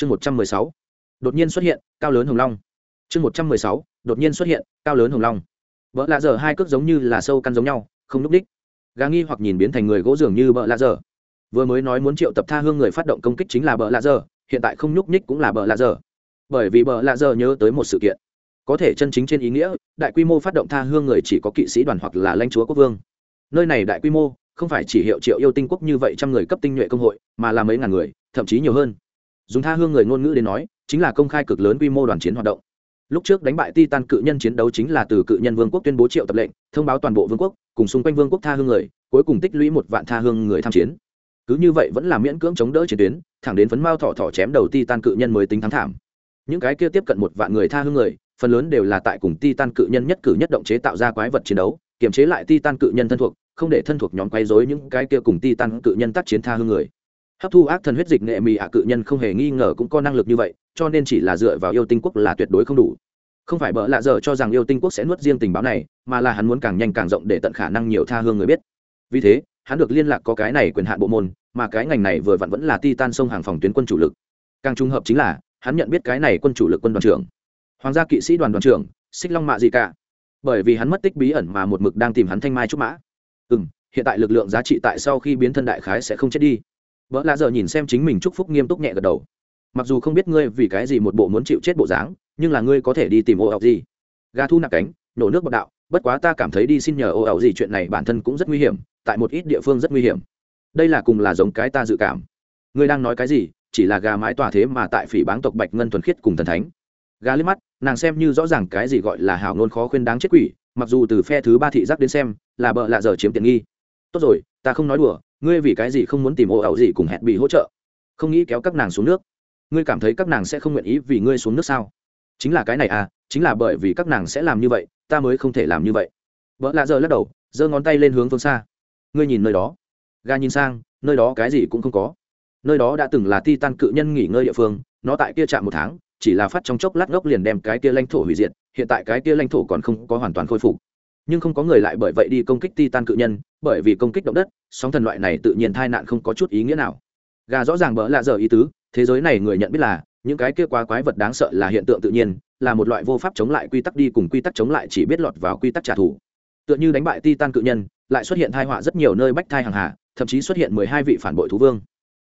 chương một trăm mười sáu. Đột nhiên xuất hiện, cao lớn hồng long. Chương một trăm mười sáu. Đột nhiên xuất hiện, cao lớn hồng long. Vợ lạ dở hai cước giống như là sâu căn giống nhau, không núp đích. Gà nghi hoặc nhìn biến thành người gỗ dường như bợ lạ dở. Vừa mới nói muốn triệu tập tha hương người phát động công kích chính là bợ lạ dở, hiện tại không nhúc nhích cũng là bợ lạ dở. Bởi vì bợ lạ dở nhớ tới một sự kiện. Có thể chân chính trên ý nghĩa, đại quy mô phát động tha hương người chỉ có kỵ sĩ đoàn hoặc là lãnh chúa quốc vương. Nơi này đại quy mô, không phải chỉ hiệu triệu yêu tinh quốc như vậy trăm người cấp tinh nhuệ công hội, mà là mấy ngàn người, thậm chí nhiều hơn dùng tha hương người ngôn ngữ đến nói, chính là công khai cực lớn quy mô đoàn chiến hoạt động. Lúc trước đánh bại titan cự nhân chiến đấu chính là từ cự nhân vương quốc tuyên bố triệu tập lệnh, thông báo toàn bộ vương quốc, cùng xung quanh vương quốc tha hương người, cuối cùng tích lũy một vạn tha hương người tham chiến. Cứ như vậy vẫn là miễn cưỡng chống đỡ chiến tuyến, thẳng đến phấn mao thọ thọ chém đầu titan cự nhân mới tính thắng thảm. Những cái kia tiếp cận một vạn người tha hương người, phần lớn đều là tại cùng titan cự nhân nhất cử nhất động chế tạo ra quái vật chiến đấu, kiềm chế lại titan cự nhân thân thuộc, không để thân thuộc nhóm quay dối những cái kia cùng titan cự nhân tác chiến tha hương người hấp thu ác thần huyết dịch nghệ mì ạ cự nhân không hề nghi ngờ cũng có năng lực như vậy, cho nên chỉ là dựa vào yêu tinh quốc là tuyệt đối không đủ. Không phải bỡ lạ dở cho rằng yêu tinh quốc sẽ nuốt riêng tình báo này, mà là hắn muốn càng nhanh càng rộng để tận khả năng nhiều tha hương người biết. Vì thế, hắn được liên lạc có cái này quyền hạn bộ môn, mà cái ngành này vừa vặn vẫn là ti tan sông hàng phòng tuyến quân chủ lực. Càng trung hợp chính là, hắn nhận biết cái này quân chủ lực quân đoàn trưởng. Hoàng gia kỵ sĩ đoàn đoàn trưởng, xích long mạ gì cả bởi vì hắn mất tích bí ẩn mà một mực đang tìm hắn thanh mai trúc mã. Ừ hiện tại lực lượng giá trị tại sau khi biến thân đại khái sẽ không chết đi vợ lạ giờ nhìn xem chính mình chúc phúc nghiêm túc nhẹ gật đầu. Mặc dù không biết ngươi vì cái gì một bộ muốn chịu chết bộ dáng, nhưng là ngươi có thể đi tìm ô ảo gì. Gà thu nạp cánh, nổ nước bọc đạo, bất quá ta cảm thấy đi xin nhờ ô ảo gì chuyện này bản thân cũng rất nguy hiểm, tại một ít địa phương rất nguy hiểm. Đây là cùng là giống cái ta dự cảm. Ngươi đang nói cái gì, chỉ là gà mái tòa thế mà tại phỉ báng tộc bạch ngân thuần khiết cùng thần thánh. Gà liếc mắt, nàng xem như rõ ràng cái gì gọi là hảo ngôn khó khuyên đáng chết quỷ, mặc dù từ phe thứ ba thị giác đến xem, là bợ lạ giờ chiếm tiện nghi. Tốt rồi, ta không nói đùa ngươi vì cái gì không muốn tìm ô ảo gì cùng hẹn bị hỗ trợ? Không nghĩ kéo các nàng xuống nước. Ngươi cảm thấy các nàng sẽ không nguyện ý vì ngươi xuống nước sao? Chính là cái này à chính là bởi vì các nàng sẽ làm như vậy, ta mới không thể làm như vậy. Vợ lạ giờ lắc đầu, giơ ngón tay lên hướng phương xa. Ngươi nhìn nơi đó. Ga nhìn sang, nơi đó cái gì cũng không có. Nơi đó đã từng là ti tan cự nhân nghỉ ngơi địa phương, nó tại kia chạm một tháng, chỉ là phát trong chốc lát ngốc liền đem cái kia lãnh thổ hủy diệt, hiện tại cái kia lãnh thổ còn không có hoàn toàn khôi phục nhưng không có người lại bởi vậy đi công kích Titan cự nhân, bởi vì công kích động đất, sóng thần loại này tự nhiên tai nạn không có chút ý nghĩa nào. Gà rõ ràng bỡ lạ giờ ý tứ, thế giới này người nhận biết là, những cái kia quá quái vật đáng sợ là hiện tượng tự nhiên, là một loại vô pháp chống lại quy tắc đi cùng quy tắc chống lại chỉ biết lọt vào quy tắc trả thù. Tựa như đánh bại titan cự nhân, lại xuất hiện thai họa rất nhiều nơi bách thai hàng hà, thậm chí xuất hiện mười hai vị phản bội thú vương.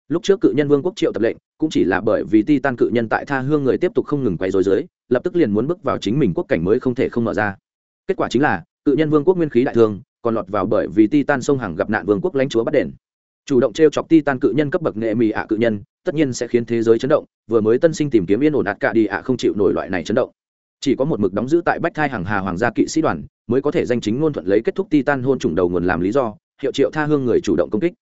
Lúc trước cự nhân vương quốc triệu tập lệnh, cũng chỉ là bởi vì titan cự nhân tại tha hương người tiếp tục không ngừng quay dối dưới, lập tức liền muốn bước vào chính mình quốc cảnh mới không thể không mở ra. Kết quả chính là cự nhân vương quốc nguyên khí đại thương, còn lọt vào bởi vì titan sông hàng gặp nạn vương quốc lãnh chúa bắt đền. Chủ động t r e o chọc ti tan cự nhân cấp bậc nghệ mì ạ cự nhân, tất nhiên sẽ khiến thế giới chấn động, vừa mới tân sinh tìm kiếm yên ổn ạt cả đi ạ không chịu nổi loại này chấn động. Chỉ có một mực đóng giữ tại bách thai hàng hà hoàng gia kỵ sĩ đoàn, mới có thể danh chính ngôn thuận lấy kết thúc ti tan hôn chủng đầu nguồn làm lý do, hiệu triệu tha hương người chủ động công kích.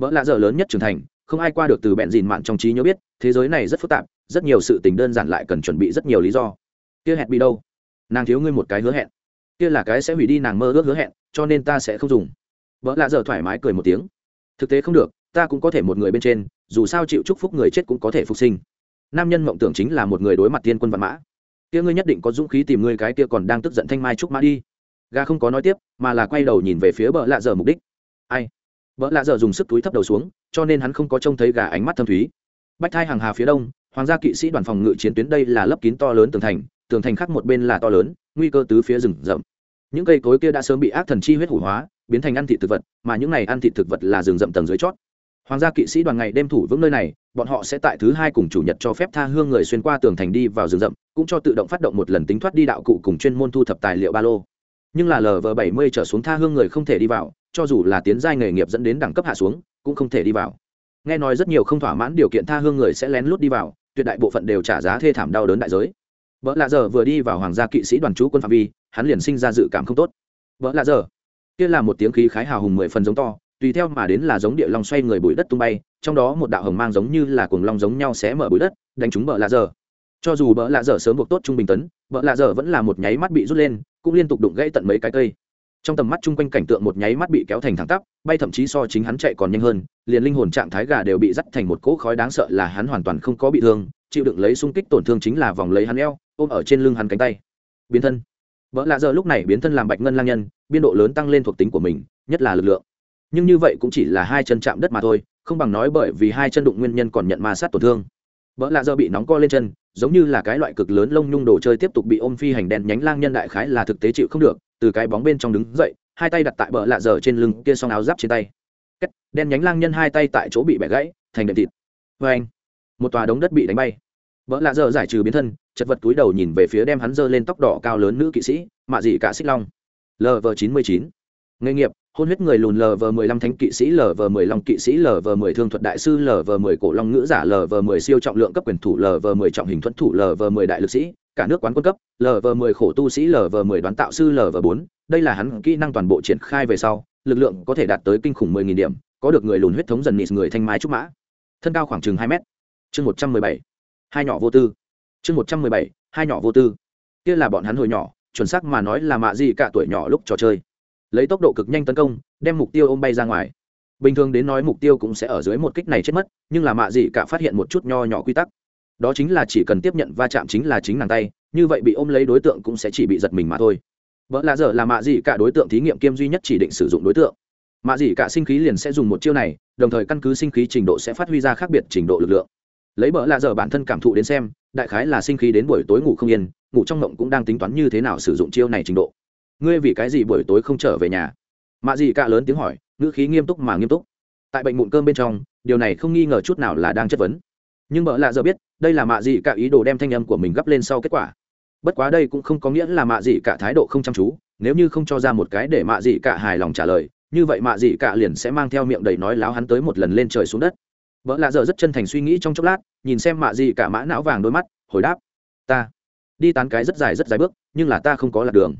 Vỡ lạ dở lớn nhất trưởng thành, không ai qua được từ bẹn dìn mạn trong trí nhớ biết, thế giới này rất phức tạp, rất nhiều sự tình đơn giản lại cần chuẩn bị rất nhiều lý do. Kia hẹn bị đâu? Nàng thiếu ngươi một cái hứa hẹn kia là cái sẽ hủy đi nàng mơ ước hứa hẹn, cho nên ta sẽ không dùng. Vợ lạ dở thoải mái cười một tiếng. Thực tế không được, ta cũng có thể một người bên trên, dù sao chịu chúc phúc người chết cũng có thể phục sinh. Nam nhân mộng tưởng chính là một người đối mặt tiên quân văn mã. Kia ngươi nhất định có dũng khí tìm ngươi cái kia còn đang tức giận thanh mai trúc mã đi. Ga không có nói tiếp, mà là quay đầu nhìn về phía bờ lạ dở mục đích. Ai? Bờ lạ dở dùng sức túi thấp đầu xuống, cho nên hắn không có trông thấy gà ánh mắt thâm thúy. Bách thai hàng hà phía đông, hoàng gia kỵ sĩ đoàn phòng ngự chiến tuyến đây là lấp kín to lớn tường thành tường thành khác một bên là to lớn, nguy cơ tứ phía rừng rậm. Những cây cối kia đã sớm bị ác thần chi huyết hủ hóa, biến thành ăn thị thực vật, mà những này ăn thị thực vật là rừng rậm tầng dưới chót. Hoàng gia kỵ sĩ đoàn ngày đêm thủ vững nơi này, bọn họ sẽ tại thứ hai cùng chủ nhật cho phép tha hương người xuyên qua tường thành đi vào rừng rậm, cũng cho tự động phát động một lần tính thoát đi đạo cụ cùng chuyên môn thu thập tài liệu ba lô. Nhưng là lv bảy mươi trở xuống tha hương người không thể đi vào, cho dù là tiến giai nghề nghiệp dẫn đến đẳng cấp hạ xuống, cũng không thể đi vào. Nghe nói rất nhiều không thỏa mãn điều kiện tha hương người sẽ lén lút đi vào, tuyệt đại bộ phận đều trả giá thê thảm đau đớn đại giới vợ lạ giờ vừa đi vào hoàng gia kỵ sĩ đoàn chú quân phạm vi, hắn liền sinh ra dự cảm không tốt. Vợ lạ giờ kia là một tiếng khí khái hào hùng mười phần giống to, tùy theo mà đến là giống địa long xoay người bụi đất tung bay, trong đó một đạo hồng mang giống như là cuồng long giống nhau xé mở bụi đất, đánh trúng bờ lạ dở. Cho dù bờ lạ dở sớm buộc tốt trung bình tấn bờ lạ dở vẫn là một nháy mắt bị rút lên, cũng liên tục đụng gãy tận mấy cái cây. Trong tầm mắt chung quanh cảnh tượng một nháy mắt bị kéo thành thẳng tắp, bay thậm chí so chính hắn chạy còn nhanh hơn, liền linh hồn trạng thái gà đều bị dắt thành một cỗ khói đáng sợ là hắn hoàn toàn không có bị thương, chịu đựng lấy xung kích tổn thương chính là vòng lấy hắn eo ôm ở trên lưng hắn cánh tay. Biến thân. Vợ lạ giờ lúc này biến thân làm bạch ngân lang nhân, biên độ lớn tăng lên thuộc tính của mình, nhất là lực lượng. Nhưng như vậy cũng chỉ là hai chân chạm đất mà thôi, không bằng nói bởi vì hai chân đụng nguyên nhân còn nhận ma sát tổn thương. Vợ lạ giờ bị nóng co lên chân, giống như là cái loại cực lớn lông nhung đồ chơi tiếp tục bị ôm phi hành đèn nhánh lang nhân đại khái là thực tế chịu không được, từ cái bóng bên trong đứng dậy, hai tay đặt tại bờ lạ giờ trên lưng kia xong áo giáp trên tay. Đen nhánh lang nhân hai tay tại chỗ bị bẻ gãy, thành đệm thịt. Vê anh một tòa đống đất bị đánh bay vợ lạ giờ giải trừ biến thân chật vật túi đầu nhìn về phía đem hắn dơ lên tóc đỏ cao lớn nữ kỵ sĩ mạ dị cả xích long lv chín mươi chín nghề nghiệp hôn huyết người lùn lv mười lăm thánh kỵ sĩ lv mười long kỵ sĩ lv mười thương thuật đại sư lv mười cổ long ngữ giả lv mười siêu trọng lượng cấp quyền thủ lv mười trọng hình thuẫn thủ lv mười đại lực sĩ cả nước quán quân cấp lv mười khổ tu sĩ lv mười đoán tạo sư lv bốn đây là hắn kỹ năng toàn bộ triển khai về sau lực lượng có thể đạt tới kinh khủng mười nghìn điểm có được người lùn huyết thống dần nịt người thanh mai trúc mã thân cao khoảng chừng hai mét chương một trăm mười bảy hai nhỏ vô tư. Chương một trăm mười bảy, hai nhỏ vô tư. Kia là bọn hắn hồi nhỏ, chuẩn xác mà nói là mạ gì cả tuổi nhỏ lúc trò chơi. Lấy tốc độ cực nhanh tấn công, đem mục tiêu ôm bay ra ngoài. Bình thường đến nói mục tiêu cũng sẽ ở dưới một kích này chết mất, nhưng là mạ gì cả phát hiện một chút nho nhỏ quy tắc. Đó chính là chỉ cần tiếp nhận va chạm chính là chính nàng tay, như vậy bị ôm lấy đối tượng cũng sẽ chỉ bị giật mình mà thôi. Vợ lạ dở là mạ gì cả đối tượng thí nghiệm kiêm duy nhất chỉ định sử dụng đối tượng. Mạ gì cả sinh khí liền sẽ dùng một chiêu này, đồng thời căn cứ sinh khí trình độ sẽ phát huy ra khác biệt trình độ lực lượng lấy bỡ lạ giờ bản thân cảm thụ đến xem, đại khái là sinh khí đến buổi tối ngủ không yên, ngủ trong mộng cũng đang tính toán như thế nào sử dụng chiêu này trình độ. Ngươi vì cái gì buổi tối không trở về nhà? Mạ gì cả lớn tiếng hỏi, ngữ khí nghiêm túc mà nghiêm túc. Tại bệnh mụn cơm bên trong, điều này không nghi ngờ chút nào là đang chất vấn. Nhưng bỡ lạ giờ biết, đây là mạ gì cả ý đồ đem thanh âm của mình gấp lên sau kết quả. Bất quá đây cũng không có nghĩa là mạ gì cả thái độ không chăm chú, nếu như không cho ra một cái để mạ gì cả hài lòng trả lời, như vậy mạ gì cả liền sẽ mang theo miệng đầy nói láo hắn tới một lần lên trời xuống đất vợ lạ giờ rất chân thành suy nghĩ trong chốc lát, nhìn xem mạ gì cả mã não vàng đôi mắt, hồi đáp, ta đi tán cái rất dài rất dài bước, nhưng là ta không có lạc đường.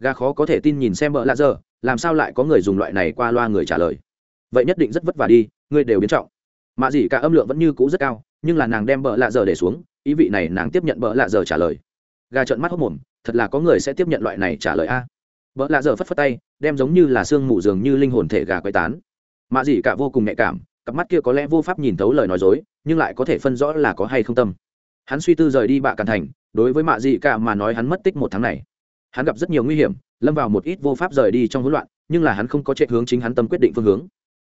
Gà khó có thể tin nhìn xem vợ lạ giờ, làm sao lại có người dùng loại này qua loa người trả lời. Vậy nhất định rất vất vả đi, ngươi đều biến trọng. Mạ gì cả âm lượng vẫn như cũ rất cao, nhưng là nàng đem vợ lạ giờ để xuống, ý vị này nàng tiếp nhận vợ lạ giờ trả lời. Gà trợn mắt hốc mồm, thật là có người sẽ tiếp nhận loại này trả lời a. Vợ lạ giờ phất phất tay, đem giống như là xương mù dường như linh hồn thể gà quay tán. Mạ gì cả vô cùng nhạy cảm cặp mắt kia có lẽ vô pháp nhìn thấu lời nói dối, nhưng lại có thể phân rõ là có hay không tâm. Hắn suy tư rời đi bạ càn thành, đối với mạ dị cả mà nói hắn mất tích một tháng này. Hắn gặp rất nhiều nguy hiểm, lâm vào một ít vô pháp rời đi trong hỗn loạn, nhưng là hắn không có chạy hướng chính hắn tâm quyết định phương hướng.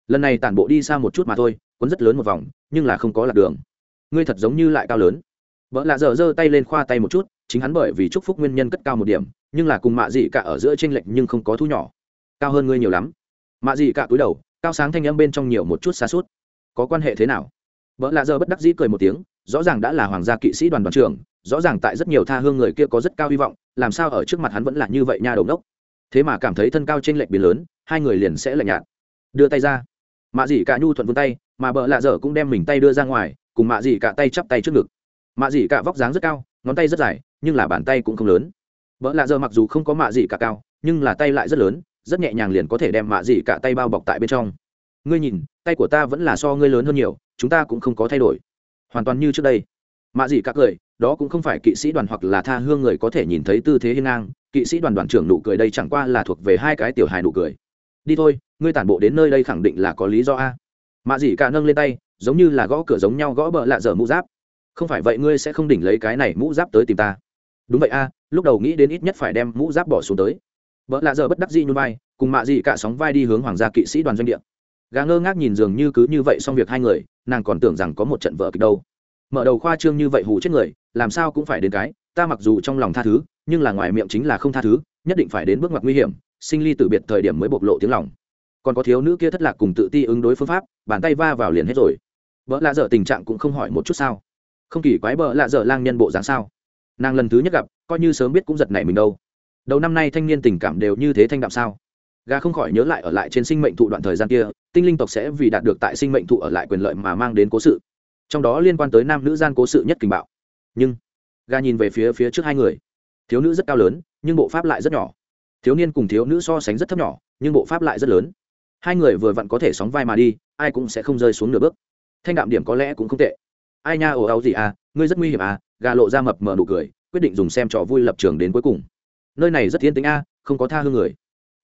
Lần này tản bộ đi xa một chút mà thôi quấn rất lớn một vòng, nhưng là không có lạc đường. Ngươi thật giống như lại cao lớn. Vợ lạ dở giơ tay lên khoa tay một chút, chính hắn bởi vì chúc phúc nguyên nhân cất cao một điểm, nhưng là cùng mạ dị cả ở giữa t r ê n lệch nhưng không có thu nhỏ. Cao hơn ngươi nhiều lắm. Mạ dị cả cúi đầu cao sáng thanh âm bên trong nhiều một chút xa suốt. Có quan hệ thế nào? Vợ lạ giờ bất đắc dĩ cười một tiếng, rõ ràng đã là hoàng gia kỵ sĩ đoàn đoàn trưởng, rõ ràng tại rất nhiều tha hương người kia có rất cao hy vọng, làm sao ở trước mặt hắn vẫn là như vậy nha đầu đốc thế mà cảm thấy thân cao t r ê n lệch biến lớn, hai người liền sẽ lạnh nhạt. Đưa tay ra. Mạ dị cả nhu thuận vươn tay, mà bợ lạ dở cũng đem mình tay đưa ra ngoài, cùng mạ dị cả tay chắp tay trước ngực. Mạ dị cả vóc dáng rất cao, ngón tay rất dài, nhưng là bàn tay cũng không lớn. Bợ lạ dở mặc dù không có mạ dị cả cao, nhưng là tay lại rất lớn rất nhẹ nhàng liền có thể đem mạ dị cả tay bao bọc tại bên trong. Ngươi nhìn, tay của ta vẫn là so ngươi lớn hơn nhiều, chúng ta cũng không có thay đổi. Hoàn toàn như trước đây. Mạ dị cả cười, đó cũng không phải kỵ sĩ đoàn hoặc là tha hương người có thể nhìn thấy tư thế hiên ngang, kỵ sĩ đoàn đoàn trưởng nụ cười đây chẳng qua là thuộc về hai cái tiểu hài nụ cười. Đi thôi, ngươi tản bộ đến nơi đây khẳng định là có lý do a. Mạ dị cả nâng lên tay, giống như là gõ cửa giống nhau gõ bợ lạ dở mũ giáp. Không phải vậy ngươi sẽ không đỉnh lấy cái này mũ giáp tới tìm ta. Đúng vậy a, lúc đầu nghĩ đến ít nhất phải đem mũ giáp bỏ xuống tới vợ lạ dở bất đắc dĩ nhún vai, cùng mạ dị cả sóng vai đi hướng hoàng gia kỵ sĩ đoàn doanh địa. Gà ngơ ngác nhìn dường như cứ như vậy xong việc hai người, nàng còn tưởng rằng có một trận vợ kịch đâu. Mở đầu khoa trương như vậy hù chết người, làm sao cũng phải đến cái, ta mặc dù trong lòng tha thứ, nhưng là ngoài miệng chính là không tha thứ, nhất định phải đến bước ngoặt nguy hiểm, sinh ly từ biệt thời điểm mới bộc lộ tiếng lòng. Còn có thiếu nữ kia thất lạc cùng tự ti ứng đối phương pháp, bàn tay va vào liền hết rồi. Vợ lạ dở tình trạng cũng không hỏi một chút sao. Không kỳ quái bợ lạ dở lang nhân bộ dáng sao. Nàng lần thứ nhất gặp, coi như sớm biết cũng giật nảy mình đâu đầu năm nay thanh niên tình cảm đều như thế thanh đạm sao? Gà không khỏi nhớ lại ở lại trên sinh mệnh thụ đoạn thời gian kia, tinh linh tộc sẽ vì đạt được tại sinh mệnh thụ ở lại quyền lợi mà mang đến cố sự. Trong đó liên quan tới nam nữ gian cố sự nhất kình bạo. Nhưng, gà nhìn về phía phía trước hai người. Thiếu nữ rất cao lớn, nhưng bộ pháp lại rất nhỏ. Thiếu niên cùng thiếu nữ so sánh rất thấp nhỏ, nhưng bộ pháp lại rất lớn. Hai người vừa vặn có thể sóng vai mà đi, ai cũng sẽ không rơi xuống nửa bước. Thanh đạm điểm có lẽ cũng không tệ. Ai nha, ồ, áo gì à ngươi rất nguy hiểm à gà lộ ra mập mờ nụ cười, quyết định dùng xem trò vui lập trường đến cuối cùng nơi này rất thiên tính a, không có tha hương người.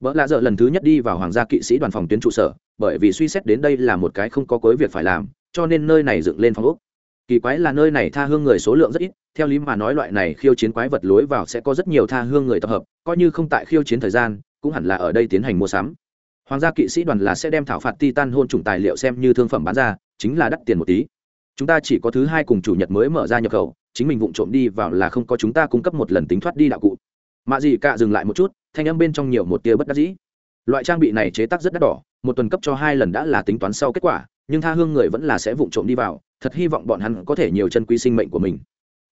Vợ lạ dợ lần thứ nhất đi vào hoàng gia kỵ sĩ đoàn phòng tuyến trụ sở, bởi vì suy xét đến đây là một cái không có cối việc phải làm, cho nên nơi này dựng lên phòng úc kỳ quái là nơi này tha hương người số lượng rất ít, theo lý mà nói loại này khiêu chiến quái vật lối vào sẽ có rất nhiều tha hương người tập hợp, coi như không tại khiêu chiến thời gian, cũng hẳn là ở đây tiến hành mua sắm. Hoàng gia kỵ sĩ đoàn là sẽ đem thảo phạt titan hôn chủng tài liệu xem như thương phẩm bán ra, chính là đắt tiền một tí. Chúng ta chỉ có thứ hai cùng chủ nhật mới mở ra nhập khẩu, chính mình vụng trộm đi vào là không có chúng ta cung cấp một lần tính thoát đi đạo cụ mạ dị cạ dừng lại một chút, thanh âm bên trong nhiều một tia bất đắc dĩ. Loại trang bị này chế tác rất đắt đỏ, một tuần cấp cho hai lần đã là tính toán sau kết quả, nhưng tha hương người vẫn là sẽ vụng trộm đi vào, thật hy vọng bọn hắn có thể nhiều chân quý sinh mệnh của mình.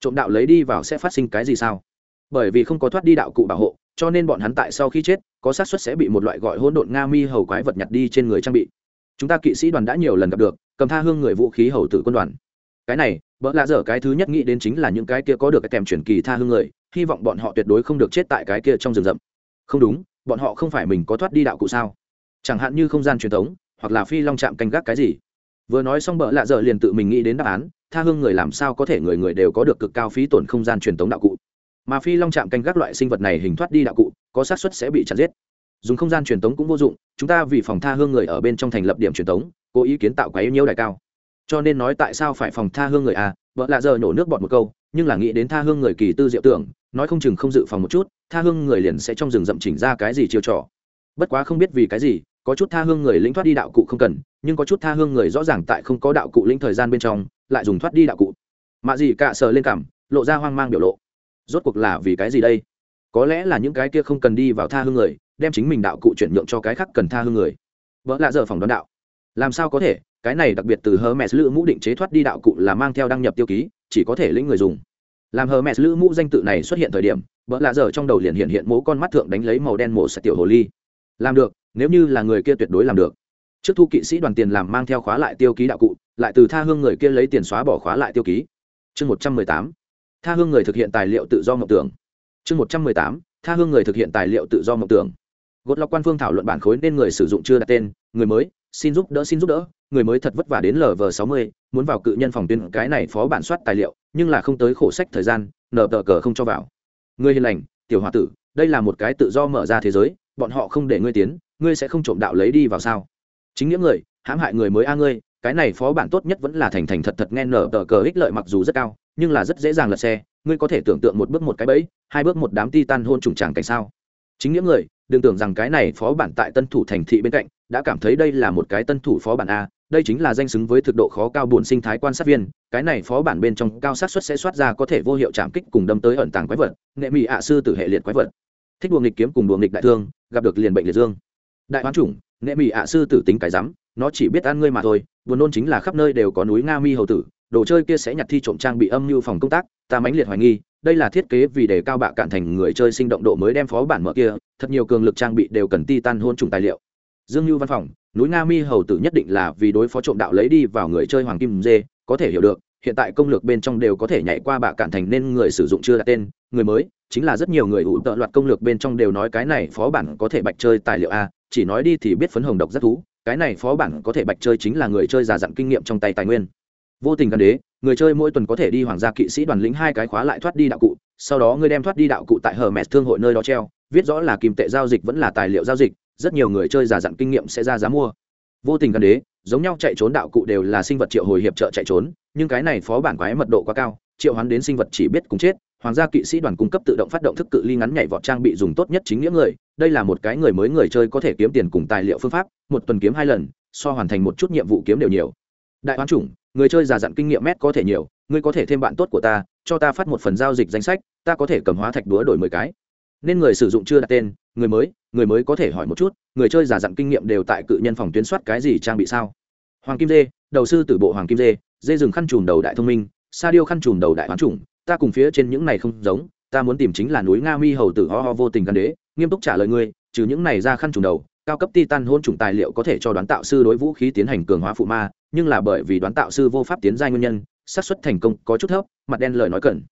Trộm đạo lấy đi vào sẽ phát sinh cái gì sao? Bởi vì không có thoát đi đạo cụ bảo hộ, cho nên bọn hắn tại sau khi chết, có xác suất sẽ bị một loại gọi hỗn độn nga mi hầu quái vật nhặt đi trên người trang bị. Chúng ta kỵ sĩ đoàn đã nhiều lần gặp được, cầm tha hương người vũ khí hầu tử quân đoàn. Cái này vợ lạ dở cái thứ nhất nghĩ đến chính là những cái kia có được cái kèm truyền kỳ tha hương người hy vọng bọn họ tuyệt đối không được chết tại cái kia trong rừng rậm. Không đúng, bọn họ không phải mình có thoát đi đạo cụ sao? Chẳng hạn như không gian truyền thống, hoặc là phi long chạm canh gác cái gì. Vừa nói xong bợ lạ dở liền tự mình nghĩ đến đáp án, tha hương người làm sao có thể người người đều có được cực cao phí tổn không gian truyền thống đạo cụ. Mà phi long chạm canh gác loại sinh vật này hình thoát đi đạo cụ, có xác suất sẽ bị chặt giết. Dùng không gian truyền thống cũng vô dụng, chúng ta vì phòng tha hương người ở bên trong thành lập điểm truyền thống, cố ý kiến tạo quá yêu nhiêu đại cao. Cho nên nói tại sao phải phòng tha hương người à? Vợ lạ giờ nổ nước bọt một câu, nhưng là nghĩ đến tha hương người kỳ tư diệu tưởng nói không chừng không dự phòng một chút tha hương người liền sẽ trong rừng rậm chỉnh ra cái gì chiêu trò. Bất quá không biết vì cái gì có chút tha hương người lĩnh thoát đi đạo cụ không cần nhưng có chút tha hương người rõ ràng tại không có đạo cụ lĩnh thời gian bên trong lại dùng thoát đi đạo cụ. Mạ gì cạ sờ lên cảm lộ ra hoang mang biểu lộ. Rốt cuộc là vì cái gì đây? Có lẽ là những cái kia không cần đi vào tha hương người đem chính mình đạo cụ chuyển nhượng cho cái khác cần tha hương người. Vợ lạ giờ phòng đón đạo. Làm sao có thể? Cái này đặc biệt từ Hermes lữ mũ định chế thoát đi đạo cụ là mang theo đăng nhập tiêu ký, chỉ có thể lĩnh người dùng. Làm hờ mẹ lữ mũ danh tự này xuất hiện thời điểm, vợ lạ giờ trong đầu liền hiện hiện mố con mắt thượng đánh lấy màu đen mổ sạch tiểu hồ ly. Làm được, nếu như là người kia tuyệt đối làm được. Trước thu kỵ sĩ đoàn tiền làm mang theo khóa lại tiêu ký đạo cụ, lại từ tha hương người kia lấy tiền xóa bỏ khóa lại tiêu ký. Chương một trăm mười tám Tha hương người thực hiện tài liệu tự do mộng tưởng. Chương một trăm mười tám Tha hương người thực hiện tài liệu tự do mộng tưởng. Gột lọc quan phương thảo luận bản khối nên người sử dụng chưa đặt tên, người mới, xin giúp đỡ, xin giúp đỡ. Người mới thật vất vả đến lv sáu mươi, muốn vào cự nhân phòng tuyên cái này phó bản soát tài liệu, nhưng là không tới khổ sách thời gian nở tờ cờ không cho vào. Người hiền lành, tiểu h o a tử, đây là một cái tự do mở ra thế giới, bọn họ không để ngươi tiến, ngươi sẽ không trộm đạo lấy đi vào sao? Chính những người, hãm hại người mới a ngươi, cái này phó bản tốt nhất vẫn là thành thành thật thật nghe nở tờ cờ ích lợi mặc dù rất cao, nhưng là rất dễ dàng lật xe. Ngươi có thể tưởng tượng một bước một cái bẫy, hai bước một đám ti tan hôn trùng tràng cảnh sao? Chính những người, đừng tưởng rằng cái này phó bản tại tân thủ thành thị bên cạnh đã cảm thấy đây là một cái tân thủ phó bản a, đây chính là danh xứng với thực độ khó cao buồn sinh thái quan sát viên, cái này phó bản bên trong cao sát xuất sẽ soát ra có thể vô hiệu chạm kích cùng đâm tới ẩn tàng quái vật, nghệ mỹ ạ sư tử hệ liệt quái vật. Thích đùa nghịch kiếm cùng đùa nghịch đại thương, gặp được liền bệnh liệt dương. Đại hoán chủng, nghệ mỹ ạ sư tử tính cái rắm, nó chỉ biết ăn ngươi mà thôi, buồn nôn chính là khắp nơi đều có núi nga mi hầu tử, đồ chơi kia sẽ nhặt thi trộm trang bị âm mưu phòng công tác, ta mãnh liệt hoài nghi, đây là thiết kế vì để cao bạ cạn thành người chơi sinh động độ mới đem phó bản mở kia, thật nhiều cường lực trang bị đều cần ti tan hôn trùng tài liệu dương lưu văn phòng, núi nga mi hầu tử nhất định là vì đối phó trộm đạo lấy đi vào người chơi hoàng kim dê, có thể hiểu được, hiện tại công lược bên trong đều có thể nhảy qua bạ cản thành nên người sử dụng chưa đặt tên, người mới, chính là rất nhiều người ủ tợ loạt công lược bên trong đều nói cái này phó bản có thể bạch chơi tài liệu a, chỉ nói đi thì biết phấn hồng độc rất thú, cái này phó bản có thể bạch chơi chính là người chơi già dặn kinh nghiệm trong tay tài nguyên. Vô tình gần đế, người chơi mỗi tuần có thể đi hoàng gia kỵ sĩ đoàn lĩnh hai cái khóa lại thoát đi đạo cụ, sau đó ngươi đem thoát đi đạo cụ tại hờ mẹ thương hội nơi đó treo, viết rõ là kim tệ giao dịch vẫn là tài liệu giao dịch rất nhiều người chơi giả dặn kinh nghiệm sẽ ra giá mua. Vô tình gần đế, giống nhau chạy trốn đạo cụ đều là sinh vật triệu hồi hiệp trợ chạy trốn, nhưng cái này phó bản quái mật độ quá cao, triệu hoán đến sinh vật chỉ biết cùng chết, hoàng gia kỵ sĩ đoàn cung cấp tự động phát động thức cự ly ngắn nhảy vọt trang bị dùng tốt nhất chính nghĩa người, đây là một cái người mới người chơi có thể kiếm tiền cùng tài liệu phương pháp, một tuần kiếm hai lần, so hoàn thành một chút nhiệm vụ kiếm đều nhiều. Đại hoán chủng, người chơi giả dặn kinh nghiệm mét có thể nhiều, ngươi có thể thêm bạn tốt của ta, cho ta phát một phần giao dịch danh sách, ta có thể cầm hóa thạch đúa đổi mười cái nên người sử dụng chưa đặt tên, người mới người mới có thể hỏi một chút, người chơi giả dặn kinh nghiệm đều tại cự nhân phòng tuyến soát cái gì trang bị sao? Hoàng kim dê, đầu sư tử bộ hoàng kim dê dê rừng khăn trùm đầu đại thông minh, sa điêu khăn trùm đầu đại hoán chủng ta cùng phía trên những này không giống, ta muốn tìm chính là núi nga mi hầu tử ho ho vô tình gan đế, nghiêm túc trả lời ngươi, trừ những này ra khăn trùm đầu, cao cấp titan hôn chủng tài liệu có thể cho đoán tạo sư đối vũ khí tiến hành cường hóa phụ ma, nhưng là bởi vì đoán tạo sư vô pháp tiến giai nguyên nhân, xác suất thành công có chút thấp, mặt đen lời nói cần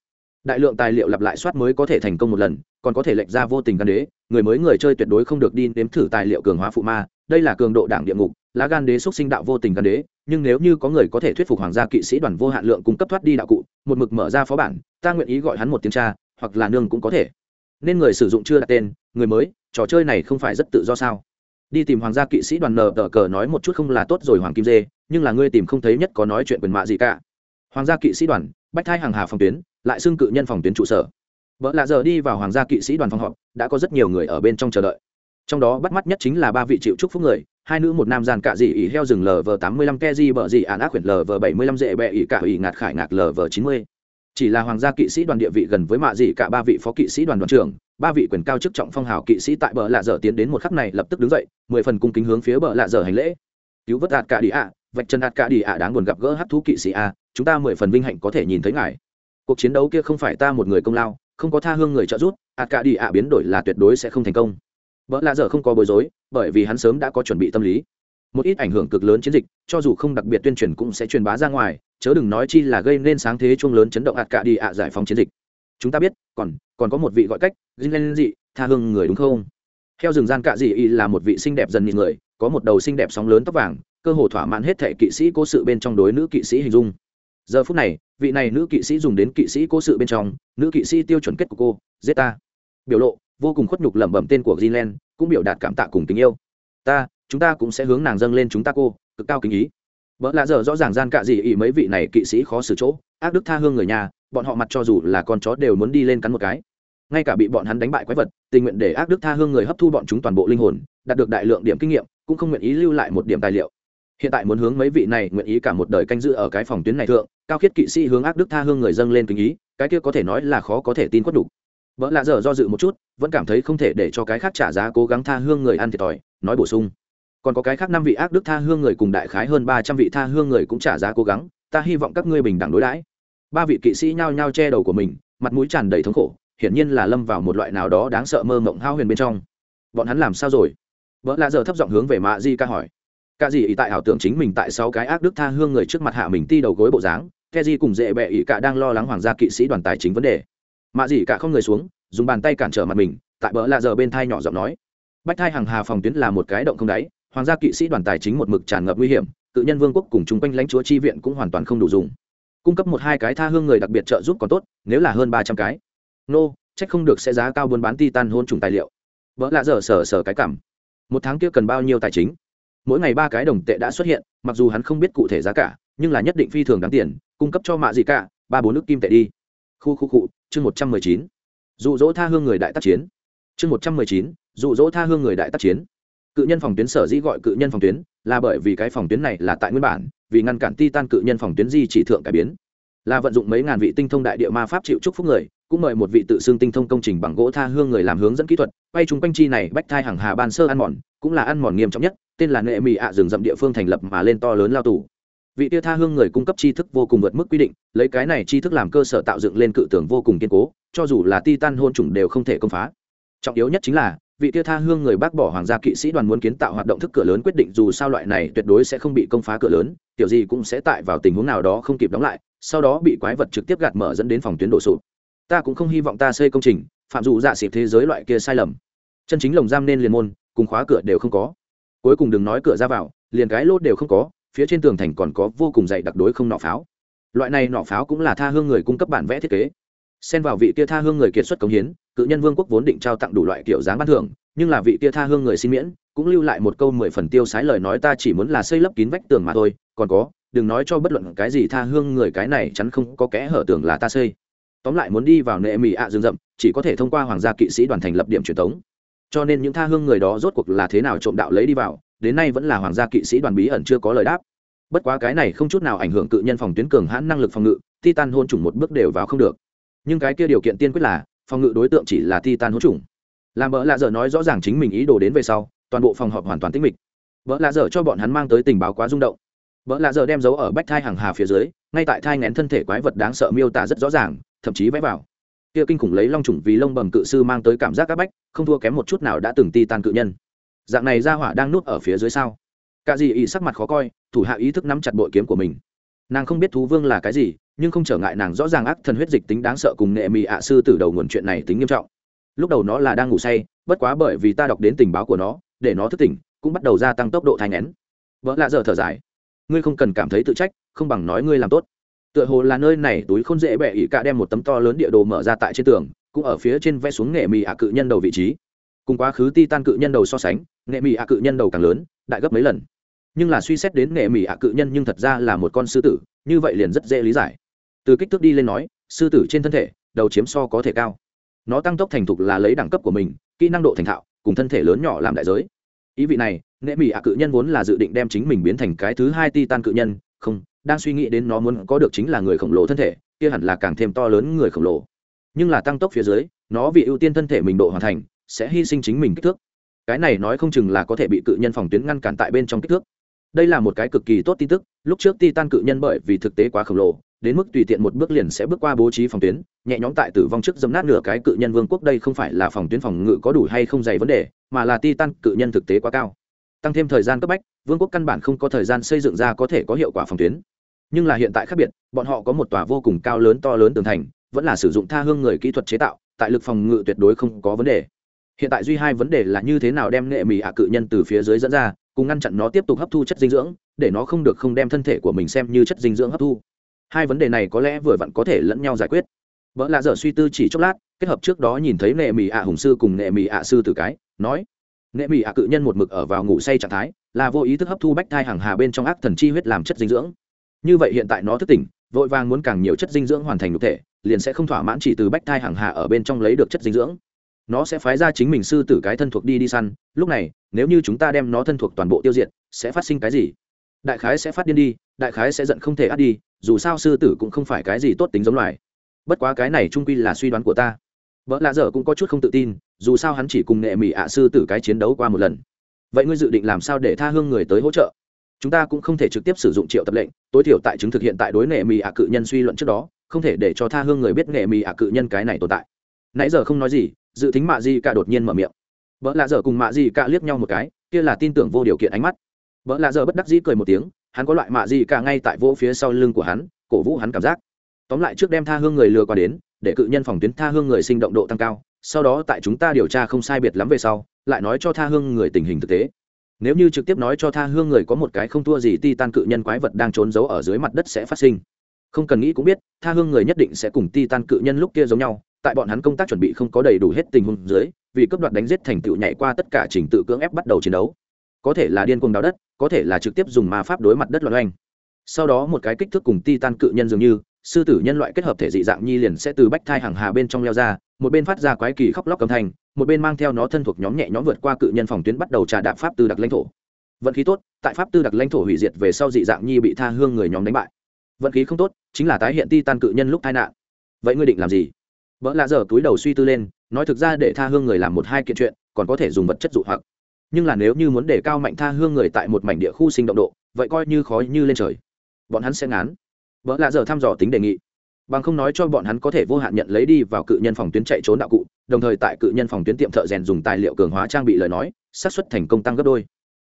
đại lượng tài liệu lặp lại soát mới có thể thành công một lần, còn có thể lệch ra vô tình gan đế, người mới người chơi tuyệt đối không được đi nếm thử tài liệu cường hóa phụ ma, đây là cường độ đảng địa ngục, lá gan đế xúc sinh đạo vô tình gan đế, nhưng nếu như có người có thể thuyết phục hoàng gia kỵ sĩ đoàn vô hạn lượng cung cấp thoát đi đạo cụ, một mực mở ra phó bản, ta nguyện ý gọi hắn một tiếng cha, hoặc là nương cũng có thể. Nên người sử dụng chưa đặt tên, người mới, trò chơi này không phải rất tự do sao? Đi tìm hoàng gia kỵ sĩ đoàn nờ tờ cờ nói một chút không là tốt rồi hoàng kim dê, nhưng là ngươi tìm không thấy nhất có nói chuyện quyền mạ gì cả. Hoàng gia kỵ sĩ đoàn, bách thai hàng hà phòng tuyến lại xưng cự nhân phòng tuyến trụ sở. Vợ lạ giờ đi vào hoàng gia kỵ sĩ đoàn phòng họp, đã có rất nhiều người ở bên trong chờ đợi. Trong đó bắt mắt nhất chính là ba vị chịu chúc phúc người, hai nữ một nam giàn cạ dị ỉ heo rừng lv tám mươi lăm ke di bờ dị ạn ác quyển lv bảy mươi lăm dễ bẹ ỉ cả ỉ ngạt khải ngạt lv chín mươi. Chỉ là hoàng gia kỵ sĩ đoàn địa vị gần với mạ dị cả ba vị phó kỵ sĩ đoàn đoàn trưởng, ba vị quyền cao chức trọng phong hào kỵ sĩ tại bờ lạ dở tiến đến một khắc này lập tức đứng dậy, mười phần cung kính hướng phía bờ lạ dở hành lễ. Cứu vớt đạt cả đi ạ, vạch chân đạt cả đi ạ, đáng buồn gặp gỡ hát thú kỵ sĩ a, chúng ta mười phần vinh hạnh có thể nhìn thấy ngài cuộc chiến đấu kia không phải ta một người công lao, không có tha hương người trợ giúp ạt cả đi ạ biến đổi là tuyệt đối sẽ không thành công. Vợ lạ dở không có bối rối, bởi vì hắn sớm đã có chuẩn bị tâm lý. Một ít ảnh hưởng cực lớn chiến dịch, cho dù không đặc biệt tuyên truyền cũng sẽ truyền bá ra ngoài, chớ đừng nói chi là gây nên sáng thế chuông lớn chấn động ạt cả đi ạ giải phóng chiến dịch. Chúng ta biết, còn còn có một vị gọi cách dinh lên dị tha hương người đúng không? Theo rừng gian cạ dị y là một vị xinh đẹp dần nhìn người, có một đầu xinh đẹp sóng lớn tóc vàng, cơ hồ thỏa mãn hết thể kỵ sĩ cố sự bên trong đối nữ kỵ sĩ hình dung. Giờ phút này vị này nữ kỵ sĩ dùng đến kỵ sĩ cố sự bên trong nữ kỵ sĩ tiêu chuẩn kết của cô zeta biểu lộ vô cùng khuất nhục lẩm bẩm tên của Greenland, cũng biểu đạt cảm tạ cùng tình yêu. Ta, chúng ta cũng sẽ hướng nàng dâng lên chúng ta cô, cực cao kính ý. vợ lạ giờ rõ ràng gian cạ gì ý mấy vị này kỵ sĩ khó xử chỗ, ác đức tha hương người nhà, bọn họ mặt cho dù là con chó đều muốn đi lên cắn một cái. Ngay cả bị bọn hắn đánh bại quái vật, tình nguyện để ác đức tha hương người hấp thu bọn chúng toàn bộ linh hồn, đạt được đại lượng điểm kinh nghiệm, cũng không nguyện ý lưu lại một điểm tài liệu. Hiện tại muốn hướng mấy vị này nguyện ý cả một đời canh giữ ở cái phòng tuyến này thượng, cao khiết kỵ sĩ hướng ác đức tha hương người dâng lên kính ý, cái kia có thể nói là khó có thể tin quất đủ. Vợ lạ dở do dự một chút vẫn cảm thấy không thể để cho cái khác trả giá cố gắng tha hương người ăn thiệt thòi nói bổ sung. Còn có cái khác năm vị ác đức tha hương người cùng đại khái hơn ba trăm vị tha hương người cũng trả giá cố gắng ta hy vọng các ngươi bình đẳng đối đãi. Ba vị kỵ sĩ nhao nhao che đầu của mình mặt mũi tràn đầy thống khổ hiển nhiên là lâm vào một loại nào đó đáng sợ mơ mộng hao huyền bên trong. Bọn hắn làm sao rồi? Vợ lạ dở thấp giọng hướng về mạ di ca hỏi. Cả gì ý tại ảo tưởng chính mình tại sáu cái ác đức tha hương người trước mặt hạ mình ti đầu gối bộ dáng, ke di cùng dễ bẹ ý cả đang lo lắng hoàng gia kỵ sĩ đoàn tài chính vấn đề. Mạ dị cả không người xuống, dùng bàn tay cản trở mặt mình, tại bỡ lạ giờ bên thai nhỏ giọng nói. Bách thai hàng hà phòng tuyến là một cái động không đáy, hoàng gia kỵ sĩ đoàn tài chính một mực tràn ngập nguy hiểm, tự nhân vương quốc cùng chung quanh lãnh chúa chi viện cũng hoàn toàn không đủ dùng. Cung cấp một hai cái tha hương người đặc biệt trợ giúp còn tốt, nếu là hơn ba trăm cái. Nô, trách không được sẽ giá cao buôn bán titan hôn trùng tài liệu. Vỡ lạ dở sở sở cái cảm. Một tháng kia cần bao nhiêu tài chính? Mỗi ngày ba cái đồng tệ đã xuất hiện, mặc dù hắn không biết cụ thể giá cả, nhưng là nhất định phi thường đáng tiền, cung cấp cho mạ gì cả, ba bốn nước kim tệ đi. Khu khu cụ chương một trăm mười chín. Dụ dỗ tha hương người đại tác chiến. Chương một trăm mười chín, dụ dỗ tha hương người đại tác chiến. Cự nhân phòng tuyến sở dĩ gọi cự nhân phòng tuyến, là bởi vì cái phòng tuyến này là tại nguyên bản, vì ngăn cản ti tan cự nhân phòng tuyến di chỉ thượng cải biến. Là vận dụng mấy ngàn vị tinh thông đại địa ma pháp chịu chúc phúc người, cũng mời một vị tự xưng tinh thông công trình bằng gỗ tha hương người làm hướng dẫn kỹ thuật, quay chung quanh chi này bách thai hàng hà ban sơ ăn mòn, cũng là ăn mòn nghiêm trọng nhất tên là nệ mỹ ạ rừng rậm địa phương thành lập mà lên to lớn lao tù. Vị tia tha hương người cung cấp tri thức vô cùng vượt mức quy định, lấy cái này tri thức làm cơ sở tạo dựng lên cự tưởng vô cùng kiên cố, cho dù là titan hôn chủng đều không thể công phá. Trọng yếu nhất chính là, vị tia tha hương người bác bỏ hoàng gia kỵ sĩ đoàn muốn kiến tạo hoạt động thức cửa lớn quyết định dù sao loại này tuyệt đối sẽ không bị công phá cửa lớn, kiểu gì cũng sẽ tại vào tình huống nào đó không kịp đóng lại, sau đó bị quái vật trực tiếp gạt mở dẫn đến phòng tuyến đổ sụp. Ta cũng không hy vọng ta xây công trình, phạm dụ dạ xịp thế giới loại kia sai lầm. Chân chính lồng giam nên liền môn, cùng khóa cửa đều không có cuối cùng đừng nói cửa ra vào, liền cái lốt đều không có, phía trên tường thành còn có vô cùng dày đặc đối không nọ pháo. Loại này nọ pháo cũng là tha hương người cung cấp bản vẽ thiết kế. Xen vào vị kia tha hương người kiệt xuất cống hiến, cự nhân vương quốc vốn định trao tặng đủ loại kiểu dáng ban thưởng, nhưng là vị kia tha hương người xin miễn, cũng lưu lại một câu mười phần tiêu sái lời nói ta chỉ muốn là xây lấp kín vách tường mà thôi, còn có, đừng nói cho bất luận cái gì tha hương người cái này chắn không có kẽ hở tường là ta xây. Tóm lại muốn đi vào nệ mì ạ rừng rậm, chỉ có thể thông qua hoàng gia kỵ sĩ đoàn thành lập điểm truyền thống cho nên những tha hương người đó rốt cuộc là thế nào trộm đạo lấy đi vào, đến nay vẫn là hoàng gia kỵ sĩ đoàn bí ẩn chưa có lời đáp. Bất quá cái này không chút nào ảnh hưởng cự nhân phòng tuyến cường hãn năng lực phòng ngự, titan hôn chủng một bước đều vào không được. Nhưng cái kia điều kiện tiên quyết là, phòng ngự đối tượng chỉ là titan hôn chủng. Làm bỡ lạ dở nói rõ ràng chính mình ý đồ đến về sau, toàn bộ phòng họp hoàn toàn tĩnh mịch. Bỡ lạ dở cho bọn hắn mang tới tình báo quá rung động. Bỡ lạ dở đem dấu ở bách thai hàng hà phía dưới, ngay tại thai ngén thân thể quái vật đáng sợ miêu tả rất rõ ràng, thậm chí vẽ vào kia kinh khủng lấy long trùng vì lông bầm cự sư mang tới cảm giác áp bách, không thua kém một chút nào đã từng ti tan cự nhân. Dạng này ra hỏa đang nuốt ở phía dưới sao? Cả gì ý sắc mặt khó coi, thủ hạ ý thức nắm chặt bội kiếm của mình. Nàng không biết thú vương là cái gì, nhưng không trở ngại nàng rõ ràng ác thần huyết dịch tính đáng sợ cùng nghệ mị ạ sư từ đầu nguồn chuyện này tính nghiêm trọng. Lúc đầu nó là đang ngủ say, bất quá bởi vì ta đọc đến tình báo của nó, để nó thức tỉnh, cũng bắt đầu gia tăng tốc độ thai ngén vợ lạ giờ thở dài. Ngươi không cần cảm thấy tự trách, không bằng nói ngươi làm tốt tựa hồ là nơi này túi không dễ bẻ ỉ cả đem một tấm to lớn địa đồ mở ra tại trên tường, cũng ở phía trên vẽ xuống nghệ mì ạ cự nhân đầu vị trí. Cùng quá khứ ti tan cự nhân đầu so sánh, nghệ mì ạ cự nhân đầu càng lớn, đại gấp mấy lần. Nhưng là suy xét đến nghệ mì ạ cự nhân nhưng thật ra là một con sư tử, như vậy liền rất dễ lý giải. Từ kích thước đi lên nói, sư tử trên thân thể, đầu chiếm so có thể cao. Nó tăng tốc thành thục là lấy đẳng cấp của mình, kỹ năng độ thành thạo, cùng thân thể lớn nhỏ làm đại giới. Ý vị này, nghệ mì ạ cự nhân vốn là dự định đem chính mình biến thành cái thứ hai ti tan cự nhân, không đang suy nghĩ đến nó muốn có được chính là người khổng lồ thân thể, kia hẳn là càng thêm to lớn người khổng lồ. Nhưng là tăng tốc phía dưới, nó vì ưu tiên thân thể mình độ hoàn thành, sẽ hy sinh chính mình kích thước. Cái này nói không chừng là có thể bị cự nhân phòng tuyến ngăn cản tại bên trong kích thước. Đây là một cái cực kỳ tốt tin tức, lúc trước ti tan cự nhân bởi vì thực tế quá khổng lồ, đến mức tùy tiện một bước liền sẽ bước qua bố trí phòng tuyến, nhẹ nhõm tại tử vong trước dấm nát nửa cái cự nhân vương quốc đây không phải là phòng tuyến phòng ngự có đủ hay không dày vấn đề, mà là ti tan cự nhân thực tế quá cao. Tăng thêm thời gian cấp bách, vương quốc căn bản không có thời gian xây dựng ra có thể có hiệu quả phòng tuyến nhưng là hiện tại khác biệt, bọn họ có một tòa vô cùng cao lớn to lớn tường thành, vẫn là sử dụng tha hương người kỹ thuật chế tạo, tại lực phòng ngự tuyệt đối không có vấn đề. Hiện tại duy hai vấn đề là như thế nào đem nghệ mì ạ cự nhân từ phía dưới dẫn ra, cùng ngăn chặn nó tiếp tục hấp thu chất dinh dưỡng, để nó không được không đem thân thể của mình xem như chất dinh dưỡng hấp thu. Hai vấn đề này có lẽ vừa vặn có thể lẫn nhau giải quyết. Vợ lạ dở suy tư chỉ chốc lát, kết hợp trước đó nhìn thấy nệ mì ạ hùng sư cùng nệ mì ạ sư tử cái, nói nệ mì ạ cự nhân một mực ở vào ngủ say trạng thái, là vô ý thức hấp thu bách thai hàng hà bên trong ác thần chi huyết làm chất dinh dưỡng như vậy hiện tại nó thức tỉnh, vội vàng muốn càng nhiều chất dinh dưỡng hoàn thành nhục thể, liền sẽ không thỏa mãn chỉ từ bách thai hàng hà ở bên trong lấy được chất dinh dưỡng. Nó sẽ phái ra chính mình sư tử cái thân thuộc đi đi săn, lúc này, nếu như chúng ta đem nó thân thuộc toàn bộ tiêu diệt, sẽ phát sinh cái gì? Đại khái sẽ phát điên đi, đại khái sẽ giận không thể át đi, dù sao sư tử cũng không phải cái gì tốt tính giống loài. Bất quá cái này trung quy là suy đoán của ta. Vợ lạ dở cũng có chút không tự tin, dù sao hắn chỉ cùng nghệ mỹ ạ sư tử cái chiến đấu qua một lần. Vậy ngươi dự định làm sao để tha hương người tới hỗ trợ? Chúng ta cũng không thể trực tiếp sử dụng triệu tập lệnh, tối thiểu tại chứng thực hiện tại đối nghệ mì ạ cự nhân suy luận trước đó, không thể để cho tha hương người biết nghệ mì ạ cự nhân cái này tồn tại. Nãy giờ không nói gì, dự tính mạ di cả đột nhiên mở miệng. Vợ lạ giờ cùng mạ di cả liếc nhau một cái, kia là tin tưởng vô điều kiện ánh mắt. Vợ lạ giờ bất đắc dĩ cười một tiếng, hắn có loại mạ di cả ngay tại vô phía sau lưng của hắn, cổ vũ hắn cảm giác. Tóm lại trước đem tha hương người lừa qua đến, để cự nhân phòng tuyến tha hương người sinh động độ tăng cao, sau đó tại chúng ta điều tra không sai biệt lắm về sau, lại nói cho tha hương người tình hình thực tế nếu như trực tiếp nói cho tha hương người có một cái không thua gì ti tan cự nhân quái vật đang trốn giấu ở dưới mặt đất sẽ phát sinh. Không cần nghĩ cũng biết, tha hương người nhất định sẽ cùng ti tan cự nhân lúc kia giống nhau, tại bọn hắn công tác chuẩn bị không có đầy đủ hết tình huống dưới, vì cấp đoạt đánh giết thành tựu nhảy qua tất cả trình tự cưỡng ép bắt đầu chiến đấu. Có thể là điên cuồng đào đất, có thể là trực tiếp dùng ma pháp đối mặt đất loạn oanh sau đó một cái kích thước cùng ti tan cự nhân dường như sư tử nhân loại kết hợp thể dị dạng nhi liền sẽ từ bách thai hàng hà bên trong leo ra, một bên phát ra quái kỳ khóc lóc cầm thành một bên mang theo nó thân thuộc nhóm nhẹ nhóm vượt qua cự nhân phòng tuyến bắt đầu trà đạp pháp tư đặc lãnh thổ. Vận khí tốt, tại pháp tư đặc lãnh thổ hủy diệt về sau dị dạng nhi bị tha hương người nhóm đánh bại. Vận khí không tốt, chính là tái hiện ti tan cự nhân lúc tai nạn. Vậy ngươi định làm gì? Vợ lạ giờ túi đầu suy tư lên, nói thực ra để tha hương người làm một hai kiện chuyện, còn có thể dùng vật chất dụ hoặc. Nhưng là nếu như muốn để cao mạnh tha hương người tại một mảnh địa khu sinh động độ, vậy coi như khó như lên trời. Bọn hắn sẽ ngán vợ lạ giờ thăm dò tính đề nghị. Bằng không nói cho bọn hắn có thể vô hạn nhận lấy đi vào cự nhân phòng tuyến chạy trốn đạo cụ, đồng thời tại cự nhân phòng tuyến tiệm thợ rèn dùng tài liệu cường hóa trang bị lời nói, xác suất thành công tăng gấp đôi.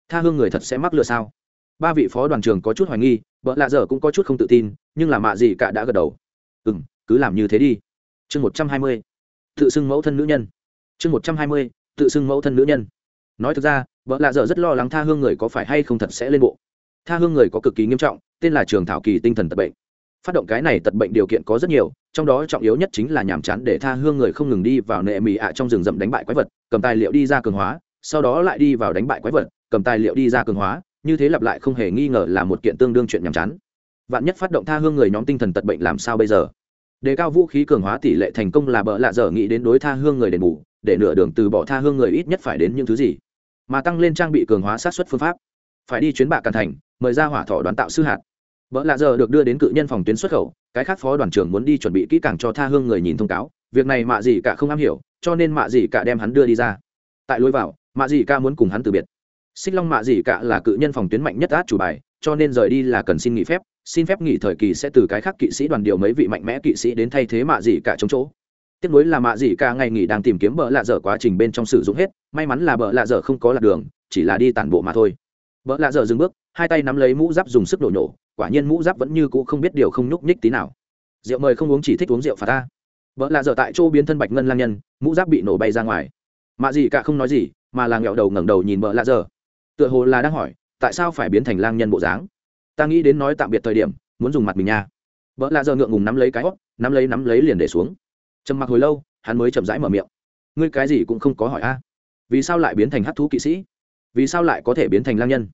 Tha hương người thật sẽ mắc lừa sao? Ba vị phó đoàn trường có chút hoài nghi vợ lạ giờ cũng có chút không tự tin, nhưng là mạ gì cả đã gật đầu. Ừ m cứ làm như thế đi. Chương một trăm hai mươi, tự xưng mẫu thân nữ nhân. Chương một trăm hai mươi, tự xưng mẫu thân nữ nhân. Nói thực ra vợ lạ dở rất lo lắng tha hương người có phải hay không thật sẽ lên bộ. Tha hương người có cực kỳ nghiêm trọng, tên là trường thảo kỳ tinh thần tật bệnh phát động cái này tật bệnh điều kiện có rất nhiều, trong đó trọng yếu nhất chính là nhàm chán để tha hương người không ngừng đi vào nệ mì ạ trong rừng rậm đánh bại quái vật, cầm tài liệu đi ra cường hóa, sau đó lại đi vào đánh bại quái vật, cầm tài liệu đi ra cường hóa, như thế lặp lại không hề nghi ngờ là một kiện tương đương chuyện nhàm chán. Vạn nhất phát động tha hương người nhóm tinh thần tật bệnh làm sao bây giờ? Đề cao vũ khí cường hóa tỷ lệ thành công là bợ lạ dở nghĩ đến đối tha hương người đền bù, để nửa đường từ bỏ tha hương người ít nhất phải đến những thứ gì? Mà tăng lên trang bị cường hóa sát xuất phương pháp. Phải đi chuyến bạc càn thành, mời ra hỏa thọ đoán tạo sư hạt vợ lạ giờ được đưa đến cự nhân phòng tuyến xuất khẩu, cái khác phó đoàn trưởng muốn đi chuẩn bị kỹ càng cho tha hương người nhìn thông cáo, việc này mạ gì cả không am hiểu, cho nên mạ gì cả đem hắn đưa đi ra. Tại lối vào, mạ gì cả muốn cùng hắn từ biệt. Xích long mạ gì cả là cự nhân phòng tuyến mạnh nhất át chủ bài, cho nên rời đi là cần xin nghỉ phép, xin phép nghỉ thời kỳ sẽ từ cái khác kỵ sĩ đoàn điều mấy vị mạnh mẽ kỵ sĩ đến thay thế mạ gì cả chống chỗ. Tiếp nối là mạ gì cả ngày nghỉ đang tìm kiếm bợ lạ dở quá trình bên trong sử dụng hết, may mắn là bợ lạ dở không có lạc đường, chỉ là đi tản bộ mà thôi. Bợ lạ dở dừng bước, hai tay nắm lấy mũ giáp dùng sức đổ nhổ quả nhiên mũ giáp vẫn như cũ không biết điều không nhúc nhích tí nào. Rượu mời không uống chỉ thích uống rượu phà ta. Vợ là dở tại chỗ biến thân bạch ngân lang nhân, mũ giáp bị nổ bay ra ngoài. Mạ gì cả không nói gì, mà là nghẹo đầu ngẩng đầu nhìn vợ là dở tựa hồ là đang hỏi, tại sao phải biến thành lang nhân bộ dáng? Ta nghĩ đến nói tạm biệt thời điểm, muốn dùng mặt mình nha. Vợ là dở ngượng ngùng nắm lấy cái hót nắm lấy nắm lấy liền để xuống. Trầm mặc hồi lâu, hắn mới chậm rãi mở miệng. Ngươi cái gì cũng không có hỏi a? Vì sao lại biến thành hát thú kỵ sĩ? Vì sao lại có thể biến thành lang nhân?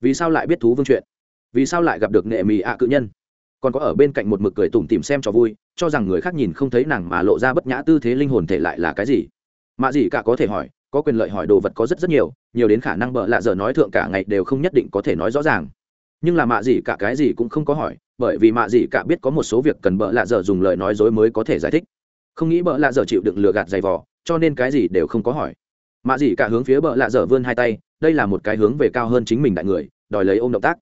Vì sao lại biết thú vương chuyện? Vì sao lại gặp được nệ mì ạ cự nhân? Còn có ở bên cạnh một mực cười tủm tìm xem cho vui, cho rằng người khác nhìn không thấy nàng mà lộ ra bất nhã tư thế linh hồn thể lại là cái gì? Mạ gì cả có thể hỏi, có quyền lợi hỏi đồ vật có rất rất nhiều nhiều đến khả năng bợ lạ dở nói thượng cả ngày đều không nhất định có thể nói rõ ràng. Nhưng là mạ gì cả cái gì cũng không có hỏi, bởi vì mạ gì cả biết có một số việc cần bợ lạ dở dùng lời nói dối mới có thể giải thích. Không nghĩ bợ lạ dở chịu đựng lừa gạt dày vò, cho nên cái gì đều không có hỏi. Mạ gì cả hướng phía bợ lạ dở vươn hai tay, đây là một cái hướng về cao hơn chính mình đại người, đòi lấy ôm động tác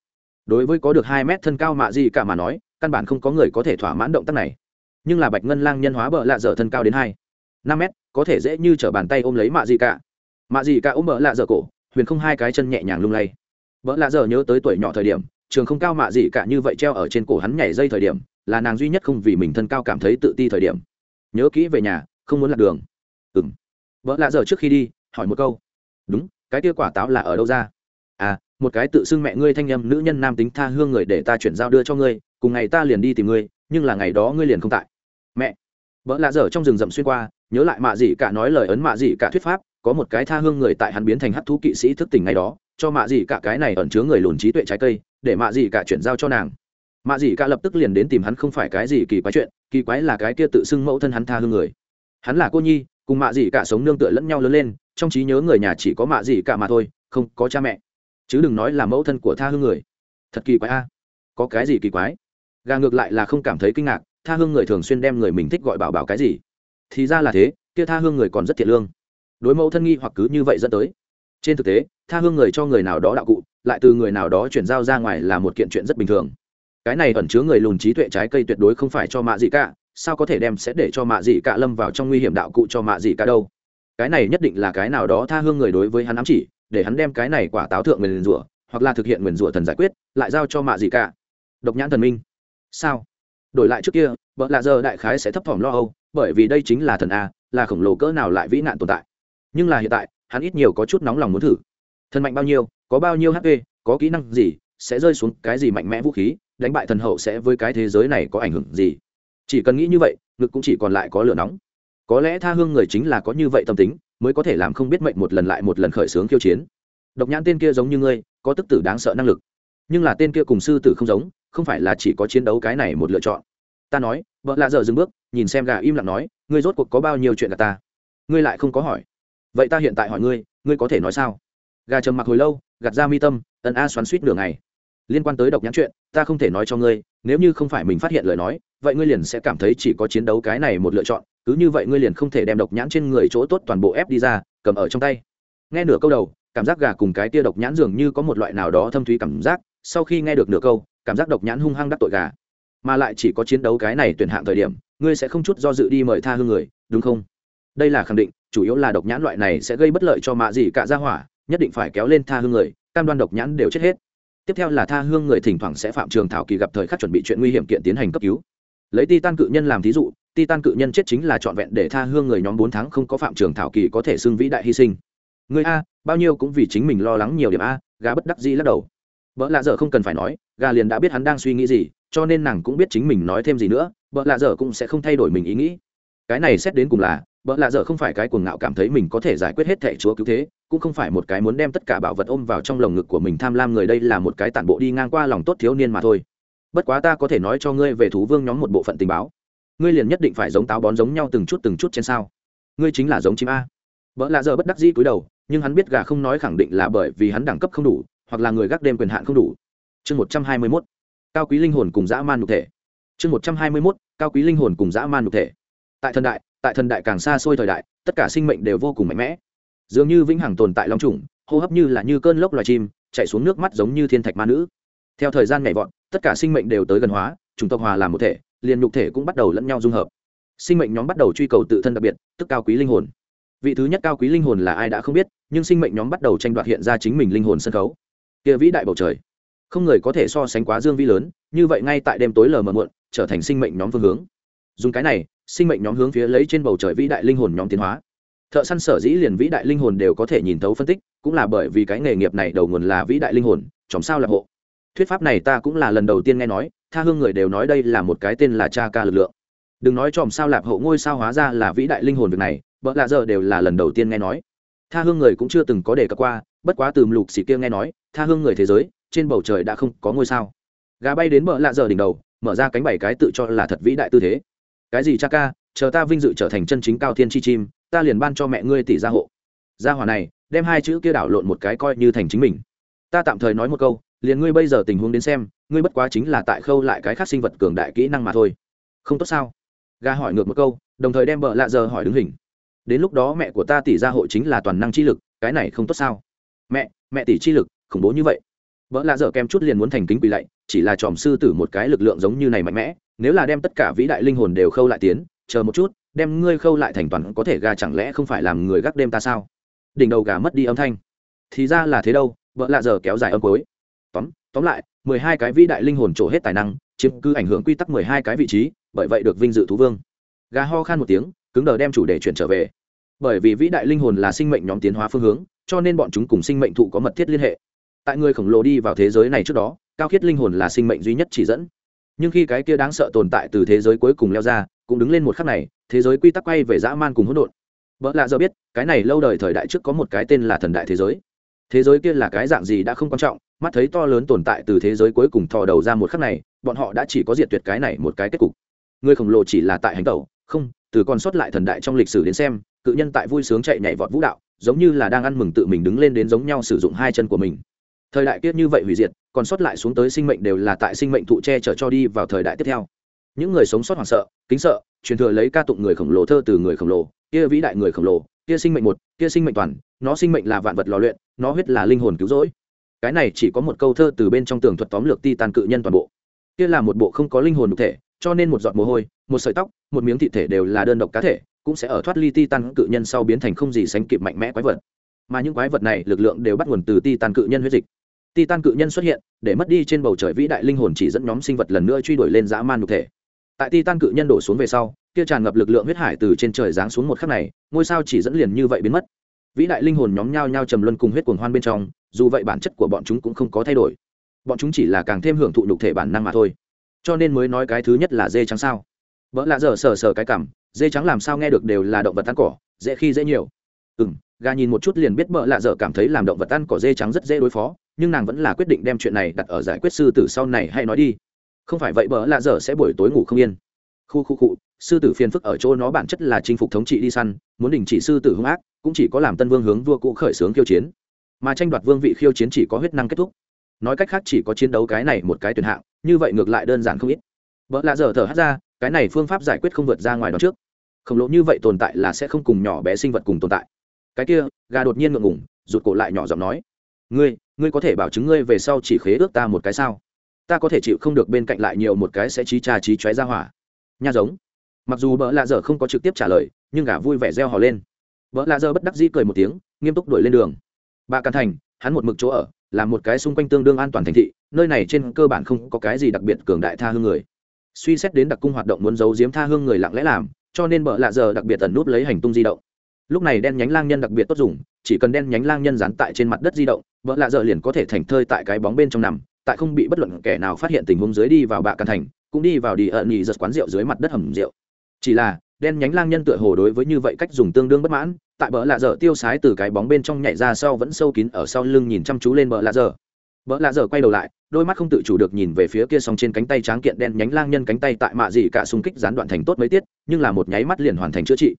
đối với có được hai mét thân cao mạ gì cả mà nói, căn bản không có người có thể thỏa mãn động tác này. Nhưng là bạch ngân lang nhân hóa bợ lạ dở thân cao đến hai, năm mét, có thể dễ như t bàn tay ôm lấy mạ gì cả. Mạ gì cả ôm bợ lạ dở cổ, huyền không hai cái chân nhẹ nhàng lung lay. Bợ lạ dở nhớ tới tuổi nhỏ thời điểm, trường không cao mạ gì cả như vậy treo ở trên cổ hắn nhảy dây thời điểm, là nàng duy nhất không vì mình thân cao cảm thấy tự ti thời điểm. Nhớ kỹ về nhà, không muốn lạc đường. Ừ m vợ lạ dở trước khi đi, hỏi một câu. Đúng, cái kia quả táo là ở đâu ra? À một cái tự xưng mẹ ngươi thanh âm, nữ nhân nam tính tha hương người để ta chuyển giao đưa cho ngươi, cùng ngày ta liền đi tìm ngươi, nhưng là ngày đó ngươi liền không tại. Mẹ, vợ lạ dở trong rừng rậm xuyên qua, nhớ lại mạ dị cả nói lời ấn mạ dị cả thuyết pháp, có một cái tha hương người tại hắn biến thành hắc thú kỵ sĩ thức tỉnh ngày đó, cho mạ dị cả cái này ẩn chứa người lùn trí tuệ trái cây, để mạ dị cả chuyển giao cho nàng. Mạ dị cả lập tức liền đến tìm hắn không phải cái gì kỳ quái chuyện, kỳ quái là cái kia tự xưng mẫu thân hắn tha hương người. Hắn là cô nhi, cùng mạ dị cả sống nương tựa lẫn nhau lớn lên, trong trí nhớ người nhà chỉ có mạ dị cả mà thôi, không có cha mẹ chứ đừng nói là mẫu thân của tha hương người. Thật kỳ quái a. Có cái gì kỳ quái? Gà ngược lại là không cảm thấy kinh ngạc, tha hương người thường xuyên đem người mình thích gọi bảo bảo cái gì? Thì ra là thế, kia tha hương người còn rất thiệt lương. Đối mẫu thân nghi hoặc cứ như vậy dẫn tới. Trên thực tế, tha hương người cho người nào đó đạo cụ, lại từ người nào đó chuyển giao ra ngoài là một kiện chuyện rất bình thường. Cái này ẩn chứa người lùn trí tuệ trái cây tuyệt đối không phải cho mạ dị cả, sao có thể đem sẽ để cho mạ dị cả lâm vào trong nguy hiểm đạo cụ cho mạ dị cả đâu? Cái này nhất định là cái nào đó tha hương người đối với hắn ám chỉ để hắn đem cái này quả táo thượng nguyền rủa, hoặc là thực hiện nguyền rủa thần giải quyết, lại giao cho mạ gì cả. Độc nhãn thần minh. Sao? Đổi lại trước kia, vợ lạ giờ đại khái sẽ thấp thỏm lo âu, bởi vì đây chính là thần a, là khổng lồ cỡ nào lại vĩ nạn tồn tại. Nhưng là hiện tại, hắn ít nhiều có chút nóng lòng muốn thử. Thần mạnh bao nhiêu, có bao nhiêu hp có kỹ năng gì, sẽ rơi xuống cái gì mạnh mẽ vũ khí, đánh bại thần hậu sẽ với cái thế giới này có ảnh hưởng gì? Chỉ cần nghĩ như vậy, ngực cũng chỉ còn lại có lửa nóng. Có lẽ tha hương người chính là có như vậy tâm tính mới có thể làm không biết mệnh một lần lại một lần khởi xướng khiêu chiến. Độc nhãn tên kia giống như ngươi, có tức tử đáng sợ năng lực. Nhưng là tên kia cùng sư tử không giống, không phải là chỉ có chiến đấu cái này một lựa chọn. Ta nói, vợ lạ dở dừng bước, nhìn xem gà im lặng nói, ngươi rốt cuộc có bao nhiêu chuyện cả ta? Ngươi lại không có hỏi. Vậy ta hiện tại hỏi ngươi ngươi có thể nói sao? Gà trầm mặc hồi lâu, gạt ra mi tâm tần a xoắn suýt nửa ngày. Liên quan tới độc nhãn chuyện, ta không thể nói cho ngươi, nếu như không phải mình phát hiện lời nói vậy ngươi liền sẽ cảm thấy chỉ có chiến đấu cái này một lựa chọn, cứ như vậy ngươi liền không thể đem độc nhãn trên người chỗ tốt toàn bộ ép đi ra, cầm ở trong tay. Nghe nửa câu đầu, cảm giác gà cùng cái tia độc nhãn dường như có một loại nào đó thâm thúy cảm giác, sau khi nghe được nửa câu, cảm giác độc nhãn hung hăng đắc tội gà. Mà lại chỉ có chiến đấu cái này tuyển hạng thời điểm, ngươi sẽ không chút do dự đi mời tha hương người, đúng không? Đây là khẳng định, chủ yếu là độc nhãn loại này sẽ gây bất lợi cho mạ gì cả ra hỏa, nhất định phải kéo lên tha hương người, cam đoan độc nhãn đều chết hết. Tiếp theo là tha hương người thỉnh thoảng sẽ phạm trường thảo kỳ gặp thời khắc chuẩn bị chuyện nguy hiểm kiện tiến hành cấp cứu lấy ti tan cự nhân làm thí dụ ti tan cự nhân chết chính là trọn vẹn để tha hương người nhóm bốn tháng không có phạm trường thảo kỳ có thể xưng vĩ đại hy sinh. Người a, bao nhiêu cũng vì chính mình lo lắng nhiều điểm a gà bất đắc dĩ lắc đầu. Vợ lạ dở không cần phải nói gà liền đã biết hắn đang suy nghĩ gì, cho nên nàng cũng biết chính mình nói thêm gì nữa vợ lạ dở cũng sẽ không thay đổi mình ý nghĩ. Cái này xét đến cùng là vợ lạ dở không phải cái cuồng ngạo cảm thấy mình có thể giải quyết hết thẻ chúa cứu thế, cũng không phải một cái muốn đem tất cả bảo vật ôm vào trong lồng ngực của mình tham lam người, đây là một cái tản bộ đi ngang qua lòng tốt thiếu niên mà thôi bất quá ta có thể nói cho ngươi về thú vương nhóm một bộ phận tình báo. Ngươi liền nhất định phải giống táo bón giống nhau từng chút từng chút trên sao. Ngươi chính là giống chim a. Vợ lạ giờ bất đắc dĩ cúi đầu, nhưng hắn biết gà không nói khẳng định là bởi vì hắn đẳng cấp không đủ, hoặc là người gác đêm quyền hạn không đủ. Chương một trăm hai mươi mốt. Cao quý linh hồn cùng dã man nhục thể. Chương một trăm hai mươi mốt. Cao quý linh hồn cùng dã man nhục thể. Tại thần đại, tại thần đại càng xa xôi thời đại, tất cả sinh mệnh đều vô cùng mạnh mẽ. Dường như vĩnh hằng tồn tại long trùng, hô hấp như là như cơn lốc loài chim, chạy xuống nước mắt giống như thiên thạch ma nữ. Theo thời gian nhảy vọt tất cả sinh mệnh đều tới gần hóa chúng tộc hòa làm một thể, liền nhục thể cũng bắt đầu lẫn nhau dung hợp. Sinh mệnh nhóm bắt đầu truy cầu tự thân đặc biệt, tức cao quý linh hồn. Vị thứ nhất cao quý linh hồn là ai đã không biết, nhưng sinh mệnh nhóm bắt đầu tranh đoạt hiện ra chính mình linh hồn sân khấu. Kia vĩ đại bầu trời. Không người có thể so sánh quá dương vĩ lớn, như vậy ngay tại đêm tối lờ mờ muộn, trở thành sinh mệnh nhóm phương hướng. Dùng cái này, sinh mệnh nhóm hướng phía lấy trên bầu trời vĩ đại linh hồn nhóm tiến hóa. Thợ săn sở dĩ liền vĩ đại linh hồn đều có thể nhìn thấu phân tích, cũng là bởi vì cái nghề nghiệp này đầu nguồn là vĩ đại linh hồn, chòm sao là hộ thuyết pháp này ta cũng là lần đầu tiên nghe nói, tha hương người đều nói đây là một cái tên là cha ca lực lượng. Đừng nói chòm sao lạp hậu ngôi sao hóa ra là vĩ đại linh hồn việc này, bợ lạ giờ đều là lần đầu tiên nghe nói. Tha hương người cũng chưa từng có đề cập qua, bất quá từ lục xỉ kia nghe nói, tha hương người thế giới, trên bầu trời đã không có ngôi sao. Gà bay đến bợ lạ giờ đỉnh đầu, mở ra cánh bảy cái tự cho là thật vĩ đại tư thế. Cái gì cha ca, chờ ta vinh dự trở thành chân chính cao thiên chi chim, ta liền ban cho mẹ ngươi tỷ gia hộ. Gia hòa này, đem hai chữ kia đảo lộn một cái coi như thành chính mình. Ta tạm thời nói một câu liền ngươi bây giờ tình huống đến xem, ngươi bất quá chính là tại khâu lại cái khác sinh vật cường đại kỹ năng mà thôi. Không tốt sao? Gà hỏi ngược một câu, đồng thời đem bợ lạ giờ hỏi đứng hình. Đến lúc đó mẹ của ta tỷ ra hội chính là toàn năng chi lực, cái này không tốt sao? Mẹ mẹ tỷ chi lực, khủng bố như vậy. Vợ lạ dở kem chút liền muốn thành kính quỳ lạy, chỉ là tròm sư tử một cái lực lượng giống như này mạnh mẽ, nếu là đem tất cả vĩ đại linh hồn đều khâu lại tiến, chờ một chút, đem ngươi khâu lại thành toàn có thể gà chẳng lẽ không phải làm người gác đêm ta sao? Đỉnh đầu gà mất đi âm thanh. Thì ra là thế đâu vợ lạ dở kéo dài âm cuối tóm tóm lại, mười hai cái vĩ đại linh hồn trổ hết tài năng, chiếm cứ ảnh hưởng quy tắc mười hai cái vị trí, bởi vậy được vinh dự thú vương. Gà ho khan một tiếng, cứng đờ đem chủ đề chuyển trở về. Bởi vì vĩ đại linh hồn là sinh mệnh nhóm tiến hóa phương hướng, cho nên bọn chúng cùng sinh mệnh thụ có mật thiết liên hệ. Tại người khổng lồ đi vào thế giới này trước đó, cao khiết linh hồn là sinh mệnh duy nhất chỉ dẫn. Nhưng khi cái kia đáng sợ tồn tại từ thế giới cuối cùng leo ra, cũng đứng lên một khắc này, thế giới quy tắc quay về dã man cùng hỗn độn. Vợ lạ giờ biết, cái này lâu đời thời đại trước có một cái tên là thần đại thế giới. Thế giới kia là cái dạng gì đã không quan trọng mắt thấy to lớn tồn tại từ thế giới cuối cùng thò đầu ra một khắc này, bọn họ đã chỉ có diệt tuyệt cái này một cái kết cục. Người khổng lồ chỉ là tại hành tẩu, không, từ còn sót lại thần đại trong lịch sử đến xem, cự nhân tại vui sướng chạy nhảy vọt vũ đạo, giống như là đang ăn mừng tự mình đứng lên đến giống nhau sử dụng hai chân của mình. Thời đại kiếp như vậy hủy diệt, còn sót lại xuống tới sinh mệnh đều là tại sinh mệnh thụ che chở cho đi vào thời đại tiếp theo. Những người sống sót hoảng sợ, kính sợ, truyền thừa lấy ca tụng người khổng lồ thơ từ người khổng lồ, kia vĩ đại người khổng lồ, kia sinh mệnh một, kia sinh mệnh toàn, nó sinh mệnh là vạn vật lò luyện, nó huyết là linh hồn cứu rỗi cái này chỉ có một câu thơ từ bên trong tường thuật tóm lược ti tàn cự nhân toàn bộ. Kia là một bộ không có linh hồn thể, cho nên một giọt mồ hôi, một sợi tóc, một miếng thị thể đều là đơn độc cá thể, cũng sẽ ở thoát ly ti tan cự nhân sau biến thành không gì sánh kịp mạnh mẽ quái vật. Mà những quái vật này lực lượng đều bắt nguồn từ ti tan cự nhân huyết dịch. Ti tan cự nhân xuất hiện, để mất đi trên bầu trời vĩ đại linh hồn chỉ dẫn nhóm sinh vật lần nữa truy đuổi lên dã man nhục thể. Tại ti tan cự nhân đổ xuống về sau, kia tràn ngập lực lượng huyết hải từ trên trời giáng xuống một khắc này, ngôi sao chỉ dẫn liền như vậy biến mất vĩ đại linh hồn nhóm nhau nhau trầm luân cùng huyết cuồng hoan bên trong, dù vậy bản chất của bọn chúng cũng không có thay đổi. Bọn chúng chỉ là càng thêm hưởng thụ nhục thể bản năng mà thôi. Cho nên mới nói cái thứ nhất là dê trắng sao? Vợ lạ dở sờ sờ cái cảm, dê trắng làm sao nghe được đều là động vật ăn cỏ, dễ khi dễ nhiều. Ừ m gà nhìn một chút liền biết vợ lạ dở cảm thấy làm động vật ăn cỏ dê trắng rất dễ đối phó, nhưng nàng vẫn là quyết định đem chuyện này đặt ở giải quyết sư tử sau này hay nói đi. Không phải vậy vợ lạ dở sẽ buổi tối ngủ không yên. Khu khu cụ sư tử phiền phức ở chỗ nó bản chất là chinh phục thống trị đi săn, muốn đình chỉ sư tử hung ác, cũng chỉ có làm tân vương hướng vua cũ khởi xướng khiêu chiến. Mà tranh đoạt vương vị khiêu chiến chỉ có huyết năng kết thúc. Nói cách khác chỉ có chiến đấu cái này một cái tuyển hạng, như vậy ngược lại đơn giản không ít. Vợ lạ dở thở hát ra, cái này phương pháp giải quyết không vượt ra ngoài đó trước. Khổng lồ như vậy tồn tại là sẽ không cùng nhỏ bé sinh vật cùng tồn tại. Cái kia, gà đột nhiên ngượng ngủng rụt cổ lại nhỏ giọng nói. Ngươi ngươi có thể bảo chứng ngươi về sau chỉ khế ước ta một cái sao? Ta có thể chịu không được bên cạnh lại nhiều một cái sẽ trí trà trí chóe ra hỏa. Nha giống mặc dù bỡ lạ dở không có trực tiếp trả lời, nhưng gà vui vẻ reo hò lên. Bỡ lạ dở bất đắc dĩ cười một tiếng, nghiêm túc đuổi lên đường. Bà càn thành, hắn một mực chỗ ở, là một cái xung quanh tương đương an toàn thành thị, nơi này trên cơ bản không có cái gì đặc biệt cường đại tha hương người. Suy xét đến đặc cung hoạt động muốn giấu giếm tha hương người lặng lẽ làm, cho nên bợ lạ giờ đặc biệt ẩn núp lấy hành tung di động. Lúc này đen nhánh lang nhân đặc biệt tốt dùng, chỉ cần đen nhánh lang nhân dán tại trên mặt đất di động vợ lạ giờ liền có thể thành thơi tại cái bóng bên trong nằm, tại không bị bất luận kẻ nào phát hiện tình huống dưới đi vào bạ căn thành, cũng đi vào đi ợn nhị giật quán rượu dưới mặt đất hầm rượu chỉ là, đen nhánh lang nhân tựa hồ đối với như vậy cách dùng tương đương bất mãn, tại bờ lạ dở tiêu sái từ cái bóng bên trong nhảy ra sau vẫn sâu kín ở sau lưng nhìn chăm chú lên bờ lạ dở. Bờ lạ dở quay đầu lại, đôi mắt không tự chủ được nhìn về phía kia song trên cánh tay tráng kiện đen nhánh lang nhân cánh tay tại mạ dị cả xung kích gián đoạn thành tốt mấy tiết, nhưng là một nháy mắt liền hoàn thành chữa trị.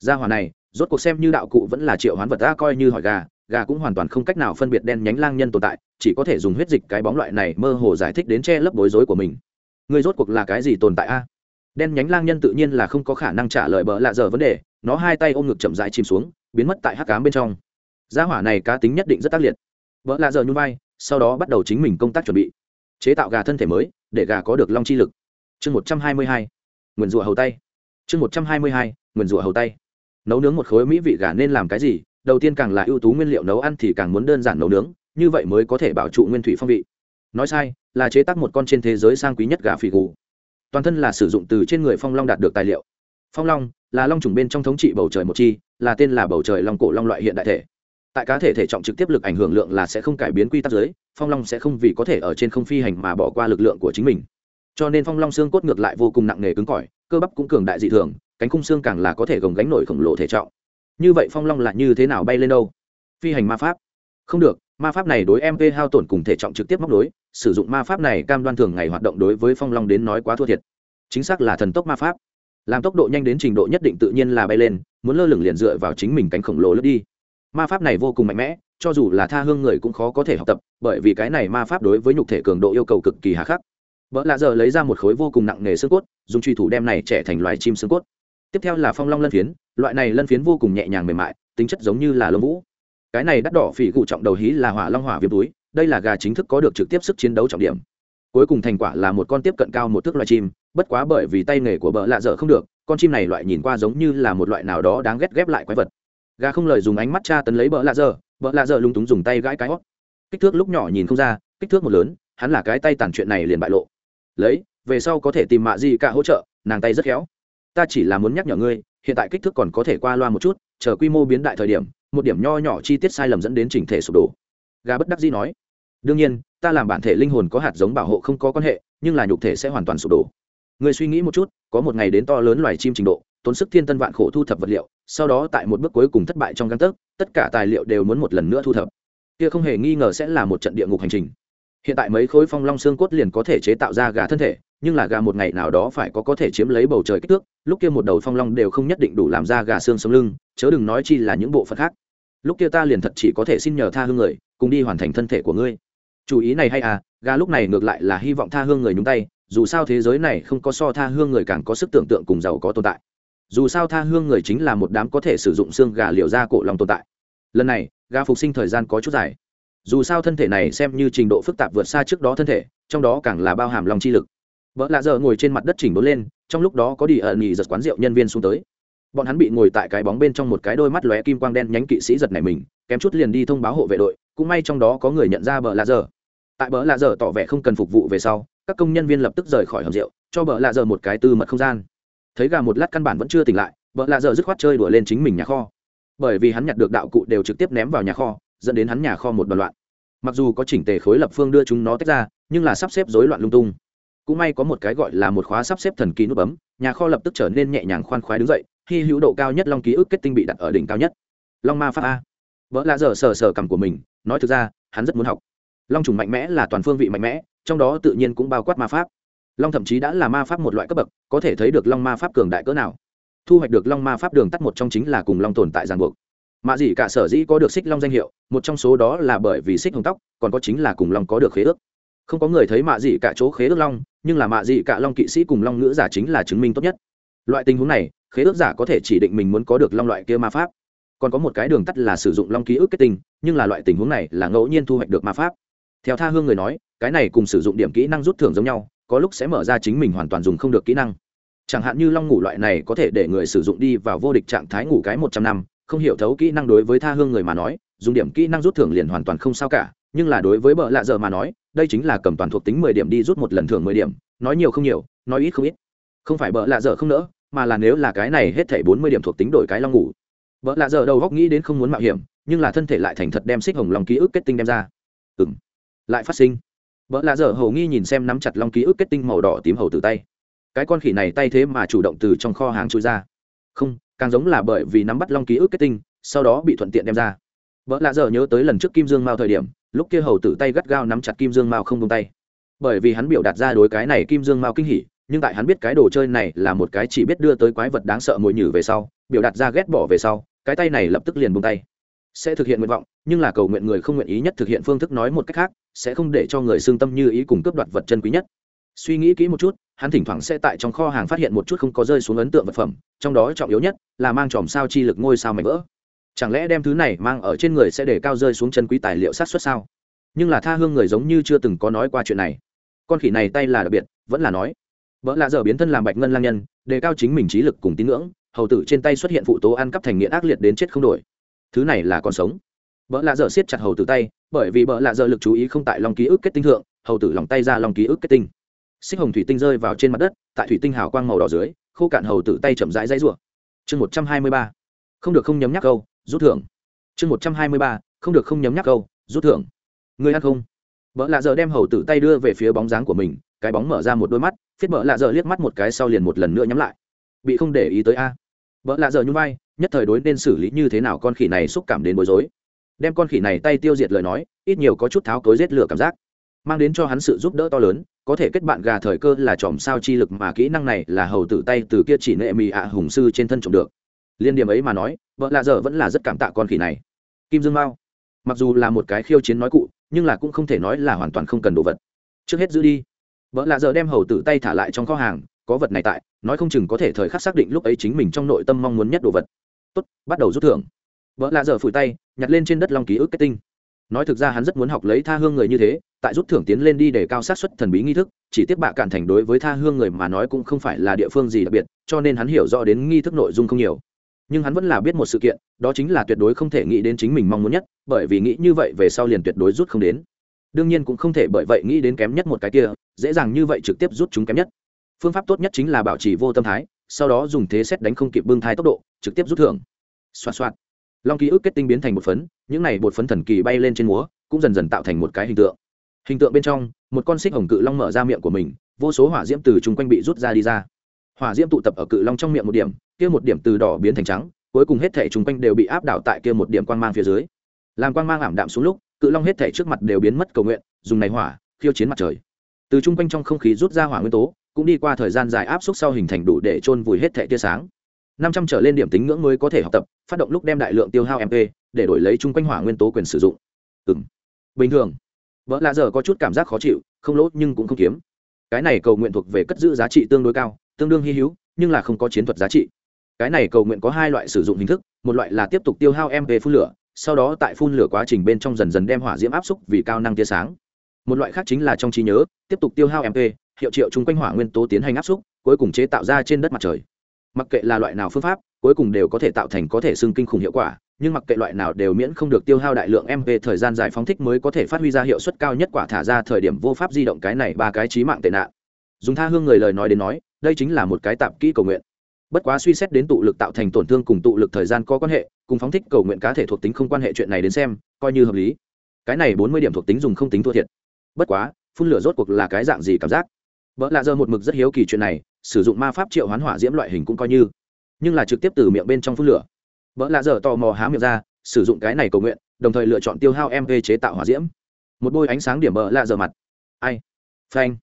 Gia hỏa này, rốt cuộc xem như đạo cụ vẫn là triệu hoán vật ta coi như hỏi gà gà cũng hoàn toàn không cách nào phân biệt đen nhánh lang nhân tồn tại, chỉ có thể dùng huyết dịch cái bóng loại này mơ hồ giải thích đến che lấp bối rối của mình. Người rốt cuộc là cái gì tồn tại a? Đen nhánh lang nhân tự nhiên là không có khả năng trả lời bỡ lạ giờ vấn đề, nó hai tay ôm ngực chậm rãi chìm xuống, biến mất tại hắc cám bên trong. Gia hỏa này cá tính nhất định rất tác liệt. Bỡ lạ giờ nhung vai, sau đó bắt đầu chính mình công tác chuẩn bị. Chế tạo gà thân thể mới, để gà có được long chi lực. Chương một trăm hai mươi hai, nguyền rủa hầu tay. Chương một trăm hai mươi hai, nguyền rủa hầu tay. Nấu nướng một khối mỹ vị gà nên làm cái gì? Đầu tiên càng là ưu tú nguyên liệu nấu ăn thì càng muốn đơn giản nấu nướng, như vậy mới có thể bảo trụ nguyên thủy phong vị. Nói sai, là chế tác một con trên thế giới sang quý nhất gà phỉ gù toàn thân là sử dụng từ trên người phong long đạt được tài liệu. Phong long là long trùng bên trong thống trị bầu trời một chi, là tên là bầu trời long cổ long loại hiện đại thể. Tại cá thể thể trọng trực tiếp lực ảnh hưởng lượng là sẽ không cải biến quy tắc giới, phong long sẽ không vì có thể ở trên không phi hành mà bỏ qua lực lượng của chính mình. Cho nên phong long xương cốt ngược lại vô cùng nặng nề cứng cỏi, cơ bắp cũng cường đại dị thường, cánh khung xương càng là có thể gồng gánh nổi khổng lồ thể trọng. Như vậy phong long là như thế nào bay lên đâu? Phi hành ma pháp. Không được, ma pháp này đối mp hao tổn cùng thể trọng trực tiếp móc đối sử dụng ma pháp này cam đoan thường ngày hoạt động đối với phong long đến nói quá thua thiệt. Chính xác là thần tốc ma pháp. Làm tốc độ nhanh đến trình độ nhất định tự nhiên là bay lên, muốn lơ lửng liền dựa vào chính mình cánh khổng lồ lướt đi. Ma pháp này vô cùng mạnh mẽ, cho dù là tha hương người cũng khó có thể học tập, bởi vì cái này ma pháp đối với nhục thể cường độ yêu cầu cực kỳ hà khắc. Vợ lạ giờ lấy ra một khối vô cùng nặng nề xương cốt, dùng truy thủ đem này trẻ thành loài chim xương cốt. Tiếp theo là phong long lân phiến, loại này lân phiến vô cùng nhẹ nhàng mềm mại, tính chất giống như là lông vũ. Cái này đắt đỏ phỉ cụ trọng đầu hí là hỏa long hỏa viêm túi đây là gà chính thức có được trực tiếp sức chiến đấu trọng điểm. Cuối cùng thành quả là một con tiếp cận cao một thước loài chim, bất quá bởi vì tay nghề của bợ lạ dở không được, con chim này loại nhìn qua giống như là một loại nào đó đáng ghét ghép lại quái vật. Gà không lời dùng ánh mắt cha tấn lấy bợ lạ dở bợ lạ dở lung túng dùng tay gãi cái hót. Kích thước lúc nhỏ nhìn không ra, kích thước một lớn, hắn là cái tay tàn chuyện này liền bại lộ. Lấy, về sau có thể tìm mạ gì cả hỗ trợ, nàng tay rất khéo. Ta chỉ là muốn nhắc nhở ngươi, hiện tại kích thước còn có thể qua loa một chút, chờ quy mô biến đại thời điểm, một điểm nho nhỏ chi tiết sai lầm dẫn đến chỉnh thể sụp đổ. Gà bất đắc dĩ nói đương nhiên, ta làm bản thể linh hồn có hạt giống bảo hộ không có quan hệ, nhưng là nhục thể sẽ hoàn toàn sụp đổ. Người suy nghĩ một chút, có một ngày đến to lớn loài chim trình độ, tốn sức thiên tân vạn khổ thu thập vật liệu, sau đó tại một bước cuối cùng thất bại trong găng tấc, tất cả tài liệu đều muốn một lần nữa thu thập. Kia không hề nghi ngờ sẽ là một trận địa ngục hành trình. Hiện tại mấy khối phong long xương cốt liền có thể chế tạo ra gà thân thể, nhưng là gà một ngày nào đó phải có có thể chiếm lấy bầu trời kích thước, lúc kia một đầu phong long đều không nhất định đủ làm ra gà xương sống lưng, chớ đừng nói chi là những bộ phận khác. Lúc kia ta liền thật chỉ có thể xin nhờ tha hương người, cùng đi hoàn thành thân thể của ngươi chủ ý này hay à gà lúc này ngược lại là hy vọng tha hương người nhúng tay, dù sao thế giới này không có so tha hương người càng có sức tưởng tượng cùng giàu có tồn tại. Dù sao tha hương người chính là một đám có thể sử dụng xương gà liều ra cổ lòng tồn tại. Lần này, gà phục sinh thời gian có chút dài. Dù sao thân thể này xem như trình độ phức tạp vượt xa trước đó thân thể, trong đó càng là bao hàm lòng chi lực. Vợ lạ giờ ngồi trên mặt đất chỉnh đốn lên, trong lúc đó có đi ẩn nghỉ giật quán rượu nhân viên xuống tới. Bọn hắn bị ngồi tại cái bóng bên trong một cái đôi mắt lóe kim quang đen nhánh kỵ sĩ giật này mình, kém chút liền đi thông báo hộ vệ đội cũng may trong đó có người nhận ra bờ lạ dở, tại bờ lạ dở tỏ vẻ không cần phục vụ về sau các công nhân viên lập tức rời khỏi hầm rượu cho bờ lạ dở một cái tư mật không gian. Thấy gà một lát căn bản vẫn chưa tỉnh lại bờ lạ dở dứt khoát chơi đùa lên chính mình nhà kho. Bởi vì hắn nhặt được đạo cụ đều trực tiếp ném vào nhà kho dẫn đến hắn nhà kho một đoạn loạn. Mặc dù có chỉnh tề khối lập phương đưa chúng nó tách ra nhưng là sắp xếp rối loạn lung tung. Cũng may có một cái gọi là một khóa sắp xếp thần kỳ nút bấm nhà kho lập tức trở nên nhẹ nhàng khoan khoái đứng dậy khi hữu độ cao nhất long ký ức kết tinh bị đặt ở đỉnh cao nhất. Long ma pháp a. Vợ lạ dở sờ sờ cằm của mình nói thực ra, hắn rất muốn học. Long trùng mạnh mẽ là toàn phương vị mạnh mẽ, trong đó tự nhiên cũng bao quát ma pháp. Long thậm chí đã là ma pháp một loại cấp bậc, có thể thấy được long ma pháp cường đại cỡ nào. Thu hoạch được long ma pháp đường tắt một trong chính là cùng long tồn tại giàn buộc. Mạ dị cả sở dĩ có được xích long danh hiệu, một trong số đó là bởi vì xích hồng tóc, còn có chính là cùng long có được khế ước. Không có người thấy mạ dị cả chỗ khế ước long, nhưng là mạ dị cả long kỵ sĩ cùng long ngữ giả chính là chứng minh tốt nhất. Loại tình huống này, khế ước giả có thể chỉ định mình muốn có được long loại kia ma pháp còn có một cái đường tắt là sử dụng long ký ức kết tinh, nhưng là loại tình huống này là ngẫu nhiên thu hoạch được ma pháp. Theo tha hương người nói, cái này cùng sử dụng điểm kỹ năng rút thưởng giống nhau, có lúc sẽ mở ra chính mình hoàn toàn dùng không được kỹ năng. Chẳng hạn như long ngủ loại này có thể để người sử dụng đi vào vô địch trạng thái ngủ cái một trăm năm, không hiểu thấu kỹ năng đối với tha hương người mà nói, dùng điểm kỹ năng rút thưởng liền hoàn toàn không sao cả, nhưng là đối với bợ lạ dở mà nói, đây chính là cầm toàn thuộc tính mười điểm đi rút một lần thưởng mười điểm, nói nhiều không nhiều, nói ít không ít. Không phải bợ lạ dở không nỡ, mà là nếu là cái này hết thảy bốn mươi điểm thuộc tính đổi cái long ngủ vợ lạ giờ đầu góc nghĩ đến không muốn mạo hiểm, nhưng là thân thể lại thành thật đem xích hồng long ký ức kết tinh đem ra. Ừ m lại phát sinh. Vợ lạ giờ hầu nghi nhìn xem nắm chặt long ký ức kết tinh màu đỏ tím hầu từ tay. Cái con khỉ này tay thế mà chủ động từ trong kho hàng chui ra. Không, càng giống là bởi vì nắm bắt long ký ức kết tinh, sau đó bị thuận tiện đem ra. Vợ lạ giờ nhớ tới lần trước kim dương mao thời điểm, lúc kia hầu tử tay gắt gao nắm chặt kim dương mao không tung tay. Bởi vì hắn biểu đạt ra đối cái này kim dương mao kinh hỉ, nhưng tại hắn biết cái đồ chơi này là một cái chỉ biết đưa tới quái vật đáng sợ mồi nhử về sau, biểu đạt ra ghét bỏ về sau cái tay này lập tức liền buông tay. Sẽ thực hiện nguyện vọng, nhưng là cầu nguyện người không nguyện ý nhất thực hiện phương thức nói một cách khác, sẽ không để cho người xương tâm như ý cùng cướp đoạt vật chân quý nhất. Suy nghĩ kỹ một chút, hắn thỉnh thoảng sẽ tại trong kho hàng phát hiện một chút không có rơi xuống ấn tượng vật phẩm, trong đó trọng yếu nhất là mang tròm sao chi lực ngôi sao mảnh vỡ. Chẳng lẽ đem thứ này mang ở trên người sẽ để cao rơi xuống chân quý tài liệu sát xuất sao? Nhưng là tha hương người giống như chưa từng có nói qua chuyện này. Con khỉ này tay là đặc biệt, vẫn là nói vợ lạ giờ biến thân làm bạch ngân lang nhân, đề cao chính mình trí lực cùng tín ngưỡng hầu tử trên tay xuất hiện phụ tố ăn cắp thành nghiện ác liệt đến chết không đổi. Thứ này là còn sống. Vợ lạ dở siết chặt hầu tử tay, bởi vì vợ lạ dở lực chú ý không tại lòng ký ức kết tinh thượng, hầu tử lòng tay ra lòng ký ức kết tinh. Xích hồng thủy tinh rơi vào trên mặt đất, tại thủy tinh hào quang màu đỏ dưới, khô cạn hầu tử tay chậm rãi dãy rủa. Chương một trăm hai mươi ba. Không được không nhấm nhắc câu, rút thưởng. Chương một trăm hai mươi ba. Không được không nhấm nhắc câu, rút thưởng. Người ăn không? Vợ lạ dở đem hầu tử tay đưa về phía bóng dáng của mình, cái bóng mở ra một đôi mắt, phiết vợ lạ dở liếc mắt một cái sau liền một lần nữa nhắm lại. Bị không để ý tới a vợ lạ dở nhung vai, nhất thời đối nên xử lý như thế nào con khỉ này xúc cảm đến bối rối. Đem con khỉ này tay tiêu diệt lời nói, ít nhiều có chút tháo cối rết lửa cảm giác. Mang đến cho hắn sự giúp đỡ to lớn, có thể kết bạn gà thời cơ là chòm sao chi lực mà kỹ năng này là hầu tử tay từ kia chỉ nệ mì ạ hùng sư trên thân trộm được. Liên điểm ấy mà nói vợ lạ dở vẫn là rất cảm tạ con khỉ này. Kim dương mao, mặc dù là một cái khiêu chiến nói cụ, nhưng là cũng không thể nói là hoàn toàn không cần đồ vật. Trước hết giữ đi. Vợ lạ giờ đem hầu tử tay thả lại trong kho hàng có vật này tại, nói không chừng có thể thời khắc xác định lúc ấy chính mình trong nội tâm mong muốn nhất đồ vật. Tốt, bắt đầu rút thưởng. Vợ lạ giờ phủi tay, nhặt lên trên đất long ký ức kết tinh. Nói thực ra hắn rất muốn học lấy tha hương người như thế, tại rút thưởng tiến lên đi để cao sát xuất thần bí nghi thức, chỉ tiếp bạ cản thành đối với tha hương người mà nói cũng không phải là địa phương gì đặc biệt, cho nên hắn hiểu rõ đến nghi thức nội dung không nhiều. Nhưng hắn vẫn là biết một sự kiện, đó chính là tuyệt đối không thể nghĩ đến chính mình mong muốn nhất, bởi vì nghĩ như vậy về sau liền tuyệt đối rút không đến. Đương nhiên cũng không thể bởi vậy nghĩ đến kém nhất một cái kia, dễ dàng như vậy trực tiếp rút chúng kém nhất phương pháp tốt nhất chính là bảo trì vô tâm thái, sau đó dùng thế xét đánh không kịp bưng thai tốc độ, trực tiếp rút thưởng. Xoa xoa long ký ức kết tinh biến thành một phấn, những này bột phấn thần kỳ bay lên trên múa, cũng dần dần tạo thành một cái hình tượng. Hình tượng bên trong, một con xích hồng cự long mở ra miệng của mình, vô số hỏa diễm từ chung quanh bị rút ra đi ra. Hỏa diễm tụ tập ở cự long trong miệng một điểm, kia một điểm từ đỏ biến thành trắng, cuối cùng hết thể chung quanh đều bị áp đảo tại kia một điểm quang mang phía dưới. Làm quang mang ảm đạm xuống lúc, cự long hết thể trước mặt đều biến mất cầu nguyện, dùng này hỏa, khiêu chiến mặt trời. Từ chung quanh trong không khí rút ra hỏa nguyên tố cũng đi qua thời gian dài áp suất sau hình thành đủ để chôn vùi hết thẻ tia sáng. năm trăm trở lên điểm tính ngưỡng mới có thể học tập, phát động lúc đem đại lượng tiêu hao mp để đổi lấy chung quanh hỏa nguyên tố quyền sử dụng. Ừ bình thường. Vợ lạ giờ có chút cảm giác khó chịu, không lỗ nhưng cũng không kiếm. Cái này cầu nguyện thuộc về cất giữ giá trị tương đối cao, tương đương hy hữu, nhưng là không có chiến thuật giá trị. Cái này cầu nguyện có hai loại sử dụng hình thức, một loại là tiếp tục tiêu hao mp phun lửa, sau đó tại phun lửa quá trình bên trong dần dần đem hỏa diễm áp xúc vì cao năng tia sáng. Một loại khác chính là trong trí nhớ, tiếp tục tiêu hao mp hiệu triệu chung quanh hỏa nguyên tố tiến hành áp xúc, cuối cùng chế tạo ra trên đất mặt trời. Mặc kệ là loại nào phương pháp, cuối cùng đều có thể tạo thành có thể xưng kinh khủng hiệu quả, nhưng mặc kệ loại nào đều miễn không được tiêu hao đại lượng mp thời gian dài phóng thích mới có thể phát huy ra hiệu suất cao nhất quả thả ra thời điểm vô pháp di động cái này ba cái trí mạng tệ nạn. Dùng tha hương người lời nói đến nói, đây chính là một cái tạp kỹ cầu nguyện. Bất quá suy xét đến tụ lực tạo thành tổn thương cùng tụ lực thời gian có quan hệ, cùng phóng thích cầu nguyện cá thể thuộc tính không quan hệ chuyện này đến xem, coi như hợp lý. Cái này bốn mươi điểm thuộc tính dùng không tính thua thiệt. Bất quá, phun lửa rốt cuộc là cái dạng gì cảm giác? Vợ lạ giờ một mực rất hiếu kỳ chuyện này, sử dụng ma pháp triệu hoán hỏa diễm loại hình cũng coi như, nhưng là trực tiếp từ miệng bên trong phun lửa. Vợ lạ giờ tò mò há miệng ra, sử dụng cái này cầu nguyện, đồng thời lựa chọn tiêu hao mv chế tạo hỏa diễm. Một bôi ánh sáng điểm vợ lạ giờ mặt. Ai? Phanh.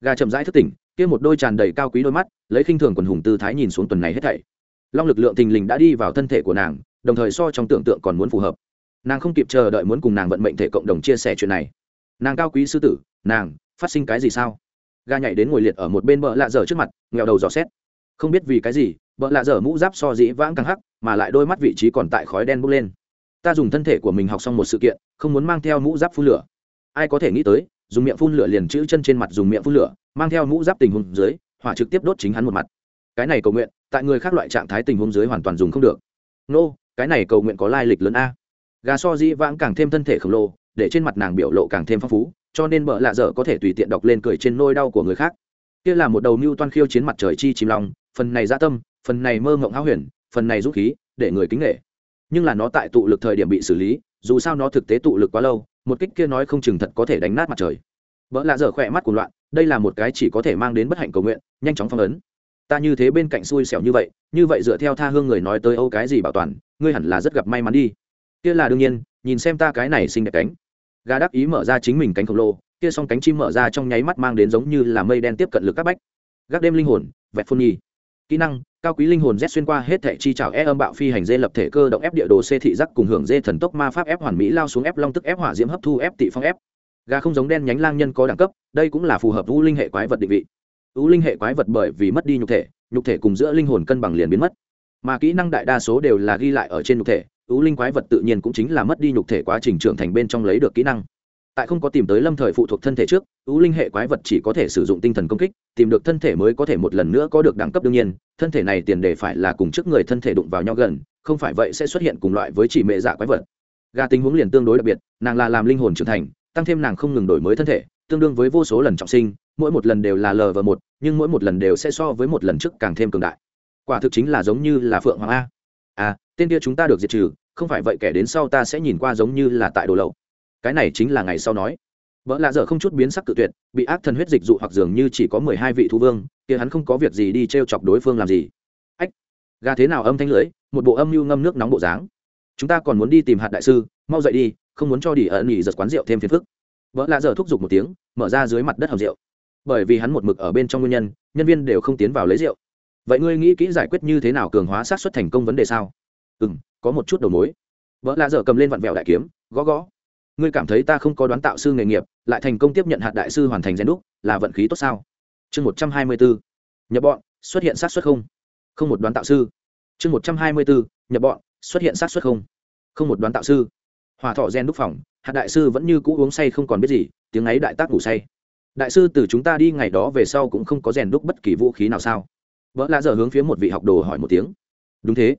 Gà chậm rãi thức tỉnh, kia một đôi tràn đầy cao quý đôi mắt, lấy khinh thường quần hùng tư thái nhìn xuống tuần này hết thảy. Long lực lượng thình lình đã đi vào thân thể của nàng, đồng thời so trong tưởng tượng còn muốn phù hợp. Nàng không kịp chờ đợi muốn cùng nàng vận mệnh thể cộng đồng chia sẻ chuyện này. Nàng cao quý sư tử, nàng, phát sinh cái gì sao? Ga nhảy đến ngồi liệt ở một bên bờ lạ dở trước mặt nghèo đầu dò xét. Không biết vì cái gì bờ lạ dở mũ giáp so dĩ vãng càng hắc mà lại đôi mắt vị trí còn tại khói đen bốc lên. Ta dùng thân thể của mình học xong một sự kiện không muốn mang theo mũ giáp phun lửa. Ai có thể nghĩ tới dùng miệng phun lửa liền chữ chân trên mặt dùng miệng phun lửa mang theo mũ giáp tình huống dưới hỏa trực tiếp đốt chính hắn một mặt. Cái này cầu nguyện tại người khác loại trạng thái tình huống dưới hoàn toàn dùng không được. Nô、no, cái này cầu nguyện có lai lịch lớn a. Gà so dĩ vãng càng thêm thân thể khổng lồ để trên mặt nàng biểu lộ càng thêm phong phú cho nên bợ lạ dở có thể tùy tiện đọc lên cười trên nôi đau của người khác. Kia là một đầu mưu toan khiêu chiến mặt trời chi chìm lòng phần này gia tâm, phần này mơ ngộng háo huyền, phần này dũng khí, để người kính nghệ nhưng là nó tại tụ lực thời điểm bị xử lý, dù sao nó thực tế tụ lực quá lâu, một kích kia nói không chừng thật có thể đánh nát mặt trời. Vợ lạ dở khỏe mắt của loạn, đây là một cái chỉ có thể mang đến bất hạnh cầu nguyện, nhanh chóng phong ấn. Ta như thế bên cạnh xui xẻo như vậy như vậy dựa theo tha hương người nói tới âu cái gì bảo toàn, ngươi hẳn là rất gặp may mắn đi. Kia là đương nhiên, nhìn xem ta cái này xinh đẹp cánh gà đắc ý mở ra chính mình cánh khổng lồ, kia s o n g cánh chim mở ra trong nháy mắt mang đến giống như là mây đen tiếp cận lực các bách. Gác đêm linh hồn, vẹt phun nhi kỹ năng, cao quý linh hồn z xuyên qua hết thẻ chi trào e âm bạo phi hành dê lập thể cơ động ép địa đồ c thị giác cùng hưởng dê thần tốc ma pháp ép hoàn mỹ lao xuống ép long tức ép hỏa diễm hấp thu ép tị phong ép. Gà không giống đen nhánh lang nhân có đẳng cấp, đây cũng là phù hợp u linh hệ quái vật định vị. U linh hệ quái vật bởi vì mất đi nhục thể nhục thể cùng giữa linh hồn cân bằng liền biến mất. Mà kỹ năng đại đa số đều là ghi lại ở trên nhục thể ưu linh quái vật tự nhiên cũng chính là mất đi nhục thể quá trình trưởng thành bên trong lấy được kỹ năng. Tại không có tìm tới lâm thời phụ thuộc thân thể trước ưu linh hệ quái vật chỉ có thể sử dụng tinh thần công kích, tìm được thân thể mới có thể một lần nữa có được đẳng cấp đương nhiên, thân thể này tiền đề phải là cùng trước người thân thể đụng vào nhau gần, không phải vậy sẽ xuất hiện cùng loại với chỉ mệ dạ quái vật. Gà tình huống liền tương đối đặc biệt, nàng là làm linh hồn trưởng thành, tăng thêm nàng không ngừng đổi mới thân thể, tương đương với vô số lần trọng sinh, mỗi một lần đều là lờ và một, nhưng mỗi một lần đều sẽ so với một lần trước càng thêm cường đại. Quả thực chính là giống như là phượng hoàng a tên kia chúng ta được diệt trừ, không phải vậy kẻ đến sau ta sẽ nhìn qua giống như là tại đồ lậu. Cái này chính là ngày sau nói. Vợ lạ dở không chút biến sắc cự tuyệt, bị ác thần huyết dịch dụ hoặc dường như chỉ có mười hai vị thú vương, kia hắn không có việc gì đi t r e o chọc đối phương làm gì. Ách, gà thế nào âm thanh lưỡi, một bộ âm mưu ngâm nước nóng bộ dáng. Chúng ta còn muốn đi tìm hạt đại sư, mau dậy đi, không muốn cho đi ẩn nghỉ giật quán rượu thêm phiền phức. Vợ lạ dở thúc giục một tiếng, mở ra dưới mặt đất hầm rượu. Bởi vì hắn một mực ở bên trong nguyên nhân nhân viên đều không tiến vào lấy rượu. Vậy ngươi nghĩ kỹ giải quyết như thế nào cường hóa sát xuất thành công vấn đề sao? Ừ m có một chút đầu mối. Vợ lạ dở cầm lên vặn vẹo đại kiếm, gõ gõ. Ngươi cảm thấy ta không có đoán tạo sư nghề nghiệp, lại thành công tiếp nhận hạt đại sư hoàn thành gen đúc, là vận khí tốt sao? Chương một trăm hai mươi bốn. Nhập bọn, xuất hiện sát xuất không? Không một đoán tạo sư. Chương một trăm hai mươi bốn. Nhập bọn, xuất hiện sát xuất không? Không một đoán tạo sư. Hòa thọ gen đúc phòng, hạt đại sư vẫn như cũ uống say không còn biết gì, tiếng ấy đại tác ngủ say. Đại sư từ chúng ta đi ngày đó về sau cũng không có rèn đúc bất kỳ vũ khí nào sao? Vợ lạ dở hướng phía một vị học đồ hỏi một tiếng. Đúng thế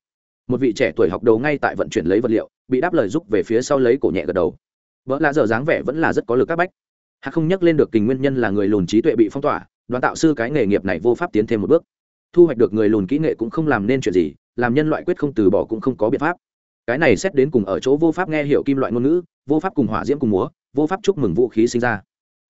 một vị trẻ tuổi học đầu ngay tại vận chuyển lấy vật liệu, bị đáp lời giúp về phía sau lấy cổ nhẹ gật đầu. Vợ lạ dở dáng vẻ vẫn là rất có lực các bách. Hạ không nhắc lên được tình nguyên nhân là người lùn trí tuệ bị phong tỏa, đoàn tạo sư cái nghề nghiệp này vô pháp tiến thêm một bước. Thu hoạch được người lùn kỹ nghệ cũng không làm nên chuyện gì, làm nhân loại quyết không từ bỏ cũng không có biện pháp. Cái này xét đến cùng ở chỗ vô pháp nghe hiểu kim loại ngôn ngữ, vô pháp cùng hỏa diễm cùng múa, vô pháp chúc mừng vũ khí sinh ra.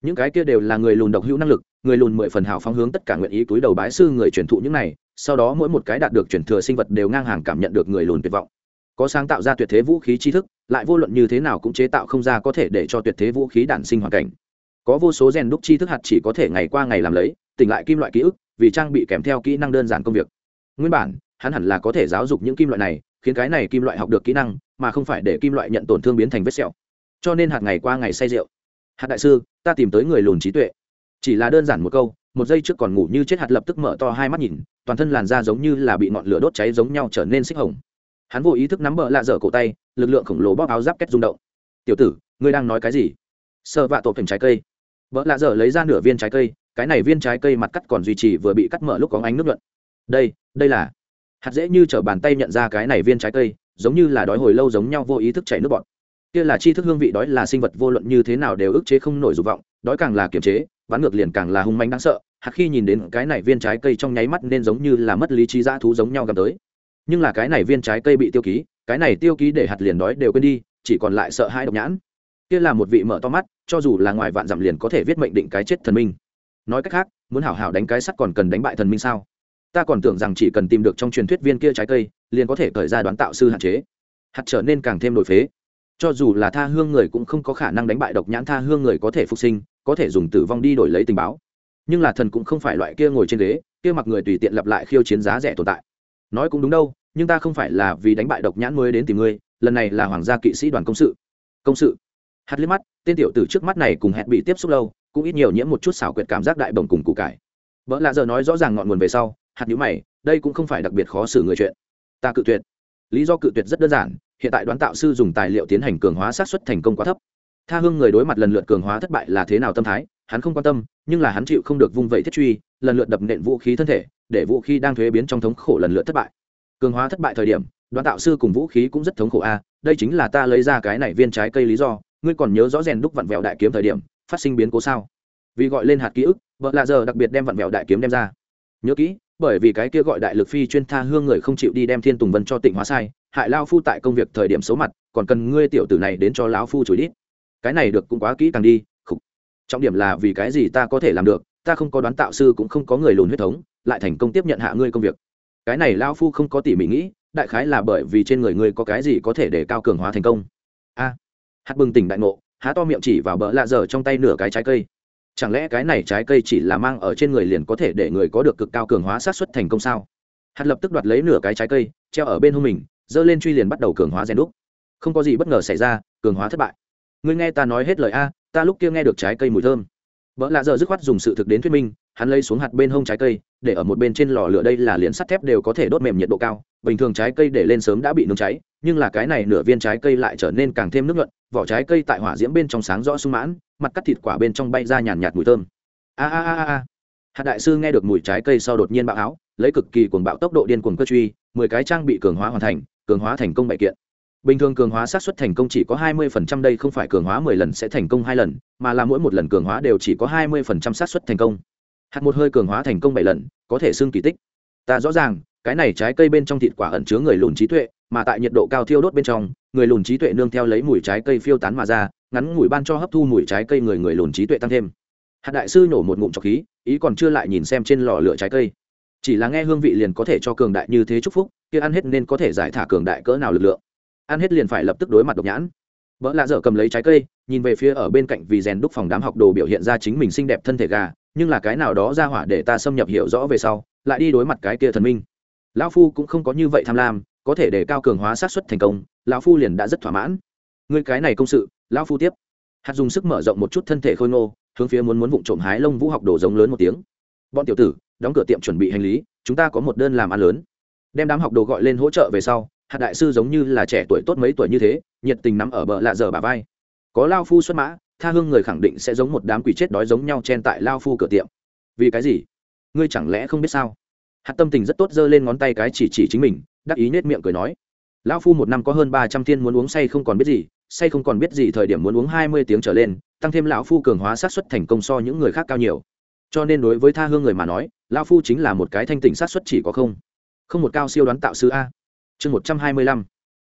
Những cái kia đều là người lùn độc hữu năng lực người lùn mười phần hào phóng hướng tất cả nguyện ý túi đầu bái sư người truyền thụ những này, sau đó mỗi một cái đạt được truyền thừa sinh vật đều ngang hàng cảm nhận được người lùn tuyệt vọng. Có sáng tạo ra tuyệt thế vũ khí tri thức, lại vô luận như thế nào cũng chế tạo không ra có thể để cho tuyệt thế vũ khí đản sinh hoàn cảnh. Có vô số rèn đúc tri thức hạt chỉ có thể ngày qua ngày làm lấy, tỉnh lại kim loại ký ức, vì trang bị kèm theo kỹ năng đơn giản công việc. Nguyên bản, hắn hẳn là có thể giáo dục những kim loại này, khiến cái này kim loại học được kỹ năng, mà không phải để kim loại nhận tổn thương biến thành vết sẹo. Cho nên hạt ngày qua ngày say rượu. Hạt đại sư, ta tìm tới người lùn trí tuệ chỉ là đơn giản một câu, một giây trước còn ngủ như chết hạt lập tức mở to hai mắt nhìn, toàn thân làn da giống như là bị ngọn lửa đốt cháy giống nhau trở nên xích hồng. Hắn vô ý thức nắm bờ lạ dở cổ tay, lực lượng khổng lồ bóp áo giáp kết rung động. Tiểu tử, ngươi đang nói cái gì? Sợ vạ tổ thành trái cây. Vợ lạ dở lấy ra nửa viên trái cây, cái này viên trái cây mặt cắt còn duy trì vừa bị cắt mở lúc có ánh nước nhuận. Đây đây là hạt dễ như t bàn tay nhận ra cái này viên trái cây, giống như là đói hồi lâu giống nhau vô ý thức chảy nước bọt. Kia là chi thức hương vị, đói là sinh vật vô luận như thế nào đều ức chế không nổi dục vọng, đói càng là kiềm chế ván ngược liền càng là hung manh đáng sợ, hạt khi nhìn đến cái này viên trái cây trong nháy mắt nên giống như là mất lý trí dã thú giống nhau gặp tới. Nhưng là cái này viên trái cây bị tiêu ký, cái này tiêu ký để hạt liền đói đều quên đi, chỉ còn lại sợ hai độc nhãn. Kia là một vị mở to mắt, cho dù là ngoài vạn dặm liền có thể viết mệnh định cái chết thần minh. Nói cách khác, muốn hảo hảo đánh cái sắt còn cần đánh bại thần minh sao? Ta còn tưởng rằng chỉ cần tìm được trong truyền thuyết viên kia trái cây, liền có thể thời ra đoán tạo sư hạn chế. Hạt trở nên càng thêm nổi phế cho dù là tha hương người cũng không có khả năng đánh bại độc nhãn tha hương người có thể phục sinh, có thể dùng tử vong đi đổi lấy tình báo. Nhưng là thần cũng không phải loại kia ngồi trên ghế, kia mặc người tùy tiện lặp lại khiêu chiến giá rẻ tồn tại. Nói cũng đúng đâu, nhưng ta không phải là vì đánh bại độc nhãn mới đến tìm ngươi, lần này là hoàng gia kỵ sĩ đoàn công sự. Công sự. Hạt liếc mắt, tên tiểu tử trước mắt này cùng hẹn bị tiếp xúc lâu, cũng ít nhiều nhiễm một chút xảo quyệt cảm giác đại bồng cùng củ cải. Vợ lạ giờ nói rõ ràng ngọn nguồn về sau, hạt nhữ mày, đây cũng không phải đặc biệt khó xử người chuyện. Ta cự tuyệt. Lý do cự tuyệt rất đơn giản hiện tại đoán tạo sư dùng tài liệu tiến hành cường hóa sát xuất thành công quá thấp. Tha hương người đối mặt lần lượt cường hóa thất bại là thế nào tâm thái, hắn không quan tâm, nhưng là hắn chịu không được vung vẩy thiết truy, lần lượt đập nện vũ khí thân thể, để vũ khí đang thuế biến trong thống khổ lần lượt thất bại. Cường hóa thất bại thời điểm, đoán tạo sư cùng vũ khí cũng rất thống khổ a, đây chính là ta lấy ra cái này viên trái cây lý do, ngươi còn nhớ rõ rèn đúc vặn vẹo đại kiếm thời điểm, phát sinh biến cố sao? Vì gọi lên hạt ký ức vợ lạ giờ đặc biệt đem vặn vẹo đại kiếm đem ra. Nhớ kỹ bởi vì cái kia gọi đại lực phi chuyên tha hương người không chịu đi đem thiên tùng vân cho tỉnh hóa sai hại lao phu tại công việc thời điểm xấu mặt còn cần ngươi tiểu tử này đến cho lão phu chửi đít. Cái này được cũng quá kỹ càng đi khục. Trọng điểm là vì cái gì ta có thể làm được ta không có đoán tạo sư cũng không có người lùn huyết thống lại thành công tiếp nhận hạ ngươi công việc. Cái này lao phu không có tỉ mỉ nghĩ đại khái là bởi vì trên người ngươi có cái gì có thể để cao cường hóa thành công. A. À, bừng tỉnh đại ngộ há to miệng chỉ vào bờ lạ dở trong tay nửa cái trái cây chẳng lẽ cái này trái cây chỉ là mang ở trên người liền có thể để người có được cực cao cường hóa sát xuất thành công sao? Hạt lập tức đoạt lấy nửa cái trái cây, treo ở bên hông mình, giơ lên truy liền bắt đầu cường hóa rèn đúc. Không có gì bất ngờ xảy ra, cường hóa thất bại. Ngươi nghe ta nói hết lời a, ta lúc kia nghe được trái cây mùi thơm. Vợ lạ giờ dứt khoát dùng sự thực đến thuyết minh, hắn lấy xuống hạt bên hông trái cây, để ở một bên trên lò lửa đây là liền sắt thép đều có thể đốt mềm nhiệt độ cao. Bình thường trái cây để lên sớm đã bị nướng cháy, nhưng là cái này nửa viên trái cây lại trở nên càng thêm nước nhuận, vỏ trái cây tại hỏa diễm bên trong sáng rõ sung mãn mặt cắt thịt quả bên trong bay ra nhàn nhạt mùi thơm. A a a a hạt đại sư nghe được mùi trái cây sau đột nhiên bạo áo, lấy cực kỳ cuồng bạo tốc độ điên cuồng cơ truy, mười cái trang bị cường hóa hoàn thành, cường hóa thành công bại kiện. Bình thường cường hóa xác suất thành công chỉ có hai mươi phần trăm, đây không phải cường hóa mười lần sẽ thành công hai lần, mà là mỗi một lần cường hóa đều chỉ có hai mươi phần trăm xác suất thành công. Hạt một hơi cường hóa thành công bảy lần, có thể xưng kỳ tích. Ta rõ ràng, cái này trái cây bên trong thịt quả ẩn chứa người lùn trí tuệ, mà tại nhiệt độ cao thiêu đốt bên trong, người lùn trí tuệ nương theo lấy mùi trái cây phiêu tán mà ra ngắn ngủi ban cho hấp thu mùi trái cây người người lùn trí tuệ tăng thêm. Hạt đại sư nổ một ngụm trọc khí, ý còn chưa lại nhìn xem trên lò lửa trái cây. Chỉ là nghe hương vị liền có thể cho cường đại như thế chúc phúc, kia ăn hết nên có thể giải thả cường đại cỡ nào lực lượng. Ăn hết liền phải lập tức đối mặt độc nhãn. Vợ lạ dở cầm lấy trái cây, nhìn về phía ở bên cạnh vì rèn đúc phòng đám học đồ biểu hiện ra chính mình xinh đẹp thân thể gà, nhưng là cái nào đó ra hỏa để ta xâm nhập hiểu rõ về sau, lại đi đối mặt cái kia thần minh. Lão phu cũng không có như vậy tham lam, có thể để cao cường hóa sát xuất thành công, lão phu liền đã rất thỏa mãn. Ngươi cái này công sự lão phu tiếp. Hạt dùng sức mở rộng một chút thân thể khôi ngô, hướng phía muốn muốn vụng trộm hái lông vũ học đồ giống lớn một tiếng. Bọn tiểu tử, đóng cửa tiệm chuẩn bị hành lý, chúng ta có một đơn làm ăn lớn. Đem đám học đồ gọi lên hỗ trợ về sau, hạt đại sư giống như là trẻ tuổi tốt mấy tuổi như thế, nhiệt tình nắm ở bờ lạ giờ bà vai. Có lao phu xuất mã, tha hương người khẳng định sẽ giống một đám quỷ chết đói giống nhau chen tại lao phu cửa tiệm. Vì cái gì? Ngươi chẳng lẽ không biết sao? Hạt tâm tình rất tốt giơ lên ngón tay cái chỉ chỉ chính mình, đắc ý nết miệng cười nói. Lão phu một năm có hơn ba trăm thiên muốn uống say không còn biết gì say không còn biết gì thời điểm muốn uống hai mươi tiếng trở lên, tăng thêm lão phu cường hóa sát xuất thành công so những người khác cao nhiều. Cho nên đối với tha hương người mà nói, lão phu chính là một cái thanh tỉnh sát xuất chỉ có không. Không một cao siêu đoán tạo sư a. Chương một trăm hai mươi lăm.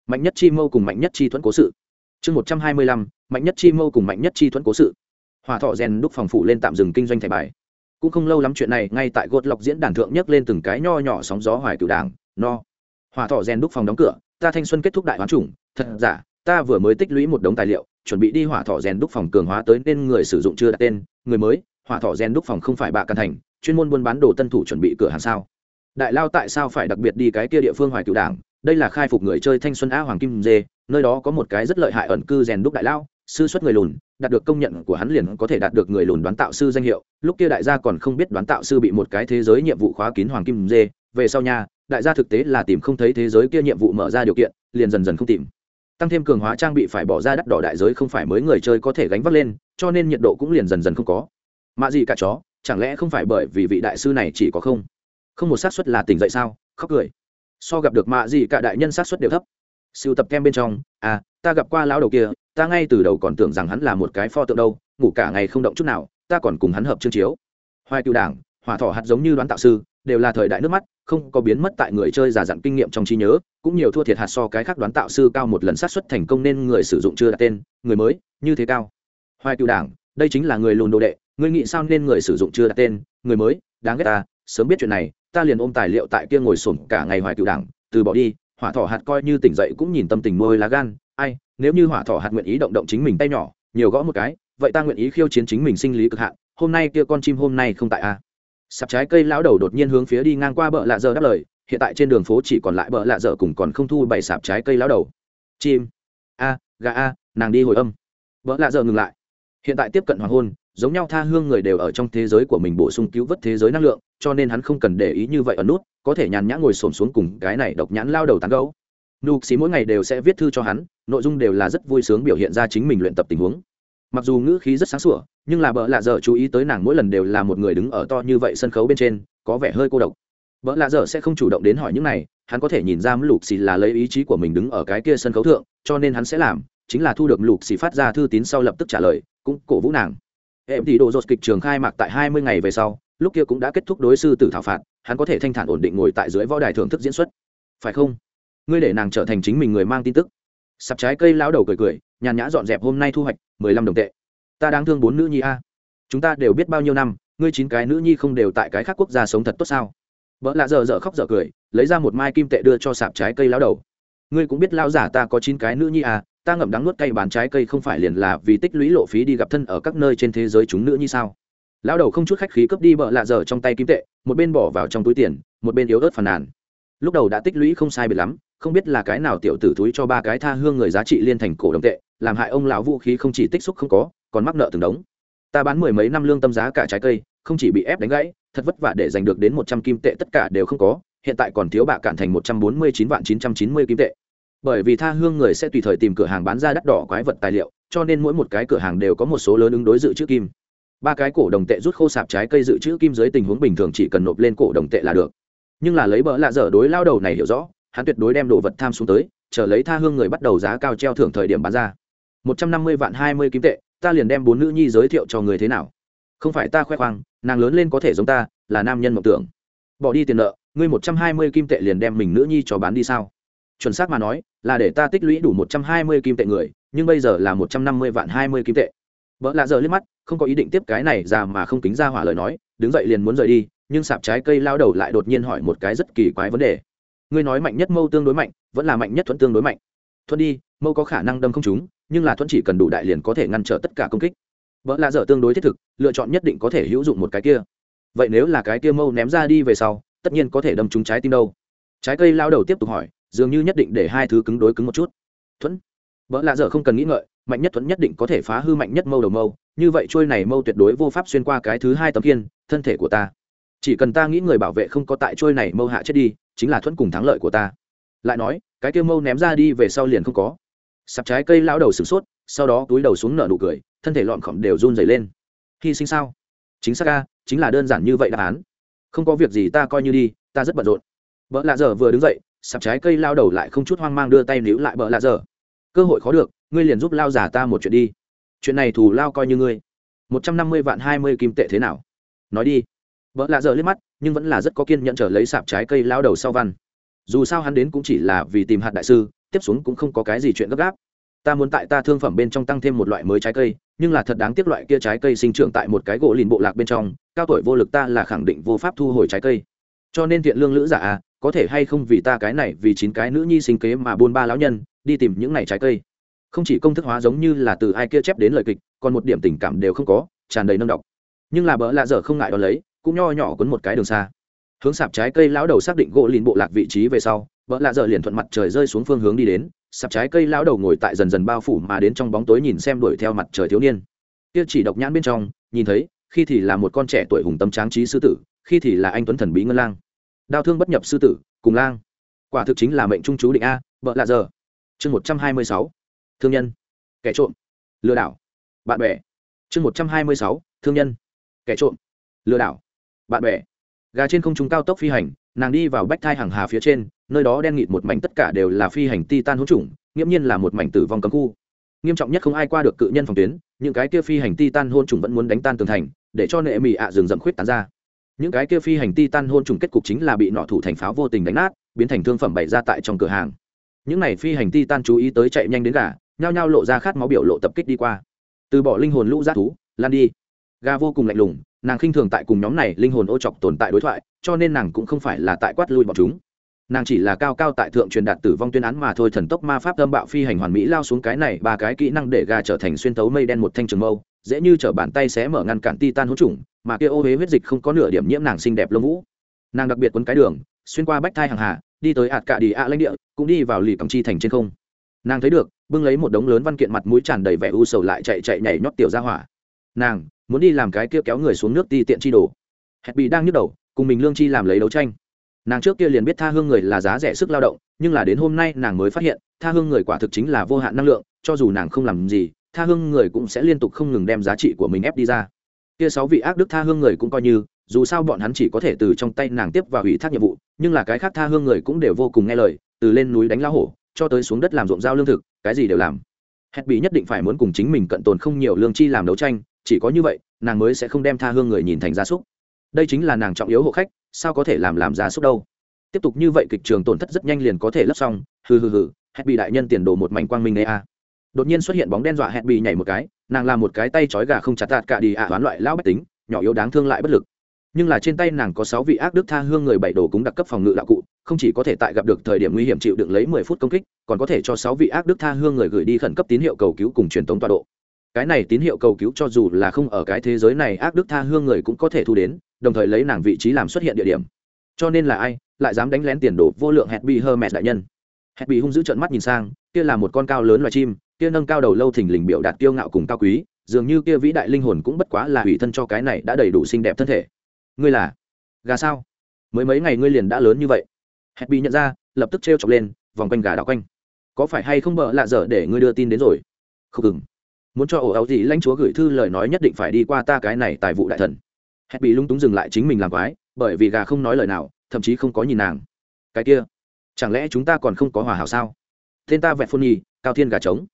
Mạnh nhất chi mâu cùng mạnh nhất chi thuẫn cố sự. Chương một trăm hai mươi lăm. Mạnh nhất chi mâu cùng mạnh nhất chi thuẫn cố sự. Hòa thọ rèn đúc phòng phụ lên tạm dừng kinh doanh thẻ bài. Cũng không lâu lắm chuyện này, ngay tại gột lọc diễn đàn thượng nhấc lên từng cái nho nhỏ sóng gió hoài cựu đảng. No. Hòa thọ rèn đúc phòng đóng cửa. Ta thanh xuân kết thúc đại hoán chủng. Thật giả? Ta vừa mới tích lũy một đống tài liệu, chuẩn bị đi hỏa thọ rèn đúc phòng cường hóa tới nên người sử dụng chưa đặt tên, người mới, hỏa thọ rèn đúc phòng không phải bạ căn thành, chuyên môn buôn bán đồ tân thủ chuẩn bị cửa hàng sao? Đại lao tại sao phải đặc biệt đi cái kia địa phương hoài cựu đảng? Đây là khai phục người chơi thanh xuân a hoàng kim dê, nơi đó có một cái rất lợi hại ẩn cư rèn đúc đại lao, sư xuất người lùn, đạt được công nhận của hắn liền có thể đạt được người lùn đoán tạo sư danh hiệu. Lúc kia đại gia còn không biết đoán tạo sư bị một cái thế giới nhiệm vụ khóa kín hoàng kim dê. Về sau nha, đại gia thực tế là tìm không thấy thế giới kia nhiệm vụ mở ra điều kiện, liền dần dần không tìm tăng thêm cường hóa trang bị phải bỏ ra đắt đỏ đại giới không phải mới người chơi có thể gánh vác lên, cho nên nhiệt độ cũng liền dần dần không có. Mạ gì cả chó, chẳng lẽ không phải bởi vì vị đại sư này chỉ có không? Không một xác suất là tỉnh dậy sao? Khóc cười. So gặp được mạ gì cả đại nhân xác suất đều thấp. Siêu tập kem bên trong à ta gặp qua lão đầu kia, ta ngay từ đầu còn tưởng rằng hắn là một cái pho tượng đâu, ngủ cả ngày không động chút nào, ta còn cùng hắn hợp chương chiếu. Hoài cựu đảng, hỏa thọ hạt giống như đoán tạo sư, đều là thời đại nước mắt không có biến mất tại người chơi giả dặn kinh nghiệm trong trí nhớ, cũng nhiều thua thiệt hạt so cái khác đoán tạo sư cao một lần sát xuất thành công nên người sử dụng chưa đặt tên, người mới, như thế cao hoài cựu đảng, đây chính là người lùn đồ đệ, ngươi nghĩ sao nên người sử dụng chưa đặt tên, người mới, đáng ghét ta, sớm biết chuyện này, ta liền ôm tài liệu tại kia ngồi sổm cả ngày hoài cựu đảng, từ bỏ đi, hỏa thọ hạt coi như tỉnh dậy cũng nhìn tâm tình môi lá gan, ai, nếu như hỏa thọ hạt nguyện ý động động chính mình tay nhỏ, nhiều gõ một cái, vậy ta nguyện ý khiêu chiến chính mình sinh lý cực hạn, hôm nay kia con chim hôm nay không tại a à sạp trái cây lão đầu đột nhiên hướng phía đi ngang qua bờ lạ dơ đáp lời, hiện tại trên đường phố chỉ còn lại bờ lạ dơ cùng còn không thu bảy sạp trái cây lão đầu. Chim. A, gà a, nàng đi hồi âm. Bờ lạ dơ ngừng lại. Hiện tại tiếp cận hoàng hôn, giống nhau tha hương người đều ở trong thế giới của mình bổ sung cứu vớt thế giới năng lượng, cho nên hắn không cần để ý như vậy ở nút, có thể nhàn nhã ngồi xổm xuống cùng cái này độc nhãn lao đầu tán gấu nục xí mỗi ngày đều sẽ viết thư cho hắn, nội dung đều là rất vui sướng biểu hiện ra chính mình luyện tập tình huống mặc dù ngữ khí rất sáng sủa, nhưng là bợ lạ dở chú ý tới nàng mỗi lần đều là một người đứng ở to như vậy sân khấu bên trên, có vẻ hơi cô độc. Bợ lạ dở sẽ không chủ động đến hỏi những này, hắn có thể nhìn ra lục xì là lấy ý chí của mình đứng ở cái kia sân khấu thượng, cho nên hắn sẽ làm, chính là thu được lục xì phát ra thư tín sau lập tức trả lời, cũng, cổ vũ nàng. Em thì đồ dột kịch trường khai mạc tại hai mươi ngày về sau, lúc kia cũng đã kết thúc đối sư tử thảo phạt, hắn có thể thanh thản ổn định ngồi tại dưới võ đài thưởng thức diễn xuất. Phải không? Ngươi để nàng trở thành chính mình người mang tin tức. Sạp trái cây lão đầu cười cười nhàn nhã dọn dẹp hôm nay thu hoạch, mười lăm đồng tệ. Ta đang thương bốn nữ nhi a. Chúng ta đều biết bao nhiêu năm, ngươi chín cái nữ nhi không đều tại cái khác quốc gia sống thật tốt sao? Vợ lạ dở dở khóc dở cười, lấy ra một mai kim tệ đưa cho sạp trái cây lão đầu. Ngươi cũng biết lão giả ta có chín cái nữ nhi à ta ngậm đắng nuốt cay bán trái cây không phải liền là vì tích lũy lộ phí đi gặp thân ở các nơi trên thế giới chúng nữ như sao? Lão đầu không chút khách khí cướp đi bợ lạ dở trong tay kim tệ, một bên bỏ vào trong túi tiền, một bên yếu ớt phàn nàn. Lúc đầu đã tích lũy không sai biệt lắm, không biết là cái nào tiểu tử túi cho ba cái tha hương người giá trị liên thành cổ đồng tệ làm hại ông lão vũ khí không chỉ tích xúc không có, còn mắc nợ từng đống. Ta bán mười mấy năm lương tâm giá cả trái cây, không chỉ bị ép đánh gãy, thật vất vả để giành được đến một trăm kim tệ tất cả đều không có, hiện tại còn thiếu bạ cản thành một trăm bốn mươi chín vạn chín trăm chín mươi kim tệ. Bởi vì tha hương người sẽ tùy thời tìm cửa hàng bán ra đắt đỏ quái vật tài liệu, cho nên mỗi một cái cửa hàng đều có một số lớn ứng đối dự trữ kim. Ba cái cổ đồng tệ rút khô sạp trái cây dự trữ kim dưới tình huống bình thường chỉ cần nộp lên cổ đồng tệ là được. Nhưng là lấy bỡ lạ dở đối lao đầu này hiểu rõ, hắn tuyệt đối đem đồ vật tham xuống tới, chờ lấy tha hương người bắt đầu giá cao treo thưởng thời điểm bán ra một trăm năm mươi vạn hai mươi kim tệ, ta liền đem bốn nữ nhi giới thiệu cho người thế nào? Không phải ta khoe khoang, nàng lớn lên có thể giống ta, là nam nhân mộng tưởng. Bỏ đi tiền nợ, ngươi một trăm hai mươi kim tệ liền đem mình nữ nhi cho bán đi sao? Chuẩn xác mà nói, là để ta tích lũy đủ một trăm hai mươi kim tệ người, nhưng bây giờ là một trăm năm mươi vạn hai mươi kim tệ. Vợ lạ giờ liếc mắt, không có ý định tiếp cái này ra mà không kính ra hỏa lời nói, đứng dậy liền muốn rời đi, nhưng sạp trái cây lao đầu lại đột nhiên hỏi một cái rất kỳ quái vấn đề. Ngươi nói mạnh nhất mâu tương đối mạnh, vẫn là mạnh nhất thuẫn tương đối mạnh. Thuẫn đi, mâu có khả năng đâm không chúng nhưng là thuẫn chỉ cần đủ đại liền có thể ngăn trở tất cả công kích. Vợ lạ dở tương đối thiết thực, lựa chọn nhất định có thể hữu dụng một cái kia. Vậy nếu là cái kia mâu ném ra đi về sau, tất nhiên có thể đâm trúng trái tim đâu. Trái cây lao đầu tiếp tục hỏi, dường như nhất định để hai thứ cứng đối cứng một chút. Thuẫn. Vợ lạ dở không cần nghĩ ngợi, mạnh nhất thuẫn nhất định có thể phá hư mạnh nhất mâu đầu mâu, như vậy trôi này mâu tuyệt đối vô pháp xuyên qua cái thứ hai tấm kiên thân thể của ta. Chỉ cần ta nghĩ người bảo vệ không có tại trôi này mâu hạ chết đi, chính là thuẫn cùng thắng lợi của ta. Lại nói, cái kia mâu ném ra đi về sau liền không có sạp trái cây lão đầu sửng sốt, sau đó túi đầu xuống nở nụ cười, thân thể lọn khỏm đều run dày lên. Hy sinh sao? Chính xác ca chính là đơn giản như vậy đáp án. Không có việc gì ta coi như đi, ta rất bận rộn. Vợ lạ dở vừa đứng dậy, sạp trái cây lao đầu lại không chút hoang mang đưa tay níu lại vợ lạ dở. Cơ hội khó được, ngươi liền giúp lao giả ta một chuyện đi. Chuyện này thù lao coi như ngươi. Một trăm năm mươi vạn hai mươi kim tệ thế nào? Nói đi. Vợ lạ dở liếc mắt, nhưng vẫn là rất có kiên nhẫn trở lấy sạp trái cây lao đầu sau văn. Dù sao hắn đến cũng chỉ là vì tìm hạt đại sư tiếp xuống cũng không có cái gì chuyện gấp gáp. Ta muốn tại ta thương phẩm bên trong tăng thêm một loại mới trái cây, nhưng là thật đáng tiếc loại kia trái cây sinh trưởng tại một cái gỗ lìn bộ lạc bên trong, cao tuổi vô lực ta là khẳng định vô pháp thu hồi trái cây. Cho nên thiện lương lữ giả à có thể hay không vì ta cái này, vì chín cái nữ nhi sinh kế mà buôn ba lão nhân, đi tìm những này trái cây. Không chỉ công thức hóa giống như là từ ai kia chép đến lời kịch, còn một điểm tình cảm đều không có, tràn đầy nâng đọc nhưng là bỡ lạ dở không ngại đón lấy, cũng nho nhỏ quấn một cái đường xa. Hướng sạp trái cây lão đầu xác định gỗ lìn bộ lạc vị trí về sau vợ lạ dở liền thuận mặt trời rơi xuống phương hướng đi đến, sạp trái cây lão đầu ngồi tại dần dần bao phủ mà đến trong bóng tối nhìn xem đuổi theo mặt trời thiếu niên. Kia chỉ độc nhãn bên trong, nhìn thấy, khi thì là một con trẻ tuổi hùng tâm tráng trí sư tử, khi thì là anh tuấn thần bí ngân lang. Đau thương bất nhập sư tử, cùng lang. Quả thực chính là mệnh trung chú định a vợ lạ giờ. Chương một trăm hai mươi sáu. Thương nhân. Kẻ trộm. Lừa đảo. Bạn bè. Chương một trăm hai mươi sáu. Thương nhân. Kẻ trộm. Lừa đảo. Bạn bè. Gà trên không trung cao tốc phi hành, nàng đi vào bách thai hàng hà phía trên nơi đó đen nghịt một mảnh tất cả đều là phi hành ti tan hỗn trùng nghiễm nhiên là một mảnh tử vong cấm khu. Nghiêm trọng nhất không ai qua được cự nhân phòng tuyến, những cái kia phi hành ti tan hôn trùng vẫn muốn đánh tan tường thành, để cho nệ mị ạ rừng rậm khuyết tán ra. Những cái kia phi hành ti tan hôn trùng kết cục chính là bị nọ thủ thành pháo vô tình đánh nát, biến thành thương phẩm bày ra tại trong cửa hàng. Những này phi hành ti tan chú ý tới chạy nhanh đến gà, nhao nhao lộ ra khát máu biểu lộ tập kích đi qua. Từ bỏ linh hồn lũ g thú, lan đi. Gà vô cùng lạnh lùng, nàng khinh thường tại cùng nhóm này linh hồn ô chọc tồn tại đối thoại, cho nên nàng cũng không phải là tại quát lui bọn chúng nàng chỉ là cao cao tại thượng truyền đạt tử vong tuyên án mà thôi, thần tốc ma pháp âm bạo phi hành hoàn mỹ lao xuống cái này, ba cái kỹ năng để gà trở thành xuyên tấu mây đen một thanh trường mâu, dễ như chở bàn tay xé mở ngăn cản ti tan hỗn trùng, mà kia ô huế huyết dịch không có nửa điểm nhiễm nàng xinh đẹp lông vũ. Nàng đặc biệt quấn cái đường, xuyên qua bách thai hàng hà, đi tới ạt cạ đi ạ lãnh địa, cũng đi vào lì cầm chi thành trên không. Nàng thấy được, bưng lấy một đống lớn văn kiện mặt mũi tràn đầy vẻ u sầu lại chạy chạy nhảy nhót tiểu ra hỏa. Nàng, muốn đi làm cái kia kéo người xuống nước ti tiện chi đồ. Hẹn bị đang nhức đầu, cùng mình lương chi làm lấy đấu tranh nàng trước kia liền biết tha hương người là giá rẻ sức lao động, nhưng là đến hôm nay nàng mới phát hiện, tha hương người quả thực chính là vô hạn năng lượng, cho dù nàng không làm gì, tha hương người cũng sẽ liên tục không ngừng đem giá trị của mình ép đi ra. Kia sáu vị ác đức tha hương người cũng coi như, dù sao bọn hắn chỉ có thể từ trong tay nàng tiếp và hủy thác nhiệm vụ, nhưng là cái khác tha hương người cũng đều vô cùng nghe lời, từ lên núi đánh lá hổ, cho tới xuống đất làm ruộng giao lương thực, cái gì đều làm. Hét bị nhất định phải muốn cùng chính mình cận tồn không nhiều lương chi làm đấu tranh, chỉ có như vậy, nàng mới sẽ không đem tha hương người nhìn thành gia súc. Đây chính là nàng trọng yếu hộ khách sao có thể làm làm ra súc đâu? Tiếp tục như vậy kịch trường tổn thất rất nhanh liền có thể lấp xong, hừ hừ hừ hẹn bị đại nhân tiền đồ một mảnh quang minh đấy a. Đột nhiên xuất hiện bóng đen dọa hẹn bị nhảy một cái, nàng làm một cái tay trói gà không chặt tạt cả đi ạ à loại lão bách tính, nhỏ yếu đáng thương lại bất lực. Nhưng là trên tay nàng có sáu vị ác đức tha hương người bảy đồ cúng đặc cấp phòng ngự đạo cụ, không chỉ có thể tại gặp được thời điểm nguy hiểm chịu đựng lấy mười phút công kích, còn có thể cho sáu vị ác đức tha hương người gửi đi khẩn cấp tín hiệu cầu cứu cùng truyền tống tọa độ cái này tín hiệu cầu cứu cho dù là không ở cái thế giới này, ác đức tha hương người cũng có thể thu đến, đồng thời lấy nàng vị trí làm xuất hiện địa điểm. Cho nên là ai lại dám đánh lén tiền đồ vô lượng hẹn bị hơ mẹ đại nhân? Hẹn bị hung dữ trợn mắt nhìn sang, kia là một con cao lớn loài chim, kia nâng cao đầu lâu thình lình biểu đạt kiêu ngạo cùng cao quý, dường như kia vĩ đại linh hồn cũng bất quá là hủy thân cho cái này đã đầy đủ xinh đẹp thân thể. Ngươi là gà sao? Mới mấy ngày ngươi liền đã lớn như vậy. Hẹn bị nhận ra, lập tức t chọc lên, vòng quanh gà đảo quanh. Có phải hay không bợ lạ dở để ngươi đưa tin đến rồi? Không cừng muốn cho ổ áo gì lãnh chúa gửi thư lời nói nhất định phải đi qua ta cái này tại vụ đại thần. Hẹn bị lung túng dừng lại chính mình làm quái, bởi vì gà không nói lời nào, thậm chí không có nhìn nàng. Cái kia, chẳng lẽ chúng ta còn không có hòa hảo sao? Tên ta vẹt phôn nhi cao thiên gà trống.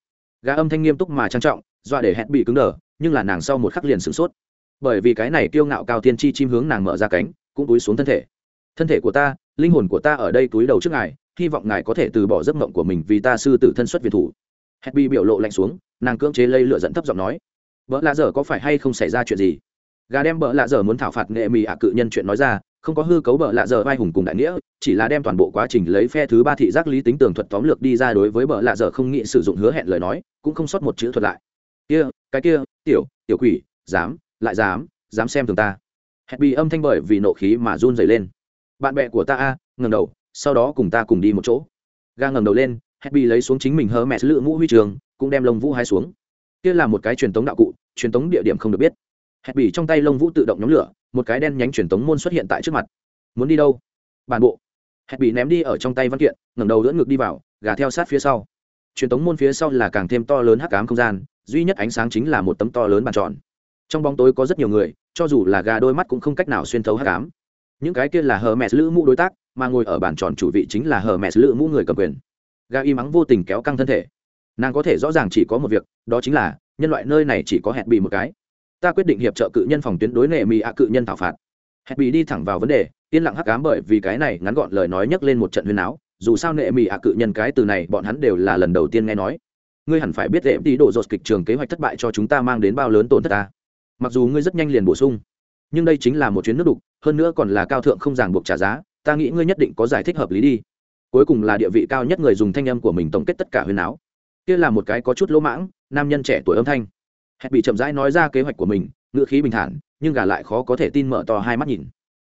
Gà âm thanh nghiêm túc mà trang trọng, dọa để hẹn bị cứng đờ, nhưng là nàng sau một khắc liền sửng sốt. Bởi vì cái này kiêu ngạo cao thiên chi chim hướng nàng mở ra cánh, cũng túi xuống thân thể. Thân thể của ta, linh hồn của ta ở đây túi đầu trước ngài, hy vọng ngài có thể từ bỏ giấc mộng của mình vì ta sư tử thân xuất việt thủ hét bị biểu lộ lạnh xuống, nàng cưỡng chế lây lựa dẫn thấp giọng nói vợ lạ dở có phải hay không xảy ra chuyện gì? Gà đem bợ lạ dở muốn thảo phạt nghệ mì ạ cự nhân chuyện nói ra, không có hư cấu bợ lạ dở vai hùng cùng đại nghĩa, chỉ là đem toàn bộ quá trình lấy phe thứ ba thị giác lý tính tường thuật tóm lược đi ra đối với bợ lạ dở không nghĩ sử dụng hứa hẹn lời nói, cũng không sót một chữ thuật lại. Kia, cái kia, tiểu tiểu quỷ, dám, lại dám dám xem thường ta. Hẹn bị âm thanh bởi vì nộ khí mà run dày lên. Bạn bè của ta a ngầm đầu, sau đó cùng ta cùng đi một chỗ. Ga ngầm đầu lên Happy bị lấy xuống chính mình hơ mẹ lự mũ huy trường, cũng đem lông vũ hai xuống. Kia là một cái truyền tống đạo cụ, truyền tống địa điểm không được biết. Happy bị trong tay lông vũ tự động nhóm lửa, một cái đen nhánh truyền tống môn xuất hiện tại trước mặt. Muốn đi đâu? Bản bộ. Happy bị ném đi ở trong tay văn kiện, ngẩng đầu đỡ ngực đi vào, gà theo sát phía sau. Truyền tống môn phía sau là càng thêm to lớn hắc ám không gian, duy nhất ánh sáng chính là một tấm to lớn bàn tròn. Trong bóng tối có rất nhiều người, cho dù là gà đôi mắt cũng không cách nào xuyên thấu hắc ám. Những cái kia là hờ mẹ lữ mũ đối tác, mà ngồi ở bàn tròn chủ vị chính là hờ mẹ lữ mũ người cầm quyền gà y mắng vô tình kéo căng thân thể. Nàng có thể rõ ràng chỉ có một việc, đó chính là, nhân loại nơi này chỉ có hẹn bị một cái. Ta quyết định hiệp trợ cự nhân phòng tuyến đối nệ mỹ ạ cự nhân thảo phạt. Hẹn bị đi thẳng vào vấn đề, yên lặng hắc cám bởi vì cái này ngắn gọn lời nói nhấc lên một trận huyền áo dù sao nệ mỹ ạ cự nhân cái từ này bọn hắn đều là lần đầu tiên nghe nói. Ngươi hẳn phải biết đệm đi độ dột kịch trường kế hoạch thất bại cho chúng ta mang đến bao lớn tổn thất ta. Mặc dù ngươi rất nhanh liền bổ sung, nhưng đây chính là một chuyến nước đục, hơn nữa còn là cao thượng không ràng buộc trả giá, ta nghĩ ngươi nhất định có giải thích hợp lý đi cuối cùng là địa vị cao nhất người dùng thanh âm của mình tổng kết tất cả huyền áo. Kia là một cái có chút lỗ mãng, nam nhân trẻ tuổi âm thanh. Hẹn bị chậm rãi nói ra kế hoạch của mình ngựa khí bình thản, nhưng gà lại khó có thể tin mở to hai mắt nhìn.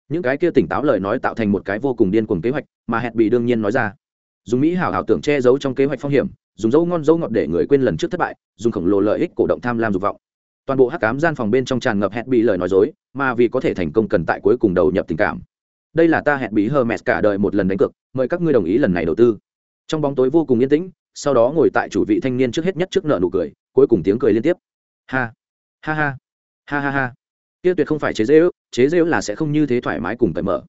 Những cái kia tỉnh táo lời nói tạo thành một cái vô cùng điên cuồng kế hoạch, mà hẹn bị đương nhiên nói ra. Dùng mỹ hảo hảo tưởng che giấu trong kế hoạch phong hiểm, dùng dấu ngon dấu ngọt để người quên lần trước thất bại, dùng khổng lồ lợi ích cổ động tham lam dục vọng. Toàn bộ hắc cám gian phòng bên trong tràn ngập hẹn bị lời nói dối, mà vì có thể thành công cần tại cuối cùng đầu nhập tình cảm đây là ta hẹn bí hờ mẹ cả đời một lần đánh cược, mời các ngươi đồng ý lần này đầu tư. Trong bóng tối vô cùng yên tĩnh, sau đó ngồi tại chủ vị thanh niên trước hết nhất trước nợ nụ cười, cuối cùng tiếng cười liên tiếp. Ha ha ha ha ha ha. Kia tuyệt không phải chế dễ ước, chế dễ ước là sẽ không như thế thoải mái cùng cởi mở.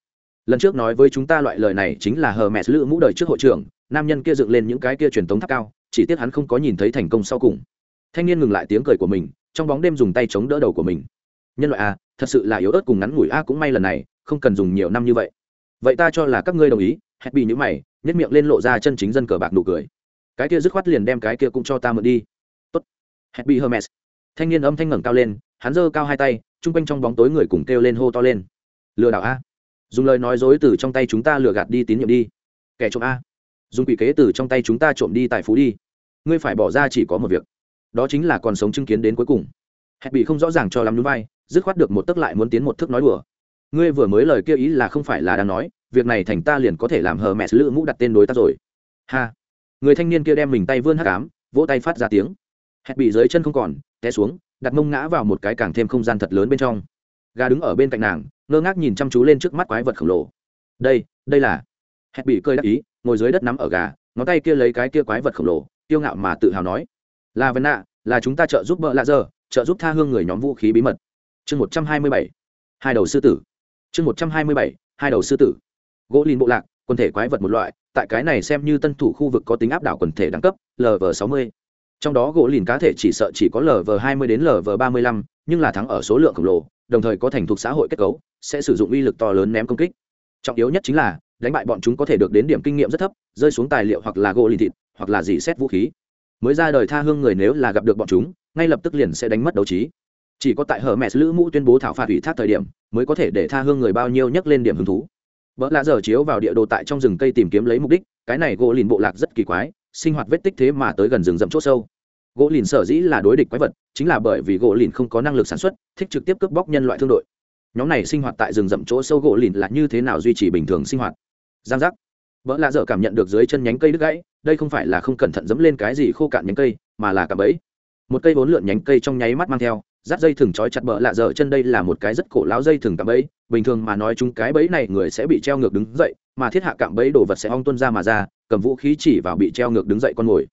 Lần trước nói với chúng ta loại lời này chính là hờ mẹ lữ mũ đời trước hội trưởng, nam nhân kia dựng lên những cái kia truyền thống tháp cao, chỉ tiếc hắn không có nhìn thấy thành công sau cùng. Thanh niên ngừng lại tiếng cười của mình, trong bóng đêm dùng tay chống đỡ đầu của mình. Nhân loại a thật sự là yếu ớt cùng ngắn ngủi a, cũng may lần này không cần dùng nhiều năm như vậy. Vậy ta cho là các ngươi đồng ý hẹn bị những mày nhất miệng lên lộ ra chân chính dân cờ bạc nụ cười. Cái kia dứt khoát liền đem cái kia cũng cho ta mượn đi. Tốt. Happy hermes. Thanh niên âm thanh ngẩng cao lên, hắn giơ cao hai tay, chung quanh trong bóng tối người cùng kêu lên hô to lên. Lừa đảo a. Dùng lời nói dối từ trong tay chúng ta lừa gạt đi tín nhiệm đi. Kẻ trộm a. Dùng quỷ kế từ trong tay chúng ta trộm đi tài phú đi. Ngươi phải bỏ ra chỉ có một việc. Đó chính là còn sống chứng kiến đến cuối cùng. Hẹn bị không rõ ràng cho lắm núi vai, dứt khoát được một tức lại muốn tiến một thức nói đùa ngươi vừa mới lời kia ý là không phải là đang nói, việc này thành ta liền có thể làm hờ mẹ lữ mũ đặt tên đối tác rồi. Ha. Người thanh niên kia đem mình tay vươn hắc ám, vỗ tay phát ra tiếng. Hẹn bị dưới chân không còn, té xuống, đặt mông ngã vào một cái càng thêm không gian thật lớn bên trong. Gà đứng ở bên cạnh nàng, ngơ ngác nhìn chăm chú lên trước mắt quái vật khổng lồ. Đây đây là. Hẹn bị cơi đắc ý, ngồi dưới đất nắm ở gà, ngón tay kia lấy cái kia quái vật khổng lồ tiêu ngạo mà tự hào nói. Là vấn nạ, là chúng ta trợ giúp bợ lạ giờ, trợ giúp tha hương người nhóm vũ khí bí mật. Chương một trăm hai mươi bảy. Hai đầu sư tử chương một trăm hai mươi bảy, hai đầu sư tử. Gỗ lìn bộ lạc, quần thể quái vật một loại, tại cái này xem như tân thủ khu vực có tính áp đảo quần thể đẳng cấp lv sáu mươi. Trong đó gỗ lìn cá thể chỉ sợ chỉ có lv hai mươi đến lv ba mươi lăm, nhưng là thắng ở số lượng khổng lồ, đồng thời có thành thục xã hội kết cấu, sẽ sử dụng uy lực to lớn ném công kích. Trọng yếu nhất chính là, đánh bại bọn chúng có thể được đến điểm kinh nghiệm rất thấp, rơi xuống tài liệu hoặc là gỗ lìn thịt, hoặc là dì xét vũ khí. Mới ra đời tha hương người nếu là gặp được bọn chúng, ngay lập tức liền sẽ đánh mất đấu trí chỉ có tại hở mẹ lữ mũ tuyên bố thảo phạt ủy thác thời điểm mới có thể để tha hương người bao nhiêu nhắc lên điểm hứng thú. Vợ lạ giờ chiếu vào địa đồ tại trong rừng cây tìm kiếm lấy mục đích, cái này gỗ lìn bộ lạc rất kỳ quái, sinh hoạt vết tích thế mà tới gần rừng rậm c h ỗ sâu. Gỗ lìn sở dĩ là đối địch quái vật, chính là bởi vì gỗ lìn không có năng lực sản xuất, thích trực tiếp cướp bóc nhân loại thương đội. Nhóm này sinh hoạt tại rừng rậm chỗ sâu gỗ lìn là như thế nào duy trì bình thường sinh hoạt? Giang giác. Vợ lạ dở cảm nhận được dưới chân nhánh cây đứt gãy, đây không phải là không cẩn thận dẫm lên cái gì khô cạn nhánh cây, mà là cả bẫy. Một cây bốn lượn nhánh cây trong nháy mắt mang theo dắt dây thừng trói chặt bợ lạ dở chân đây là một cái rất cổ láo dây thừng cạm bẫy. Bình thường mà nói chúng cái bẫy này người sẽ bị treo ngược đứng dậy, mà thiết hạ cạm bẫy đồ vật sẽ ong tuân ra mà ra, cầm vũ khí chỉ vào bị treo ngược đứng dậy con mồi.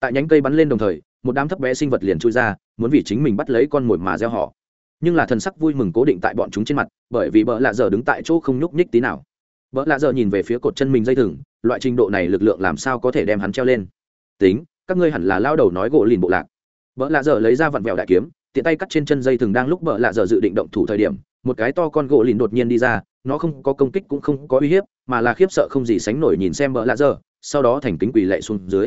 Tại nhánh cây bắn lên đồng thời, một đám thấp bé sinh vật liền chui ra, muốn vì chính mình bắt lấy con mồi mà gieo họ. Nhưng là thần sắc vui mừng cố định tại bọn chúng trên mặt, bởi vì bợ lạ dở đứng tại chỗ không nhúc nhích tí nào. Bợ lạ dở nhìn về phía cột chân mình dây thừng, loại trình độ này lực lượng làm sao có thể đem hắn treo lên? Tính, các ngươi hẳn là lao đầu nói gỗ lìn bộ lạc. Bợ lạ dở lấy ra vặn vẹo đại kiếm tiện tay cắt trên chân dây thường đang lúc bợ lạ dở dự định động thủ thời điểm, một cái to con gỗ lìn đột nhiên đi ra, nó không có công kích cũng không có uy hiếp, mà là khiếp sợ không gì sánh nổi nhìn xem bợ lạ dở sau đó thành kính quỳ lệ xuống dưới.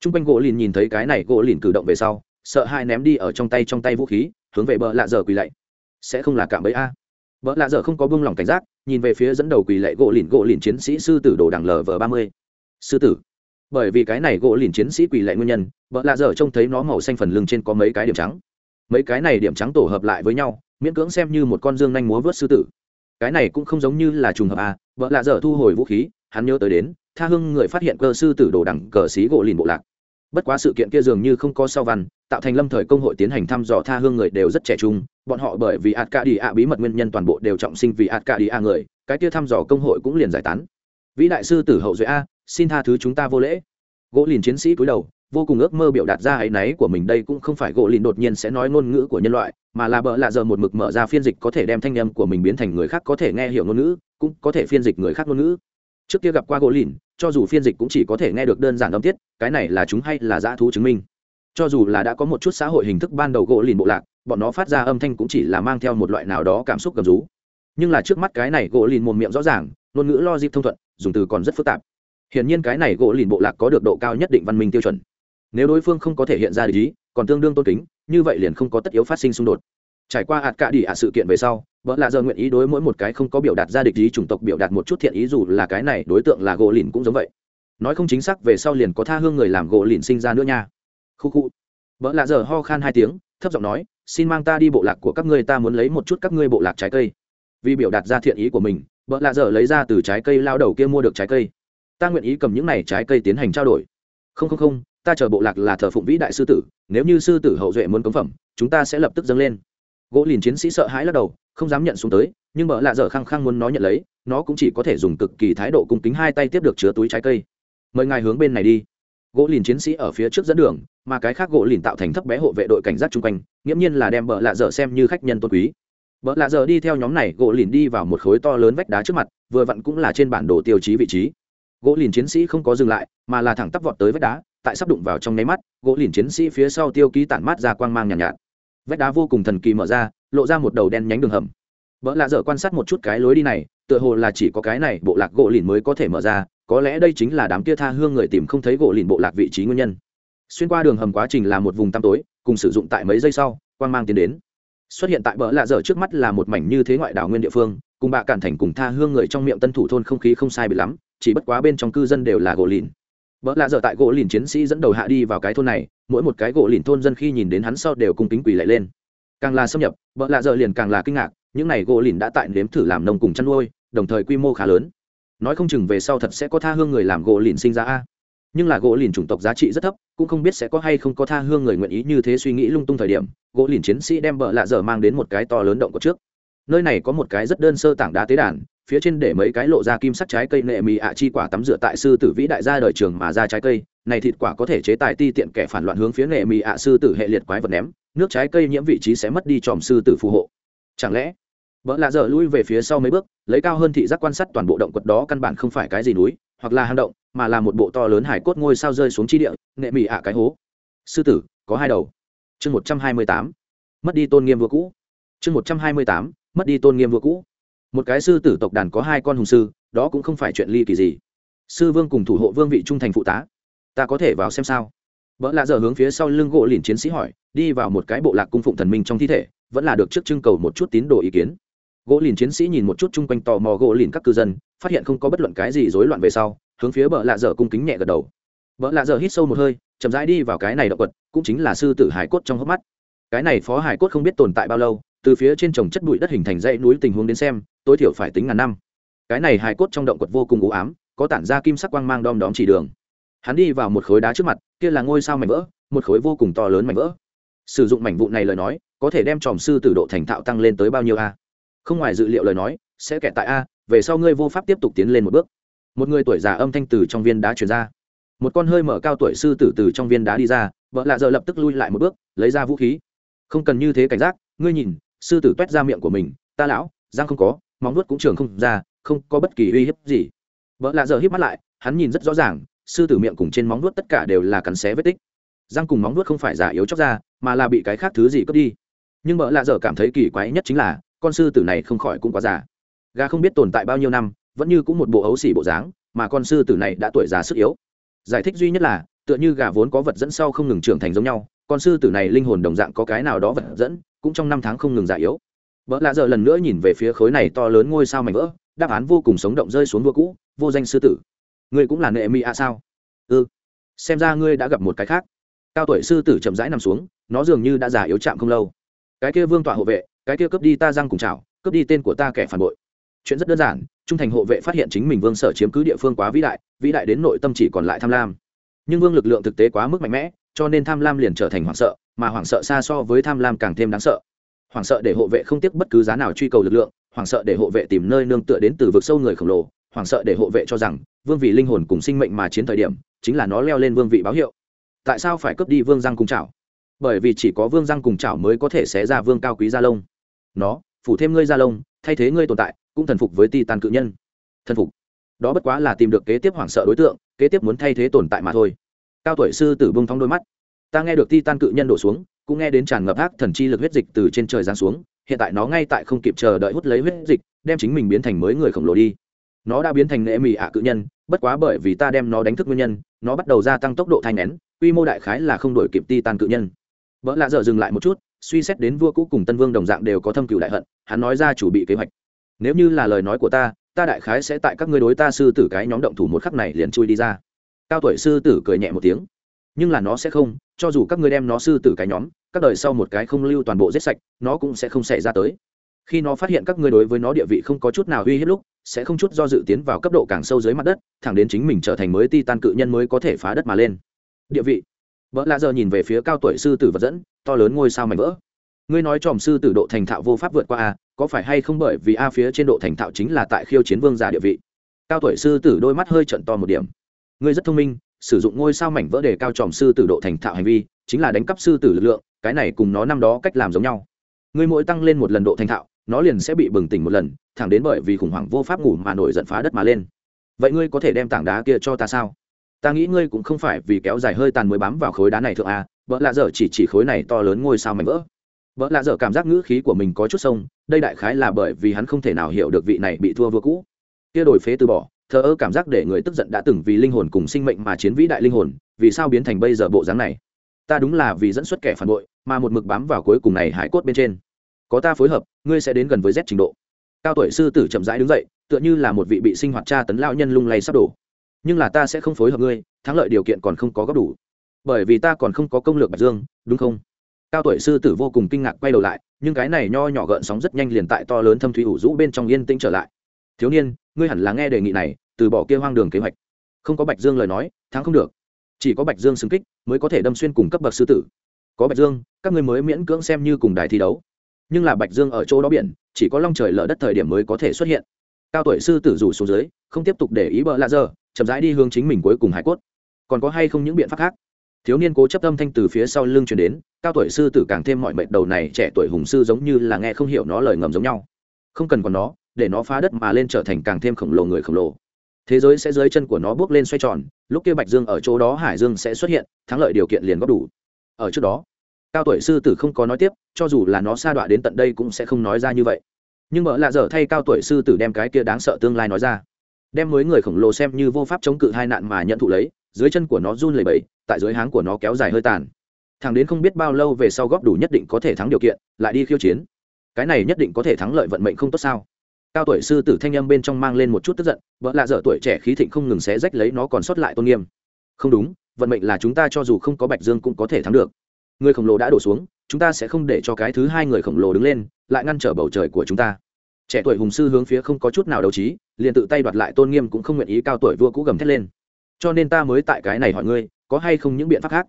T r u n g quanh gỗ lìn nhìn thấy cái này, gỗ lìn cử động về sau, sợ hai ném đi ở trong tay trong tay vũ khí, hướng về bợ lạ dở quỳ lạy. Sẽ không là cảm bẫy a. Bợ lạ dở không có buông lỏng cảnh giác, nhìn về phía dẫn đầu quỳ lệ gỗ lìn gỗ lìn chiến sĩ sư tử đồ đằng lv ba mươi. Sư tử. Bởi vì cái này gỗ lìn chiến sĩ quỳ lệ nguyên nhân bỡ lạ dở trông thấy nó màu xanh phần lưng trên có mấy cái điểm trắng mấy cái này điểm trắng tổ hợp lại với nhau, miễn cưỡng xem như một con dương nhanh múa vớt sư tử. Cái này cũng không giống như là trùng hợp à vợ lạ dở thu hồi vũ khí, hắn nhớ tới đến, tha hương người phát hiện cơ sư tử đồ đẳng cờ xí gỗ lìn bộ lạc. Bất quá sự kiện kia dường như không có sau văn, tạo thành lâm thời công hội tiến hành thăm dò tha hương người đều rất trẻ trung, bọn họ bởi vì ạt ca đi ạ bí mật nguyên nhân toàn bộ đều trọng sinh vì ạt ca đi a người, cái kia thăm dò công hội cũng liền giải tán. Vĩ đại sư tử hậu duệ a, xin tha thứ chúng ta vô lễ. Gỗ lìn chiến sĩ cúi đầu vô cùng ước mơ biểu đạt ra áy náy của mình đây cũng không phải gỗ lìn đột nhiên sẽ nói ngôn ngữ của nhân loại, mà là bợ lạ giờ một mực mở ra phiên dịch có thể đem thanh âm của mình biến thành người khác có thể nghe hiểu ngôn ngữ, cũng có thể phiên dịch người khác ngôn ngữ. Trước kia gặp qua gỗ lìn, cho dù phiên dịch cũng chỉ có thể nghe được đơn giản âm tiết, cái này là chúng hay là dã thú chứng minh? Cho dù là đã có một chút xã hội hình thức ban đầu gỗ lìn bộ lạc, bọn nó phát ra âm thanh cũng chỉ là mang theo một loại nào đó cảm xúc gầm rú. Nhưng là trước mắt cái này gỗ lìn mồm miệng rõ ràng, ngôn ngữ lo dịp thông thuận, dùng từ còn rất phức tạp. Hiển nhiên cái này gỗ lìn bộ lạc có được độ cao nhất định văn minh tiêu chuẩn nếu đối phương không có thể hiện ra lý còn tương đương tôn kính, như vậy liền không có tất yếu phát sinh xung đột. Trải qua hạt cạ đi ạ sự kiện về sau, vợ lạ giờ nguyện ý đối mỗi một cái không có biểu đạt ra địch ý chủng tộc biểu đạt một chút thiện ý dù là cái này, đối tượng là gỗ lìn cũng giống vậy. Nói không chính xác về sau liền có tha hương người làm gỗ lìn sinh ra nữa nha. Khu khu. Vợ lạ giờ ho khan hai tiếng, thấp giọng nói, xin mang ta đi bộ lạc của các ngươi, ta muốn lấy một chút các ngươi bộ lạc trái cây. Vì biểu đạt ra thiện ý của mình, vợ lạ giờ lấy ra từ trái cây lao đầu kia mua được trái cây. Ta nguyện ý cầm những này trái cây tiến hành trao đổi. Không không không ta chờ bộ lạc là thờ phụng vĩ đại sư tử, nếu như sư tử hậu duệ muốn cống phẩm, chúng ta sẽ lập tức dâng lên. Gỗ lìn chiến sĩ sợ hãi lắc đầu, không dám nhận xuống tới, nhưng bỡ lạ dở khăng khăng muốn nó nhận lấy, nó cũng chỉ có thể dùng cực kỳ thái độ cung kính hai tay tiếp được chứa túi trái cây. Mời ngài hướng bên này đi. Gỗ lìn chiến sĩ ở phía trước dẫn đường, mà cái khác gỗ lìn tạo thành thấp bé hộ vệ đội cảnh giác chung quanh, nghiễm nhiên là đem bợ lạ dở xem như khách nhân tôn quý. Bợ lạ dở đi theo nhóm này, gỗ lìn đi vào một khối to lớn vách đá trước mặt, vừa vặn cũng là trên bản đồ tiêu chí vị trí. Gỗ lìn chiến sĩ không có dừng lại, mà là thẳng tắp vọt tới vách đá tại sắp đụng vào trong nháy mắt gỗ lìn chiến sĩ phía sau tiêu ký tản mát ra quang mang nhàn nhạt, nhạt vách đá vô cùng thần kỳ mở ra lộ ra một đầu đen nhánh đường hầm. Vợ lạ dở quan sát một chút cái lối đi này tựa hồ là chỉ có cái này bộ lạc gỗ lìn mới có thể mở ra có lẽ đây chính là đám kia tha hương người tìm không thấy gỗ lìn bộ lạc vị trí nguyên nhân. Xuyên qua đường hầm quá trình là một vùng tăm tối cùng sử dụng tại mấy giây sau quang mang tiến đến. Xuất hiện tại bờ lạ dở trước mắt là một mảnh như thế ngoại đảo nguyên địa phương cùng bạ cản thành cùng tha hương người trong miệng tân thủ thôn không khí không sai bị lắm chỉ bất quá bên trong cư dân đều là gỗ lìn vợ lạ dở tại gỗ lìn chiến sĩ dẫn đầu hạ đi vào cái thôn này, mỗi một cái gỗ lìn thôn dân khi nhìn đến hắn sau đều cùng kính quỳ lại lên. Càng là xâm nhập vợ lạ dở liền càng là kinh ngạc, những này gỗ lìn đã tại nếm thử làm nông cùng chăn nuôi, đồng thời quy mô khá lớn. Nói không chừng về sau thật sẽ có tha hương người làm gỗ lìn sinh ra a. Nhưng là gỗ lìn chủng tộc giá trị rất thấp, cũng không biết sẽ có hay không có tha hương người nguyện ý như thế suy nghĩ lung tung thời điểm, gỗ lìn chiến sĩ đem vợ lạ dở mang đến một cái to lớn động của trước. Nơi này có một cái rất đơn sơ tảng đá tế đàn phía trên để mấy cái lộ ra kim sắc trái cây nệ mì ạ chi quả tắm rửa tại sư tử vĩ đại gia đời trường mà ra trái cây. Này thịt quả có thể chế tài ti tiện kẻ phản loạn hướng phía nệ mì ạ sư tử hệ liệt quái vật ném. Nước trái cây nhiễm vị trí sẽ mất đi tròm sư tử phù hộ. Chẳng lẽ? Vợ lạ dở lui về phía sau mấy bước, lấy cao hơn thị giác quan sát toàn bộ động quật đó căn bản không phải cái gì núi, hoặc là hang động, mà là một bộ to lớn hải cốt ngôi sao rơi xuống chi địa, nệ mì ạ cái hố. Sư tử, có hai đầu. Chương một trăm hai mươi tám. Mất đi tôn nghiêm vừa cũ. Chương một trăm hai mươi tám. Mất đi tôn nghiêm vừa cũ một cái sư tử tộc đàn có hai con hùng sư, đó cũng không phải chuyện ly kỳ gì. Sư vương cùng thủ hộ vương vị trung thành phụ tá. Ta có thể vào xem sao? Vợ lạ giờ hướng phía sau lưng gỗ lìn chiến sĩ hỏi, đi vào một cái bộ lạc cung phụng thần minh trong thi thể, vẫn là được trước trưng cầu một chút tín đồ ý kiến. Gỗ lìn chiến sĩ nhìn một chút chung quanh tò mò gỗ lìn các cư dân, phát hiện không có bất luận cái gì rối loạn về sau, hướng phía vợ lạ giờ cung kính nhẹ gật đầu. Vợ lạ giờ hít sâu một hơi, chậm rãi đi vào cái này động vật, cũng chính là sư tử hải cốt trong hốc mắt. Cái này phó hải cốt không biết tồn tại bao lâu từ phía trên trồng chất bụi đất hình thành dãy núi tình huống đến xem, tối thiểu phải tính ngàn năm. Cái này hài cốt trong động quật vô cùng u ám, có tản ra kim sắc quang mang đom đóm chỉ đường. Hắn đi vào một khối đá trước mặt, kia là ngôi sao mảnh vỡ, một khối vô cùng to lớn mảnh vỡ. Sử dụng mảnh vụ này lời nói, có thể đem tròm sư từ độ thành thạo tăng lên tới bao nhiêu a? Không ngoài dự liệu lời nói, sẽ kẹt tại a, về sau ngươi vô pháp tiếp tục tiến lên một bước. Một người tuổi già âm thanh từ trong viên đá chuyển ra. Một con hơi mở cao tuổi sư tử từ trong viên đá đi ra, vợ lạ giờ lập tức lui lại một bước, lấy ra vũ khí. Không cần như thế cảnh giác, ngươi nhìn sư tử toét ra miệng của mình, ta lão giang không có, móng nuốt cũng trường không ra, không có bất kỳ uy hiếp gì. Vợ lạ giờ hiếp mắt lại, hắn nhìn rất rõ ràng, sư tử miệng cùng trên móng nuốt tất cả đều là cắn xé vết tích. Răng cùng móng nuốt không phải giả yếu chóc ra, mà là bị cái khác thứ gì cướp đi. Nhưng vợ lạ giờ cảm thấy kỳ quái nhất chính là, con sư tử này không khỏi cũng quá già. Gà không biết tồn tại bao nhiêu năm, vẫn như cũng một bộ ấu xỉ bộ dáng, mà con sư tử này đã tuổi già sức yếu. Giải thích duy nhất là, tựa như gà vốn có vật dẫn sau không ngừng trưởng thành giống nhau, con sư tử này linh hồn đồng dạng có cái nào đó vật dẫn cũng trong năm tháng không ngừng già yếu. Vợ lạ giờ lần nữa nhìn về phía khối này to lớn ngôi sao mảnh vỡ, đáp án vô cùng sống động rơi xuống vua cũ, vô danh sư tử. Ngươi cũng là nệ mỹ a sao? Ừ. Xem ra ngươi đã gặp một cái khác. Cao tuổi sư tử chậm rãi nằm xuống, nó dường như đã già yếu chạm không lâu. Cái kia vương tọa hộ vệ, cái kia cướp đi ta răng cùng chảo, cướp đi tên của ta kẻ phản bội. Chuyện rất đơn giản, trung thành hộ vệ phát hiện chính mình vương sở chiếm cứ địa phương quá vĩ đại vĩ đại đến nội tâm chỉ còn lại tham lam. Nhưng vương lực lượng thực tế quá mức mạnh mẽ, cho nên tham lam liền trở thành hoảng sợ mà hoảng sợ xa so với tham lam càng thêm đáng sợ. Hoảng sợ để hộ vệ không tiếc bất cứ giá nào truy cầu lực lượng, hoảng sợ để hộ vệ tìm nơi nương tựa đến từ vực sâu người khổng lồ, hoảng sợ để hộ vệ cho rằng, vương vị linh hồn cùng sinh mệnh mà chiến thời điểm, chính là nó leo lên vương vị báo hiệu. Tại sao phải cướp đi vương giang cùng chảo? Bởi vì chỉ có vương giang cùng chảo mới có thể xé ra vương cao quý gia lông. Nó, phủ thêm ngươi gia lông, thay thế ngươi tồn tại, cũng thần phục với ti tàn cự nhân. Thần phục. Đó bất quá là tìm được kế tiếp hoảng sợ đối tượng, kế tiếp muốn thay thế tồn tại mà thôi. Cao tuổi sư tử bông thong đôi mắt ta nghe được ti tan cự nhân đổ xuống, cũng nghe đến tràn ngập ác thần chi lực huyết dịch từ trên trời giáng xuống, hiện tại nó ngay tại không kịp chờ đợi hút lấy huyết dịch, đem chính mình biến thành mới người khổng lồ đi. Nó đã biến thành nệ mì ạ cự nhân, bất quá bởi vì ta đem nó đánh thức nguyên nhân, nó bắt đầu gia tăng tốc độ thai nén quy mô đại khái là không đổi kịp ti tan cự nhân. Vợ lạ dở dừng lại một chút, suy xét đến vua cũ cùng tân vương đồng dạng đều có thâm cựu đại hận, hắn nói ra chủ bị kế hoạch. Nếu như là lời nói của ta ta đại khái sẽ tại các ngươi đối ta sư tử cái nhóm động thủ một khắc này liền chui đi ra. Cao tuổi sư tử cười nhẹ một tiếng nhưng là nó sẽ không, cho dù các ngươi đem nó sư tử cái nhóm, các đời sau một cái không lưu toàn bộ giết sạch, nó cũng sẽ không xảy ra tới. Khi nó phát hiện các ngươi đối với nó địa vị không có chút nào uy hiếp lúc, sẽ không chút do dự tiến vào cấp độ càng sâu dưới mặt đất, thẳng đến chính mình trở thành mới ti tan cự nhân mới có thể phá đất mà lên. Địa vị. Vợ lạ giờ nhìn về phía cao tuổi sư tử vật dẫn, to lớn ngôi sao mảnh vỡ. Ngươi nói tròm sư tử độ thành thạo vô pháp vượt qua a có phải hay không bởi vì a phía trên độ thành thạo chính là tại khiêu chiến vương giả địa vị? Cao tuổi sư tử đôi mắt hơi trận to một điểm. Ngươi rất thông minh sử dụng ngôi sao mảnh vỡ để cao tròm sư tử độ thành thạo hành vi, chính là đánh cắp sư tử lực lượng, cái này cùng nó năm đó cách làm giống nhau. Người mỗi tăng lên một lần độ thành thạo, nó liền sẽ bị bừng tỉnh một lần, thẳng đến bởi vì khủng hoảng vô pháp ngủ mà nổi giận phá đất mà lên. Vậy ngươi có thể đem tảng đá kia cho ta sao? Ta nghĩ ngươi cũng không phải vì kéo dài hơi tàn mới bám vào khối đá này thượng a, vợ lạ dở chỉ chỉ khối này to lớn ngôi sao mảnh vỡ. Vợ lạ dở cảm giác ngữ khí của mình có chút sông, đây đại khái là bởi vì hắn không thể nào hiểu được vị này bị thua vừa cũ. Kia đổi phế từ bỏ thờ ơ cảm giác để người tức giận đã từng vì linh hồn cùng sinh mệnh mà chiến vĩ đại linh hồn, vì sao biến thành bây giờ bộ dáng này? Ta đúng là vì dẫn xuất kẻ phản bội, mà một mực bám vào cuối cùng này hải cốt bên trên. Có ta phối hợp, ngươi sẽ đến gần với z trình độ. Cao tuổi sư tử chậm rãi đứng dậy, tựa như là một vị bị sinh hoạt tra tấn lao nhân lung lay sắp đổ. Nhưng là ta sẽ không phối hợp ngươi, thắng lợi điều kiện còn không có góp đủ. Bởi vì ta còn không có công lược bạch dương, đúng không? Cao tuổi sư tử vô cùng kinh ngạc quay đầu lại, nhưng cái này nho nhỏ gợn sóng rất nhanh liền tại to lớn thâm thủy ủ rũ bên trong yên tĩnh trở lại. Thiếu niên ngươi hẳn là nghe đề nghị này, từ bỏ kia hoang đường kế hoạch. Không có bạch dương lời nói, thắng không được. Chỉ có bạch dương xứng kích, mới có thể đâm xuyên cùng cấp bậc sư tử. Có bạch dương, các ngươi mới miễn cưỡng xem như cùng đài thi đấu. Nhưng là bạch dương ở chỗ đó biển, chỉ có long trời lở đất thời điểm mới có thể xuất hiện. Cao tuổi sư tử rủ xuống dưới, không tiếp tục để ý bợ lạ giờ chậm rãi đi hướng chính mình cuối cùng hải cốt. Còn có hay không những biện pháp khác? Thiếu niên cố chấp âm thanh từ phía sau lưng chuyển đến, cao tuổi sư tử càng thêm mọi mệnh đầu này trẻ tuổi hùng sư giống như là nghe không hiểu nó lời ngầm giống nhau. Không cần còn nó để nó phá đất mà lên trở thành càng thêm khổng lồ người khổng lồ. Thế giới sẽ dưới chân của nó bước lên xoay tròn, lúc kia bạch dương ở chỗ đó hải dương sẽ xuất hiện, thắng lợi điều kiện liền góp đủ. Ở trước đó, cao tuổi sư tử không có nói tiếp, cho dù là nó sa đọa đến tận đây cũng sẽ không nói ra như vậy. Nhưng mợ lạ dở thay cao tuổi sư tử đem cái kia đáng sợ tương lai nói ra. Đem mới người khổng lồ xem như vô pháp chống cự hai nạn mà nhận thụ lấy, dưới chân của nó run lẩy bẩy, tại dưới háng của nó kéo dài hơi tàn. Thằng đến không biết bao lâu về sau góp đủ nhất định có thể thắng điều kiện, lại đi khiêu chiến. Cái này nhất định có thể thắng lợi vận mệnh không tốt sao? Cao tuổi sư tử thanh âm bên trong mang lên một chút tức giận, vợ lạ dở tuổi trẻ khí thịnh không ngừng xé rách lấy nó còn sót lại tôn nghiêm. Không đúng, vận mệnh là chúng ta cho dù không có bạch dương cũng có thể thắng được. Người khổng lồ đã đổ xuống, chúng ta sẽ không để cho cái thứ hai người khổng lồ đứng lên, lại ngăn trở bầu trời của chúng ta. Trẻ tuổi hùng sư hướng phía không có chút nào đấu trí, liền tự tay đoạt lại tôn nghiêm cũng không nguyện ý cao tuổi vua cũ gầm thét lên. Cho nên ta mới tại cái này hỏi ngươi, có hay không những biện pháp khác?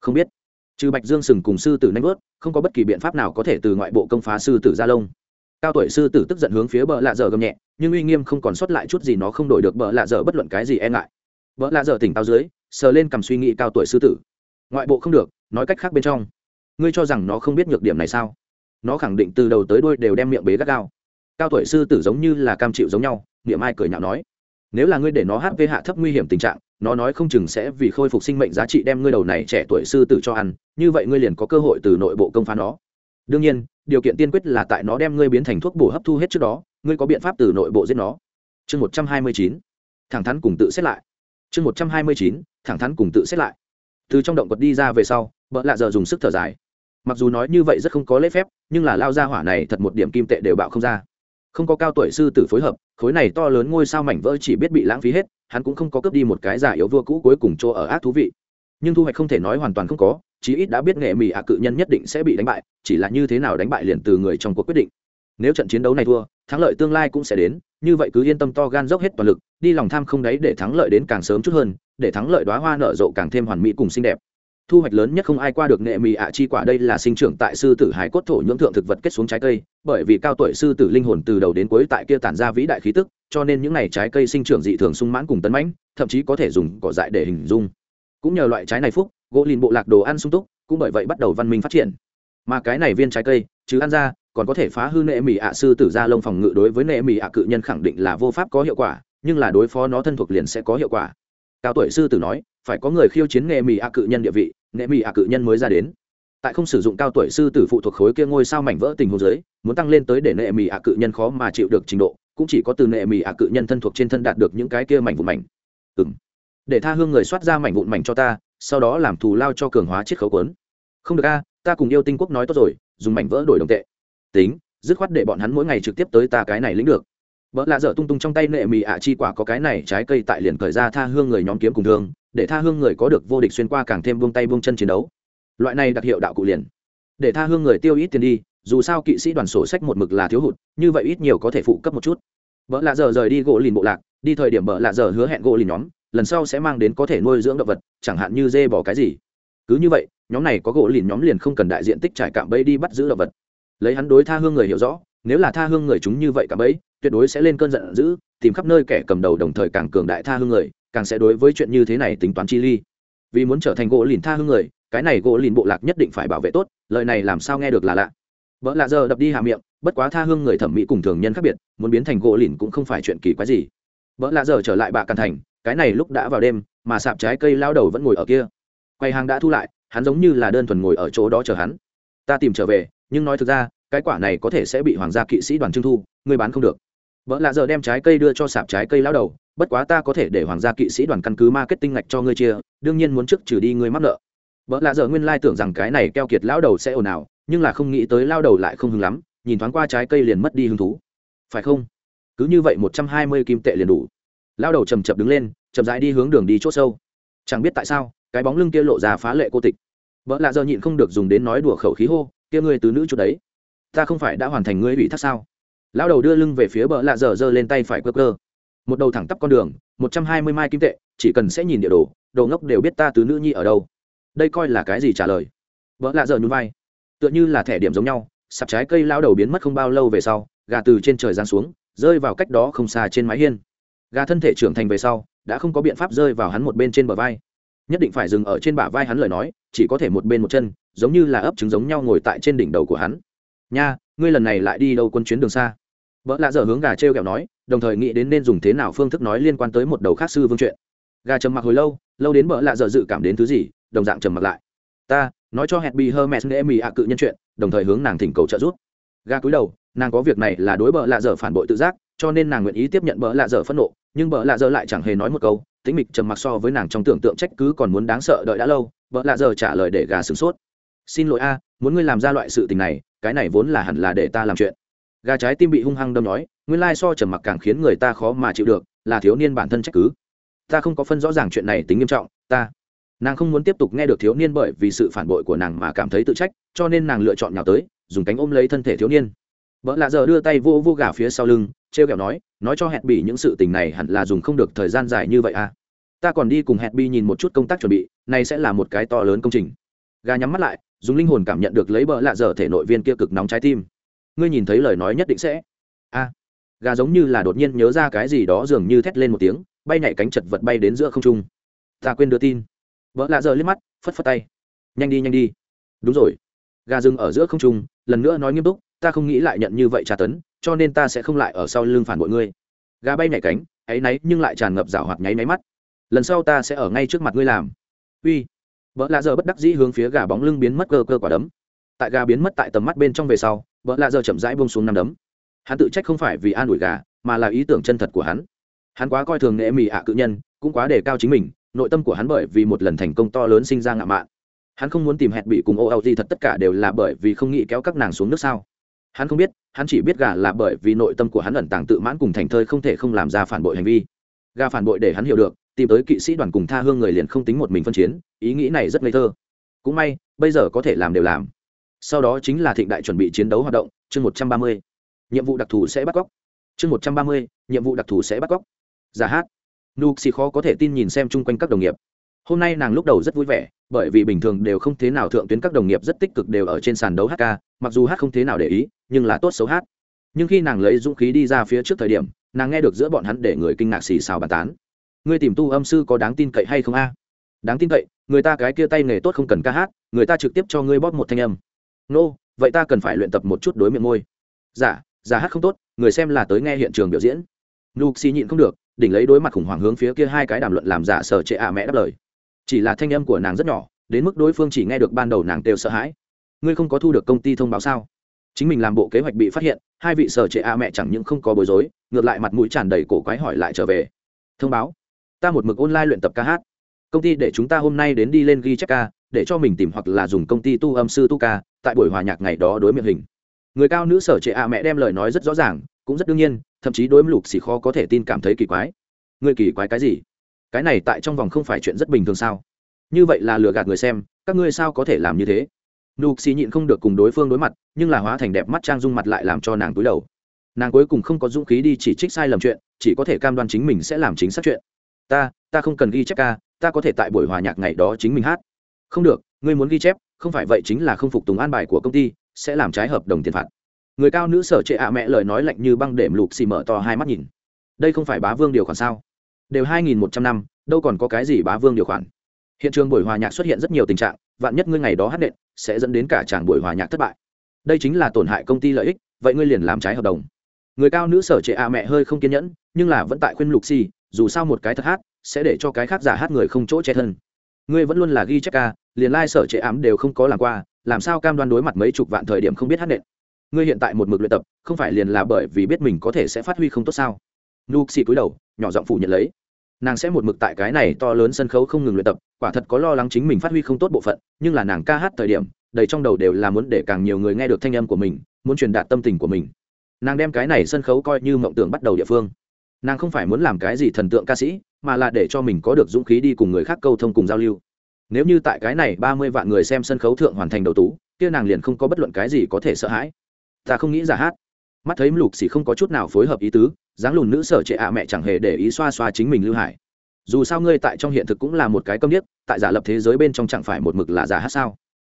Không biết. Trừ bạch dương sừng cùng sư tử nanh vớt, không có bất kỳ biện pháp nào có thể từ ngoại bộ công phá sư tử gia lông cao tuổi sư tử tức giận hướng phía bờ lạ dở gầm nhẹ, nhưng uy nghiêm không còn sót lại chút gì nó không đổi được bờ lạ dở bất luận cái gì e ngại. Bờ lạ dở tỉnh táo dưới, sờ lên cầm suy nghĩ cao tuổi sư tử. Ngoại bộ không được, nói cách khác bên trong. Ngươi cho rằng nó không biết nhược điểm này sao? Nó khẳng định từ đầu tới đuôi đều đem miệng bế gắt gao. Cao tuổi sư tử giống như là cam chịu giống nhau, niệm ai cười nhạo nói. Nếu là ngươi để nó hp hạ thấp nguy hiểm tình trạng, nó nói không chừng sẽ vì khôi phục sinh mệnh giá trị đem ngươi đầu này trẻ tuổi sư tử cho ăn, như vậy ngươi liền có cơ hội từ nội bộ công phá nó. Đương nhiên điều kiện tiên quyết là tại nó đem ngươi biến thành thuốc bổ hấp thu hết trước đó, ngươi có biện pháp từ nội bộ giết nó. Chương một trăm hai mươi chín, thẳng thắn cùng tự xét lại. Chương một trăm hai mươi chín, thẳng thắn cùng tự xét lại. Từ trong động vật đi ra về sau, bợ lạ giờ dùng sức thở dài. Mặc dù nói như vậy rất không có lễ phép, nhưng là lao ra hỏa này thật một điểm kim tệ đều bạo không ra. Không có cao tuổi sư tử phối hợp, khối này to lớn ngôi sao mảnh vỡ chỉ biết bị lãng phí hết, hắn cũng không có cướp đi một cái giả yếu vua cũ cuối cùng chỗ ở ác thú vị nhưng thu hoạch không thể nói hoàn toàn không có, chí ít đã biết nghệ mỹ ạ cự nhân nhất định sẽ bị đánh bại, chỉ là như thế nào đánh bại liền từ người trong cuộc quyết định. Nếu trận chiến đấu này thua, thắng lợi tương lai cũng sẽ đến, như vậy cứ yên tâm to gan dốc hết toàn lực, đi lòng tham không đấy để thắng lợi đến càng sớm chút hơn, để thắng lợi đoá hoa nở rộ càng thêm hoàn mỹ cùng xinh đẹp. Thu hoạch lớn nhất không ai qua được nghệ mì ạ chi quả đây là sinh trưởng tại sư tử hải cốt thổ nhưỡng thượng thực vật kết xuống trái cây, bởi vì cao tuổi sư tử linh hồn từ đầu đến cuối tại kia tản ra vĩ đại khí tức, cho nên những n à y trái cây sinh trưởng dị thường sung mãn cùng tấn mãnh, thậm chí có thể dùng cỏ dại để hình dung cũng nhờ loại trái này phúc, gỗ lìn bộ lạc đồ ăn sung túc, cũng bởi vậy bắt đầu văn minh phát triển. Mà cái này viên trái cây chứ ăn ra, còn có thể phá hư nệ mỹ ạ sư tử ra lông phòng ngự đối với nệ mỹ ạ cự nhân khẳng định là vô pháp có hiệu quả, nhưng là đối phó nó thân thuộc liền sẽ có hiệu quả. Cao tuổi sư tử nói, phải có người khiêu chiến nệ mỹ ạ cự nhân địa vị, nệ mỹ ạ cự nhân mới ra đến. Tại không sử dụng cao tuổi sư tử phụ thuộc khối kia ngôi sao mảnh vỡ tình hồ dưới, muốn tăng lên tới để nệ mỹ ạ cự nhân khó mà chịu được trình độ, cũng chỉ có từ nệ mỹ ạ cự nhân thân thuộc trên thân đạt được những cái kia mảnh vụn mảnh. Ừng để tha hương người soát ra mảnh vụn mảnh cho ta, sau đó làm thù lao cho cường hóa chiết khấu quấn không được a, ta cùng yêu tinh quốc nói tốt rồi, dùng mảnh vỡ đổi đồng tệ. Tính, dứt khoát để bọn hắn mỗi ngày trực tiếp tới ta cái này lĩnh được. Vợ lạ dở tung tung trong tay nệ mì ạ chi quả có cái này trái cây tại liền khởi ra tha hương người nhóm kiếm cùng thương, để tha hương người có được vô địch xuyên qua càng thêm buông tay buông chân chiến đấu. Loại này đặc hiệu đạo cụ liền. Để tha hương người tiêu ít tiền đi, dù sao kỵ sĩ đoàn sổ sách một mực là thiếu hụt, như vậy ít nhiều có thể phụ cấp một chút. Vợ lạ dở rời đi gỗ lìn bộ lạc, đi thời điểm vợ lạ dở hứa hẹn gỗ lìn nhóm lần sau sẽ mang đến có thể nuôi dưỡng động vật, chẳng hạn như dê bỏ cái gì. Cứ như vậy, nhóm này có gỗ lìn nhóm liền không cần đại diện tích trải cạm bẫy đi bắt giữ động vật. Lấy hắn đối tha hương người hiểu rõ, nếu là tha hương người chúng như vậy cạm bẫy, tuyệt đối sẽ lên cơn giận dữ, tìm khắp nơi kẻ cầm đầu đồng thời càng cường đại tha hương người, càng sẽ đối với chuyện như thế này tính toán chi ly. Vì muốn trở thành gỗ lìn tha hương người, cái này gỗ lìn bộ lạc nhất định phải bảo vệ tốt, lời này làm sao nghe được là lạ. Vợ lạ giờ đập đi hạ miệng, bất quá tha hương người thẩm mỹ cùng thường nhân khác biệt, muốn biến thành gỗ lìn cũng không phải chuyện kỳ quái gì. Vợ lạ giờ trở lại bạ càn thành cái này lúc đã vào đêm, mà sạp trái cây lao đầu vẫn ngồi ở kia. Quầy hàng đã thu lại, hắn giống như là đơn thuần ngồi ở chỗ đó chờ hắn. Ta tìm trở về, nhưng nói thực ra, cái quả này có thể sẽ bị hoàng gia kỵ sĩ đoàn trưng thu, ngươi bán không được. Vợ lạ giờ đem trái cây đưa cho sạp trái cây lao đầu, bất quá ta có thể để hoàng gia kỵ sĩ đoàn căn cứ marketing ngạch cho ngươi chia, đương nhiên muốn trước trừ đi ngươi mắc nợ. Vợ lạ giờ nguyên lai tưởng rằng cái này keo kiệt lao đầu sẽ ồn ào, nhưng là không nghĩ tới lao đầu lại không hứng lắm, nhìn thoáng qua trái cây liền mất đi hứng thú. Phải không? Cứ như vậy một trăm hai mươi kim tệ liền đủ. Lao đầu chầm chập đứng lên chậm rãi đi hướng đường đi chỗ sâu. Chẳng biết tại sao, cái bóng lưng kia lộ ra phá lệ cô tịch. Vợ lạ giờ nhịn không được dùng đến nói đùa khẩu khí hô, kia ngươi từ nữ chút đấy, ta không phải đã hoàn thành ngươi ủy thác sao? Lão đầu đưa lưng về phía bờ lạ giờ giơ lên tay phải cơ cơ một đầu thẳng tắp con đường, một trăm hai mươi mai kim tệ, chỉ cần sẽ nhìn địa đồ đồ ngốc đều biết ta tứ nữ nhi ở đâu. Đây coi là cái gì trả lời? Vợ lạ giờ nhún vai. Tựa như là thẻ điểm giống nhau, sạp trái cây lao đầu biến mất không bao lâu về sau, gà từ trên trời giáng xuống, rơi vào cách đó không xa trên mái hiên. Gà thân thể trưởng thành về sau đã không có biện pháp rơi vào hắn một bên trên bờ vai. Nhất định phải dừng ở trên bả vai hắn lời nói, chỉ có thể một bên một chân, giống như là ấp trứng giống nhau ngồi tại trên đỉnh đầu của hắn. Nha, ngươi lần này lại đi đâu quân chuyến đường xa? Vợ lạ dở hướng gà t r e o kẹo nói, đồng thời nghĩ đến nên dùng thế nào phương thức nói liên quan tới một đầu khác sư vương chuyện. Gà trầm mặc hồi lâu lâu đến vợ lạ dở dự cảm đến thứ gì, đồng dạng trầm mặc lại. Ta, nói cho hẹn bị hermes nệ mì ạ cự nhân chuyện, đồng thời hướng nàng thỉnh cầu trợ giúp. Gà cúi đầu, nàng có việc này là đối vợ lạ dở phản bội tự giác, cho nên nàng nguyện ý tiếp nhận vợ lạ dở phẫn nộ nhưng bợ lạ giờ lại chẳng hề nói một câu, tĩnh mịch trầm mặc so với nàng trong tưởng tượng trách cứ còn muốn đáng sợ đợi đã lâu, bợ lạ giờ trả lời để gà sửng sốt. Xin lỗi a, muốn ngươi làm ra loại sự tình này, cái này vốn là hẳn là để ta làm chuyện. Gà trái tim bị hung hăng đâm nói, nguyên lai so trầm mặc càng khiến người ta khó mà chịu được, là thiếu niên bản thân trách cứ. Ta không có phân rõ ràng chuyện này tính nghiêm trọng, ta. Nàng không muốn tiếp tục nghe được thiếu niên bởi vì sự phản bội của nàng mà cảm thấy tự trách, cho nên nàng lựa chọn nhào tới, dùng cánh ôm lấy thân thể thiếu niên vợ lạ giờ đưa tay vô vô gà phía sau lưng t r e o kẹo nói nói cho hẹn bị những sự tình này hẳn là dùng không được thời gian dài như vậy à. Ta còn đi cùng hẹn bi nhìn một chút công tác chuẩn bị, này sẽ là một cái to lớn công trình. Gà nhắm mắt lại, dùng linh hồn cảm nhận được lấy bờ lạ dở thể nội viên kia cực nóng trái tim. Ngươi nhìn thấy lời nói nhất định sẽ. A. Gà giống như là đột nhiên nhớ ra cái gì đó dường như thét lên một tiếng, bay nhảy cánh chật vật bay đến giữa không trung. Ta quên đưa tin. Vợ lạ dở liếc mắt, phất phất tay. Nhanh đi nhanh đi. Đúng rồi. Gà dừng ở giữa không trung, lần nữa nói nghiêm túc ta không nghĩ lại nhận như vậy tra tấn, cho nên ta sẽ không lại ở sau lưng phản bội ngươi. Gà bay nhảy cánh, áy náy nhưng lại tràn ngập rảo hoạt nháy máy mắt. Lần sau ta sẽ ở ngay trước mặt ngươi làm. Uy. Vợ lạ giờ bất đắc dĩ hướng phía gà bóng lưng biến mất cơ cơ quả đấm. Tại gà biến mất tại tầm mắt bên trong về sau vợ lạ giờ chậm rãi buông xuống năm đấm. Hắn tự trách không phải vì an ủi gà, mà là ý tưởng chân thật của hắn. Hắn quá coi thường nghệ mì ạ cự nhân, cũng quá đề cao chính mình, nội tâm của hắn bởi vì một lần thành công to lớn sinh ra ngạo mạn. Hắn không muốn tìm hẹn bị cùng ô âu gì thật tất cả đều là bởi vì không nghĩ kéo các nàng xuống nước sao hắn không biết, hắn chỉ biết gà là bởi vì nội tâm của hắn ẩn tàng tự mãn cùng thành thơi không thể không làm ra phản bội hành vi. Gà phản bội để hắn hiểu được, tìm tới kỵ sĩ đoàn cùng tha hương người liền không tính một mình phân chiến, ý nghĩ này rất ngây thơ. Cũng may, bây giờ có thể làm đều làm. Sau đó chính là thịnh đại chuẩn bị chiến đấu hoạt động, chương một trăm ba mươi. Nhiệm vụ đặc thù sẽ bắt cóc. Chương một trăm ba mươi, nhiệm vụ đặc thù sẽ bắt cóc. Giả hát. Nu xì khó có thể tin nhìn xem chung quanh các đồng nghiệp hôm nay nàng lúc đầu rất vui vẻ bởi vì bình thường đều không thế nào thượng tuyến các đồng nghiệp rất tích cực đều ở trên sàn đấu hát ca mặc dù hát không thế nào để ý nhưng là tốt xấu hát. Nhưng khi nàng lấy dũng khí đi ra phía trước thời điểm nàng nghe được giữa bọn hắn để người kinh ngạc xì xào bàn tán. Ngươi tìm tu âm sư có đáng tin cậy hay không a? Đáng tin cậy người ta cái kia tay nghề tốt không cần ca hát người ta trực tiếp cho ngươi bóp một thanh âm. Nô、no, vậy ta cần phải luyện tập một chút đối miệng môi. Giả dạ, giả hát không tốt người xem là tới nghe hiện trường biểu diễn. Nục xì nhịn không được đỉnh lấy đối mặt khủng hoảng hướng phía kia hai cái đàm luận làm giả sở trệ ạ mẹ đáp lời chỉ là thanh âm của nàng rất nhỏ, đến mức đối phương chỉ nghe được ban đầu nàng đều sợ hãi. Ngươi không có thu được công ty thông báo sao? Chính mình làm bộ kế hoạch bị phát hiện, hai vị sở trệ a mẹ chẳng những không có bối rối, ngược lại mặt mũi tràn đầy cổ quái hỏi lại trở về. Thông báo. Ta một mực online luyện tập ca hát. Công ty để chúng ta hôm nay đến đi lên ghi chép ca, để cho mình tìm hoặc là dùng công ty tu âm sư tu ca, tại buổi hòa nhạc ngày đó đối miệng hình. Người cao nữ sở trệ a mẹ đem lời nói rất rõ ràng, cũng rất đương nhiên, thậm chí đối lục xì khó có thể tin cảm thấy kỳ quái. Người kỳ quái cái gì? Cái này tại trong vòng không phải chuyện rất bình thường sao? Như vậy là lừa gạt người xem, các ngươi sao có thể làm như thế? Nục xì nhịn không được cùng đối phương đối mặt, nhưng là hóa thành đẹp mắt trang dung mặt lại làm cho nàng túi đầu. Nàng cuối cùng không có dũng khí đi chỉ trích sai lầm chuyện, chỉ có thể cam đoan chính mình sẽ làm chính xác chuyện. Ta ta không cần ghi chép ca, ta có thể tại buổi hòa nhạc ngày đó chính mình hát. Không được, ngươi muốn ghi chép, không phải vậy chính là không phục tùng an bài của công ty, sẽ làm trái hợp đồng tiền phạt. Người cao nữ sở trệ ạ mẹ lời nói lạnh như băng đệm lục xì mở to hai mắt nhìn. Đây không phải bá vương điều khoản sao? Đều hai nghìn một trăm năm, đâu còn có cái gì bá vương điều khoản. Hiện trường buổi hòa nhạc xuất hiện rất nhiều tình trạng, vạn nhất ngươi ngày đó hát nện, sẽ dẫn đến cả tràng buổi hòa nhạc thất bại. Đây chính là tổn hại công ty lợi ích, vậy ngươi liền làm trái hợp đồng. Người cao nữ sở trệ à mẹ hơi không kiên nhẫn, nhưng là vẫn tại khuyên lục xì dù sao một cái thật hát, sẽ để cho cái khác giả hát người không chỗ che thân. Ngươi vẫn luôn là ghi chép ca, liền lai、like、sở trệ ám đều không có làm qua, làm sao cam đoan đối mặt mấy chục vạn thời điểm không biết hát nện? Ngươi hiện tại một mực luyện tập, không phải liền là bởi vì biết mình có thể sẽ phát huy không tốt sao? Nục xì cúi đầu nhỏ giọng phủ nhận lấy. Nàng sẽ một mực tại cái này to lớn sân khấu không ngừng luyện tập, quả thật có lo lắng chính mình phát huy không tốt bộ phận, nhưng là nàng ca hát thời điểm, đầy trong đầu đều là muốn để càng nhiều người nghe được thanh âm của mình, muốn truyền đạt tâm tình của mình. Nàng đem cái này sân khấu coi như mộng tưởng bắt đầu địa phương. Nàng không phải muốn làm cái gì thần tượng ca sĩ, mà là để cho mình có được dũng khí đi cùng người khác câu thông cùng giao lưu. Nếu như tại cái này ba mươi vạn người xem sân khấu thượng hoàn thành đầu tú, kia nàng liền không có bất luận cái gì có thể sợ hãi. Ta không nghĩ giả hát. Mắt thấy lục xỉ không có chút nào phối hợp ý tứ dáng lùn nữ sở trệ ạ mẹ chẳng hề để ý xoa xoa chính mình lưu hải. Dù sao ngươi tại trong hiện thực cũng là một cái câm điếc, tại giả lập thế giới bên trong chẳng phải một mực là giả hát sao?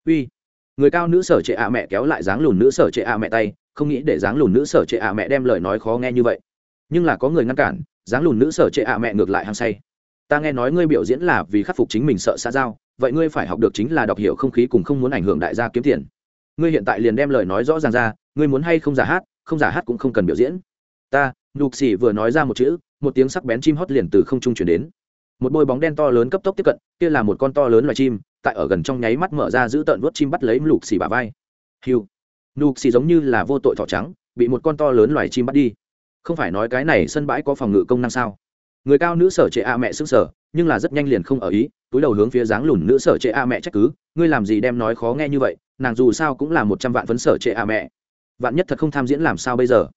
Uy, người cao nữ sở trệ ạ mẹ kéo lại dáng lùn nữ sở trệ ạ mẹ tay, không nghĩ để dáng lùn nữ sở trệ ạ mẹ đem lời nói khó nghe như vậy. Nhưng là có người ngăn cản, dáng lùn nữ sở trệ ạ mẹ ngược lại hăng say. Ta nghe nói ngươi biểu diễn là vì khắc phục chính mình sợ xã giao, vậy ngươi phải học được chính là đọc hiểu không khí cùng không muốn ảnh hưởng đại gia kiếm tiền. Ngươi hiện tại liền đem lời nói rõ ràng ra, ngươi muốn hay không giả hát, không giả hát cũng không cần biểu diễn. Ta nhục xỉ vừa nói ra một chữ, một tiếng sắc bén chim hót liền từ không trung chuyển đến. Một bôi bóng đen to lớn cấp tốc tiếp cận, kia là một con to lớn loài chim, tại ở gần trong nháy mắt mở ra giữ tợn vuốt chim bắt lấy lục xỉ bà vai. Hiu. Lục xỉ giống như là vô tội thỏ trắng, bị một con to lớn loài chim bắt đi. Không phải nói cái này sân bãi có phòng ngự công năng sao? Người cao nữ sở trệ a mẹ sững sở nhưng là rất nhanh liền không ở ý, túi đầu hướng phía dáng lùn nữ sở trệ a mẹ trách cứ, ngươi làm gì đem nói khó nghe như vậy, nàng dù sao cũng là một trăm vạn phấn sở trệ a mẹ. Vạn nhất thật không tham diễn làm sao bây giờ?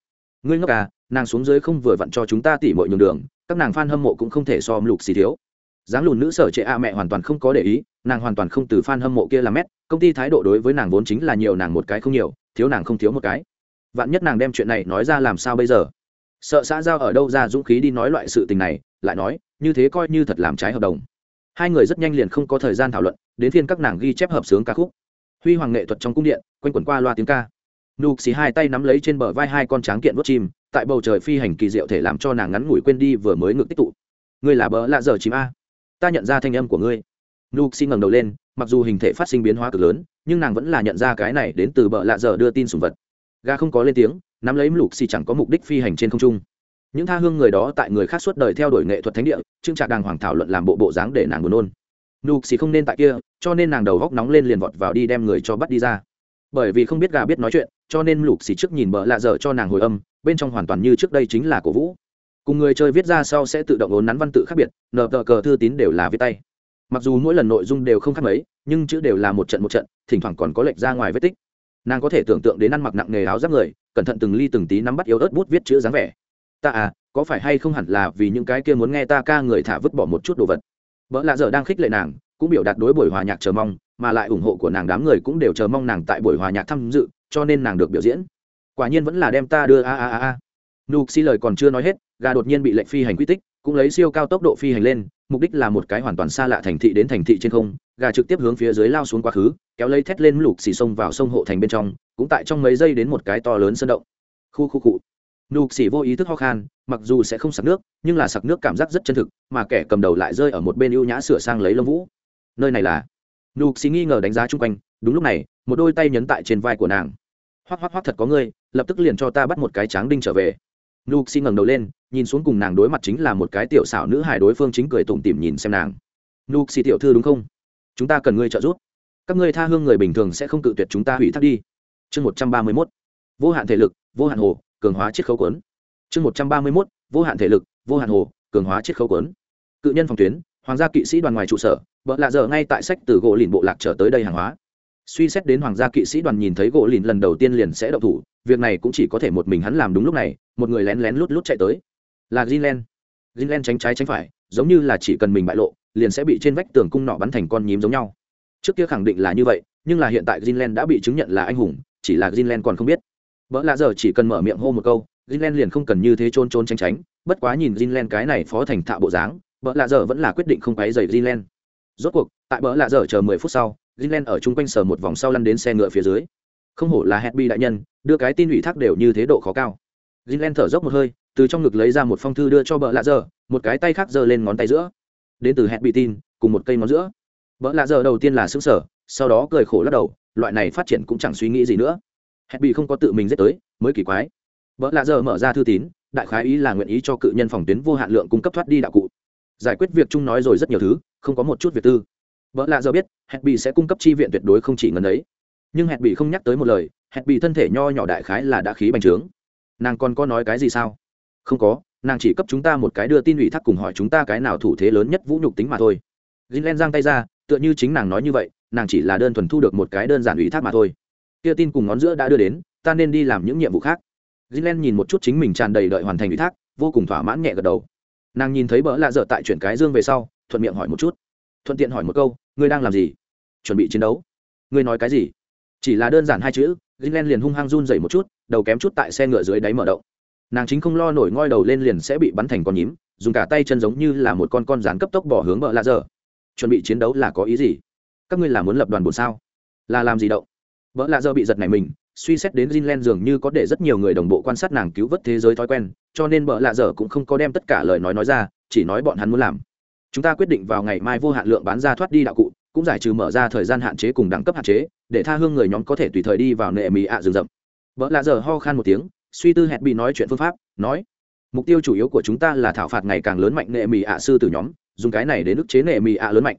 Ngươi ngốc à nàng xuống dưới không vừa vặn cho chúng ta tỉ mọi nhường đường, các nàng f a n hâm mộ cũng không thể so lục xì thiếu. Dáng lùn nữ sở trệ a mẹ hoàn toàn không có để ý, nàng hoàn toàn không từ f a n hâm mộ kia làm mét, công ty thái độ đối với nàng vốn chính là nhiều nàng một cái không nhiều, thiếu nàng không thiếu một cái. Vạn nhất nàng đem chuyện này nói ra làm sao bây giờ? Sợ xã giao ở đâu ra dũng khí đi nói loại sự tình này, lại nói, như thế coi như thật làm trái hợp đồng. Hai người rất nhanh liền không có thời gian thảo luận, đến phiên các nàng ghi chép hợp sướng ca khúc. Huy hoàng nghệ thuật trong cung điện, quanh quẩn qua loa tiếng ca nục xì hai tay nắm lấy trên bờ vai hai con tráng kiện vớt chim, tại bầu trời phi hành kỳ diệu thể làm cho nàng ngắn ngủi quên đi vừa mới ngực tích tụ. Ngươi là bờ lạ giờ chim a. Ta nhận ra thanh âm của ngươi. Nục xì ngẩng đầu lên, mặc dù hình thể phát sinh biến hóa cực lớn, nhưng nàng vẫn là nhận ra cái này đến từ bờ lạ giờ đưa tin sùng vật. Ga không có lên tiếng, nắm lấy lục xì chẳng có mục đích phi hành trên không trung. Những tha hương người đó tại người khác suốt đời theo đuổi nghệ thuật thánh địa trưng trạc đàng hoàng thảo luận làm bộ bộ dáng để nàng buồn nôn. Nục xì không nên tại kia, cho nên nàng đầu góc nóng lên liền vọt vào đi đem người cho bắt đi ra. Bởi vì không biết gà biết nói chuyện cho nên lục xì trước nhìn bờ lạ dở cho nàng hồi âm, bên trong hoàn toàn như trước đây chính là cổ vũ. Cùng người chơi viết ra sau sẽ tự động ốn nắn văn tự khác biệt nợ tờ cờ thư tín đều là viết tay. Mặc dù mỗi lần nội dung đều không khác mấy, nhưng chữ đều là một trận một trận, thỉnh thoảng còn có lệch ra ngoài vết tích. Nàng có thể tưởng tượng đến ăn mặc nặng nghề áo giáp người, cẩn thận từng ly từng tí nắm bắt yếu ớt bút viết chữ dáng vẻ. Ta à có phải hay không hẳn là vì những cái kia muốn nghe ta ca người thả vứt bỏ một chút đồ vật? Vợ lạ dở đang khích lệ nàng, cũng biểu đạt đối buổi hòa nhạc chờ mong, mà lại ủng hộ của nàng đám người cũng đều chờ mong nàng tại buổi hòa nhạc tham dự cho nên nàng được biểu diễn. Quả nhiên vẫn là đem ta đưa a a a a. Nục xi lời còn chưa nói hết, gà đột nhiên bị lệnh phi hành quy tích, cũng lấy siêu cao tốc độ phi hành lên, mục đích là một cái hoàn toàn xa lạ thành thị đến thành thị trên không, gà trực tiếp hướng phía dưới lao xuống quá khứ, kéo lấy thét lên lục xì sông vào sông hộ thành bên trong, cũng tại trong mấy giây đến một cái to lớn sơn động. Khu khu cụ nục xì vô ý thức ho khan, mặc dù sẽ không sặc nước, nhưng là sặc nước cảm giác rất chân thực, mà kẻ cầm đầu lại rơi ở một bên ưu nhã sửa sang lấy lông vũ. Nơi này là. Nục xì nghi ngờ đánh giá chung quanh, đúng lúc này, một đôi tay nhấn tại trên vai của nàng hoắc hoắc hoắc thật có ngươi, lập tức liền cho ta bắt một cái tráng đinh trở về. Luxi xì ngẩng đầu lên, nhìn xuống cùng nàng đối mặt chính là một cái tiểu xảo nữ hài đối phương chính cười tủm tỉm nhìn xem nàng. Luxi xì tiểu thư đúng không? Chúng ta cần ngươi trợ giúp. Các ngươi tha hương người bình thường sẽ không cự tuyệt chúng ta hủy thác đi. Chương một trăm ba mươi mốt. Vô hạn thể lực, vô hạn hồ, cường hóa chiết khấu quấn. Chương một trăm ba mươi mốt. Vô hạn thể lực, vô hạn hồ, cường hóa chiết khấu quấn. Cự nhân phòng tuyến, hoàng gia kỵ sĩ đoàn ngoài trụ sở vợ lạ dở ngay tại sách từ gỗ lìn bộ lạc trở tới đây hàng hóa suy xét đến hoàng gia kỵ sĩ đoàn nhìn thấy gỗ lìn lần đầu tiên liền sẽ động thủ, việc này cũng chỉ có thể một mình hắn làm đúng lúc này, một người lén lén lút lút chạy tới. Là greenland greenland tránh trái tránh phải, giống như là chỉ cần mình bại lộ, liền sẽ bị trên vách tường cung nọ bắn thành con nhím giống nhau. Trước kia khẳng định là như vậy, nhưng là hiện tại greenland đã bị chứng nhận là anh hùng, chỉ là greenland còn không biết. Vợ lạ giờ chỉ cần mở miệng hô một câu greenland liền không cần như thế trôn trôn tránh tránh, bất quá nhìn greenland cái này phó thành thạo bộ dáng vợ lạ giờ vẫn là quyết định không quấy dày greenland rốt cuộc, tại vợ lạ giờ chờ mười phút sau greenland ở chung quanh sờ một vòng sau lăn đến xe ngựa phía dưới. Không hổ là hẹn bi đại nhân, đưa cái tin ủy thác đều như thế độ khó cao. Greenland thở dốc một hơi, từ trong ngực lấy ra một phong thư đưa cho Bợ lạ giờ, một cái tay khác giơ lên ngón tay giữa. Đến từ hẹn tin, cùng một cây ngón giữa. Bợ lạ giờ đầu tiên là sững sở sau đó cười khổ lắc đầu, loại này phát triển cũng chẳng suy nghĩ gì nữa. Hẹn không có tự mình giết tới, mới kỳ quái. Bợ lạ giờ mở ra thư tín, đại khái ý là nguyện ý cho cự nhân phòng tuyến vô hạn lượng cung cấp thoát đi đạo cụ. Giải quyết việc chung nói rồi rất nhiều thứ, không có một chút việc tư vợ lạ giờ biết, hẹn bị sẽ cung cấp chi viện tuyệt đối không chỉ ngần ấy. Nhưng hẹn bị không nhắc tới một lời, hẹn bị thân thể nho nhỏ đại khái là đã khí bành trướng. Nàng còn có nói cái gì sao? Không có, nàng chỉ cấp chúng ta một cái đưa tin ủy thác cùng hỏi chúng ta cái nào thủ thế lớn nhất vũ nhục tính mà thôi. Greenland giang tay ra, tựa như chính nàng nói như vậy, nàng chỉ là đơn thuần thu được một cái đơn giản ủy thác mà thôi. Kia tin cùng ngón giữa đã đưa đến, ta nên đi làm những nhiệm vụ khác. Greenland nhìn một chút chính mình tràn đầy đợi hoàn thành ủy thác, vô cùng thỏa mãn nhẹ gật đầu. Nàng nhìn thấy bỡ lạ dở tại chuyển cái dương về sau, thuận miệng hỏi một chút thuận tiện hỏi một câu ngươi đang làm gì? Chuẩn bị chiến đấu? Ngươi nói cái gì? Chỉ là đơn giản hai chữ. Greenland liền hung hăng run dậy một chút đầu kém chút tại xe ngựa dưới đáy mở động. Nàng chính không lo nổi ngoi đầu lên liền sẽ bị bắn thành con nhím dùng cả tay chân giống như là một con con rán cấp tốc bỏ hướng vợ lạ dở chuẩn bị chiến đấu là có ý gì? Các ngươi là muốn lập đoàn buồn sao? Là làm gì động vợ lạ dở bị giật này mình suy xét đến Greenland dường như có để rất nhiều người đồng bộ quan sát nàng cứu vớt thế giới thói quen, cho nên bợ lạ dở cũng không có đem tất cả lời nói nói ra, chỉ nói bọn hắn muốn làm. Chúng ta quyết định vào ngày mai vô hạn lượng bán ra thoát đi đạo cụ, cũng giải trừ mở ra thời gian hạn chế cùng đẳng cấp hạn chế, để tha hương người nhóm có thể tùy thời đi vào nệ mì ạ rừng rậm. vợ lạ giờ ho khan một tiếng, suy tư hẹn bị nói chuyện phương pháp nói mục tiêu chủ yếu của chúng ta là thảo phạt ngày càng lớn mạnh nệ mì ạ sư tử nhóm dùng cái này để ức chế nệ mì ạ lớn mạnh.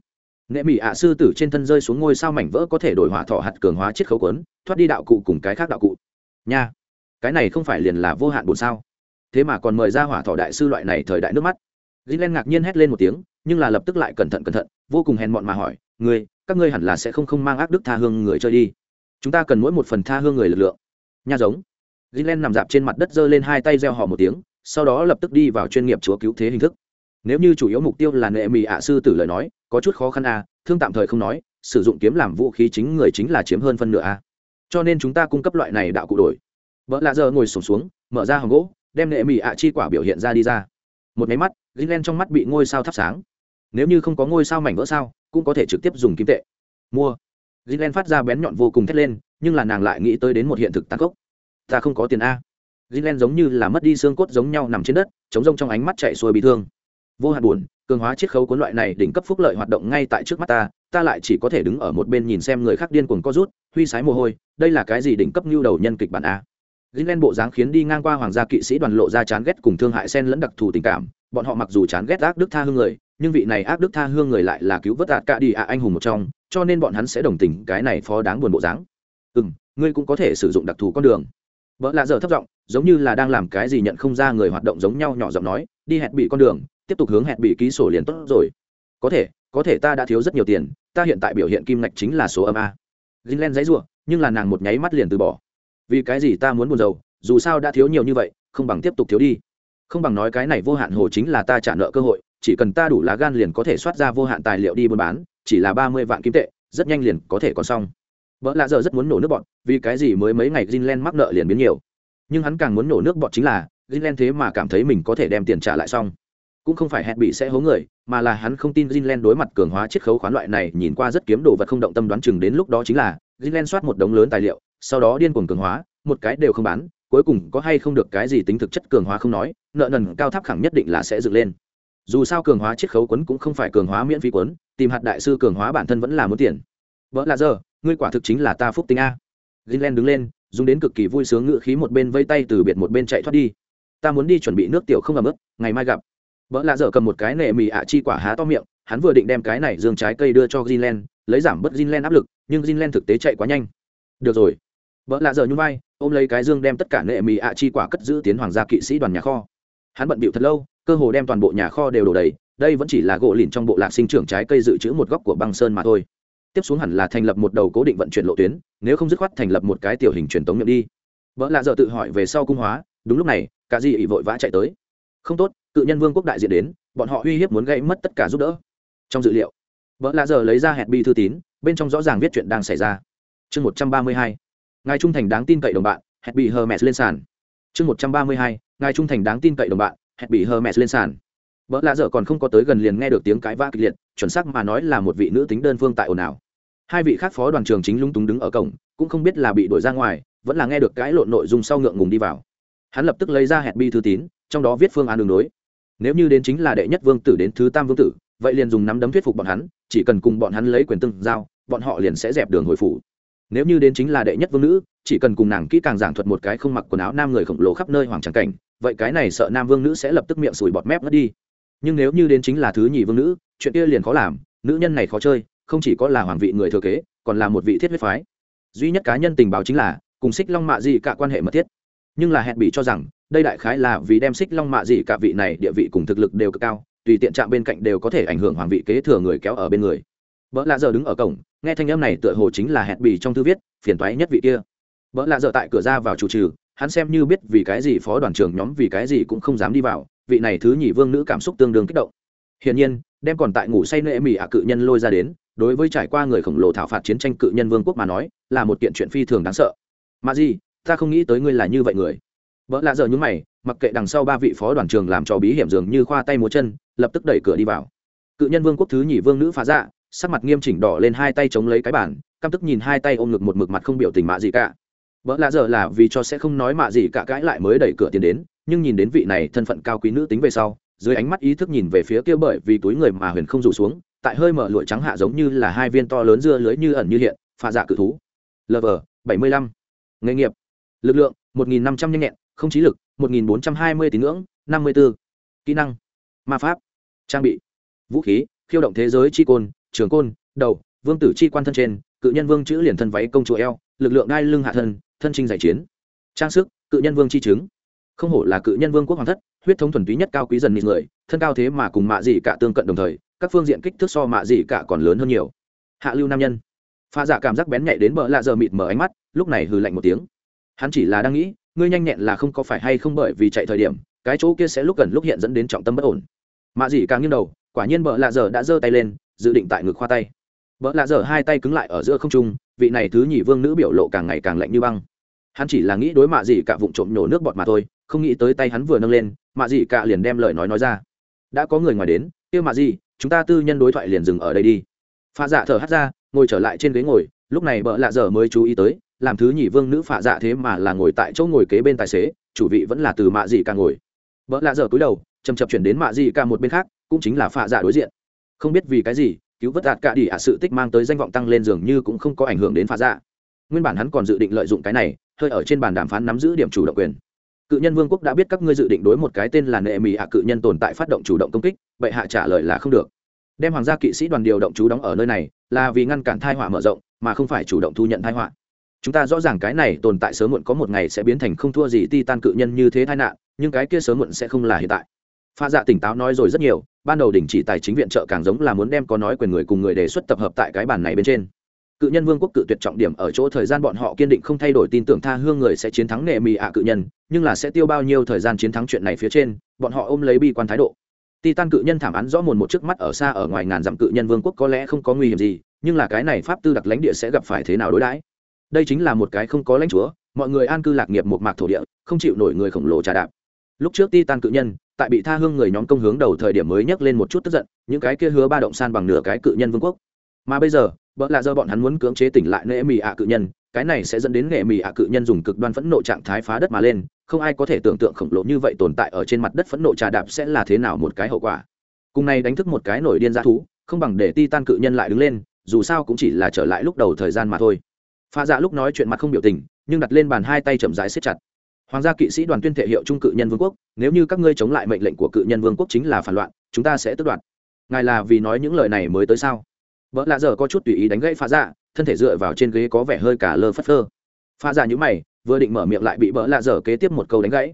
Nệ mì ạ sư tử trên thân rơi xuống ngôi sao mảnh vỡ có thể đổi hỏa thọ hạt cường hóa chiết khấu quấn thoát đi đạo cụ cùng cái khác đạo cụ. Nha cái này không phải liền là vô hạn bốn sao? Thế mà còn mời ra hỏa thọ đại sư loại này thời đại nước mắt gilen ngạc nhiên hét lên một tiếng nhưng là lập tức lại cẩn thận cẩn thận vô cùng hèn mọn mà hỏi ngươi các ngươi hẳn là sẽ không không mang ác đức tha hương người chơi đi chúng ta cần mỗi một phần tha hương người lực lượng nha giống Gilen nằm dạp trên mặt đất giơ lên hai tay reo hò một tiếng, sau đó lập tức đi vào chuyên nghiệp chúa cứu thế hình thức. Nếu như chủ yếu mục tiêu là nệ mì ạ sư tử lời nói, có chút khó khăn à, thương tạm thời không nói, sử dụng kiếm làm vũ khí chính người chính là chiếm hơn phân nửa à. Cho nên chúng ta cung cấp loại này đạo cụ đổi. Vợ lạ giờ ngồi xổm xuống, xuống, mở ra hòm gỗ, đem nệ mì ạ chi quả biểu hiện ra đi ra. Một cái mắt, Gilen trong mắt bị ngôi sao thắp sáng. Nếu như không có ngôi sao mảnh vỡ sao, cũng có thể trực tiếp dùng kim tệ. Mua. Gilen phát ra bén nhọn vô cùng thét lên, nhưng là nàng lại nghĩ tới đến một hiện thực tăng cốc ta không có tiền a Greenland giống như là mất đi xương cốt giống nhau nằm trên đất chống rông trong ánh mắt chạy xuôi bị thương vô hạn buồn cường hóa chiết khấu cuốn loại này đỉnh cấp phúc lợi hoạt động ngay tại trước mắt ta ta lại chỉ có thể đứng ở một bên nhìn xem người khác điên cuồng co rút huy sái mồ hôi đây là cái gì đỉnh cấp nhu đầu nhân kịch bản a Greenland bộ dáng khiến đi ngang qua hoàng gia kỵ sĩ đoàn lộ ra chán ghét cùng thương hại xen lẫn đặc thù tình cảm bọn họ mặc dù chán ghét ác đức tha hương người, nhưng vị này ác đức tha hương người lại là cứu vớt đạt cả đi ạ anh hùng một trong, cho nên bọn hắn sẽ đồng tình cái này phó đáng buồn bộ dáng. Ừ ngươi cũng có thể sử dụng đặc thù con đường. Vợ lạ dở thấp giọng, giống như là đang làm cái gì nhận không ra người hoạt động giống nhau nhỏ giọng nói, đi hẹn bị con đường, tiếp tục hướng hẹn bị ký sổ liền tốt rồi. Có thể có thể ta đã thiếu rất nhiều tiền, ta hiện tại biểu hiện kim ngạch chính là số âm a. Greenland giấy rủa, nhưng là nàng một nháy mắt liền từ bỏ. Vì cái gì ta muốn buồn rầu, dù sao đã thiếu nhiều như vậy, không bằng tiếp tục thiếu đi không bằng nói cái này vô hạn hồ chính là ta trả nợ cơ hội, chỉ cần ta đủ lá gan liền có thể soát ra vô hạn tài liệu đi buôn bán, chỉ là ba mươi vạn kim tệ, rất nhanh liền có thể còn xong. Vợ lạ giờ rất muốn nổ nước bọn vì cái gì mới mấy ngày Greenland mắc nợ liền biến nhiều. Nhưng hắn càng muốn nổ nước bọn chính là, greenland thế mà cảm thấy mình có thể đem tiền trả lại xong. Cũng không phải hẹn bị sẽ hố người, mà là hắn không tin greenland đối mặt cường hóa chiết khấu khoán loại này, nhìn qua rất kiếm đồ vật không động tâm đoán chừng đến lúc đó chính là, greenland soát một đống lớn tài liệu, sau đó điên cuồng cường hóa, một cái đều không bán cuối cùng có hay không được cái gì tính thực chất cường hóa không nói, nợ nần cao tháp khẳng nhất định là sẽ dựng lên. Dù sao cường hóa chiết khấu quấn cũng không phải cường hóa miễn phí quấn, tìm hạt đại sư cường hóa bản thân vẫn là muốn tiền. Vợ là giờ, ngươi quả thực chính là ta phúc tính a. Greenland đứng lên, dùng đến cực kỳ vui sướng ngự khí một bên vây tay từ biệt một bên chạy thoát đi. Ta muốn đi chuẩn bị nước tiểu không ẩm ướt ngày mai gặp. Vợ lạ dở cầm một cái nệ mì ạ chi quả há to miệng, hắn vừa định đem cái này dương trái cây đưa cho greenland, lấy giảm bớt greenland áp lực, nhưng greenland thực tế chạy quá nhanh. Được rồi. Vợ lạ dở nhún vai ôm lấy cái dương đem tất cả nệ mì ạ chi quả cất giữ tiến hoàng gia kỵ sĩ đoàn nhà kho. Hắn bận bịu thật lâu, cơ hồ đem toàn bộ nhà kho đều đổ đầy, đây vẫn chỉ là gỗ lìn trong bộ lạc sinh trưởng trái cây dự trữ một góc của băng sơn mà thôi. Tiếp xuống hẳn là thành lập một đầu cố định vận chuyển lộ tuyến, nếu không dứt khoát thành lập một cái tiểu hình truyền tống miệng đi. Vợ lạ giờ tự hỏi về sau cung hóa, đúng lúc này, cả di ỉ vội vã chạy tới. Không tốt, cự nhân vương quốc đại diện đến, bọn họ uy hiếp muốn gây mất tất cả giúp đỡ. Trong dự liệu, vợ lạ giờ lấy ra hẹn bi thư tín, bên trong rõ ràng viết chuyện đang xảy ra. Chương một trăm ba mươi hai ngài trung thành đáng tin cậy đồng bạn, hẹn bị hermes lên sàn. Chương một trăm ba mươi hai, ngài trung thành đáng tin cậy đồng bạn, hẹn bị hermes lên sàn. Vợ lạ dở còn không có tới gần liền nghe được tiếng cãi vã kịch liệt, chuẩn xác mà nói là một vị nữ tính đơn phương tại ồn ào. Hai vị khác phó đoàn trường chính lung túng đứng ở cổng, cũng không biết là bị đuổi ra ngoài, vẫn là nghe được cãi lộn nội dung sau ngượng ngùng đi vào. Hắn lập tức lấy ra hẹn bi thư tín, trong đó viết phương án đường đối nếu như đến chính là đệ nhất vương tử đến thứ tam vương tử, vậy liền dùng nắm đấm thuyết phục bọn hắn, chỉ cần cùng bọn hắn lấy quyền tương giao, bọn họ liền sẽ dẹp đường hồi phủ nếu như đến chính là đệ nhất vương nữ, chỉ cần cùng nàng kỹ càng giảng thuật một cái không mặc quần áo nam người khổng lồ khắp nơi hoàng tràng cảnh, vậy cái này sợ nam vương nữ sẽ lập tức miệng sùi bọt mép mất đi. Nhưng nếu như đến chính là thứ nhì vương nữ, chuyện kia liền khó làm, nữ nhân này khó chơi, không chỉ có là hoàng vị người thừa kế, còn là một vị thiết huyết phái. Duy nhất cá nhân tình báo chính là, cùng xích long mạ gì cả quan hệ mật thiết. Nhưng là hẹn bị cho rằng, đây đại khái là vì đem xích long mạ gì cả vị này địa vị cùng thực lực đều cực cao, tùy tiện chạm bên cạnh đều có thể ảnh hưởng hoàng vị kế thừa người kéo ở bên người. Vợ lạ giờ đứng ở cổng nghe thanh âm này tựa hồ chính là hẹn bì trong thư viết, phiền toái nhất vị kia. Vợ lạ dở tại cửa ra vào chủ trừ, hắn xem như biết vì cái gì phó đoàn trưởng nhóm vì cái gì cũng không dám đi vào, vị này thứ nhị vương nữ cảm xúc tương đương kích động. Hiển nhiên, đem còn tại ngủ say nệ mỹ ạ cự nhân lôi ra đến, đối với trải qua người khổng lồ thảo phạt chiến tranh cự nhân vương quốc mà nói, là một kiện chuyện phi thường đáng sợ. Mà gì, ta không nghĩ tới ngươi là như vậy người. Vợ lạ dở nhúng mày, mặc kệ đằng sau ba vị phó đoàn trường làm cho bí hiểm dường như khoa tay múa chân, lập tức đẩy cửa đi vào. Cự nhân vương quốc thứ nhì vương nữ phá dạ sắc mặt nghiêm chỉnh đỏ lên hai tay chống lấy cái bản căm tức nhìn hai tay ôm ngực một mực mặt không biểu tình mạ gì cả. Vợ lạ giờ là vì cho sẽ không nói mạ gì cả cãi lại mới đẩy cửa tiến đến, nhưng nhìn đến vị này thân phận cao quý nữ tính về sau, dưới ánh mắt ý thức nhìn về phía kia bởi vì túi người mà huyền không rủ xuống, tại hơi mở lụi trắng hạ giống như là hai viên to lớn dưa lưới như ẩn như hiện pha dạ cự thú. Lv bảy mươi lăm. Nghề nghiệp. Lực lượng, một nghìn năm trăm nhanh nhẹn, không trí lực, một nghìn bốn trăm hai mươi tín ngưỡng, năm mươi b ố kỹ năng. Ma pháp. Trang bị. Vũ khí, khiêu động thế giới chi côn trường côn, đầu, vương tử chi quan thân trên, cự nhân vương chữ liền thân váy công chúa eo, lực lượng đai lưng hạ thân thân trinh giải chiến. Trang sức, cự nhân vương chi chứng. Không hổ là cự nhân vương quốc hoàng thất, huyết thống thuần túy nhất cao quý dần nịt người, thân cao thế mà cùng mạ dị cả tương cận đồng thời, các phương diện kích thước so mạ dị cả còn lớn hơn nhiều. Hạ lưu nam nhân. Pha giả dạ cảm giác bén nhạy đến bờ lạ giờ mịt mở ánh mắt, lúc này hừ lạnh một tiếng. Hắn chỉ là đang nghĩ, ngươi nhanh nhẹn là không có phải hay không bởi vì chạy thời điểm, cái chỗ kia sẽ lúc gần lúc hiện dẫn đến trọng tâm bất ổn. Mạ dị càng nghiêng đầu, quả nhiên bờ lạ giờ đã giơ tay lên dự định tại ngực khoa tay. Vợ lạ dở hai tay cứng lại ở giữa không trung, vị này thứ nhì vương nữ biểu lộ càng ngày càng lạnh như băng. Hắn chỉ là nghĩ đối mạ dị cả vụng trộm nhổ nước bọt mà thôi, không nghĩ tới tay hắn vừa nâng lên, mạ dị cả liền đem lời nói nói ra. Đã có người ngoài đến, kia mạ dị, chúng ta tư nhân đối thoại liền dừng ở đây đi. Pha dạ thở hắt ra, ngồi trở lại trên ghế ngồi, lúc này bợ lạ dở mới chú ý tới, làm thứ nhì vương nữ phạ dạ thế mà là ngồi tại chỗ ngồi kế bên tài xế, chủ vị vẫn là từ mạ dị cả ngồi. Bợ lạ dở cúi đầu chầm chập chuyển đến mạ dị cả một bên khác, cũng chính là phạ dạ đối diện không biết vì cái gì, cứu vớt đạt cả đi ạ, sự tích mang tới danh vọng tăng lên dường như cũng không có ảnh hưởng đến phạ dạ. Nguyên bản hắn còn dự định lợi dụng cái này, hơi ở trên bàn đàm phán nắm giữ điểm chủ động quyền. Cự nhân vương quốc đã biết các ngươi dự định đối một cái tên là nệ mỹ ạ cự nhân tồn tại phát động chủ động công kích vậy hạ trả lời là không được. Đem hoàng gia kỵ sĩ đoàn điều động chú đóng ở nơi này, là vì ngăn cản thai họa mở rộng, mà không phải chủ động thu nhận thai họa. Chúng ta rõ ràng cái này tồn tại sớm muộn có một ngày sẽ biến thành không thua gì ti tan cự nhân như thế tai nạn, nhưng cái kia sớm muộn sẽ không là hiện tại pha dạ tỉnh táo nói rồi rất nhiều, ban đầu đình chỉ tài chính viện trợ càng giống là muốn đem có nói quyền người cùng người đề xuất tập hợp tại cái bàn này bên trên. Cự nhân vương quốc cự tuyệt trọng điểm ở chỗ thời gian bọn họ kiên định không thay đổi tin tưởng tha hương người sẽ chiến thắng nệ mì ạ cự nhân, nhưng là sẽ tiêu bao nhiêu thời gian chiến thắng chuyện này phía trên, bọn họ ôm lấy bi quan thái độ. Titan cự nhân thảm án rõ mồn một trước mắt ở xa ở ngoài ngàn dặm cự nhân vương quốc có lẽ không có nguy hiểm gì, nhưng là cái này pháp tư đặc lãnh địa sẽ gặp phải thế nào đối đãi? Đây chính là một cái không có lãnh chúa, mọi người an cư lạc nghiệp một mạc thổ địa, không chịu nổi người khổng lồ trà đạp. Lúc trước titan cự nhân tại bị tha hương người nhóm công hướng đầu thời điểm mới nhấc lên một chút tức giận, những cái kia hứa ba động san bằng nửa cái cự nhân vương quốc. Mà bây giờ bỡ lạ do bọn hắn muốn cưỡng chế tỉnh lại nệ mì ạ cự nhân, cái này sẽ dẫn đến nghệ mì ạ cự nhân dùng cực đoan phẫn nộ trạng thái phá đất mà lên, không ai có thể tưởng tượng khổng lồ như vậy tồn tại ở trên mặt đất phẫn nộ trà đạp sẽ là thế nào một cái hậu quả. Cùng này đánh thức một cái nổi điên dã thú, không bằng để ti tan cự nhân lại đứng lên, dù sao cũng chỉ là trở lại lúc đầu thời gian mà thôi. Pha dạ lúc nói chuyện mặt không biểu tình, nhưng đặt lên bàn hai tay chậm rãi siết chặt hoàng gia kỵ sĩ đoàn tuyên thể hiệu trung cự nhân vương quốc, nếu như các ngươi chống lại mệnh lệnh của cự nhân vương quốc chính là phản loạn, chúng ta sẽ tước đoạt. Ngài là vì nói những lời này mới tới sao? Vợ lạ giờ có chút tùy ý đánh gãy pha dạ thân thể dựa vào trên ghế có vẻ hơi cả lơ phất phơ. Pha dạ nhữ mày, vừa định mở miệng lại bị vợ lạ giờ kế tiếp một câu đánh gãy.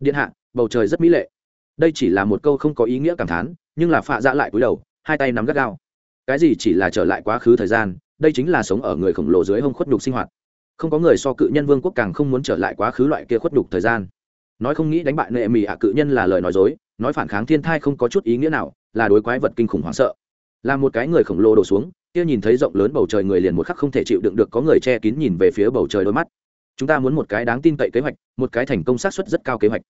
Điện hạ, bầu trời rất mỹ lệ. Đây chỉ là một câu không có ý nghĩa cảm thán, nhưng là pha dạ lại cúi đầu, hai tay nắm gắt gao. Cái gì chỉ là trở lại quá khứ thời gian, đây chính là sống ở người khổng lồ dưới hông khuất nhục sinh hoạt không có người so cự nhân vương quốc càng không muốn trở lại quá khứ loại kia khuất đục thời gian. Nói không nghĩ đánh bại nệ mỹ ạ, cự nhân là lời nói dối, nói phản kháng thiên thai không có chút ý nghĩa nào, là đối quái vật kinh khủng hoảng sợ. Là một cái người khổng lồ đổ xuống, kia nhìn thấy rộng lớn bầu trời người liền một khắc không thể chịu đựng được có người che kín nhìn về phía bầu trời đôi mắt. Chúng ta muốn một cái đáng tin cậy kế hoạch, một cái thành công xác suất rất cao kế hoạch.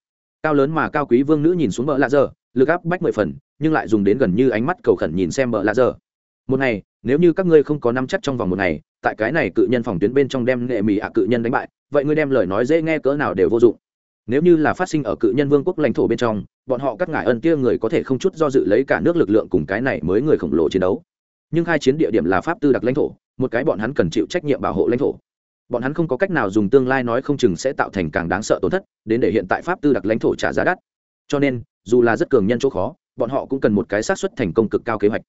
Cao lớn mà cao quý vương nữ nhìn xuống bờ lạ giờ, lực áp bách mười phần, nhưng lại dùng đến gần như ánh mắt cầu khẩn nhìn xem bờ lạ giờ. Một ngày nếu như các ngươi không có nắm chắc trong vòng một ngày, tại cái này cự nhân phòng tuyến bên trong đem nghệ mỹ ạ cự nhân đánh bại, vậy ngươi đem lời nói dễ nghe cỡ nào đều vô dụng. Nếu như là phát sinh ở cự nhân vương quốc lãnh thổ bên trong, bọn họ các ngải ân kia người có thể không chút do dự lấy cả nước lực lượng cùng cái này mới người khổng lồ chiến đấu. Nhưng hai chiến địa điểm là pháp tư đặc lãnh thổ, một cái bọn hắn cần chịu trách nhiệm bảo hộ lãnh thổ. Bọn hắn không có cách nào dùng tương lai nói không chừng sẽ tạo thành càng đáng sợ tổn thất, đến để hiện tại pháp tư đặc lãnh thổ trả giá đắt. Cho nên, dù là rất cường nhân chỗ khó, bọn họ cũng cần một cái xác suất thành công cực cao kế hoạch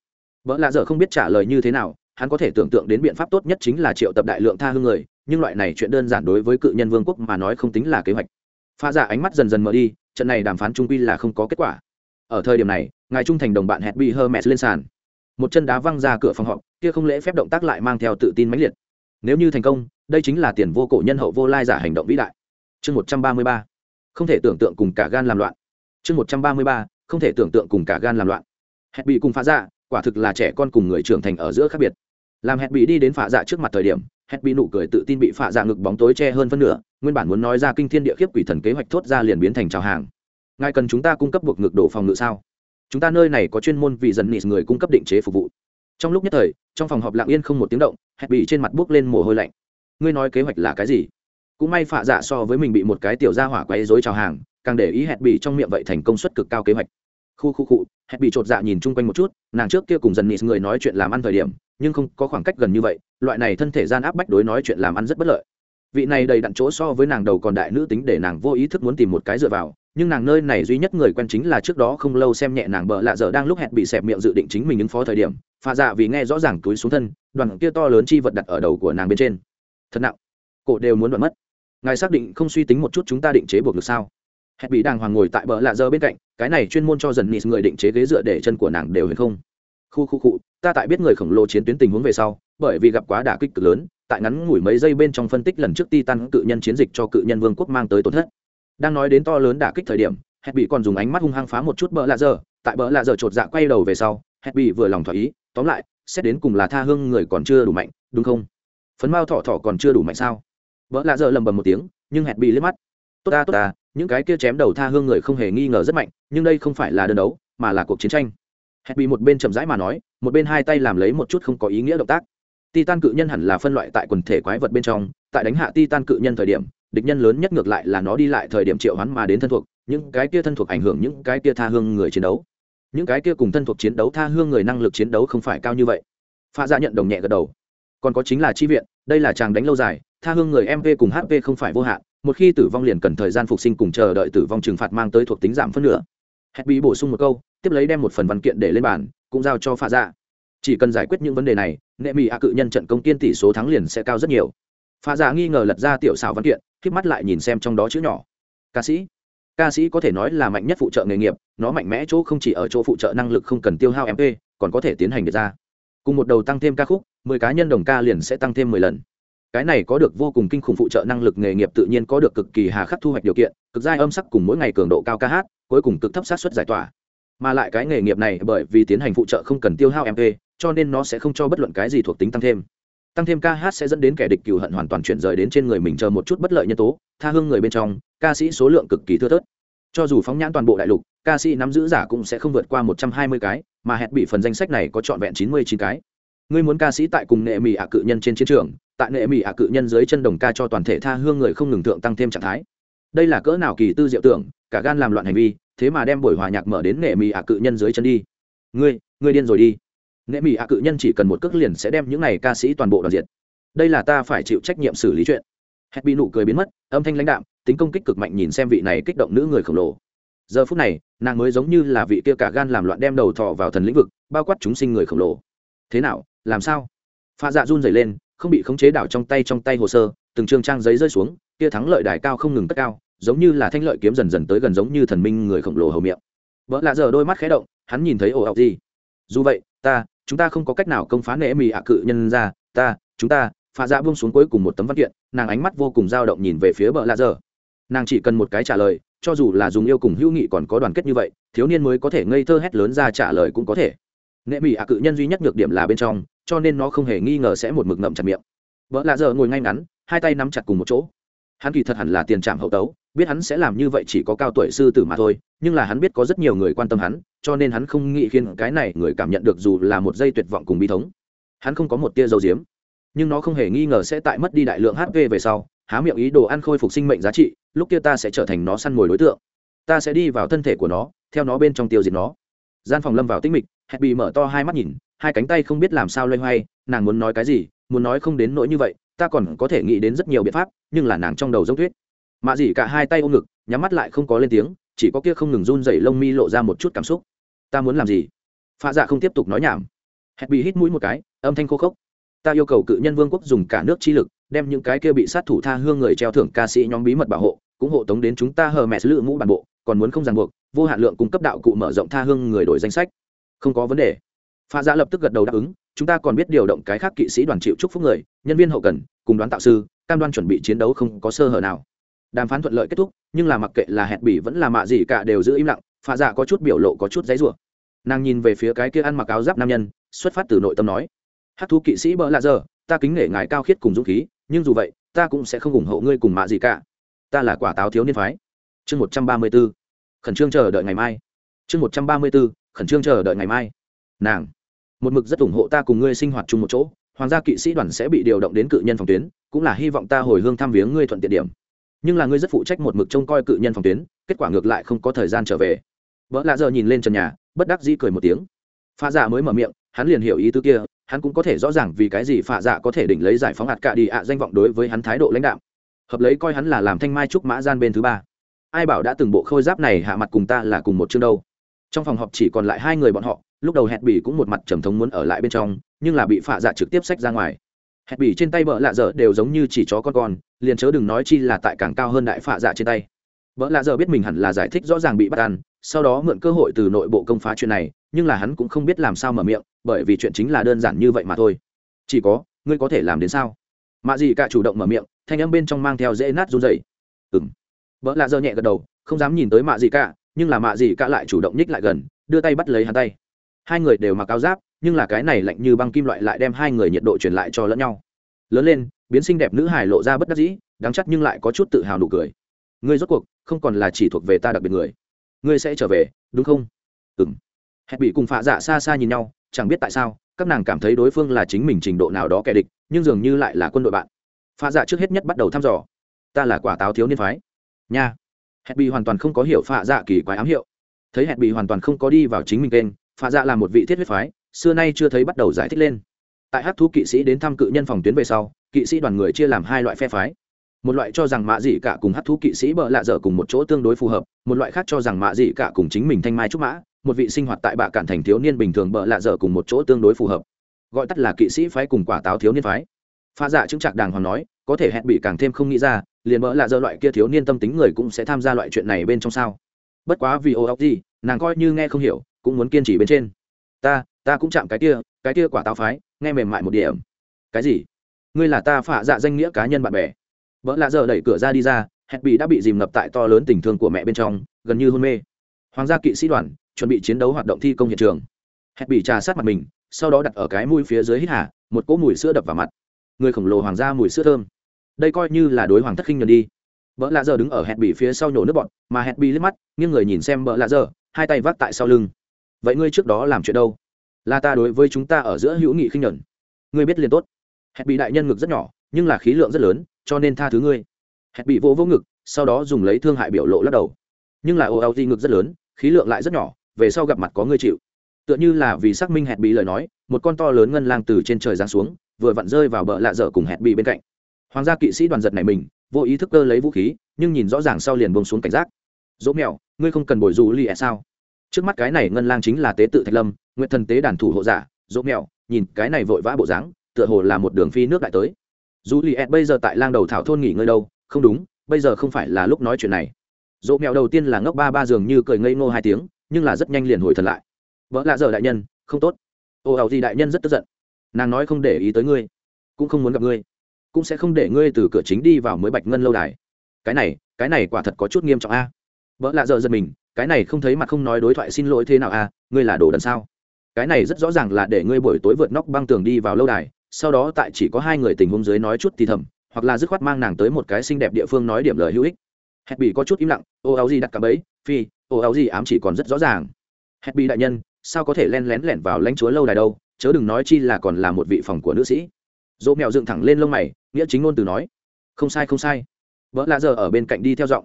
vợ lạ dở không biết trả lời như thế nào, hắn có thể tưởng tượng đến biện pháp tốt nhất chính là triệu tập đại lượng tha hương người, nhưng loại này chuyện đơn giản đối với cự nhân vương quốc mà nói không tính là kế hoạch. Pha giả ánh mắt dần dần mở đi, trận này đàm phán trung quy là không có kết quả. Ở thời điểm này, ngài trung thành đồng bạn hẹn bị hơ mẹt lên sàn. Một chân đá văng ra cửa phòng họp, kia không lễ phép động tác lại mang theo tự tin mãnh liệt. Nếu như thành công, đây chính là tiền vô cổ nhân hậu vô lai giả hành động vĩ đại. Chương một trăm ba mươi ba. Không thể tưởng tượng cùng cả gan làm loạn. Chương một trăm ba mươi ba. Không thể tưởng tượng cùng cả gan làm loạn. Hẹn bị cùng phá giả dạ, quả thực là trẻ con cùng người trưởng thành ở giữa khác biệt. Làm hẹn bị đi đến phạ dạ trước mặt thời điểm, hẹn bị nụ cười tự tin bị phạ dạ ngực bóng tối che hơn phân nửa, nguyên bản muốn nói ra kinh thiên địa khiếp quỷ thần kế hoạch thốt ra liền biến thành trào hàng. Ngài cần chúng ta cung cấp buộc ngực đổ phòng ngự sao? Chúng ta nơi này có chuyên môn vì dần nịt người cung cấp định chế phục vụ. Trong lúc nhất thời, trong phòng họp lặng yên không một tiếng động, hẹn bị trên mặt buốc lên mồ hôi lạnh. Ngươi nói kế hoạch là cái gì? Cũng may phạ dạ so với mình bị một cái tiểu gia hỏa quấy dối chào hàng, càng để ý hẹn bị trong miệng vậy thành công suất cực cao kế hoạch khu khu cụ hẹn bị chột dạ nhìn chung quanh một chút, nàng trước kia cùng dần nịt người nói chuyện làm ăn thời điểm, nhưng không có khoảng cách gần như vậy, loại này thân thể gian áp bách đối nói chuyện làm ăn rất bất lợi. Vị này đầy đặn chỗ so với nàng đầu còn đại nữ tính để nàng vô ý thức muốn tìm một cái dựa vào, nhưng nàng nơi này duy nhất người quen chính là trước đó không lâu xem nhẹ nàng bợ lạ dở đang lúc hẹn bị xẹp miệng dự định chính mình ứng phó thời điểm, pha dạ vì nghe rõ ràng túi xuống thân, đoàn kia to lớn chi vật đặt ở đầu của nàng bên trên. Thật nặng. Cổ đều muốn đoạn mất. Ngài xác định không suy tính một chút chúng ta định chế buộc được sao? Hẹn bị đàng hoàng ngồi tại bờ lạ dơ bên cạnh cái này chuyên môn cho dần nịt người định chế ghế dựa để chân của nàng đều huyền không. Khu khu cụ ta tại biết người khổng lồ chiến tuyến tình huống về sau, bởi vì gặp quá đả kích cực lớn, tại ngắn ngủi mấy giây bên trong phân tích lần trước titan cự nhân chiến dịch cho cự nhân vương quốc mang tới tổn thất. Đang nói đến to lớn đả kích thời điểm hẹn bị còn dùng ánh mắt hung hăng phá một chút bỡ lạ dơ tại bỡ lạ dơ chột dạ quay đầu về sau hẹn bị vừa lòng thỏa ý, tóm lại, xét đến cùng là tha hương người còn chưa đủ mạnh, đúng không? Phấn mao thọ thọ còn chưa đủ mạnh sao? Bỡ lạ dơ lầm bầm một tiếng, nhưng hẹn bị liếc mắt tốt ta tốt ta, những cái kia chém đầu tha hương người không hề nghi ngờ rất mạnh, nhưng đây không phải là đơn đấu, mà là cuộc chiến tranh. Hẹn bị một bên chậm rãi mà nói, một bên hai tay làm lấy một chút không có ý nghĩa động tác. Titan cự nhân hẳn là phân loại tại quần thể quái vật bên trong, tại đánh hạ titan cự nhân thời điểm, địch nhân lớn nhất ngược lại là nó đi lại thời điểm triệu hoán mà đến thân thuộc, những cái kia thân thuộc ảnh hưởng những cái kia tha hương người chiến đấu. Những cái kia cùng thân thuộc chiến đấu tha hương người năng lực chiến đấu không phải cao như vậy. Pha ra nhận đồng nhẹ gật đầu. Còn có chính là chi viện, đây là chàng đánh lâu dài, tha hương người mv cùng hp không phải vô hạn một khi tử vong liền cần thời gian phục sinh cùng chờ đợi tử vong trừng phạt mang tới thuộc tính giảm phân nửa. Hẹn bị bổ sung một câu, tiếp lấy đem một phần văn kiện để lên bàn, cũng giao cho pha ra dạ. chỉ cần giải quyết những vấn đề này, nệ mỹ a cự nhân trận công tiên tỷ số thắng liền sẽ cao rất nhiều. Pha ra dạ nghi ngờ lật ra tiểu xảo văn kiện k mắt lại nhìn xem trong đó chữ nhỏ. Ca sĩ. Ca sĩ có thể nói là mạnh nhất phụ trợ nghề nghiệp, nó mạnh mẽ chỗ không chỉ ở chỗ phụ trợ năng lực không cần tiêu hao mp còn có thể tiến hành được ra. Cùng một đầu tăng thêm ca khúc, mười cá nhân đồng ca liền sẽ tăng thêm mười lần cái này có được vô cùng kinh khủng phụ trợ năng lực nghề nghiệp tự nhiên có được cực kỳ hà khắc thu hoạch điều kiện, cực giai âm sắc cùng mỗi ngày cường độ cao ca hát, cuối cùng cực thấp sát xuất giải tỏa. Mà lại cái nghề nghiệp này bởi vì tiến hành phụ trợ không cần tiêu hao mp cho nên nó sẽ không cho bất luận cái gì thuộc tính tăng thêm. Tăng thêm ca hát sẽ dẫn đến kẻ địch cừu hận hoàn toàn chuyển rời đến trên người mình chờ một chút bất lợi nhân tố, tha hương người bên trong, ca sĩ số lượng cực kỳ thưa thớt. Cho dù phóng nhãn toàn bộ đại lục, ca sĩ nắm giữ giả cũng sẽ không vượt qua một trăm hai mươi cái, mà hẹn bị phần danh sách này có trọn vẹn chín mươi chín cái. Ngươi muốn ca sĩ tại cùng nệ mỹ ạ cự nhân trên chiến trường tại nệ mỹ ạ cự nhân dưới chân đồng ca cho toàn thể tha hương người không ngừng thượng tăng thêm trạng thái. Đây là cỡ nào kỳ tư diệu tưởng, cả gan làm loạn hành vi, thế mà đem buổi hòa nhạc mở đến nệ mỹ ạ cự nhân dưới chân đi. Ngươi ngươi điên rồi đi. Nệ mỹ ạ cự nhân chỉ cần một cước liền sẽ đem những này ca sĩ toàn bộ đoàn diệt. Đây là ta phải chịu trách nhiệm xử lý chuyện. Hét bị nụ cười biến mất, âm thanh lãnh đạm, tính công kích cực mạnh nhìn xem vị này kích động nữ người khổng lồ. Giờ phút này, nàng mới giống như là vị kia cả gan làm loạn đem đầu thọ vào thần lĩnh vực, bao quát chúng sinh người khổng lồ. Thế nào, làm sao? Pha dạ run dày lên không bị khống chế đảo trong tay trong tay hồ sơ, từng chương trang giấy rơi xuống kia thắng lợi đài cao không ngừng tất cao, giống như là thanh lợi kiếm dần dần tới gần giống như thần minh người khổng lồ hầu miệng. Vợ lạ giờ đôi mắt khé động, hắn nhìn thấy ồ ọc gì. Dù vậy, ta, chúng ta không có cách nào công phá nệ mì ạ cự nhân ra, ta, chúng ta pha dạ buông xuống cuối cùng một tấm văn kiện, nàng ánh mắt vô cùng dao động nhìn về phía vợ lạ giờ. Nàng chỉ cần một cái trả lời, cho dù là dùng yêu cùng hữu nghị còn có đoàn kết như vậy, thiếu niên mới có thể ngây thơ hét lớn ra trả lời cũng có thể. Nệ mỹ ạ cự nhân duy nhất nhược điểm là bên trong cho nên nó không hề nghi ngờ sẽ một mực ngậm chặt miệng. Vợ lạ giờ ngồi ngay ngắn, hai tay nắm chặt cùng một chỗ. Hắn kỳ thật hẳn là tiền trạm hậu tấu, biết hắn sẽ làm như vậy chỉ có cao tuổi sư tử mà thôi, nhưng là hắn biết có rất nhiều người quan tâm hắn, cho nên hắn không nghĩ khiến cái này người cảm nhận được dù là một giây tuyệt vọng cùng bi thống. Hắn không có một tia dầu diếm. Nhưng nó không hề nghi ngờ sẽ tại mất đi đại lượng hp về sau, há miệng ý đồ ăn khôi phục sinh mệnh giá trị, lúc kia ta sẽ trở thành nó săn mồi đối tượng. Ta sẽ đi vào thân thể của nó, theo nó bên trong tiêu diệt nó. Gian phòng lâm vào tĩnh mịch hẹn bị mở to hai mắt nhìn hai cánh tay không biết làm sao loay hoay, nàng muốn nói cái gì, muốn nói không đến nỗi như vậy, ta còn có thể nghĩ đến rất nhiều biện pháp, nhưng là nàng trong đầu giống thuyết mạ dị cả hai tay ôm ngực, nhắm mắt lại không có lên tiếng, chỉ có kia không ngừng run dày lông mi lộ ra một chút cảm xúc. Ta muốn làm gì? Pha dạ không tiếp tục nói nhảm. Hẹn bị hít mũi một cái, âm thanh khô khốc. Ta yêu cầu cự nhân vương quốc dùng cả nước chi lực, đem những cái kia bị sát thủ tha hương người treo thưởng ca sĩ nhóm bí mật bảo hộ, cũng hộ tống đến chúng ta hờ mẹ lựa mũ bản bộ, còn muốn không ràng buộc, vô hạn lượng cung cấp đạo cụ mở rộng tha hương người đổi danh sách. Không có vấn đề pha giã lập tức gật đầu đáp ứng, chúng ta còn biết điều động cái khác kỵ sĩ đoàn chịu chúc phúc người, nhân viên hậu cần, cùng đoán tạo sư, cam đoan chuẩn bị chiến đấu không có sơ hở nào. Đàm phán thuận lợi kết thúc, nhưng là mặc kệ là hẹn bỉ vẫn là mạ gì cả đều giữ im lặng, pha dạ có chút biểu lộ có chút giấy rủa. Nàng nhìn về phía cái kia ăn mặc áo giáp nam nhân, xuất phát từ nội tâm nói hát thú kỵ sĩ bỡ lạ giờ, ta kính nể ngài cao khiết cùng dũng khí, nhưng dù vậy, ta cũng sẽ không ủng hộ ngươi cùng mạ gì cả. Ta là quả táo thiếu niên phái. Chương một trăm ba mươi b ố khẩn trương chờ đợi ngày mai. Chương một trăm ba mươi b ố khẩn trương chờ đợi ngày mai. Nàng một mực rất ủng hộ ta cùng ngươi sinh hoạt chung một chỗ, hoàng gia kỵ sĩ đoàn sẽ bị điều động đến cự nhân phòng tuyến, cũng là hy vọng ta hồi hương thăm viếng ngươi thuận tiện điểm. Nhưng là ngươi rất phụ trách một mực trông coi cự nhân phòng tuyến, kết quả ngược lại không có thời gian trở về. Vợ lạ giờ nhìn lên trần nhà, bất đắc dĩ cười một tiếng. Pha dạ mới mở miệng, hắn liền hiểu ý tứ kia, hắn cũng có thể rõ ràng vì cái gì pha dạ có thể đỉnh lấy giải phóng hạt cạ đi ạ danh vọng đối với hắn thái độ lãnh đạo hợp lấy coi hắn là làm thanh mai trúc mã gian bên thứ ba. Ai bảo đã từng bộ khôi giáp này hạ mặt cùng ta là cùng một chương đâu. Trong phòng họp chỉ còn lại hai người bọn họ lúc đầu hẹn bỉ cũng một mặt trầm thống muốn ở lại bên trong, nhưng là bị phạ dạ trực tiếp xách ra ngoài. Hẹn bỉ trên tay bợ lạ dở đều giống như chỉ chó con con, liền chớ đừng nói chi là tại càng cao hơn đại phạ dạ trên tay. Bợ lạ dở biết mình hẳn là giải thích rõ ràng bị bắt ăn, sau đó mượn cơ hội từ nội bộ công phá chuyện này, nhưng là hắn cũng không biết làm sao mở miệng, bởi vì chuyện chính là đơn giản như vậy mà thôi. Chỉ có, ngươi có thể làm đến sao? Mạ gì cả chủ động mở miệng, thanh âm bên trong mang theo dễ nát run dày ừng vợ lạ dơ nhẹ gật đầu, không dám nhìn tới mạ gì cả, nhưng là mạ gì cả lại chủ động nhích lại gần, đưa tay bắt lấy hắn tay hai người đều mặc áo giáp, nhưng là cái này lạnh như băng kim loại lại đem hai người nhiệt độ truyền lại cho lẫn nhau. Lớn lên, biến xinh đẹp nữ hải lộ ra bất đắc dĩ, đáng chắc nhưng lại có chút tự hào nụ cười. Ngươi rốt cuộc, không còn là chỉ thuộc về ta đặc biệt người. Ngươi sẽ trở về, đúng không? Ừ m hẹn bị cùng phạ dạ xa xa nhìn nhau, chẳng biết tại sao, các nàng cảm thấy đối phương là chính mình trình độ nào đó kẻ địch, nhưng dường như lại là quân đội bạn. Phạ dạ trước hết nhất bắt đầu thăm dò. Ta là quả táo thiếu niên phái. Nha. Hẹn bị hoàn toàn không có hiểu phạ dạ kỳ quái ám hiệu. Thấy hẹn bị hoàn toàn không có đi vào chính mình kênh phạ dạ là một vị thiết huyết phái, xưa nay chưa thấy bắt đầu giải thích lên. Tại hát thú kỵ sĩ đến thăm cự nhân phòng tuyến về sau, kỵ sĩ đoàn người chia làm hai loại phe phái. Một loại cho rằng mạ dị cả cùng hát thú kỵ sĩ bợ lạ dở cùng một chỗ tương đối phù hợp, một loại khác cho rằng mạ dị cả cùng chính mình thanh mai trúc mã, một vị sinh hoạt tại bạ cản thành thiếu niên bình thường bợ lạ dở cùng một chỗ tương đối phù hợp. Gọi tắt là kỵ sĩ phái cùng quả táo thiếu niên phái. Pha dạ chứng trạc đàng hoàng nói, có thể hẹn bị càng thêm không nghĩ ra, liền bợ lạ dở loại kia thiếu niên tâm tính người cũng sẽ tham gia loại chuyện này bên trong sao. Bất quá vì ô ốc gì nàng coi như nghe không hiểu cũng muốn kiên trì bên trên. Ta ta cũng chạm cái kia cái kia quả táo phái, nghe mềm mại một điểm. Cái gì? Ngươi là ta phạ dạ danh nghĩa cá nhân bạn bè. Vợ lạ giờ đẩy cửa ra đi ra, hẹn bị đã bị dìm ngập tại to lớn tình thương của mẹ bên trong, gần như hôn mê. Hoàng gia kỵ sĩ đoàn chuẩn bị chiến đấu hoạt động thi công hiện trường. Hẹn bị trà sát mặt mình, sau đó đặt ở cái mũi phía dưới hít hà, một cỗ mùi sữa đập vào mặt. Người khổng lồ hoàng gia mùi sữa thơm. Đây coi như là đối hoàng thất khinh nhuần đi. Vợ lạ giờ đứng ở hẹn bị phía sau nhổ nước bọn mà hẹn bị liếc mắt, nghiêng người nhìn xem vợ lạ giờ, hai tay vác tại sau lưng vậy ngươi trước đó làm chuyện đâu? Là ta đối với chúng ta ở giữa hữu nghị khinh nhuận. Ngươi biết liền tốt. Hẹn bị đại nhân ngực rất nhỏ, nhưng là khí lượng rất lớn, cho nên tha thứ ngươi. Hẹn bị vô vô ngực, sau đó dùng lấy thương hại biểu lộ lắc đầu. Nhưng là ô áo ngực rất lớn, khí lượng lại rất nhỏ, về sau gặp mặt có ngươi chịu. Tựa như là vì xác minh hẹn bị lời nói, một con to lớn ngân lang từ trên trời giáng xuống, vừa vặn rơi vào bờ lạ dở cùng hẹn bị bên cạnh. Hoàng gia kỵ sĩ đoàn giật này mình, vô ý thức cơ lấy vũ khí, nhưng nhìn rõ ràng sau liền bông xuống cảnh giác. Dỗ mèo, ngươi không cần bồi dù li sao? Trước mắt cái này ngân lang chính là tế tự thạch lâm, nguyện thần tế đàn thủ hộ giả, dỗ mẹo, nhìn cái này vội vã bộ dáng, tựa hồ là một đường phi nước đại tới. Dù li bây giờ tại lang đầu thảo thôn nghỉ ngơi đâu, không đúng, bây giờ không phải là lúc nói chuyện này. Dỗ mẹo đầu tiên là ngốc ba ba giường như cười ngây ngô hai tiếng, nhưng là rất nhanh liền hồi thần lại. Vợ lạ giờ đại nhân, không tốt. Ô ảo gì đại nhân rất tức giận. Nàng nói không để ý tới ngươi, cũng không muốn gặp ngươi, cũng sẽ không để ngươi từ cửa chính đi vào mới bạch ngân lâu đài. Cái này cái này quả thật có chút nghiêm trọng a. Vợ lạ giờ giật mình cái này không thấy mặt không nói đối thoại xin lỗi thế nào à ngươi là đồ đần sao? Cái này rất rõ ràng là để ngươi buổi tối vượt nóc băng tường đi vào lâu đài, sau đó tại chỉ có hai người tình huống dưới nói chút thì thầm, hoặc là dứt khoát mang nàng tới một cái xinh đẹp địa phương nói điểm lời hữu ích. Hẹn bị có chút im lặng, ô áo gì đặt cả bấy phi, ô áo gì ám chỉ còn rất rõ ràng. Hẹn bị đại nhân, sao có thể len lén lẻn vào lãnh chúa lâu đài đâu, chớ đừng nói chi là còn là một vị phòng của nữ sĩ. Dỗ mèo dựng thẳng lên lông mày, nghĩa chính ngôn từ nói. Không sai không sai. Vợ lạ giờ ở bên cạnh đi theo giọng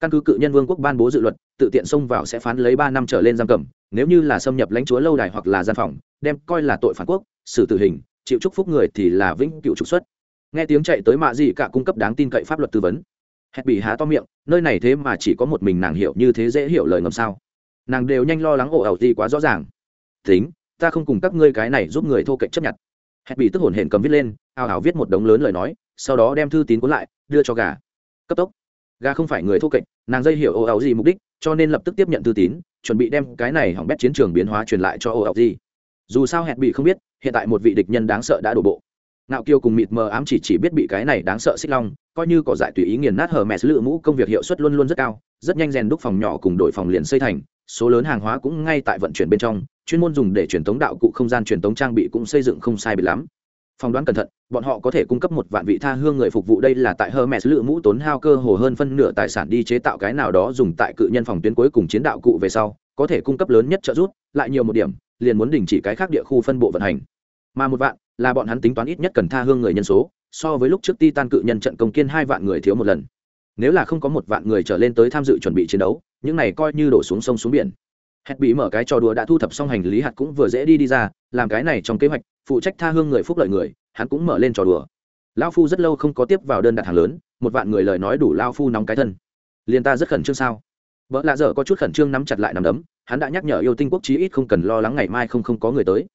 căn cứ cự nhân vương quốc ban bố dự luật, tự tiện xông vào sẽ phán lấy ba năm trở lên giam cầm, nếu như là xâm nhập lãnh chúa lâu đài hoặc là gian phòng, đem coi là tội phản quốc, xử tử hình, chịu chúc phúc người thì là vĩnh cựu trục xuất. Nghe tiếng chạy tới mạ gì cả cung cấp đáng tin cậy pháp luật tư vấn. Hẹn bị há to miệng, nơi này thế mà chỉ có một mình nàng hiểu như thế dễ hiểu lời ngầm sao. Nàng đều nhanh lo lắng ổ ẩu gì quá rõ ràng. Tính, ta không cùng các ngươi cái này giúp người thô cạnh chấp nhận. Hẹn bị tức hồn hển cầm viết lên, ào ào viết một đống lớn lời nói, sau đó đem thư tín cuốn lại, đưa cho gà. Cấp tốc gà không phải người thô kệch, nàng dây hiểu ô ào gì mục đích, cho nên lập tức tiếp nhận thư tín, chuẩn bị đem cái này hỏng bét chiến trường biến hóa truyền lại cho ô ào gì. Dù sao hẹn bị không biết, hiện tại một vị địch nhân đáng sợ đã đổ bộ. Ngạo kiêu cùng mịt mờ ám chỉ chỉ biết bị cái này đáng sợ xích long, coi như cỏ dại tùy ý nghiền nát hờ mẹ lựa mũ công việc hiệu suất luôn luôn rất cao, rất nhanh rèn đúc phòng nhỏ cùng đội phòng liền xây thành, số lớn hàng hóa cũng ngay tại vận chuyển bên trong, chuyên môn dùng để truyền tống đạo cụ không gian truyền tống trang bị cũng xây dựng không sai bị lắm phỏng đoán cẩn thận bọn họ có thể cung cấp một vạn vị tha hương người phục vụ đây là tại Hermes lựa mũ tốn hao cơ hồ hơn phân nửa tài sản đi chế tạo cái nào đó dùng tại cự nhân phòng tuyến cuối cùng chiến đạo cụ về sau, có thể cung cấp lớn nhất trợ giúp, lại nhiều một điểm, liền muốn đình chỉ cái khác địa khu phân bộ vận hành. Mà một vạn, là bọn hắn tính toán ít nhất cần tha hương người nhân số, so với lúc trước Titan cự nhân trận công kiên hai vạn người thiếu một lần. Nếu là không có một vạn người trở lên tới tham dự chuẩn bị chiến đấu, những này coi như đổ xuống sông xuống biển. Hết bị mở cái trò đùa đã thu thập xong hành lý hạt cũng vừa dễ đi đi ra, làm cái này trong kế hoạch, phụ trách tha hương người phúc lợi người, hắn cũng mở lên trò đùa. Lao phu rất lâu không có tiếp vào đơn đặt hàng lớn một vạn người lời nói đủ lao phu nóng cái thân. Liền ta rất khẩn trương sao? Vợ lạ dở có chút khẩn trương nắm chặt lại nằm đấm hắn đã nhắc nhở yêu tinh quốc chí ít không cần lo lắng ngày mai không không có người tới.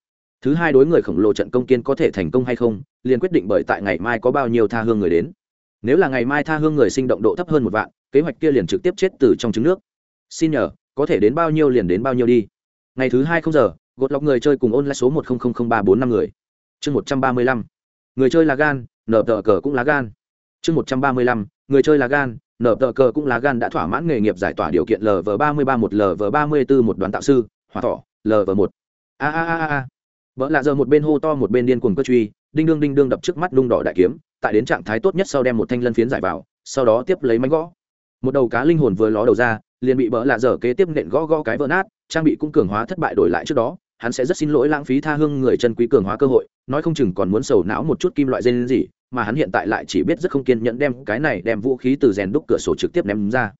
Thứ hai đối người khổng lồ trận công kiên có thể thành công hay không liền quyết định bởi tại ngày mai có bao nhiêu tha hương người đến. Nếu là ngày mai tha hương người sinh động độ thấp hơn một vạn kế hoạch kia liền trực tiếp chết từ trong trứng nước. Xin nhờ có thể đến bao nhiêu liền đến bao nhiêu đi. Ngày thứ hai không giờ, gột lọc người chơi cùng ôn lại số một ba bốn năm người. Chương một trăm ba mươi lăm. Người chơi là gan, nở tờ cờ cũng lá gan. Chương một trăm ba mươi lăm. Người chơi là gan, nở tờ cờ cũng lá gan đã thỏa mãn nghề nghiệp giải tỏa điều kiện lv ba mươi ba một lv ba mươi bốn một đoàn tạo sư, hỏa thỏ lv một. A a a a vợ lạ giờ một bên hô to một bên điên cuồng cơ truy, đinh đương đinh đương đập trước mắt lung đỏ đại kiếm, tại đến trạng thái tốt nhất sau đem một thanh lân phiến giải vào, sau đó tiếp lấy mánh gõ. Một đầu cá linh hồn vừa ló đầu ra liền bị bỡ lạ dở kế tiếp nện gõ gõ cái vỡ nát, trang bị cũng cường hóa thất bại đổi lại trước đó, hắn sẽ rất xin lỗi lãng phí tha hương người chân quý cường hóa cơ hội, nói không chừng còn muốn sầu não một chút kim loại dây gì, mà hắn hiện tại lại chỉ biết rất không kiên nhẫn đem cái này đem vũ khí từ rèn đúc cửa sổ trực tiếp ném ra.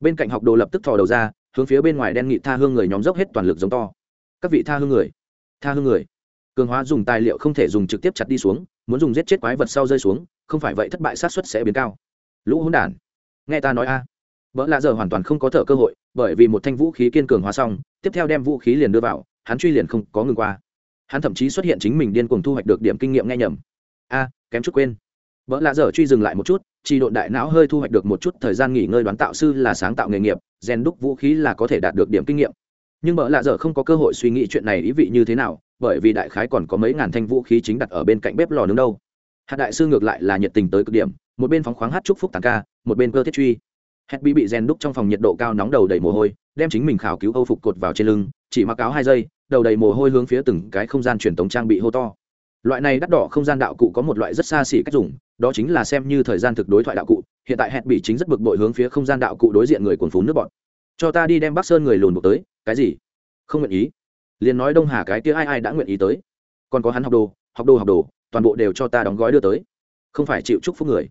Bên cạnh học đồ lập tức thò đầu ra, hướng phía bên ngoài đen nghị tha hương người nhóm dốc hết toàn lực giống to. Các vị tha hương người, tha hương người. Cường hóa dùng tài liệu không thể dùng trực tiếp chặt đi xuống, muốn dùng giết chết quái vật sau rơi xuống, không phải vậy thất bại sát xuất sẽ biến cao. Lũ hỗn đản, nghe ta nói a vợ lạ giờ hoàn toàn không có thở cơ hội, bởi vì một thanh vũ khí kiên cường hóa xong, tiếp theo đem vũ khí liền đưa vào, hắn truy liền không có ngừng qua. Hắn thậm chí xuất hiện chính mình điên cuồng thu hoạch được điểm kinh nghiệm nghe nhầm. A, kém chút quên. Vợ lạ dở truy dừng lại một chút chỉ độn đại não hơi thu hoạch được một chút thời gian nghỉ ngơi đoán tạo sư là sáng tạo nghề nghiệp, rèn đúc vũ khí là có thể đạt được điểm kinh nghiệm. Nhưng vợ lạ dở không có cơ hội suy nghĩ chuyện này ý vị như thế nào, bởi vì đại khái còn có mấy ngàn thanh vũ khí chính đặt ở bên cạnh bếp lò nướng đâu. Hạt đại sư ngược lại là nhiệt tình tới cực điểm, một bên phóng khoáng hát chúc phúc tàn ca, một bên cơ thiết truy hét bị bị rèn đúc trong phòng nhiệt độ cao nóng đầu đầy mồ hôi, đem chính mình khảo cứu âu phục cột vào trên lưng, chỉ mặc áo hai giây đầu đầy mồ hôi hướng phía từng cái không gian truyền tống trang bị hô to. Loại này đắt đỏ không gian đạo cụ có một loại rất xa xỉ cách dùng, đó chính là xem như thời gian thực đối thoại đạo cụ, hiện tại hẹn bị chính rất bực bội hướng phía không gian đạo cụ đối diện người cuồng phú nước bọn cho ta đi đem bắc sơn người lùn buộc tới, cái gì? Không nguyện ý. Liền nói đông hà cái kia ai ai đã nguyện ý tới. Còn có hắn học đồ học đồ học đồ, toàn bộ đều cho ta đóng gói đưa tới. Không phải chịu chúc phúc người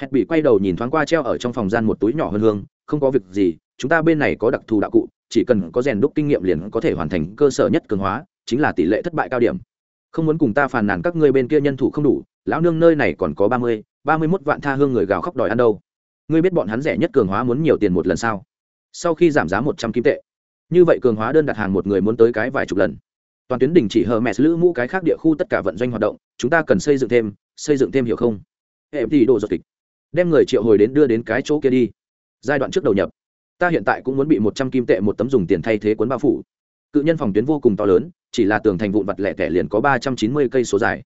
hẹn bị quay đầu nhìn thoáng qua treo ở trong phòng gian một túi nhỏ hơn hương, không có việc gì, chúng ta bên này có đặc thù đạo cụ, chỉ cần có rèn đúc kinh nghiệm liền có thể hoàn thành cơ sở nhất cường hóa, chính là tỷ lệ thất bại cao điểm. Không muốn cùng ta phàn nàn các ngươi bên kia nhân thủ không đủ, lão nương nơi này còn có ba mươi ba mươi mốt vạn tha hương người gào khóc đòi ăn đâu. Ngươi biết bọn hắn rẻ nhất cường hóa muốn nhiều tiền một lần sao? Sau khi giảm giá một trăm kim tệ. Như vậy cường hóa đơn đặt hàng một người muốn tới cái vài chục lần. Toàn tuyến đình chỉ hờ mẹ lữ mũ cái khác địa khu tất cả vận doanh hoạt động, chúng ta cần xây dựng thêm, xây dựng thêm hiểu không? Hệ thì đồ giật kịch đem người triệu hồi đến đưa đến cái chỗ kia đi. Giai đoạn trước đầu nhập, ta hiện tại cũng muốn bị một trăm kim tệ một tấm dùng tiền thay thế cuốn bao phủ. Cự nhân phòng tuyến vô cùng to lớn, chỉ là tường thành vụn vặt lẻ tẻ liền có ba trăm chín mươi cây số dài.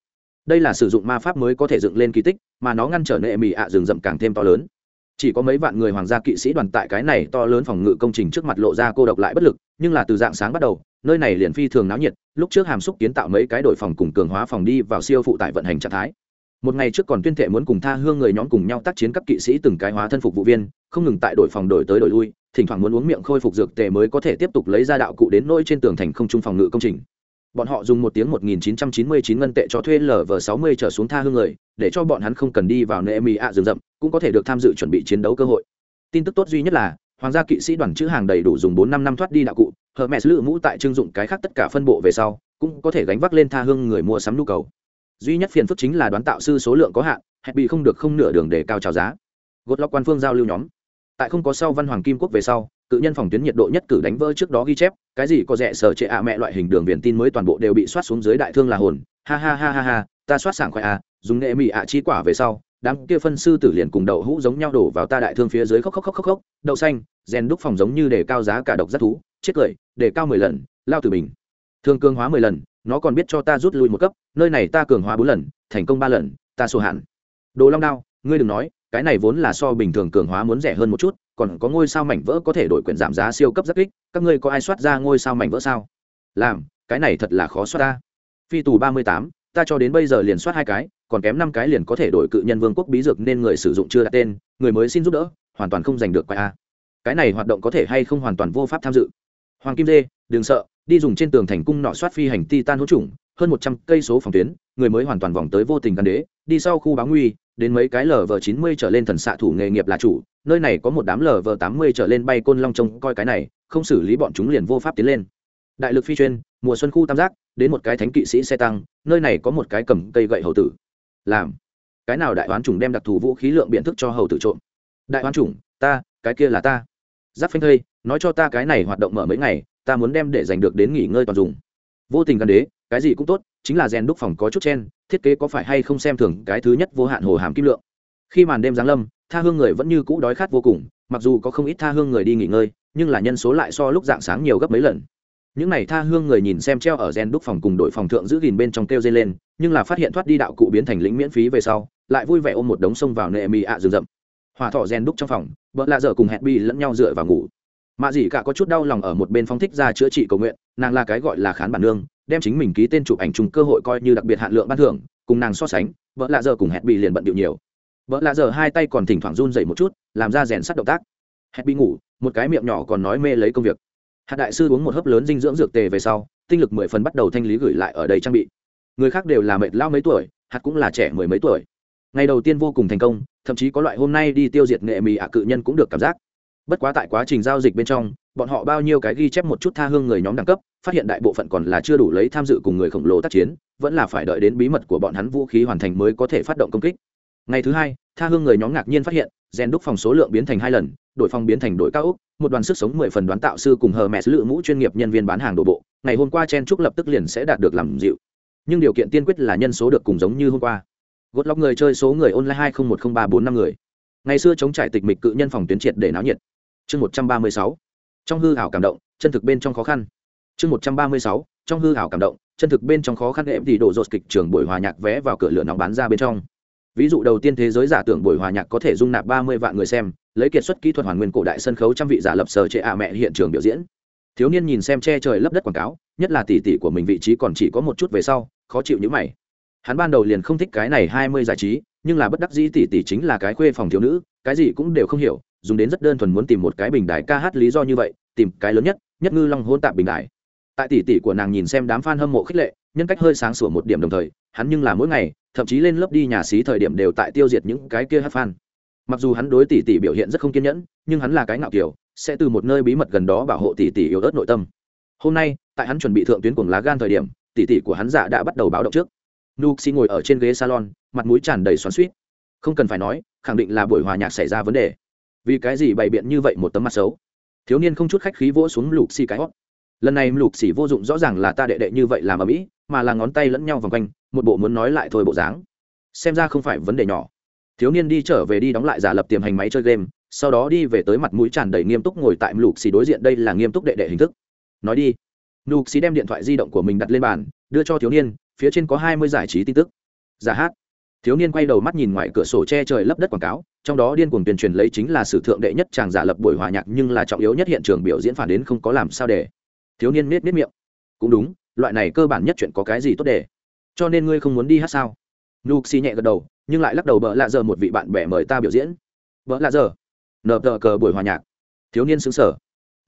Đây là sử dụng ma pháp mới có thể dựng lên kỳ tích, mà nó ngăn trở nệ mị ạ rừng rậm càng thêm to lớn. Chỉ có mấy vạn người hoàng gia kỵ sĩ đoàn tại cái này to lớn phòng ngự công trình trước mặt lộ ra cô độc lại bất lực, nhưng là từ dạng sáng bắt đầu, nơi này liền phi thường náo nhiệt, lúc trước hàm xúc kiến tạo mấy cái đội phòng cùng cường hóa phòng đi vào siêu phụ tải vận hành trạng thái một ngày trước còn tuyên thệ muốn cùng tha hương người nhóm cùng nhau tác chiến các kỵ sĩ từng cái hóa thân phục vụ viên, không ngừng tại đội phòng đổi tới đổi lui, thỉnh thoảng muốn uống miệng khôi phục dược tề mới có thể tiếp tục lấy ra đạo cụ đến nỗi trên tường thành không trung phòng ngự công trình. Bọn họ dùng một tiếng 1999 ngân tệ cho thuê lv 60 trở xuống tha hương người, để cho bọn hắn không cần đi vào nệ mì ạ rừng rậm, cũng có thể được tham dự chuẩn bị chiến đấu cơ hội. Tin tức tốt duy nhất là, hoàng gia kỵ sĩ đoàn chữ hàng đầy đủ dùng bốn năm năm thoát đi đạo cụ, hermes lự mũ tại trưng dụng cái khác tất cả phân bộ về sau, cũng có thể gánh vác lên tha hương người mua sắm nhu cầu duy nhất phiền phức chính là đoán tạo sư số lượng có hạn hẹp bị không được không nửa đường để cao trào giá. Gột lọc quan phương giao lưu nhóm. Tại không có sau văn hoàng kim quốc về sau, cự nhân phòng tuyến nhiệt độ nhất cử đánh vỡ trước đó ghi chép, cái gì có rẻ sở trệ ạ mẹ loại hình đường viền tin mới toàn bộ đều bị soát xuống dưới đại thương là hồn. Ha ha ha ha ha, ta soát sảng khoai à dùng nghệ mỹ ạ chi quả về sau, đám kia phân sư tử liền cùng đậu hũ giống nhau đổ vào ta đại thương phía dưới khóc khóc khóc khóc khóc, đậu xanh, rèn đúc phòng giống như để cao giá cả độc giác thú, chết cười, để cao mười lần, lao từ mình thương cương hóa mười lần nó còn biết cho ta rút lui một cấp, nơi này ta cường hóa bốn lần, thành công ba lần, ta sổ hạn. Đồ long đao, ngươi đừng nói, cái này vốn là so bình thường cường hóa muốn rẻ hơn một chút, còn có ngôi sao mảnh vỡ có thể đổi quyền giảm giá siêu cấp rất kích, các ngươi có ai soát ra ngôi sao mảnh vỡ sao? Làm, cái này thật là khó soát ta. Phi tù ba mươi tám, ta cho đến bây giờ liền soát hai cái, còn kém năm cái liền có thể đổi cự nhân vương quốc bí dược nên người sử dụng chưa đặt tên, người mới xin giúp đỡ, hoàn toàn không giành được quay a. Cái này hoạt động có thể hay không hoàn toàn vô pháp tham dự. Hoàng kim dê, đừng sợ đi dùng trên tường thành cung nọ soát phi hành titan hỗ trùng, hơn một trăm cây số phòng tuyến, người mới hoàn toàn vòng tới vô tình căn đế, đi sau khu báo nguy, đến mấy cái lv chín mươi trở lên thần xạ thủ nghề nghiệp là chủ, nơi này có một đám lv tám mươi trở lên bay côn long trông coi cái này, không xử lý bọn chúng liền vô pháp tiến lên. Đại lực phi chuyên, mùa xuân khu tam giác, đến một cái thánh kỵ sĩ xe tăng, nơi này có một cái cầm cây gậy hầu tử. Làm. Cái nào đại oán chủng đem đặc thù vũ khí lượng biện thức cho hầu tử trộm? Đại oán chủng ta, cái kia là ta. Giáp phanh thây, nói cho ta cái này hoạt động mở mấy ngày ta muốn đem để giành được đến nghỉ ngơi toàn dùng. Vô tình gần đế, cái gì cũng tốt, chính là rèn đúc phòng có chút chen, thiết kế có phải hay không xem thường cái thứ nhất vô hạn hồ hàm kim lượng. Khi màn đêm giáng lâm, tha hương người vẫn như cũ đói khát vô cùng, mặc dù có không ít tha hương người đi nghỉ ngơi, nhưng là nhân số lại so lúc dạng sáng nhiều gấp mấy lần. Những n à y tha hương người nhìn xem treo ở gen đúc phòng cùng đội phòng thượng giữ gìn bên trong kêu dây lên, nhưng là phát hiện thoát đi đạo cụ biến thành lĩnh miễn phí về sau, lại vui vẻ ôm một đống sông vào nệ mì ạ rừng rậm. Hòa thọ gen đúc trong phòng vợ lạ dở cùng hẹn bi lẫn nhau dựa vào ngủ mạ dĩ cả có chút đau lòng ở một bên phong thích ra chữa trị cầu nguyện, nàng là cái gọi là khán bản nương, đem chính mình ký tên chụp ảnh chung cơ hội coi như đặc biệt hạn lượng ban thưởng, cùng nàng so sánh, vợ lạ giờ cùng hẹn bi liền bận điệu nhiều. Vợ lạ giờ hai tay còn thỉnh thoảng run dậy một chút, làm ra rèn sắt động tác. Hẹn bi ngủ, một cái miệng nhỏ còn nói mê lấy công việc. Hạt đại sư uống một hớp lớn dinh dưỡng dược tề về sau, tinh lực mười phần bắt đầu thanh lý gửi lại ở đây trang bị. Người khác đều là mệt lao mấy tuổi, hạt cũng là trẻ mười mấy tuổi. Ngày đầu tiên vô cùng thành công, thậm chí có loại hôm nay đi tiêu diệt nghệ mì ạ cự nhân cũng được cảm giác bất quá tại quá trình giao dịch bên trong, bọn họ bao nhiêu cái ghi chép một chút tha hương người nhóm đẳng cấp, phát hiện đại bộ phận còn là chưa đủ lấy tham dự cùng người khổng lồ tác chiến, vẫn là phải đợi đến bí mật của bọn hắn vũ khí hoàn thành mới có thể phát động công kích. Ngày thứ hai, tha hương người nhóm ngạc nhiên phát hiện, rèn đúc phòng số lượng biến thành hai lần, đội phòng biến thành đội cao úc một đoàn sức sống mười phần đoán tạo sư cùng hờ mẹ lựa mũ chuyên nghiệp nhân viên bán hàng đổ bộ, ngày hôm qua chen trúc lập tức liền sẽ đạt được làm dịu. Nhưng điều kiện tiên quyết là nhân số được cùng giống như hôm qua. Gột lóc người chơi số người online hai không một không ba bốn năm người. Ngày xưa chống trải tịch mịch cự nhân phòng tuyến triệt để náo nhiệt chương một trăm ba mươi sáu. Trong hư hảo cảm động, chân thực bên trong khó khăn. Chương một trăm ba mươi sáu. Trong hư hảo cảm động, chân thực bên trong khó khăn em thì đổ rột kịch trường buổi hòa nhạc vé vào cửa lửa nóng bán ra bên trong. Ví dụ đầu tiên thế giới giả tưởng buổi hòa nhạc có thể dung nạp ba mươi vạn người xem, lấy kiệt xuất kỹ thuật hoàn nguyên cổ đại sân khấu trăm vị giả lập sở trệ ạ mẹ hiện trường biểu diễn. Thiếu niên nhìn xem che trời lấp đất quảng cáo, nhất là tỷ tỷ của mình vị trí còn chỉ có một chút về sau, khó chịu như mày. Hắn ban đầu liền không thích cái này hai mươi giải trí, nhưng là bất đắc dĩ tỷ tỷ chính là cái khuê phòng thiếu nữ, cái gì cũng đều không hiểu dùng đến rất đơn thuần muốn tìm một cái bình đài ca hát lý do như vậy, tìm cái lớn nhất nhất ngư long hôn tạp bình đài. Tại tỷ tỷ của nàng nhìn xem đám f a n hâm mộ khích lệ, nhân cách hơi sáng sủa một điểm đồng thời, hắn nhưng là mỗi ngày, thậm chí lên lớp đi nhà xí thời điểm đều tại tiêu diệt những cái kia hát fan. Mặc dù hắn đối tỷ tỷ biểu hiện rất không kiên nhẫn, nhưng hắn là cái ngạo kiểu, sẽ từ một nơi bí mật gần đó bảo hộ tỷ tỷ yếu ớt nội tâm. Hôm nay, tại hắn chuẩn bị thượng tuyến cuồng lá gan thời điểm, tỷ tỷ của hắn dạ đã bắt đầu báo động trước. Nu xi ngồi ở trên ghế salon, mặt mũi tràn đầy xoắn suýt không cần phải nói, khẳng định là buổi hòa nhạc xảy ra vấn đề vì cái gì bày biện như vậy một tấm mặt xấu? Thiếu niên không chút khách khí vỗ xuống lục xì cái hót lần này lục xì vô dụng rõ ràng là ta đệ đệ như vậy làm ở mỹ, mà là ngón tay lẫn nhau vòng quanh, một bộ muốn nói lại thôi bộ dáng. Xem ra không phải vấn đề nhỏ. Thiếu niên đi trở về đi đóng lại giả lập tiềm hành máy chơi game, sau đó đi về tới mặt mũi tràn đầy nghiêm túc ngồi tại lục xì đối diện đây là nghiêm túc đệ đệ hình thức. Nói đi. Lục xì đem điện thoại di động của mình đặt lên bàn, đưa cho thiếu niên, phía trên có hai mươi giải trí tin tức. Giả hát. Thiếu niên quay đầu mắt nhìn ngoài cửa sổ che trời lấp đất quảng cáo trong đó điên cuồng tuyên truyền lấy chính là sử thượng đệ nhất chàng giả lập buổi hòa nhạc nhưng là trọng yếu nhất hiện trường biểu diễn phản đến không có làm sao để. Thiếu niên nết nết miệng. Cũng đúng, loại này cơ bản nhất chuyện có cái gì tốt để? Cho nên ngươi không muốn đi hát sao? Nục xì nhẹ gật đầu, nhưng lại lắc đầu bợ lạ giờ một vị bạn bè mời ta biểu diễn. Bợ lạ giờ. Nợ tờ cờ buổi hòa nhạc. Thiếu niên xứng sở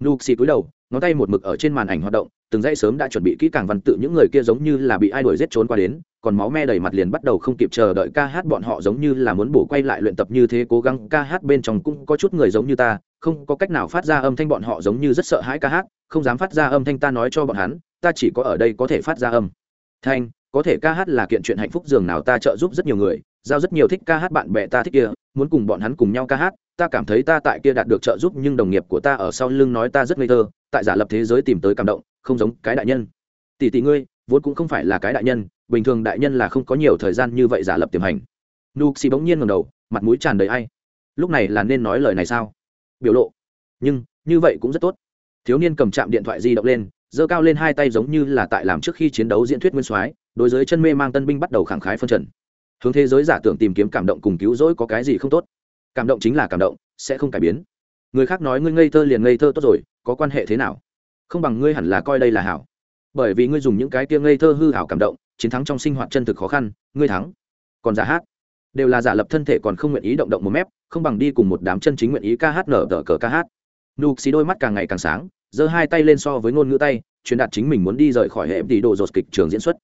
nục xì cúi đầu, ngón tay một mực ở trên màn ảnh hoạt động, từng dãy sớm đã chuẩn bị kỹ càng văn tự những người kia giống như là bị ai đuổi giết trốn qua đến, còn máu me đầy mặt liền bắt đầu không kịp chờ đợi ca hát bọn họ giống như là muốn bổ quay lại luyện tập như thế, cố gắng ca hát bên trong cũng có chút người giống như ta, không có cách nào phát ra âm thanh bọn họ giống như rất sợ hãi ca hát, không dám phát ra âm thanh ta nói cho bọn hắn, ta chỉ có ở đây có thể phát ra âm. Thanh, có thể ca hát là kiện chuyện hạnh phúc, dường nào ta trợ giúp rất nhiều người, giao rất nhiều thích ca hát bạn bè ta thích kia, muốn cùng bọn hắn cùng nhau ca hát ta cảm thấy ta tại kia đạt được trợ giúp nhưng đồng nghiệp của ta ở sau lưng nói ta rất ngây thơ, tại giả lập thế giới tìm tới cảm động, không giống cái đại nhân. Tỷ tỷ ngươi, vốn cũng không phải là cái đại nhân, bình thường đại nhân là không có nhiều thời gian như vậy giả lập tiềm hành. Nu xì bỗng nhiên ngầm đầu, mặt mũi tràn đầy ai? Lúc này là nên nói lời này sao? Biểu lộ. Nhưng, như vậy cũng rất tốt. Thiếu niên cầm chạm điện thoại di động lên, giơ cao lên hai tay giống như là tại làm trước khi chiến đấu diễn thuyết nguyên soái, đối giới chân mê mang tân binh bắt đầu khẳng khái phân trần. Hướng thế giới giả tưởng tìm kiếm cảm động cùng cứu rỗi có cái gì không tốt? Cảm động chính là cảm động, sẽ không cải biến. Người khác nói ngươi ngây thơ liền ngây thơ tốt rồi, có quan hệ thế nào? Không bằng ngươi hẳn là coi đây là hảo. Bởi vì ngươi dùng những cái kia ngây thơ hư hảo cảm động, chiến thắng trong sinh hoạt chân thực khó khăn, ngươi thắng. Còn giả hát, đều là giả lập thân thể còn không nguyện ý động động một mép, không bằng đi cùng một đám chân chính nguyện ý ca hát nở tờ cờ ca hát. Nục xí đôi mắt càng ngày càng sáng, giơ hai tay lên so với ngôn ngữ tay, truyền đạt chính mình muốn đi rời khỏi hệ tỷ đồ dột kịch trường diễn xuất.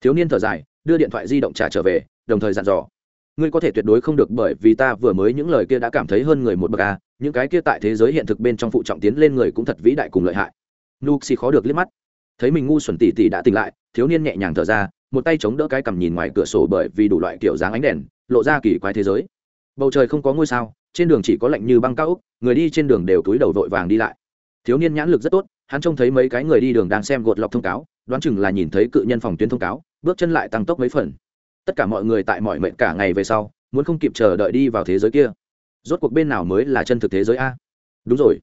Thiếu niên thở dài, đưa điện thoại di động trả trở về, đồng thời dặn dò ngươi có thể tuyệt đối không được bởi vì ta vừa mới những lời kia đã cảm thấy hơn người một bậc a những cái kia tại thế giới hiện thực bên trong phụ trọng tiến lên người cũng thật vĩ đại cùng lợi hại. Nuk xì khó được liếc mắt. Thấy mình ngu xuẩn tỉ tỉ đã tỉnh lại, thiếu niên nhẹ nhàng thở ra, một tay chống đỡ cái cằm nhìn ngoài cửa sổ bởi vì đủ loại kiểu dáng ánh đèn, lộ ra kỳ quái thế giới. Bầu trời không có ngôi sao, trên đường chỉ có lạnh như băng cao úc, người đi trên đường đều túi đầu vội vàng đi lại. Thiếu niên nhãn lực rất tốt, hắn trông thấy mấy cái người đi đường đang xem gột lọc thông cáo, đoán chừng là nhìn thấy cự nhân phòng tuyến thông cáo, bước chân lại tăng tốc mấy phần tất cả mọi người tại mọi mệnh cả ngày về sau, muốn không kịp chờ đợi đi vào thế giới kia. Rốt cuộc bên nào mới là chân thực thế giới a? Đúng rồi.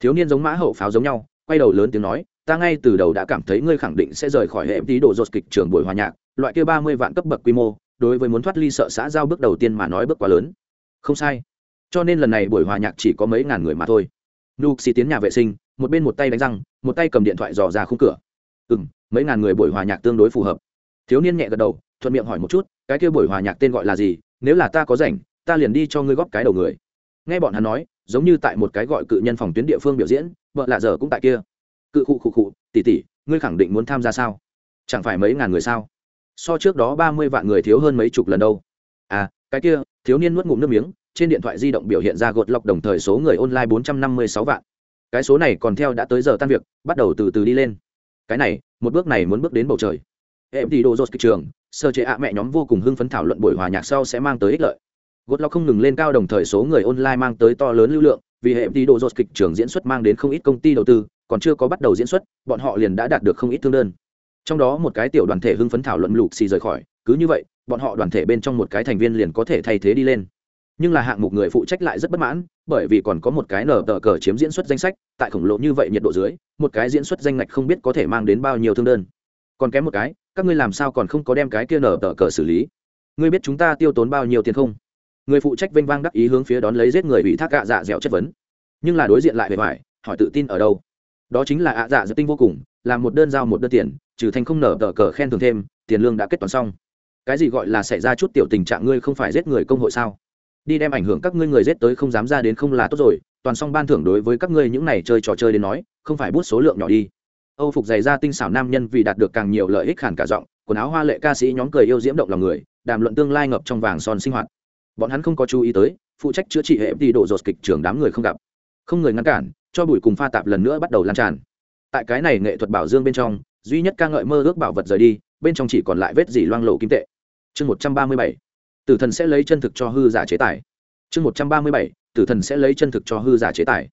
Thiếu niên giống mã hậu pháo giống nhau, quay đầu lớn tiếng nói, ta ngay từ đầu đã cảm thấy ngươi khẳng định sẽ rời khỏi hệ tí độ rột kịch trường buổi hòa nhạc, loại kia ba mươi vạn cấp bậc quy mô, đối với muốn thoát ly sợ xã giao bước đầu tiên mà nói bước quá lớn. Không sai. Cho nên lần này buổi hòa nhạc chỉ có mấy ngàn người mà thôi. Nuk xì tiến nhà vệ sinh, một bên một tay đánh răng, một tay cầm điện thoại dò ra khung cửa. Ừ m mấy ngàn người buổi hòa nhạc tương đối phù hợp. Thiếu niên nhẹ gật đầu thuận miệng hỏi một chút, cái kia buổi hòa nhạc tên gọi là gì, nếu là ta có rảnh, ta liền đi cho ngươi góp cái đầu người. Nghe bọn hắn nói, giống như tại một cái gọi cự nhân phòng tuyến địa phương biểu diễn, vợ lạ giờ cũng tại kia. Cự khụ khụ khụ tỉ tỉ ngươi khẳng định muốn tham gia sao? Chẳng phải mấy ngàn người sao? So trước đó ba mươi vạn người thiếu hơn mấy chục lần đâu. À cái kia, thiếu niên nuốt ngụm nước miếng, trên điện thoại di động biểu hiện ra gột lọc đồng thời số người online bốn trăm năm mươi sáu vạn. Cái số này còn theo đã tới giờ tan việc, bắt đầu từ từ đi lên. Cái này, một bước này muốn bước đến bầu trời em thì đồ dột kịch trường, sơ chế ạ mẹ nhóm vô cùng hưng phấn thảo luận buổi hòa nhạc sau sẽ mang tới ích lợi. Gột lo không ngừng lên cao đồng thời số người online mang tới to lớn lưu lượng, vì hệ tí đồ dột kịch trường diễn xuất mang đến không ít công ty đầu tư, còn chưa có bắt đầu diễn xuất, bọn họ liền đã đạt được không ít thương đơn. Trong đó một cái tiểu đoàn thể hưng phấn thảo luận lục xì rời khỏi, cứ như vậy, bọn họ đoàn thể bên trong một cái thành viên liền có thể thay thế đi lên. Nhưng là hạng mục người phụ trách lại rất bất mãn, bởi vì còn có một cái nở tờ cờ chiếm diễn xuất danh sách, tại khổng lồ như vậy nhiệt độ dưới, một cái diễn xuất danh ngạch không biết có thể mang đến bao nhiêu thương đơn. Còn kém một cái các ngươi làm sao còn không có đem cái kia nở tờ cờ xử lý? Ngươi biết chúng ta tiêu tốn bao nhiêu tiền không? Người phụ trách vênh vang đắc ý hướng phía đón lấy giết người ủy thác gạ dạ dẻo chất vấn. Nhưng là đối diện lại bề ngoài hỏi tự tin ở đâu? Đó chính là ạ dạ dự tinh vô cùng, làm một đơn giao một đơn tiền, trừ thành không nở tờ cờ khen thường thêm, tiền lương đã kết toán xong. Cái gì gọi là xảy ra chút tiểu tình trạng ngươi không phải giết người công hội sao? Đi đem ảnh hưởng các ngươi người giết tới không dám ra đến không là tốt rồi, toàn xong ban thưởng đối với các ngươi những này chơi trò chơi đến nói, không phải bút số lượng nhỏ đi âu phục dày ra tinh xảo nam nhân vì đạt được càng nhiều lợi ích khản cả giọng, quần áo hoa lệ ca sĩ nhóm cười yêu diễm động lòng người, đàm luận tương lai ngập trong vàng son sinh hoạt. Bọn hắn không có chú ý tới, phụ trách chữa trị hệ đi độ dột kịch trường đám người không gặp. Không người ngăn cản, cho bụi cùng pha tạp lần nữa bắt đầu lan tràn. Tại cái này nghệ thuật bảo dương bên trong, duy nhất ca ngợi mơ ước bảo vật rời đi, bên trong chỉ còn lại vết dỉ loang lộ kim tệ. Chương một trăm ba mươi bảy, tử thần sẽ lấy chân thực cho hư giả chế tài. Chương một trăm ba mươi bảy, tử thần sẽ lấy chân thực cho hư giả chế tài.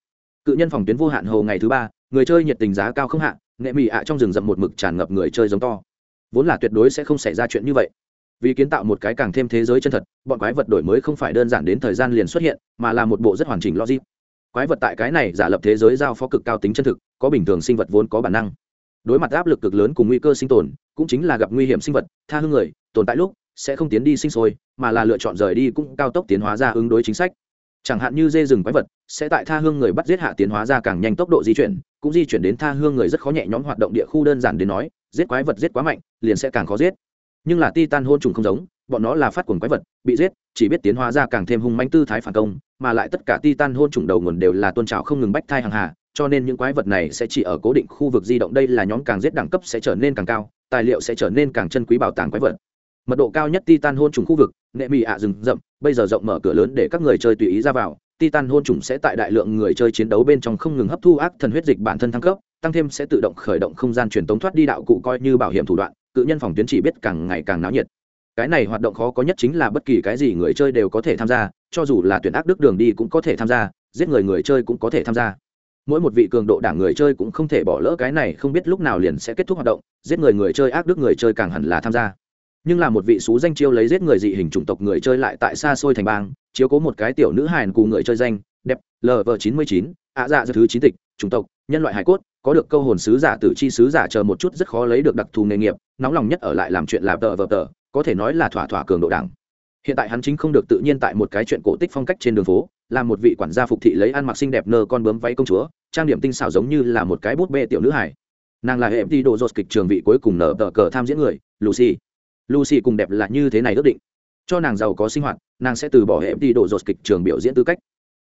Cự nhân phòng tuyến vô hạn hầu ngày thứ ba, người chơi nhiệt tình giá cao không hạn nghệ mị ạ trong rừng rậm một mực tràn ngập người chơi giống to. Vốn là tuyệt đối sẽ không xảy ra chuyện như vậy. Vì kiến tạo một cái càng thêm thế giới chân thật, bọn quái vật đổi mới không phải đơn giản đến thời gian liền xuất hiện, mà là một bộ rất hoàn chỉnh logic. Quái vật tại cái này giả lập thế giới giao phó cực cao tính chân thực, có bình thường sinh vật vốn có bản năng. Đối mặt áp lực cực lớn cùng nguy cơ sinh tồn, cũng chính là gặp nguy hiểm sinh vật, tha hương người, tồn tại lúc, sẽ không tiến đi sinh sôi, mà là lựa chọn rời đi cũng cao tốc tiến hóa ra ứng đối chính sách. Chẳng hạn như dê rừng quái vật, sẽ tại tha hương người bắt giết hạ tiến hóa ra càng nhanh tốc độ di chuyển cũng di chuyển đến tha hương người rất khó nhẹ nhõm hoạt động địa khu đơn giản đến nói, giết quái vật giết quá mạnh, liền sẽ càng khó giết. Nhưng là titan hôn trùng không giống, bọn nó là phát cuồng quái vật, bị giết, chỉ biết tiến hóa ra càng thêm hung manh tư thái phản công, mà lại tất cả titan hôn trùng đầu nguồn đều là tôn trào không ngừng bách thai hàng hà, cho nên những quái vật này sẽ chỉ ở cố định khu vực di động đây là nhóm càng giết đẳng cấp sẽ trở nên càng cao, tài liệu sẽ trở nên càng chân quý bảo tàng quái vật. Mật độ cao nhất titan hôn trùng khu vực, nệ mị ạ rừng rậm, bây giờ rộng mở cửa lớn để các người chơi tùy ý ra vào titan hôn trùng sẽ tại đại lượng người chơi chiến đấu bên trong không ngừng hấp thu ác thần huyết dịch bản thân thăng cấp, tăng thêm sẽ tự động khởi động không gian truyền tống thoát đi đạo cụ coi như bảo hiểm thủ đoạn, cự nhân phòng tuyến chỉ biết càng ngày càng náo nhiệt. Cái này hoạt động khó có nhất chính là bất kỳ cái gì người chơi đều có thể tham gia, cho dù là tuyển ác đức đường đi cũng có thể tham gia, giết người người chơi cũng có thể tham gia. Mỗi một vị cường độ đảng người chơi cũng không thể bỏ lỡ cái này, không biết lúc nào liền sẽ kết thúc hoạt động, giết người người chơi ác đức người chơi càng hẳn là tham gia. Nhưng là một vị xú danh chiêu lấy giết người dị hình chủng tộc người chơi lại tại xa xôi thành bang chiếu cố một cái tiểu nữ hài cùng người chơi danh, đẹp lv chín mươi chín, ạ dạ thứ chín tịch, chủng tộc, nhân loại hải cốt, có được câu hồn sứ giả tử chi sứ giả chờ một chút rất khó lấy được đặc thù nghề nghiệp, nóng lòng nhất ở lại làm chuyện làm tờ vờ tờ, có thể nói là thỏa thỏa cường độ đảng hiện tại hắn chính không được tự nhiên tại một cái chuyện cổ tích phong cách trên đường phố, là một vị quản gia phục thị lấy ăn mặc xinh đẹp nơ con bướm váy công chúa, trang điểm tinh xảo giống như là một cái bút bê tiểu nữ hải nàng là hệ đi đồ dột kịch trường vị cuối cùng nở tờ cờ tham diễn người, lucy. Lucy cùng đẹp là như thế này ước định cho nàng giàu có sinh hoạt, nàng sẽ từ bỏ hệ đi đổ dột kịch trường biểu diễn tư cách.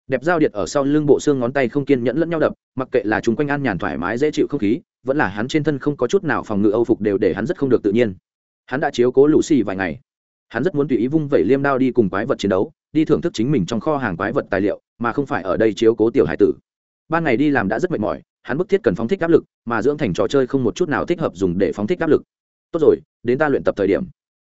Đẹp giao điệt ở sau lưng bộ xương ngón tay không kiên nhẫn lẫn nhau đập, mặc kệ là chúng quanh ăn nhàn thoải mái dễ chịu không khí, vẫn là hắn trên thân không có chút nào phòng ngự âu phục đều để hắn rất không được tự nhiên. Hắn đã chiếu cố lũ xì vài ngày. Hắn rất muốn tùy ý vung vẩy liêm đao đi cùng quái vật chiến đấu, đi thưởng thức chính mình trong kho hàng quái vật tài liệu, mà không phải ở đây chiếu cố tiểu hải tử. Ban ngày đi làm đã rất mệt mỏi, hắn bức thiết cần phóng thích áp lực, mà dưỡng thành trò chơi không một chút nào thích hợp dùng để phóng thích áp lực. Tốt rồi, đến ta luyện tập thời điểm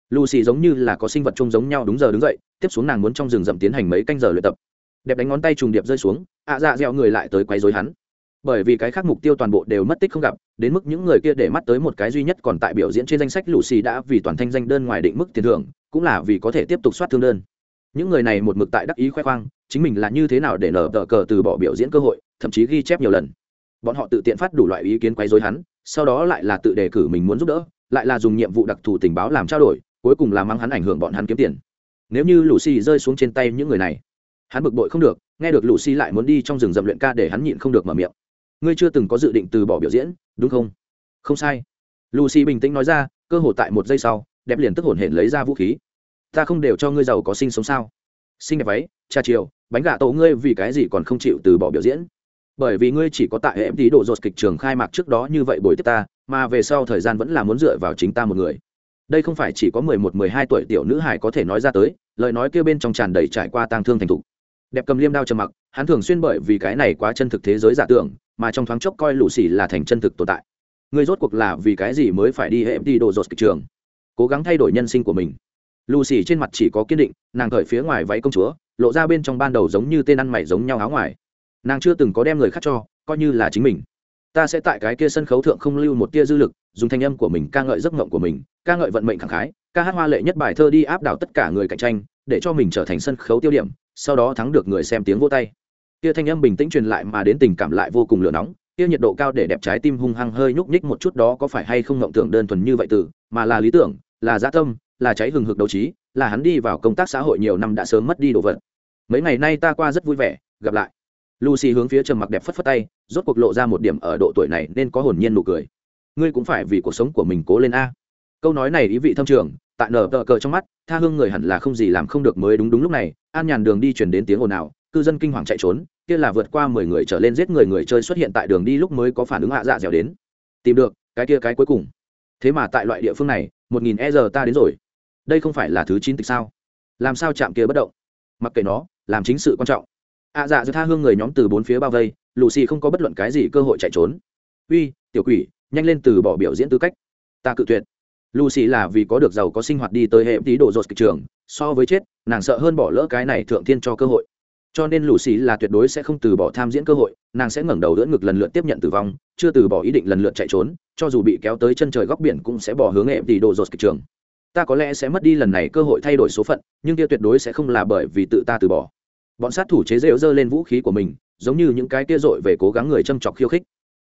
lucy giống như là có sinh vật chung giống nhau đúng giờ đứng dậy, tiếp xuống nàng muốn trong rừng rậm tiến hành mấy canh giờ luyện tập. Đẹp đánh ngón tay trùng điệp rơi xuống, ạ dạ dẹo người lại tới quấy dối hắn. Bởi vì cái khác mục tiêu toàn bộ đều mất tích không gặp, đến mức những người kia để mắt tới một cái duy nhất còn tại biểu diễn trên danh sách lũ xì đã vì toàn thanh danh đơn ngoài định mức tiền thưởng, cũng là vì có thể tiếp tục soát thương đơn. Những người này một mực tại đắc ý khoe khoang, chính mình là như thế nào để nở tờ cờ từ bỏ biểu diễn cơ hội, thậm chí ghi chép nhiều lần. Bọn họ tự tiện phát đủ loại ý kiến quấy dối hắn, sau đó lại là tự đề cử mình muốn giúp đỡ, lại là dùng nhiệm vụ đặc thù tình báo làm trao đổi cuối cùng là mang hắn ảnh hưởng bọn hắn kiếm tiền. Nếu như lũ xì rơi xuống trên tay những người này, hắn bực bội không được, nghe được lũ xì lại muốn đi trong rừng rậm luyện ca để hắn nhịn không được mở miệng. Ngươi chưa từng có dự định từ bỏ biểu diễn, đúng không? Không sai. Lucy bình tĩnh nói ra, cơ hồ tại một giây sau, đẹp liền tức hổn hển lấy ra vũ khí. Ta không đều cho ngươi giàu có sinh sống sao? Sinh đẹp váy cha chiều, bánh gà tổ ngươi vì cái gì còn không chịu từ bỏ biểu diễn? Bởi vì ngươi chỉ có tại hệ tí độ dột kịch trường khai mạc trước đó như vậy bồi tiếp ta, mà về sau thời gian vẫn là muốn dựa vào chính ta một người đây không phải chỉ có mười một, mười hai tuổi tiểu nữ hải có thể nói ra tới, lời nói kêu bên trong tràn đầy trải qua tang thương thành thục. Đẹp cầm liêm đao trầm mặc, hắn thường xuyên bởi vì cái này quá chân thực thế giới giả tưởng, mà trong thoáng chốc coi lũ xì là thành chân thực tồn tại. Ngươi rốt cuộc là vì cái gì mới phải đi hệ đi đồ dột kịch trường? Cố gắng thay đổi nhân sinh của mình. Lù xì trên mặt chỉ có kiên định, nàng cởi phía ngoài váy công chúa, lộ ra bên trong ban đầu giống như tên ăn mày giống nhau áo ngoài. Nàng chưa từng có đem người khác cho, coi như là chính mình. Ta sẽ tại cái kia sân khấu thượng không lưu một tia dư lực dùng thanh âm của mình ca ngợi giấc mộng của mình, ca ngợi vận mệnh khẳng khái, ca hát hoa lệ nhất bài thơ đi áp đảo tất cả người cạnh tranh, để cho mình trở thành sân khấu tiêu điểm, sau đó thắng được người xem tiếng vô tay. Kia thanh âm bình tĩnh truyền lại mà đến tình cảm lại vô cùng lửa nóng, kia nhiệt độ cao để đẹp trái tim hung hăng hơi nhúc nhích một chút đó có phải hay không ngộng tưởng đơn thuần như vậy từ, mà là lý tưởng, là gia tâm, là cháy hừng hực đấu trí, là hắn đi vào công tác xã hội nhiều năm đã sớm mất đi đồ vật. Mấy ngày nay ta qua rất vui vẻ, gặp lại. Lucy hướng phía trầm mặc đẹp phất phất tay, rốt cuộc lộ ra một điểm ở độ tuổi này nên có hồn nhiên nụ cười ngươi cũng phải vì cuộc sống của mình cố lên a. Câu nói này ý vị thâm trường, tại nở tờ cờ trong mắt, tha hương người hẳn là không gì làm không được mới đúng đúng lúc này, an nhàn đường đi chuyển đến tiếng ồn ào, cư dân kinh hoàng chạy trốn, kia là vượt qua mười người trở lên giết người người chơi xuất hiện tại đường đi lúc mới có phản ứng hạ dạ dẻo đến. Tìm được, cái kia cái cuối cùng. Thế mà tại loại địa phương này, một nghìn e giờ ta đến rồi. Đây không phải là thứ chín tịch sao? Làm sao chạm kia bất động? Mặc kệ nó, làm chính sự quan trọng. Ạ dạ giữa tha hương người nhóm từ bốn phía bao vây lù xì không có bất luận cái gì cơ hội chạy trốn. Uy, tiểu quỷ nhanh lên từ bỏ biểu diễn tư cách. Ta cự tuyệt. Lucy là vì có được giàu có sinh hoạt đi tới hệ tí độ dột kịch trường, so với chết, nàng sợ hơn bỏ lỡ cái này thượng thiên cho cơ hội. Cho nên lucy là tuyệt đối sẽ không từ bỏ tham diễn cơ hội, nàng sẽ ngẩng đầu đỡ ngực lần lượt tiếp nhận tử vong, chưa từ bỏ ý định lần lượt chạy trốn, cho dù bị kéo tới chân trời góc biển cũng sẽ bỏ hướng hệ tí độ dột kịch trường. Ta có lẽ sẽ mất đi lần này cơ hội thay đổi số phận, nhưng kia tuyệt đối sẽ không là bởi vì tự ta từ bỏ. Bọn sát thủ chế rêu dơ lên vũ khí của mình, giống như những cái kia dội về cố gắng người châm chọc khiêu khích.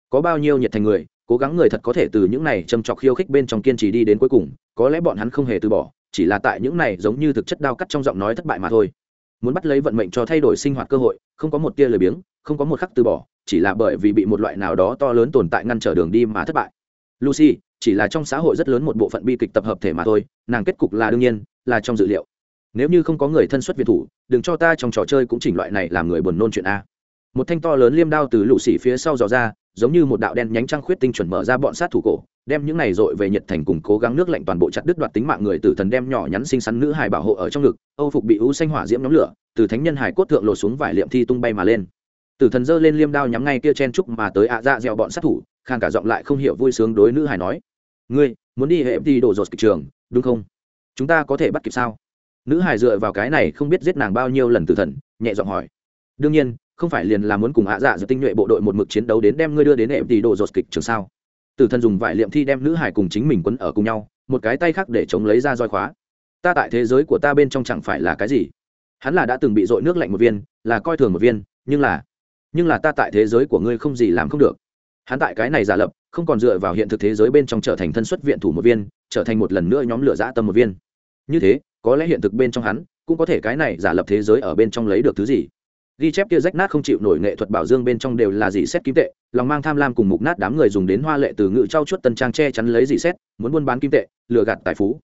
Có bao nhiêu nhiệt thành người cố gắng người thật có thể từ những này châm chọc khiêu khích bên trong kiên trì đi đến cuối cùng, có lẽ bọn hắn không hề từ bỏ, chỉ là tại những này giống như thực chất đao cắt trong giọng nói thất bại mà thôi. Muốn bắt lấy vận mệnh cho thay đổi sinh hoạt cơ hội, không có một tia lười biếng, không có một khắc từ bỏ, chỉ là bởi vì bị một loại nào đó to lớn tồn tại ngăn trở đường đi mà thất bại. Lucy, chỉ là trong xã hội rất lớn một bộ phận bi kịch tập hợp thể mà thôi, nàng kết cục là đương nhiên, là trong dự liệu. Nếu như không có người thân xuất việt thủ, đừng cho ta trong trò chơi cũng chỉnh loại này làm người buồn nôn chuyện a. Một thanh to lớn liêm đao từ lũ xỉ phía sau dò ra giống như một đạo đen nhánh trăng khuyết tinh chuẩn mở ra bọn sát thủ cổ, đem những này dội về nhiệt thành cùng cố gắng nước lạnh toàn bộ chặt đứt đoạt tính mạng người tử thần đem nhỏ nhắn xinh xắn nữ hài bảo hộ ở trong ngực, âu phục bị ưu xanh hỏa diễm nhóm lửa, từ thánh nhân hải cốt thượng lột xuống vải liệm thi tung bay mà lên. Tử thần giơ lên liêm đao nhắm ngay kia chen trúc mà tới ạ à dạ dẹo bọn sát thủ, khang cả giọng lại không hiểu vui sướng đối nữ hài nói, ngươi, muốn đi hệ đi đổ dột kịch trường, đúng không? Chúng ta có thể bắt kịp sao? Nữ hài dựa vào cái này không biết giết nàng bao nhiêu lần tử thần, nhẹ giọng hỏi. Đương nhiên không phải liền là muốn cùng hạ dạ dự tinh nhuệ bộ đội một mực chiến đấu đến đem ngươi đưa đến hệ tỷ đồ dột kịch trường sao? Tử thần dùng vải liệm thi đem nữ hải cùng chính mình quấn ở cùng nhau, một cái tay khác để chống lấy ra roi khóa. Ta tại thế giới của ta bên trong chẳng phải là cái gì? Hắn là đã từng bị dội nước lạnh một viên, là coi thường một viên, nhưng là nhưng là ta tại thế giới của ngươi không gì làm không được. Hắn tại cái này giả lập, không còn dựa vào hiện thực thế giới bên trong trở thành thân xuất viện thủ một viên, trở thành một lần nữa nhóm lửa dã tâm một viên. Như thế, có lẽ hiện thực bên trong hắn, cũng có thể cái này giả lập thế giới ở bên trong lấy được thứ gì? Ghi chép kia rách nát không chịu nổi nghệ thuật bảo dương bên trong đều là dị xét kim tệ, lòng mang tham lam cùng mục nát đám người dùng đến hoa lệ từ ngự trao chuốt tân trang che chắn lấy dị xét, muốn buôn bán kim tệ, lừa gạt tài phú.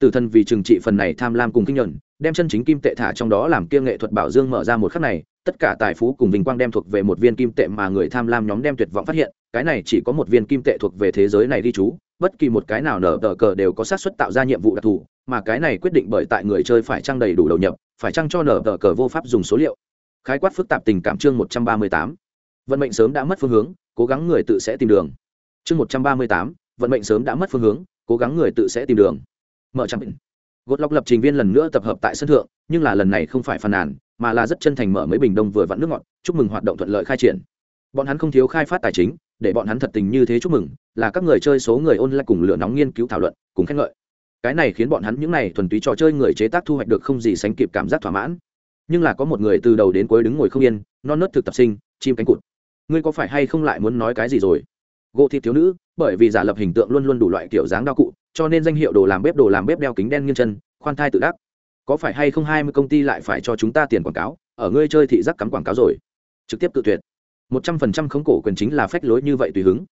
Tử thần vì trừng trị phần này tham lam cùng kinh nhuận, đem chân chính kim tệ thả trong đó làm kia nghệ thuật bảo dương mở ra một khắc này, tất cả tài phú cùng vinh quang đem thuộc về một viên kim tệ mà người tham lam nhóm đem tuyệt vọng phát hiện, cái này chỉ có một viên kim tệ thuộc về thế giới này đi chú, bất kỳ một cái nào nở tờ cờ đều có xác suất tạo ra nhiệm vụ đặc thù, mà cái này quyết định bởi tại người chơi phải trang đầy đủ đầu nhập, phải trang cho nở tờ cờ vô pháp dùng số liệu khái quát phức tạp tình cảm chương một trăm ba mươi tám. Vận mệnh sớm đã mất phương hướng, cố gắng người tự sẽ tìm đường. Chương một trăm ba mươi tám, vận mệnh sớm đã mất phương hướng, cố gắng người tự sẽ tìm đường. Mở trang bình gột lọc lập trình viên lần nữa tập hợp tại sân thượng, nhưng là lần này không phải phàn nàn, mà là rất chân thành mở mấy bình đông vừa vặn nước ngọt, chúc mừng hoạt động thuận lợi khai triển. Bọn hắn không thiếu khai phát tài chính, để bọn hắn thật tình như thế chúc mừng, là các người chơi số người ôn lại cùng lửa nóng nghiên cứu thảo luận, cùng khen ngợi. Cái này khiến bọn hắn những n à y thuần túy trò chơi người chế tác thu hoạch được không gì sánh kịp cảm giác thỏa mãn nhưng là có một người từ đầu đến cuối đứng ngồi không yên, non nớt thực tập sinh, chim cánh cụt. Ngươi có phải hay không lại muốn nói cái gì rồi? Gỗ thịt thiếu nữ, bởi vì giả lập hình tượng luôn luôn đủ loại kiểu dáng đao cụ, cho nên danh hiệu đồ làm bếp đồ làm bếp đeo kính đen nghiêng chân, khoan thai tự đắc. Có phải hay không hai mươi công ty lại phải cho chúng ta tiền quảng cáo, ở ngươi chơi thị giác cắm quảng cáo rồi? Trực tiếp tự tuyệt. Một trăm phần trăm khống cổ quyền chính là phách lối như vậy tùy hứng.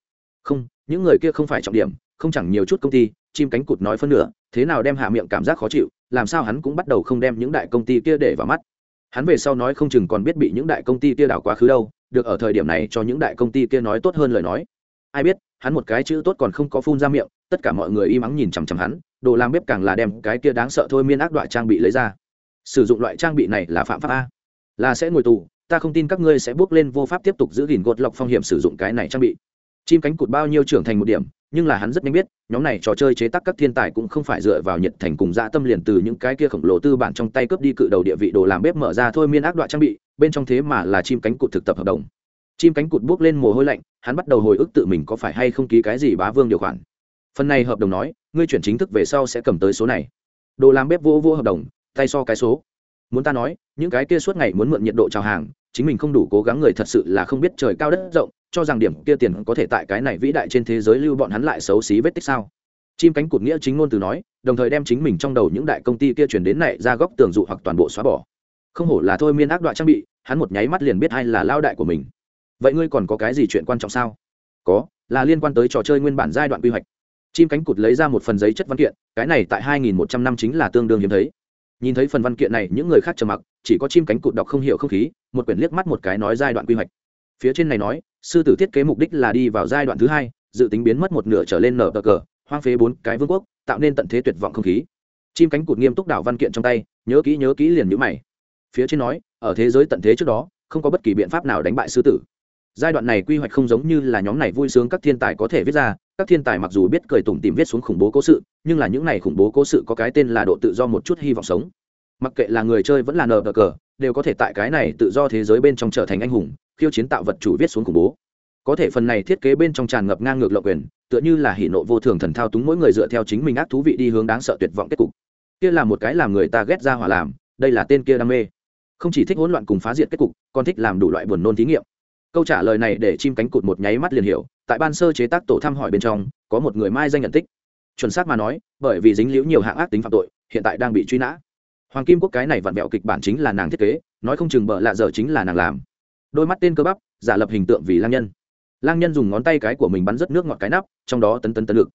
Không, những người kia không phải trọng điểm, không chẳng nhiều chút công ty, chim cánh cụt nói phân nửa, thế nào đem hạ miệng cảm giác khó chịu, làm sao hắn cũng bắt đầu không đem những đại công ty kia để vào mắt hắn về sau nói không chừng còn biết bị những đại công ty kia đảo quá khứ đâu, được ở thời điểm này cho những đại công ty kia nói tốt hơn lời nói. Ai biết, hắn một cái chữ tốt còn không có phun ra miệng, tất cả mọi người im ắng nhìn chằm chằm hắn, đồ làm bếp càng là đem cái kia đáng sợ thôi miên ác đoạn trang bị lấy ra. Sử dụng loại trang bị này là phạm pháp a. Là sẽ ngồi tù, ta không tin các ngươi sẽ bước lên vô pháp tiếp tục giữ gìn gột lọc phong hiểm sử dụng cái này trang bị. Chim cánh cụt bao nhiêu trưởng thành một điểm nhưng là hắn rất nhanh biết, nhóm này trò chơi chế tác các thiên tài cũng không phải dựa vào nhiệt thành cùng dã tâm liền từ những cái kia khổng lồ tư bản trong tay cướp đi cự đầu địa vị đồ làm bếp mở ra thôi miên ác đoạn trang bị, bên trong thế mà là chim cánh cụt thực tập hợp đồng. Chim cánh cụt buốc lên mồ hôi lạnh, hắn bắt đầu hồi ức tự mình có phải hay không ký cái gì bá vương điều khoản. Phần này hợp đồng nói, ngươi chuyển chính thức về sau sẽ cầm tới số này. Đồ làm bếp vô vô hợp đồng, tay so cái số. Muốn ta nói, những cái kia suốt ngày muốn mượn nhiệt độ chào hàng, chính mình không đủ cố gắng người thật sự là không biết trời cao đất rộng cho rằng điểm kia tiền có thể tại cái này vĩ đại trên thế giới lưu bọn hắn lại xấu xí vết tích sao? Chim cánh cụt nghĩa chính ngôn từ nói, đồng thời đem chính mình trong đầu những đại công ty kia chuyển đến này ra góc tường dụ hoặc toàn bộ xóa bỏ. Không hổ là thôi miên ác đoạn trang bị, hắn một nháy mắt liền biết ai là lao đại của mình. Vậy ngươi còn có cái gì chuyện quan trọng sao? Có, là liên quan tới trò chơi nguyên bản giai đoạn quy hoạch. Chim cánh cụt lấy ra một phần giấy chất văn kiện, cái này tại 2.100 năm chính là tương đương hiếm thấy. Nhìn thấy phần văn kiện này, những người khác trầm mặc, chỉ có chim cánh cụt đọc không hiểu không khí, một quyển liếc mắt một cái nói giai đoạn quy hoạch phía trên này nói, sư tử thiết kế mục đích là đi vào giai đoạn thứ hai, dự tính biến mất một nửa trở lên nở cờ cờ, hoang phế bốn cái vương quốc, tạo nên tận thế tuyệt vọng không khí. Chim cánh cụt nghiêm túc đảo văn kiện trong tay, nhớ kỹ nhớ kỹ liền nhữ mày. Phía trên nói, ở thế giới tận thế trước đó, không có bất kỳ biện pháp nào đánh bại sư tử. Giai đoạn này quy hoạch không giống như là nhóm này vui sướng các thiên tài có thể viết ra, các thiên tài mặc dù biết cười tủm tìm viết xuống khủng bố cố sự, nhưng là những này khủng bố cố sự có cái tên là độ tự do một chút hy vọng sống. Mặc kệ là người chơi vẫn là nờ cờ, đều có thể tại cái này tự do thế giới bên trong trở thành anh hùng khiêu chiến tạo vật chủ viết xuống khủng bố. Có thể phần này thiết kế bên trong tràn ngập ngang ngược lộng quyền, tựa như là hỉ nộ vô thường thần thao túng mỗi người dựa theo chính mình ác thú vị đi hướng đáng sợ tuyệt vọng kết cục. Kia là một cái làm người ta ghét ra hỏa làm, đây là tên kia đam mê. Không chỉ thích hỗn loạn cùng phá diệt kết cục, còn thích làm đủ loại buồn nôn thí nghiệm. Câu trả lời này để chim cánh cụt một nháy mắt liền hiểu, tại ban sơ chế tác tổ thăm hỏi bên trong, có một người mai danh nhận tích. Chuẩn xác mà nói, bởi vì dính liễu nhiều hạng ác tính phạm tội, hiện tại đang bị truy nã. Hoàng kim quốc cái này vặn vẹo kịch bản chính là nàng thiết kế, nói không chừng bợ lạ dở chính là nàng làm đôi mắt tên cơ bắp, giả lập hình tượng vì lang nhân. Lang nhân dùng ngón tay cái của mình bắn rất nước ngọt cái nắp, trong đó tấn tấn tấn lực.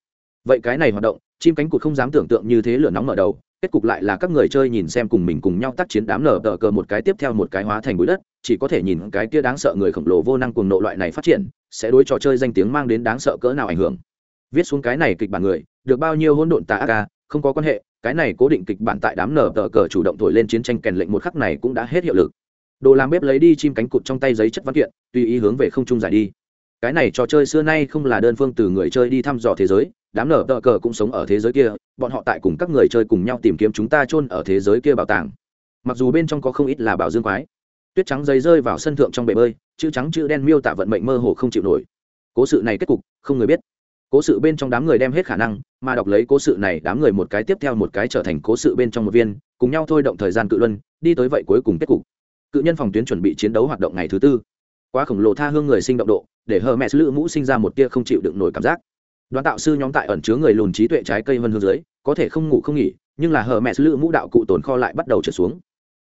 Vậy cái này hoạt động, chim cánh cụt không dám tưởng tượng như thế lửa nóng mở đầu, kết cục lại là các người chơi nhìn xem cùng mình cùng nhau tác chiến đám nở tờ cờ một cái tiếp theo một cái hóa thành bụi đất, chỉ có thể nhìn cái kia đáng sợ người khổng lồ vô năng cuồng nộ loại này phát triển, sẽ đối trò chơi danh tiếng mang đến đáng sợ cỡ nào ảnh hưởng. Viết xuống cái này kịch bản người, được bao nhiêu hỗn độn tà ác ca không có quan hệ, cái này cố định kịch bản tại đám nở tờ cờ chủ động thổi lên chiến tranh kèn lệnh một khắc này cũng đã hết hiệu lực đồ làm bếp lấy đi chim cánh cụt trong tay giấy chất văn kiện, tùy ý hướng về không trung giải đi. Cái này trò chơi xưa nay không là đơn phương từ người chơi đi thăm dò thế giới, đám nở tờ cờ cũng sống ở thế giới kia, bọn họ tại cùng các người chơi cùng nhau tìm kiếm chúng ta chôn ở thế giới kia bảo tàng. Mặc dù bên trong có không ít là bảo dương quái, tuyết trắng giấy rơi vào sân thượng trong bể bơi, chữ trắng chữ đen miêu tả vận mệnh mơ hồ không chịu nổi. Cố sự này kết cục, không người biết. Cố sự bên trong đám người đem hết khả năng, mà đọc lấy cố sự này, đám người một cái tiếp theo một cái trở thành cố sự bên trong một viên, cùng nhau thôi động thời gian cự luân, đi tới vậy cuối cùng kết cục cự nhân phòng tuyến chuẩn bị chiến đấu hoạt động ngày thứ tư. Quá khổng lồ tha hương người sinh động độ, để hờ mẹ lữ mũ sinh ra một tia không chịu đựng nổi cảm giác. Đoàn tạo sư nhóm tại ẩn chứa người lùn trí tuệ trái cây vân hương dưới, có thể không ngủ không nghỉ, nhưng là hờ mẹ lữ mũ đạo cụ tồn kho lại bắt đầu trở xuống.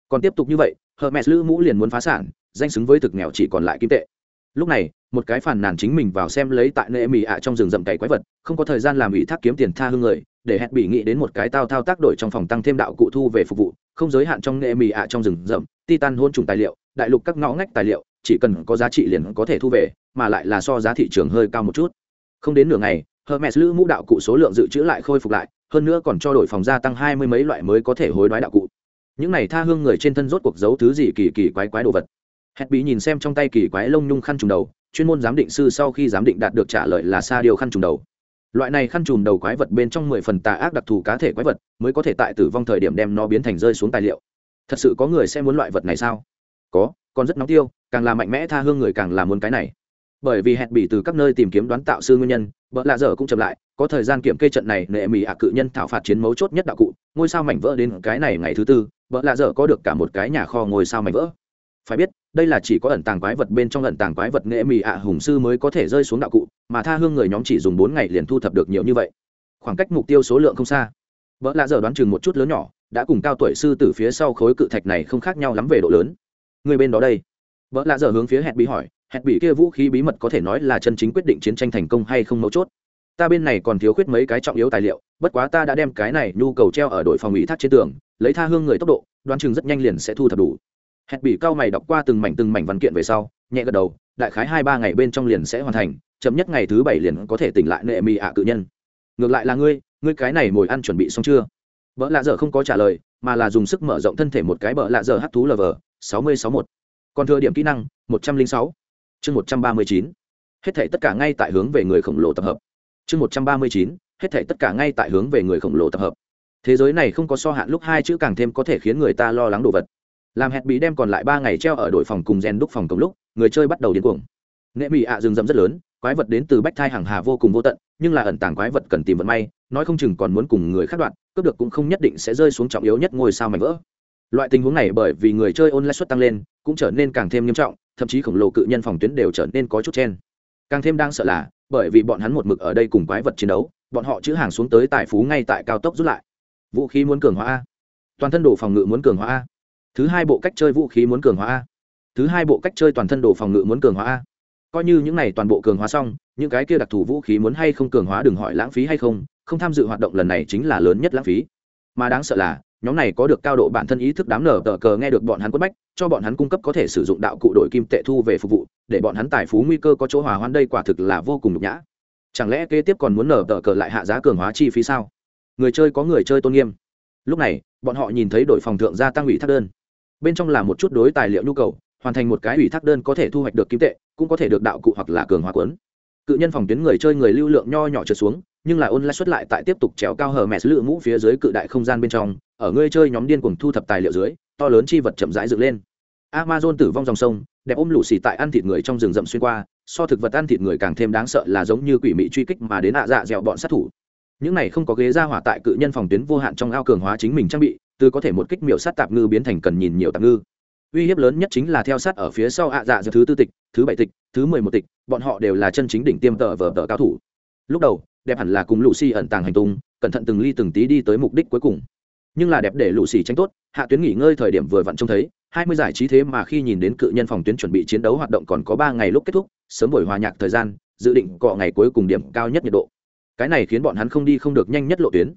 Còn tiếp tục như vậy, hờ mẹ lữ mũ liền muốn phá sản, danh xứng với thực nghèo chỉ còn lại kim tệ. Lúc này, một cái phản nàn chính mình vào xem lấy tại nơi mì ạ trong rừng rậm cày quái vật, không có thời gian làm ủy thác kiếm tiền tha hương người, để hẹn bị nghĩ đến một cái tao thao tác đổi trong phòng tăng thêm đạo cụ thu về phục vụ không giới hạn trong nghệ mì ạ trong rừng rậm, titan hôn trùng tài liệu, đại lục các ngõ ngách tài liệu, chỉ cần có giá trị liền có thể thu về, mà lại là so giá thị trường hơi cao một chút. Không đến nửa ngày, hermes lữ mũ đạo cụ số lượng dự trữ lại khôi phục lại, hơn nữa còn cho đổi phòng gia tăng hai mươi mấy loại mới có thể hối đoái đạo cụ. Những này tha hương người trên thân rốt cuộc giấu thứ gì kỳ kỳ quái quái đồ vật. Hét bí nhìn xem trong tay kỳ quái lông nhung khăn trùng đầu, chuyên môn giám định sư sau khi giám định đạt được trả lời là xa điều khăn trùng đầu loại này khăn trùm đầu quái vật bên trong mười phần tà ác đặc thù cá thể quái vật mới có thể tại tử vong thời điểm đem nó biến thành rơi xuống tài liệu. Thật sự có người sẽ muốn loại vật này sao? Có, còn rất nóng tiêu, càng là mạnh mẽ tha hương người càng là muốn cái này. Bởi vì hẹn bị từ các nơi tìm kiếm đoán tạo sư nguyên nhân vợ lạ dở cũng chậm lại, có thời gian kiểm kê trận này, nệ mỹ ạ cự nhân thảo phạt chiến mấu chốt nhất đạo cụ, ngôi sao mảnh vỡ đến cái này ngày thứ tư vợ lạ dở có được cả một cái nhà kho ngôi sao mảnh vỡ. Phải biết đây là chỉ có ẩn tàng quái vật bên trong ẩn tàng quái vật nghệ mì ạ hùng sư mới có thể rơi xuống đạo cụ, mà tha hương người nhóm chỉ dùng bốn ngày liền thu thập được nhiều như vậy. Khoảng cách mục tiêu số lượng không xa. Vợ lạ dở đoán chừng một chút lớn nhỏ, đã cùng cao tuổi sư từ phía sau khối cự thạch này không khác nhau lắm về độ lớn. Người bên đó đây. Vợ lạ dở hướng phía hẹn bị hỏi hẹn bị kia vũ khí bí mật có thể nói là chân chính quyết định chiến tranh thành công hay không mấu chốt? Ta bên này còn thiếu khuyết mấy cái trọng yếu tài liệu, bất quá ta đã đem cái này nhu cầu treo ở đội phòng ủy thác trên tường, lấy tha hương người tốc độ, đoán chừng rất nhanh liền sẽ thu thập đủ hẹn bị cao mày đọc qua từng mảnh từng mảnh văn kiện về sau, nhẹ gật đầu, đại khái hai ba ngày bên trong liền sẽ hoàn thành, chậm nhất ngày thứ bảy liền có thể tỉnh lại nệ mì ạ cự nhân. Ngược lại là ngươi ngươi cái này mồi ăn chuẩn bị xong chưa? Vợ lạ dở không có trả lời, mà là dùng sức mở rộng thân thể một cái bờ lạ dở hắt thú lv sáu mươi sáu một còn thừa điểm kỹ năng, một trăm linh sáu. Chương một trăm ba mươi chín. Hết thể tất cả ngay tại hướng về người khổng lồ tập hợp. Chương một trăm ba mươi chín. Hết thể tất cả ngay tại hướng về người khổng lồ tập hợp. Thế giới này không có so hạn lúc hai chữ càng thêm có thể khiến người ta lo lắng đồ vật làm hẹn bị đem còn lại ba ngày treo ở đội phòng cùng gen đúc phòng cổng lúc, người chơi bắt đầu điên cuồng. Nghệ mỹ ạ rừng rậm rất lớn, quái vật đến từ bách thai hàng hà vô cùng vô tận, nhưng là ẩn tàng quái vật cần tìm vận may, nói không chừng còn muốn cùng người khác đoạn, cướp được cũng không nhất định sẽ rơi xuống trọng yếu nhất ngôi sao mảnh vỡ. Loại tình huống này bởi vì người chơi ôn lãi suất tăng lên, cũng trở nên càng thêm nghiêm trọng, thậm chí khổng lồ cự nhân phòng tuyến đều trở nên có chút chen. Càng thêm đang sợ là, bởi vì bọn hắn một mực ở đây cùng quái vật chiến đấu, bọn họ chữ hàng xuống tới tài phú ngay tại cao tốc rút lại. Vũ khí muốn cường hóa a. Toàn thân đồ phòng ngự muốn cường hóa a thứ hai bộ cách chơi vũ khí muốn cường hóa a. Thứ hai bộ cách chơi toàn thân đồ phòng ngự muốn cường hóa a. Coi như những này toàn bộ cường hóa xong, những cái kia đặc thù vũ khí muốn hay không cường hóa đừng hỏi lãng phí hay không không tham dự hoạt động lần này chính là lớn nhất lãng phí. Mà đáng sợ là, nhóm này có được cao độ bản thân ý thức đám nở tờ cờ nghe được bọn hắn quất bách, cho bọn hắn cung cấp có thể sử dụng đạo cụ đổi kim tệ thu về phục vụ, để bọn hắn tài phú nguy cơ có chỗ hòa hoan đây quả thực là vô cùng nhục nhã. Chẳng lẽ kế tiếp còn muốn nở tờ cờ lại hạ giá cường hóa chi phí sao? Người chơi có người chơi tôn nghiêm. Lúc này, bọn họ nhìn thấy đội phòng thượng gia tăng ủy thác đơn bên trong là một chút đối tài liệu nhu cầu, hoàn thành một cái ủy thác đơn có thể thu hoạch được kim tệ, cũng có thể được đạo cụ hoặc là cường hóa quấn cự nhân phòng tuyến người chơi người lưu lượng nho nhỏ trượt xuống, nhưng là ôn lại xuất lại tại tiếp tục trèo cao hờ mẹ lượng mũ phía dưới cự đại không gian bên trong, ở người chơi nhóm điên cùng thu thập tài liệu dưới, to lớn chi vật chậm rãi dựng lên. Amazon tử vong dòng sông, đẹp ôm lũ xì tại ăn thịt người trong rừng rậm xuyên qua, so thực vật ăn thịt người càng thêm đáng sợ là giống như quỷ mị truy kích mà đến ạ dạ dẻo bọn sát thủ. Những này không có ghế ra hỏa tại cự nhân phòng tuyến vô hạn trong ao cường hóa chính mình trang bị từ có thể một kích miểu sát tạp ngư biến thành cần nhìn nhiều tạp ngư. Uy hiếp lớn nhất chính là theo sát ở phía sau ạ dạ thứ tư tịch, thứ bảy tịch, thứ mười một tịch, bọn họ đều là chân chính đỉnh tiêm tờ vờ tờ cao thủ. Lúc đầu, đẹp hẳn là cùng lũ xì ẩn tàng hành tung, cẩn thận từng ly từng tí đi tới mục đích cuối cùng. Nhưng là đẹp để lũ xì tranh tốt, hạ tuyến nghỉ ngơi thời điểm vừa vặn trông thấy, hai mươi giải trí thế mà khi nhìn đến cự nhân phòng tuyến chuẩn bị chiến đấu hoạt động còn có ba ngày lúc kết thúc, sớm buổi hòa nhạc thời gian, dự định cọ ngày cuối cùng điểm cao nhất nhiệt độ. Cái này khiến bọn hắn không đi không được nhanh nhất lộ tuyến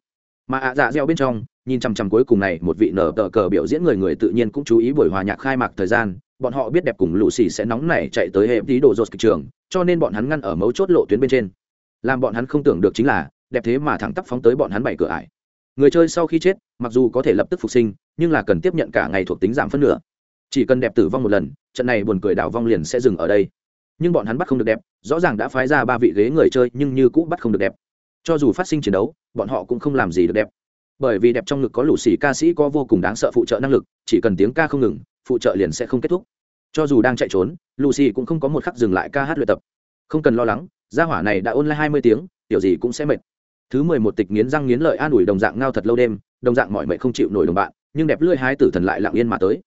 mà ạ dạ reo bên trong, nhìn chằm chằm cuối cùng này, một vị nở tờ cờ biểu diễn người người tự nhiên cũng chú ý buổi hòa nhạc khai mạc thời gian. Bọn họ biết đẹp cùng lũ xì sẽ nóng nảy chạy tới hệ tí đồ rột kịch trường, cho nên bọn hắn ngăn ở mấu chốt lộ tuyến bên trên. Làm bọn hắn không tưởng được chính là, đẹp thế mà thẳng tắp phóng tới bọn hắn bảy cửa ải. Người chơi sau khi chết, mặc dù có thể lập tức phục sinh, nhưng là cần tiếp nhận cả ngày thuộc tính giảm phân nửa. Chỉ cần đẹp tử vong một lần, trận này buồn cười đảo vong liền sẽ dừng ở đây. Nhưng bọn hắn bắt không được đẹp, rõ ràng đã phái ra ba vị ghế người chơi, nhưng như cũ bắt không được đẹp cho dù phát sinh chiến đấu, bọn họ cũng không làm gì được đẹp. Bởi vì đẹp trong ngực có lũ xì ca sĩ có vô cùng đáng sợ phụ trợ năng lực, chỉ cần tiếng ca không ngừng, phụ trợ liền sẽ không kết thúc. Cho dù đang chạy trốn lucy cũng không có một khắc dừng lại ca hát luyện tập. Không cần lo lắng, gia hỏa này đã ôn lại hai mươi tiếng, tiểu gì cũng sẽ mệt. Thứ mười một tịch nghiến răng nghiến lợi an ủi đồng dạng ngao thật lâu đêm, đồng dạng mọi mệnh không chịu nổi đồng bạn, nhưng đẹp lưỡi hai tử thần lại lặng yên mà tới.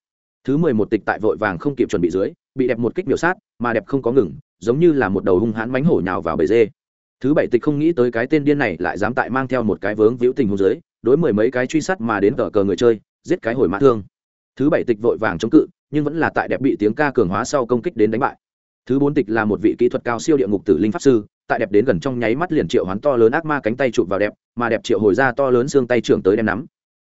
Thứ mười một tịch tại vội vàng không kịp chuẩn bị dưới, bị đẹp một kích miểu sát, mà đẹp không có ngừng, giống như là một đầu hung hãn mánh hổ nhào vào bể dê thứ bảy tịch không nghĩ tới cái tên điên này lại dám tại mang theo một cái vướng víu tình hôn dưới, đối mười mấy cái truy sát mà đến cờ cờ người chơi, giết cái hồi mã thương. Thứ bảy tịch vội vàng chống cự, nhưng vẫn là tại đẹp bị tiếng ca cường hóa sau công kích đến đánh bại. Thứ bốn tịch là một vị kỹ thuật cao siêu địa ngục tử linh pháp sư, tại đẹp đến gần trong nháy mắt liền triệu hoán to lớn ác ma cánh tay chụp vào đẹp, mà đẹp triệu hồi ra to lớn xương tay trưởng tới đem nắm.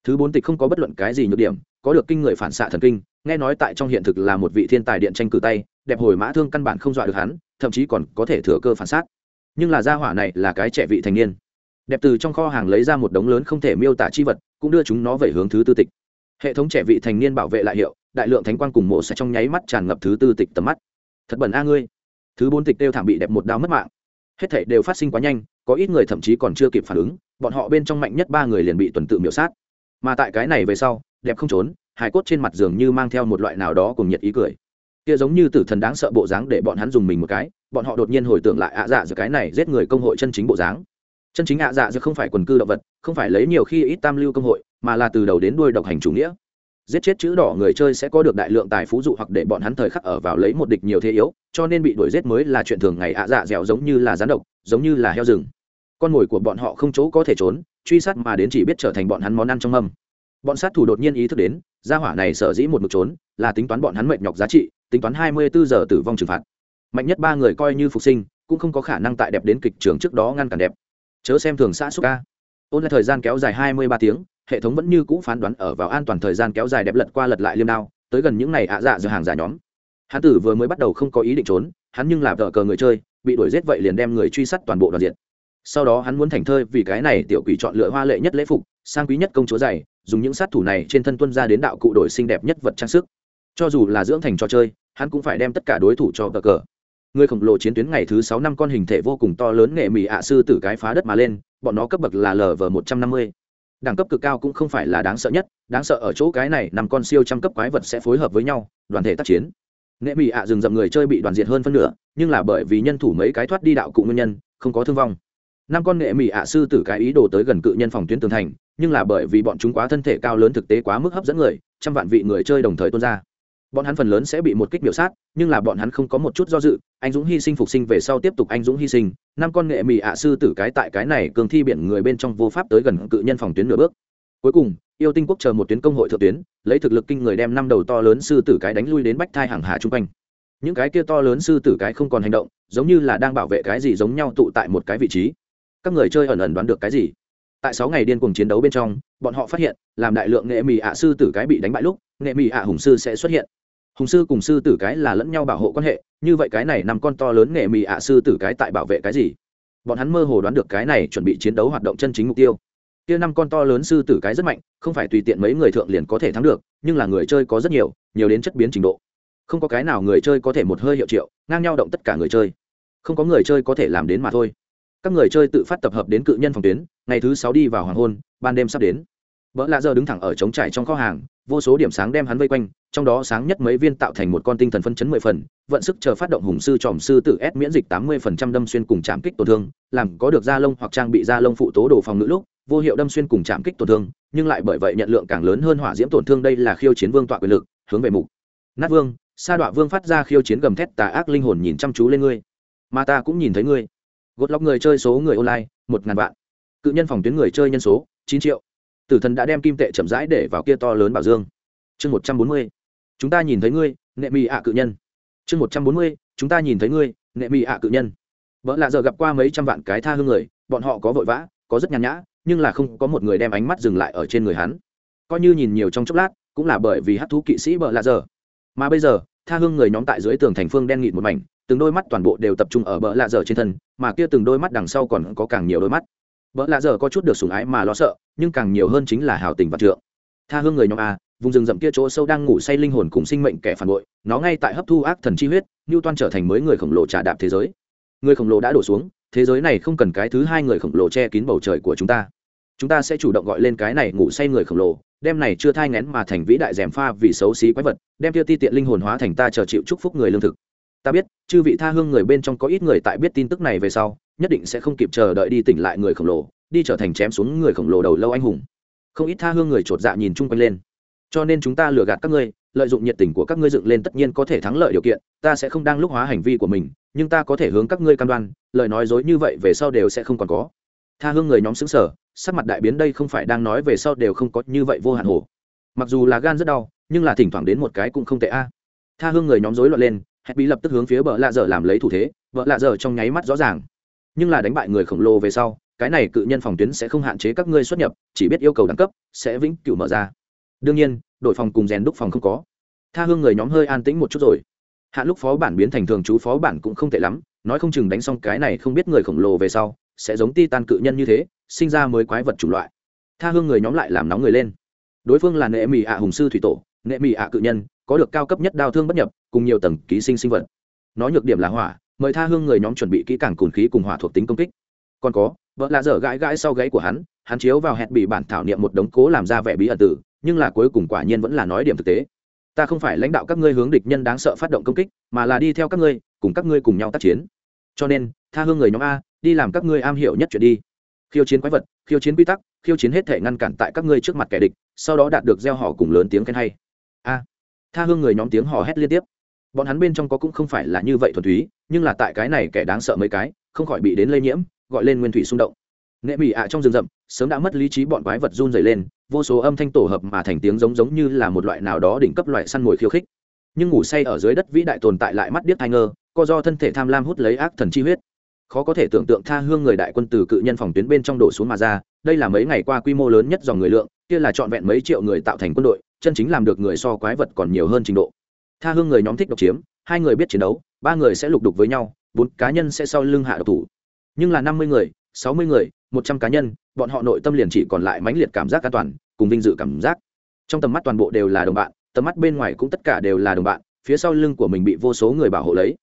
Thứ bốn tịch không có bất luận cái gì nhược điểm, có được kinh người phản xạ thần kinh, nghe nói tại trong hiện thực là một vị thiên tài điện tranh cử tay, đẹp hồi mã thương căn bản không dọa được hắn, thậm chí còn có thể thừa cơ phản xác nhưng là gia hỏa này là cái trẻ vị thành niên. Đẹp từ trong kho hàng lấy ra một đống lớn không thể miêu tả chi vật, cũng đưa chúng nó về hướng thứ tư tịch. Hệ thống trẻ vị thành niên bảo vệ lại hiệu, đại lượng thánh quang cùng mộ sẽ trong nháy mắt tràn ngập thứ tư tịch tầm mắt. Thật bẩn a ngươi. Thứ bốn tịch đều thảm bị đẹp một đao mất mạng. Hết thảy đều phát sinh quá nhanh, có ít người thậm chí còn chưa kịp phản ứng, bọn họ bên trong mạnh nhất ba người liền bị tuần tự miểu sát. Mà tại cái này về sau, đẹp không trốn hải cốt trên mặt giường như mang theo một loại nào đó cùng nhiệt ý cười. Kia giống như tử thần đáng sợ bộ dáng để bọn hắn dùng mình một cái bọn họ đột nhiên hồi tưởng lại ạ dạ giữa cái này giết người công hội chân chính bộ dáng. Chân chính ạ dạ giữa không phải quần cư động vật, không phải lấy nhiều khi ít tam lưu công hội, mà là từ đầu đến đuôi độc hành chủ nghĩa. Giết chết chữ đỏ người chơi sẽ có được đại lượng tài phú dụ hoặc để bọn hắn thời khắc ở vào lấy một địch nhiều thế yếu, cho nên bị đuổi giết mới là chuyện thường ngày ạ dạ dẻo giống như là rán độc, giống như là heo rừng. Con mồi của bọn họ không chỗ có thể trốn, truy sát mà đến chỉ biết trở thành bọn hắn món ăn trong mâm. Bọn sát thủ đột nhiên ý thức đến, gia hỏa này sở dĩ một mực trốn, là tính toán bọn hắn mệt nhọc giá trị, tính toán hai mươi bốn giờ tử vong trừng phạt mạnh nhất ba người coi như phục sinh, cũng không có khả năng tại đẹp đến kịch trường trước đó ngăn cản đẹp. Chớ xem thường xã xúc ca. Ôn lại thời gian kéo dài hai mươi ba tiếng, hệ thống vẫn như cũ phán đoán ở vào an toàn thời gian kéo dài đẹp lật qua lật lại liêm đao, tới gần những ngày ạ dạ giữa hàng giả nhóm. Hắn tử vừa mới bắt đầu không có ý định trốn, hắn nhưng là vợ cờ người chơi, bị đuổi giết vậy liền đem người truy sát toàn bộ đoàn diện. Sau đó hắn muốn thành thơi vì cái này tiểu quỷ chọn lựa hoa lệ nhất lễ phục, sang quý nhất công chúa dày, dùng những sát thủ này trên thân tuân ra đến đạo cụ đổi xinh đẹp nhất vật trang sức. Cho dù là dưỡng thành trò chơi, hắn cũng phải đem tất cả đối thủ cho cờ cờ người khổng lồ chiến tuyến ngày thứ sáu năm con hình thể vô cùng to lớn nghệ mỹ ạ sư tử cái phá đất mà lên, bọn nó cấp bậc là lv một trăm năm mươi. Đẳng cấp cực cao cũng không phải là đáng sợ nhất, đáng sợ ở chỗ cái này nằm con siêu trăm cấp quái vật sẽ phối hợp với nhau, đoàn thể tác chiến. Nghệ mỹ ạ à dừng dậm người chơi bị đoàn diệt hơn phân nửa, nhưng là bởi vì nhân thủ mấy cái thoát đi đạo cụ nguyên nhân, không có thương vong. Năm con nghệ mỹ ạ sư tử cái ý đồ tới gần cự nhân phòng tuyến tường thành, nhưng là bởi vì bọn chúng quá thân thể cao lớn thực tế quá mức hấp dẫn người, trăm vạn vị người chơi đồng thời tuôn ra bọn hắn phần lớn sẽ bị một kích biểu sát, nhưng là bọn hắn không có một chút do dự. Anh dũng hy sinh phục sinh về sau tiếp tục anh dũng hy sinh. Năm con nghệ mì ạ sư tử cái tại cái này cường thi biển người bên trong vô pháp tới gần cự nhân phòng tuyến nửa bước. Cuối cùng, yêu tinh quốc chờ một tuyến công hội thượng tuyến, lấy thực lực kinh người đem năm đầu to lớn sư tử cái đánh lui đến bách thai hàng hà chung quanh. Những cái kia to lớn sư tử cái không còn hành động, giống như là đang bảo vệ cái gì giống nhau tụ tại một cái vị trí. Các người chơi ẩn ẩn đoán được cái gì? Tại sáu ngày điên cuồng chiến đấu bên trong, bọn họ phát hiện, làm đại lượng nghệ mì ạ sư tử cái bị đánh bại lúc, nghệ mì ạ hùng sư sẽ xuất hiện hùng sư cùng sư tử cái là lẫn nhau bảo hộ quan hệ, như vậy cái này nằm con to lớn nghề mì ạ sư tử cái tại bảo vệ cái gì? Bọn hắn mơ hồ đoán được cái này chuẩn bị chiến đấu hoạt động chân chính mục tiêu. Kia năm con to lớn sư tử cái rất mạnh, không phải tùy tiện mấy người thượng liền có thể thắng được, nhưng là người chơi có rất nhiều nhiều đến chất biến trình độ. Không có cái nào người chơi có thể một hơi hiệu triệu, ngang nhau động tất cả người chơi. Không có người chơi có thể làm đến mà thôi. Các người chơi tự phát tập hợp đến cự nhân phòng tuyến, ngày thứ sáu đi vào hoàng hôn, ban đêm sắp đến vợ lạ giờ đứng thẳng ở trống trải trong kho hàng, vô số điểm sáng đem hắn vây quanh, trong đó sáng nhất mấy viên tạo thành một con tinh thần phân chấn mười phần, vận sức chờ phát động hùng sư tròm sư tự ép miễn dịch tám mươi phần trăm đâm xuyên cùng chạm kích tổn thương, làm có được da lông hoặc trang bị da lông phụ tố đồ phòng nữ lúc, vô hiệu đâm xuyên cùng chạm kích tổn thương, nhưng lại bởi vậy nhận lượng càng lớn hơn hỏa diễm tổn thương đây là khiêu chiến vương tọa quyền lực, hướng về mục. Nát vương, sa đọa vương phát ra khiêu chiến gầm thét, tà ác linh hồn nhìn chăm chú lên ngươi, mà ta cũng nhìn thấy ngươi. Gột lóc người chơi số người online, một ngàn vạn. Cự nhân phòng tuyến người chơi nhân số, chín triệu tử thần đã đem kim tệ chậm rãi để vào kia to lớn bảo dương. Chương một trăm bốn mươi, chúng ta nhìn thấy ngươi, nệ mỹ ạ cự nhân. Chương một trăm bốn mươi, chúng ta nhìn thấy ngươi, nệ mỹ ạ cự nhân. Vợ lạ giờ gặp qua mấy trăm vạn cái tha hương người, bọn họ có vội vã, có rất nhàn nhã, nhưng là không có một người đem ánh mắt dừng lại ở trên người hắn. Coi như nhìn nhiều trong chốc lát, cũng là bởi vì hát thú kỵ sĩ vợ lạ giờ. Mà bây giờ, tha hương người nhóm tại dưới tường thành phương đen nghịt một mảnh, từng đôi mắt toàn bộ đều tập trung ở bờ lạ dở trên thân, mà kia từng đôi mắt đằng sau còn có càng nhiều đôi mắt vợ lạ giờ có chút được sủng ái mà lo sợ, nhưng càng nhiều hơn chính là hào tình và trượng. Tha hương người nhóm a, vùng rừng rậm kia chỗ sâu đang ngủ say linh hồn cùng sinh mệnh kẻ phản bội, nó ngay tại hấp thu ác thần chi huyết, như toan trở thành mới người khổng lồ trà đạp thế giới. Người khổng lồ đã đổ xuống, thế giới này không cần cái thứ hai người khổng lồ che kín bầu trời của chúng ta. Chúng ta sẽ chủ động gọi lên cái này ngủ say người khổng lồ, đem này chưa thai ngén mà thành vĩ đại dèm pha vì xấu xí quái vật, đem kia ti tiện linh hồn hóa thành ta chờ chịu chúc phúc người lương thực ta biết, chư vị tha hương người bên trong có ít người tại biết tin tức này về sau, nhất định sẽ không kịp chờ đợi đi tỉnh lại người khổng lồ, đi trở thành chém xuống người khổng lồ đầu lâu anh hùng. Không ít tha hương người chột dạ nhìn chung quanh lên. Cho nên chúng ta lừa gạt các ngươi, lợi dụng nhiệt tình của các ngươi dựng lên tất nhiên có thể thắng lợi điều kiện, ta sẽ không đang lúc hóa hành vi của mình, nhưng ta có thể hướng các ngươi cam đoan, lời nói dối như vậy về sau đều sẽ không còn có. Tha hương người nhóm xứng sở sắc mặt đại biến đây không phải đang nói về sau đều không có như vậy vô hạn hồ. Mặc dù là gan rất đau, nhưng là thỉnh thoảng đến một cái cũng không tệ a. Tha hương người nhóm rối loạn lên hẹn bị lập tức hướng phía bờ lạ dở làm lấy thủ thế vợ lạ dở trong nháy mắt rõ ràng. Nhưng là đánh bại người khổng lồ về sau, cái này cự nhân phòng tuyến sẽ không hạn chế các ngươi xuất nhập, chỉ biết yêu cầu đẳng cấp, sẽ vĩnh cửu mở ra. Đương nhiên, đội phòng cùng rèn đúc phòng không có. Tha hương người nhóm hơi an tĩnh một chút rồi. Hạn lúc phó bản biến thành thường chú phó bản cũng không tệ lắm, nói không chừng đánh xong cái này không biết người khổng lồ về sau, sẽ giống ti tan cự nhân như thế, sinh ra mới quái vật chủng loại. Tha hương người nhóm lại làm nóng người lên. Đối phương là nệ mỹ ạ hùng sư thủy tổ nệ mỹ ạ cự nhân, có được cao cấp nhất đao thương bất nhập, cùng nhiều tầng ký sinh sinh vật. Nó nhược điểm là hỏa, mời tha hương người nhóm chuẩn bị kỹ càng cồn khí cùng hỏa thuộc tính công kích. Còn có, vợ lạ dở gãi gãi sau gáy của hắn hắn chiếu vào hẹn bị bản thảo niệm một đống cố làm ra vẻ bí ẩn tử, nhưng là cuối cùng quả nhiên vẫn là nói điểm thực tế. Ta không phải lãnh đạo các ngươi hướng địch nhân đáng sợ phát động công kích, mà là đi theo các ngươi, cùng các ngươi cùng nhau tác chiến. Cho nên, tha hương người nhóm a, đi làm các ngươi am hiểu nhất chuyện đi. Khiêu chiến quái vật, khiêu chiến quy tắc, khiêu chiến hết thể ngăn cản tại các ngươi trước mặt kẻ địch, sau đó đạt được gieo họ cùng lớn tiếng khen hay a tha hương người nhóm tiếng hò hét liên tiếp. Bọn hắn bên trong có cũng không phải là như vậy thuần túy, nhưng là tại cái này kẻ đáng sợ mấy cái, không khỏi bị đến lây nhiễm, gọi lên nguyên thủy xung động. Nệ bị ạ trong rừng rậm, sớm đã mất lý trí bọn quái vật run dày lên, vô số âm thanh tổ hợp mà thành tiếng giống giống như là một loại nào đó đỉnh cấp loại săn mồi khiêu khích. Nhưng ngủ say ở dưới đất vĩ đại tồn tại lại mắt điếc thai ngơ, co do thân thể tham lam hút lấy ác thần chi huyết. Khó có thể tưởng tượng tha hương người đại quân từ cự nhân phòng tuyến bên trong đổ xuống mà ra, đây là mấy ngày qua quy mô lớn nhất dòng người lượng, kia là trọn vẹn mấy triệu người tạo thành quân đội chân chính làm được người so quái vật còn nhiều hơn trình độ. Tha hương người nhóm thích độc chiếm, hai người biết chiến đấu, ba người sẽ lục đục với nhau, bốn cá nhân sẽ sau lưng hạ độc thủ. Nhưng là năm mươi người, sáu mươi người, một trăm cá nhân, bọn họ nội tâm liền chỉ còn lại mãnh liệt cảm giác an toàn, cùng vinh dự cảm giác. Trong tầm mắt toàn bộ đều là đồng bạn, tầm mắt bên ngoài cũng tất cả đều là đồng bạn, phía sau lưng của mình bị vô số người bảo hộ lấy.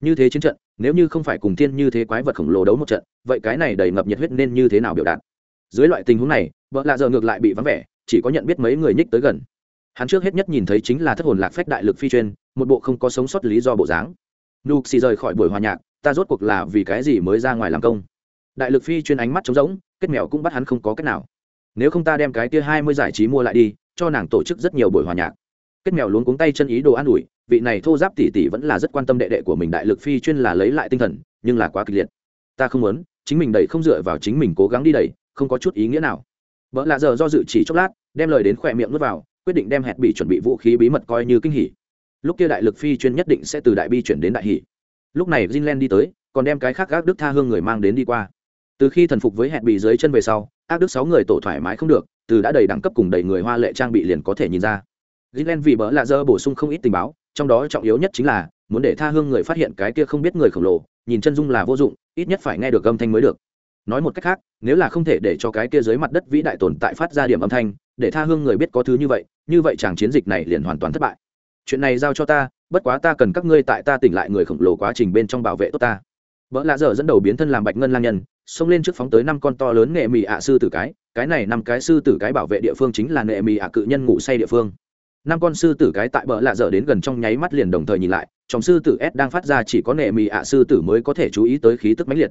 Như thế chiến trận, nếu như không phải cùng thiên như thế quái vật khổng lồ đấu một trận, vậy cái này đầy ngập nhiệt huyết nên như thế nào biểu đạt? Dưới loại tình huống này vợ lạ giờ ngược lại bị vắng vẻ, chỉ có nhận biết mấy người nhích tới gần hắn trước hết nhất nhìn thấy chính là thất hồn lạc phách đại lực phi chuyên, một bộ không có sống sót lý do bộ dáng. Nục xì rời khỏi buổi hòa nhạc, ta rốt cuộc là vì cái gì mới ra ngoài làm công? Đại lực phi chuyên ánh mắt trống rỗng, kết mèo cũng bắt hắn không có cách nào. Nếu không ta đem cái kia hai mươi giải trí mua lại đi, cho nàng tổ chức rất nhiều buổi hòa nhạc. Kết mèo luống cuống tay chân ý đồ an ủi, vị này thô giáp tỉ tỉ vẫn là rất quan tâm đệ đệ của mình đại lực phi chuyên là lấy lại tinh thần, nhưng là quá kịch liệt. Ta không muốn, chính mình đẩy không dựa vào chính mình cố gắng đi đẩy, không có chút ý nghĩa nào. Vợ lạ giờ do dự chỉ chốc lát, đem lời đến khỏe miệng nuốt vào quyết định đem hẹn bị chuẩn bị vũ khí bí mật coi như kinh hỉ. Lúc kia đại lực phi chuyên nhất định sẽ từ đại bi chuyển đến đại hỉ. Lúc này Jinlen đi tới, còn đem cái khác gác đức tha hương người mang đến đi qua. Từ khi thần phục với hẹn bị dưới chân về sau, ác đức sáu người tổ thoải mái không được, từ đã đầy đẳng cấp cùng đầy người hoa lệ trang bị liền có thể nhìn ra. Jinlen vì bỡ lạ dơ bổ sung không ít tình báo, trong đó trọng yếu nhất chính là, muốn để tha hương người phát hiện cái kia không biết người khổng lồ, nhìn chân dung là vô dụng, ít nhất phải nghe được âm thanh mới được. Nói một cách khác, nếu là không thể để cho cái kia dưới mặt đất vĩ đại tồn tại phát ra điểm âm thanh để tha hương người biết có thứ như vậy như vậy chàng chiến dịch này liền hoàn toàn thất bại. Chuyện này giao cho ta, bất quá ta cần các ngươi tại ta tỉnh lại người khổng lồ quá trình bên trong bảo vệ tốt ta. Vợ lạ dở dẫn đầu biến thân làm bạch ngân lang nhân, xông lên trước phóng tới năm con to lớn nghệ mì ạ sư tử cái cái này năm cái sư tử cái bảo vệ địa phương chính là nghệ mì ạ cự nhân ngủ say địa phương. Năm con sư tử cái tại bờ lạ dở đến gần trong nháy mắt liền đồng thời nhìn lại, trong sư tử s đang phát ra chỉ có nghệ mì ạ sư tử mới có thể chú ý tới khí tức mãnh liệt.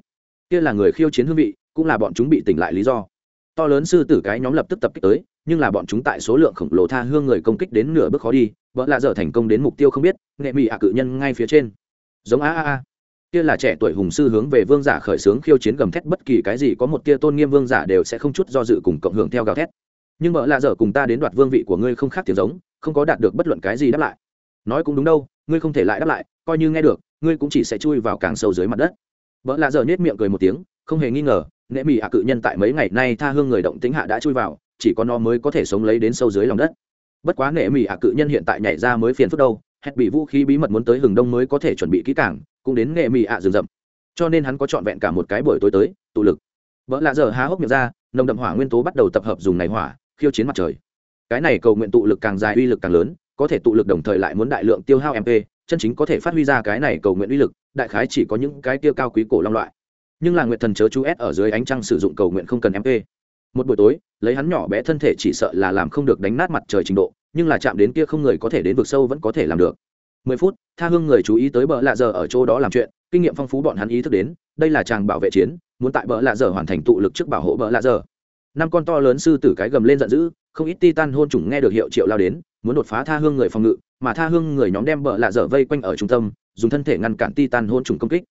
Kia là người khiêu chiến hương vị, cũng là bọn chúng bị tỉnh lại lý do. To lớn sư tử cái nhóm lập tức tập kích tới nhưng là bọn chúng tại số lượng khổng lồ tha hương người công kích đến nửa bước khó đi, vợ lạ dở thành công đến mục tiêu không biết, nghệ mỹ ạ cự nhân ngay phía trên. Giống a a a. Kia là trẻ tuổi hùng sư hướng về vương giả khởi xướng khiêu chiến gầm thét, bất kỳ cái gì có một tia tôn nghiêm vương giả đều sẽ không chút do dự cùng cộng hưởng theo gào thét. Nhưng vợ lạ dở cùng ta đến đoạt vương vị của ngươi không khác tiếng giống, không có đạt được bất luận cái gì đáp lại. Nói cũng đúng đâu, ngươi không thể lại đáp lại, coi như nghe được, ngươi cũng chỉ sẽ chui vào càng sâu dưới mặt đất. Vợ lạ dở nhét miệng cười một tiếng, không hề nghi ngờ, nghệ mỹ ạ cự nhân tại mấy ngày nay tha hương người động tính hạ đã chui vào chỉ có nó mới có thể sống lấy đến sâu dưới lòng đất. Bất quá nghệ mỹ ạ cự nhân hiện tại nhảy ra mới phiền phức đâu hẹn bị vũ khí bí mật muốn tới hừng đông mới có thể chuẩn bị kỹ càng, cũng đến nghệ mỹ ạ rừng rậm. Cho nên hắn có trọn vẹn cả một cái buổi tối tới, tụ lực. Vợ lạ giờ há hốc miệng ra, nồng đậm hỏa nguyên tố bắt đầu tập hợp dùng này hỏa, khiêu chiến mặt trời. Cái này cầu nguyện tụ lực càng dài uy lực càng lớn, có thể tụ lực đồng thời lại muốn đại lượng tiêu hao mp chân chính có thể phát huy ra cái này cầu nguyện uy lực, đại khái chỉ có những cái tiêu cao quý cổ long loại. Nhưng là nguyện thần chớ chú s ở dưới ánh trăng sử dụng cầu nguyện không cần mp một buổi tối, lấy hắn nhỏ bé thân thể chỉ sợ là làm không được đánh nát mặt trời trình độ, nhưng là chạm đến kia không người có thể đến vực sâu vẫn có thể làm được. Mười phút, tha hương người chú ý tới bờ lạ giờ ở chỗ đó làm chuyện, kinh nghiệm phong phú bọn hắn ý thức đến, đây là chàng bảo vệ chiến, muốn tại bờ lạ giờ hoàn thành tụ lực trước bảo hộ bờ lạ giờ. Năm con to lớn sư tử cái gầm lên giận dữ, không ít titan hôn chủng nghe được hiệu triệu lao đến, muốn đột phá tha hương người phòng ngự, mà tha hương người nhóm đem bờ lạ dở vây quanh ở trung tâm, dùng thân thể ngăn cản titan hôn chủng công kích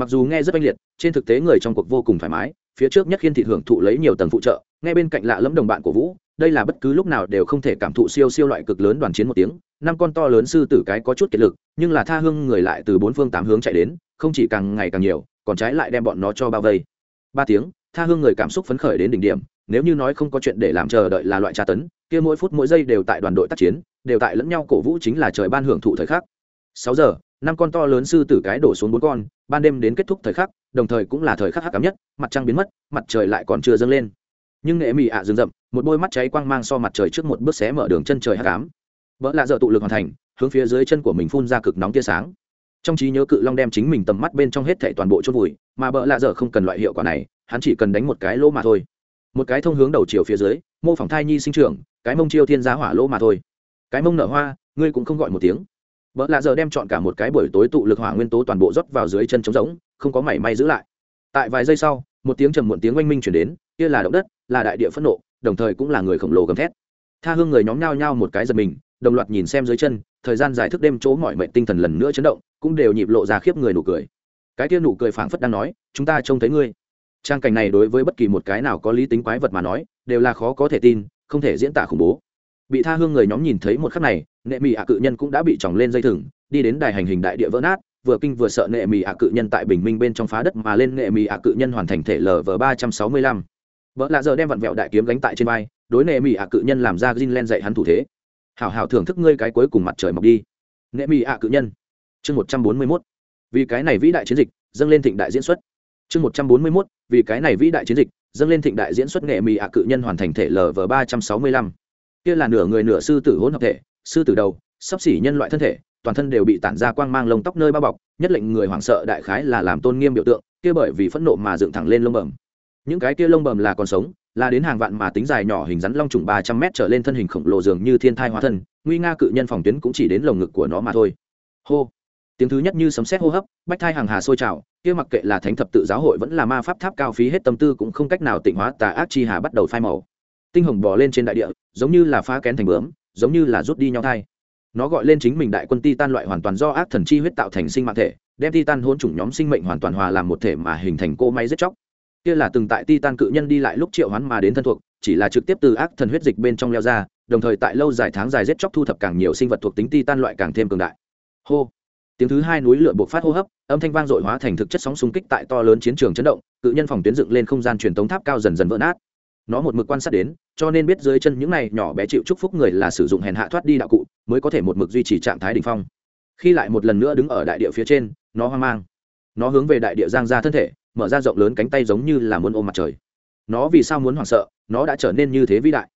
mặc dù nghe rất oanh liệt, trên thực tế người trong cuộc vô cùng thoải mái, phía trước nhất khiên thị hưởng thụ lấy nhiều tầng phụ trợ ngay bên cạnh lạ lẫm đồng bạn của vũ, đây là bất cứ lúc nào đều không thể cảm thụ siêu siêu loại cực lớn đoàn chiến một tiếng, năm con to lớn sư tử cái có chút kiệt lực, nhưng là tha hương người lại từ bốn phương tám hướng chạy đến, không chỉ càng ngày càng nhiều, còn trái lại đem bọn nó cho bao vây. Ba tiếng, tha hương người cảm xúc phấn khởi đến đỉnh điểm, nếu như nói không có chuyện để làm chờ đợi là loại tra tấn, kia mỗi phút mỗi giây đều tại đoàn đội tác chiến, đều tại lẫn nhau cổ vũ chính là trời ban hưởng thụ thời khắc. Sáu giờ năm con to lớn sư tử cái đổ xuống bốn con, ban đêm đến kết thúc thời khắc, đồng thời cũng là thời khắc hắc cám nhất, mặt trăng biến mất, mặt trời lại còn chưa dâng lên. Nhưng nghệ mị ạ à rừng rậm, một đôi mắt cháy quang mang so mặt trời trước một bước xé mở đường chân trời hắc cám vỡ lạ dợ tụ lực hoàn thành, hướng phía dưới chân của mình phun ra cực nóng tia sáng. Trong trí nhớ cự long đem chính mình tầm mắt bên trong hết thảy toàn bộ chôn vùi, mà bỡ lạ dở không cần loại hiệu quả này, hắn chỉ cần đánh một cái lỗ mà thôi. Một cái thông hướng đầu chiều phía dưới, mô phỏng thai nhi sinh trưởng, cái mông chiêu thiên giá hỏa lỗ mà thôi. Cái mông nở hoa, ngươi cũng không gọi một tiếng vợ lạ giờ đem chọn cả một cái buổi tối tụ lực hỏa nguyên tố toàn bộ rót vào dưới chân trống rỗng, không có mảy may giữ lại. Tại vài giây sau, một tiếng trầm muộn tiếng oanh minh chuyển đến, kia là động đất, là đại địa phẫn nộ, đồng thời cũng là người khổng lồ gầm thét. Tha hương người nhóm nhao nhao một cái giật mình, đồng loạt nhìn xem dưới chân, thời gian dài thức đêm chỗ mọi mệnh tinh thần lần nữa chấn động, cũng đều nhịp lộ ra khiếp người nụ cười. Cái kia nụ cười phảng phất đang nói, chúng ta trông thấy ngươi. Trang cảnh này đối với bất kỳ một cái nào có lý tính quái vật mà nói, đều là khó có thể tin, không thể diễn tả khủng bố. Bị tha hương người nhóm nhìn thấy một khắc này nệ mì ạ cự nhân cũng đã bị tròng lên dây thừng, đi đến đài hành hình đại địa vỡ nát, vừa kinh vừa sợ nệ mì ạ cự nhân tại bình minh bên trong phá đất mà lên nệ mì ạ cự nhân hoàn thành thể lv ba trăm sáu mươi lăm. Vợ lạ giờ đem vặn vẹo đại kiếm gánh tại trên vai, đối nệ mì ạ cự nhân làm ra gin len dạy hắn thủ thế. Hảo hảo thưởng thức ngươi cái cuối cùng mặt trời mọc đi. Nệ mì ạ cự nhân. Chương một trăm bốn mươi mốt. Vì cái này vĩ đại chiến dịch, dâng lên thịnh đại diễn xuất. Chương một trăm bốn mươi mốt. Vì cái này vĩ đại chiến dịch, dâng lên thịnh đại diễn xuất nghệ mì ạ cự nhân hoàn thành thể lv ba trăm sáu mươi lăm. Kia là nửa người nửa sư tử hỗn hợp thể sư tử đầu, sắp xỉ nhân loại thân thể, toàn thân đều bị tản ra quang mang lông tóc nơi bao bọc, nhất lệnh người hoảng sợ đại khái là làm tôn nghiêm biểu tượng, kia bởi vì phẫn nộ mà dựng thẳng lên lông bẩm. Những cái kia lông bẩm là còn sống, là đến hàng vạn mà tính dài nhỏ hình rắn long trùng ba trăm mét trở lên thân hình khổng lồ dường như thiên thai hóa thân, nguy nga cự nhân phòng tuyến cũng chỉ đến lồng ngực của nó mà thôi. Hô. Tiếng thứ nhất như sấm sét hô hấp, bách thai hàng hà sôi trào, kia mặc kệ là thánh thập tự giáo hội vẫn là ma pháp tháp cao phí hết tâm tư cũng không cách nào tịnh hóa tà ác chi hà bắt đầu phai màu. Tinh hồng bò lên trên đại địa, giống như là phá kén thành bướm giống như là rút đi nhau thai. Nó gọi lên chính mình đại quân ti tan loại hoàn toàn do ác thần chi huyết tạo thành sinh mạng thể, đem ti tan hôn chủng nhóm sinh mệnh hoàn toàn hòa làm một thể mà hình thành cô máy giết chóc. Kia là từng tại ti tan cự nhân đi lại lúc triệu hoán mà đến thân thuộc, chỉ là trực tiếp từ ác thần huyết dịch bên trong leo ra, đồng thời tại lâu dài tháng dài giết chóc thu thập càng nhiều sinh vật thuộc tính ti tan loại càng thêm cường đại. Hô! Tiếng thứ hai núi lửa buộc phát hô hấp, âm thanh vang dội hóa thành thực chất sóng xung kích tại to lớn chiến trường chấn động, cự nhân phòng tuyến dựng lên không gian truyền tống tháp cao dần dần vỡ nát nó một mực quan sát đến, cho nên biết dưới chân những này nhỏ bé chịu chúc phúc người là sử dụng hèn hạ thoát đi đạo cụ, mới có thể một mực duy trì trạng thái đ ỉ n h phong. Khi lại một lần nữa đứng ở đại địa phía trên, nó hoang mang. Nó hướng về đại địa giang ra thân thể, mở ra rộng lớn cánh tay giống như là muốn ôm mặt trời. Nó vì sao muốn hoảng sợ, nó đã trở nên như thế vĩ đại.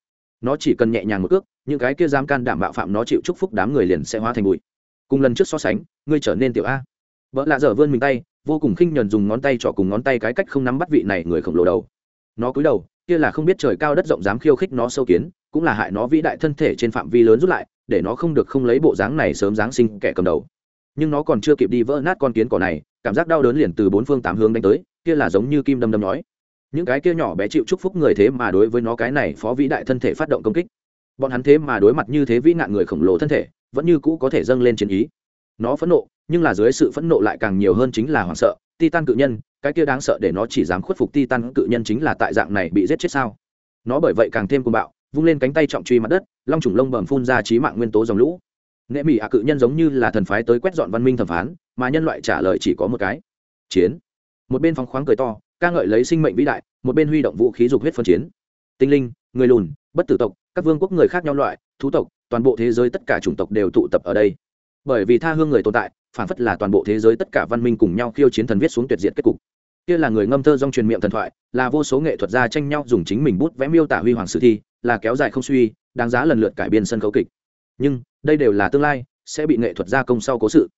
Nó chỉ cần nhẹ nhàng một ước những cái kia dám can đảm bạo phạm nó chịu chúc phúc đám người liền sẽ hóa thành bụi. Cùng lần trước so sánh, ngươi trở nên tiểu a. Vợ lạ dở vươn mình tay, vô cùng khinh nhuần dùng ngón tay trỏ cùng ngón tay cái cách không nắm bắt vị này người khổng lồ đầu. Nó cúi đầu kia là không biết trời cao đất rộng dám khiêu khích nó sâu kiến, cũng là hại nó vĩ đại thân thể trên phạm vi lớn rút lại, để nó không được không lấy bộ dáng này sớm giáng sinh kẻ cầm đầu. Nhưng nó còn chưa kịp đi vỡ nát con kiến cỏ này, cảm giác đau đớn liền từ bốn phương tám hướng đánh tới, kia là giống như kim đâm đâm nói. Những cái kia nhỏ bé chịu chúc phúc người thế mà đối với nó cái này phó vĩ đại thân thể phát động công kích. Bọn hắn thế mà đối mặt như thế vĩ nạn người khổng lồ thân thể, vẫn như cũ có thể dâng lên chiến ý. Nó phẫn nộ, nhưng là dưới sự phẫn nộ lại càng nhiều hơn chính là hoảng sợ titan cự nhân, cái kia đáng sợ để nó chỉ dám khuất phục titan cự nhân chính là tại dạng này bị giết chết sao? Nó bởi vậy càng thêm cuồng bạo, vung lên cánh tay trọng truy mặt đất, long trùng lông bầm phun ra trí mạng nguyên tố dòng lũ. Nệ mỹ ạ cự nhân giống như là thần phái tới quét dọn văn minh thẩm phán, mà nhân loại trả lời chỉ có một cái. Chiến. Một bên phóng khoáng cười to, ca ngợi lấy sinh mệnh vĩ đại, một bên huy động vũ khí dục huyết phân chiến. Tinh linh, người lùn, bất tử tộc, các vương quốc người khác nhau loại, thú tộc, toàn bộ thế giới tất cả chủng tộc đều tụ tập ở đây. Bởi vì tha hương người tồn tại phản phất là toàn bộ thế giới tất cả văn minh cùng nhau khiêu chiến thần viết xuống tuyệt diện kết cục. Kia là người ngâm thơ dong truyền miệng thần thoại, là vô số nghệ thuật gia tranh nhau dùng chính mình bút vẽ miêu tả huy hoàng sử thi, là kéo dài không suy, đáng giá lần lượt cải biên sân khấu kịch. Nhưng, đây đều là tương lai, sẽ bị nghệ thuật gia công sau cố sự.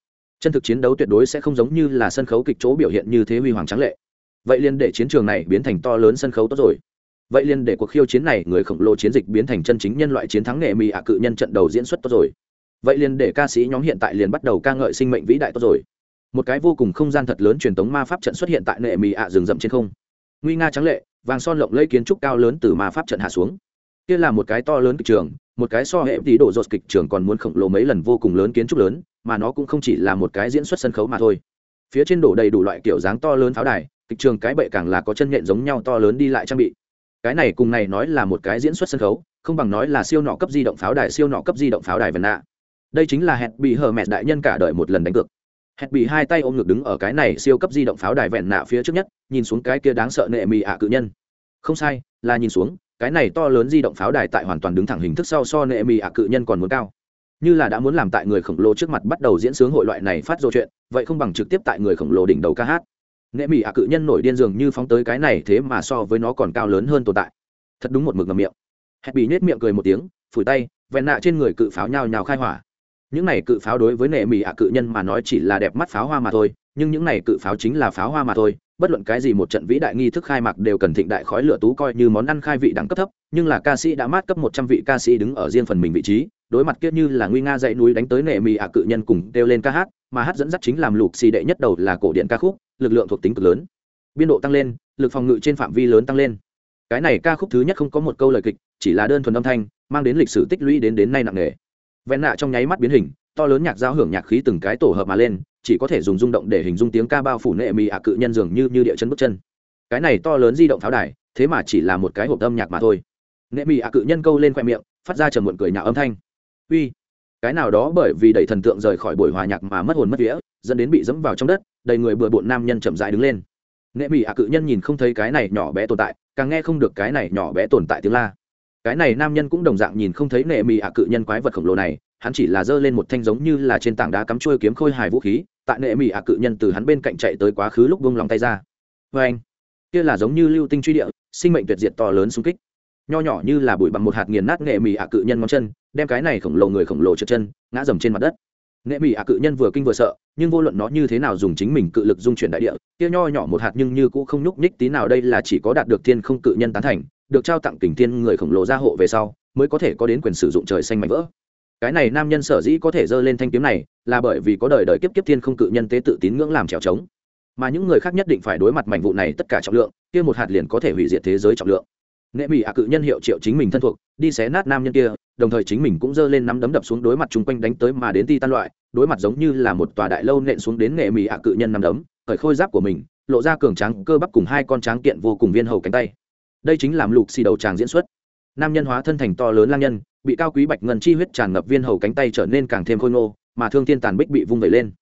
Chân thực chiến đấu tuyệt đối sẽ không giống như là sân khấu kịch chỗ biểu hiện như thế huy hoàng trắng lệ. Vậy liền để chiến trường này biến thành to lớn sân khấu tốt rồi. Vậy liền để cuộc khiêu chiến này người khổng lồ chiến dịch biến thành chân chính nhân loại chiến thắng nghệ mì ạ cự nhân trận đầu diễn xuất tốt rồi vậy liền để ca sĩ nhóm hiện tại liền bắt đầu ca ngợi sinh mệnh vĩ đại tốt rồi. Một cái vô cùng không gian thật lớn truyền thống ma pháp trận xuất hiện tại nệ mì ạ rừng rậm trên không. Nguy nga trắng lệ, vàng son lộng lây kiến trúc cao lớn từ ma pháp trận hạ xuống. Kia là một cái to lớn kịch trường, một cái so hệ tí đổ dột kịch trường còn muốn khổng lồ mấy lần vô cùng lớn kiến trúc lớn, mà nó cũng không chỉ là một cái diễn xuất sân khấu mà thôi. Phía trên đổ đầy đủ loại kiểu dáng to lớn pháo đài, kịch trường cái bệ càng là có chân nhện giống nhau to lớn đi lại trang bị. Cái này cùng này nói là một cái diễn xuất sân khấu, không bằng nói là siêu nọ cấp di động pháo đài, siêu nọ cấp di động pháo đài vần nạ đây chính là hẹn bị hờ mẹ đại nhân cả đời một lần đánh cược. Hẹn bị hai tay ôm ngực đứng ở cái này siêu cấp di động pháo đài vẹn nạ phía trước nhất, nhìn xuống cái kia đáng sợ nệ mì ạ cự nhân. Không sai, là nhìn xuống, cái này to lớn di động pháo đài tại hoàn toàn đứng thẳng hình thức sau so nệ mì ạ cự nhân còn muốn cao. Như là đã muốn làm tại người khổng lồ trước mặt bắt đầu diễn sướng hội loại này phát dô chuyện, vậy không bằng trực tiếp tại người khổng lồ đỉnh đầu ca hát. Nệ mì ạ cự nhân nổi điên dường như phóng tới cái này thế mà so với nó còn cao lớn hơn tồn tại. Thật đúng một mực ngầm miệng. Hẹn bị nhét miệng cười một tiếng, phủi tay, vẹn nạ trên người cự pháo nhào nhào khai hỏa những này cự pháo đối với nệ mỹ ạ cự nhân mà nói chỉ là đẹp mắt pháo hoa mà thôi, nhưng những này cự pháo chính là pháo hoa mà thôi. Bất luận cái gì một trận vĩ đại nghi thức khai mạc đều cần thịnh đại khói lửa tú coi như món ăn khai vị đẳng cấp thấp, nhưng là ca sĩ đã mát cấp một trăm vị ca sĩ đứng ở riêng phần mình vị trí, đối mặt kiết như là nguy nga dãy núi đánh tới nệ mỹ ạ cự nhân cùng kêu lên ca hát, mà hát dẫn dắt chính làm lục xì đệ nhất đầu là cổ điện ca khúc, lực lượng thuộc tính cực lớn. Biên độ tăng lên, lực phòng ngự trên phạm vi lớn tăng lên. Cái này ca khúc thứ nhất không có một câu lời kịch, chỉ là đơn thuần âm thanh, mang đến lịch sử tích lũy đến đến nay nặng nề vẹn nạ trong nháy mắt biến hình, to lớn nhạc giao hưởng nhạc khí từng cái tổ hợp mà lên, chỉ có thể dùng rung động để hình dung tiếng ca bao phủ nệ mì ạ cự nhân dường như như địa chân bước chân. Cái này to lớn di động pháo đài, thế mà chỉ là một cái hộp âm nhạc mà thôi. Nệ mì ạ cự nhân câu lên khoe miệng, phát ra trầm muộn cười nhạo âm thanh. Uy, cái nào đó bởi vì đẩy thần tượng rời khỏi buổi hòa nhạc mà mất hồn mất vía, dẫn đến bị dẫm vào trong đất, đầy người bừa bộn nam nhân chậm rãi đứng lên. Nệ mì ạ cự nhân nhìn không thấy cái này nhỏ bé tồn tại, càng nghe không được cái này nhỏ bé tồn tại tiếng la cái này nam nhân cũng đồng dạng nhìn không thấy nệ mì ạ cự nhân quái vật khổng lồ này, hắn chỉ là giơ lên một thanh giống như là trên tảng đá cắm trôi kiếm khôi hài vũ khí, tại nệ mì ạ cự nhân từ hắn bên cạnh chạy tới quá khứ lúc bông lòng tay ra. Vê anh, kia là giống như lưu tinh truy địa sinh mệnh tuyệt diệt to lớn xung kích. Nho nhỏ như là bụi bằng một hạt nghiền nát nệ mì ạ cự nhân ngón chân, đem cái này khổng lồ người khổng lồ trượt chân, ngã dầm trên mặt đất. Nệ mì ạ cự nhân vừa kinh vừa sợ, nhưng vô luận nó như thế nào dùng chính mình cự lực dung chuyển đại địa, kia nho nhỏ một hạt nhưng như cũng không nhúc nhích tí nào, đây là chỉ có đạt được thiên không cự nhân tán thành được trao tặng kình thiên người khổng lồ gia hộ về sau, mới có thể có đến quyền sử dụng trời xanh mạnh vỡ. Cái này nam nhân sở dĩ có thể dơ lên thanh kiếm này, là bởi vì có đời đời kiếp kiếp thiên không cự nhân tế tự tín ngưỡng làm trèo trống. Mà những người khác nhất định phải đối mặt mảnh vụ này tất cả trọng lượng, kia một hạt liền có thể hủy diệt thế giới trọng lượng. Nệ mỹ ạ cự nhân hiệu triệu chính mình thân thuộc, đi xé nát nam nhân kia, đồng thời chính mình cũng giơ lên nắm đấm đập xuống đối mặt chung quanh đánh tới mà đến ti tan loại, đối mặt giống như là một tòa đại lâu nện xuống đến nệ mỹ ạ cự nhân nắm đấm khởi khôi giáp của mình, lộ ra cường tráng cơ bắp cùng hai con tráng kiện vô cùng viên hầu cánh tay đây chính làm lục xì đầu tràng diễn xuất. Nam nhân hóa thân thành to lớn lang nhân, bị cao quý bạch ngân chi huyết tràn ngập viên hầu cánh tay trở nên càng thêm khôi ngô, mà thương thiên tàn bích bị vung vẩy lên.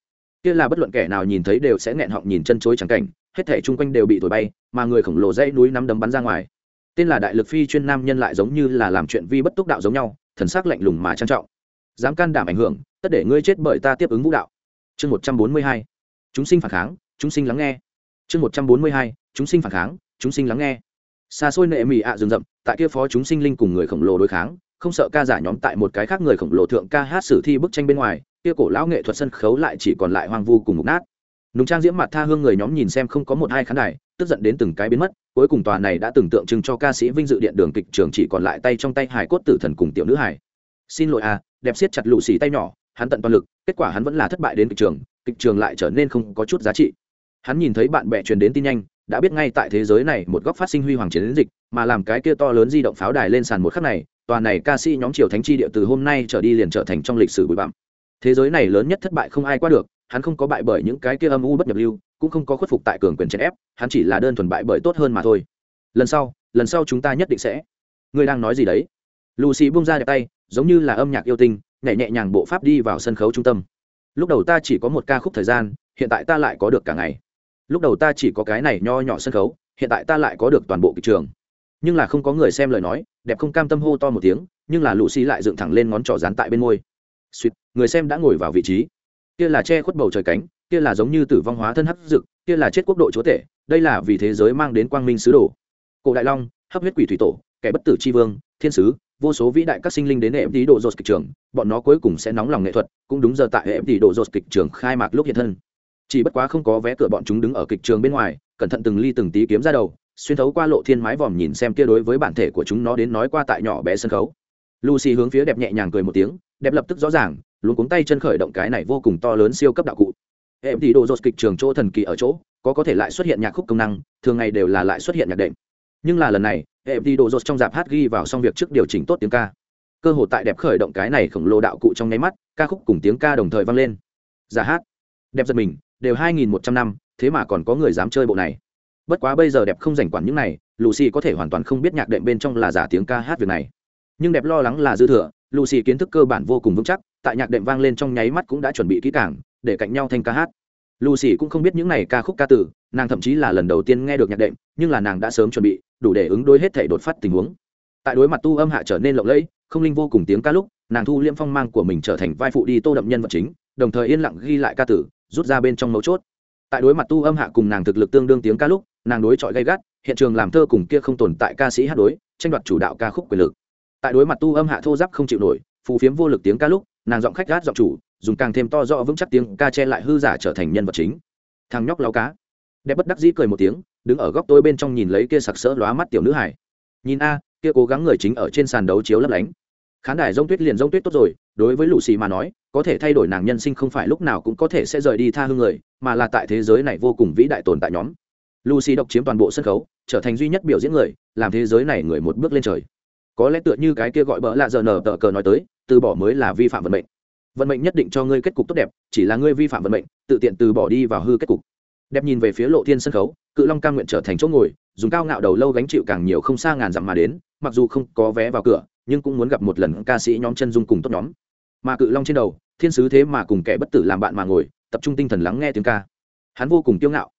Kia là bất luận kẻ nào nhìn thấy đều sẽ nghẹn họng nhìn chân chối chẳng cảnh, hết thể chung quanh đều bị thổi bay, mà người khổng lồ dãy núi nắm đấm bắn ra ngoài. Tên là đại lực phi chuyên nam nhân lại giống như là làm chuyện vi bất túc đạo giống nhau, thần sắc lạnh lùng mà trang trọng. Dám can đảm ảnh hưởng, tất để ngươi chết bởi ta tiếp ứng vũ đạo. Chương một trăm bốn mươi hai. Chúng sinh phản kháng, chúng sinh lắng nghe. Chương một trăm bốn mươi hai. Chúng sinh phản kháng, chúng sinh lắng nghe xa xôi nệ mị ạ rừng rậm, tại kia phó chúng sinh linh cùng người khổng lồ đối kháng, không sợ ca giả nhóm tại một cái khác người khổng lồ thượng ca hát sử thi bức tranh bên ngoài, kia cổ lão nghệ thuật sân khấu lại chỉ còn lại hoang vu cùng mục nát. Nùng trang diễm mặt tha hương người nhóm nhìn xem không có một hai khán đài, tức giận đến từng cái biến mất, cuối cùng tòa này đã từng tượng trưng cho ca sĩ vinh dự điện đường kịch trường chỉ còn lại tay trong tay hải cốt tử thần cùng tiểu nữ hải. Xin lỗi à đẹp siết chặt lụ xì tay nhỏ, hắn tận toàn lực, kết quả hắn vẫn là thất bại đến kịch trường kịch trường lại trở nên không có chút giá trị. Hắn nhìn thấy bạn bè truyền đến tin nhanh đã biết ngay tại thế giới này một góc phát sinh huy hoàng chiến dịch, mà làm cái kia to lớn di động pháo đài lên sàn một khắc này toàn này ca sĩ nhóm triều thánh chi địa từ hôm nay trở đi liền trở thành trong lịch sử bụi bặm. Thế giới này lớn nhất thất bại không ai qua được, hắn không có bại bởi những cái kia âm u bất nhập lưu, cũng không có khuất phục tại cường quyền chèn ép, hắn chỉ là đơn thuần bại bởi tốt hơn mà thôi. Lần sau lần sau chúng ta nhất định sẽ. Ngươi đang nói gì đấy? Lucy bung ra đẹp tay, giống như là âm nhạc yêu tinh, nhẹ nhẹ nhàng bộ pháp đi vào sân khấu trung tâm. Lúc đầu ta chỉ có một ca khúc thời gian, hiện tại ta lại có được cả ngày lúc đầu ta chỉ có cái này nho nhỏ sân khấu, hiện tại ta lại có được toàn bộ kịch trường. Nhưng là không có người xem lời nói, đẹp không cam tâm hô to một tiếng, nhưng là lũ xì lại dựng thẳng lên ngón trỏ dán tại bên môi. Suýt người xem đã ngồi vào vị trí. Kia là che khuất bầu trời cánh, kia là giống như tử vong hóa thân hấp dực, kia là chết quốc độ chúa tể, đây là vì thế giới mang đến quang minh sứ đồ. Cổ đại long, hấp huyết quỷ thủy tổ, kẻ bất tử tri vương, thiên sứ, vô số vĩ đại các sinh linh đến hệ tí độ dột kịch trường, bọn nó cuối cùng sẽ nóng lòng nghệ thuật, cũng đúng giờ tại hệ tí độ dột kịch trường khai mạc lúc hiện thân chỉ bất quá không có vé cửa bọn chúng đứng ở kịch trường bên ngoài, cẩn thận từng ly từng tí kiếm ra đầu, xuyên thấu qua lộ thiên mái vòm nhìn xem kia đối với bản thể của chúng nó đến nói qua tại nhỏ bé sân khấu. Lucy hướng phía đẹp nhẹ nhàng cười một tiếng, đẹp lập tức rõ ràng luôn cuống tay chân khởi động cái này vô cùng to lớn siêu cấp đạo cụ. Em thì đồ dột kịch trường chỗ thần kỳ ở chỗ, có có thể lại xuất hiện nhạc khúc công năng, thường ngày đều là lại xuất hiện nhạc đệm. Nhưng là lần này, em thì đồ dột trong dạp hát ghi vào xong việc trước điều chỉnh tốt tiếng ca. Cơ hội tại đẹp khởi động cái này khổng lồ đạo cụ trong nháy mắt, ca khúc cùng tiếng ca đồng thời vang lên. Giả hát. Đẹp giật mình đều hai nghìn một trăm năm, thế mà còn có người dám chơi bộ này. Bất quá bây giờ đẹp không rảnh quản những này, lucy có thể hoàn toàn không biết nhạc đệm bên trong là giả tiếng ca hát việc này. Nhưng đẹp lo lắng là dư thừa, lucy kiến thức cơ bản vô cùng vững chắc, tại nhạc đệm vang lên trong nháy mắt cũng đã chuẩn bị kỹ càng, để cạnh nhau thành ca hát. Lucy cũng không biết những này ca khúc ca tử nàng thậm chí là lần đầu tiên nghe được nhạc đệm, nhưng là nàng đã sớm chuẩn bị, đủ để ứng đối hết thể đột phát tình huống. Tại đối mặt tu âm hạ trở nên lộng lẫy, không linh vô cùng tiếng ca lúc, nàng thu liễm phong mang của mình trở thành vai phụ đi tô đậm nhân vật chính, đồng thời yên lặng ghi lại ca tử rút ra bên trong mấu chốt. Tại đối mặt tu âm hạ cùng nàng thực lực tương đương tiếng ca lúc, nàng đối chọi gay gắt, hiện trường làm thơ cùng kia không tồn tại ca sĩ hát đối, tranh đoạt chủ đạo ca khúc quyền lực. Tại đối mặt tu âm hạ thô giáp không chịu nổi, phù phiếm vô lực tiếng ca lúc, nàng giọng khách gát giọng chủ, dùng càng thêm to rõ vững chắc tiếng ca che lại hư giả trở thành nhân vật chính. Thằng nhóc lao cá. Đẹp bất đắc dĩ cười một tiếng, đứng ở góc tôi bên trong nhìn lấy kia sặc sỡ lóa mắt tiểu nữ hải nhìn a, kia cố gắng người chính ở trên sàn đấu chiếu lấp lánh khán đài rông tuyết liền rông tuyết tốt rồi, đối với lũ xì mà nói, có thể thay đổi nàng nhân sinh không phải lúc nào cũng có thể sẽ rời đi tha hương người, mà là tại thế giới này vô cùng vĩ đại tồn tại nhóm. Lucy độc chiếm toàn bộ sân khấu, trở thành duy nhất biểu diễn người, làm thế giới này người một bước lên trời. Có lẽ tựa như cái kia gọi bỡ lạ giờ nở tờ cờ nói tới, từ bỏ mới là vi phạm vận mệnh. Vận mệnh nhất định cho ngươi kết cục tốt đẹp, chỉ là ngươi vi phạm vận mệnh, tự tiện từ bỏ đi vào hư kết cục. Đẹp nhìn về phía lộ thiên sân khấu, cự long ca nguyện trở thành chỗ ngồi, dùng cao ngạo đầu lâu gánh chịu càng nhiều không xa ngàn dặm mà đến, mặc dù không có vé vào cửa nhưng cũng muốn gặp một lần ca sĩ nhóm chân dung cùng tốt nhóm. Mà cự long trên đầu, thiên sứ thế mà cùng kẻ bất tử làm bạn mà ngồi, tập trung tinh thần lắng nghe tiếng ca. Hắn vô cùng kiêu ngạo.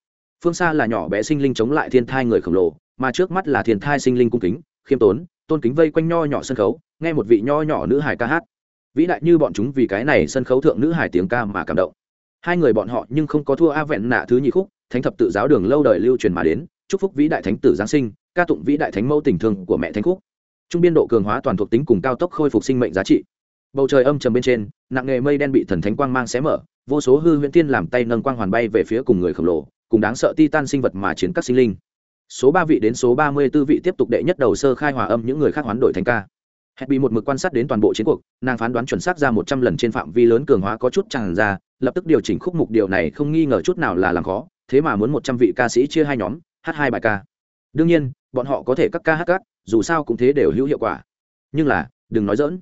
Phương xa là nhỏ bé sinh linh chống lại thiên thai người khổng lồ, mà trước mắt là thiên thai sinh linh cung kính, khiêm tốn, tôn kính vây quanh nho nhỏ sân khấu, nghe một vị nho nhỏ nữ hải ca hát. Vĩ đại như bọn chúng vì cái này sân khấu thượng nữ hải tiếng ca mà cảm động. Hai người bọn họ nhưng không có thua a vẹn nạ thứ nhị khúc, thánh thập tự giáo đường lâu đời lưu truyền mà đến. Chúc phúc vĩ đại thánh tử giáng sinh, ca tụng vĩ đại thánh mẫu tình thương của mẹ thánh khúc trung biên độ cường hóa toàn thuộc tính cùng cao tốc khôi phục sinh mệnh giá trị. Bầu trời âm trầm bên trên, nặng nghề mây đen bị thần thánh quang mang xé mở, vô số hư huyễn tiên làm tay nâng quang hoàn bay về phía cùng người khổng lồ, cùng đáng sợ ti tan sinh vật mà chiến các sinh linh. Số ba vị đến số ba mươi 34 vị tiếp tục đệ nhất đầu sơ khai hòa âm những người khác hoán đổi thành ca. Hẹn bị một mực quan sát đến toàn bộ chiến cuộc, nàng phán đoán chuẩn xác ra một trăm lần trên phạm vi lớn cường hóa có chút tràn ra, lập tức điều chỉnh khúc mục điều này không nghi ngờ chút nào là làm khó, thế mà muốn một trăm vị ca sĩ chia hai nhóm, hát hai bài ca. Đương nhiên, bọn họ có thể các ca hát các dù sao cũng thế đều hữu hiệu quả. Nhưng là, đừng nói dỡn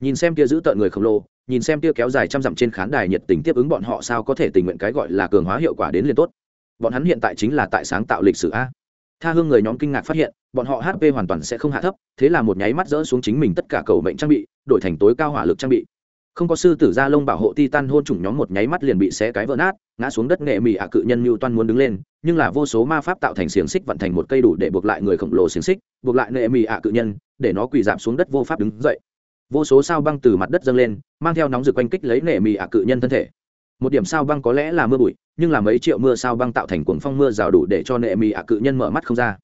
nhìn xem kia giữ tợn người khổng lồ, nhìn xem kia kéo dài trăm dặm trên khán đài nhiệt tình tiếp ứng bọn họ sao có thể tình nguyện cái gọi là cường hóa hiệu quả đến liền tốt. Bọn hắn hiện tại chính là tại sáng tạo lịch sử a. Tha hương người nhóm kinh ngạc phát hiện, bọn họ hp hoàn toàn sẽ không hạ thấp, thế là một nháy mắt dỡ xuống chính mình tất cả cầu mệnh trang bị, đổi thành tối cao hỏa lực trang bị không có sư tử gia lông bảo hộ titan hôn chủng nhóm một nháy mắt liền bị xé cái vỡ nát, ngã xuống đất nghệ mỹ ạ cự nhân mưu toan muốn đứng lên, nhưng là vô số ma pháp tạo thành xiềng xích vận thành một cây đủ để buộc lại người khổng lồ xiềng xích, buộc lại nghệ mỹ ạ cự nhân, để nó quỳ giảm xuống đất vô pháp đứng dậy. Vô số sao băng từ mặt đất dâng lên, mang theo nóng rực oanh kích lấy nghệ mỹ ạ cự nhân thân thể. Một điểm sao băng có lẽ là mưa bụi, nhưng là mấy triệu mưa sao băng tạo thành cuồng phong mưa rào đủ để cho nệ mỹ ạ cự nhân mở mắt không ra.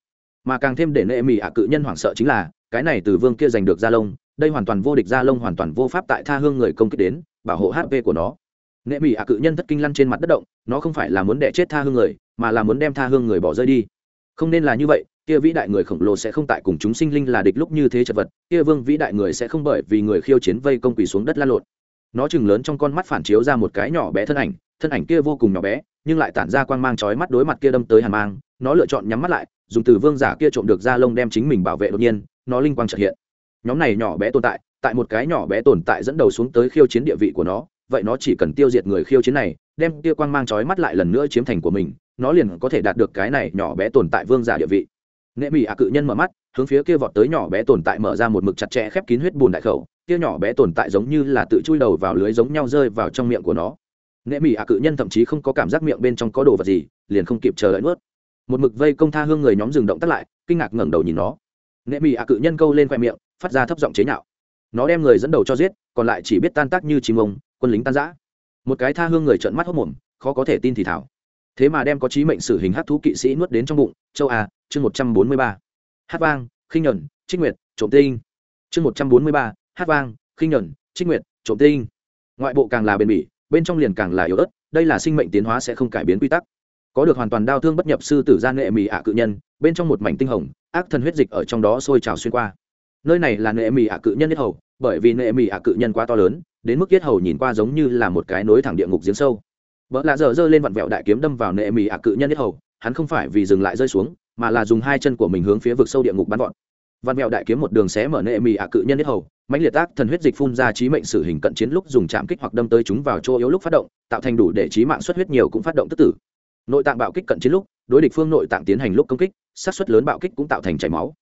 Mà càng thêm để nệ mỹ ạ cự nhân hoảng sợ chính là, cái này từ vương kia giành được gia lông đây hoàn toàn vô địch gia lông, hoàn toàn vô pháp tại tha hương người công kích đến, bảo hộ hp của nó. Nệ mỹ ạ cự nhân thất kinh lăn trên mặt đất động, nó không phải là muốn đẻ chết tha hương người, mà là muốn đem tha hương người bỏ rơi đi. Không nên là như vậy, kia vĩ đại người khổng lồ sẽ không tại cùng chúng sinh linh là địch lúc như thế chật vật, kia vương vĩ đại người sẽ không bởi vì người khiêu chiến vây công quỳ xuống đất la lột nó chừng lớn trong con mắt phản chiếu ra một cái nhỏ bé thân ảnh thân ảnh kia vô cùng nhỏ bé, nhưng lại tản ra quang mang chói mắt đối mặt kia đâm tới hàn mang. Nó lựa chọn nhắm mắt lại, dùng từ vương giả kia trộm được da lông đem chính mình bảo vệ đột nhiên, nó linh quang trợ hiện nhóm này nhỏ bé tồn tại tại một cái nhỏ bé tồn tại dẫn đầu xuống tới khiêu chiến địa vị của nó, vậy nó chỉ cần tiêu diệt người khiêu chiến này, đem kia quang mang chói mắt lại lần nữa chiếm thành của mình, nó liền có thể đạt được cái này nhỏ bé tồn tại vương giả địa vị. Nệ mỹ ạ cự nhân mở mắt, hướng phía kia vọt tới nhỏ bé tồn tại mở ra một mực chặt chẽ khép kín huyết bùn đại khẩu, kia nhỏ bé tồn tại giống như là tự chui đầu vào lưới giống nhau rơi vào trong miệng của nó. Nệ mỹ ạ cự nhân thậm chí không có cảm giác miệng bên trong có đồ vật gì, liền không kịp chờ đợi nuốt. Một mực vây công tha hương người nhóm dừng động tắt lại, kinh ngạc ngẩng đầu nhìn nó. Nệ mỹ ạ cự nhân câu lên khoe miệng phát ra thấp giọng chế nhạo. Nó đem người dẫn đầu cho giết, còn lại chỉ biết tan tác như chim ông, quân lính tan giã một cái tha hương người trợn mắt hốc mồm, khó có thể tin thì thảo thế mà đem có trí mệnh sử hình hát thú kỵ sĩ nuốt đến trong bụng, châu a, chương một trăm bốn mươi ba. Hát vang, khinh nhuận, trích nguyệt, trộm tinh. Chương một trăm bốn mươi ba, hát vang, khinh nhuận, trích nguyệt, trộm tinh. Ngoại bộ càng là bền bỉ, bên trong liền càng là yếu ớt, đây là sinh mệnh tiến hóa sẽ không cải biến quy tắc. Có được hoàn toàn đau thương bất nhập sư tử gian nghệ mì ạ cự nhân, bên trong một mảnh tinh hồng, ác thần huyết dịch ở trong đó sôi trào xuyên qua nơi này là nệ mì ạ cự nhân nhất hầu, bởi vì nệ mì ạ cự nhân quá to lớn, đến mức yết hầu nhìn qua giống như là một cái nối thẳng địa ngục giếng sâu. Vợ lạ dở dơ lên vặn vẹo đại kiếm đâm vào nệ mì ạ cự nhân yết hầu, hắn không phải vì dừng lại rơi xuống, mà là dùng hai chân của mình hướng phía vực sâu địa ngục bắn vọt. Vặn vẹo đại kiếm một đường xé mở nệ mì ạ cự nhân yết hầu, mãnh liệt ác thần huyết dịch phun ra trí mệnh sử hình cận chiến lúc dùng chạm kích hoặc đâm tới chúng vào chỗ yếu lúc phát động, tạo thành đủ để trí mạng xuất huyết nhiều cũng phát động tức tử. Nội tạng bạo kích cận chiến lúc, đối địch phương nội tạng tiến hành lúc công kích sát xuất lớn bạo kích cũng tạo thành chảy máu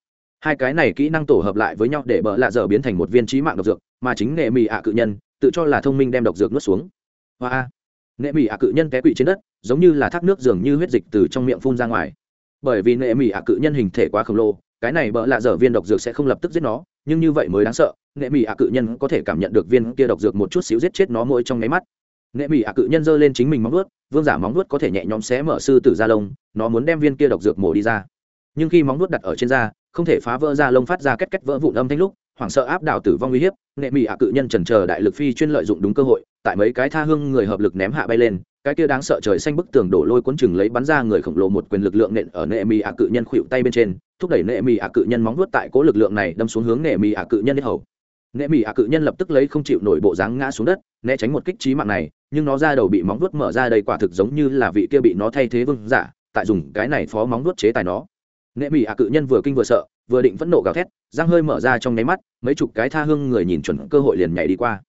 hai cái này kỹ năng tổ hợp lại với nhau để bỡ lạ dở biến thành một viên trí mạng độc dược, mà chính nghệ mì ạ cự nhân tự cho là thông minh đem độc dược nuốt xuống. Hoa nghệ mì ạ cự nhân té quỵ trên đất, giống như là thác nước dường như huyết dịch từ trong miệng phun ra ngoài. Bởi vì nghệ mì ạ cự nhân hình thể quá khổng lồ, cái này bỡ lạ dở viên độc dược sẽ không lập tức giết nó, nhưng như vậy mới đáng sợ, nghệ mì ạ cự nhân có thể cảm nhận được viên kia độc dược một chút xíu giết chết nó mỗi trong nháy mắt. Nghệ mì ạ cự nhân giơ lên chính mình móng vuốt, vương giả móng vuốt có thể nhẹ nhõm xé mở sư tử da lông, nó muốn đem viên kia độc dược mổ đi ra. Nhưng khi móng vuốt đặt ở trên da không thể phá vỡ ra lông phát ra két két vỡ vụn âm thanh lúc, hoảng sợ áp đảo tử vong uy hiếp, nệ mỹ ạ cự nhân trần chờ đại lực phi chuyên lợi dụng đúng cơ hội, tại mấy cái tha hương người hợp lực ném hạ bay lên, cái kia đáng sợ trời xanh bức tường đổ lôi cuốn chừng lấy bắn ra người khổng lồ một quyền lực lượng nện ở nệ mỹ ạ cự nhân khuỵu tay bên trên, thúc đẩy nệ mỹ ạ cự nhân móng vuốt tại cố lực lượng này đâm xuống hướng nệ mỹ ạ cự nhân hết hầu. Nệ mỹ ạ cự nhân lập tức lấy không chịu nổi bộ dáng ngã xuống đất, né tránh một kích trí mạng này, nhưng nó ra đầu bị móng vuốt mở ra đây quả thực giống như là vị kia bị nó thay thế vương giả, tại dùng cái này phó móng vuốt chế tài nó nệ mỹ ạ cự nhân vừa kinh vừa sợ, vừa định phẫn nộ gào thét, răng hơi mở ra trong nháy mắt, mấy chục cái tha hương người nhìn chuẩn cơ hội liền nhảy đi qua.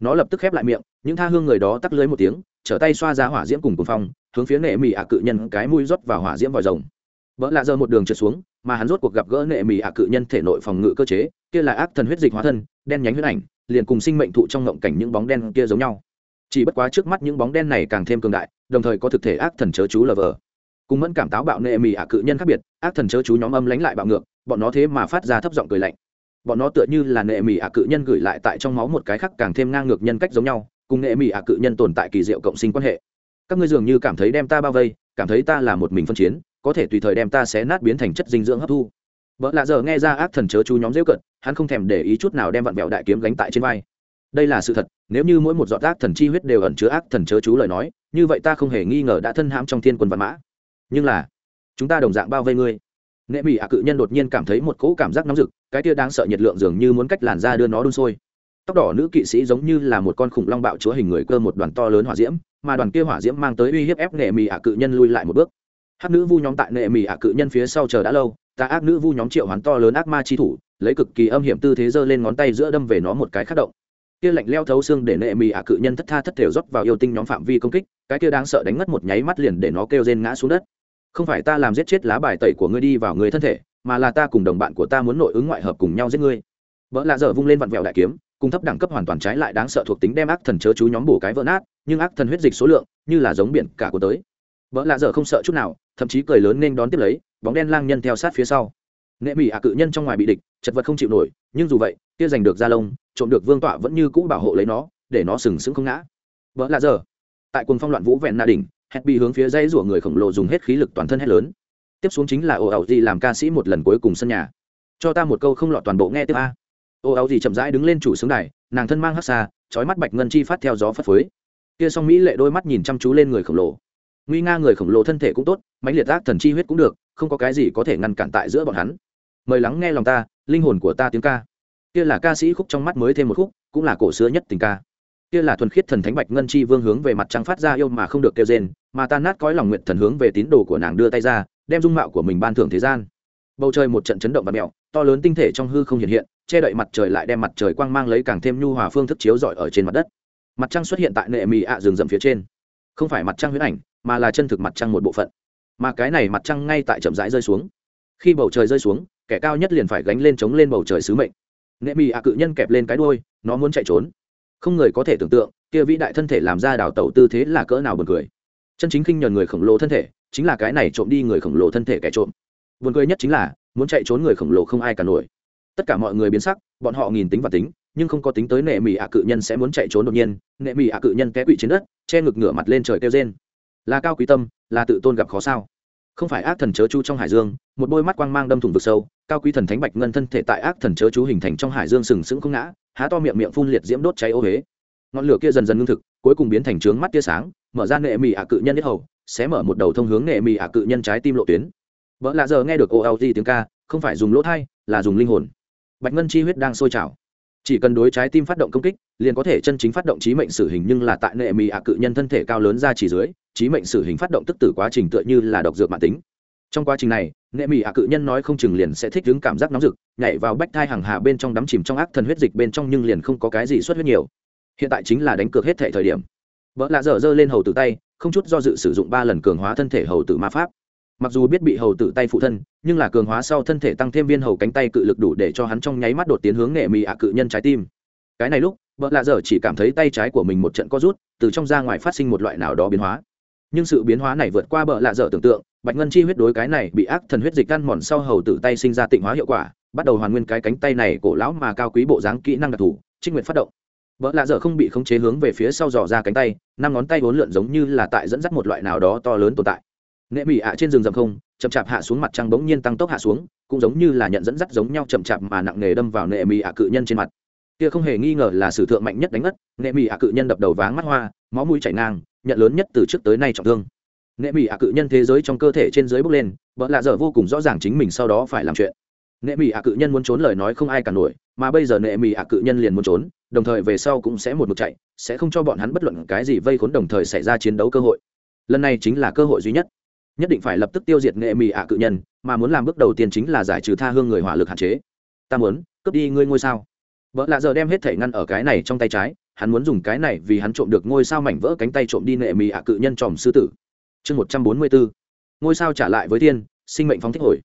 Nó lập tức khép lại miệng, những tha hương người đó tắt lưới một tiếng, trở tay xoa ra hỏa diễm cùng cùng phong, hướng phía nệ mỹ ạ cự nhân cái mũi rót vào hỏa diễm vòi rồng. Vợ lạ giờ một đường trượt xuống, mà hắn rốt cuộc gặp gỡ nệ mỹ ạ cự nhân thể nội phòng ngự cơ chế, kia là ác thần huyết dịch hóa thân, đen nhánh huyết ảnh, liền cùng sinh mệnh thụ trong ngộng cảnh những bóng đen kia giống nhau. Chỉ bất quá trước mắt những bóng đen này càng thêm cường đại, đồng thời có thực thể ác thần chớ chú lờ vờ cùng mẫn cảm táo bạo nệ mì ạ cự nhân khác biệt, ác thần chớ chú nhóm âm lánh lại bạo ngược, bọn nó thế mà phát ra thấp giọng cười lạnh. Bọn nó tựa như là nệ mì ạ cự nhân gửi lại tại trong máu một cái khác càng thêm ngang ngược nhân cách giống nhau, cùng nệ mì ạ cự nhân tồn tại kỳ diệu cộng sinh quan hệ. Các ngươi dường như cảm thấy đem ta bao vây, cảm thấy ta là một mình phân chiến, có thể tùy thời đem ta xé nát biến thành chất dinh dưỡng hấp thu. Vợ lạ giờ nghe ra ác thần chớ chú nhóm dễ cận, hắn không thèm để ý chút nào đem vặn vẹo đại kiếm gánh tại trên vai. Đây là sự thật, nếu như mỗi một giọt ác thần chi huyết đều ẩn chứa ác thần chớ chú lời nói, như vậy ta không hề nghi ngờ đã thân hãm trong thiên quân văn mã nhưng là chúng ta đồng dạng bao vây ngươi. Nệ mỹ ạ cự nhân đột nhiên cảm thấy một cỗ cảm giác nóng rực, cái tia đáng sợ nhiệt lượng dường như muốn cách làn da đưa nó đun sôi. Tóc đỏ nữ kỵ sĩ giống như là một con khủng long bạo chúa hình người cơ một đoàn to lớn hỏa diễm, mà đoàn kia hỏa diễm mang tới uy hiếp ép nệ mỹ ạ cự nhân lui lại một bước. Hát nữ vu nhóm tại nệ mỹ ạ cự nhân phía sau chờ đã lâu, ta ác nữ vu nhóm triệu hoán to lớn ác ma chi thủ, lấy cực kỳ âm hiểm tư thế giơ lên ngón tay giữa đâm về nó một cái khắc động. Kia lạnh leo thấu xương để nệ mì ạ cự nhân thất tha thất thể rót vào yêu tinh nhóm phạm vi công kích, cái kia đáng sợ đánh mất một nháy mắt liền để nó kêu rên ngã xuống đất không phải ta làm giết chết lá bài tẩy của ngươi đi vào người thân thể, mà là ta cùng đồng bạn của ta muốn nội ứng ngoại hợp cùng nhau giết ngươi. Vợ lạ dở vung lên vặn vẹo đại kiếm cung thấp đẳng cấp hoàn toàn trái lại đáng sợ thuộc tính đem ác thần chớ chú nhóm bổ cái vỡ nát, nhưng ác thần huyết dịch số lượng như là giống biển cả của tới. Vợ lạ dở không sợ chút nào, thậm chí cười lớn nên đón tiếp lấy, bóng đen lang nhân theo sát phía sau. Nghệ mỹ ạ cự nhân trong ngoài bị địch, chật vật không chịu nổi, nhưng dù vậy, kia giành được gia lông, trộm được vương tọa vẫn như cũ bảo hộ lấy nó, để nó sừng sững không ngã. Vợ lạ dở, tại quần phong loạn vũ vẹn na đỉnh hét bị hướng phía dây rủa người khổng lồ dùng hết khí lực toàn thân hét lớn. Tiếp xuống chính là ồ ẩu gì làm ca sĩ một lần cuối cùng sân nhà. Cho ta một câu không lọt toàn bộ nghe tiếp a. Ồ ẩu gì chậm rãi đứng lên chủ xướng đài, nàng thân mang hắc xa trói mắt bạch ngân chi phát theo gió phất phới. Kia song mỹ lệ đôi mắt nhìn chăm chú lên người khổng lồ. Nguy nga người khổng lồ thân thể cũng tốt, mãnh liệt ác thần chi huyết cũng được, không có cái gì có thể ngăn cản tại giữa bọn hắn. Mời lắng nghe lòng ta, linh hồn của ta tiếng ca. Kia là ca sĩ khúc trong mắt mới thêm một khúc, cũng là cổ xưa nhất tình ca. Kia là thuần khiết thần thánh bạch ngân chi vương hướng về mặt trăng phát ra yêu mà không được kêu rên mà tan nát cõi lòng nguyện thần hướng về tín đồ của nàng đưa tay ra, đem dung mạo của mình ban thưởng thế gian. Bầu trời một trận chấn động và mẹo to lớn tinh thể trong hư không hiện hiện, che đậy mặt trời lại đem mặt trời quang mang lấy càng thêm nhu hòa phương thức chiếu rọi ở trên mặt đất. Mặt trăng xuất hiện tại nệ mì ạ rừng rậm phía trên. Không phải mặt trăng huyễn ảnh, mà là chân thực mặt trăng một bộ phận. Mà cái này mặt trăng ngay tại chậm rãi rơi xuống. Khi bầu trời rơi xuống, kẻ cao nhất liền phải gánh lên chống lên bầu trời sứ mệnh. Nệ mì ạ cự nhân kẹp lên cái đuôi, nó muốn chạy trốn. Không người có thể tưởng tượng, kia vĩ đại thân thể làm ra đào tẩu tư thế là cỡ nào buồn cười chân chính khinh nhờn người khổng lồ thân thể, chính là cái này trộm đi người khổng lồ thân thể kẻ trộm. Buồn cười nhất chính là, muốn chạy trốn người khổng lồ không ai cả nổi. Tất cả mọi người biến sắc, bọn họ nghìn tính và tính, nhưng không có tính tới nệ mỹ ạ cự nhân sẽ muốn chạy trốn đột nhiên, nệ mỹ ạ cự nhân té quỵ trên đất, che ngực ngửa mặt lên trời kêu rên. Là cao quý tâm, là tự tôn gặp khó sao. Không phải ác thần chớ chú trong hải dương, một đôi mắt quang mang đâm thủng vực sâu, cao quý thần thánh bạch ngân thân thể tại ác thần chớ chú hình thành trong hải dương sừng sững không ngã, há to miệng miệng phun liệt diễm đốt cháy ô huế ngọn lửa kia dần dần ngưng thực, cuối cùng biến thành trướng mắt tia sáng, mở ra nệ mì ạ cự nhân nhất hầu, sẽ mở một đầu thông hướng nệ mì ạ cự nhân trái tim lộ tuyến. Vợ lạ giờ nghe được ô ao tiếng ca, không phải dùng lỗ thai, là dùng linh hồn. Bạch ngân chi huyết đang sôi trào. Chỉ cần đối trái tim phát động công kích, liền có thể chân chính phát động trí mệnh sử hình nhưng là tại nệ mì ạ cự nhân thân thể cao lớn ra chỉ dưới trí mệnh sử hình phát động tức tử quá trình tựa như là độc dược mạng tính. Trong quá trình này nệ mì ạ cự nhân nói không chừng liền sẽ thích đứng cảm giác nóng rực, nhảy vào bách thai hàng hà bên trong đắm chìm trong ác thần huyết dịch bên trong nhưng liền không có cái gì xuất huyết nhiều hiện tại chính là đánh cược hết thể thời điểm. Vợ lạ dở dơ lên hầu tử tay, không chút do dự sử dụng ba lần cường hóa thân thể hầu tử ma pháp. Mặc dù biết bị hầu tử tay phụ thân, nhưng là cường hóa sau thân thể tăng thêm viên hầu cánh tay cự lực đủ để cho hắn trong nháy mắt đột tiến hướng nghệ mì ạ cự nhân trái tim. Cái này lúc, vợ lạ dở chỉ cảm thấy tay trái của mình một trận co rút, từ trong ra ngoài phát sinh một loại nào đó biến hóa. Nhưng sự biến hóa này vượt qua bờ lạ dở tưởng tượng, bạch ngân chi huyết đối cái này bị ác thần huyết dịch ăn mòn sau hầu tử tay sinh ra tịnh hóa hiệu quả, bắt đầu hoàn nguyên cái cánh tay này cổ lão mà cao quý bộ dáng kỹ năng đặc thù, trích nguyện phát động vợ lạ dở không bị khống chế hướng về phía sau dò ra cánh tay, năm ngón tay vốn lượn giống như là tại dẫn dắt một loại nào đó to lớn tồn tại. Nghệ mỹ ạ trên rừng rậm không, chậm chạp hạ xuống mặt trăng bỗng nhiên tăng tốc hạ xuống, cũng giống như là nhận dẫn dắt giống nhau chậm chạp mà nặng nề đâm vào nghệ mỹ ạ cự nhân trên mặt. Kia không hề nghi ngờ là sử thượng mạnh nhất đánh ngất nghệ mỹ ạ cự nhân đập đầu váng mắt hoa, máu mũi chảy ngang, nhận lớn nhất từ trước tới nay trọng thương. Nghệ mỹ ạ cự nhân thế giới trong cơ thể trên dưới bốc lên vợ lạ dở vô cùng rõ ràng chính mình sau đó phải làm chuyện. Nghệ mỹ ạ cự nhân muốn trốn lời nói không ai cả nổi, mà bây giờ nghệ mỹ ạ cự nhân liền muốn trốn đồng thời về sau cũng sẽ một mực chạy, sẽ không cho bọn hắn bất luận cái gì vây khốn đồng thời xảy ra chiến đấu cơ hội. Lần này chính là cơ hội duy nhất. Nhất định phải lập tức tiêu diệt nghệ mỹ ạ cự nhân, mà muốn làm bước đầu tiên chính là giải trừ tha hương người hỏa lực hạn chế. Ta muốn, cướp đi ngươi ngôi sao. Vợ lạ giờ đem hết thể ngăn ở cái này trong tay trái, hắn muốn dùng cái này vì hắn trộm được ngôi sao mảnh vỡ cánh tay trộm đi nghệ mỹ ạ cự nhân tròm sư tử. Chương một trăm bốn mươi bốn ngôi sao trả lại với thiên, sinh mệnh phóng thích hồi.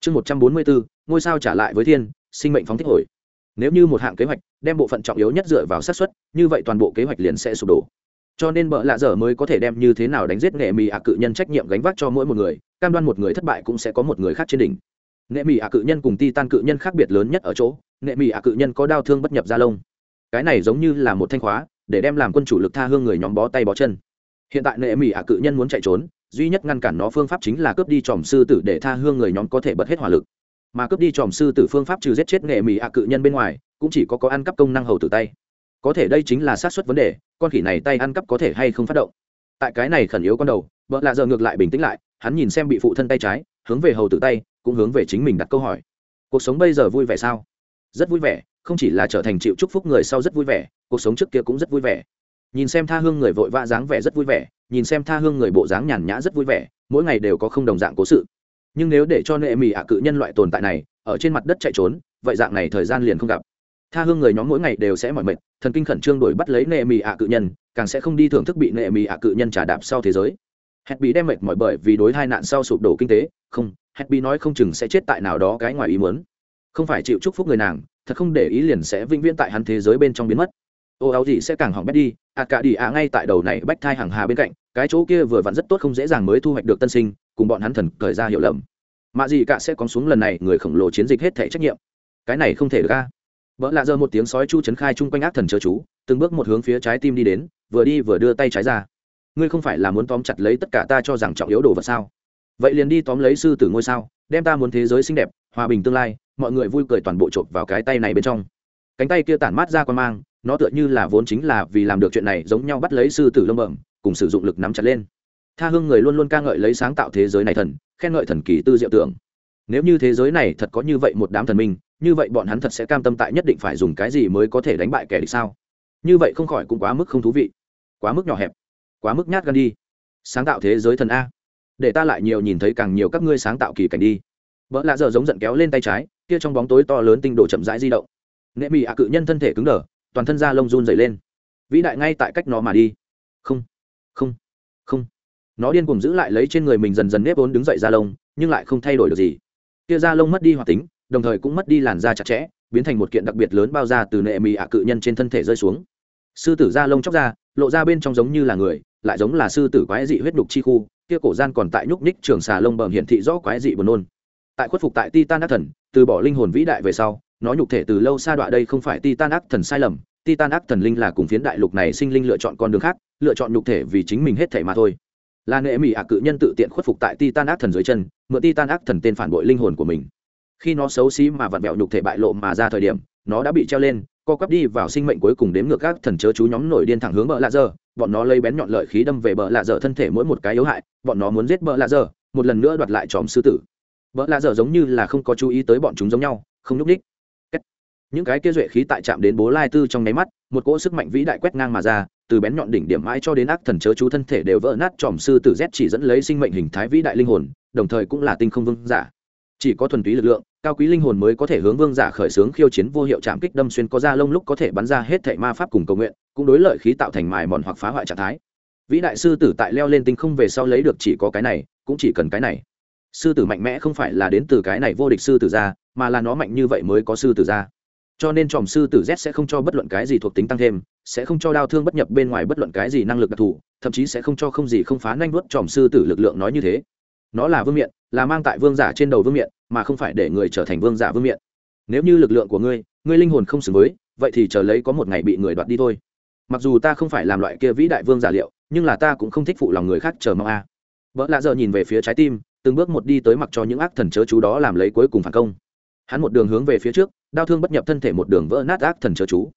Chương một trăm bốn mươi bốn ngôi sao trả lại với thiên, sinh mệnh phóng thích hồi nếu như một hạng kế hoạch, đem bộ phận trọng yếu nhất dựa vào sát xuất như vậy toàn bộ kế hoạch liền sẽ sụp đổ. Cho nên bợ lạ dở mới có thể đem như thế nào đánh giết nghệ mì ạ cự nhân trách nhiệm gánh vác cho mỗi một người, cam đoan một người thất bại cũng sẽ có một người khác trên đỉnh. Nghệ mì ạ cự nhân cùng ti tan cự nhân khác biệt lớn nhất ở chỗ, nghệ mì ạ cự nhân có đau thương bất nhập da lông. Cái này giống như là một thanh khóa, để đem làm quân chủ lực tha hương người nhóm bó tay bó chân. Hiện tại nghệ mì ạ cự nhân muốn chạy trốn, duy nhất ngăn cản nó phương pháp chính là cướp đi tròm sư tử để tha hương người nhóm có thể bật hết hỏa lực mà cướp đi tròm sư tử phương pháp trừ giết chết nghệ mì ạ cự nhân bên ngoài, cũng chỉ có có ăn cắp công năng hầu tử tay. Có thể đây chính là sát xuất vấn đề, con khỉ này tay ăn cắp có thể hay không phát động. Tại cái này khẩn yếu con đầu, vợ lạ giờ ngược lại bình tĩnh lại, hắn nhìn xem bị phụ thân tay trái, hướng về hầu tử tay, cũng hướng về chính mình đặt câu hỏi. Cuộc sống bây giờ vui vẻ sao? Rất vui vẻ, không chỉ là trở thành chịu chúc phúc người sau rất vui vẻ, cuộc sống trước kia cũng rất vui vẻ. Nhìn xem tha hương người vội vã dáng vẻ rất vui vẻ, nhìn xem tha hương người bộ dáng nhàn nhã rất vui vẻ, mỗi ngày đều có không đồng dạng cố sự nhưng nếu để cho nệ mì ạ cự nhân loại tồn tại này ở trên mặt đất chạy trốn, vậy dạng này thời gian liền không gặp. Tha hương người nhóm mỗi ngày đều sẽ mỏi mệt, thần kinh khẩn trương đổi bắt lấy nệ mì ạ cự nhân, càng sẽ không đi thưởng thức bị nệ mì ạ cự nhân trả đạp sau thế giới. Hét bị đem mệt mỏi bởi vì đối hai nạn sau sụp đổ kinh tế, không hét bị nói không chừng sẽ chết tại nào đó cái ngoài ý muốn. Không phải chịu chúc phúc người nàng, thật không để ý liền sẽ vĩnh viễn tại hắn thế giới bên trong biến mất. Ô áo gì sẽ càng hỏng bét đi ạt cả đi ạ ngay tại đầu này bách thai hàng hà bên cạnh cái chỗ kia vừa vặn rất tốt không dễ dàng mới thu hoạch được tân sinh, cùng bọn hắn thần cởi ra hiểu lầm. Mạ gì cả sẽ có xuống lần này, người khổng lồ chiến dịch hết thể trách nhiệm. Cái này không thể được ca vợ lạ giờ một tiếng sói chu chấn khai chung quanh ác thần chớ chú, từng bước một hướng phía trái tim đi đến, vừa đi vừa đưa tay trái ra. Ngươi không phải là muốn tóm chặt lấy tất cả ta cho rằng trọng yếu đồ vật sao? Vậy liền đi tóm lấy sư tử ngôi sao, đem ta muốn thế giới xinh đẹp, hòa bình tương lai, mọi người vui cười toàn bộ trộm vào cái tay này bên trong. Cánh tay kia tản mát ra con mang, nó tựa như là vốn chính là vì làm được chuyện này giống nhau bắt lấy sư tử lông bẩm cùng sử dụng lực nắm chặt lên. Tha hương người luôn luôn ca ngợi lấy sáng tạo thế giới này thần, khen ngợi thần kỳ tư diệu tưởng. Nếu như thế giới này thật có như vậy một đám thần minh, như vậy bọn hắn thật sẽ cam tâm tại nhất định phải dùng cái gì mới có thể đánh bại kẻ địch sao? Như vậy không khỏi cũng quá mức không thú vị, quá mức nhỏ hẹp, quá mức nhát gan đi. Sáng tạo thế giới thần a. Để ta lại nhiều nhìn thấy càng nhiều các ngươi sáng tạo kỳ cảnh đi. Vợ lạ giờ giống giận kéo lên tay trái, kia trong bóng tối to lớn tinh độ chậm rãi di động. Nệ mỹ ạ cự nhân thân thể cứng đờ, toàn thân da lông run dày lên. Vĩ đại ngay tại cách nó mà đi. Không không không. Nó điên cùng giữ lại lấy trên người mình dần dần nếp vốn đứng dậy da lông, nhưng lại không thay đổi được gì. Kia da lông mất đi hoạt tính, đồng thời cũng mất đi làn da chặt chẽ, biến thành một kiện đặc biệt lớn bao da từ nệ mì ạ cự nhân trên thân thể rơi xuống. Sư tử da lông chóc ra, lộ ra bên trong giống như là người, lại giống là sư tử quái dị huyết đục chi khu, kia cổ gian còn tại nhúc ních trường xà lông bờm hiển thị rõ quái dị buồn nôn. Tại khuất phục tại titan ác thần, từ bỏ linh hồn vĩ đại về sau, nó nhục thể từ lâu xa đoạn đây không phải titan ác thần sai lầm, titan ác thần linh là cùng phiến đại lục này sinh linh lựa chọn con đường khác lựa chọn nhục thể vì chính mình hết thể mà thôi. Là nệ mỹ ạ cự nhân tự tiện khuất phục tại titan ác thần dưới chân, mượn titan ác thần tên phản bội linh hồn của mình. Khi nó xấu xí mà vặn vẹo nhục thể bại lộ mà ra thời điểm, nó đã bị treo lên, co quắp đi vào sinh mệnh cuối cùng đếm ngược các thần chớ chú nhóm nổi điên thẳng hướng bờ lạ dơ bọn nó lấy bén nhọn lợi khí đâm về bờ lạ dơ thân thể mỗi một cái yếu hại, bọn nó muốn giết bờ lạ dơ một lần nữa đoạt lại tròm sư tử. Bờ lạ dơ giống như là không có chú ý tới bọn chúng giống nhau, không nhúc ních những cái kia duệ khí tại chạm đến bố lai tư trong nháy mắt, một cỗ sức mạnh vĩ đại quét ngang mà ra từ bén nhọn đỉnh điểm mãi cho đến ác thần chớ chú thân thể đều vỡ nát, tròm sư tử z chỉ dẫn lấy sinh mệnh hình thái vĩ đại linh hồn, đồng thời cũng là tinh không vương giả. Chỉ có thuần túy lực lượng, cao quý linh hồn mới có thể hướng vương giả khởi xướng khiêu chiến vô hiệu chạm kích đâm xuyên có da lông lúc có thể bắn ra hết thệ ma pháp cùng cầu nguyện, cũng đối lợi khí tạo thành mài mòn hoặc phá hoại trạng thái. Vĩ đại sư tử tại leo lên tinh không về sau lấy được chỉ có cái này, cũng chỉ cần cái này. Sư tử mạnh mẽ không phải là đến từ cái này vô địch sư tử ra, mà là nó mạnh như vậy mới có sư tử ra. Cho nên tròm sư tử z sẽ không cho bất luận cái gì thuộc tính tăng thêm sẽ không cho đao thương bất nhập bên ngoài bất luận cái gì năng lực đặc thù, thậm chí sẽ không cho không gì không phá nhanh vuốt tròm sư tử lực lượng nói như thế. Nó là vương miện, là mang tại vương giả trên đầu vương miện, mà không phải để người trở thành vương giả vương miện. Nếu như lực lượng của ngươi ngươi linh hồn không xứng với, vậy thì chờ lấy có một ngày bị người đoạt đi thôi. Mặc dù ta không phải làm loại kia vĩ đại vương giả liệu, nhưng là ta cũng không thích phụ lòng người khác chờ mong a. À. vợ lạ giờ nhìn về phía trái tim, từng bước một đi tới mặc cho những ác thần chớ chú đó làm lấy cuối cùng phản công. Hắn một đường hướng về phía trước đau thương bất nhập thân thể một đường vỡ nát ác thần chớ chú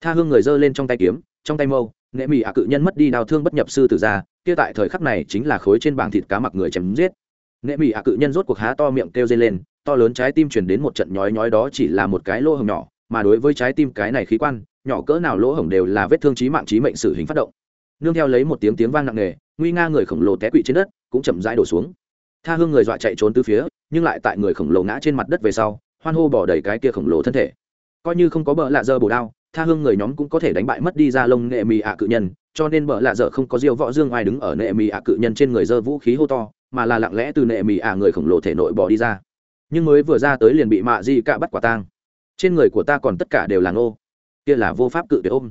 tha hương người giơ lên trong tay kiếm, trong tay mâu nghệ mỹ ạ cự nhân mất đi đào thương bất nhập sư tử ra, kia tại thời khắc này chính là khối trên bảng thịt cá mặc người chém giết. Nghệ mỹ ạ cự nhân rốt cuộc há to miệng kêu dây lên, to lớn trái tim chuyển đến một trận nhói nhói đó chỉ là một cái lỗ hồng nhỏ, mà đối với trái tim cái này khí quan, nhỏ cỡ nào lỗ hồng đều là vết thương trí mạng trí mệnh sử hình phát động. Nương theo lấy một tiếng tiếng vang nặng nề, nguy nga người khổng lồ té quỵ trên đất, cũng chậm rãi đổ xuống. Tha hương người dọa chạy trốn từ phía, nhưng lại tại người khổng lồ ngã trên mặt đất về sau, hoan hô bỏ đầy cái kia khổng lồ thân thể. Coi như không có bờ lạ dơ bổ đao tha hương người nhóm cũng có thể đánh bại mất đi ra lông nệ mì ạ cự nhân, cho nên bợ lạ dở không có diêu võ dương ai đứng ở nệ mì ạ cự nhân trên người dơ vũ khí hô to, mà là lặng lẽ từ nệ mì ạ người khổng lồ thể nội bỏ đi ra. Nhưng mới vừa ra tới liền bị mạ di cạ bắt quả tang. Trên người của ta còn tất cả đều là ngô. Kia là vô pháp cự tuyệt ôm.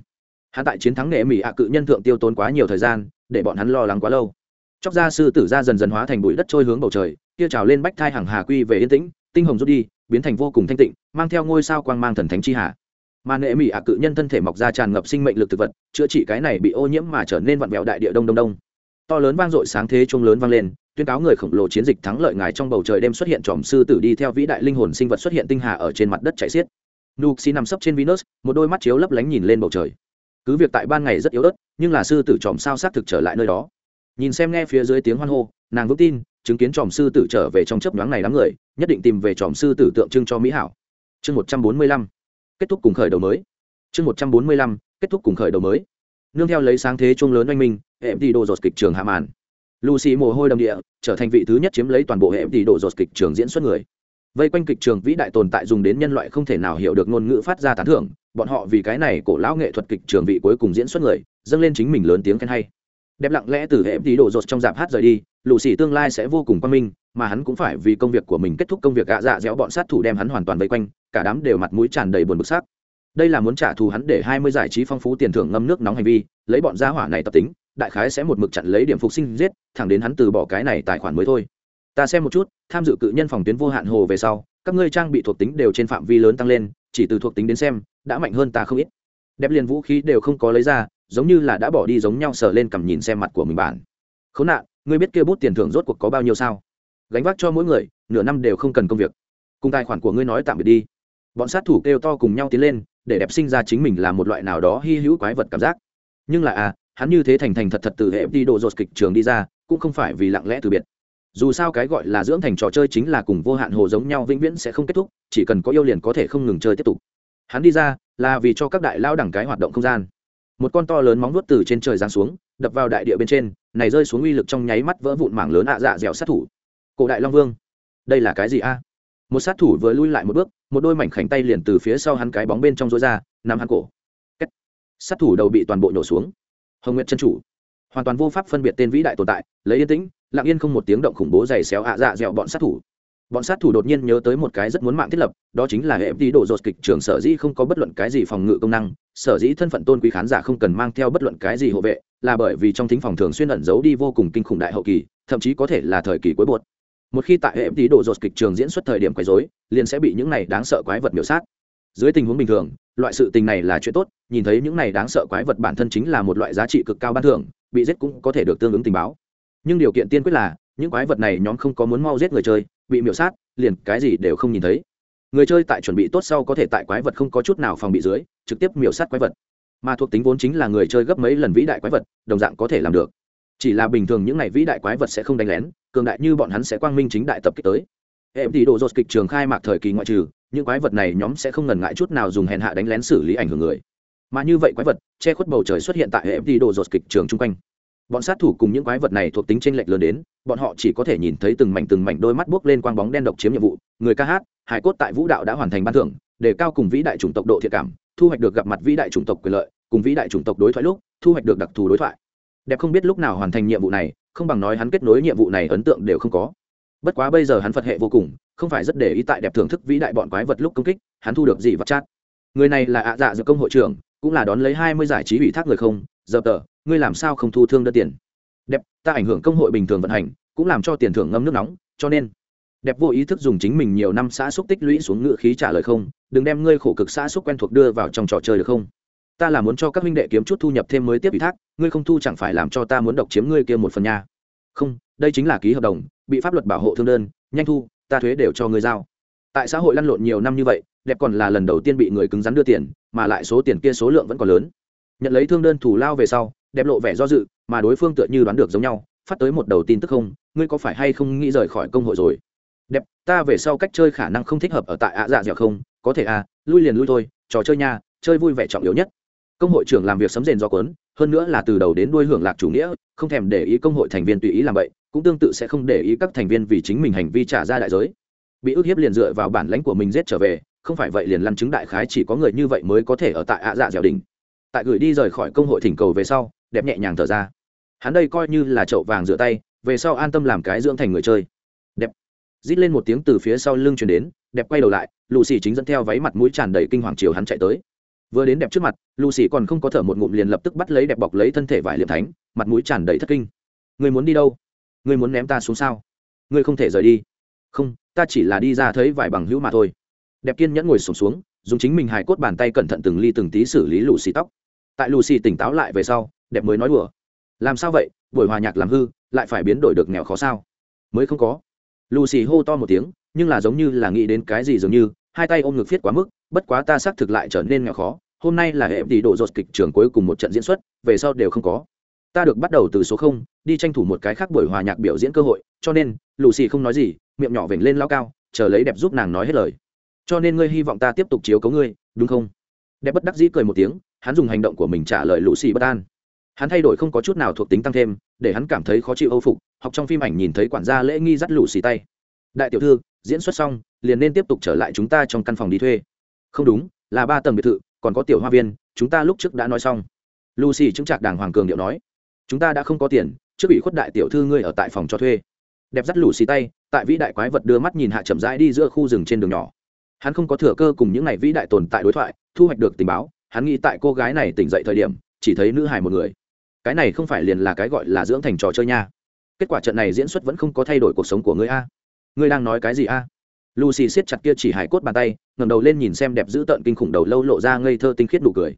Hắn tại chiến thắng nệ mì ạ cự nhân thượng tiêu tốn quá nhiều thời gian, để bọn hắn lo lắng quá lâu. Chóc ra sư tử ra dần dần hóa thành bụi đất trôi hướng bầu trời, kia trào lên bách thai hàng hà quy về yên tĩnh, tinh hồng rút đi, biến thành vô cùng thanh tịnh, mang theo ngôi sao quang mang thần thánh chi hà mà nệ mỹ ạ cự nhân thân thể mọc ra tràn ngập sinh mệnh lực thực vật, chữa trị cái này bị ô nhiễm mà trở nên vặn vẹo đại địa đông đông đông. To lớn vang dội sáng thế trung lớn vang lên, tuyên cáo người khổng lồ chiến dịch thắng lợi ngài trong bầu trời đêm xuất hiện tròm sư tử đi theo vĩ đại linh hồn sinh vật xuất hiện tinh hà ở trên mặt đất chạy xiết. Nuxi nằm sấp trên venus, một đôi mắt chiếu lấp lánh nhìn lên bầu trời. Cứ việc tại ban ngày rất yếu ớt, nhưng là sư tử tròm sao xác thực trở lại nơi đó. Nhìn xem nghe phía dưới tiếng hoan hô, nàng vững tin, chứng kiến tròm sư tử trở về trong chấp nhoáng này đám người, nhất định tìm về tròm sư tử tượng trưng cho mỹ hảo. Chương một trăm bốn mươi lăm kết thúc cùng khởi đầu mới. Chương một trăm bốn mươi lăm, kết thúc cùng khởi đầu mới. Nương theo lấy sáng thế chuông lớn oanh minh, hệ đi đồ dột kịch trường hạ màn. Lucy mồ hôi đầm địa, trở thành vị thứ nhất chiếm lấy toàn bộ hệ đi đồ dột kịch trường diễn xuất người. Vây quanh kịch trường vĩ đại tồn tại dùng đến nhân loại không thể nào hiểu được ngôn ngữ phát ra tán thưởng, bọn họ vì cái này cổ lão nghệ thuật kịch trường vị cuối cùng diễn xuất người, dâng lên chính mình lớn tiếng khen hay đẹp lặng lẽ từ hệ tí đồ rột trong dạp hát rời đi, lũ xỉ tương lai sẽ vô cùng quan minh, mà hắn cũng phải vì công việc của mình kết thúc công việc gạ dạ dẻo bọn sát thủ đem hắn hoàn toàn vây quanh, cả đám đều mặt mũi tràn đầy buồn bực sắc. Đây là muốn trả thù hắn để hai mươi giải trí phong phú tiền thưởng ngâm nước nóng hành vi, lấy bọn gia hỏa này tập tính, đại khái sẽ một mực chặn lấy điểm phục sinh giết, thẳng đến hắn từ bỏ cái này tài khoản mới thôi. Ta xem một chút, tham dự cự nhân phòng tuyến vô hạn hồ về sau, các ngươi trang bị thuộc tính đều trên phạm vi lớn tăng lên, chỉ từ thuộc tính đến xem, đã mạnh hơn ta không ít. Đẹp liền vũ khí đều không có lấy ra giống như là đã bỏ đi giống nhau sờ lên cầm nhìn xem mặt của mình bản khốn nạn, ngươi biết kia bút tiền thưởng rốt cuộc có bao nhiêu sao? Gánh vác cho mỗi người, nửa năm đều không cần công việc. Cùng tài khoản của ngươi nói tạm biệt đi. Bọn sát thủ kêu to cùng nhau tiến lên, để đẹp sinh ra chính mình là một loại nào đó hy hữu quái vật cảm giác. Nhưng là à hắn như thế thành thành thật thật từ hệ đi độ dột kịch trường đi ra, cũng không phải vì lặng lẽ từ biệt. Dù sao cái gọi là dưỡng thành trò chơi chính là cùng vô hạn hồ giống nhau vĩnh viễn sẽ không kết thúc, chỉ cần có yêu liền có thể không ngừng chơi tiếp tục. Hắn đi ra là vì cho các đại lao đẳng cái hoạt động không gian một con to lớn móng vuốt từ trên trời giáng xuống, đập vào đại địa bên trên, này rơi xuống uy lực trong nháy mắt vỡ vụn mảng lớn ạ dạ dẻo sát thủ. Cổ đại long vương, đây là cái gì a? Một sát thủ vừa lui lại một bước, một đôi mảnh khảnh tay liền từ phía sau hắn cái bóng bên trong rối ra nằm hắn cổ. Kết. sát thủ đầu bị toàn bộ nổ xuống. Hồng nguyệt chân chủ, hoàn toàn vô pháp phân biệt tên vĩ đại tồn tại, lấy yên tĩnh, lặng yên không một tiếng động khủng bố dày xéo ạ dạ dẻo bọn sát thủ. Bọn sát thủ đột nhiên nhớ tới một cái rất muốn mạng thiết lập, đó chính là hệ đi đổ dột kịch trường sở dĩ không có bất luận cái gì phòng ngự công năng sở dĩ thân phận tôn quý khán giả không cần mang theo bất luận cái gì hộ vệ, là bởi vì trong thính phòng thường xuyên ẩn giấu đi vô cùng kinh khủng đại hậu kỳ, thậm chí có thể là thời kỳ cuối buột một khi tại hệ tí đổ dột kịch trường diễn xuất thời điểm quấy dối liền sẽ bị những này đáng sợ quái vật miểu sát. Dưới tình huống bình thường, loại sự tình này là chuyện tốt, nhìn thấy những này đáng sợ quái vật bản thân chính là một loại giá trị cực cao ban thưởng, bị giết cũng có thể được tương ứng tình báo. Nhưng điều kiện tiên quyết là, những quái vật này nhóm không có muốn mau giết người chơi, bị miểu sát, liền cái gì đều không nhìn thấy người chơi tại chuẩn bị tốt sau có thể tại quái vật không có chút nào phòng bị dưới, trực tiếp miểu sát quái vật. Mà thuộc tính vốn chính là người chơi gấp mấy lần vĩ đại quái vật, đồng dạng có thể làm được. Chỉ là bình thường những n à y vĩ đại quái vật sẽ không đánh lén, cường đại như bọn hắn sẽ quang minh chính đại tập kích tới. Em thì độ dột kịch trường khai mạc thời kỳ ngoại trừ, những quái vật này nhóm sẽ không ngần ngại chút nào dùng hèn hạ đánh lén xử lý ảnh hưởng người. Mà như vậy quái vật, che khuất bầu trời xuất hiện tại em thì độ dột kịch trường chung quanh bọn sát thủ cùng những quái vật này thuộc tính tranh lệch lớn đến, bọn họ chỉ có thể nhìn thấy từng mảnh từng mảnh đôi mắt buốc lên quang bóng đen độc chiếm nhiệm vụ. Người ca hát, hải cốt tại vũ đạo đã hoàn thành ban thưởng, để cao cùng vĩ đại chủng tộc độ thiệt cảm, thu hoạch được gặp mặt vĩ đại chủng tộc quyền lợi, cùng vĩ đại chủng tộc đối thoại lúc, thu hoạch được đặc thù đối thoại. Đẹp không biết lúc nào hoàn thành nhiệm vụ này, không bằng nói hắn kết nối nhiệm vụ này ấn tượng đều không có. Bất quá bây giờ hắn phật hệ vô cùng, không phải rất để ý tại đẹp thưởng thức vĩ đại bọn quái vật lúc công kích, hắn thu được gì vật chát. Người này là ạ dạ giữa công hội trưởng, cũng là đón lấy hai mươi giải trí ủy thác người không, giờ tờ ngươi làm sao không thu thương đơn tiền? Đẹp, ta ảnh hưởng công hội bình thường vận hành, cũng làm cho tiền thưởng ngâm nước nóng, cho nên. Đẹp vô ý thức dùng chính mình nhiều năm xã xúc tích lũy xuống ngựa khí trả lời không, đừng đem ngươi khổ cực xã xúc quen thuộc đưa vào trong trò chơi được không? Ta là muốn cho các huynh đệ kiếm chút thu nhập thêm mới tiếp ủy thác, ngươi không thu chẳng phải làm cho ta muốn độc chiếm ngươi kia một phần nhà? không, đây chính là ký hợp đồng, bị pháp luật bảo hộ thương đơn, nhanh thu, ta thuế đều cho ngươi giao. Tại xã hội lăn lộn nhiều năm như vậy, đẹp còn là lần đầu tiên bị người cứng rắn đưa tiền, mà lại số tiền kia số lượng vẫn còn lớn. Nhận lấy thương đơn thủ lao về sau đẹp lộ vẻ do dự, mà đối phương tựa như đoán được giống nhau, phát tới một đầu tin tức không, ngươi có phải hay không nghĩ rời khỏi công hội rồi? Đẹp, ta về sau cách chơi khả năng không thích hợp ở tại ạ dạ dẻo không? Có thể à lui liền lui thôi, trò chơi nha, chơi vui vẻ trọng yếu nhất. Công hội trưởng làm việc sấm rền do quấn hơn nữa là từ đầu đến đuôi hưởng lạc chủ nghĩa, không thèm để ý công hội thành viên tùy ý làm vậy, cũng tương tự sẽ không để ý các thành viên vì chính mình hành vi trả ra đại giới. Bị ức hiếp liền dựa vào bản lãnh của mình giết trở về, không phải vậy liền lăn chứng đại khái chỉ có người như vậy mới có thể ở tại ạ dạ dẻo đỉnh tại gửi đi rời khỏi công hội thỉnh cầu về sau đẹp nhẹ nhàng thở ra. Hắn đây coi như là chậu vàng rửa tay về sau an tâm làm cái dưỡng thành người chơi. Đẹp. Rít lên một tiếng từ phía sau lưng chuyển đến đẹp quay đầu lại lù xì chính dẫn theo váy mặt mũi tràn đầy kinh hoàng chiều hắn chạy tới. Vừa đến đẹp trước mặt lù xì còn không có thở một ngụm liền lập tức bắt lấy đẹp bọc lấy thân thể vải liệm thánh mặt mũi tràn đầy thất kinh. Người muốn đi đâu? Người muốn ném ta xuống sao? Người không thể rời đi. Không ta chỉ là đi ra thấy vải bằng hữu mà thôi. Đẹp kiên nhẫn ngồi sổm xuống, xuống dùng chính mình hài cốt bàn tay cẩn thận từng ly từng tí xử lý lù xì tóc tại Lucy tỉnh táo lại về sau, đẹp mới nói đùa. Làm sao vậy? Buổi hòa nhạc làm hư, lại phải biến đổi được nghèo khó sao? Mới không có. Lucy hô to một tiếng, nhưng là giống như là nghĩ đến cái gì dường như, hai tay ôm ngực viết quá mức, bất quá ta xác thực lại trở nên nghèo khó, hôm nay là hệ tỷ độ dột kịch trường cuối cùng một trận diễn xuất, về sau đều không có. Ta được bắt đầu từ số không, đi tranh thủ một cái khác buổi hòa nhạc biểu diễn cơ hội, cho nên lù xì không nói gì, miệng nhỏ vểnh lên lao cao, chờ lấy đẹp giúp nàng nói hết lời. Cho nên ngươi hy vọng ta tiếp tục chiếu cấu ngươi, đúng không? Đẹp bất đắc dĩ cười một tiếng, hắn dùng hành động của mình trả lời lũ xì bất an. Hắn thay đổi không có chút nào thuộc tính tăng thêm, để hắn cảm thấy khó chịu âu phục, học trong phim ảnh nhìn thấy quản gia lễ nghi dắt lũ xì tay. Đại tiểu thư, diễn xuất xong, liền nên tiếp tục trở lại chúng ta trong căn phòng đi thuê. Không đúng, là ba tầng biệt thự, còn có tiểu hoa viên, chúng ta lúc trước đã nói xong. Lucy chứng trạc đàng hoàng cường điệu nói. Chúng ta đã không có tiền, trước bị khuất đại tiểu thư ngươi ở tại phòng cho thuê. Đẹp dắt lũ xì tay, tại vĩ đại quái vật đưa mắt nhìn hạ chậm rãi đi giữa khu rừng trên đường nhỏ. Hắn không có thừa cơ cùng những n à y vĩ đại tồn tại đối thoại thu hoạch được tình báo, hắn nghĩ tại cô gái này tỉnh dậy thời điểm, chỉ thấy nữ hài một người. Cái này không phải liền là cái gọi là dưỡng thành trò chơi nha. Kết quả trận này diễn xuất vẫn không có thay đổi cuộc sống của ngươi a. Ngươi đang nói cái gì a? Lucy siết chặt kia chỉ hải cốt bàn tay, ngẩng đầu lên nhìn xem đẹp dữ tợn kinh khủng đầu lâu lộ ra ngây thơ tinh khiết nụ cười.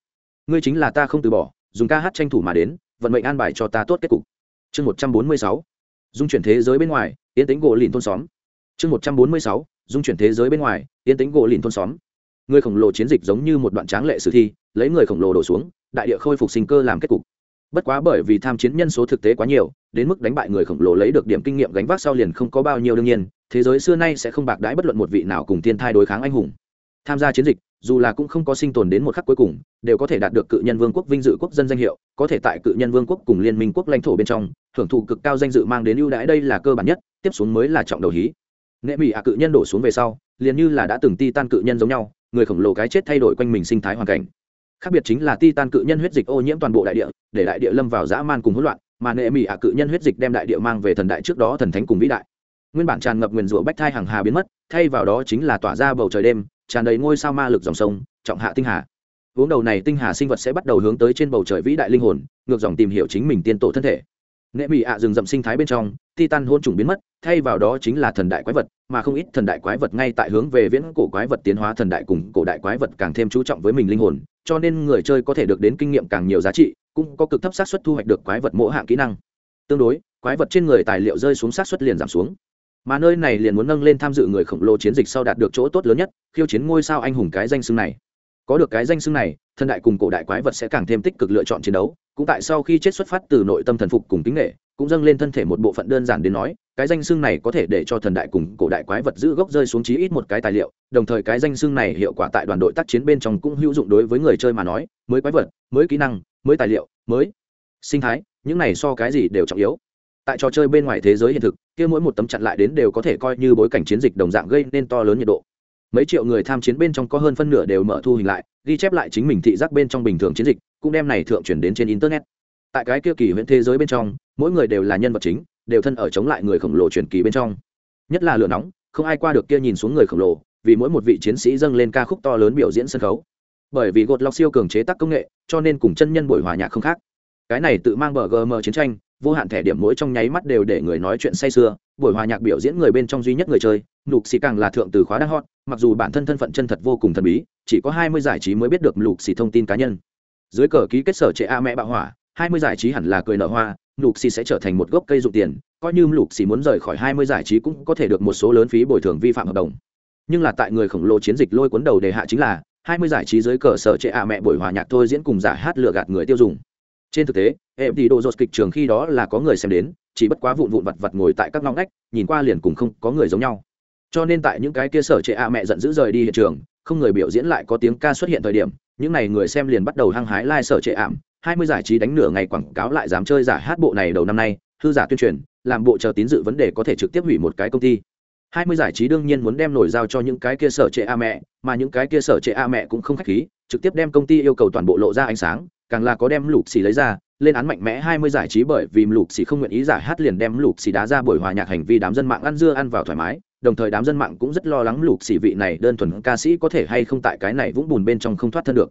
Ngươi chính là ta không từ bỏ, dùng ca hát tranh thủ mà đến, vận mệnh an bài cho ta tốt kết cục. Chương một trăm bốn mươi sáu. Dung chuyển thế giới bên ngoài tiến tính gỗ lìn thôn xóm. Chương một trăm bốn mươi sáu. Dung chuyển thế giới bên ngoài tiến tính gỗ lìn thôn xóm người khổng lồ chiến dịch giống như một đoạn tráng lệ sử thi, lấy người khổng lồ đổ xuống, đại địa khôi phục sinh cơ làm kết cục. Bất quá bởi vì tham chiến nhân số thực tế quá nhiều, đến mức đánh bại người khổng lồ lấy được điểm kinh nghiệm gánh vác sau liền không có bao nhiêu đương nhiên, thế giới xưa nay sẽ không bạc đãi bất luận một vị nào cùng tiên thai đối kháng anh hùng. Tham gia chiến dịch, dù là cũng không có sinh tồn đến một khắc cuối cùng, đều có thể đạt được cự nhân vương quốc vinh dự quốc dân danh hiệu, có thể tại cự nhân vương quốc cùng liên minh quốc lãnh thổ bên trong, hưởng thụ cực cao danh dự mang đến ưu đãi đây là cơ bản nhất, tiếp xuống mới là trọng đầu hí. Nghệ mỹ ạ cự nhân đổ xuống về sau, liền như là đã từng ti tan cự nhân giống nhau người khổng lồ cái chết thay đổi quanh mình sinh thái hoàn cảnh. Khác biệt chính là ti tan cự nhân huyết dịch ô nhiễm toàn bộ đại địa, để đại địa lâm vào dã man cùng hỗn loạn, mà nệ mỹ ạ cự nhân huyết dịch đem đại địa mang về thần đại trước đó thần thánh cùng vĩ đại. Nguyên bản tràn ngập nguyền rủa bách thai hàng hà biến mất, thay vào đó chính là tỏa ra bầu trời đêm, tràn đầy ngôi sao ma lực dòng sông, trọng hạ tinh hà. Uống đầu này tinh hà sinh vật sẽ bắt đầu hướng tới trên bầu trời vĩ đại linh hồn, ngược dòng tìm hiểu chính mình tiên tổ thân thể nệ mỹ ạ rừng rậm sinh thái bên trong, titan hôn trùng biến mất, thay vào đó chính là thần đại quái vật, mà không ít thần đại quái vật ngay tại hướng về viễn cổ quái vật tiến hóa thần đại cùng cổ đại quái vật càng thêm chú trọng với mình linh hồn, cho nên người chơi có thể được đến kinh nghiệm càng nhiều giá trị, cũng có cực thấp xác suất thu hoạch được quái vật mỗi hạng kỹ năng. Tương đối, quái vật trên người tài liệu rơi xuống xác suất liền giảm xuống. Mà nơi này liền muốn nâng lên tham dự người khổng lồ chiến dịch sau đạt được chỗ tốt lớn nhất, khiêu chiến ngôi sao anh hùng cái danh xưng này. Có được cái danh xưng này, thần đại cùng cổ đại quái vật sẽ càng thêm tích cực lựa chọn chiến đấu cũng tại sau khi chết xuất phát từ nội tâm thần phục cùng kính nghệ cũng dâng lên thân thể một bộ phận đơn giản đến nói, cái danh xương này có thể để cho thần đại cùng cổ đại quái vật giữ gốc rơi xuống chí ít một cái tài liệu, đồng thời cái danh xương này hiệu quả tại đoàn đội tác chiến bên trong cũng hữu dụng đối với người chơi mà nói, mới quái vật, mới kỹ năng, mới tài liệu, mới sinh thái, những này so cái gì đều trọng yếu. Tại trò chơi bên ngoài thế giới hiện thực, kia mỗi một tấm chặn lại đến đều có thể coi như bối cảnh chiến dịch đồng dạng gây nên to lớn nhiệt độ. Mấy triệu người tham chiến bên trong có hơn phân nửa đều mở thu hình lại ghi chép lại chính mình thị giác bên trong bình thường chiến dịch, cũng đem này thượng chuyển đến trên internet. Tại cái kia kỳ huyễn thế giới bên trong, mỗi người đều là nhân vật chính, đều thân ở chống lại người khổng lồ truyền kỳ bên trong. Nhất là lửa nóng, không ai qua được kia nhìn xuống người khổng lồ, vì mỗi một vị chiến sĩ dâng lên ca khúc to lớn biểu diễn sân khấu. Bởi vì gột lọc siêu cường chế tác công nghệ, cho nên cùng chân nhân buổi hòa nhạc không khác. Cái này tự mang bờ gm chiến tranh, vô hạn thẻ điểm mỗi trong nháy mắt đều để người nói chuyện say sưa, buổi hòa nhạc biểu diễn người bên trong duy nhất người chơi, nục xì càng là thượng từ khóa đang hot mặc dù bản thân thân phận chân thật vô cùng thần bí, chỉ có hai mươi giải trí mới biết được lục xì thông tin cá nhân. Dưới cờ ký kết sở trệ a mẹ bạo hỏa, hai mươi giải trí hẳn là cười nở hoa, lục xì sẽ trở thành một gốc cây dụng tiền, coi như lục xì muốn rời khỏi hai mươi giải trí cũng có thể được một số lớn phí bồi thường vi phạm hợp đồng. Nhưng là tại người khổng lồ chiến dịch lôi cuốn đầu đề hạ chính là, hai mươi giải trí dưới cờ sở trệ a mẹ buổi hòa nhạc thôi diễn cùng giả hát lừa gạt người tiêu dùng. Trên thực tế, em đi đồ dột kịch trường khi đó là có người xem đến, chỉ bất quá vụn vụn vặt vặt ngồi tại các ngõ ngách, nhìn qua liền cùng không có người giống nhau cho nên tại những cái kia sở trệ a mẹ giận dữ rời đi hiện trường, không người biểu diễn lại có tiếng ca xuất hiện thời điểm, những n à y người xem liền bắt đầu hăng hái lai、like、sở trệ ảm. Hai mươi giải trí đánh nửa ngày quảng cáo lại dám chơi giả hát bộ này đầu năm nay thư giả tuyên truyền, làm bộ chờ tín dự vấn đề có thể trực tiếp hủy một cái công ty. Hai mươi giải trí đương nhiên muốn đem nổi giao cho những cái kia sở trệ a mẹ, mà những cái kia sở trệ a mẹ cũng không k h á c h khí, trực tiếp đem công ty yêu cầu toàn bộ lộ ra ánh sáng, càng là có đem lục xì lấy ra, lên án mạnh mẽ hai mươi giải trí bởi vì lục xì không nguyện ý giả hát liền đem lục xì đá ra buổi hòa nhạc hành vi đám dân mạng ăn dưa ăn vào thoải mái đồng thời đám dân mạng cũng rất lo lắng lục xì vị này đơn thuần ca sĩ có thể hay không tại cái này vũng bùn bên trong không thoát thân được.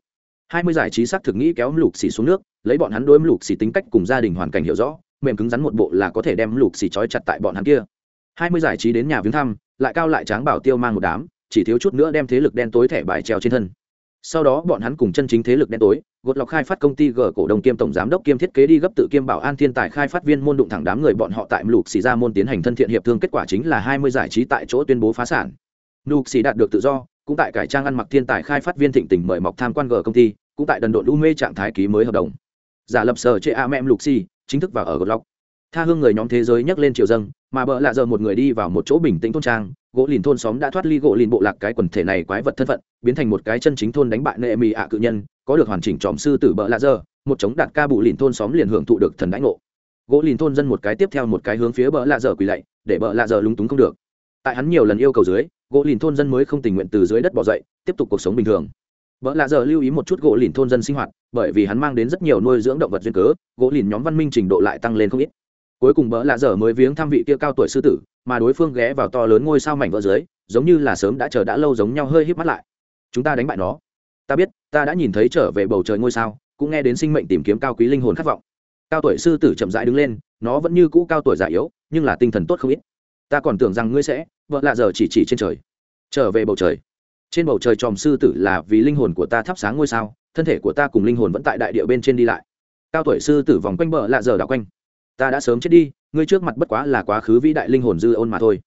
Hai mươi giải trí xác thực nghĩ kéo lục xì xuống nước, lấy bọn hắn đối với lục xì tính cách cùng gia đình hoàn cảnh hiểu rõ, mềm cứng rắn một bộ là có thể đem lục xì trói chặt tại bọn hắn kia. Hai mươi giải trí đến nhà viếng thăm, lại cao lại tráng bảo tiêu mang một đám, chỉ thiếu chút nữa đem thế lực đen tối thẻ bài treo trên thân. Sau đó bọn hắn cùng chân chính thế lực đen tối gột lọc khai phát công ty g cổ đông kiêm tổng giám đốc kiêm thiết kế đi gấp tự kiêm bảo an thiên tài khai phát viên môn đụng thẳng đám người bọn họ tại lục xì ra môn tiến hành thân thiện hiệp thương kết quả chính là hai mươi giải trí tại chỗ tuyên bố phá sản. Lục xì đạt được tự do, cũng tại cải trang ăn mặc thiên tài khai phát viên thịnh tình mời mọc tham quan g công ty, cũng tại đần độn u mê trạng thái ký mới hợp đồng. Giả lập sở chệ a mem lục xì, chính thức vào ở gột lọc tha hương người nhóm thế giới nhắc lên triều dâng mà bợ lạ giờ một người đi vào một chỗ bình tĩnh thôn trang gỗ lìn thôn xóm đã thoát ly gỗ lìn bộ lạc cái quần thể này quái vật thân phận biến thành một cái chân chính thôn đánh bại nệ mì ạ cự nhân có được hoàn chỉnh tròm sư tử bợ lạ giờ một chống đạt ca bụ lìn thôn xóm liền hưởng thụ được thần đánh ngộ. Gỗ lìn thôn dân một cái tiếp theo một cái hướng phía bợ lạ giờ quỳ lạy để bợ lạ giờ lúng túng không được. Tại hắn nhiều lần yêu cầu dưới gỗ lìn thôn dân mới không tình nguyện từ dưới đất bỏ dậy tiếp tục cuộc sống bình thường. Bỡ lạ giờ lưu ý một chút gỗ lìn thôn dân sinh hoạt, bởi vì hắn mang đến rất nhiều nuôi dưỡng động vật duyên cớ, gỗ lìn nhóm văn minh trình độ lại tăng lên không ít cuối cùng bỡ lạ dở mới viếng thăm vị kia cao tuổi sư tử, mà đối phương ghé vào to lớn ngôi sao mảnh vỡ dưới, giống như là sớm đã chờ đã lâu giống nhau hơi híp mắt lại. Chúng ta đánh bại nó. Ta biết, ta đã nhìn thấy trở về bầu trời ngôi sao, cũng nghe đến sinh mệnh tìm kiếm cao quý linh hồn khát vọng. Cao tuổi sư tử chậm rãi đứng lên, nó vẫn như cũ cao tuổi già yếu, nhưng là tinh thần tốt không ít. Ta còn tưởng rằng ngươi sẽ vợ lạ giờ chỉ chỉ trên trời. Trở về bầu trời. Trên bầu trời tròm sư tử là vì linh hồn của ta thắp sáng ngôi sao, thân thể của ta cùng linh hồn vẫn tại đại địa bên trên đi lại. Cao tuổi sư tử vòng quanh bờ lạ giờ đảo quanh ta đã sớm chết đi ngươi trước mặt bất quá là quá khứ vĩ đại linh hồn dư ôn mà thôi.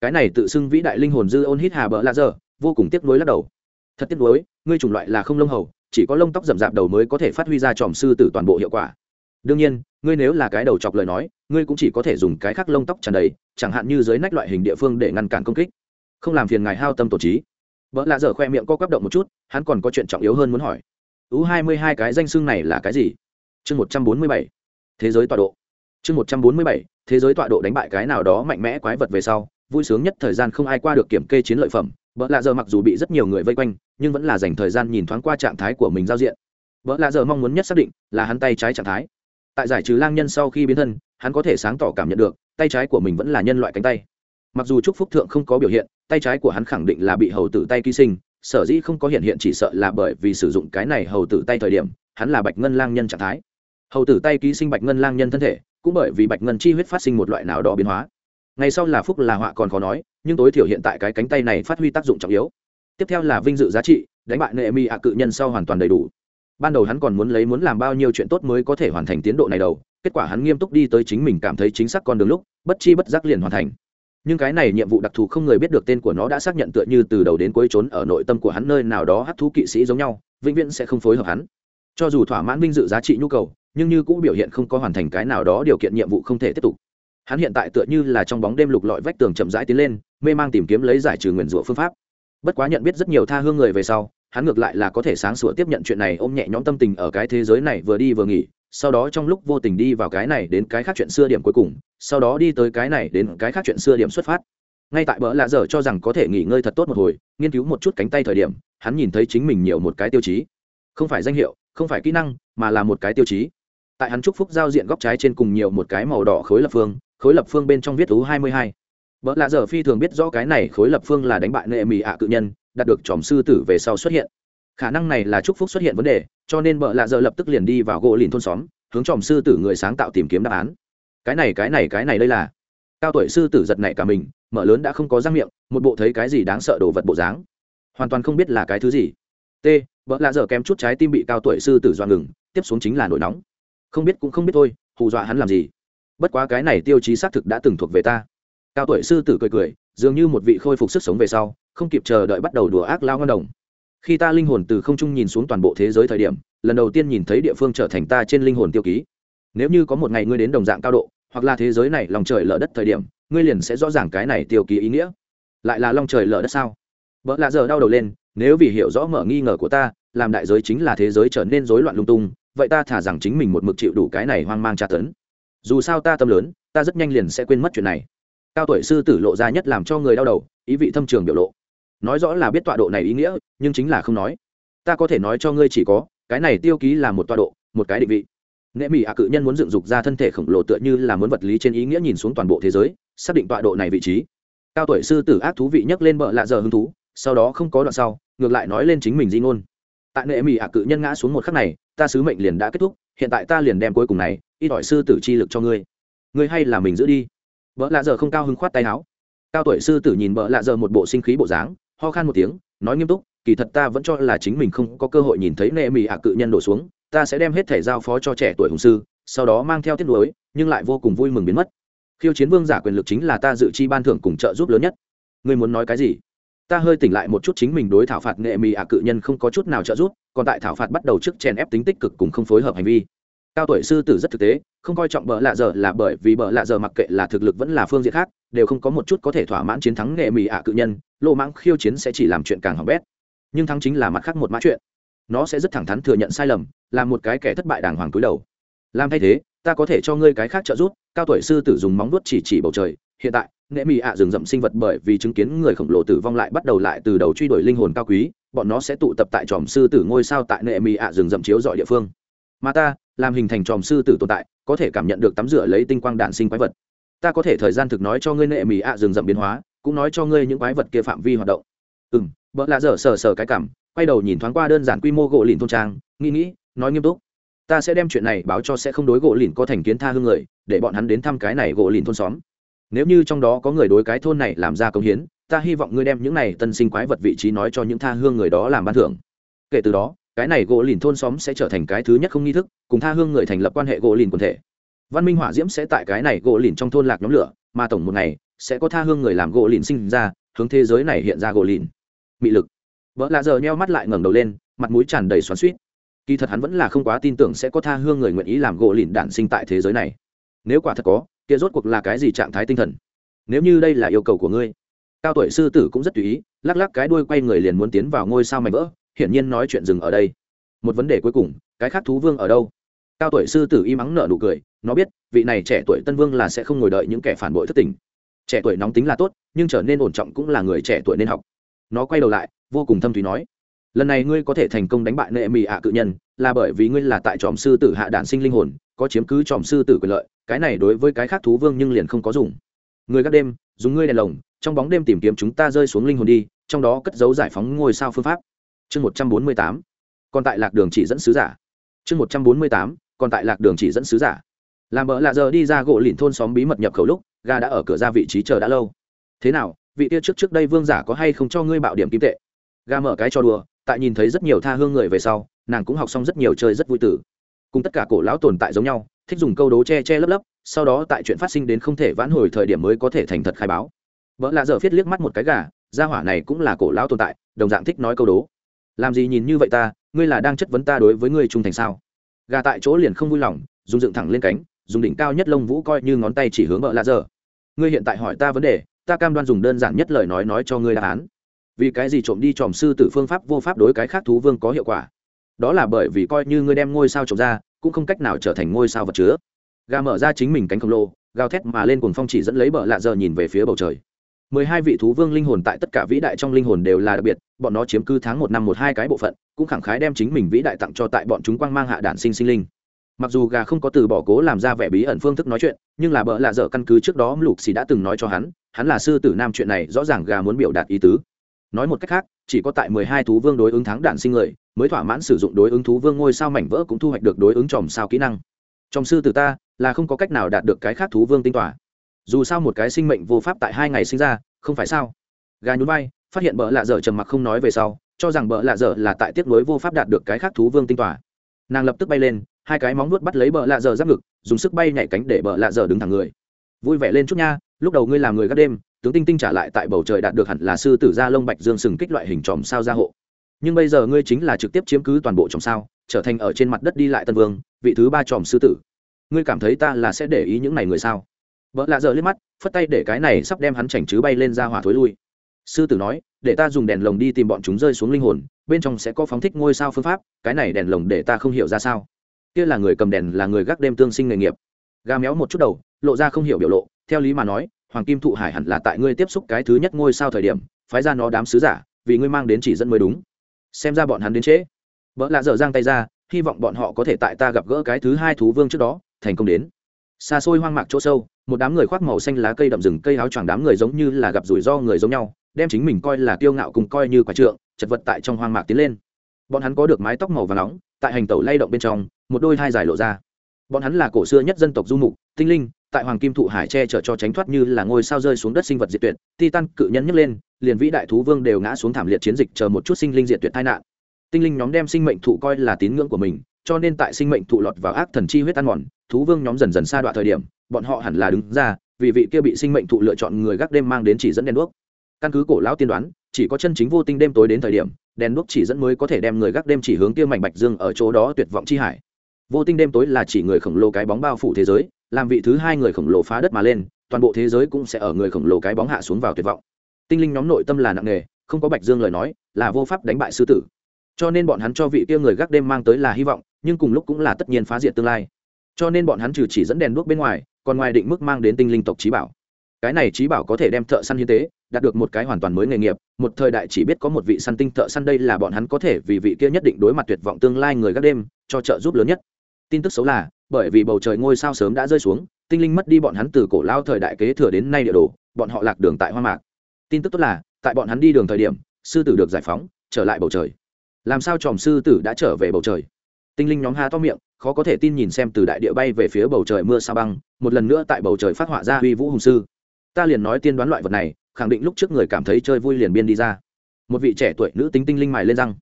Cái này tự xưng vĩ đại linh hồn dư ôn hít hà bỡ lạ dở, vô cùng tiếc nuối lắc đầu. Thật tiếc nuối ngươi chủng loại là không lông hầu chỉ có lông tóc rậm rạp đầu mới có thể phát huy ra tròm sư tử toàn bộ hiệu quả. Đương nhiên ngươi nếu là cái đầu chọc lời nói ngươi cũng chỉ có thể dùng cái khác lông tóc tràn đầy chẳng hạn như dưới nách loại hình địa phương để ngăn cản công kích. Không làm phiền ngài hao tâm tổ trí. Vợ lạ dở khoe miệng co quắp động một chút hắn còn có chuyện trọng yếu hơn muốn hỏi. U hai mươi hai cái danh xưng này là cái gì? Chương một trăm bốn mươi bảy. Thế giới tọa độ chương một trăm bốn mươi bảy, thế giới tọa độ đánh bại cái nào đó mạnh mẽ quái vật về sau, vui sướng nhất thời gian không ai qua được kiểm kê chiến lợi phẩm vợ lạ giờ mặc dù bị rất nhiều người vây quanh, nhưng vẫn là dành thời gian nhìn thoáng qua trạng thái của mình giao diện. Vợ lạ giờ mong muốn nhất xác định là hắn tay trái trạng thái. Tại giải trừ lang nhân sau khi biến thân, hắn có thể sáng tỏ cảm nhận được, tay trái của mình vẫn là nhân loại cánh tay. Mặc dù trúc phúc thượng không có biểu hiện, tay trái của hắn khẳng định là bị hầu tử tay ký sinh, sở dĩ không có hiện hiện chỉ sợ là bởi vì sử dụng cái này hầu tử tay thời điểm, hắn là bạch ngân lang nhân trạng thái. Hầu tử tay ký sinh bạch ngân lang nhân thân thể cũng bởi vì bạch ngân chi huyết phát sinh một loại nào đó biến hóa. Ngày sau là phúc là họa còn khó nói, nhưng tối thiểu hiện tại cái cánh tay này phát huy tác dụng trọng yếu. Tiếp theo là vinh dự giá trị, đánh bại nệ mi ạ cự nhân sau hoàn toàn đầy đủ. Ban đầu hắn còn muốn lấy muốn làm bao nhiêu chuyện tốt mới có thể hoàn thành tiến độ này đầu, kết quả hắn nghiêm túc đi tới chính mình cảm thấy chính xác con đường lúc, bất chi bất giác liền hoàn thành. Nhưng cái này nhiệm vụ đặc thù không người biết được tên của nó đã xác nhận tựa như từ đầu đến cuối trốn ở nội tâm của hắn nơi nào đó hắc thú kỵ sĩ giống nhau, vĩnh viễn sẽ không phối hợp hắn. Cho dù thỏa mãn vinh dự giá trị nhu cầu nhưng như cũng biểu hiện không có hoàn thành cái nào đó điều kiện nhiệm vụ không thể tiếp tục. Hắn hiện tại tựa như là trong bóng đêm lục lọi vách tường chậm rãi tiến lên, mê mang tìm kiếm lấy giải trừ nguyền rủa phương pháp. Bất quá nhận biết rất nhiều tha hương người về sau, hắn ngược lại là có thể sáng sủa tiếp nhận chuyện này ôm nhẹ nhõm tâm tình ở cái thế giới này vừa đi vừa nghỉ, sau đó trong lúc vô tình đi vào cái này đến cái khác chuyện xưa điểm cuối cùng, sau đó đi tới cái này đến cái khác chuyện xưa điểm xuất phát. Ngay tại bỡ lạ dở cho rằng có thể nghỉ ngơi thật tốt một hồi, nghiên cứu một chút cánh tay thời điểm, hắn nhìn thấy chính mình nhiều một cái tiêu chí. Không phải danh hiệu, không phải kỹ năng, mà là một cái tiêu chí tại hắn chúc phúc giao diện góc trái trên cùng nhiều một cái màu đỏ khối lập phương, khối lập phương bên trong viết thú hai mươi hai. Vợ lạ dở phi thường biết rõ cái này khối lập phương là đánh bại nệ mỹ ạ cự nhân, đạt được tròm sư tử về sau xuất hiện. Khả năng này là chúc phúc xuất hiện vấn đề, cho nên vợ lạ dở lập tức liền đi vào gỗ lìn thôn xóm, hướng tròm sư tử người sáng tạo tìm kiếm đáp án. Cái này cái này cái này đây là. Cao tuổi sư tử giật này cả mình, mở lớn đã không có răng miệng, một bộ thấy cái gì đáng sợ đồ vật bộ dáng. Hoàn toàn không biết là cái thứ gì. T vợ lạ dở kém chút trái tim bị cao tuổi sư tử do ngừng, tiếp xuống chính là nổi nóng không biết cũng không biết thôi, hù dọa hắn làm gì. Bất quá cái này tiêu chí xác thực đã từng thuộc về ta. Cao tuổi sư tử cười cười, dường như một vị khôi phục sức sống về sau, không kịp chờ đợi bắt đầu đùa ác lao ngon đồng. Khi ta linh hồn từ không trung nhìn xuống toàn bộ thế giới thời điểm, lần đầu tiên nhìn thấy địa phương trở thành ta trên linh hồn tiêu ký. Nếu như có một ngày ngươi đến đồng dạng cao độ, hoặc là thế giới này lòng trời lở đất thời điểm, ngươi liền sẽ rõ ràng cái này tiêu ký ý nghĩa. Lại là lòng trời lở đất sao? Vợ lạ giờ đau đầu lên, nếu vì hiểu rõ mở nghi ngờ của ta, làm đại giới chính là thế giới trở nên rối loạn lung tung vậy ta thả rằng chính mình một mực chịu đủ cái này hoang mang tra tấn. Dù sao ta tâm lớn, ta rất nhanh liền sẽ quên mất chuyện này. Cao tuổi sư tử lộ ra nhất làm cho người đau đầu, ý vị thâm trường biểu lộ. Nói rõ là biết tọa độ này ý nghĩa, nhưng chính là không nói. Ta có thể nói cho ngươi chỉ có, cái này tiêu ký là một tọa độ, một cái định vị. Nghệ mỹ ạ cự nhân muốn dựng dục ra thân thể khổng lồ tựa như là muốn vật lý trên ý nghĩa nhìn xuống toàn bộ thế giới, xác định tọa độ này vị trí. Cao tuổi sư tử ác thú vị nhắc lên bợ lạ giờ hứng thú, sau đó không có đoạn sau, ngược lại nói lên chính mình di ngôn. Tại nệ mỹ ạ cự nhân ngã xuống một khắc này ta sứ mệnh liền đã kết thúc, hiện tại ta liền đem cuối cùng này ít ỏi sư tử chi lực cho ngươi. Ngươi hay là mình giữ đi. Vợ lạ giờ không cao hứng khoát tay áo. Cao tuổi sư tử nhìn vợ lạ giờ một bộ sinh khí bộ dáng, ho khan một tiếng, nói nghiêm túc, kỳ thật ta vẫn cho là chính mình không có cơ hội nhìn thấy nệ mì ạ cự nhân đổ xuống, ta sẽ đem hết thể giao phó cho trẻ tuổi hùng sư, sau đó mang theo tiết lối nhưng lại vô cùng vui mừng biến mất. Khiêu chiến vương giả quyền lực chính là ta dự chi ban thưởng cùng trợ giúp lớn nhất. Ngươi muốn nói cái gì? Ta hơi tỉnh lại một chút chính mình đối thảo phạt nghệ mì ạ cự nhân không có chút nào trợ giúp, còn tại thảo phạt bắt đầu trước chèn ép tính tích cực cùng không phối hợp hành vi. Cao tuổi sư tử rất thực tế, không coi trọng bợ lạ giờ là bởi vì bợ lạ giờ mặc kệ là thực lực vẫn là phương diện khác, đều không có một chút có thể thỏa mãn chiến thắng nghệ mì ạ cự nhân lộ mãng khiêu chiến sẽ chỉ làm chuyện càng hỏng bét. Nhưng thắng chính là mặt khác một mã chuyện. Nó sẽ rất thẳng thắn thừa nhận sai lầm, là một cái kẻ thất bại đàng hoàng túi đầu. Làm thay thế, ta có thể cho ngươi cái khác trợ giúp, cao tuổi sư tử dùng móng vuốt chỉ chỉ bầu trời hiện tại, nghệ mị ạ rừng rậm sinh vật bởi vì chứng kiến người khổng lồ tử vong lại bắt đầu lại từ đầu truy đuổi linh hồn cao quý, bọn nó sẽ tụ tập tại tròm sư tử ngôi sao tại nghệ mị ạ rừng rậm chiếu dọi địa phương. Mà ta, làm hình thành tròm sư tử tồn tại, có thể cảm nhận được tắm rửa lấy tinh quang đạn sinh quái vật. Ta có thể thời gian thực nói cho ngươi nệ mỹ ạ rừng rậm biến hóa, cũng nói cho ngươi những quái vật kia phạm vi hoạt động. Ừ m vợ lạ dở sờ sờ cái cảm, quay đầu nhìn thoáng qua đơn giản quy mô gỗ lìn thôn trang, nghĩ nghĩ, nói nghiêm túc. Ta sẽ đem chuyện này báo cho sẽ không đối gỗ lìn có thành kiến tha hương người, để bọn hắn đến thăm cái này gỗ lìn thôn xóm nếu như trong đó có người đối cái thôn này làm ra công hiến, ta hy vọng ngươi đem những này tân sinh quái vật vị trí nói cho những tha hương người đó làm ban thưởng. Kể từ đó, cái này gỗ lìn thôn xóm sẽ trở thành cái thứ nhất không nghi thức, cùng tha hương người thành lập quan hệ gỗ lìn quần thể. Văn minh hỏa diễm sẽ tại cái này gỗ lìn trong thôn lạc nhóm lửa, mà tổng một ngày, sẽ có tha hương người làm gỗ lìn sinh ra, hướng thế giới này hiện ra gỗ lìn. Mị lực. Vợ lạ giờ nheo mắt lại ngẩng đầu lên, mặt mũi tràn đầy xoắn suýt kỳ thật hắn vẫn là không quá tin tưởng sẽ có tha hương người nguyện ý làm gỗ lìn đản sinh tại thế giới này. Nếu quả thật có kia rốt cuộc là cái gì trạng thái tinh thần? Nếu như đây là yêu cầu của ngươi, cao tuổi sư tử cũng rất tùy ý, lắc lắc cái đuôi quay người liền muốn tiến vào ngôi sao mảnh vỡ, hiển nhiên nói chuyện dừng ở đây. Một vấn đề cuối cùng, cái khác thú vương ở đâu? Cao tuổi sư tử y mắng nợ nụ cười, nó biết, vị này trẻ tuổi tân vương là sẽ không ngồi đợi những kẻ phản bội thất tình. Trẻ tuổi nóng tính là tốt, nhưng trở nên ổn trọng cũng là người trẻ tuổi nên học. Nó quay đầu lại, vô cùng thâm thúy nói, lần này ngươi có thể thành công đánh bại nệ mì ạ cự nhân, là bởi vì ngươi là tại tròm sư tử hạ đạn sinh linh hồn, có chiếm cứ tròm sư tử quyền lợi cái này đối với cái khác thú vương nhưng liền không có dùng. Người các đêm, dùng ngươi đèn lồng, trong bóng đêm tìm kiếm chúng ta rơi xuống linh hồn đi, trong đó cất dấu giải phóng ngôi sao phương pháp. Chương một trăm bốn mươi tám, còn tại lạc đường chỉ dẫn sứ giả. Chương một trăm bốn mươi tám, còn tại lạc đường chỉ dẫn sứ giả. Làm bỡ lạ giờ đi ra gỗ lìn thôn xóm bí mật nhập khẩu lúc ga đã ở cửa ra vị trí chờ đã lâu. Thế nào, vị kia trước trước đây vương giả có hay không cho ngươi bạo điểm kim tệ? Ga mở cái cho đùa, tại nhìn thấy rất nhiều tha hương người về sau, nàng cũng học xong rất nhiều chơi rất vui tử. Cùng tất cả cổ lão tồn tại giống nhau thích dùng câu đố che che lấp lấp, sau đó tại chuyện phát sinh đến không thể vãn hồi thời điểm mới có thể thành thật khai báo. Vợ lạ dở viết liếc mắt một cái gà, gia hỏa này cũng là cổ lão tồn tại, đồng dạng thích nói câu đố. Làm gì nhìn như vậy ta, ngươi là đang chất vấn ta đối với ngươi trung thành sao? Gà tại chỗ liền không vui lòng, dùng dựng thẳng lên cánh, dùng đỉnh cao nhất lông vũ coi như ngón tay chỉ hướng vợ lạ dở. Ngươi hiện tại hỏi ta vấn đề, ta cam đoan dùng đơn giản nhất lời nói nói cho ngươi đáp án. Vì cái gì trộm đi tròm sư tử phương pháp vô pháp đối cái khác thú vương có hiệu quả? Đó là bởi vì coi như ngươi đem ngôi sao trộm ra cũng không cách nào trở thành ngôi sao vật chứa. Gà mở ra chính mình cánh khổng lồ, gào thét mà lên cuồng phong chỉ dẫn lấy bờ lạ giờ nhìn về phía bầu trời. Mười hai vị thú vương linh hồn tại tất cả vĩ đại trong linh hồn đều là đặc biệt, bọn nó chiếm cứ tháng một năm một hai cái bộ phận, cũng khẳng khái đem chính mình vĩ đại tặng cho tại bọn chúng quang mang hạ đản sinh sinh linh. Mặc dù gà không có từ bỏ cố làm ra vẻ bí ẩn phương thức nói chuyện, nhưng là bợ lạ dở căn cứ trước đó lục xì đã từng nói cho hắn hắn là sư tử nam chuyện này rõ ràng gà muốn biểu đạt ý tứ. Nói một cách khác, chỉ có tại mười hai thú vương đối ứng thắng đản sinh người mới thỏa mãn sử dụng đối ứng thú vương ngôi sao mảnh vỡ cũng thu hoạch được đối ứng tròm sao kỹ năng. Trong sư tử ta, là không có cách nào đạt được cái khác thú vương tinh tỏa. Dù sao một cái sinh mệnh vô pháp tại hai ngày sinh ra, không phải sao? Gà nhún vai, phát hiện bợ lạ dở trầm mặc không nói về sau, cho rằng bợ lạ dở là tại tiếp nối vô pháp đạt được cái khác thú vương tinh tỏa. Nàng lập tức bay lên, hai cái móng nuốt bắt lấy bợ lạ dở giáp ngực, dùng sức bay nhảy cánh để bợ lạ dở đứng thẳng người. Vui vẻ lên chút nha, lúc đầu ngươi làm người gác đêm, tướng tinh tinh trả lại tại bầu trời đạt được hẳn là sư tử ra lông bạch dương sừng kích loại hình tròm sao gia hộ nhưng bây giờ ngươi chính là trực tiếp chiếm cứ toàn bộ tròm sao, trở thành ở trên mặt đất đi lại tân vương, vị thứ ba tròm sư tử. Ngươi cảm thấy ta là sẽ để ý những này người sao? Vợ lạ giờ liếc mắt, phất tay để cái này sắp đem hắn chảnh chứ bay lên ra hỏa thối lui. Sư tử nói, để ta dùng đèn lồng đi tìm bọn chúng rơi xuống linh hồn, bên trong sẽ có phóng thích ngôi sao phương pháp, cái này đèn lồng để ta không hiểu ra sao. Kia là người cầm đèn, là người gác đêm tương sinh nghề nghiệp. Gà méo một chút đầu, lộ ra không hiểu biểu lộ, theo lý mà nói, hoàng kim thụ hải hẳn là tại ngươi tiếp xúc cái thứ nhất ngôi sao thời điểm, phái ra nó đám sứ giả, vì ngươi mang đến chỉ dẫn mới đúng xem ra bọn hắn đến trễ. Vợ lạ dở giang tay ra, hy vọng bọn họ có thể tại ta gặp gỡ cái thứ hai thú vương trước đó, thành công đến. Xa xôi hoang mạc chỗ sâu, một đám người khoác màu xanh lá cây đậm rừng cây áo choàng đám người giống như là gặp rủi ro người giống nhau, đem chính mình coi là kiêu ngạo cùng coi như quả trượng, chật vật tại trong hoang mạc tiến lên. Bọn hắn có được mái tóc màu và nóng, tại hành tẩu lay động bên trong, một đôi thai dài lộ ra. Bọn hắn là cổ xưa nhất dân tộc du mục, tinh linh, tại hoàng kim thụ hải che chở cho tránh thoát như là ngôi sao rơi xuống đất sinh vật diệt tuyệt, titan cự nhân nhấc lên liền vĩ đại thú vương đều ngã xuống thảm liệt chiến dịch chờ một chút sinh linh diệt tuyệt tai nạn. Tinh linh nhóm đem sinh mệnh thụ coi là tín ngưỡng của mình, cho nên tại sinh mệnh thụ lọt vào ác thần chi huyết ăn mòn, thú vương nhóm dần dần xa đoạn thời điểm, bọn họ hẳn là đứng ra, vì vị kia bị sinh mệnh thụ lựa chọn người gác đêm mang đến chỉ dẫn đèn đuốc. Căn cứ cổ lão tiên đoán, chỉ có chân chính vô tinh đêm tối đến thời điểm, đèn đuốc chỉ dẫn mới có thể đem người gác đêm chỉ hướng kia mảnh bạch dương ở chỗ đó tuyệt vọng chi hải. Vô tinh đêm tối là chỉ người khổng lồ cái bóng bao phủ thế giới, làm vị thứ hai người khổng lồ phá đất mà lên, toàn bộ thế giới cũng sẽ ở người khổng lồ cái bóng hạ xuống vào tuyệt vọng tinh linh nhóm nội tâm là nặng nề, không có bạch dương lời nói, là vô pháp đánh bại sư tử. Cho nên bọn hắn cho vị kia người gác đêm mang tới là hy vọng, nhưng cùng lúc cũng là tất nhiên phá diệt tương lai. Cho nên bọn hắn trừ chỉ dẫn đèn đuốc bên ngoài, còn ngoài định mức mang đến tinh linh tộc trí bảo. Cái này trí bảo có thể đem thợ săn hiến tế, đạt được một cái hoàn toàn mới nghề nghiệp, một thời đại chỉ biết có một vị săn tinh thợ săn đây là bọn hắn có thể vì vị kia nhất định đối mặt tuyệt vọng tương lai người gác đêm, cho trợ giúp lớn nhất. Tin tức xấu là, bởi vì bầu trời ngôi sao sớm đã rơi xuống, tinh linh mất đi bọn hắn từ cổ lao thời đại kế thừa đến nay địa đồ, bọn họ lạc đường tại hoa mạc tin tức tốt là, tại bọn hắn đi đường thời điểm, sư tử được giải phóng, trở lại bầu trời. Làm sao tròm sư tử đã trở về bầu trời? Tinh linh nhóm ha to miệng, khó có thể tin nhìn xem từ đại địa bay về phía bầu trời mưa sa băng, một lần nữa tại bầu trời phát họa ra uy vũ hùng sư. Ta liền nói tiên đoán loại vật này, khẳng định lúc trước người cảm thấy chơi vui liền biên đi ra. Một vị trẻ tuổi nữ tính tinh linh mài lên răng.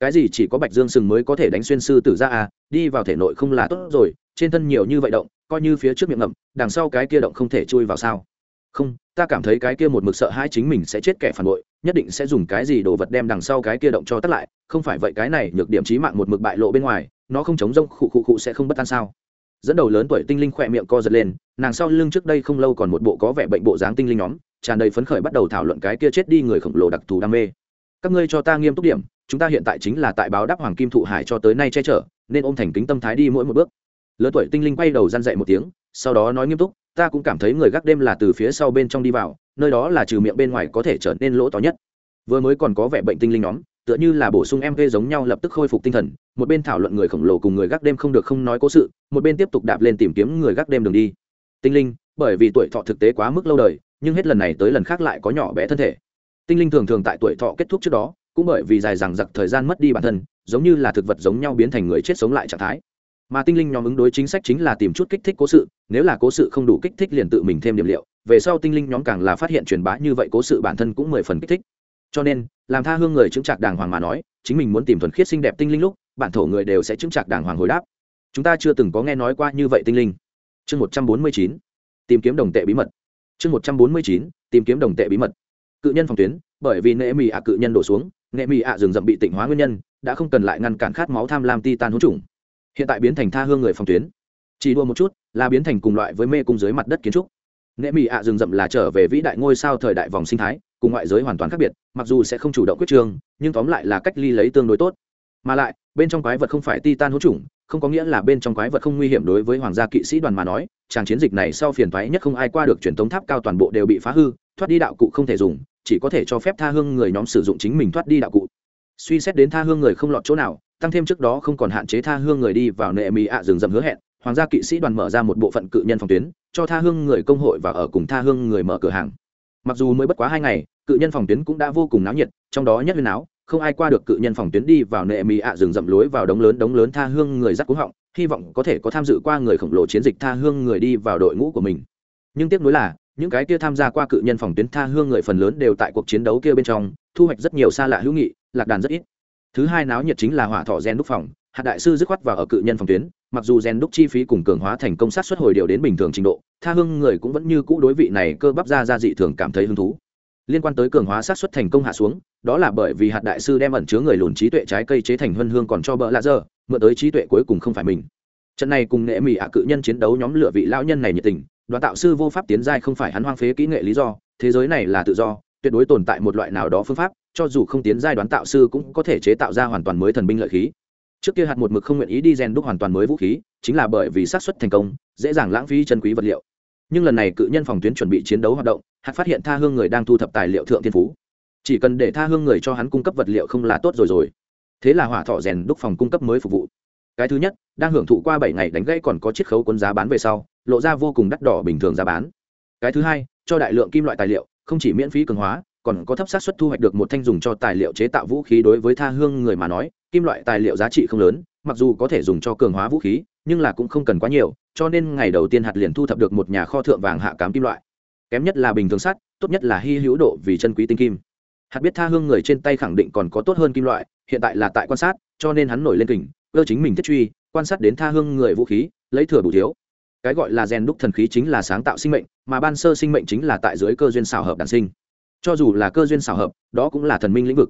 Cái gì chỉ có bạch dương sừng mới có thể đánh xuyên sư tử ra à đi vào thể nội không là tốt rồi, trên thân nhiều như vậy động, coi như phía trước miệng ngậm, đằng sau cái kia động không thể chui vào sao? Không, ta cảm thấy cái kia một mực sợ hai chính mình sẽ chết kẻ phản bội, nhất định sẽ dùng cái gì đồ vật đem đằng sau cái kia động cho tắt lại, không phải vậy cái này nhược điểm trí mạng một mực bại lộ bên ngoài, nó không chống rông khụ khụ khụ sẽ không bất an sao? Dẫn đầu lớn tuổi tinh linh khỏe miệng co giật lên, nàng sau lưng trước đây không lâu còn một bộ có vẻ bệnh bộ dáng tinh linh nhóm, tràn đầy phấn khởi bắt đầu thảo luận cái kia chết đi người khổng lồ đặc thù đam mê. Các ngươi cho ta nghiêm túc điểm, chúng ta hiện tại chính là tại báo đáp hoàng kim thụ hải cho tới nay che chở, nên ôm thành kính tâm thái đi mỗi một bước. Lớn tuổi tinh linh quay đầu gian dậy một tiếng, sau đó nói nghiêm túc ta cũng cảm thấy người gác đêm là từ phía sau bên trong đi vào, nơi đó là trừ miệng bên ngoài có thể trở nên lỗ to nhất. Vừa mới còn có vẻ bệnh tinh linh nhóm, tựa như là bổ sung mv giống nhau lập tức khôi phục tinh thần, một bên thảo luận người khổng lồ cùng người gác đêm không được không nói cố sự, một bên tiếp tục đạp lên tìm kiếm người gác đêm đường đi. Tinh linh, bởi vì tuổi thọ thực tế quá mức lâu đời, nhưng hết lần này tới lần khác lại có nhỏ bé thân thể. Tinh linh thường thường tại tuổi thọ kết thúc trước đó, cũng bởi vì dài dằng dặc thời gian mất đi bản thân, giống như là thực vật giống nhau biến thành người chết sống lại trạng thái mà tinh linh nhóm ứng đối chính sách chính là tìm chút kích thích cố sự, nếu là cố sự không đủ kích thích liền tự mình thêm điểm liệu, về sau tinh linh nhóm càng là phát hiện truyền bá như vậy cố sự bản thân cũng mười phần kích thích. Cho nên, làm tha hương người chứng trạc đàng hoàng mà nói, chính mình muốn tìm thuần khiết xinh đẹp tinh linh lúc, bản thổ người đều sẽ chứng trạc đàng hoàng hồi đáp. Chúng ta chưa từng có nghe nói qua như vậy tinh linh. Chương một trăm bốn mươi chín, tìm kiếm đồng tệ bí mật. Chương một trăm bốn mươi chín, tìm kiếm đồng tệ bí mật. Cự nhân phòng tuyến, bởi vì nệ mì ạ cự nhân đổ xuống, nệ mì ạ rừng rậm bị tịnh hóa nguyên nhân, đã không cần lại ngăn cản khát máu tham lam ti tan hỗn trùng hiện tại biến thành tha hương người phòng tuyến. Chỉ đua một chút, là biến thành cùng loại với mê cung dưới mặt đất kiến trúc. Nệ mỹ ạ rừng rậm là trở về vĩ đại ngôi sao thời đại vòng sinh thái, cùng ngoại giới hoàn toàn khác biệt, mặc dù sẽ không chủ động quyết trường nhưng tóm lại là cách ly lấy tương đối tốt. Mà lại, bên trong quái vật không phải titan hữu trùng không có nghĩa là bên trong quái vật không nguy hiểm đối với hoàng gia kỵ sĩ đoàn mà nói tràng chiến dịch này sau phiền thoái nhất không ai qua được truyền tống tháp cao toàn bộ đều bị phá hư, thoát đi đạo cụ không thể dùng, chỉ có thể cho phép tha hương người nhóm sử dụng chính mình thoát đi đạo cụ. Suy xét đến tha hương người không lọt chỗ nào tăng thêm trước đó không còn hạn chế tha hương người đi vào nệ mì ạ rừng rậm hứa hẹn, hoàng gia kỵ sĩ đoàn mở ra một bộ phận cự nhân phòng tuyến, cho tha hương người công hội và ở cùng tha hương người mở cửa hàng. Mặc dù mới bất quá hai ngày, cự nhân phòng tuyến cũng đã vô cùng náo nhiệt, trong đó nhất huyền áo, không ai qua được cự nhân phòng tuyến đi vào nệ mì ạ rừng rậm lối vào đống lớn đống lớn tha hương người rắc cúng họng, hy vọng có thể có tham dự qua người khổng lồ chiến dịch tha hương người đi vào đội ngũ của mình. Nhưng tiếc nuối là, những cái kia tham gia qua cự nhân phòng tuyến tha hương người phần lớn đều tại cuộc chiến đấu kia bên trong, thu hoạch rất nhiều xa lạ hữu nghị, lạc đàn rất ít thứ hai náo nhiệt chính là hỏa thọ gen đúc phòng, hạt đại sư dứt khoát vào ở cự nhân phòng tuyến, mặc dù gen đúc chi phí cùng cường hóa thành công sát xuất hồi điều đến bình thường trình độ, tha hương người cũng vẫn như cũ đối vị này cơ bắp ra ra dị thường cảm thấy hứng thú. Liên quan tới cường hóa sát xuất thành công hạ xuống, đó là bởi vì hạt đại sư đem ẩn chứa người lùn trí tuệ trái cây chế thành huân hương còn cho bỡ lạ dơ, mượn tới trí tuệ cuối cùng không phải mình. Trận này cùng nghệ mỹ ạ cự nhân chiến đấu nhóm lựa vị lão nhân này nhiệt tình, đoàn tạo sư vô pháp tiến giai không phải hắn hoang phế kỹ nghệ lý do, thế giới này là tự do, tuyệt đối tồn tại một loại nào đó phương pháp cho dù không tiến giai đoán tạo sư cũng có thể chế tạo ra hoàn toàn mới thần binh lợi khí. Trước kia hạt một mực không nguyện ý đi rèn đúc hoàn toàn mới vũ khí, chính là bởi vì xác suất thành công, dễ dàng lãng phí chân quý vật liệu. Nhưng lần này cự nhân phòng tuyến chuẩn bị chiến đấu hoạt động, hạt phát hiện tha hương người đang thu thập tài liệu thượng thiên phú. Chỉ cần để tha hương người cho hắn cung cấp vật liệu không là tốt rồi rồi. Thế là hỏa thọ rèn đúc phòng cung cấp mới phục vụ. Cái thứ nhất, đang hưởng thụ qua bảy ngày đánh gãy còn có chiết khấu quân giá bán về sau, lộ ra vô cùng đắt đỏ bình thường giá bán. Cái thứ hai, cho đại lượng kim loại tài liệu, không chỉ miễn phí cường hóa còn có thấp xác suất thu hoạch được một thanh dùng cho tài liệu chế tạo vũ khí đối với tha hương người mà nói, kim loại tài liệu giá trị không lớn, mặc dù có thể dùng cho cường hóa vũ khí, nhưng là cũng không cần quá nhiều, cho nên ngày đầu tiên hạt liền thu thập được một nhà kho thượng vàng hạ cám kim loại. Kém nhất là bình thường sắt, tốt nhất là hy hữu độ vì chân quý tinh kim. Hạt biết tha hương người trên tay khẳng định còn có tốt hơn kim loại, hiện tại là tại quan sát, cho nên hắn nổi lên kình, cơ chính mình thiết truy, quan sát đến tha hương người vũ khí, lấy thừa bù thiếu. Cái gọi là rèn đúc thần khí chính là sáng tạo sinh mệnh, mà ban sơ sinh mệnh chính là tại dưới cơ duyên xào hợp đản sinh cho dù là cơ duyên xào hợp, đó cũng là thần minh lĩnh vực.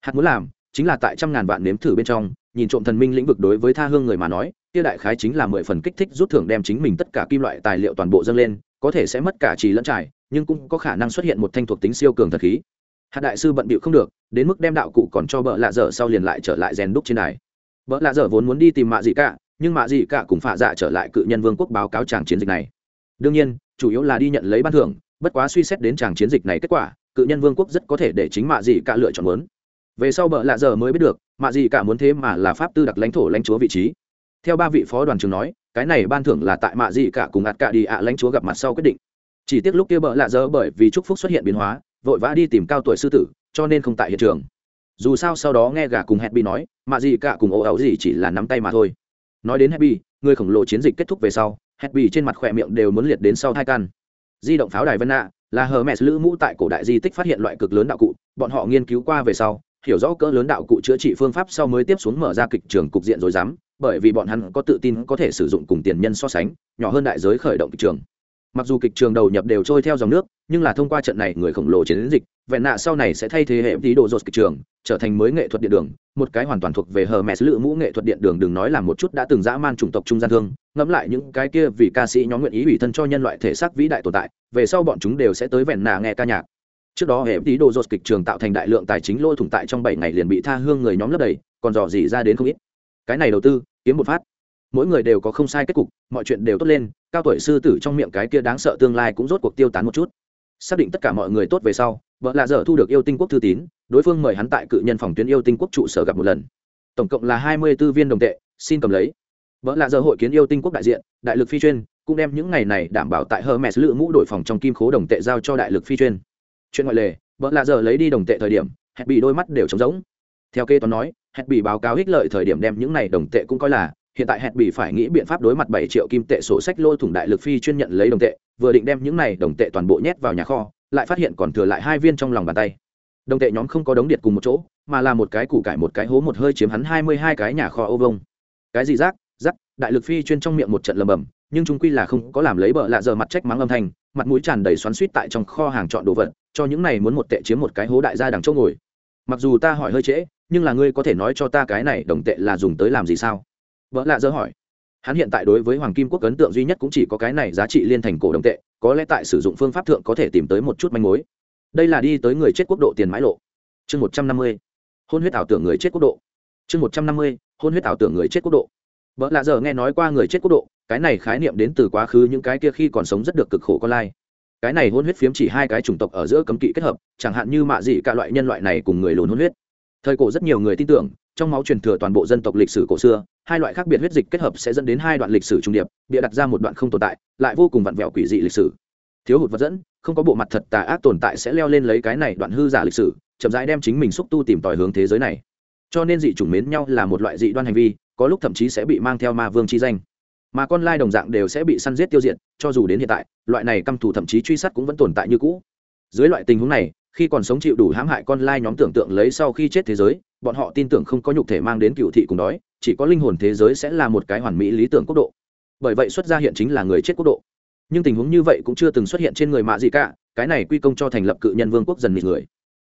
Hạt muốn làm, chính là tại trăm ngàn vạn nếm thử bên trong, nhìn trộm thần minh lĩnh vực đối với tha hương người mà nói, kia đại khái chính là mười phần kích thích rút thưởng đem chính mình tất cả kim loại tài liệu toàn bộ dâng lên, có thể sẽ mất cả trì lẫn trải, nhưng cũng có khả năng xuất hiện một thanh thuộc tính siêu cường thần khí. Hạt đại sư bận bịu không được, đến mức đem đạo cụ còn cho bợ lạ dở sau liền lại trở lại rèn đúc trên đài. Bợ lạ dở vốn muốn đi tìm mạ Dị cả, nhưng mạ Dị cả cùng phạ dạ trở lại cự nhân vương quốc báo cáo tràng chiến dịch này. Đương nhiên, chủ yếu là đi nhận lấy ban thưởng, bất quá suy xét đến tràng chiến dịch này kết quả cự nhân vương quốc rất có thể để chính mạ Dị cả lựa chọn muốn. Về sau bợ lạ giờ mới biết được, mạ Dị cả muốn thế mà là pháp tư đặc lãnh thổ lãnh chúa vị trí. Theo ba vị phó đoàn trưởng nói, cái này ban thưởng là tại mạ dị cả cùng ạt cả đi ạ lãnh chúa gặp mặt sau quyết định. Chỉ tiếc lúc kia bợ lạ giờ bởi vì chúc phúc xuất hiện biến hóa, vội vã đi tìm cao tuổi sư tử, cho nên không tại hiện trường. Dù sao sau đó nghe gà cùng hẹn bị nói, mạ dị cả cùng ồ ẩu gì chỉ là nắm tay mà thôi. Nói đến happy, người khổng lồ chiến dịch kết thúc về sau, happy trên mặt khỏe miệng đều muốn liệt đến sau hai căn di động pháo đài vân nạ là hờ mẹ lữ mũ tại cổ đại di tích phát hiện loại cực lớn đạo cụ, bọn họ nghiên cứu qua về sau, hiểu rõ cỡ lớn đạo cụ chữa trị phương pháp sau mới tiếp xuống mở ra kịch trường cục diện rồi dám, bởi vì bọn hắn có tự tin có thể sử dụng cùng tiền nhân so sánh, nhỏ hơn đại giới khởi động kịch trường. Mặc dù kịch trường đầu nhập đều trôi theo dòng nước, nhưng là thông qua trận này người khổng lồ chiến dịch vẹn nạ sau này sẽ thay thế hệ tí đồ dột kịch trường, trở thành mới nghệ thuật điện đường, một cái hoàn toàn thuộc về hờ mẹ lữ mũ nghệ thuật điện đường đừng nói là một chút đã từng dã man chủng tộc trung gian thương, ngẫm lại những cái kia vì ca sĩ nhóm nguyện ý ủy thân cho nhân loại thể xác vĩ đại tồn tại, về sau bọn chúng đều sẽ tới vẹn nạ nghe ca nhạc. Trước đó hệ tí đồ dột kịch trường tạo thành đại lượng tài chính lôi thủng tại trong bảy ngày liền bị tha hương người nhóm lấp đầy, còn dò dỉ ra đến không ít. Cái này đầu tư, kiếm một phát. Mỗi người đều có không sai kết cục, mọi chuyện đều tốt lên, cao tuổi sư tử trong miệng cái kia đáng sợ tương lai cũng rốt cuộc tiêu tán một chút. Xác định tất cả mọi người tốt về sau vợ lạ dở thu được yêu tinh quốc thư tín, đối phương mời hắn tại cự nhân phòng tuyến yêu tinh quốc trụ sở gặp một lần. Tổng cộng là hai mươi b ố viên đồng tệ, xin cầm lấy. Vợ lạ dở hội kiến yêu tinh quốc đại diện, đại lực phi chuyên, cũng đem những ngày này đảm bảo tại hermes lựa mũ đổi phòng trong kim khố đồng tệ giao cho đại lực phi chuyên. Chuyện ngoại lệ vợ lạ dở lấy đi đồng tệ thời điểm, hẹn bị đôi mắt đều trống rỗng. Theo kê toán nói, hẹn bị báo cáo ích lợi thời điểm đem những này đồng tệ cũng coi là, hiện tại hẹn bị phải nghĩ biện pháp đối mặt bảy triệu kim tệ sổ sách lôi thủng đại lực phi chuyên nhận lấy đồng tệ, vừa định đem những này đồng tệ toàn bộ nhét vào nhà kho lại phát hiện còn thừa lại hai viên trong lòng bàn tay. Đồng tệ nhóm không có đống điện cùng một chỗ, mà là một cái củ cải một cái hố một hơi chiếm hắn hai mươi hai cái nhà kho ô vông cái gì rác? Rác, đại lực phi chuyên trong miệng một trận lầm bầm, nhưng chúng quy là không có làm lấy bợ lạ giờ mặt trách mắng âm thanh, mặt mũi tràn đầy xoắn suýt tại trong kho hàng chọn đồ vật, cho những này muốn một tệ chiếm một cái hố đại gia đằng chỗ ngồi. Mặc dù ta hỏi hơi trễ, nhưng là ngươi có thể nói cho ta cái này đồng tệ là dùng tới làm gì sao? Vợ lạ dơ hỏi hắn hiện tại đối với hoàng kim quốc ấn tượng duy nhất cũng chỉ có cái này giá trị liên thành cổ đồng tệ, có lẽ tại sử dụng phương pháp thượng có thể tìm tới một chút manh mối. Đây là đi tới người chết quốc độ tiền mãi lộ. Chương một trăm năm mươi, hôn huyết ảo tưởng người chết quốc độ. Chương một trăm năm mươi, hôn huyết ảo tưởng người chết quốc độ. Vợ lạ giờ nghe nói qua người chết quốc độ, cái này khái niệm đến từ quá khứ, những cái kia khi còn sống rất được cực khổ con lai. Cái này hôn huyết phiếm chỉ hai cái chủng tộc ở giữa cấm kỵ kết hợp, chẳng hạn như mạ dị cả loại nhân loại này cùng người lùn hôn huyết. Thời cổ rất nhiều người tin tưởng trong máu truyền thừa toàn bộ dân tộc lịch sử cổ xưa, hai loại khác biệt huyết dịch kết hợp sẽ dẫn đến hai đoạn lịch sử trung điệp, bịa đặt ra một đoạn không tồn tại, lại vô cùng vặn vẹo quỷ dị lịch sử. Thiếu hụt vật dẫn, không có bộ mặt thật tà ác tồn tại sẽ leo lên lấy cái này đoạn hư giả lịch sử, chậm rãi đem chính mình xúc tu tìm tòi hướng thế giới này. Cho nên dị chủng mến nhau là một loại dị đoan hành vi, có lúc thậm chí sẽ bị mang theo ma vương chi danh. Mà con lai đồng dạng đều sẽ bị săn giết tiêu diệt, cho dù đến hiện tại, loại này căm thù thậm chí truy sát cũng vẫn tồn tại như cũ. Dưới loại tình huống này khi còn sống chịu đủ hãm hại con lai nhóm tưởng tượng lấy sau khi chết thế giới, bọn họ tin tưởng không có nhục thể mang đến cựu thị cùng đói, chỉ có linh hồn thế giới sẽ là một cái hoàn mỹ lý tưởng quốc độ. Bởi vậy xuất gia hiện chính là người chết quốc độ. Nhưng tình huống như vậy cũng chưa từng xuất hiện trên người mạ gì cả, cái này quy công cho thành lập cự nhân vương quốc dần nịt người.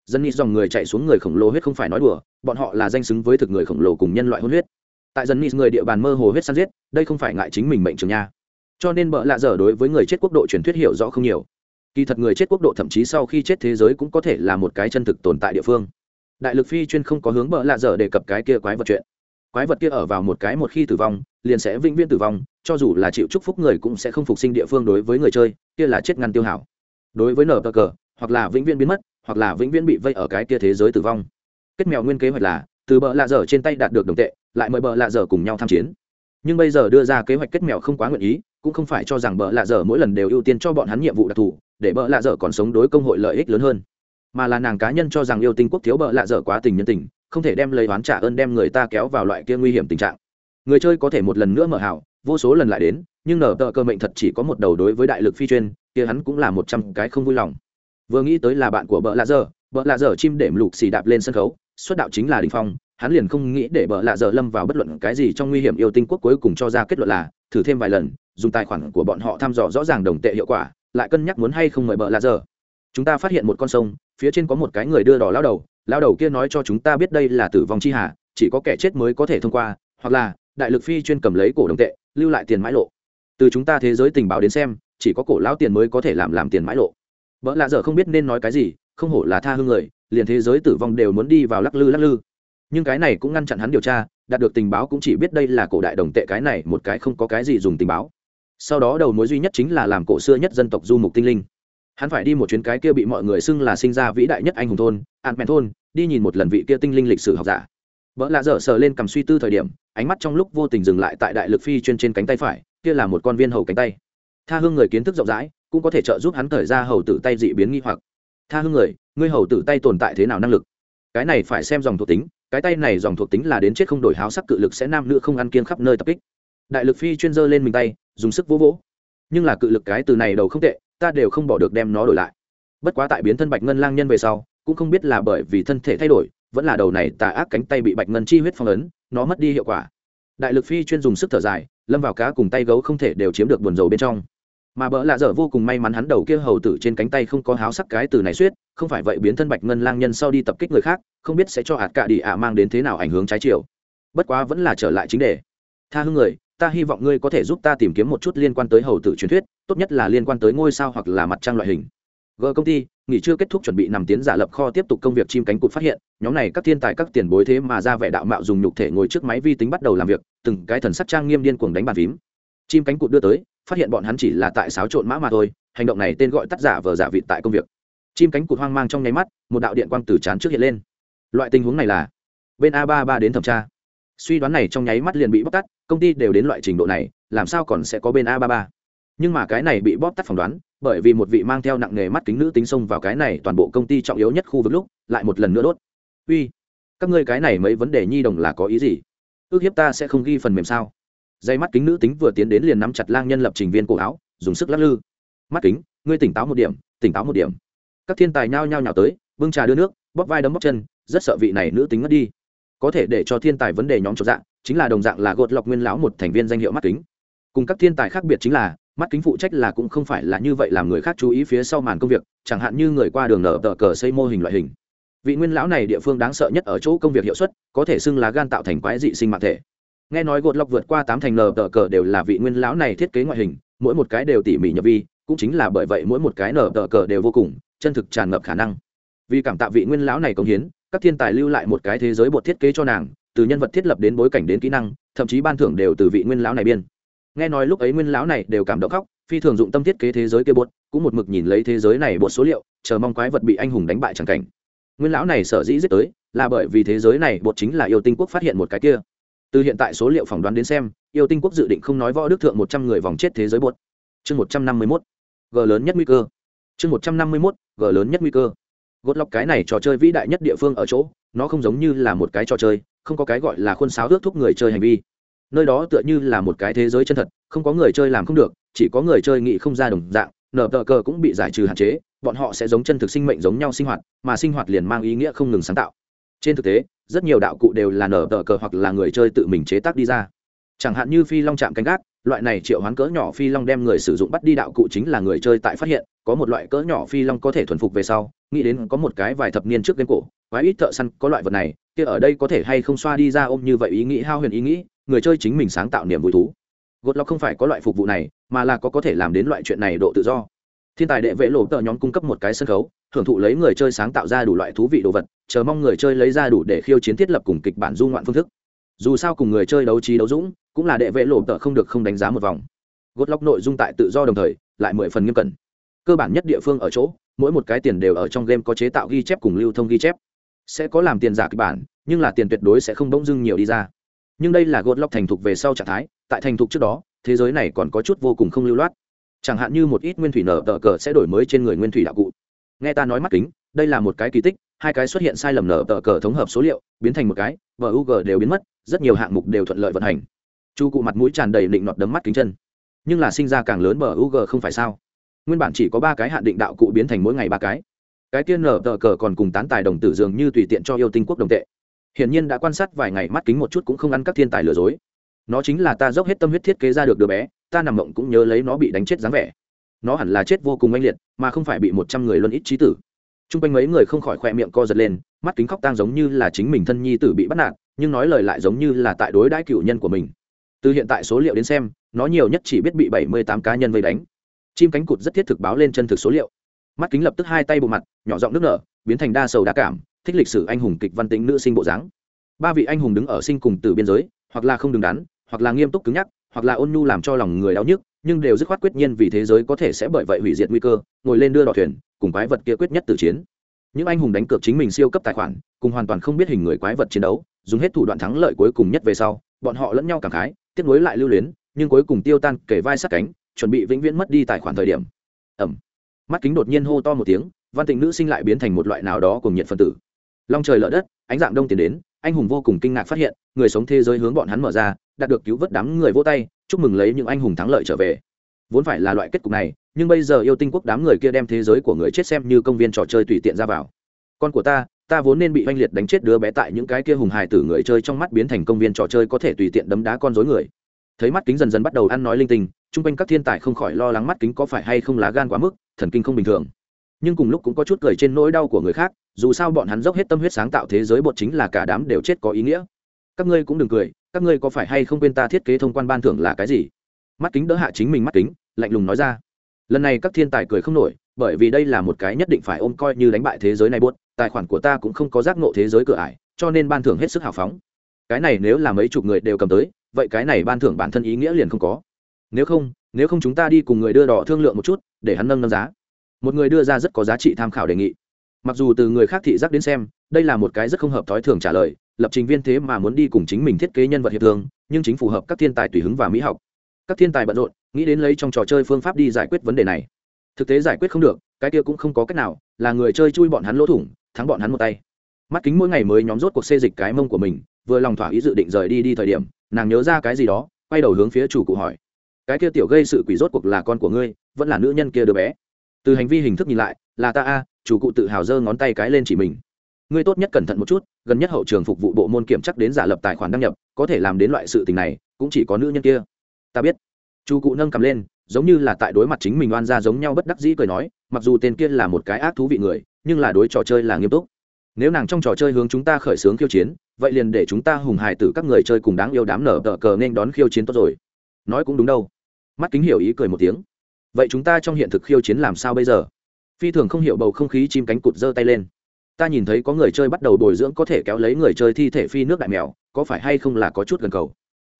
Dân nịt dòng người chạy xuống người khổng lồ huyết không phải nói đùa, bọn họ là danh xứng với thực người khổng lồ cùng nhân loại hôn huyết. Tại dân nịt người địa bàn mơ hồ huyết săn giết, đây không phải ngại chính mình mệnh trường nha. Cho nên bợ lạ dở đối với người chết quốc độ truyền thuyết hiểu rõ không nhiều kỳ thật người chết quốc độ thậm chí sau khi chết thế giới cũng có thể là một cái chân thực tồn tại địa phương. Đại lực phi chuyên không có hướng bỡ lạ dở đề cập cái kia quái vật chuyện. Quái vật kia ở vào một cái một khi tử vong, liền sẽ vĩnh viễn tử vong, cho dù là chịu chúc phúc người cũng sẽ không phục sinh địa phương đối với người chơi, kia là chết ngăn tiêu hảo. Đối với nở cờ cờ, hoặc là vĩnh viễn biến mất, hoặc là vĩnh viễn bị vây ở cái kia thế giới tử vong. Kết mèo nguyên kế hoạch là, từ bờ lạ dở trên tay đạt được đồng tệ, lại mời bờ lạ dở cùng nhau tham chiến. Nhưng bây giờ đưa ra kế hoạch kết mèo không quá nguyện ý, cũng không phải cho rằng bờ lạ dở mỗi lần đều ưu tiên cho bọn hắn nhiệm vụ đặc thù để bợ lạ dở còn sống đối công hội lợi ích lớn hơn. Mà là nàng cá nhân cho rằng yêu tinh quốc thiếu bợ lạ dở quá tình nhân tình, không thể đem lấy oán trả ơn đem người ta kéo vào loại kia nguy hiểm tình trạng. Người chơi có thể một lần nữa mở hảo vô số lần lại đến, nhưng nở tờ cơ mệnh thật chỉ có một đầu đối với đại lực phi chuyên, kia hắn cũng là một trăm cái không vui lòng. Vừa nghĩ tới là bạn của bợ lạ dở, bợ lạ dở chim đệm lục xì đạp lên sân khấu, xuất đạo chính là đình phong, hắn liền không nghĩ để bợ lạ dở lâm vào bất luận cái gì trong nguy hiểm yêu tinh quốc cuối cùng cho ra kết luận là, thử thêm vài lần, dùng tài khoản của bọn họ thăm dò rõ ràng đồng tệ hiệu quả lại cân nhắc muốn hay không mời bợ lạ dở chúng ta phát hiện một con sông, phía trên có một cái người đưa đỏ lao đầu lao đầu kia nói cho chúng ta biết đây là tử vong chi hà, chỉ có kẻ chết mới có thể thông qua, hoặc là, đại lực phi chuyên cầm lấy cổ đồng tệ, lưu lại tiền mãi lộ. Từ chúng ta thế giới tình báo đến xem, chỉ có cổ lao tiền mới có thể làm làm tiền mãi lộ. Vợ lạ dở không biết nên nói cái gì, không hổ là tha hương người, liền thế giới tử vong đều muốn đi vào lắc lư lắc lư. Nhưng cái này cũng ngăn chặn hắn điều tra, đạt được tình báo cũng chỉ biết đây là cổ đại đồng tệ cái này, một cái không có cái gì dùng tình báo sau đó đầu mối duy nhất chính là làm cổ xưa nhất dân tộc du mục tinh linh. Hắn phải đi một chuyến cái kia bị mọi người xưng là sinh ra vĩ đại nhất anh hùng thôn an mẹn thôn, đi nhìn một lần vị kia tinh linh lịch sử học giả. Vợ lạ dở sờ lên cầm suy tư thời điểm, ánh mắt trong lúc vô tình dừng lại tại đại lực phi chuyên trên cánh tay phải, kia là một con viên hầu cánh tay. Tha hương người kiến thức rộng rãi, cũng có thể trợ giúp hắn thời ra hầu tử tay dị biến nghi hoặc. Tha hương người, ngươi hầu tử tay tồn tại thế nào năng lực? Cái này phải xem dòng thuộc tính, cái tay này dòng thuộc tính là đến chết không đổi háo sắc cự lực sẽ nam nữ không ăn kiêng khắp nơi tập kích. Đại lực phi chuyên dơ lên mình tay dùng sức vỗ vỗ. Nhưng là cự lực cái từ này đầu không tệ, ta đều không bỏ được đem nó đổi lại. Bất quá tại biến thân bạch ngân lang nhân về sau, cũng không biết là bởi vì thân thể thay đổi, vẫn là đầu này tà ác cánh tay bị bạch ngân chi huyết phong ấn, nó mất đi hiệu quả. Đại lực phi chuyên dùng sức thở dài, lâm vào cá cùng tay gấu không thể đều chiếm được buồn dầu bên trong. Mà bỡ lạ dở vô cùng may mắn hắn đầu kia hầu tử trên cánh tay không có háo sắc cái từ này suýt không phải vậy biến thân bạch ngân lang nhân sau đi tập kích người khác, không biết sẽ cho hạt cạ đi ạ mang đến thế nào ảnh hưởng trái chiều. Bất quá vẫn là trở lại chính đề. Tha hương người ta hy vọng ngươi có thể giúp ta tìm kiếm một chút liên quan tới hầu tử truyền thuyết, tốt nhất là liên quan tới ngôi sao hoặc là mặt trăng loại hình. G công ty, nghỉ chưa kết thúc chuẩn bị nằm tiến giả lập kho tiếp tục công việc chim cánh cụt phát hiện, nhóm này các thiên tài các tiền bối thế mà ra vẻ đạo mạo dùng nhục thể ngồi trước máy vi tính bắt đầu làm việc, từng cái thần sắc trang nghiêm điên cuồng đánh bàn phím. Chim cánh cụt đưa tới, phát hiện bọn hắn chỉ là tại xáo trộn mã mà thôi, hành động này tên gọi tắt giả vờ giả vị tại công việc. Chim cánh cụt hoang mang trong nháy mắt, một đạo điện quang từ chán trước hiện lên. Loại tình huống này là, bên a ba ba đến thẩm tra suy đoán này trong nháy mắt liền bị bóc tắt công ty đều đến loại trình độ này, làm sao còn sẽ có bên a ba ba? Nhưng mà cái này bị bóp tắt phỏng đoán, bởi vì một vị mang theo nặng nghề mắt kính nữ tính xông vào cái này toàn bộ công ty trọng yếu nhất khu vực lúc, lại một lần nữa đốt. Uy, các ngươi cái này mấy vấn đề nhi đồng là có ý gì? Ước hiếp ta sẽ không ghi phần mềm sao? Dây mắt kính nữ tính vừa tiến đến liền nắm chặt lang nhân lập trình viên cổ áo, dùng sức lắc lư. Mắt kính, ngươi tỉnh táo một điểm, tỉnh táo một điểm. Các thiên tài nhao nhao nhào tới, bưng trà đưa nước, bóp vai đấm bóp chân, rất sợ vị này nữ tính ngất đi có thể để cho thiên tài vấn đề nhóm trọn dạng, chính là đồng dạng là gột lọc nguyên lão một thành viên danh hiệu mắt kính. Cùng các thiên tài khác biệt chính là, mắt kính phụ trách là cũng không phải là như vậy làm người khác chú ý phía sau màn công việc, chẳng hạn như người qua đường nở tờ cờ xây mô hình loại hình. Vị nguyên lão này địa phương đáng sợ nhất ở chỗ công việc hiệu suất, có thể xưng là gan tạo thành quái dị sinh mạng thể. Nghe nói gột lọc vượt qua tám thành nở tờ cờ đều là vị nguyên lão này thiết kế ngoại hình, mỗi một cái đều tỉ mỉ nhập vi, cũng chính là bởi vậy mỗi một cái nở tờ cờ đều vô cùng, chân thực tràn ngập khả năng. Vì cảm tạ vị nguyên lão này công hiến các thiên tài lưu lại một cái thế giới bột thiết kế cho nàng, từ nhân vật thiết lập đến bối cảnh đến kỹ năng, thậm chí ban thưởng đều từ vị nguyên lão này biên. Nghe nói lúc ấy nguyên lão này đều cảm động khóc, phi thường dụng tâm thiết kế thế giới kia bột, cũng một mực nhìn lấy thế giới này bột số liệu, chờ mong quái vật bị anh hùng đánh bại chẳng cảnh. Nguyên lão này sở dĩ giết tới, là bởi vì thế giới này bột chính là yêu tinh quốc phát hiện một cái kia. Từ hiện tại số liệu phỏng đoán đến xem, yêu tinh quốc dự định không nói võ đức thượng một trăm người vòng chết thế giới bột. Chương một trăm năm mươi mốt, g lớn nhất nguy cơ. Chương một trăm năm mươi mốt, g lớn nhất nguy cơ gột lọc cái này trò chơi vĩ đại nhất địa phương ở chỗ, nó không giống như là một cái trò chơi, không có cái gọi là khuôn sáo ước thúc người chơi hành vi. Nơi đó tựa như là một cái thế giới chân thật, không có người chơi làm không được, chỉ có người chơi nghĩ không ra đồng dạng, nở tờ cờ cũng bị giải trừ hạn chế, bọn họ sẽ giống chân thực sinh mệnh giống nhau sinh hoạt, mà sinh hoạt liền mang ý nghĩa không ngừng sáng tạo. Trên thực tế, rất nhiều đạo cụ đều là nở tờ cờ hoặc là người chơi tự mình chế tác đi ra. Chẳng hạn như phi long chạm canh gác loại này triệu hoán cỡ nhỏ phi long đem người sử dụng bắt đi đạo cụ chính là người chơi tại phát hiện, có một loại cỡ nhỏ phi long có thể thuần phục về sau, nghĩ đến có một cái vài thập niên trước game cổ quá ít thợ săn có loại vật này, kia ở đây có thể hay không xoa đi ra ôm như vậy ý nghĩ, hao huyền ý nghĩ, người chơi chính mình sáng tạo niềm vui thú. Gột lọc không phải có loại phục vụ này, mà là có có thể làm đến loại chuyện này độ tự do. Thiên tài đệ vệ lộ tờ nhóm cung cấp một cái sân khấu, thưởng thụ lấy người chơi sáng tạo ra đủ loại thú vị đồ vật, chờ mong người chơi lấy ra đủ để khiêu chiến thiết lập cùng kịch bản du ngoạn phương thức dù sao cùng người chơi đấu trí đấu dũng, cũng là đệ vệ lộ tợ không được không đánh giá một vòng. Gốt lóc nội dung tại tự do đồng thời, lại mười phần nghiêm cẩn. Cơ bản nhất địa phương ở chỗ, mỗi một cái tiền đều ở trong game có chế tạo ghi chép cùng lưu thông ghi chép. Sẽ có làm tiền giả kịch bản, nhưng là tiền tuyệt đối sẽ không bỗng dưng nhiều đi ra. Nhưng đây là gột lóc thành thục về sau trạng thái, tại thành thục trước đó, thế giới này còn có chút vô cùng không lưu loát. Chẳng hạn như một ít nguyên thủy nở tờ cờ sẽ đổi mới trên người nguyên thủy đạo cụ. Nghe ta nói mắt kính, đây là một cái kỳ tích hai cái xuất hiện sai lầm nở tờ cờ thống hợp số liệu, biến thành một cái, và u g đều biến mất, rất nhiều hạng mục đều thuận lợi vận hành. Chu cụ mặt mũi tràn đầy định nọt đấm mắt kính chân. Nhưng là sinh ra càng lớn bờ u g không phải sao? Nguyên bản chỉ có ba cái hạn định đạo cụ biến thành mỗi ngày ba cái. Cái tiên nở tờ cờ còn cùng tán tài đồng tử dường như tùy tiện cho yêu tinh quốc đồng tệ. Hiển nhiên đã quan sát vài ngày mắt kính một chút cũng không ăn các thiên tài lừa dối. Nó chính là ta dốc hết tâm huyết thiết kế ra được đứa bé, ta nằm mộng cũng nhớ lấy nó bị đánh chết dáng vẻ. Nó hẳn là chết vô cùng oanh liệt, mà không phải bị một trăm người luân ít trí tử chung quanh mấy người không khỏi khoe miệng co giật lên, mắt kính khóc tang giống như là chính mình thân nhi tử bị bắt nạt, nhưng nói lời lại giống như là tại đối đãi cựu nhân của mình. Từ hiện tại số liệu đến xem, nó nhiều nhất chỉ biết bị bảy mươi tám cá nhân vây đánh. Chim cánh cụt rất thiết thực báo lên chân thực số liệu. Mắt kính lập tức hai tay bộ mặt, nhỏ giọng nước nở, biến thành đa sầu đa cảm, thích lịch sử anh hùng kịch văn tính nữ sinh bộ dáng. Ba vị anh hùng đứng ở sinh cùng từ biên giới, hoặc là không đứng đắn, hoặc là nghiêm túc cứng nhắc, hoặc là ôn nhu làm cho lòng người đau nhức, nhưng đều dứt khoát quyết nhiên vì thế giới có thể sẽ bởi vậy hủy diệt nguy cơ, ngồi lên đưa đò thuyền cùng quái vật kia quyết nhất tử chiến. Những anh hùng đánh cược chính mình siêu cấp tài khoản, cùng hoàn toàn không biết hình người quái vật chiến đấu, dùng hết thủ đoạn thắng lợi cuối cùng nhất về sau, bọn họ lẫn nhau cảm khái tiếp nối lại lưu luyến, nhưng cuối cùng tiêu tan kể vai sát cánh, chuẩn bị vĩnh viễn mất đi tài khoản thời điểm. Ẩm mắt kính đột nhiên hô to một tiếng, văn tịnh nữ sinh lại biến thành một loại nào đó cùng nhiệt phân tử. Long trời lở đất, ánh dạng đông tiến đến, anh hùng vô cùng kinh ngạc phát hiện, người sống thế giới hướng bọn hắn mở ra, đạt được cứu vớt đám người vô tay, chúc mừng lấy những anh hùng thắng lợi trở về vốn phải là loại kết cục này, nhưng bây giờ yêu tinh quốc đám người kia đem thế giới của người chết xem như công viên trò chơi tùy tiện ra vào. Con của ta ta vốn nên bị oanh liệt đánh chết đứa bé tại những cái kia hùng hài tử người chơi trong mắt biến thành công viên trò chơi có thể tùy tiện đấm đá con dối người. Thấy mắt kính dần dần bắt đầu ăn nói linh tinh, chung quanh các thiên tài không khỏi lo lắng mắt kính có phải hay không lá gan quá mức, thần kinh không bình thường. Nhưng cùng lúc cũng có chút cười trên nỗi đau của người khác, dù sao bọn hắn dốc hết tâm huyết sáng tạo thế giới bột chính là cả đám đều chết có ý nghĩa. Các ngươi cũng đừng cười, các ngươi có phải hay không quên ta thiết kế thông quan ban thưởng là cái gì? Mắt kính đỡ hạ chính mình mắt kính lạnh lùng nói ra. Lần này các thiên tài cười không nổi, bởi vì đây là một cái nhất định phải ôm coi như đánh bại thế giới này buốt, tài khoản của ta cũng không có giác ngộ thế giới cửa ải, cho nên ban thưởng hết sức hào phóng. Cái này nếu là mấy chục người đều cầm tới, vậy cái này ban thưởng bản thân ý nghĩa liền không có. Nếu không nếu không chúng ta đi cùng người đưa đỏ thương lượng một chút, để hắn nâng nâng giá. Một người đưa ra rất có giá trị tham khảo đề nghị. Mặc dù từ người khác thị giác đến xem, đây là một cái rất không hợp thói thường trả lời, lập trình viên thế mà muốn đi cùng chính mình thiết kế nhân vật hiệp thương, nhưng chính phù hợp các thiên tài tùy hứng và mỹ học các thiên tài bận rộn, nghĩ đến lấy trong trò chơi phương pháp đi giải quyết vấn đề này. Thực tế giải quyết không được, cái kia cũng không có cách nào, là người chơi chui bọn hắn lỗ thủng, thắng bọn hắn một tay. Mắt kính mỗi ngày mới nhóm rốt cuộc xê dịch cái mông của mình, vừa lòng thỏa ý dự định rời đi đi thời điểm, nàng nhớ ra cái gì đó, quay đầu hướng phía chủ cụ hỏi. Cái kia tiểu gây sự quỷ rốt cuộc là con của ngươi, vẫn là nữ nhân kia đứa bé? Từ hành vi hình thức nhìn lại, là ta a, chủ cụ tự hào giơ ngón tay cái lên chỉ mình. Ngươi tốt nhất cẩn thận một chút, gần nhất hậu trường phục vụ bộ môn kiểm chắc đến giả lập tài khoản đăng nhập, có thể làm đến loại sự tình này, cũng chỉ có nữ nhân kia ta biết. Chu cụ nâng cầm lên, giống như là tại đối mặt chính mình oan ra giống nhau bất đắc dĩ cười nói, mặc dù tên kia là một cái ác thú vị người, nhưng là đối trò chơi là nghiêm túc. Nếu nàng trong trò chơi hướng chúng ta khởi xướng khiêu chiến, vậy liền để chúng ta hùng hài tử các người chơi cùng đáng yêu đám nở tờ cờ nên đón khiêu chiến tốt rồi. Nói cũng đúng đâu. Mắt kính hiểu ý cười một tiếng. Vậy chúng ta trong hiện thực khiêu chiến làm sao bây giờ? Phi thường không hiểu bầu không khí chim cánh cụt giơ tay lên. Ta nhìn thấy có người chơi bắt đầu bồi dưỡng có thể kéo lấy người chơi thi thể phi nước đại mèo, có phải hay không là có chút gần cầu?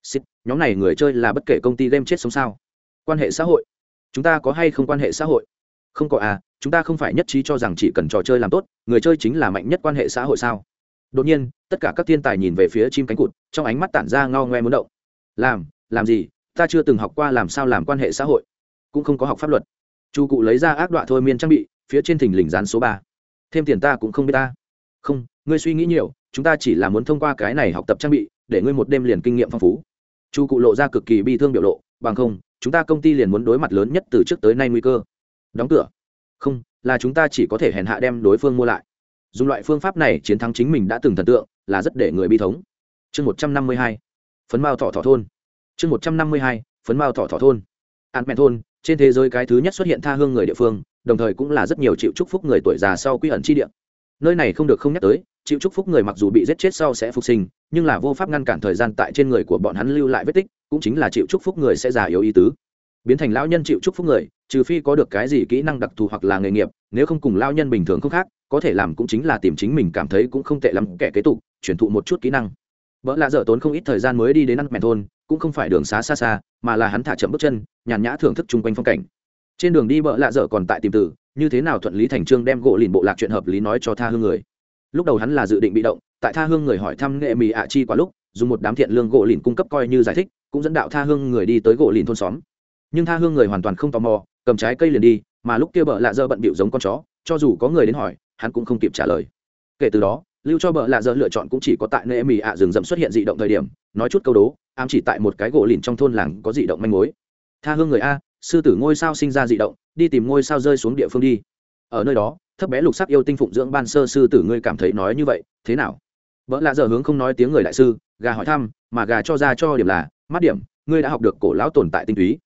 Xịt, nhóm này người chơi là bất kể công ty game chết sống sao. Quan hệ xã hội. Chúng ta có hay không quan hệ xã hội? Không có à chúng ta không phải nhất trí cho rằng chỉ cần trò chơi làm tốt người chơi chính là mạnh nhất quan hệ xã hội sao? Đột nhiên tất cả các thiên tài nhìn về phía chim cánh cụt trong ánh mắt tản ra ngao ngoe muốn động. Làm làm gì? Ta chưa từng học qua làm sao làm quan hệ xã hội. Cũng không có học pháp luật. Chu cụ lấy ra ác đoạn thôi miên trang bị phía trên thình lình dán số ba. Thêm tiền ta cũng không biết ta. Không ngươi suy nghĩ nhiều chúng ta chỉ là muốn thông qua cái này học tập trang bị để ngươi một đêm liền kinh nghiệm phong phú chu cụ lộ ra cực kỳ bi thương biểu lộ, bằng không, chúng ta công ty liền muốn đối mặt lớn nhất từ trước tới nay nguy cơ. Đóng cửa. Không, là chúng ta chỉ có thể hèn hạ đem đối phương mua lại. Dùng loại phương pháp này chiến thắng chính mình đã từng thần tượng, là rất để người bi thống. Chương một trăm năm mươi hai. Phấn mao thọ thọ thôn. Chương một trăm năm mươi hai. Phấn mao thọ thọ thôn. An mẹn thôn, trên thế giới cái thứ nhất xuất hiện tha hương người địa phương, đồng thời cũng là rất nhiều chịu chúc phúc người tuổi già sau quy ẩn chi địa. Nơi này không được không nhắc tới chịu chúc phúc người mặc dù bị giết chết sau sẽ phục sinh, nhưng là vô pháp ngăn cản thời gian tại trên người của bọn hắn lưu lại vết tích, cũng chính là chịu chúc phúc người sẽ già yếu ý tứ. Biến thành lão nhân chịu chúc phúc người, trừ phi có được cái gì kỹ năng đặc thù hoặc là nghề nghiệp, nếu không cùng lão nhân bình thường không khác, có thể làm cũng chính là tìm chính mình cảm thấy cũng không tệ lắm, kẻ kế tục truyền thụ một chút kỹ năng. Vợ lạ dở tốn không ít thời gian mới đi đến ăn mẹ thôn, cũng không phải đường xá xa xa, mà là hắn thả chậm bước chân, nhàn nhã thưởng thức chung quanh phong cảnh. Trên đường đi vợ lạ dở còn tại tìm tử như thế nào thuận lý thành trương đem gỗ lìn bộ lạc chuyện hợp lý nói cho tha hương người lúc đầu hắn là dự định bị động, tại tha hương người hỏi thăm nghệ mì ạ chi quá lúc, dùng một đám thiện lương gỗ lìn cung cấp coi như giải thích, cũng dẫn đạo tha hương người đi tới gỗ lìn thôn xóm. Nhưng tha hương người hoàn toàn không tò mò, cầm trái cây liền đi, mà lúc kia bợ lạ dơ bận bịu giống con chó, cho dù có người đến hỏi, hắn cũng không kịp trả lời. Kể từ đó, lưu cho bợ lạ dơ lựa chọn cũng chỉ có tại nơi mì ạ rừng rậm xuất hiện dị động thời điểm, nói chút câu đố, ám chỉ tại một cái gỗ lìn trong thôn làng có dị động manh mối. Tha hương người a, sư tử ngôi sao sinh ra dị động, đi tìm ngôi sao rơi xuống địa phương đi. Ở nơi đó thấp bé lục sắc yêu tinh phụng dưỡng ban sơ sư tử ngươi cảm thấy nói như vậy, thế nào? Vợ lạ dở hướng không nói tiếng người đại sư, gà hỏi thăm, mà gà cho ra cho điểm là mắt điểm, ngươi đã học được cổ lão tồn tại tinh túy.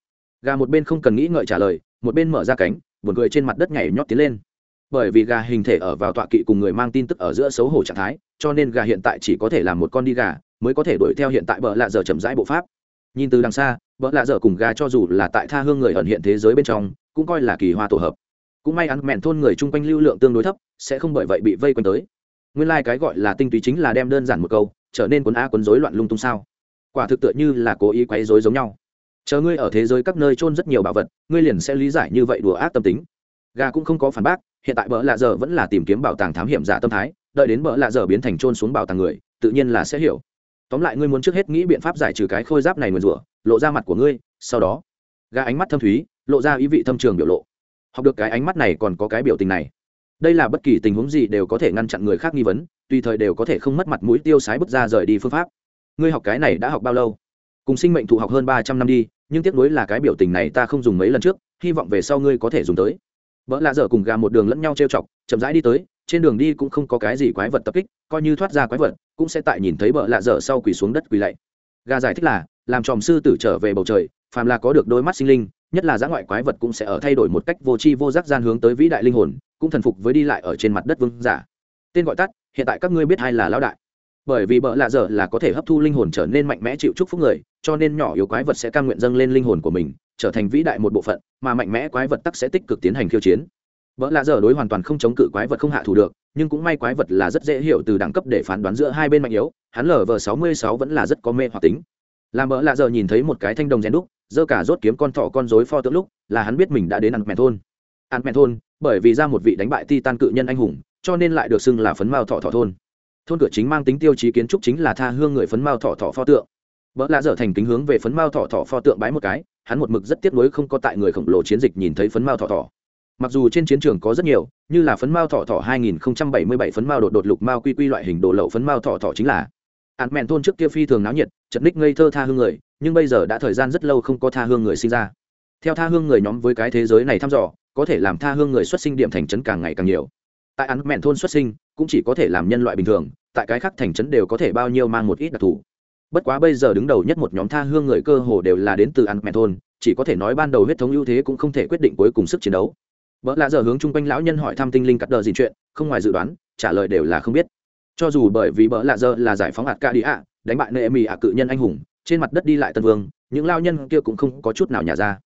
Gà một bên không cần nghĩ ngợi trả lời, một bên mở ra cánh, buồn cười trên mặt đất nhảy nhót tiến lên. Bởi vì gà hình thể ở vào tọa kỵ cùng người mang tin tức ở giữa xấu hổ trạng thái, cho nên gà hiện tại chỉ có thể là một con đi gà, mới có thể đuổi theo hiện tại bờ lạ dở chậm rãi bộ pháp. Nhìn từ đằng xa bờ lạ dở cùng gà cho dù là tại tha hương người ẩn hiện thế giới bên trong, cũng coi là kỳ hoa tổ hợp cũng may ăn mẹn thôn người chung quanh lưu lượng tương đối thấp, sẽ không bởi vậy bị vây quanh tới. Nguyên lai、like、cái gọi là tinh túy chính là đem đơn giản một câu, trở nên quấn a quấn rối loạn lung tung sao? Quả thực tựa như là cố ý quấy rối giống nhau. Chờ ngươi ở thế giới các nơi trôn rất nhiều bảo vật, ngươi liền sẽ lý giải như vậy đùa ác tâm tính. Gà cũng không có phản bác, hiện tại bỡ lạ giờ vẫn là tìm kiếm bảo tàng thám hiểm giả tâm thái, đợi đến bỡ lạ giờ biến thành trôn xuống bảo tàng người, tự nhiên là sẽ hiểu. Tóm lại ngươi muốn trước hết nghĩ biện pháp giải trừ cái khôi giáp này nguyền rủa, lộ ra mặt của ngươi, sau đó gã ánh mắt thâm thúy, lộ ra ý vị thâm trường biểu lộ học được cái ánh mắt này còn có cái biểu tình này. Đây là bất kỳ tình huống gì đều có thể ngăn chặn người khác nghi vấn, tùy thời đều có thể không mất mặt mũi tiêu sái bước ra rời đi phương pháp. Ngươi học cái này đã học bao lâu? Cùng sinh mệnh thụ học hơn ba trăm năm đi, nhưng tiếc nuối là cái biểu tình này ta không dùng mấy lần trước, hy vọng về sau ngươi có thể dùng tới. Vợ lạ dở cùng gà một đường lẫn nhau trêu chọc, chậm rãi đi tới, trên đường đi cũng không có cái gì quái vật tập kích, coi như thoát ra quái vật, cũng sẽ tại nhìn thấy vợ lạ dở sau quỳ xuống đất quỳ lạy. Gà giải thích là, làm tròm sư tử trở về bầu trời, phàm là có được đôi mắt sinh linh nhất là giã ngoại quái vật cũng sẽ ở thay đổi một cách vô tri vô giác gian hướng tới vĩ đại linh hồn cũng thần phục với đi lại ở trên mặt đất vương giả. Tên gọi tắt hiện tại các ngươi biết ai là lão đại. Bởi vì bợ lạ dở là có thể hấp thu linh hồn trở nên mạnh mẽ chịu chúc phúc người cho nên nhỏ yếu quái vật sẽ cam nguyện dâng lên linh hồn của mình trở thành vĩ đại một bộ phận mà mạnh mẽ quái vật tắc sẽ tích cực tiến hành khiêu chiến. Bỡ lạ dở đối hoàn toàn không chống cự quái vật không hạ thủ được, nhưng cũng may quái vật là rất dễ hiểu từ đẳng cấp để phán đoán giữa hai bên mạnh yếu, hắn lở vờ sáu mươi sáu vẫn là rất có mê hoặc tính. Làm bỡ lạ dở nhìn thấy một cái thanh đồng rèn đúc, giơ cả rốt kiếm con thỏ con rối pho tượng lúc, là hắn biết mình đã đến ăn mèn thôn. Ăn mèn thôn, bởi vì ra một vị đánh bại titan cự nhân anh hùng, cho nên lại được xưng là phấn mao thọ thọ thôn. Thôn cửa chính mang tính tiêu chí kiến trúc chính là tha hương người phấn mao thọ thọ pho tượng. vợ lạ dở thành kính hướng về phấn mao thọ thọ pho tượng bái một cái, hắn một mực rất tiếc nuối không có tại người khổng lồ chiến dịch nhìn thấy phấn mao thọ thọ mặc dù trên chiến trường có rất nhiều như là phấn mao thọ thọ 2077 phấn mao đột đột lục mao quy quy loại hình đồ lậu phấn mao thọ thọ chính là ăn mẹn thôn trước kia phi thường náo nhiệt chật ních ngây thơ tha hương người nhưng bây giờ đã thời gian rất lâu không có tha hương người sinh ra. Theo tha hương người nhóm với cái thế giới này thăm dò, có thể làm tha hương người xuất sinh điểm thành trấn càng ngày càng nhiều. Tại ạn mẹn thôn xuất sinh, cũng chỉ có thể làm nhân loại bình thường, tại cái khác thành trấn đều có thể bao nhiêu mang một ít đặc thù. Bất quá bây giờ đứng đầu nhất một nhóm tha hương người cơ hồ đều là đến từ ăn mẹn thôn, chỉ có thể nói ban đầu huyết thống ưu thế cũng không thể quyết định cuối cùng sức chiến đấu. Vợ lạ giờ hướng chung quanh lão nhân hỏi thăm tinh linh cắt đờ gì chuyện, không ngoài dự đoán, trả lời đều là không biết. Cho dù bởi vì bỡ lạ giờ là giải phóng hạt ca đi ạ đánh bại nệ mì ạ cự nhân anh hùng trên mặt đất đi lại tân vương, những lao nhân kia cũng không có chút nào nhả ra.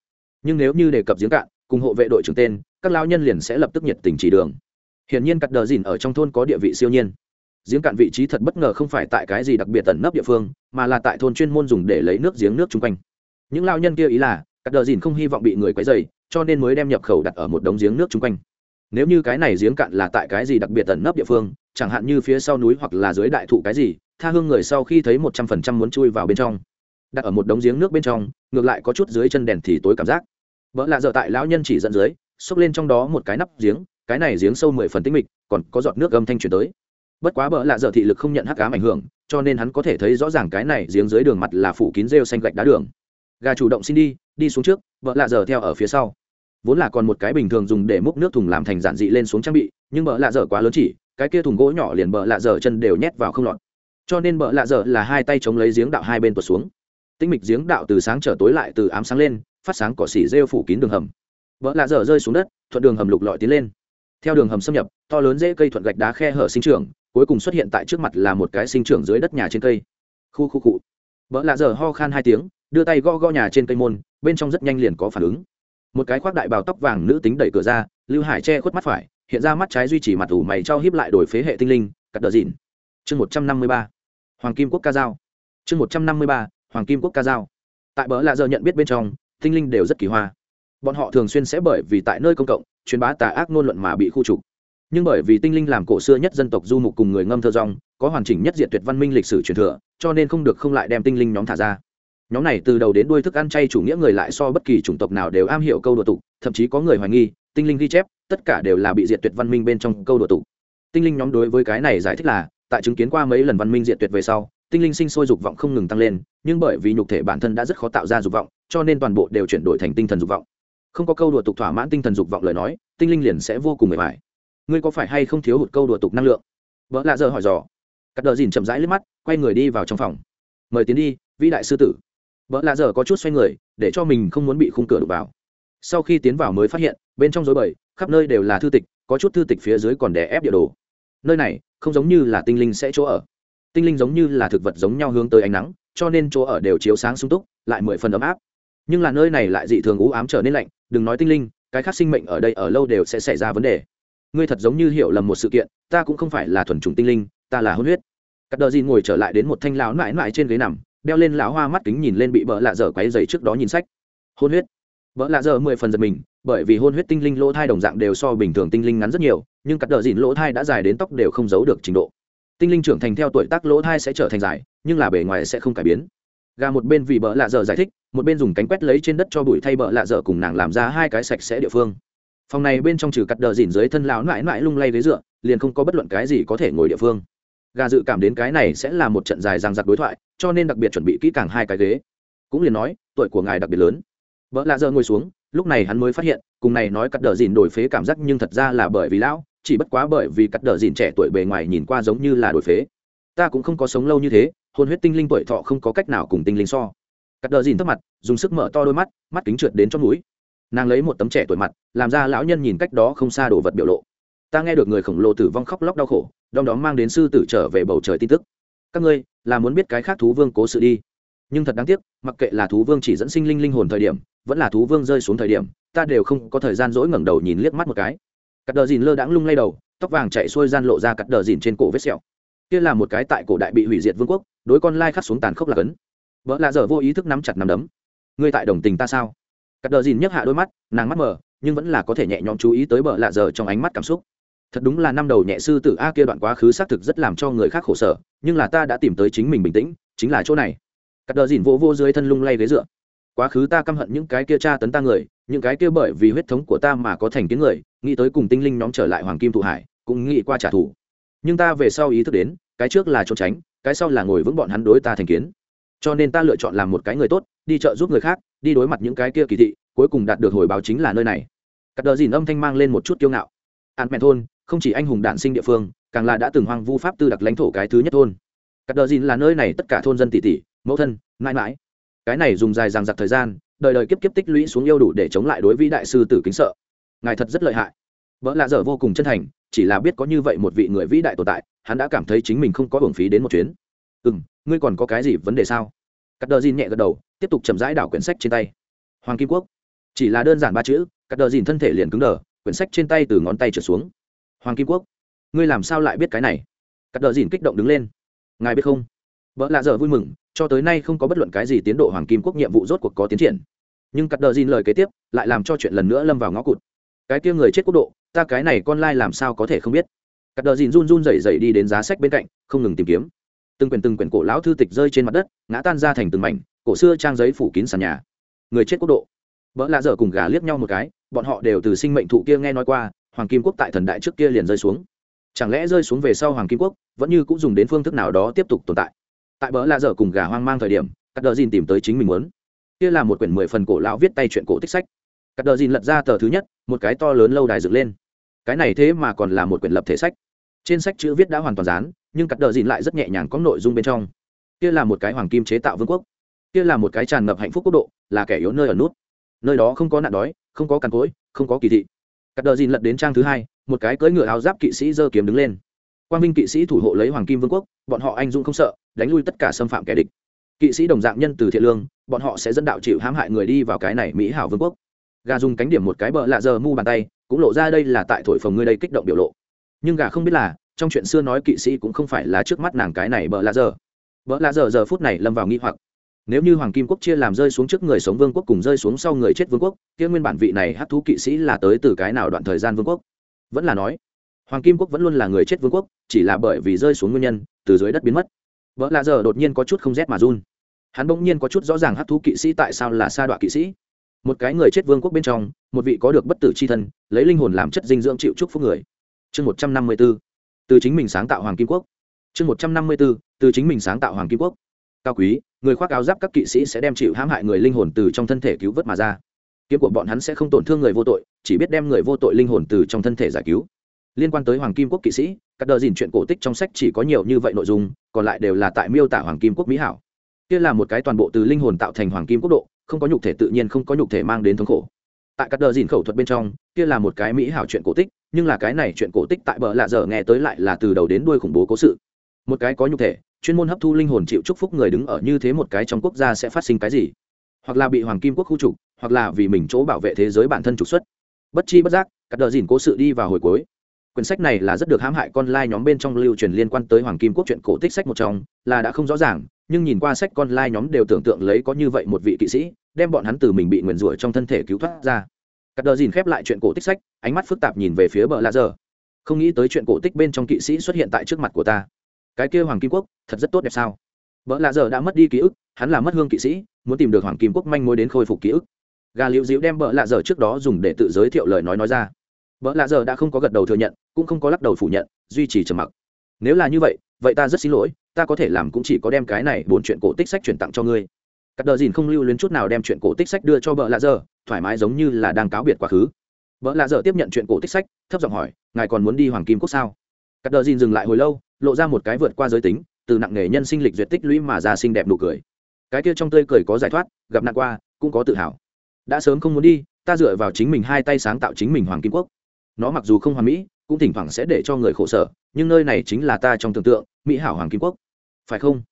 Nhưng nếu như đề cập giếng cạn, cùng hộ vệ đội trưởng tên, các lao nhân liền sẽ lập tức nhiệt tình chỉ đường. Hiển nhiên cắt đờ dìn ở trong thôn có địa vị siêu nhiên. Giếng cạn vị trí thật bất ngờ không phải tại cái gì đặc biệt tẩn nấp địa phương, mà là tại thôn chuyên môn dùng để lấy nước giếng nước chung quanh. Những lao nhân kia ý là, cắt đờ dìn không hy vọng bị người quấy dày cho nên mới đem nhập khẩu đặt ở một đống giếng nước chung quanh. Nếu như cái này giếng cạn là tại cái gì đặc biệt tẩn nấp địa phương, chẳng hạn như phía sau núi hoặc là dưới đại thụ cái gì, tha hương người sau khi thấy một trăm phần trăm muốn chui vào bên trong đặt ở một đống giếng nước bên trong, ngược lại có chút dưới chân đèn thì tối cảm giác. Vợ lạ dở tại lão nhân chỉ dẫn dưới, xốc lên trong đó một cái nắp giếng, cái này giếng sâu mười phần tinh mịch, còn có giọt nước âm thanh chuyển tới. Bất quá bỡ lạ dở thị lực không nhận hắc cám ảnh hưởng, cho nên hắn có thể thấy rõ ràng cái này giếng dưới đường mặt là phủ kín rêu xanh gạch đá đường. Gà chủ động xin đi đi xuống trước, vợ lạ dở theo ở phía sau. Vốn là còn một cái bình thường dùng để múc nước thùng làm thành giản dị lên xuống trang bị, nhưng bỡ lạ dở quá lớn chỉ, cái kia thùng gỗ nhỏ liền bỡ lạ dở chân đều nhét vào không lọt. Cho nên bỡ lạ dở là hai tay chống lấy giếng đạo hai bên tuột xuống tinh mịch giếng đạo từ sáng trở tối lại từ ám sáng lên, phát sáng cỏ xỉ rêu phủ kín đường hầm. Vỡ lạ dở rơi xuống đất, thuận đường hầm lục lọi tiến lên. Theo đường hầm xâm nhập, to lớn dễ cây thuận gạch đá khe hở sinh trưởng, cuối cùng xuất hiện tại trước mặt là một cái sinh trưởng dưới đất nhà trên cây. Khu khu cụ vợ lạ dở ho khan hai tiếng, đưa tay gõ gõ nhà trên cây môn, bên trong rất nhanh liền có phản ứng. Một cái khoác đại bào tóc vàng nữ tính đẩy cửa ra, lưu hải che khuất mắt phải, hiện ra mắt trái duy trì mặt ủ mày cho hiếp lại đổi phế hệ tinh linh, cắt đờ dìn chương một trăm năm mươi ba. Hoàng kim quốc ca dao. Chương một trăm năm mươi ba hoàng kim quốc ca dao. Tại bờ lạ giờ nhận biết bên trong tinh linh đều rất kỳ hoa. Bọn họ thường xuyên sẽ bởi vì tại nơi công cộng, truyền bá tà ác ngôn luận mà bị khu trục. Nhưng bởi vì tinh linh làm cổ xưa nhất dân tộc du mục cùng người ngâm thơ rong có hoàn chỉnh nhất diện tuyệt văn minh lịch sử truyền thừa, cho nên không được không lại đem tinh linh nhóm thả ra. Nhóm này từ đầu đến đuôi thức ăn chay chủ nghĩa người lại so bất kỳ chủng tộc nào đều am hiểu câu đùa tục, thậm chí có người hoài nghi, tinh linh ghi chép, tất cả đều là bị diệt tuyệt văn minh bên trong câu đùa tục. Tinh linh nhóm đối với cái này giải thích là, tại chứng kiến qua mấy lần văn minh diệt tuyệt về sau tinh linh sinh sôi dục vọng không ngừng tăng lên, nhưng bởi vì nhục thể bản thân đã rất khó tạo ra dục vọng, cho nên toàn bộ đều chuyển đổi thành tinh thần dục vọng. Không có câu đùa tục thỏa mãn tinh thần dục vọng lời nói, tinh linh liền sẽ vô cùng mệt mỏi. Ngươi có phải hay không thiếu hụt câu đùa tục năng lượng? Vợ lạ giờ hỏi dò. Cắt đờ dìn chậm rãi liếc mắt, quay người đi vào trong phòng. Mời tiến đi, vĩ đại sư tử. Vợ lạ giờ có chút xoay người, để cho mình không muốn bị khung cửa đục vào. Sau khi tiến vào mới phát hiện, bên trong dối bời, khắp nơi đều là thư tịch, có chút thư tịch phía dưới còn đè ép địa đồ. Nơi này, không giống như là tinh linh sẽ chỗ ở tinh linh giống như là thực vật giống nhau hướng tới ánh nắng, cho nên chỗ ở đều chiếu sáng sung túc, lại mười phần ấm áp. Nhưng là nơi này lại dị thường ú ám trở nên lạnh, đừng nói tinh linh, cái khác sinh mệnh ở đây ở lâu đều sẽ xảy ra vấn đề. Ngươi thật giống như hiểu lầm một sự kiện, ta cũng không phải là thuần chủng tinh linh, ta là hôn huyết. Cắt đờ dìn ngồi trở lại đến một thanh lão mãi mãi trên ghế nằm, đeo lên lão hoa mắt kính nhìn lên bị bỡ lạ dở quáy dày trước đó nhìn sách. Hôn huyết. Vợ lạ dở mười phần giật mình, bởi vì hôn huyết tinh linh lỗ thai đồng dạng đều so bình thường tinh linh ngắn rất nhiều, nhưng cắt đờ dìn lỗ thai đã dài đến tóc đều không giấu được trình độ tinh linh trưởng thành theo tuổi tác lỗ thai sẽ trở thành dài, nhưng là bề ngoài sẽ không cải biến. Gà một bên vì bợ lạ dở giải thích, một bên dùng cánh quét lấy trên đất cho bụi thay bợ lạ dở cùng nàng làm ra hai cái sạch sẽ địa phương. Phòng này bên trong trừ cắt đờ dìn dưới thân lão mãi mãi lung lay ghế dựa, liền không có bất luận cái gì có thể ngồi địa phương. Gà dự cảm đến cái này sẽ là một trận dài ràng giặc đối thoại, cho nên đặc biệt chuẩn bị kỹ càng hai cái ghế. Cũng liền nói, tuổi của ngài đặc biệt lớn. Vợ lạ dở ngồi xuống, lúc này hắn mới phát hiện, cùng này nói cắt đờ dìn đổi phế cảm giác nhưng thật ra là bởi vì lão chỉ bất quá bởi vì cắt đờ dìn trẻ tuổi bề ngoài nhìn qua giống như là đổi phế. Ta cũng không có sống lâu như thế, hôn huyết tinh linh tuổi thọ không có cách nào cùng tinh linh so. Cắt đờ dìn thấp mặt, dùng sức mở to đôi mắt mắt kính trượt đến trong núi nàng lấy một tấm trẻ tuổi mặt, làm ra lão nhân nhìn cách đó không xa đồ vật biểu lộ. Ta nghe được người khổng lồ tử vong khóc lóc đau khổ, đom đó mang đến sư tử trở về bầu trời tin tức. Các ngươi, là muốn biết cái khác thú vương cố sự đi. Nhưng thật đáng tiếc, mặc kệ là thú vương chỉ dẫn sinh linh linh hồn thời điểm, vẫn là thú vương rơi xuống thời điểm, ta đều không có thời gian dỗi ngẩng đầu nhìn liếc mắt một cái cắt đờ dìn lơ đãng lung lay đầu, tóc vàng chạy xuôi gian lộ ra cắt đờ dìn trên cổ vết sẹo. Kia là một cái tại cổ đại bị hủy diệt vương quốc, đối con lai khắc xuống tàn khốc là cấn. Vợ lạ dở vô ý thức nắm chặt nắm đấm. Ngươi tại đồng tình ta sao? Cắt đờ dìn nhấc hạ đôi mắt, nàng mắt mờ nhưng vẫn là có thể nhẹ nhõm chú ý tới bợ lạ dở trong ánh mắt cảm xúc. Thật đúng là năm đầu nhẹ sư tử a kia đoạn quá khứ xác thực rất làm cho người khác khổ sở, nhưng là ta đã tìm tới chính mình bình tĩnh, chính là chỗ này. Cắt đờ dìn vô vô dưới thân lung lay ghế dựa. Quá khứ ta căm hận những cái kia tra tấn ta người những cái kia bởi vì huyết thống của ta mà có thành kiến người, nghĩ tới cùng tinh linh nhóm trở lại hoàng kim thụ hải, cũng nghĩ qua trả thù. Nhưng ta về sau ý thức đến, cái trước là trốn tránh, cái sau là ngồi vững bọn hắn đối ta thành kiến. Cho nên ta lựa chọn làm một cái người tốt, đi chợ giúp người khác, đi đối mặt những cái kia kỳ thị, cuối cùng đạt được hồi báo chính là nơi này. Cắt đờ dìn âm thanh mang lên một chút kiêu ngạo. An mẹ thôn, không chỉ anh hùng đạn sinh địa phương, càng là đã từng hoang vu pháp tư đặc lãnh thổ cái thứ nhất thôn. Cắt đờ dìn là nơi này tất cả thôn dân tỷ tỷ, mẫu thân, mãi mãi. Cái này dùng dài dằng dặc thời gian đời đời kiếp kiếp tích lũy xuống yêu đủ để chống lại đối vĩ đại sư tử kính sợ. Ngài thật rất lợi hại. Vợ lạ dở vô cùng chân thành, chỉ là biết có như vậy một vị người vĩ đại tồn tại, hắn đã cảm thấy chính mình không có hưởng phí đến một chuyến. Ừ m ngươi còn có cái gì vấn đề sao? Cắt đờ dìn nhẹ gật đầu, tiếp tục chậm rãi đảo quyển sách trên tay. Hoàng kim quốc. Chỉ là đơn giản ba chữ cắt đờ dìn thân thể liền cứng đờ, quyển sách trên tay từ ngón tay trở xuống. Hoàng kim quốc. Ngươi làm sao lại biết cái này? Cắt đờ dìn kích động đứng lên. Ngài biết không? Vợ lạ dở vui mừng, cho tới nay không có bất luận cái gì tiến độ hoàng kim quốc nhiệm vụ rốt cuộc có tiến triển nhưng cắt đờ dìn lời kế tiếp lại làm cho chuyện lần nữa lâm vào ngõ cụt. Cái kia người chết quốc độ, ta cái này con lai làm sao có thể không biết? Cắt đờ dìn run run rẩy rẩy đi đến giá sách bên cạnh, không ngừng tìm kiếm. Từng quyển từng quyển cổ lão thư tịch rơi trên mặt đất, ngã tan ra thành từng mảnh, cổ xưa trang giấy phủ kín sàn nhà. Người chết quốc độ. Vợ lạ dở cùng gà liếc nhau một cái, bọn họ đều từ sinh mệnh thụ kia nghe nói qua, hoàng kim quốc tại thần đại trước kia liền rơi xuống. Chẳng lẽ rơi xuống về sau hoàng kim quốc vẫn như cũng dùng đến phương thức nào đó tiếp tục tồn tại? Tại bỡ lạ dở cùng gà hoang mang thời điểm, cắt đờ dìn tìm tới chính mình muốn kia là một quyển mười phần cổ lão viết tay chuyện cổ tích sách. Cắt đờ dìn lật ra tờ thứ nhất, một cái to lớn lâu đài dựng lên. Cái này thế mà còn là một quyển lập thể sách. Trên sách chữ viết đã hoàn toàn dán, nhưng cắt đờ dìn lại rất nhẹ nhàng có nội dung bên trong. Kia là một cái hoàng kim chế tạo vương quốc. Kia là một cái tràn ngập hạnh phúc quốc độ, là kẻ yếu nơi ở nút. Nơi đó không có nạn đói, không có càn cối không có kỳ thị. Cắt đờ dìn lật đến trang thứ hai, một cái cưỡi ngựa áo giáp kỵ sĩ giơ kiếm đứng lên. Quan minh kỵ sĩ thủ hộ lấy hoàng kim vương quốc, bọn họ anh dũng không sợ, đánh lui tất cả xâm phạm kẻ địch kỵ sĩ đồng dạng nhân từ thiện lương, bọn họ sẽ dẫn đạo chịu hãm hại người đi vào cái này mỹ hảo vương quốc. Gà dùng cánh điểm một cái bợ lạ giờ mu bàn tay, cũng lộ ra đây là tại thổi phồng ngươi đây kích động biểu lộ. Nhưng gà không biết là, trong chuyện xưa nói kỵ sĩ cũng không phải là trước mắt nàng cái này bợ lạ giờ. Bợ lạ giờ giờ phút này lâm vào nghi hoặc. Nếu như hoàng kim quốc chia làm rơi xuống trước người sống vương quốc cùng rơi xuống sau người chết vương quốc, kia nguyên bản vị này hát thú kỵ sĩ là tới từ cái nào đoạn thời gian vương quốc? Vẫn là nói, hoàng kim quốc vẫn luôn là người chết vương quốc, chỉ là bởi vì rơi xuống nguyên nhân, từ dưới đất biến mất. Vợ lạ giờ đột nhiên có chút không rét mà run hắn bỗng nhiên có chút rõ ràng hát thú kỵ sĩ tại sao là sa đọa kỵ sĩ. Một cái người chết vương quốc bên trong, một vị có được bất tử c h i thân, lấy linh hồn làm chất dinh dưỡng chịu chúc phúc người. Chương một trăm năm mươi b ố từ chính mình sáng tạo hoàng kim quốc. Chương một trăm năm mươi b ố từ chính mình sáng tạo hoàng kim quốc. Cao quý, người khoác áo giáp các kỵ sĩ sẽ đem chịu hãm hại người linh hồn từ trong thân thể cứu vớt mà ra. Kiếm của bọn hắn sẽ không tổn thương người vô tội, chỉ biết đem người vô tội linh hồn từ trong thân thể giải cứu. Liên quan tới hoàng kim quốc kỵ sĩ, các đờ dìn chuyện cổ tích trong sách chỉ có nhiều như vậy nội dung, còn lại đều là tại miêu tả hoàng kim quốc mỹ hảo kia là một cái toàn bộ từ linh hồn tạo thành hoàng kim quốc độ, không có nhục thể tự nhiên không có nhục thể mang đến thống khổ. Tại các đờ dìn khẩu thuật bên trong, kia là một cái mỹ hảo chuyện cổ tích, nhưng là cái này chuyện cổ tích tại bờ lạ dở nghe tới lại là từ đầu đến đuôi khủng bố cố sự. Một cái có nhục thể, chuyên môn hấp thu linh hồn chịu chúc phúc người đứng ở như thế một cái trong quốc gia sẽ phát sinh cái gì? Hoặc là bị hoàng kim quốc khu trục, hoặc là vì mình chỗ bảo vệ thế giới bản thân trục xuất. Bất chi bất giác các đờ dìn cố sự đi vào hồi cuối. Quyển sách này là rất được hãm hại con lai nhóm bên trong lưu truyền liên quan tới hoàng kim quốc chuyện cổ tích sách một trong, là đã không rõ ràng nhưng nhìn qua sách con lai nhóm đều tưởng tượng lấy có như vậy một vị kỵ sĩ, đem bọn hắn từ mình bị nguyền rủa trong thân thể cứu thoát ra. Cắt đờ dìn khép lại chuyện cổ tích sách, ánh mắt phức tạp nhìn về phía bờ lạ giờ không nghĩ tới chuyện cổ tích bên trong kỵ sĩ xuất hiện tại trước mặt của ta. Cái kia hoàng kim quốc, thật rất tốt đẹp sao? Vợ lạ giờ đã mất đi ký ức, hắn là mất hương kỵ sĩ, muốn tìm được hoàng kim quốc manh mối đến khôi phục ký ức. Gà liễu diễu đem vợ lạ giờ trước đó dùng để tự giới thiệu lời nói nói ra. Vợ lạ giờ đã không có gật đầu thừa nhận, cũng không có lắc đầu phủ nhận, duy trì trầm mặc. Nếu là như vậy vậy ta rất xin lỗi ta có thể làm cũng chỉ có đem cái này bốn chuyện cổ tích sách chuyển tặng cho ngươi. Cắt đờ dìn không lưu luyến chút nào đem chuyện cổ tích sách đưa cho vợ lạ dơ thoải mái giống như là đang cáo biệt quá khứ. Vợ lạ dơ tiếp nhận chuyện cổ tích sách, thấp giọng hỏi, ngài còn muốn đi hoàng kim quốc sao? Cắt đờ dìn dừng lại hồi lâu, lộ ra một cái vượt qua giới tính, từ nặng nghề nhân sinh lịch duyệt tích lũy mà ra xinh đẹp nụ cười. Cái kia trong tươi cười có giải thoát, gặp nạn qua, cũng có tự hào. Đã sớm không muốn đi, ta dựa vào chính mình hai tay sáng tạo chính mình hoàng kim quốc. Nó mặc dù không hoàn mỹ cũng thỉnh thoảng sẽ để cho người khổ sở, nhưng nơi này chính là ta trong tưởng tượng, mỹ hảo hoàng kim quốc. Phải không?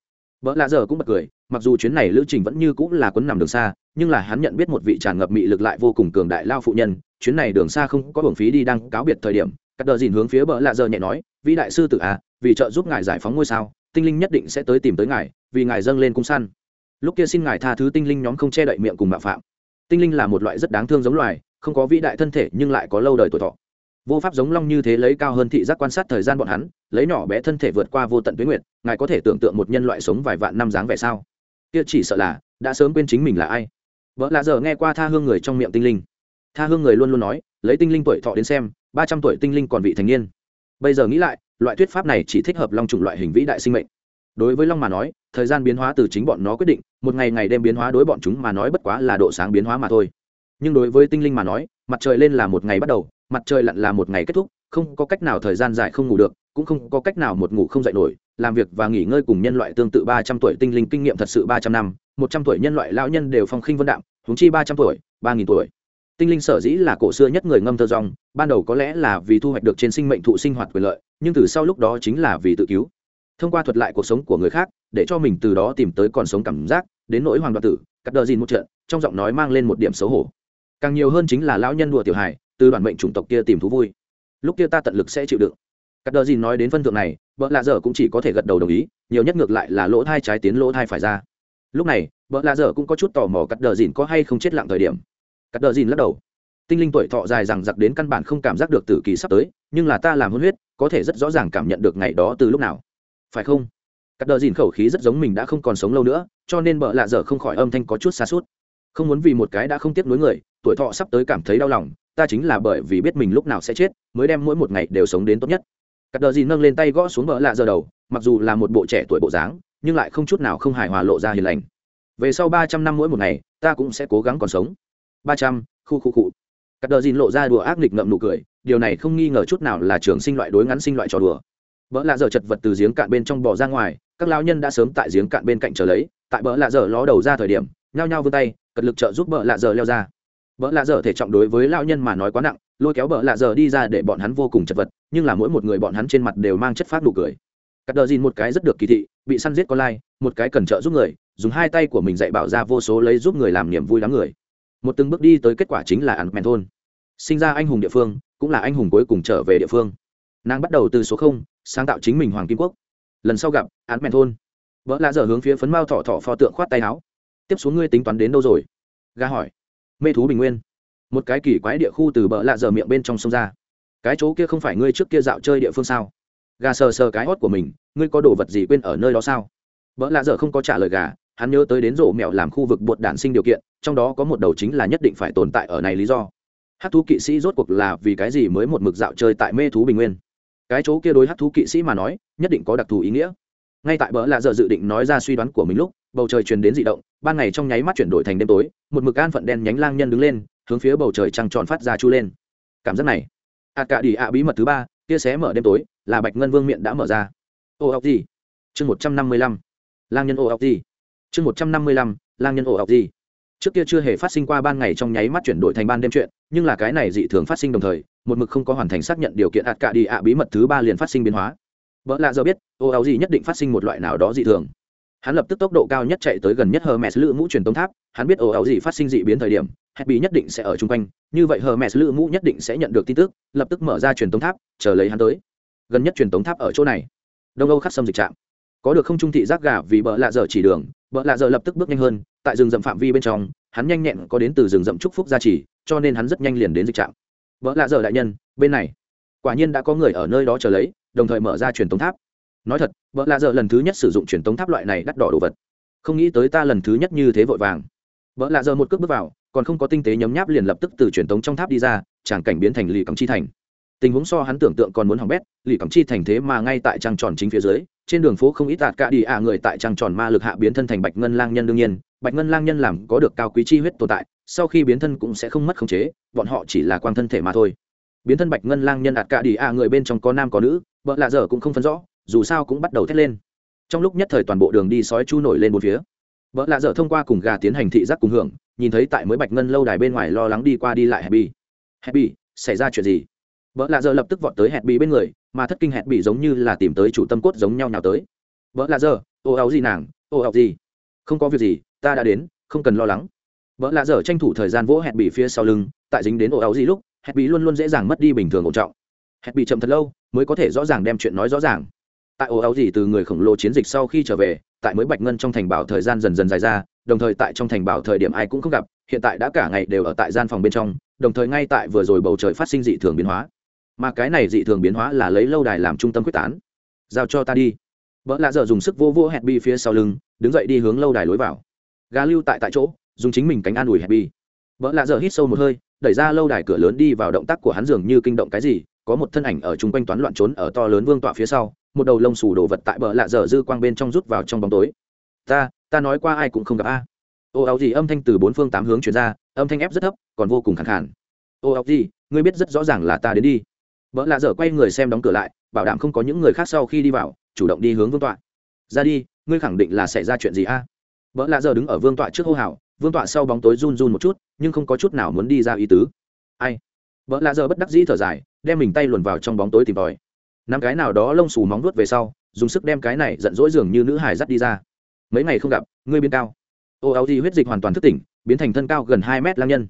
Vợ lạ giờ cũng bật cười, mặc dù chuyến này lữ trình vẫn như cũng là quấn nằm đường xa, nhưng là hắn nhận biết một vị tràn ngập mị lực lại vô cùng cường đại lao phụ nhân, chuyến này đường xa không có hưởng phí đi đang cáo biệt thời điểm, cắt đờ dìn hướng phía bờ lạ giờ nhẹ nói, vĩ đại sư tử à vì trợ giúp ngài giải phóng ngôi sao, tinh linh nhất định sẽ tới tìm tới ngài, vì ngài dâng lên cung săn. Lúc kia xin ngài tha thứ tinh linh nhóm không che đậy miệng cùng mạo phạm. Tinh linh là một loại rất đáng thương giống loài, không có vĩ đại thân thể nhưng lại có lâu đời tuổi thọ vô pháp giống long như thế lấy cao hơn thị giác quan sát thời gian bọn hắn, lấy nhỏ bé thân thể vượt qua vô tận tuyến nguyệt, ngài có thể tưởng tượng một nhân loại sống vài vạn năm dáng vẻ sao? Kia chỉ sợ là, đã sớm quên chính mình là ai. Vợ lạ giờ nghe qua tha hương người trong miệng tinh linh. Tha hương người luôn luôn nói, lấy tinh linh tuổi thọ đến xem, ba trăm tuổi tinh linh còn vị thành niên. Bây giờ nghĩ lại, loại thuyết pháp này chỉ thích hợp long chủng loại hình vĩ đại sinh mệnh. Đối với long mà nói, thời gian biến hóa từ chính bọn nó quyết định, một ngày ngày đêm biến hóa đối bọn chúng mà nói bất quá là độ sáng biến hóa mà thôi. Nhưng đối với tinh linh mà nói, mặt trời lên là một ngày bắt đầu mặt trời lặn là một ngày kết thúc, không có cách nào thời gian dài không ngủ được, cũng không có cách nào một ngủ không dậy nổi, làm việc và nghỉ ngơi cùng nhân loại tương tự ba trăm tuổi, tinh linh kinh nghiệm thật sự ba trăm năm, một trăm tuổi nhân loại lão nhân đều phong khinh vân đạm, huống chi ba trăm tuổi, ba nghìn tuổi. Tinh linh sở dĩ là cổ xưa nhất người ngâm thơ rong ban đầu có lẽ là vì thu hoạch được trên sinh mệnh thụ sinh hoạt quyền lợi, nhưng từ sau lúc đó chính là vì tự cứu. Thông qua thuật lại cuộc sống của người khác, để cho mình từ đó tìm tới còn sống cảm giác, đến nỗi hoàng đoạt tử, cắt đờ dìn một trận, trong giọng nói mang lên một điểm xấu hổ. Càng nhiều hơn chính là lão nhân đùa tiểu hài từ bản mệnh chủng tộc kia tìm thú vui. Lúc kia ta tận lực sẽ chịu đựng. Cắt đờ dìn nói đến phân thượng này, vợ lạ dở cũng chỉ có thể gật đầu đồng ý, nhiều nhất ngược lại là lỗ thai trái tiến lỗ thai phải ra. Lúc này, vợ lạ dở cũng có chút tò mò cắt đờ dìn có hay không chết lặng thời điểm. Cắt đờ dìn lắc đầu. Tinh linh tuổi thọ dài rằng giặc đến căn bản không cảm giác được tử kỳ sắp tới, nhưng là ta làm hôn huyết, có thể rất rõ ràng cảm nhận được ngày đó từ lúc nào. Phải không? Cắt đờ dìn khẩu khí rất giống mình đã không còn sống lâu nữa, cho nên bợ lạ dở không khỏi âm thanh có chút xa suốt. Không muốn vì một cái đã không tiếp nối người, tuổi thọ sắp tới cảm thấy đau lòng ta chính là bởi vì biết mình lúc nào sẽ chết, mới đem mỗi một ngày đều sống đến tốt nhất. Cắt đờ gì nâng lên tay gõ xuống bỡ lạ giờ đầu, mặc dù là một bộ trẻ tuổi bộ dáng, nhưng lại không chút nào không hài hòa lộ ra hiền lành. Về sau ba trăm năm mỗi một ngày, ta cũng sẽ cố gắng còn sống. Ba trăm, khu khu cụ cắt đờ dìn lộ ra đùa ác nghịch ngậm nụ cười, điều này không nghi ngờ chút nào là trường sinh loại đối ngắn sinh loại trò đùa. Vợ lạ dở chật vật từ giếng cạn bên trong bò ra ngoài, các lao nhân đã sớm tại giếng cạn bên cạnh chờ lấy, tại bỡ lạ dở ló đầu ra thời điểm, nhao nhao vươn tay, cật lực trợ giúp bỡ lạ dở leo ra. Bỡ lạ dở thể trọng đối với lão nhân mà nói quá nặng, lôi kéo bỡ lạ dở đi ra để bọn hắn vô cùng chật vật, nhưng là mỗi một người bọn hắn trên mặt đều mang chất phát nụ cười. Cắt đờ dìn một cái rất được kỳ thị, bị săn giết có lai, một cái cần trợ giúp người, dùng hai tay của mình dạy bảo ra vô số lấy giúp người làm niềm vui đám người. Một từng bước đi tới kết quả chính là ăn mèn thôn. Sinh ra anh hùng địa phương, cũng là anh hùng cuối cùng trở về địa phương. Nàng bắt đầu từ số không, sáng tạo chính mình hoàng kim quốc. Lần sau gặp án mèn thôn. Vợ lạ dở hướng phía phấn mao thọ thọ pho tượng khoát tay áo. Tiếp xuống ngươi tính toán đến đâu rồi? Ga hỏi mê thú bình nguyên. Một cái kỳ quái địa khu từ bờ lạ giờ miệng bên trong sông ra. Cái chỗ kia không phải ngươi trước kia dạo chơi địa phương sao? Gà sờ sờ cái hót của mình, ngươi có đồ vật gì quên ở nơi đó sao? Bỡ lạ dở không có trả lời gà, hắn nhớ tới đến rổ mẹo làm khu vực bột đản sinh điều kiện, trong đó có một đầu chính là nhất định phải tồn tại ở này lý do. Hát thú kỵ sĩ rốt cuộc là vì cái gì mới một mực dạo chơi tại mê thú bình nguyên? Cái chỗ kia đối hát thú kỵ sĩ mà nói, nhất định có đặc thù ý nghĩa ngay tại bỡ lạ dợ dự định nói ra suy đoán của mình lúc, bầu trời truyền đến d ị động, ban ngày trong nháy mắt chuyển đổi thành đêm tối, một mực an phận đen nhánh lang nhân đứng lên, hướng phía bầu trời trăng tròn phát ra chu lên. Cảm giác này ạ cả đi ạ bí mật thứ ba kia xé mở đêm tối, là bạch ngân vương miệng đã mở ra. Ô học gì chương một trăm năm mươi lăm. Lang nhân ô học gì chương một trăm năm mươi lăm, lang nhân ô học gì trước kia chưa hề phát sinh qua ban ngày trong nháy mắt chuyển đổi thành ban đêm chuyện, nhưng là cái này dị thường phát sinh đồng thời, một mực không có hoàn thành xác nhận điều kiện ạt cả đi ạ bí mật thứ ba liền phát sinh biến hóa vợ lạ giờ biết, ô áo gì nhất định phát sinh một loại nào đó dị thường. Hắn lập tức tốc độ cao nhất chạy tới gần nhất hermes lữ mũ truyền tống tháp, hắn biết ồ áo gì phát sinh dị biến thời điểm, happy nhất định sẽ ở chung quanh, như vậy hermes lữ mũ nhất định sẽ nhận được tin tức, lập tức mở ra truyền tống tháp, chờ lấy hắn tới. Gần nhất truyền tống tháp ở chỗ này. Đông âu khắc xâm dịch trạm. Có được không trung thị giác gà vì bợ lạ giờ chỉ đường bợ lạ giờ lập tức bước nhanh hơn, tại rừng rậm phạm vi bên trong, hắn nhanh nhẹn có đến từ rừng rậm trúc phúc gia trì, cho nên hắn rất nhanh liền đến dịch trạm. Bợ lạ giờ đại nhân, bên này. Quả nhiên đã có người ở nơi đó chờ lấy đồng thời mở ra truyền tống tháp. Nói thật, vợ lạ giờ lần thứ nhất sử dụng truyền tống tháp loại này đắt đỏ đồ vật. Không nghĩ tới ta lần thứ nhất như thế vội vàng. Vợ lạ giờ một cước bước vào, còn không có tinh tế nhấm nháp liền lập tức từ truyền tống trong tháp đi ra tràng cảnh biến thành lì cắm chi thành. Tình huống so hắn tưởng tượng còn muốn hỏng bét, lì cắm chi thành thế mà ngay tại trăng tròn chính phía dưới, trên đường phố không ít tạt cả đi à người tại trăng tròn ma lực hạ biến thân thành bạch ngân lang nhân đương nhiên, bạch ngân lang nhân làm có được cao quý chi huyết tồn tại, sau khi biến thân cũng sẽ không mất khống chế, bọn họ chỉ là quang thân thể mà thôi biến thân bạch ngân lang nhân ạt cả đi à người bên trong có nam có nữ, vợ lạ dở cũng không phân rõ, dù sao cũng bắt đầu thét lên. Trong lúc nhất thời toàn bộ đường đi sói chu nổi lên một phía. Vợ lạ dở thông qua cùng gà tiến hành thị giác cùng hưởng, nhìn thấy tại mới bạch ngân lâu đài bên ngoài lo lắng đi qua đi lại hẹp bị hẹp happy, xảy ra chuyện gì? Vợ lạ dở lập tức vọt tới hẹp happy bên người, mà thất kinh hẹp happy giống như là tìm tới chủ tâm cốt giống nhau nào tới. Vợ lạ dở, ô áo gì nàng, ô áo gì? Không có việc gì, ta đã đến, không cần lo lắng. Vợ lạ dở tranh thủ thời gian vỗ hẹp bị phía sau lưng, tại dính đến ô áo gì lúc hẹn bị luôn luôn dễ dàng mất đi bình thường ổn trọng. Hẹn bị chậm thật lâu mới có thể rõ ràng đem chuyện nói rõ ràng. Tại ô áo gì từ người khổng lồ chiến dịch sau khi trở về, tại mới bạch ngân trong thành bảo thời gian dần dần dài ra, đồng thời tại trong thành bảo thời điểm ai cũng không gặp, hiện tại đã cả ngày đều ở tại gian phòng bên trong, đồng thời ngay tại vừa rồi bầu trời phát sinh dị thường biến hóa. Mà cái này dị thường biến hóa là lấy lâu đài làm trung tâm quyết tán. Giao cho ta đi. Vợ lạ dợ dùng sức vô vô hẹn bi phía sau lưng, đứng dậy đi hướng lâu đài lối vào. Gà lưu tại tại chỗ, dùng chính mình cánh an ủi hẹn bi vợ lạ dợ hít sâu một hơi đẩy ra lâu đài cửa lớn đi vào động tác của hắn dường như kinh động cái gì, có một thân ảnh ở chung quanh toán loạn trốn ở to lớn vương tọa phía sau, một đầu lông xù đổ vật tại bờ lạ dở dư quang bên trong rút vào trong bóng tối. Ta ta nói qua ai cũng không gặp a. Ô áo gì âm thanh từ bốn phương tám hướng chuyển ra, âm thanh ép rất thấp, còn vô cùng khẳng khản. Ô áo gì ngươi biết rất rõ ràng là ta đến đi. Vợ lạ dở quay người xem đóng cửa lại, bảo đảm không có những người khác sau khi đi vào, chủ động đi hướng vương tọa. Ra đi, ngươi khẳng định là xảy ra chuyện gì a? Vợ lạ dở đứng ở vương tọa trước hô hào vương tọa sau bóng tối run run một chút, nhưng không có chút nào muốn đi ra ý tứ. Ai? Vợ lạ dở bất đắc dĩ thở dài, đem mình tay luồn vào trong bóng tối tìm tòi. Năm cái nào đó lông xù móng vuốt về sau, dùng sức đem cái này giận dỗi dường như nữ hải dắt đi ra. Mấy ngày không gặp, ngươi biến cao. Ô áo di huyết dịch hoàn toàn thức tỉnh, biến thành thân cao gần hai mét lang nhân.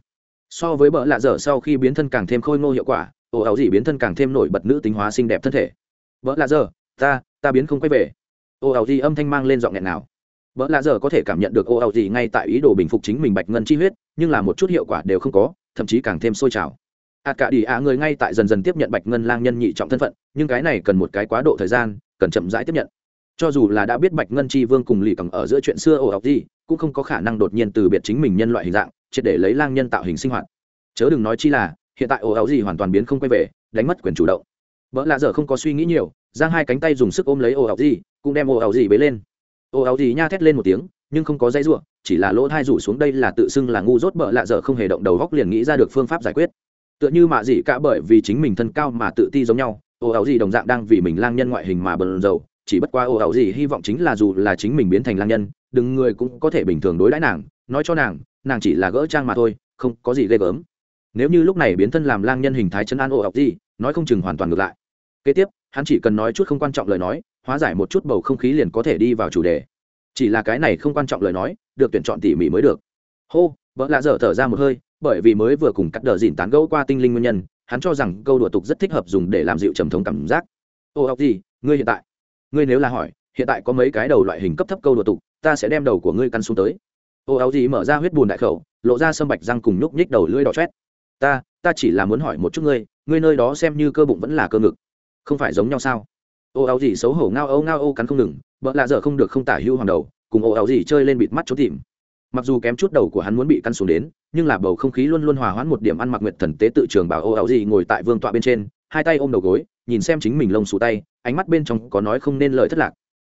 So với bỡ lạ dở sau khi biến thân càng thêm khôi ngô hiệu quả ô áo di biến thân càng thêm nổi bật nữ tính hóa xinh đẹp thân thể. Bỡ lạ dở ta ta biến không quay về. Ô áo di âm thanh mang lên giọng nghẹn nào vợ lạ giờ có thể cảm nhận được ô áo gì ngay tại ý đồ bình phục chính mình bạch ngân chi huyết, nhưng là một chút hiệu quả đều không có, thậm chí càng thêm sôi trào. Ạt cả đi ạ người ngay tại dần dần tiếp nhận bạch ngân lang nhân nhị trọng thân phận, nhưng cái này cần một cái quá độ thời gian, cần chậm rãi tiếp nhận. Cho dù là đã biết bạch ngân chi vương cùng lì cầm ở giữa chuyện xưa ồ ọc gì, cũng không có khả năng đột nhiên từ biệt chính mình nhân loại hình dạng, triệt để lấy lang nhân tạo hình sinh hoạt. Chớ đừng nói chi là, hiện tại ồ ọc gì hoàn toàn biến không quay về, đánh mất quyền chủ động. Vợ lạ giờ không có suy nghĩ nhiều, giang hai cánh tay dùng sức ôm lấy ồ ọc gì, cũng đem ồ ọc gì bế lên ô áo gì nha thét lên một tiếng, nhưng không có dây ruộng chỉ là lỗ thai rủ xuống đây là tự xưng là ngu dốt bợ lạ dở không hề động đầu góc liền nghĩ ra được phương pháp giải quyết. Tựa như mạ dị cả bởi vì chính mình thân cao mà tự ti giống nhau, Ô ảo gì đồng dạng đang vì mình lang nhân ngoại hình mà bần dầu chỉ bất qua ô ảo gì hy vọng chính là dù là chính mình biến thành lang nhân, đừng người cũng có thể bình thường đối đãi nàng, nói cho nàng nàng chỉ là gỡ trang mà thôi, không có gì ghê gớm. Nếu như lúc này biến thân làm lang nhân hình thái chân an ô ảo gì, nói không chừng hoàn toàn ngược lại kế tiếp, hắn chỉ cần nói chút không quan trọng lời nói, hóa giải một chút bầu không khí liền có thể đi vào chủ đề. Chỉ là cái này không quan trọng lời nói, được tuyển chọn tỉ mỉ mới được. Hô, vợ lạ dở thở ra một hơi, bởi vì mới vừa cùng cắt đờ dìn tán gẫu qua tinh linh nguyên nhân, hắn cho rằng câu đùa tục rất thích hợp dùng để làm dịu trầm thống cảm giác. Ô, học gì, ngươi hiện tại? Ngươi nếu là hỏi, hiện tại có mấy cái đầu loại hình cấp thấp câu đùa tục, ta sẽ đem đầu của ngươi căn xuống tới. Ô áo gì mở ra huyết bùn đại khẩu, lộ ra sâm bạch răng cùng nhúc nhích đầu lưỡi đỏ chét. Ta ta chỉ là muốn hỏi một chút ngươi ngươi nơi đó xem như cơ bụng vẫn là cơ ngực không phải giống nhau sao? Ô áo gì xấu hổ ngao âu ngao âu cắn không ngừng vợ lạ dở không được không tả hưu hoàng đầu, cùng ô áo gì chơi lên bịt mắt trốn tìm. Mặc dù kém chút đầu của hắn muốn bị căn xuống đến, nhưng là bầu không khí luôn luôn hòa hoãn một điểm ăn mặc nguyệt thần tế tự trường bảo ô áo gì ngồi tại vương tọa bên trên, hai tay ôm đầu gối, nhìn xem chính mình lông xù tay, ánh mắt bên trong có nói không nên lời thất lạc.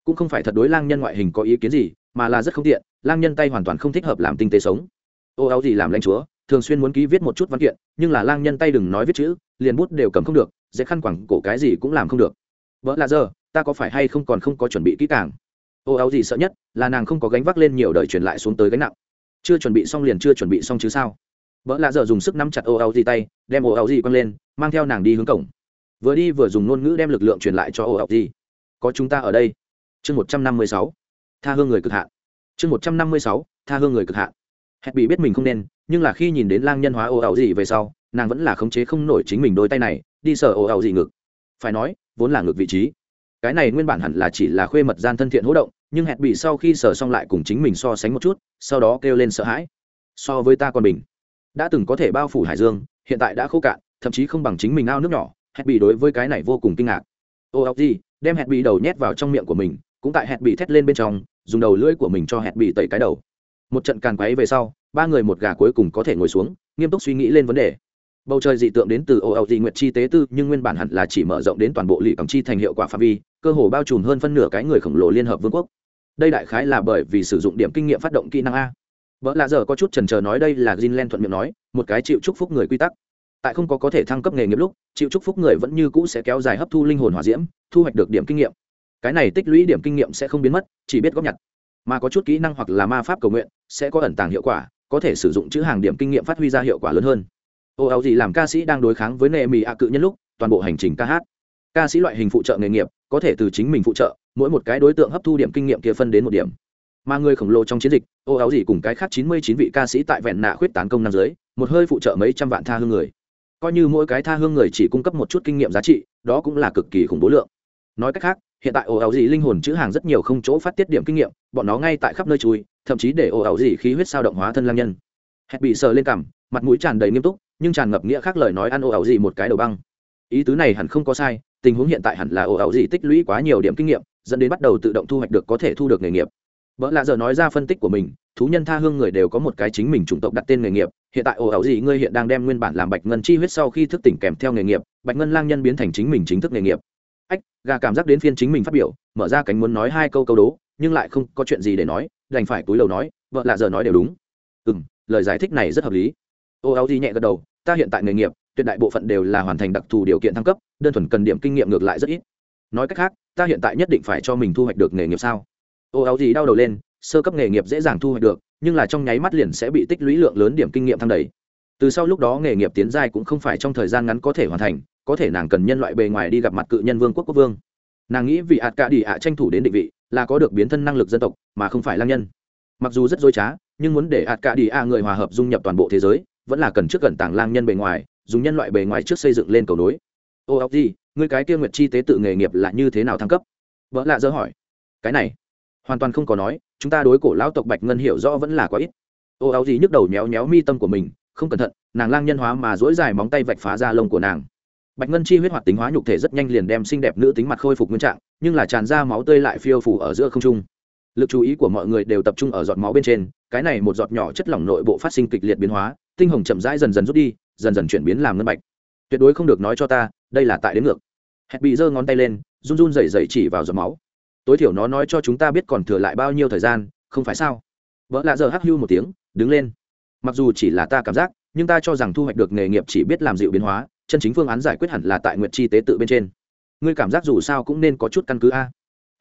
Cũng không phải thật đối lang nhân ngoại hình có ý kiến gì, mà là rất không tiện, lang nhân tay hoàn toàn không thích hợp làm tinh tế sống. Ô áo gì làm lãnh chúa, thường xuyên muốn ký viết một chút văn kiện, nhưng là lang nhân tay đừng nói viết chữ, liền bút đều cầm không được dễ khăn quẳng cổ cái gì cũng làm không được. Vợ là giờ, ta có phải hay không còn không có chuẩn bị kỹ càng? Ô, áo gì sợ nhất, là nàng không có gánh vác lên nhiều đời truyền lại xuống tới gánh nặng. Chưa chuẩn bị xong liền chưa chuẩn bị xong chứ sao? Vợ lạ dở dùng sức nắm chặt ô, áo gì tay, đem ô, áo gì quăng lên, mang theo nàng đi hướng cổng. Vừa đi vừa dùng ngôn ngữ đem lực lượng truyền lại cho ô, áo gì. Có chúng ta ở đây. Chương một trăm năm mươi sáu. Tha hương người cực hạn. Chương một trăm năm mươi sáu. Tha hương người cực hạn. Hẹn bị biết mình không nên, nhưng là khi nhìn đến lang nhân hóa ô, áo gì về sau, nàng vẫn là khống chế không nổi chính mình đôi tay này đi sở ồ ẩu gì ngực. Phải nói, vốn là ngược vị trí. Cái này nguyên bản hẳn là chỉ là khuê mật gian thân thiện hỗ động, nhưng hẹn bị sau khi sở xong lại cùng chính mình so sánh một chút, sau đó kêu lên sợ hãi. So với ta còn mình đã từng có thể bao phủ hải dương, hiện tại đã khô cạn, thậm chí không bằng chính mình ao nước nhỏ, hẹn bị đối với cái này vô cùng kinh ngạc. Ô ốc gì, đem hẹn bị đầu nhét vào trong miệng của mình, cũng tại hẹn bị thét lên bên trong, dùng đầu lưỡi của mình cho hẹn bị tẩy cái đầu. Một trận càn quấy về sau, ba người một gà cuối cùng có thể ngồi xuống, nghiêm túc suy nghĩ lên vấn đề bầu trời dị tượng đến từ ồ ẩu dị nguyệt chi tế tư, nhưng nguyên bản hẳn là chỉ mở rộng đến toàn bộ lì cầm chi thành hiệu quả phạm vi, cơ hồ bao trùm hơn phân nửa cái người khổng lồ liên hợp vương quốc. Đây đại khái là bởi vì sử dụng điểm kinh nghiệm phát động kỹ năng a. Vợ lạ giờ có chút trần trờ nói đây là greenland thuận miệng nói, một cái chịu chúc phúc người quy tắc. Tại không có có thể thăng cấp nghề nghiệp lúc, chịu chúc phúc người vẫn như cũ sẽ kéo dài hấp thu linh hồn hỏa diễm, thu hoạch được điểm kinh nghiệm. Cái này tích lũy điểm kinh nghiệm sẽ không biến mất, chỉ biết góp nhặt. Mà có chút kỹ năng hoặc là ma pháp cầu nguyện, sẽ có ẩn tàng hiệu quả, có thể sử dụng chữ hàng điểm kinh nghiệm phát huy ra hiệu quả lớn hơn ô, áo gì làm ca sĩ đang đối kháng với nệ mỹ ạ cự nhân lúc, toàn bộ hành trình ca hát. Ca sĩ loại hình phụ trợ nghề nghiệp, có thể từ chính mình phụ trợ, mỗi một cái đối tượng hấp thu điểm kinh nghiệm kia phân đến một điểm. Mà người khổng lồ trong chiến dịch, ô, áo gì cùng cái khác chín mươi chín vị ca sĩ tại vẹn nạ khuyết tán công nam giới một hơi phụ trợ mấy trăm vạn tha hương người. Coi như mỗi cái tha hương người chỉ cung cấp một chút kinh nghiệm giá trị, đó cũng là cực kỳ khủng bố lượng. Nói cách khác, hiện tại ồ ảo gì linh hồn chữ hàng rất nhiều không chỗ phát tiết điểm kinh nghiệm, bọn nó ngay tại khắp nơi chui, thậm chí để ồ ảo gì khí huyết sao động hóa thân lang nhân. Hẹn bị sờ lên cằm, mặt mũi tràn đầy nghiêm túc nhưng tràn ngập nghĩa khác lời nói ăn ồ ảo gì một cái đầu băng. Ý tứ này hẳn không có sai, tình huống hiện tại hẳn là ồ ảo gì tích lũy quá nhiều điểm kinh nghiệm, dẫn đến bắt đầu tự động thu hoạch được có thể thu được nghề nghiệp. Vợ lạ giờ nói ra phân tích của mình, thú nhân tha hương người đều có một cái chính mình chủng tộc đặt tên nghề nghiệp, hiện tại ồ ảo gì ngươi hiện đang đem nguyên bản làm bạch ngân chi huyết sau khi thức tỉnh kèm theo nghề nghiệp, bạch ngân lang nhân biến thành chính mình chính thức nghề nghiệp. Ách, gà cảm giác đến phiên chính mình phát biểu, mở ra cánh muốn nói hai câu câu đố, nhưng lại không có chuyện gì để nói, đành phải túi đầu nói, vợ lạ giờ nói đều đúng. Ừ m lời giải thích này rất hợp lý. Ô áo gì nhẹ gật đầu ta hiện tại nghề nghiệp, tuyệt đại bộ phận đều là hoàn thành đặc thù điều kiện thăng cấp, đơn thuần cần điểm kinh nghiệm ngược lại rất ít. Nói cách khác, ta hiện tại nhất định phải cho mình thu hoạch được nghề nghiệp sao? Ô áo gì đau đầu lên, sơ cấp nghề nghiệp dễ dàng thu hoạch được, nhưng là trong nháy mắt liền sẽ bị tích lũy lượng lớn điểm kinh nghiệm thăng đầy từ sau lúc đó nghề nghiệp tiến giai cũng không phải trong thời gian ngắn có thể hoàn thành, có thể nàng cần nhân loại bề ngoài đi gặp mặt cự nhân vương quốc quốc vương. Nàng nghĩ vì ạt cả đi ạ tranh thủ đến định vị, là có được biến thân năng lực dân tộc, mà không phải lang nhân. Mặc dù rất dối trá, nhưng muốn để ạt cả đi ạ người hòa hợp dung nhập toàn bộ thế giới vẫn là cần trước gần tàng lang nhân bề ngoài, dùng nhân loại bề ngoài trước xây dựng lên cầu nối. Ô ốc gì người cái kia nguyệt chi tế tự nghề nghiệp là như thế nào thăng cấp? Vợ lạ dỡ hỏi. Cái này, hoàn toàn không có nói, chúng ta đối cổ lão tộc bạch ngân hiểu rõ vẫn là quá ít. Ô áo gì nhức đầu méo méo mi tâm của mình, không cẩn thận, nàng lang nhân hóa mà dỗi dài móng tay vạch phá ra lông của nàng. Bạch ngân chi huyết hoạt tính hóa nhục thể rất nhanh liền đem xinh đẹp nữ tính mặt khôi phục nguyên trạng, nhưng là tràn ra máu tươi lại phiêu phủ ở giữa không trung. Lực chú ý của mọi người đều tập trung ở giọt máu bên trên, cái này một giọt nhỏ chất lỏng nội bộ phát sinh kịch liệt biến hóa tinh hồng chậm rãi dần dần rút đi, dần dần chuyển biến làm ngân bạch. Tuyệt đối không được nói cho ta, đây là tại đến ngược. Hẹn bị giơ ngón tay lên, run run rẩy rẩy chỉ vào giọt máu. Tối thiểu nó nói cho chúng ta biết còn thừa lại bao nhiêu thời gian, không phải sao? Vợ lạ giờ hắc hưu một tiếng, đứng lên. Mặc dù chỉ là ta cảm giác, nhưng ta cho rằng thu hoạch được nghề nghiệp chỉ biết làm dịu biến hóa, chân chính phương án giải quyết hẳn là tại nguyện chi tế tự bên trên. Ngươi cảm giác dù sao cũng nên có chút căn cứ a.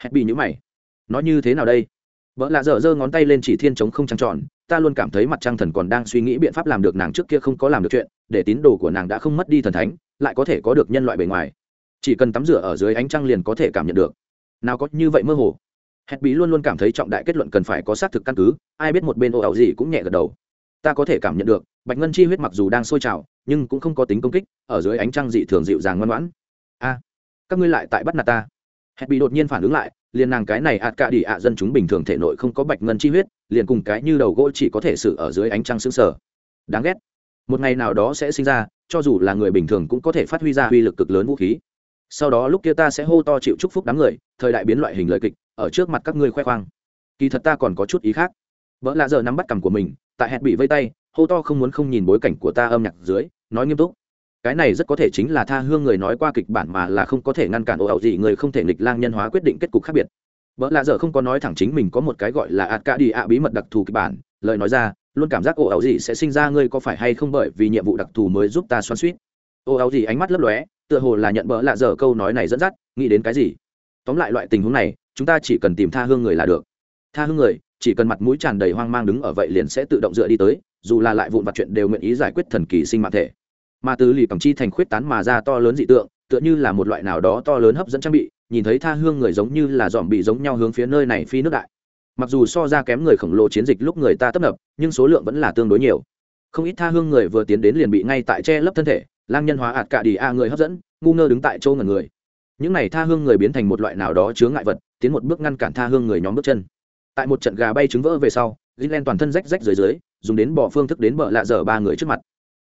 Hẹn bị nhữ mày. Nói như thế nào đây? Vợ lạ dở giơ ngón tay lên chỉ thiên chống không trăng tròn, ta luôn cảm thấy mặt trăng thần còn đang suy nghĩ biện pháp làm được nàng trước kia không có làm được chuyện, để tín đồ của nàng đã không mất đi thần thánh, lại có thể có được nhân loại bề ngoài. Chỉ cần tắm rửa ở dưới ánh trăng liền có thể cảm nhận được. Nào có như vậy mơ hồ. Hẹn bí luôn luôn cảm thấy trọng đại kết luận cần phải có xác thực căn cứ, ai biết một bên ô ảo gì cũng nhẹ gật đầu. Ta có thể cảm nhận được, bạch ngân chi huyết mặc dù đang sôi trào, nhưng cũng không có tính công kích, ở dưới ánh trăng dị thường dịu dàng ngoan ngoãn. A, các ngươi lại tại bắt nạt ta hẹn bị đột nhiên phản ứng lại, liền nàng cái này ạt cả đi ạ dân chúng bình thường thể nội không có bạch ngân chi huyết, liền cùng cái như đầu gỗ chỉ có thể xử ở dưới ánh trăng xương sở đáng ghét. Một ngày nào đó sẽ sinh ra, cho dù là người bình thường cũng có thể phát huy ra uy lực cực lớn vũ khí. Sau đó lúc kia ta sẽ hô to chịu chúc phúc đám người, thời đại biến loại hình lời kịch, ở trước mặt các ngươi khoe khoang. Kỳ thật ta còn có chút ý khác. Vợ lạ giờ nắm bắt cằm của mình, tại hẹn bị vây tay, hô to không muốn không nhìn bối cảnh của ta âm nhạc dưới, nói nghiêm túc cái này rất có thể chính là tha hương người nói qua kịch bản mà là không có thể ngăn cản ồ ẩu gì, người không thể nghịch lang nhân hóa quyết định kết cục khác biệt. Vợ lạ dở không có nói thẳng chính mình có một cái gọi là ạt ca đi ạ bí mật đặc thù kịch bản, lời nói ra, luôn cảm giác ồ ẩu gì sẽ sinh ra ngươi có phải hay không bởi vì nhiệm vụ đặc thù mới giúp ta xoắn suýt. Ồ ẩu gì ánh mắt lấp lóe, tựa hồ là nhận vợ lạ dở câu nói này dẫn dắt, nghĩ đến cái gì? Tóm lại loại tình huống này, chúng ta chỉ cần tìm tha hương người là được. Tha hương người, chỉ cần mặt mũi tràn đầy hoang mang đứng ở vậy liền sẽ tự động dựa đi tới, dù là lại vụn vặt chuyện đều nguyện ý giải quyết thần kỳ sinh mạng thể mà từ lì cầm chi thành khuyết tán mà ra to lớn dị tượng, tựa như là một loại nào đó to lớn hấp dẫn trang bị, nhìn thấy tha hương người giống như là dòm bị giống nhau hướng phía nơi này phi nước đại. Mặc dù so ra kém người khổng lồ chiến dịch lúc người ta tấp nập, nhưng số lượng vẫn là tương đối nhiều. Không ít tha hương người vừa tiến đến liền bị ngay tại che lấp thân thể, lang nhân hóa ạt cả đi a người hấp dẫn, ngu ngơ đứng tại châu ngần người. Những này tha hương người biến thành một loại nào đó chứa ngại vật, tiến một bước ngăn cản tha hương người nhóm bước chân. Tại một trận gà bay trứng vỡ về sau gilen toàn thân rách rách dưới dưới, dùng đến bỏ phương thức đến bờ lạ dở ba người trước mặt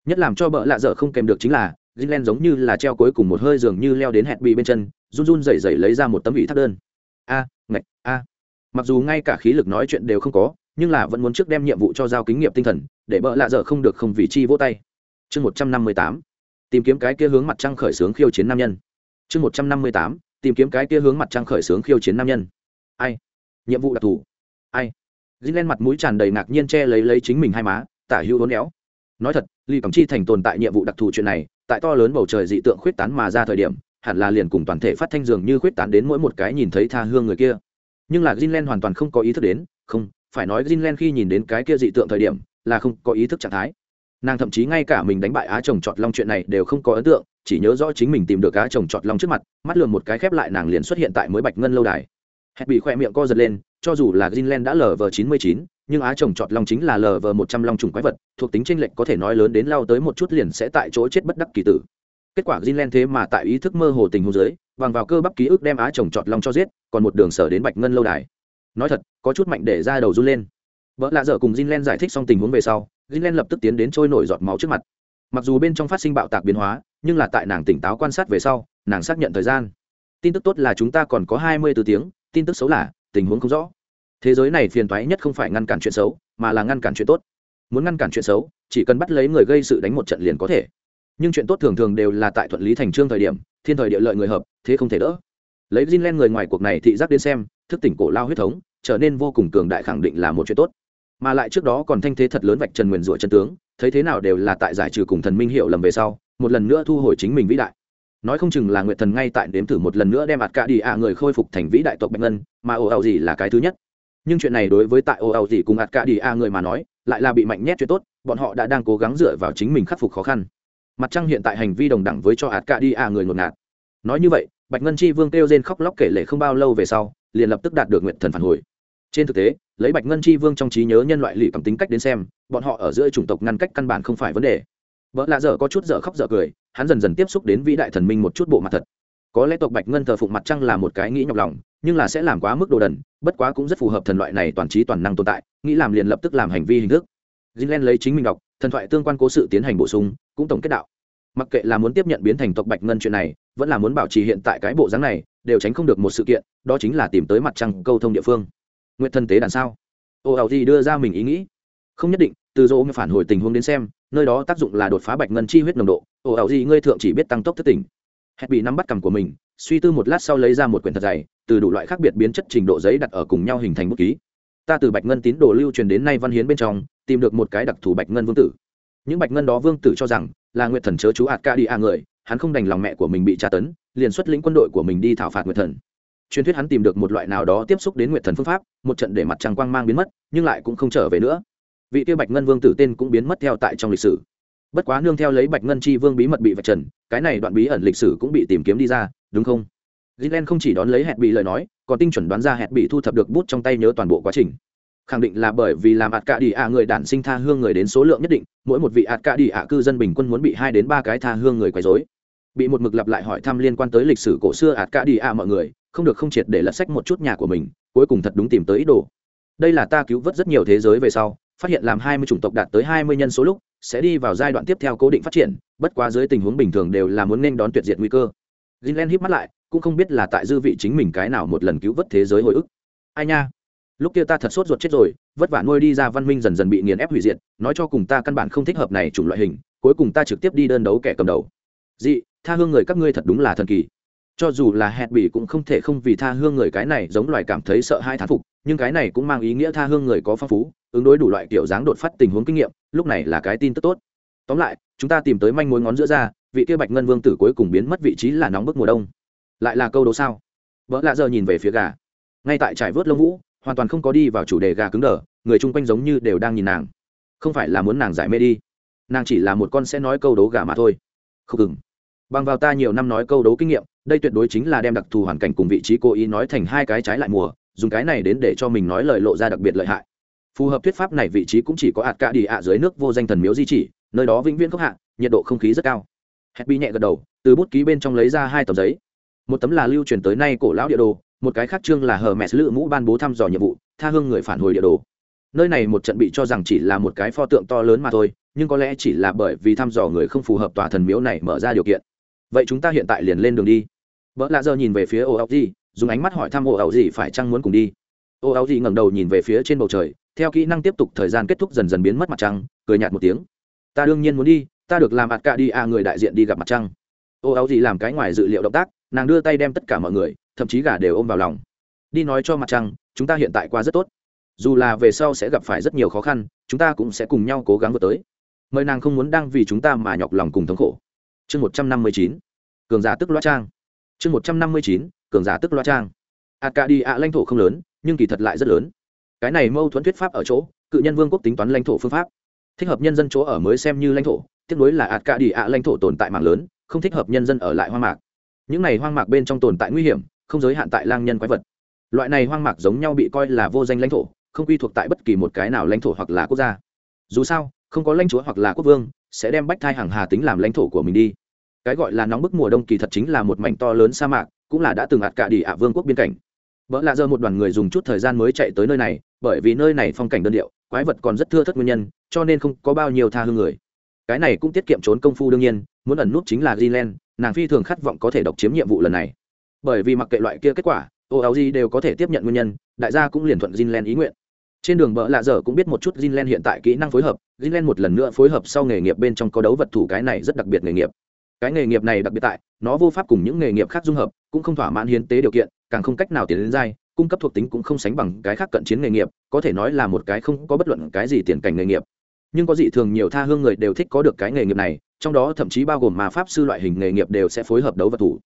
nhất làm cho bợ lạ dở không kèm được chính là Jinlen giống như là treo cuối cùng một hơi dường như leo đến hẹn bị bên chân, run run rẩy rẩy lấy ra một tấm ủy thác đơn. A, ngạch, a. Mặc dù ngay cả khí lực nói chuyện đều không có, nhưng là vẫn muốn trước đem nhiệm vụ cho giao kinh nghiệm tinh thần, để bợ lạ dở không được không vì chi vỗ tay. Chương một trăm năm mươi tám. Tìm kiếm cái kia hướng mặt trăng khởi xướng khiêu chiến nam nhân. Chương một trăm năm mươi tám. Tìm kiếm cái kia hướng mặt trăng khởi xướng khiêu chiến nam nhân. Ai? Nhiệm vụ đặc thù. Ai? Jinlen mặt mũi tràn đầy ngạc nhiên che lấy lấy chính mình hai má, tả hữu hôn éo nói thật ly cổng chi thành tồn tại nhiệm vụ đặc thù chuyện này, tại to lớn bầu trời dị tượng khuyết tán mà ra thời điểm, hẳn là liền cùng toàn thể phát thanh dường như khuyết tán đến mỗi một cái nhìn thấy tha hương người kia. Nhưng là Greenland hoàn toàn không có ý thức đến, không, phải nói Greenland khi nhìn đến cái kia dị tượng thời điểm, là không có ý thức trạng thái. Nàng thậm chí ngay cả mình đánh bại á chồng chọt long chuyện này đều không có ấn tượng, chỉ nhớ rõ chính mình tìm được á chồng chọt long trước mặt, mắt lường một cái khép lại nàng liền xuất hiện tại mới bạch ngân lâu đài hẹn bị khoe miệng co giật lên, cho dù là Greenland đã lv chín mươi chín, nhưng á chồng trọt long chính là lv một trăm long trùng quái vật, thuộc tính tranh lệch có thể nói lớn đến lao tới một chút liền sẽ tại chỗ chết bất đắc kỳ tử. Kết quả Greenland thế mà tại ý thức mơ hồ tình hồ dưới, bằng vào cơ bắp ký ức đem á chồng trọt long cho giết, còn một đường sở đến bạch ngân lâu đài. Nói thật, có chút mạnh để ra đầu run lên. Vợ lạ dở cùng Greenland giải thích xong tình huống về sau, Greenland lập tức tiến đến trôi nổi giọt máu trước mặt. Mặc dù bên trong phát sinh bạo tạc biến hóa, nhưng là tại nàng tỉnh táo quan sát về sau, nàng xác nhận thời gian. Tin tức tốt là chúng ta còn có hai mươi từ tiếng tin tức xấu là, tình huống không rõ. Thế giới này phiền toái nhất không phải ngăn cản chuyện xấu, mà là ngăn cản chuyện tốt. Muốn ngăn cản chuyện xấu, chỉ cần bắt lấy người gây sự đánh một trận liền có thể. Nhưng chuyện tốt thường thường đều là tại thuận lý thành trương thời điểm, thiên thời địa lợi người hợp, thế không thể đỡ. Lấy Greenland người ngoài cuộc này thị giác đến xem, thức tỉnh cổ lao huyết thống, trở nên vô cùng cường đại khẳng định là một chuyện tốt. Mà lại trước đó còn thanh thế thật lớn vạch trần nguyền rủa chân tướng, thấy thế nào đều là tại giải trừ cùng thần minh hiệu lầm về sau, một lần nữa thu hồi chính mình vĩ đại nói không chừng là nguyệt thần ngay tại đếm thử một lần nữa đem ạt cả đi ạ người khôi phục thành vĩ đại tộc bạch ngân, mà ồ ào gì là cái thứ nhất. Nhưng chuyện này đối với tại ồ ào gì cùng ạt cả đi ạ người mà nói, lại là bị mạnh nhét chuyện tốt, bọn họ đã đang cố gắng dựa vào chính mình khắc phục khó khăn. Mặt trăng hiện tại hành vi đồng đẳng với cho ạt cả đi ạ người ngột ngạt. Nói như vậy, bạch ngân chi vương kêu rên khóc lóc kể lệ không bao lâu về sau, liền lập tức đạt được nguyện thần phản hồi. Trên thực tế, lấy bạch ngân chi vương trong trí nhớ nhân loại lì cầm tính cách đến xem, bọn họ ở giữa chủng tộc ngăn cách căn bản không phải vấn đề. Vợ lạ dở có chút dở khóc dở cười hắn dần dần tiếp xúc đến vĩ đại thần minh một chút bộ mặt thật. Có lẽ tộc bạch ngân thờ phụng mặt trăng là một cái nghĩ nhọc lòng, nhưng là sẽ làm quá mức đồ đần, bất quá cũng rất phù hợp thần loại này toàn trí toàn năng tồn tại, nghĩ làm liền lập tức làm hành vi hình thức. Zinlen lấy chính mình đọc, thần thoại tương quan cố sự tiến hành bổ sung, cũng tổng kết đạo. Mặc kệ là muốn tiếp nhận biến thành tộc bạch ngân chuyện này, vẫn là muốn bảo trì hiện tại cái bộ dáng này, đều tránh không được một sự kiện, đó chính là tìm tới mặt trăng câu thông địa phương. Nguyện thân tế đàn sao? Ô ảo gì đưa ra mình ý nghĩ. Không nhất định, từ dỗ phản hồi tình huống đến xem nơi đó tác dụng là đột phá bạch ngân chi huyết nồng độ, ồ, ảo gì, ngươi thượng chỉ biết tăng tốc thất tỉnh. Hẹn bị nắm bắt cầm của mình, suy tư một lát sau lấy ra một quyển thật dày, từ đủ loại khác biệt biến chất trình độ giấy đặt ở cùng nhau hình thành bút ký. Ta từ bạch ngân tín đồ lưu truyền đến nay văn hiến bên trong, tìm được một cái đặc thù bạch ngân vương tử. Những bạch ngân đó vương tử cho rằng, là nguyệt thần chớ chú ạt ca đi a người, hắn không đành lòng mẹ của mình bị tra tấn, liền xuất lĩnh quân đội của mình đi thảo phạt nguyệt thần. Truyền thuyết hắn tìm được một loại nào đó tiếp xúc đến nguyệt thần phương pháp, một trận để mặt trăng quang mang biến mất, nhưng lại cũng không trở về nữa vị tiêu bạch ngân vương tử tên cũng biến mất theo tại trong lịch sử. Bất quá nương theo lấy bạch ngân chi vương bí mật bị vạch trần, cái này đoạn bí ẩn lịch sử cũng bị tìm kiếm đi ra, đúng không? Gilen không chỉ đón lấy hẹn bị lời nói, còn tinh chuẩn đoán ra hẹn bị thu thập được bút trong tay nhớ toàn bộ quá trình. Khẳng định là bởi vì làm ạt cả đi ạ người đản sinh tha hương người đến số lượng nhất định, mỗi một vị ạt cả đi ạ cư dân bình quân muốn bị hai đến ba cái tha hương người quấy dối bị một mực lặp lại hỏi thăm liên quan tới lịch sử cổ xưa ạt cả đi ạ mọi người, không được không triệt để lật sách một chút nhà của mình, cuối cùng thật đúng tìm tới ý đồ. Đây là ta cứu vớt rất nhiều thế giới về sau phát hiện làm hai mươi chủng tộc đạt tới hai mươi nhân số lúc, sẽ đi vào giai đoạn tiếp theo cố định phát triển, bất quá dưới tình huống bình thường đều là muốn nên đón tuyệt diệt nguy cơ. Greenland híp mắt lại, cũng không biết là tại dư vị chính mình cái nào một lần cứu vớt thế giới hồi ức. Ai nha? Lúc kia ta thật sốt ruột chết rồi, vất vả nuôi đi ra văn minh dần dần bị nghiền ép hủy diệt, nói cho cùng ta căn bản không thích hợp này chủng loại hình, cuối cùng ta trực tiếp đi đơn đấu kẻ cầm đầu. Dị, tha hương người các ngươi thật đúng là thần kỳ. Cho dù là hẹt bỉ cũng không thể không vì tha hương người cái này giống loài cảm thấy sợ hai thán phục, nhưng cái này cũng mang ý nghĩa tha hương người có phong phú ứng đối đủ loại kiểu dáng đột phát tình huống kinh nghiệm, lúc này là cái tin tức tốt. Tóm lại, chúng ta tìm tới manh mối ngón giữa ra, vị kia bạch ngân vương tử cuối cùng biến mất vị trí là nóng bức mùa đông. Lại là câu đố sao? Vợ lạ giờ nhìn về phía gà. Ngay tại trải vớt lông vũ, hoàn toàn không có đi vào chủ đề gà cứng đờ, người chung quanh giống như đều đang nhìn nàng. Không phải là muốn nàng giải mê đi. Nàng chỉ là một con sẽ nói câu đố gà mà thôi. Không ngừng bằng vào ta nhiều năm nói câu đố kinh nghiệm, đây tuyệt đối chính là đem đặc thù hoàn cảnh cùng vị trí cố ý nói thành hai cái trái lại mùa, dùng cái này đến để cho mình nói lời lộ ra đặc biệt lợi hại phù hợp thuyết pháp này vị trí cũng chỉ có ạt cạ đi ạ dưới nước vô danh thần miếu di chỉ, nơi đó vĩnh viễn khốc hạ, nhiệt độ không khí rất cao. Happy nhẹ gật đầu, từ bút ký bên trong lấy ra hai tờ giấy. Một tấm là lưu truyền tới nay cổ lão địa đồ, một cái khác chương là hờ mẹ lữ mũ ban bố thăm dò nhiệm vụ, tha hương người phản hồi địa đồ. Nơi này một trận bị cho rằng chỉ là một cái pho tượng to lớn mà thôi, nhưng có lẽ chỉ là bởi vì thăm dò người không phù hợp tòa thần miếu này mở ra điều kiện. Vậy chúng ta hiện tại liền lên đường đi. Vợ lạ giờ nhìn về phía ô áo gì dùng ánh mắt hỏi thăm ô áo gì phải chăng muốn cùng đi. Ô áo gì ngẩng đầu nhìn về phía trên bầu trời theo kỹ năng tiếp tục thời gian kết thúc dần dần biến mất mặt trăng, cười nhạt một tiếng. Ta đương nhiên muốn đi, ta được làm ạt cả đi à người đại diện đi gặp mặt trăng. Ô, áo gì làm cái ngoài dự liệu động tác, nàng đưa tay đem tất cả mọi người, thậm chí gà đều ôm vào lòng. Đi nói cho mặt trăng, chúng ta hiện tại qua rất tốt. Dù là về sau sẽ gặp phải rất nhiều khó khăn, chúng ta cũng sẽ cùng nhau cố gắng vượt tới. Mời nàng không muốn đang vì chúng ta mà nhọc lòng cùng thống khổ. Chương một trăm năm mươi chín, cường giả tức loa trang. Chương một trăm năm mươi chín, cường giả tức loa trang. Ạt cả đi ạ lãnh thổ không lớn, nhưng kỳ thật lại rất lớn cái này mâu thuẫn thuyết pháp ở chỗ, cự nhân vương quốc tính toán lãnh thổ phương pháp. Thích hợp nhân dân chỗ ở mới xem như lãnh thổ tiếp nối là ạt cả đi ạ lãnh thổ tồn tại mạng lớn, không thích hợp nhân dân ở lại hoang mạc. Những này hoang mạc bên trong tồn tại nguy hiểm, không giới hạn tại lang nhân quái vật. Loại này hoang mạc giống nhau bị coi là vô danh lãnh thổ, không quy thuộc tại bất kỳ một cái nào lãnh thổ hoặc là quốc gia. Dù sao, không có lãnh chúa hoặc là quốc vương, sẽ đem bách thai hàng hà tính làm lãnh thổ của mình đi. Cái gọi là nóng bức mùa đông kỳ thật chính là một mảnh to lớn sa mạc, cũng là đã từng ạt cả đi ạ vương quốc biên cảnh vợ lạ giờ một đoàn người dùng chút thời gian mới chạy tới nơi này bởi vì nơi này phong cảnh đơn điệu quái vật còn rất thưa thất nguyên nhân cho nên không có bao nhiêu tha hương người. Cái này cũng tiết kiệm trốn công phu đương nhiên muốn ẩn nút chính là Greenland, nàng phi thường khát vọng có thể độc chiếm nhiệm vụ lần này. Bởi vì mặc kệ loại kia kết quả ô áo gì đều có thể tiếp nhận nguyên nhân đại gia cũng liền thuận Greenland ý nguyện. Trên đường bỡ lạ dở cũng biết một chút Greenland hiện tại kỹ năng phối hợp Greenland một lần nữa phối hợp sau nghề nghiệp bên trong có đấu vật thủ cái này rất đặc biệt nghề nghiệp cái nghề nghiệp này đặc biệt tại, nó vô pháp cùng những nghề nghiệp khác dung hợp, cũng không thỏa mãn hiến tế điều kiện, càng không cách nào tiến đến dai cung cấp thuộc tính cũng không sánh bằng cái khác cận chiến nghề nghiệp, có thể nói là một cái không có bất luận cái gì tiền cảnh nghề nghiệp. Nhưng có dị thường nhiều tha hương người đều thích có được cái nghề nghiệp này, trong đó thậm chí bao gồm mà pháp sư loại hình nghề nghiệp đều sẽ phối hợp đấu vật thủ.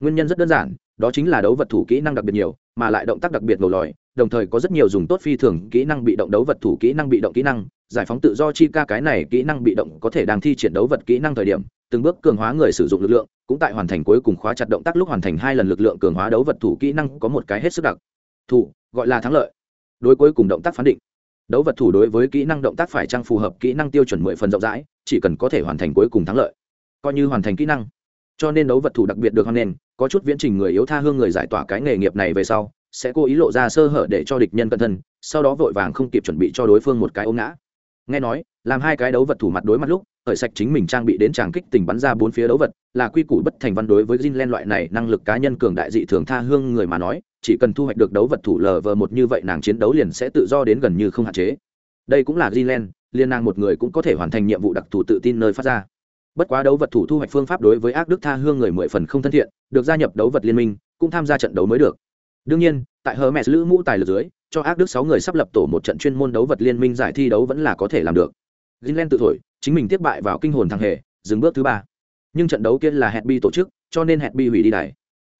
Nguyên nhân rất đơn giản, đó chính là đấu vật thủ kỹ năng đặc biệt nhiều, mà lại động tác đặc biệt ngầu lòi, đồng thời có rất nhiều dùng tốt phi thường kỹ năng bị động đấu vật thủ kỹ năng bị động kỹ năng, giải phóng tự do chi ca cái này kỹ năng bị động có thể đang thi triển đấu vật kỹ năng thời điểm từng bước cường hóa người sử dụng lực lượng, cũng tại hoàn thành cuối cùng khóa chặt động tác lúc hoàn thành hai lần lực lượng cường hóa đấu vật thủ kỹ năng có một cái hết sức đặc thủ gọi là thắng lợi. Đối cuối cùng động tác phán định. Đấu vật thủ đối với kỹ năng động tác phải trang phù hợp kỹ năng tiêu chuẩn mười phần rộng rãi, chỉ cần có thể hoàn thành cuối cùng thắng lợi. Coi như hoàn thành kỹ năng. Cho nên đấu vật thủ đặc biệt được hoan nghênh, có chút viễn trình người yếu tha hương người giải tỏa cái nghề nghiệp này về sau, sẽ cố ý lộ ra sơ hở để cho địch nhân cẩn thân sau đó vội vàng không kịp chuẩn bị cho đối phương một cái ôm ngã. Nghe nói, làm hai cái đấu vật thủ mặt đối mặt lúc khởi sạch chính mình trang bị đến tràng kích tình bắn ra bốn phía đấu vật, là quy củ bất thành văn đối với Jinlen loại này năng lực cá nhân cường đại dị thường tha hương người mà nói, chỉ cần thu hoạch được đấu vật thủ lờ vờ một như vậy nàng chiến đấu liền sẽ tự do đến gần như không hạn chế. Đây cũng là Jinlen liên nàng một người cũng có thể hoàn thành nhiệm vụ đặc thù tự tin nơi phát ra. Bất quá đấu vật thủ thu hoạch phương pháp đối với ác đức tha hương người mười phần không thân thiện, được gia nhập đấu vật liên minh, cũng tham gia trận đấu mới được. Đương nhiên, tại hermes lữ mũ tài lực dưới, cho ác đức sáu người sắp lập tổ một trận chuyên môn đấu vật liên minh giải thi đấu vẫn là có thể làm được. Greenland tự thổi, chính mình tiếp bại vào kinh hồn thằng hề, dừng bước thứ ba. Nhưng trận đấu kia là hẹn bi tổ chức, cho nên hẹn bi hủy đi đài.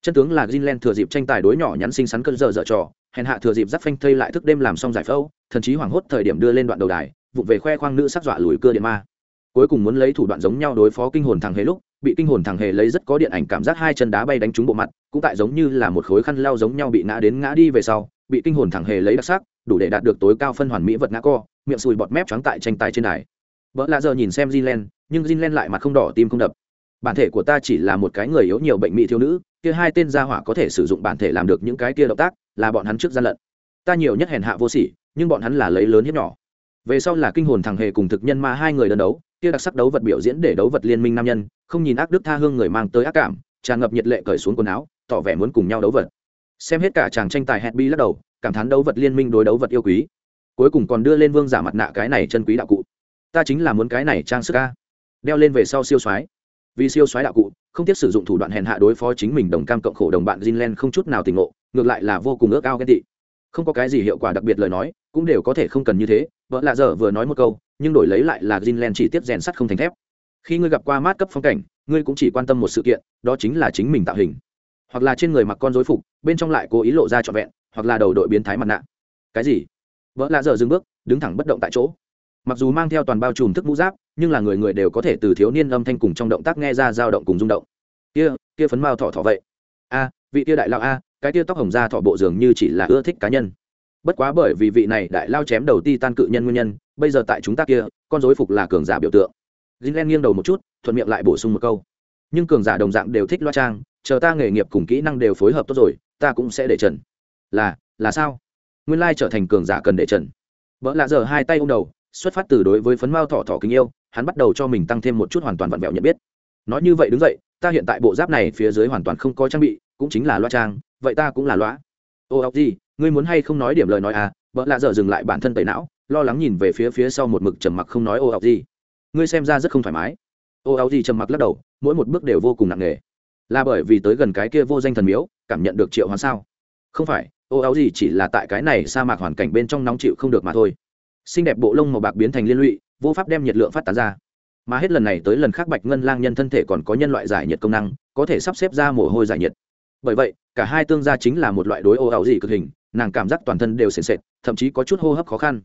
Chân tướng là Greenland thừa dịp tranh tài đối nhỏ nhắn xinh xắn cơn giờ dở trò hẹn hạ thừa dịp dắt phanh thây lại thức đêm làm xong giải phẫu thần chí hoảng hốt thời điểm đưa lên đoạn đầu đài vụ về khoe khoang nữ sắc dọa lùi cưa điện ma. Cuối cùng muốn lấy thủ đoạn giống nhau đối phó kinh hồn thằng hề lúc, bị kinh hồn thằng hề lấy rất có điện ảnh cảm giác hai chân đá bay đánh trúng bộ mặt, cũng tại giống như là một khối khăn lau giống nhau bị ngã đến ngã đi về sau, bị kinh hồn thằng hề lấy đặc sắc, đủ để đạt được tối cao phân hoàn mỹ vật ngã co miệng sùi bọt mép trắng tại tranh tài trên đài. Vợ lạ giờ nhìn xem zinlen nhưng zinlen lại mặt không đỏ, tim không đập. Bản thể của ta chỉ là một cái người yếu nhiều bệnh mỹ thiếu nữ, kia hai tên gia hỏa có thể sử dụng bản thể làm được những cái kia động tác, là bọn hắn trước gian lận. Ta nhiều nhất hèn hạ vô sỉ, nhưng bọn hắn là lấy lớn hiếp nhỏ. Về sau là kinh hồn thằng hề cùng thực nhân ma hai người đơn đấu, kia đặc sắc đấu vật biểu diễn để đấu vật liên minh nam nhân, không nhìn ác đức tha hương người mang tới ác cảm, tràn ngập nhiệt lệ cởi xuống quần áo, tỏ vẻ muốn cùng nhau đấu vật. Xem hết cả chàng tranh tài hẹn bi lắc đầu, cảm thán đấu vật liên minh đối đấu vật yêu quý cuối cùng còn đưa lên vương giả mặt nạ cái này chân quý đạo cụ. Ta chính là muốn cái này trang sức ca đeo lên về sau siêu soái. Vì siêu soái đạo cụ, không tiếc sử dụng thủ đoạn hèn hạ đối phó chính mình đồng cam cộng khổ đồng bạn Jinlen không chút nào tình ngộ, ngược lại là vô cùng ước ao ghen tị. Không có cái gì hiệu quả đặc biệt lời nói, cũng đều có thể không cần như thế, vợ lạ dở vừa nói một câu, nhưng đổi lấy lại là Jinlen chỉ tiếp rèn sắt không thành thép. Khi ngươi gặp qua mát cấp phong cảnh, ngươi cũng chỉ quan tâm một sự kiện, đó chính là chính mình tạo hình. Hoặc là trên người mặc con dối phục, bên trong lại cố ý lộ ra trọn vẹn, hoặc là đầu đội biến thái mặt nạ. Cái gì? Vợ lạ dở dừng bước, đứng thẳng bất động tại chỗ. Mặc dù mang theo toàn bao trùm thức mũ giáp, nhưng là người người đều có thể từ thiếu niên âm thanh cùng trong động tác nghe ra dao động cùng rung động. Kia kia phấn mao thọ thọ vậy. A, vị kia đại lao a, cái kia tóc hồng da thọ bộ dường như chỉ là ưa thích cá nhân. Bất quá bởi vì vị này đại lao chém đầu ti tan cự nhân nguyên nhân, bây giờ tại chúng ta kia, con dối phục là cường giả biểu tượng. Gilen nghiêng đầu một chút, thuận miệng lại bổ sung một câu. Nhưng cường giả đồng dạng đều thích loa trang, chờ ta nghề nghiệp cùng kỹ năng đều phối hợp tốt rồi, ta cũng sẽ để trần. Là là sao? Nguyên lai trở thành cường giả cần để trần. Vợ lạ giờ hai tay ô m đầu, xuất phát từ đối với phấn mao thỏ thỏ kính yêu, hắn bắt đầu cho mình tăng thêm một chút hoàn toàn vặn vẹo nhận biết. Nói như vậy đứng dậy, ta hiện tại bộ giáp này phía dưới hoàn toàn không có trang bị, cũng chính là loa trang, vậy ta cũng là loa. Ô ốc gì ngươi muốn hay không nói điểm lời nói à? Vợ lạ giờ dừng lại bản thân tẩy não, lo lắng nhìn về phía phía sau một mực trầm mặc không nói, ô ốc gì ngươi xem ra rất không thoải mái. Ô ốc gì trầm mặc lắc đầu, mỗi một bước đều vô cùng nặng nề. Là bởi vì tới gần cái kia vô danh thần miếu, cảm nhận được triệu hoán sao? Không phải ô áo gì chỉ là tại cái này sa mạc hoàn cảnh bên trong nóng chịu không được mà thôi. Xinh đẹp bộ lông màu bạc biến thành liên lụy, vô pháp đem nhiệt lượng phát tán ra. Mà hết lần này tới lần khác bạch ngân lang nhân thân thể còn có nhân loại giải nhiệt công năng, có thể sắp xếp ra mồ hôi giải nhiệt. Bởi vậy, cả hai tương gia chính là một loại đối ô áo gì cực hình, nàng cảm giác toàn thân đều sền sệt, thậm chí có chút hô hấp khó khăn.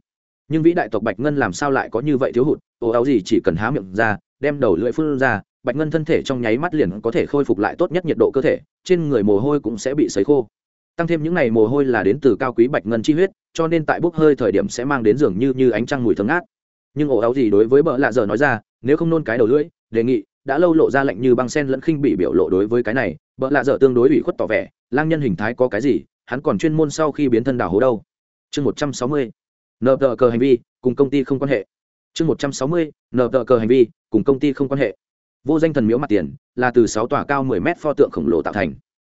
Nhưng vĩ đại tộc bạch ngân làm sao lại có như vậy thiếu hụt? Ô áo gì chỉ cần há miệng ra, đem đầu lưỡi phun ra, bạch ngân thân thể trong nháy mắt liền có thể khôi phục lại tốt nhất nhiệt độ cơ thể, trên người mồ hôi cũng sẽ bị sấy khô tăng thêm những ngày mồ hôi là đến từ cao quý bạch ngân chi huyết, cho nên tại bốc hơi thời điểm sẽ mang đến dường như như ánh trăng mùi thơm ngát. Nhưng ổ áo gì đối với bợ lạ giờ nói ra, nếu không nôn cái đầu lưỡi, đề nghị, đã lâu lộ ra lạnh như băng sen lẫn khinh bị biểu lộ đối với cái này, bợ lạ giờ tương đối ủy khuất tỏ vẻ, lang nhân hình thái có cái gì, hắn còn chuyên môn sau khi biến thân đảo hố đâu. Chương một trăm sáu mươi, nợ tờ cờ hành vi, cùng công ty không quan hệ. Chương một trăm sáu mươi, nợ tờ cờ hành vi, cùng công ty không quan hệ. Vô danh thần miếu mặt tiền, là từ sáu tòa cao mười mét pho tượng khổng lồ tạo thành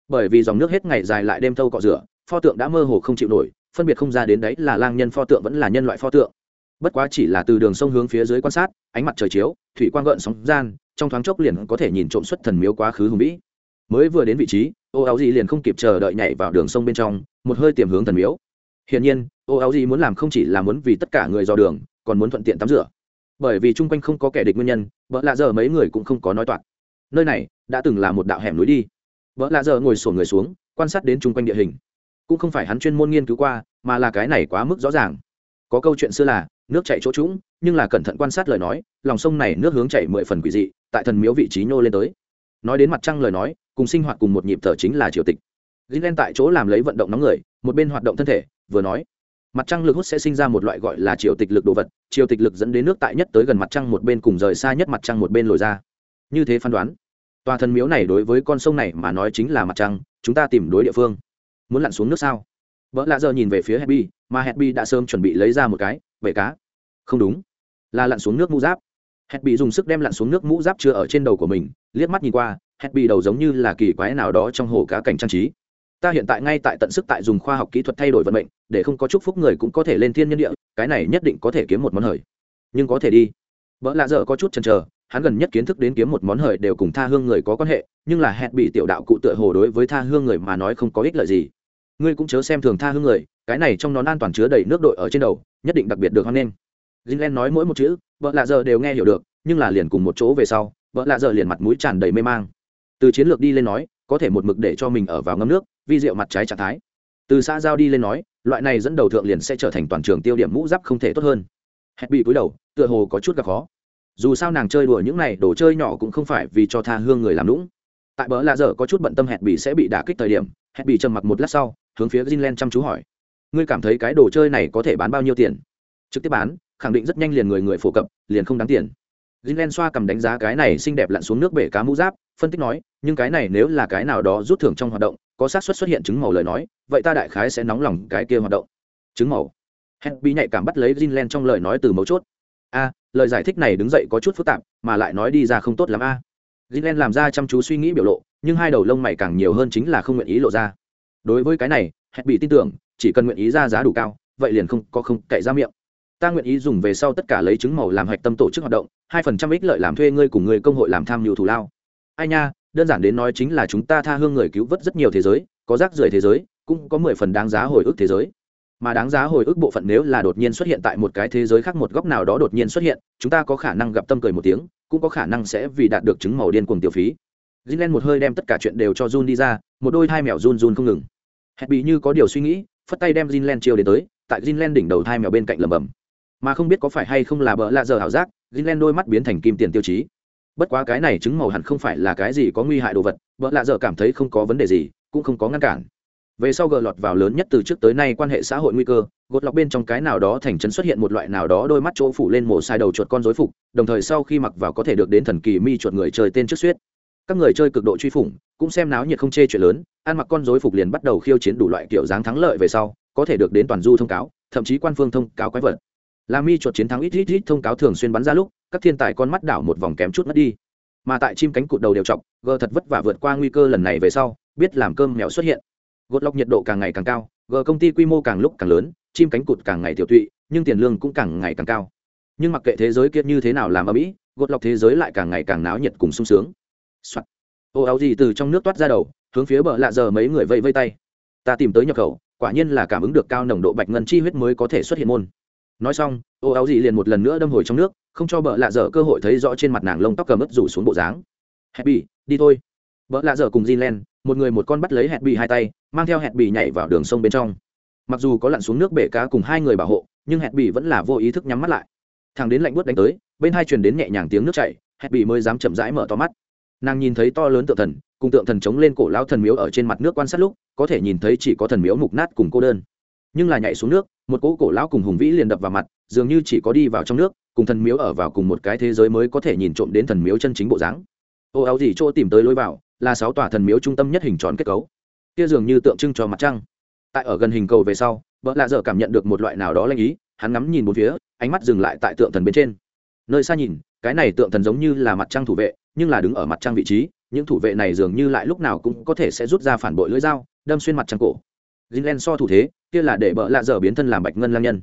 bởi vì dòng nước hết ngày dài lại đêm thâu cọ rửa, pho tượng đã mơ hồ không chịu nổi, phân biệt không ra đến đấy là lang nhân pho tượng vẫn là nhân loại pho tượng. Bất quá chỉ là từ đường sông hướng phía dưới quan sát, ánh mặt trời chiếu, thủy quang gợn sóng gian, trong thoáng chốc liền có thể nhìn trộm xuất thần miếu quá khứ hùng vĩ. Mới vừa đến vị trí, ô áo gì liền không kịp chờ đợi nhảy vào đường sông bên trong, một hơi tiềm hướng thần miếu. Hiển nhiên, ô áo gì muốn làm không chỉ là muốn vì tất cả người dò đường, còn muốn thuận tiện tắm rửa. Bởi vì chung quanh không có kẻ địch nguyên nhân vợ lạ giờ mấy người cũng không có nói toạc. Nơi này đã từng là một đạo hẻm núi đi vợ lạ giờ ngồi sổn người xuống, quan sát đến chung quanh địa hình. Cũng không phải hắn chuyên môn nghiên cứu qua, mà là cái này quá mức rõ ràng. Có câu chuyện xưa là, nước chạy chỗ trũng, nhưng là cẩn thận quan sát lời nói, lòng sông này nước hướng chảy mười phần quỷ dị, tại thần miếu vị trí nhô lên tới. Nói đến mặt trăng lời nói, cùng sinh hoạt cùng một nhịp thở chính là triều tịch. Gilen tại chỗ làm lấy vận động nóng người, một bên hoạt động thân thể, vừa nói, mặt trăng lực hút sẽ sinh ra một loại gọi là triều tịch lực đồ vật, triều tịch lực dẫn đến nước tại nhất tới gần mặt trăng một bên cùng rời xa nhất mặt trăng một bên lồi ra. Như thế phán đoán tòa thần miếu này đối với con sông này mà nói chính là mặt trăng, chúng ta tìm đối địa phương. Muốn lặn xuống nước sao? Vợ lạ giờ nhìn về phía hedby mà hedby đã sớm chuẩn bị lấy ra một cái, bể cá. Không đúng, là lặn xuống nước mũ giáp. Hedby dùng sức đem lặn xuống nước mũ giáp chưa ở trên đầu của mình, liếc mắt nhìn qua hedby đầu giống như là kỳ quái nào đó trong hồ cá cảnh trang trí. Ta hiện tại ngay tại tận sức tại dùng khoa học kỹ thuật thay đổi vận mệnh, để không có chúc phúc người cũng có thể lên thiên nhân địa, cái này nhất định có thể kiếm một món hời. Nhưng có thể đi. Vợ lạ dở có chút chần chờ hắn gần nhất kiến thức đến kiếm một món hời đều cùng tha hương người có quan hệ, nhưng là hẹn bị tiểu đạo cụ tựa hồ đối với tha hương người mà nói không có ích lợi gì. Ngươi cũng chớ xem thường tha hương người, cái này trong nón an toàn chứa đầy nước đội ở trên đầu, nhất định đặc biệt được hoan nghênh. Gilen nói mỗi một chữ, vợ lạ giờ đều nghe hiểu được, nhưng là liền cùng một chỗ về sau, vợ lạ giờ liền mặt mũi tràn đầy mê mang. Từ chiến lược đi lên nói, có thể một mực để cho mình ở vào ngâm nước, vi rượu mặt trái trạng thái. Từ xã giao đi lên nói, loại này dẫn đầu thượng liền sẽ trở thành toàn trường tiêu điểm mũ giáp không thể tốt hơn. Hẹn bị cúi đầu, tựa hồ có chút gặp khó dù sao nàng chơi đùa những này, đồ chơi nhỏ cũng không phải vì cho tha hương người làm lũng. Tại bờ lạ dở có chút bận tâm hẹn bị sẽ bị đả kích thời điểm, hẹn bị trầm mặc một lát sau, hướng phía Jinlen chăm chú hỏi. Ngươi cảm thấy cái đồ chơi này có thể bán bao nhiêu tiền? Trực tiếp bán, khẳng định rất nhanh liền người người phổ cập, liền không đáng tiền. Jinlen xoa cầm đánh giá cái này xinh đẹp lặn xuống nước bể cá mũ giáp, phân tích nói, nhưng cái này nếu là cái nào đó rút thưởng trong hoạt động, có xác suất xuất hiện chứng màu lời nói, vậy ta đại khái sẽ nóng lòng cái kia hoạt động. Chứng màu. Hẹn bị nhạy cảm bắt lấy Jinlen trong lời nói từ mấu chốt. A lời giải thích này đứng dậy có chút phức tạp, mà lại nói đi ra không tốt lắm a. Gilen làm ra chăm chú suy nghĩ biểu lộ, nhưng hai đầu lông mày càng nhiều hơn chính là không nguyện ý lộ ra. Đối với cái này, hẹn bị tin tưởng, chỉ cần nguyện ý ra giá đủ cao, vậy liền không có không cậy ra miệng. Ta nguyện ý dùng về sau tất cả lấy chứng màu làm hạch tâm tổ chức hoạt động, hai phần trăm ích lợi làm thuê ngươi cùng người công hội làm tham nhiều thủ lao. Ai nha, đơn giản đến nói chính là chúng ta tha hương người cứu vớt rất nhiều thế giới, có rác rưởi thế giới, cũng có mười phần đáng giá hồi ức thế giới mà đáng giá hồi ức bộ phận nếu là đột nhiên xuất hiện tại một cái thế giới khác một góc nào đó đột nhiên xuất hiện chúng ta có khả năng gặp tâm cười một tiếng cũng có khả năng sẽ vì đạt được chứng màu điên cuồng tiêu phí Jinlen một hơi đem tất cả chuyện đều cho Jun đi ra, một đôi hai mèo Jun Jun không ngừng. Hẹt bị như có điều suy nghĩ, phất tay đem Jinlen chiều đến tới, tại Jinlen đỉnh đầu hai mèo bên cạnh lẩm bẩm. Mà không biết có phải hay không là bỡ lạ giờ ảo giác, Jinlen đôi mắt biến thành kim tiền tiêu chí. Bất quá cái này chứng màu hẳn không phải là cái gì có nguy hại đồ vật, bỡ lạ giờ cảm thấy không có vấn đề gì, cũng không có ngăn cản về sau gờ lọt vào lớn nhất từ trước tới nay quan hệ xã hội nguy cơ, gột lọc bên trong cái nào đó thành trấn xuất hiện một loại nào đó đôi mắt chỗ phủ lên mổ sai đầu chuột con dối phục, đồng thời sau khi mặc vào có thể được đến thần kỳ mi chuột người chơi tên trước suýt các người chơi cực độ truy phủng, cũng xem náo nhiệt không chê chuyện lớn, ăn mặc con dối phục liền bắt đầu khiêu chiến đủ loại kiểu dáng thắng lợi về sau, có thể được đến toàn du thông cáo, thậm chí quan phương thông cáo quái vật. Là mi chuột chiến thắng ít ít ít thông cáo thường xuyên bắn ra lúc, các thiên tài con mắt đảo một vòng kém chút mất đi. Mà tại chim cánh cụt đầu đều chọc, gờ thật vất vả vượt qua nguy cơ lần này về sau, biết làm cơm mèo xuất hiện gột lọc nhiệt độ càng ngày càng cao gờ công ty quy mô càng lúc càng lớn chim cánh cụt càng ngày tiểu tụy nhưng tiền lương cũng càng ngày càng cao. Nhưng mặc kệ thế giới kia như thế nào làm ở mỹ gột lọc thế giới lại càng ngày càng náo nhiệt cùng sung sướng、Soạn. ô áo gì từ trong nước toát ra đầu hướng phía bờ lạ giờ mấy người vây vây tay. Ta tìm tới nhập khẩu quả nhiên là cảm ứng được cao nồng độ bạch ngân chi huyết mới có thể xuất hiện môn. Nói xong ô áo gì liền một lần nữa đâm hồi trong nước không cho bờ lạ dở cơ hội thấy rõ trên mặt nàng lông tóc cầm ướt rủ xuống bộ dáng. Happy đi thôi. Bờ lạ dở cùng Jinlen, một người một con bắt lấy hẹn bị hai tay, mang theo hẹn bị nhảy vào đường sông bên trong. Mặc dù có lặn xuống nước bể cá cùng hai người bảo hộ, nhưng hẹn bị vẫn là vô ý thức nhắm mắt lại. Thằng đến lạnh buốt đánh tới, bên hai truyền đến nhẹ nhàng tiếng nước chảy, hẹn bị mới dám chậm rãi mở to mắt. Nàng nhìn thấy to lớn tượng thần, cùng tượng thần chống lên cổ lao thần miếu ở trên mặt nước quan sát lúc, có thể nhìn thấy chỉ có thần miếu mục nát cùng cô đơn. Nhưng là nhảy xuống nước, một cỗ cổ lão cùng hùng vĩ liền đập vào mặt, dường như chỉ có đi vào trong nước, cùng thần miếu ở vào cùng một cái thế giới mới có thể nhìn trộm đến thần miếu chân chính bộ dáng. Ô áo gì chỗ tìm tới lối vào là sáu tòa thần miếu trung tâm nhất hình tròn kết cấu. Kia dường như tượng trưng cho mặt trăng. Tại ở gần hình cầu về sau, vợ lạ dở cảm nhận được một loại nào đó lanh ý, hắn ngắm nhìn một phía, ánh mắt dừng lại tại tượng thần bên trên. Nơi xa nhìn, cái này tượng thần giống như là mặt trăng thủ vệ, nhưng là đứng ở mặt trăng vị trí, những thủ vệ này dường như lại lúc nào cũng có thể sẽ rút ra phản bội lưỡi dao, đâm xuyên mặt trăng cổ. Jinlen so thủ thế, kia là để vợ lạ dở biến thân làm bạch ngân lang nhân.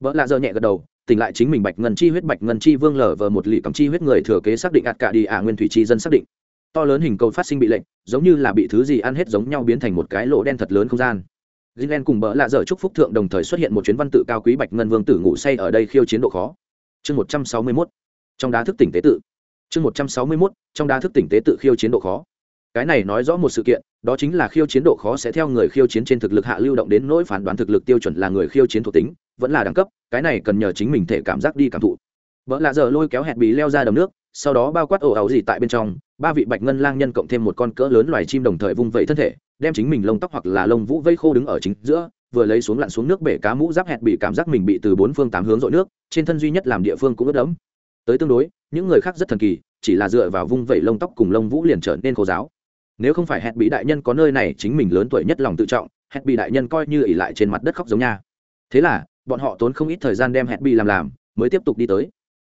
Vợ lạ dở nhẹ gật đầu, tỉnh lại chính mình bạch ngân chi huyết bạch ngân chi vương lở vờ một lì cầm chi huyết người thừa kế xác định ạt cả đi ả nguyên thủy chi dân xác định to lớn hình cầu phát sinh bị lệnh giống như là bị thứ gì ăn hết giống nhau biến thành một cái lỗ đen thật lớn không gian Gilen cùng bỡ lạ dở chúc phúc thượng đồng thời xuất hiện một chuyến văn tự cao quý bạch ngân vương tử ngủ say ở đây khiêu chiến độ khó. Chương một trăm sáu mươi mốt Trong đá thức tỉnh tế tự. Chương một trăm sáu mươi mốt Trong đá thức tỉnh tế tự khiêu chiến độ khó. Cái này nói rõ một sự kiện, đó chính là khiêu chiến độ khó sẽ theo người khiêu chiến trên thực lực hạ lưu động đến nỗi phán đoán thực lực tiêu chuẩn là người khiêu chiến thuộc tính, vẫn là đẳng cấp, cái này cần nhờ chính mình thể cảm giác đi cảm thụ. Bỡ lạ dở lôi kéo hẹn bí leo ra đầm nước, sau đó bao quát ổ ảo gì tại bên trong, ba vị bạch ngân lang nhân cộng thêm một con cỡ lớn loài chim đồng thời vung vẩy thân thể, đem chính mình lông tóc hoặc là lông vũ vây khô đứng ở chính giữa vừa lấy xuống lặn xuống nước bể cá mũ giáp hẹn bị cảm giác mình bị từ bốn phương tám hướng dội nước trên thân duy nhất làm địa phương cũng ướt đẫm. Tới tương đối những người khác rất thần kỳ chỉ là dựa vào vung vẩy lông tóc cùng lông vũ liền trở nên khô giáo. Nếu không phải hẹn bị đại nhân có nơi này chính mình lớn tuổi nhất lòng tự trọng hẹn bị đại nhân coi như ỉ lại trên mặt đất khóc giống nha. Thế là bọn họ tốn không ít thời gian đem hẹn bị làm làm mới tiếp tục đi tới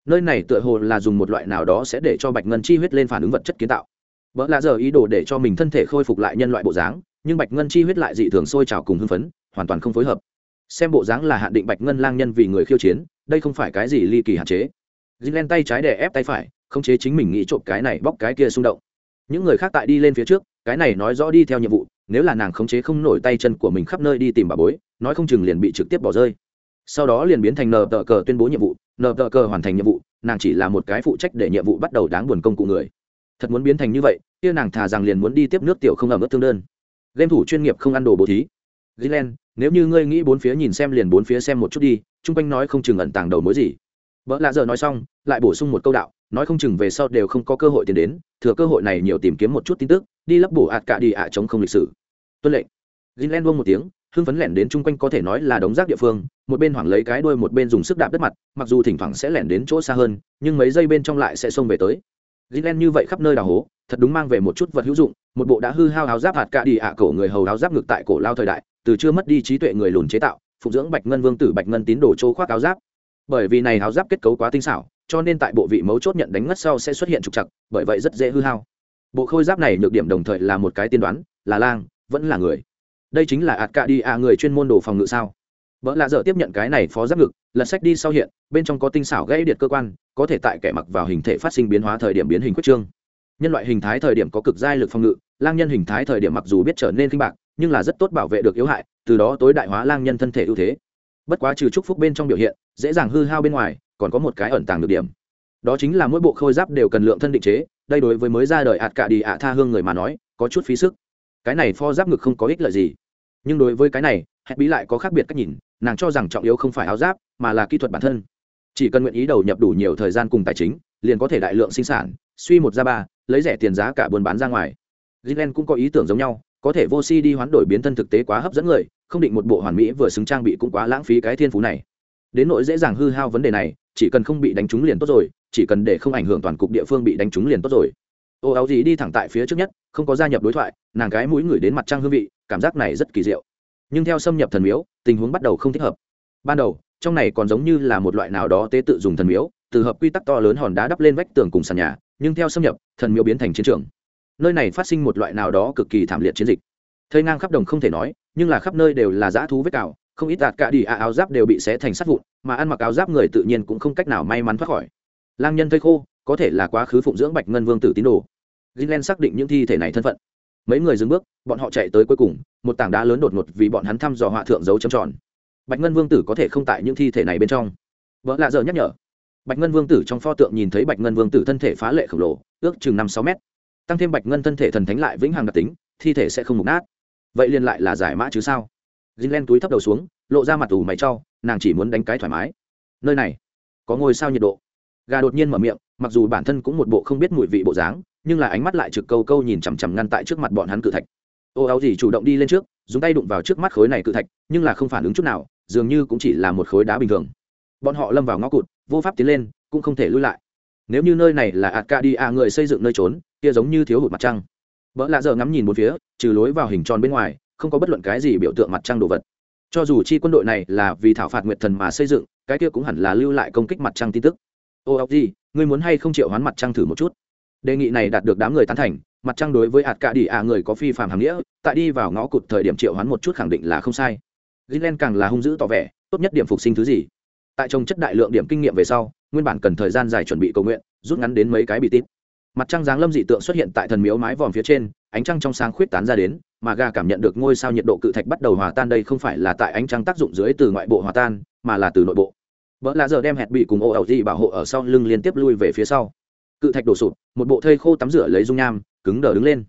nơi này tựa hồ là dùng một loại nào đó sẽ để cho bạch ngân chi huyết lên phản ứng vật chất kiến tạo. Vợ lạ giờ ý đồ để cho mình thân thể khôi phục lại nhân loại bộ dáng, nhưng bạch ngân chi huyết lại dị thường sôi trào cùng hưng phấn, hoàn toàn không phối hợp. Xem bộ dáng là hạn định bạch ngân lang nhân vì người khiêu chiến, đây không phải cái gì ly kỳ hạn chế. Dinh len tay trái đè ép tay phải không chế chính mình nghĩ trộm cái này bóc cái kia xung động. Những người khác tại đi lên phía trước, cái này nói rõ đi theo nhiệm vụ, nếu là nàng khống chế không nổi tay chân của mình khắp nơi đi tìm bà bối, nói không chừng liền bị trực tiếp bỏ rơi. Sau đó liền biến thành nờ tờ cờ tuyên bố nhiệm vụ nờ tờ cờ hoàn thành nhiệm vụ, nàng chỉ là một cái phụ trách để nhiệm vụ bắt đầu đáng buồn công cụ người. Thật muốn biến thành như vậy, kia nàng thà rằng liền muốn đi tiếp nước tiểu không ẩm ướt thương đơn. Game thủ chuyên nghiệp không ăn đồ bố thí. Gilen nếu như ngươi nghĩ bốn phía nhìn xem liền bốn phía xem một chút đi, chung quanh nói không chừng ẩn tàng đầu mối gì. Vợ lạ giờ nói xong, lại bổ sung một câu đạo, nói không chừng về sau đều không có cơ hội tiến đến, thừa cơ hội này nhiều tìm kiếm một chút tin tức, đi lấp bổ ạt cả đi ạ chống không lịch sử. Tuân lệnh. Gilen buông một tiếng hưng phấn lẻn đến chung quanh có thể nói là đống rác địa phương, một bên hoảng lấy cái đuôi một bên dùng sức đạp đất mặt, mặc dù thỉnh thoảng sẽ lẻn đến chỗ xa hơn, nhưng mấy giây bên trong lại sẽ xông về tới. Gilen như vậy khắp nơi đào hố, thật đúng mang về một chút vật hữu dụng, một bộ đã hư hao áo giáp hạt cạ đi ạ cổ người hầu áo giáp ngực tại cổ lao thời đại, từ chưa mất đi trí tuệ người lùn chế tạo phục dưỡng bạch ngân vương tử bạch ngân tín đồ chỗ khoác áo giáp. Bởi vì này áo giáp kết cấu quá tinh xảo, cho nên tại bộ vị mấu chốt nhận đánh ngất sau sẽ xuất hiện trục chặt bởi vậy rất dễ hư hao. Bộ khôi giáp này nhược điểm đồng thời là một cái tiên đoán, là lang, vẫn là người đây chính là ạt cạ đi ạ người chuyên môn đồ phòng ngự sao? Vợ lạ dở tiếp nhận cái này phó giáp ngực, lật sách đi sau hiện, bên trong có tinh xảo gãy điện cơ quan, có thể tại kẻ mặc vào hình thể phát sinh biến hóa thời điểm biến hình quyết trương. Nhân loại hình thái thời điểm có cực giai lực phòng ngự, lang nhân hình thái thời điểm mặc dù biết trở nên kinh bạc, nhưng là rất tốt bảo vệ được yếu hại, từ đó tối đại hóa lang nhân thân thể ưu thế. Bất quá trừ chúc phúc bên trong biểu hiện, dễ dàng hư hao bên ngoài, còn có một cái ẩn tàng được điểm. Đó chính là mỗi bộ khôi giáp đều cần lượng thân định chế, đây đối với mới ra đời ạt cả đi ạ tha hương người mà nói, có chút phí sức. Cái này pho giáp ngực không có ích lợi gì nhưng đối với cái này, hẹn bí lại có khác biệt cách nhìn, nàng cho rằng trọng yếu không phải áo giáp, mà là kỹ thuật bản thân. Chỉ cần nguyện ý đầu nhập đủ nhiều thời gian cùng tài chính, liền có thể đại lượng sinh sản, suy một ra ba, lấy rẻ tiền giá cả buôn bán ra ngoài. Gilen cũng có ý tưởng giống nhau, có thể vô si đi hoán đổi biến thân thực tế quá hấp dẫn người, không định một bộ hoàn mỹ vừa xứng trang bị cũng quá lãng phí cái thiên phú này. Đến nỗi dễ dàng hư hao vấn đề này, chỉ cần không bị đánh trúng liền tốt rồi, chỉ cần để không ảnh hưởng toàn cục địa phương bị đánh trúng liền tốt rồi. Ô áo gì đi thẳng tại phía trước nhất, không có gia nhập đối thoại, nàng cái mũi người đến mặt trăng hương vị cảm giác này rất kỳ diệu. Nhưng theo xâm nhập thần miếu, tình huống bắt đầu không thích hợp. Ban đầu, trong này còn giống như là một loại nào đó tế tự dùng thần miếu, từ hợp quy tắc to lớn hòn đá đắp lên vách tường cùng sàn nhà, nhưng theo xâm nhập, thần miếu biến thành chiến trường. Nơi này phát sinh một loại nào đó cực kỳ thảm liệt chiến dịch. Thây ngang khắp đồng không thể nói, nhưng là khắp nơi đều là dã thú vết cào, không ít đạt cả đi áo giáp đều bị xé thành sắt vụn, mà ăn mặc áo giáp người tự nhiên cũng không cách nào may mắn thoát khỏi. Lang nhân thây khô, có thể là quá khứ phụng dưỡng bạch ngân vương tử tín đồ. Greenland xác định những thi thể này thân phận mấy người dừng bước, bọn họ chạy tới cuối cùng, một tảng đá lớn đột ngột vì bọn hắn thăm dò họa thượng dấu chấm tròn. Bạch ngân vương tử có thể không tại những thi thể này bên trong. Vợ lạ giờ nhắc nhở. Bạch ngân vương tử trong pho tượng nhìn thấy bạch ngân vương tử thân thể phá lệ khổng lồ, ước chừng năm sáu mét. Tăng thêm bạch ngân thân thể thần thánh lại vĩnh hằng đặc tính, thi thể sẽ không mục nát. Vậy liền lại là giải mã chứ sao? Greenland túi thấp đầu xuống, lộ ra mặt tù mày trau nàng chỉ muốn đánh cái thoải mái. Nơi này, có ngôi sao nhiệt độ. Gà đột nhiên mở miệng, mặc dù bản thân cũng một bộ không biết mùi vị bộ dáng nhưng là ánh mắt lại trực câu câu nhìn chằm chằm ngăn tại trước mặt bọn hắn cự thạch. Ô, áo gì chủ động đi lên trước, dùng tay đụng vào trước mắt khối này cự thạch, nhưng là không phản ứng chút nào, dường như cũng chỉ là một khối đá bình thường. Bọn họ lâm vào ngõ cụt, vô pháp tiến lên, cũng không thể lui lại. Nếu như nơi này là arcadia người xây dựng nơi trốn, kia giống như thiếu hụt mặt trăng. Vợ lạ giờ ngắm nhìn một phía, trừ lối vào hình tròn bên ngoài, không có bất luận cái gì biểu tượng mặt trăng đồ vật. Cho dù chi quân đội này là vì thảo phạt nguyệt thần mà xây dựng, cái kia cũng hẳn là lưu lại công kích mặt trăng tin tức. Ô ốc gì, ngươi muốn hay không chịu hoán mặt trăng thử một chút? Đề nghị này đạt được đám người tán thành, mặt trăng đối với hạt cả đi à người có phi phạm hàm nghĩa, tại đi vào ngõ cụt thời điểm triệu hoán một chút khẳng định là không sai. Gilen càng là hung dữ tỏ vẻ, tốt nhất điểm phục sinh thứ gì? Tại trồng chất đại lượng điểm kinh nghiệm về sau, nguyên bản cần thời gian dài chuẩn bị cầu nguyện, rút ngắn đến mấy cái bị tít. Mặt trăng giáng lâm dị tượng xuất hiện tại thần miếu mái vòm phía trên, ánh trăng trong sáng khuyết tán ra đến, mà gà cảm nhận được ngôi sao nhiệt độ cự thạch bắt đầu hòa tan đây không phải là tại ánh trăng tác dụng dưới từ ngoại bộ hòa tan, mà là từ nội bộ. Vợ lạ giờ đem hẹn bị cùng ô ẩu gì bảo hộ ở sau lưng liên tiếp lui về phía sau cự thạch đổ sụp, một bộ thây khô tắm rửa lấy dung nham, cứng đờ đứng lên.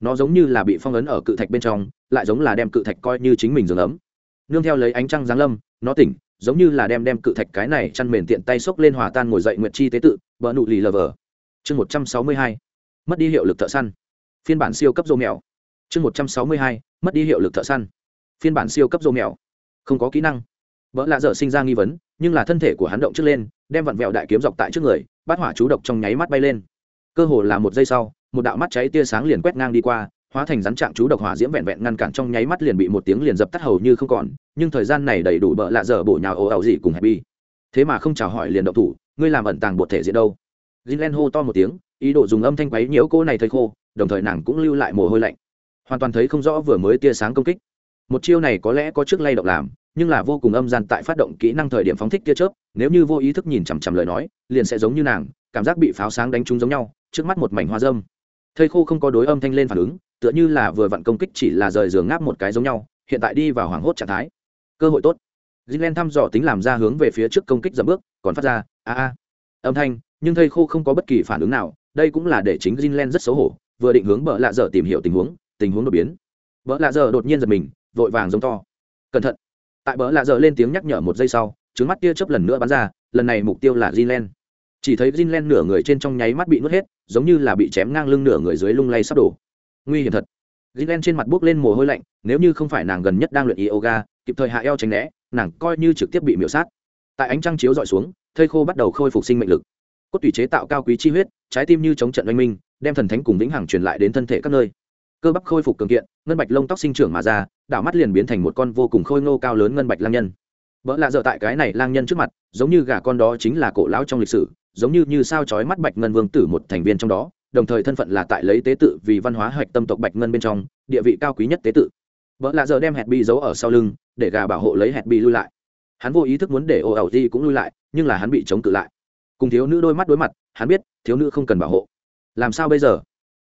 Nó giống như là bị phong ấn ở cự thạch bên trong, lại giống là đem cự thạch coi như chính mình giường ấm. Nương theo lấy ánh trăng giáng lâm, nó tỉnh, giống như là đem đem cự thạch cái này chăn mền tiện tay xốc lên hòa tan ngồi dậy nguyệt chi tế tự, bờ nụ lì lờ vờ. Chương một trăm sáu mươi hai, mất đi hiệu lực thợ săn. Phiên bản siêu cấp dô mèo. Chương một trăm sáu mươi hai, mất đi hiệu lực thợ săn. Phiên bản siêu cấp dô mèo. Không có kỹ năng vợ lạ dở sinh ra nghi vấn, nhưng là thân thể của hắn động trước lên, đem vặn vẹo đại kiếm dọc tại trước người, bát hỏa chú độc trong nháy mắt bay lên. Cơ hồ là một giây sau, một đạo mắt cháy tia sáng liền quét ngang đi qua, hóa thành rắn trạng chú độc hỏa diễm vẹn vẹn ngăn cản trong nháy mắt liền bị một tiếng liền dập tắt hầu như không còn, nhưng thời gian này đầy đủ bợ lạ dở bổ nhào ồ ẩu gì cùng happy. Thế mà không chào hỏi liền động thủ, ngươi làm ẩn tàng bột thể diện đâu? Gilen hô to một tiếng, ý đồ dùng âm thanh quấy nhiễu cô này thấy khô, đồng thời nàng cũng lưu lại mồ hôi lạnh. Hoàn toàn thấy không rõ vừa mới tia sáng công kích. Một chiêu này có lẽ có trước lay động làm nhưng là vô cùng âm gian tại phát động kỹ năng thời điểm phóng thích tia chớp, nếu như vô ý thức nhìn chằm chằm lời nói, liền sẽ giống như nàng, cảm giác bị pháo sáng đánh trúng giống nhau, trước mắt một mảnh hoa dâm. Thây khô không có đối âm thanh lên phản ứng, tựa như là vừa vặn công kích chỉ là rời giường ngáp một cái giống nhau, hiện tại đi vào hoảng hốt trạng thái. Cơ hội tốt. Jinlen thăm dò tính làm ra hướng về phía trước công kích dậm bước, còn phát ra, a a. Âm thanh, nhưng thây khô không có bất kỳ phản ứng nào, đây cũng là để chính Jinlen rất xấu hổ, vừa định hướng bợ lạ dở tìm hiểu tình huống tình huống đột biến. Bợ lạ dở đột nhiên giật mình, vội vàng giống to. Cẩn thận tại bợ lạ dở lên tiếng nhắc nhở một giây sau trứng mắt tia chớp lần nữa bắn ra, lần này mục tiêu là Jinlen chỉ thấy Jinlen nửa người trên trong nháy mắt bị nuốt hết, giống như là bị chém ngang lưng nửa người dưới lung lay sắp đổ. Nguy hiểm thật. Jinlen trên mặt buốc lên mồ hôi lạnh, nếu như không phải nàng gần nhất đang luyện yoga, kịp thời hạ eo tránh né, nàng coi như trực tiếp bị miễu sát. Tại ánh trăng chiếu dọi xuống, thây khô bắt đầu khôi phục sinh mệnh lực. Cốt tủy chế tạo cao quý chi huyết, trái tim như chống trận oanh minh, đem thần thánh cùng vĩnh hằng truyền lại đến thân thể các nơi cơ bắp khôi phục cường kiện, ngân bạch lông tóc sinh trưởng mà ra, đảo mắt liền biến thành một con vô cùng khôi ngô cao lớn ngân bạch lang nhân. Vợ lạ dở tại cái này lang nhân trước mặt, giống như gà con đó chính là cổ lão trong lịch sử, giống như như sao chói mắt bạch ngân vương tử một thành viên trong đó, đồng thời thân phận là tại lấy tế tự vì văn hóa hạch tâm tộc bạch ngân bên trong, địa vị cao quý nhất tế tự. Vợ lạ dở đem hẹn bi giấu ở sau lưng, để gà bảo hộ lấy hẹn bi lui lại. Hắn vô ý thức muốn để ồ ẩu di cũng lui lại, nhưng là hắn bị chống cự lại. Cùng thiếu nữ đôi mắt đối mặt, hắn biết, thiếu nữ không cần bảo hộ. Làm sao bây giờ?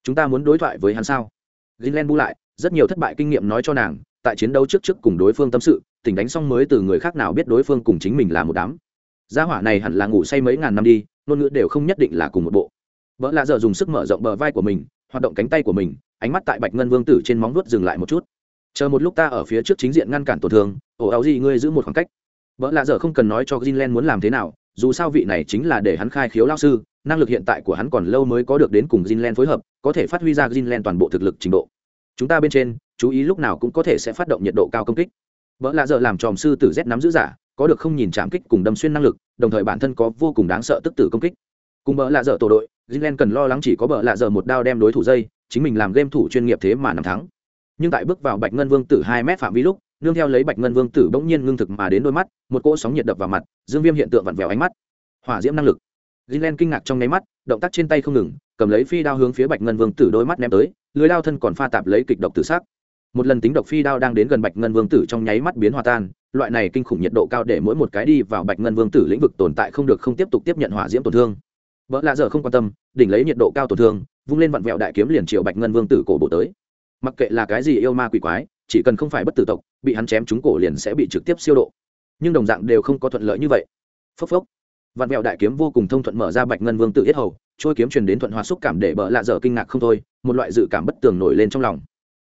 Chúng ta muốn đối thoại với hắn sao? Greenland bu lại, rất nhiều thất bại kinh nghiệm nói cho nàng, tại chiến đấu trước trước cùng đối phương tâm sự tỉnh đánh xong mới từ người khác nào biết đối phương cùng chính mình là một đám. Gia hỏa này hẳn là ngủ say mấy ngàn năm đi, ngôn ngữ đều không nhất định là cùng một bộ. Vợ lạ giờ dùng sức mở rộng bờ vai của mình, hoạt động cánh tay của mình, ánh mắt tại bạch ngân vương tử trên móng vuốt dừng lại một chút. Chờ một lúc ta ở phía trước chính diện ngăn cản tổn thương ổ áo gì, ngươi giữ một khoảng cách. Vợ lạ giờ không cần nói cho greenland muốn làm thế nào, dù sao vị này chính là để hắn khai khiếu lao sư năng lực hiện tại của hắn còn lâu mới có được đến cùng Jinlen phối hợp, có thể phát huy ra Jinlen toàn bộ thực lực trình độ. Chúng ta bên trên, chú ý lúc nào cũng có thể sẽ phát động nhiệt độ cao công kích. Vợ lạ giờ làm tròm sư tử z nắm giữ giả, có được không nhìn chạm kích cùng đâm xuyên năng lực, đồng thời bản thân có vô cùng đáng sợ tức tử công kích. Cùng bỡ lạ giờ tổ đội, Jinlen cần lo lắng chỉ có bỡ lạ giờ một đao đem đối thủ dây, chính mình làm game thủ chuyên nghiệp thế mà nằm thắng. Nhưng tại bước vào bạch ngân vương tử hai mét phạm vi lúc, nương theo lấy bạch ngân vương tử bỗng nhiên ngưng thực mà đến đôi mắt, một cỗ sóng nhiệt đập vào mặt, dương viêm hiện tượng vặn vẹo ánh mắt. Hỏa diễm năng lực gilen kinh ngạc trong nháy mắt, động tác trên tay không ngừng, cầm lấy phi đao hướng phía bạch ngân vương tử đôi mắt ném tới lưỡi đao thân còn pha tạp lấy kịch độc tử sắc. Một lần tính độc phi đao đang đến gần bạch ngân vương tử trong nháy mắt biến hòa tan, loại này kinh khủng nhiệt độ cao để mỗi một cái đi vào bạch ngân vương tử lĩnh vực tồn tại không được không tiếp tục tiếp nhận hỏa diễm tổn thương. Vợ lạ giờ không quan tâm, đỉnh lấy nhiệt độ cao tổn thương, vung lên vặn vẹo đại kiếm liền triệu bạch ngân vương tử cổ bộ tới. Mặc kệ là cái gì yêu ma quỷ quái, chỉ cần không phải bất tử tộc, bị hắn chém trúng cổ liền sẽ bị trực tiếp siêu độ. Nhưng đồng dạng đều không có thuận lợi như vậy. Phốc phốc vạn vẹo đại kiếm vô cùng thông thuận mở ra bạch ngân vương tự yết hầu, trôi kiếm truyền đến thuận hòa xúc cảm để bỡ lạ dở kinh ngạc không thôi, một loại dự cảm bất tường nổi lên trong lòng.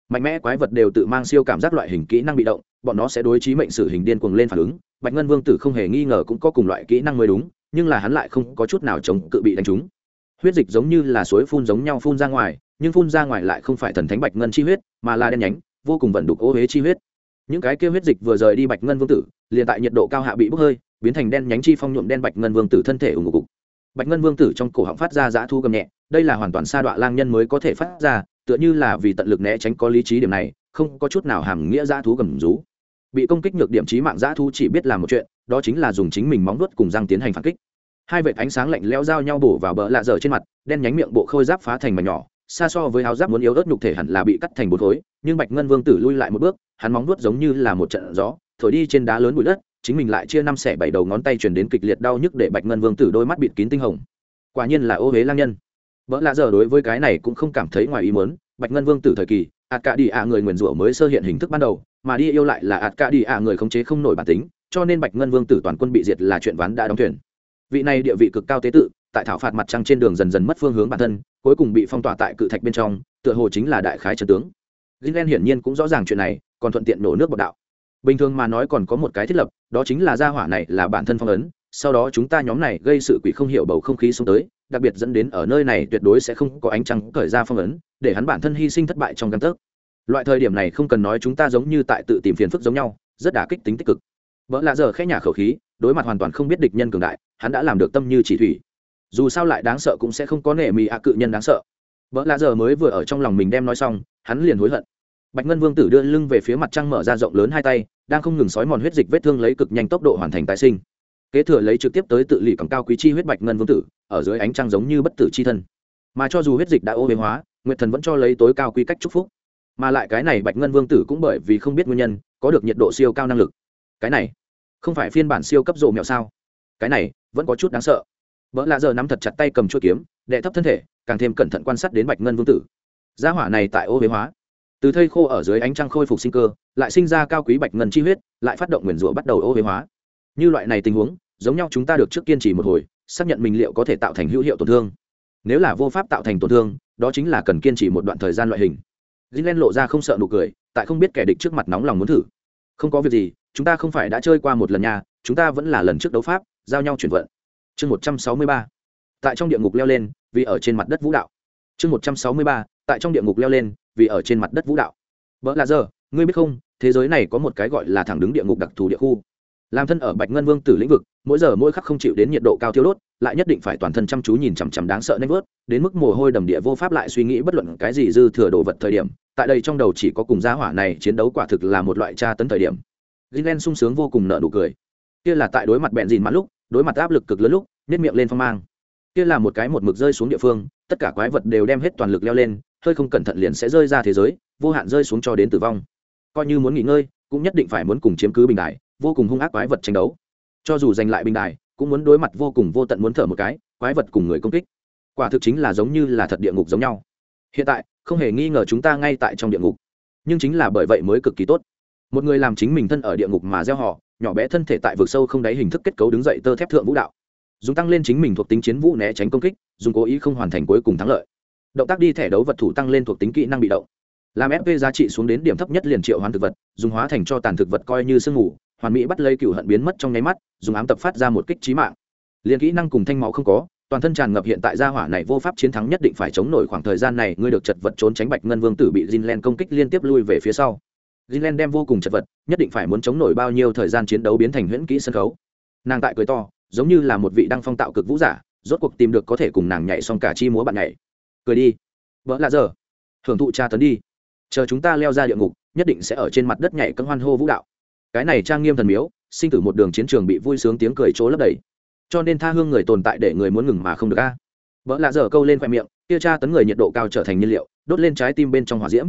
Mạnh mẽ quái vật đều tự mang siêu cảm giác loại hình kỹ năng bị động, bọn nó sẽ đối trí mệnh sử hình điên cuồng lên phản ứng. Bạch ngân vương tử không hề nghi ngờ cũng có cùng loại kỹ năng mới đúng, nhưng là hắn lại không có chút nào chống cự bị đánh trúng. Huyết dịch giống như là suối phun giống nhau phun ra ngoài, nhưng phun ra ngoài lại không phải thần thánh bạch ngân chi huyết, mà là đen nhánh, vô cùng vận đục ô huế chi huyết. Những cái kia huyết dịch vừa rời đi bạch ngân vương tử, liền tại nhiệt độ cao hạ bị bốc hơi biến thành đen nhánh chi phong nhuộm đen bạch ngân vương tử thân thể ủng ngục. Bạch ngân vương tử trong cổ họng phát ra dã thu gầm nhẹ, đây là hoàn toàn sa đọa lang nhân mới có thể phát ra, tựa như là vì tận lực né tránh có lý trí điểm này, không có chút nào hàm nghĩa dã thú gầm rú. Bị công kích nhược điểm trí mạng dã thú chỉ biết làm một chuyện, đó chính là dùng chính mình móng nuốt cùng răng tiến hành phản kích. Hai vệt ánh sáng lạnh lẽo dao nhau bổ vào bờ lạ dở trên mặt, đen nhánh miệng bộ khôi giáp phá thành mà nhỏ, xa so với áo giáp muốn yếu ớt nhục thể hẳn là bị cắt thành bột khối, nhưng bạch ngân vương tử lui lại một bước, hắn móng nuốt giống như là một trận gió, thổi đi trên đá lớn bụi đất chính mình lại chia năm xẻ bảy đầu ngón tay truyền đến kịch liệt đau nhức để bạch ngân vương tử đôi mắt bịt kín tinh hồng. Quả nhiên là ô huế lang nhân. Vợ lạ giờ đối với cái này cũng không cảm thấy ngoài ý muốn, bạch ngân vương tử thời kỳ ạt cả đi ạ người nguyền rủa mới sơ hiện hình thức ban đầu, mà đi yêu lại là ạt cả đi ạ người khống chế không nổi bản tính, cho nên bạch ngân vương tử toàn quân bị diệt là chuyện ván đã đóng thuyền. Vị này địa vị cực cao tế tự, tại thảo phạt mặt trăng trên đường dần dần mất phương hướng bản thân, cuối cùng bị phong tỏa tại cự thạch bên trong, tựa hồ chính là đại khái trần tướng. Gilen hiển nhiên cũng rõ ràng chuyện này, còn thuận tiện nổ nước bọc đạo bình thường mà nói còn có một cái thiết lập, đó chính là gia hỏa này là bản thân phong ấn. Sau đó chúng ta nhóm này gây sự quỷ không hiểu bầu không khí xuống tới, đặc biệt dẫn đến ở nơi này tuyệt đối sẽ không có ánh trăng cởi ra phong ấn, để hắn bản thân hy sinh thất bại trong căn tấc. Loại thời điểm này không cần nói chúng ta giống như tại tự tìm phiền phức giống nhau, rất đả kích tính tích cực. Vợ lạ giờ khẽ nhả khẩu khí, đối mặt hoàn toàn không biết địch nhân cường đại, hắn đã làm được tâm như chỉ thủy. Dù sao lại đáng sợ cũng sẽ không có nể mì ạ cự nhân đáng sợ. Vợ lạ giờ mới vừa ở trong lòng mình đem nói xong, hắn liền hối hận. Bạch ngân vương tử đưa lưng về phía mặt trăng mở ra rộng lớn hai tay đang không ngừng sói mòn huyết dịch vết thương lấy cực nhanh tốc độ hoàn thành tái sinh. Kế thừa lấy trực tiếp tới tự lì cầm cao quý chi huyết bạch ngân vương tử, ở dưới ánh trăng giống như bất tử chi thân. Mà cho dù huyết dịch đã ô biến hóa, nguyệt thần vẫn cho lấy tối cao quy cách chúc phúc. Mà lại cái này bạch ngân vương tử cũng bởi vì không biết nguyên nhân, có được nhiệt độ siêu cao năng lực. Cái này, không phải phiên bản siêu cấp rộ mẹo sao? Cái này, vẫn có chút đáng sợ. Vợ lạ giờ nắm thật chặt tay cầm chuôi kiếm, đệ thấp thân thể, càng thêm cẩn thận quan sát đến bạch ngân vương tử. Gia hỏa này tại ô huế hóa từ thây khô ở dưới ánh trăng khôi phục sinh cơ, lại sinh ra cao quý bạch ngân chi huyết, lại phát động nguyền rủa bắt đầu ô huế hóa. Như loại này tình huống, giống nhau chúng ta được trước kiên trì một hồi, xác nhận mình liệu có thể tạo thành hữu hiệu tổn thương. Nếu là vô pháp tạo thành tổn thương, đó chính là cần kiên trì một đoạn thời gian loại hình. Gilen lộ ra không sợ nụ cười, tại không biết kẻ địch trước mặt nóng lòng muốn thử. Không có việc gì, chúng ta không phải đã chơi qua một lần nhà chúng ta vẫn là lần trước đấu pháp, giao nhau chuyển vận. Chương một trăm sáu mươi ba. Tại trong địa ngục leo lên, vì ở trên mặt đất vũ đạo. Chương một trăm sáu mươi ba, tại trong địa ngục leo lên vì ở trên mặt đất vũ đạo. Vợ là giờ ngươi biết không, thế giới này có một cái gọi là thẳng đứng địa ngục đặc thù địa khu. Làm thân ở bạch ngân vương tử lĩnh vực, mỗi giờ mỗi khắc không chịu đến nhiệt độ cao thiêu đốt, lại nhất định phải toàn thân chăm chú nhìn chằm chằm đáng sợ nanh vớt, đến mức mồ hôi đầm địa vô pháp lại suy nghĩ bất luận cái gì dư thừa đồ vật thời điểm, tại đây trong đầu chỉ có cùng gia hỏa này chiến đấu quả thực là một loại tra tấn thời điểm. Gilen sung sướng vô cùng nợ nụ cười. Kia là tại đối mặt bẹn dìn mãn lúc, đối mặt áp lực cực lớn lúc nếp miệng lên phong mang. Kia là một cái một mực rơi xuống địa phương, tất cả quái vật đều đem hết toàn lực leo lên hơi không cẩn thận liền sẽ rơi ra thế giới, vô hạn rơi xuống cho đến tử vong. Coi như muốn nghỉ ngơi, cũng nhất định phải muốn cùng chiếm cứ bình đài, vô cùng hung ác quái vật tranh đấu. Cho dù giành lại bình đài, cũng muốn đối mặt vô cùng vô tận muốn thở một cái, quái vật cùng người công kích. Quả thực chính là giống như là thật địa ngục giống nhau. Hiện tại, không hề nghi ngờ chúng ta ngay tại trong địa ngục. Nhưng chính là bởi vậy mới cực kỳ tốt. Một người làm chính mình thân ở địa ngục mà gieo họ, nhỏ bé thân thể tại vực sâu không đáy hình thức kết cấu đứng dậy tơ thép thượng vũ đạo. Dùng tăng lên chính mình thuộc tính chiến vũ né tránh công kích, dùng cố ý không hoàn thành cuối cùng thắng lợi động tác đi thẻ đấu vật thủ tăng lên thuộc tính kỹ năng bị động làm fp giá trị xuống đến điểm thấp nhất liền triệu hoàn thực vật dùng hóa thành cho tàn thực vật coi như sương ngủ hoàn mỹ bắt lấy cựu hận biến mất trong nháy mắt dùng ám tập phát ra một kích trí mạng liền kỹ năng cùng thanh máu không có toàn thân tràn ngập hiện tại gia hỏa này vô pháp chiến thắng nhất định phải chống nổi khoảng thời gian này ngươi được chật vật trốn tránh bạch ngân vương tử bị Jinlen công kích liên tiếp lui về phía sau. Jinlen đem vô cùng chật vật, nhất định phải muốn chống nổi bao nhiêu thời gian chiến đấu biến thành huyễn kỹ sân khấu. Nàng tại cười to, giống như là một vị đăng phong tạo cực vũ giả, rốt cuộc tìm được có thể cùng nàng nhảy xong cả chi múa bạn nhảy. Cười đi, vỡ là giờ, hưởng thụ tra tấn đi. chờ chúng ta leo ra địa ngục nhất định sẽ ở trên mặt đất nhảy cân hoan hô vũ đạo. Cái này trang nghiêm thần miếu sinh tử một đường chiến trường bị vui sướng tiếng cười chỗ lấp đầy. Cho nên tha hương người tồn tại để người muốn ngừng mà không được a. Vợ lạ dở câu lên khoe miệng kia tra tấn người nhiệt độ cao trở thành nhiên liệu đốt lên trái tim bên trong hỏa diễm.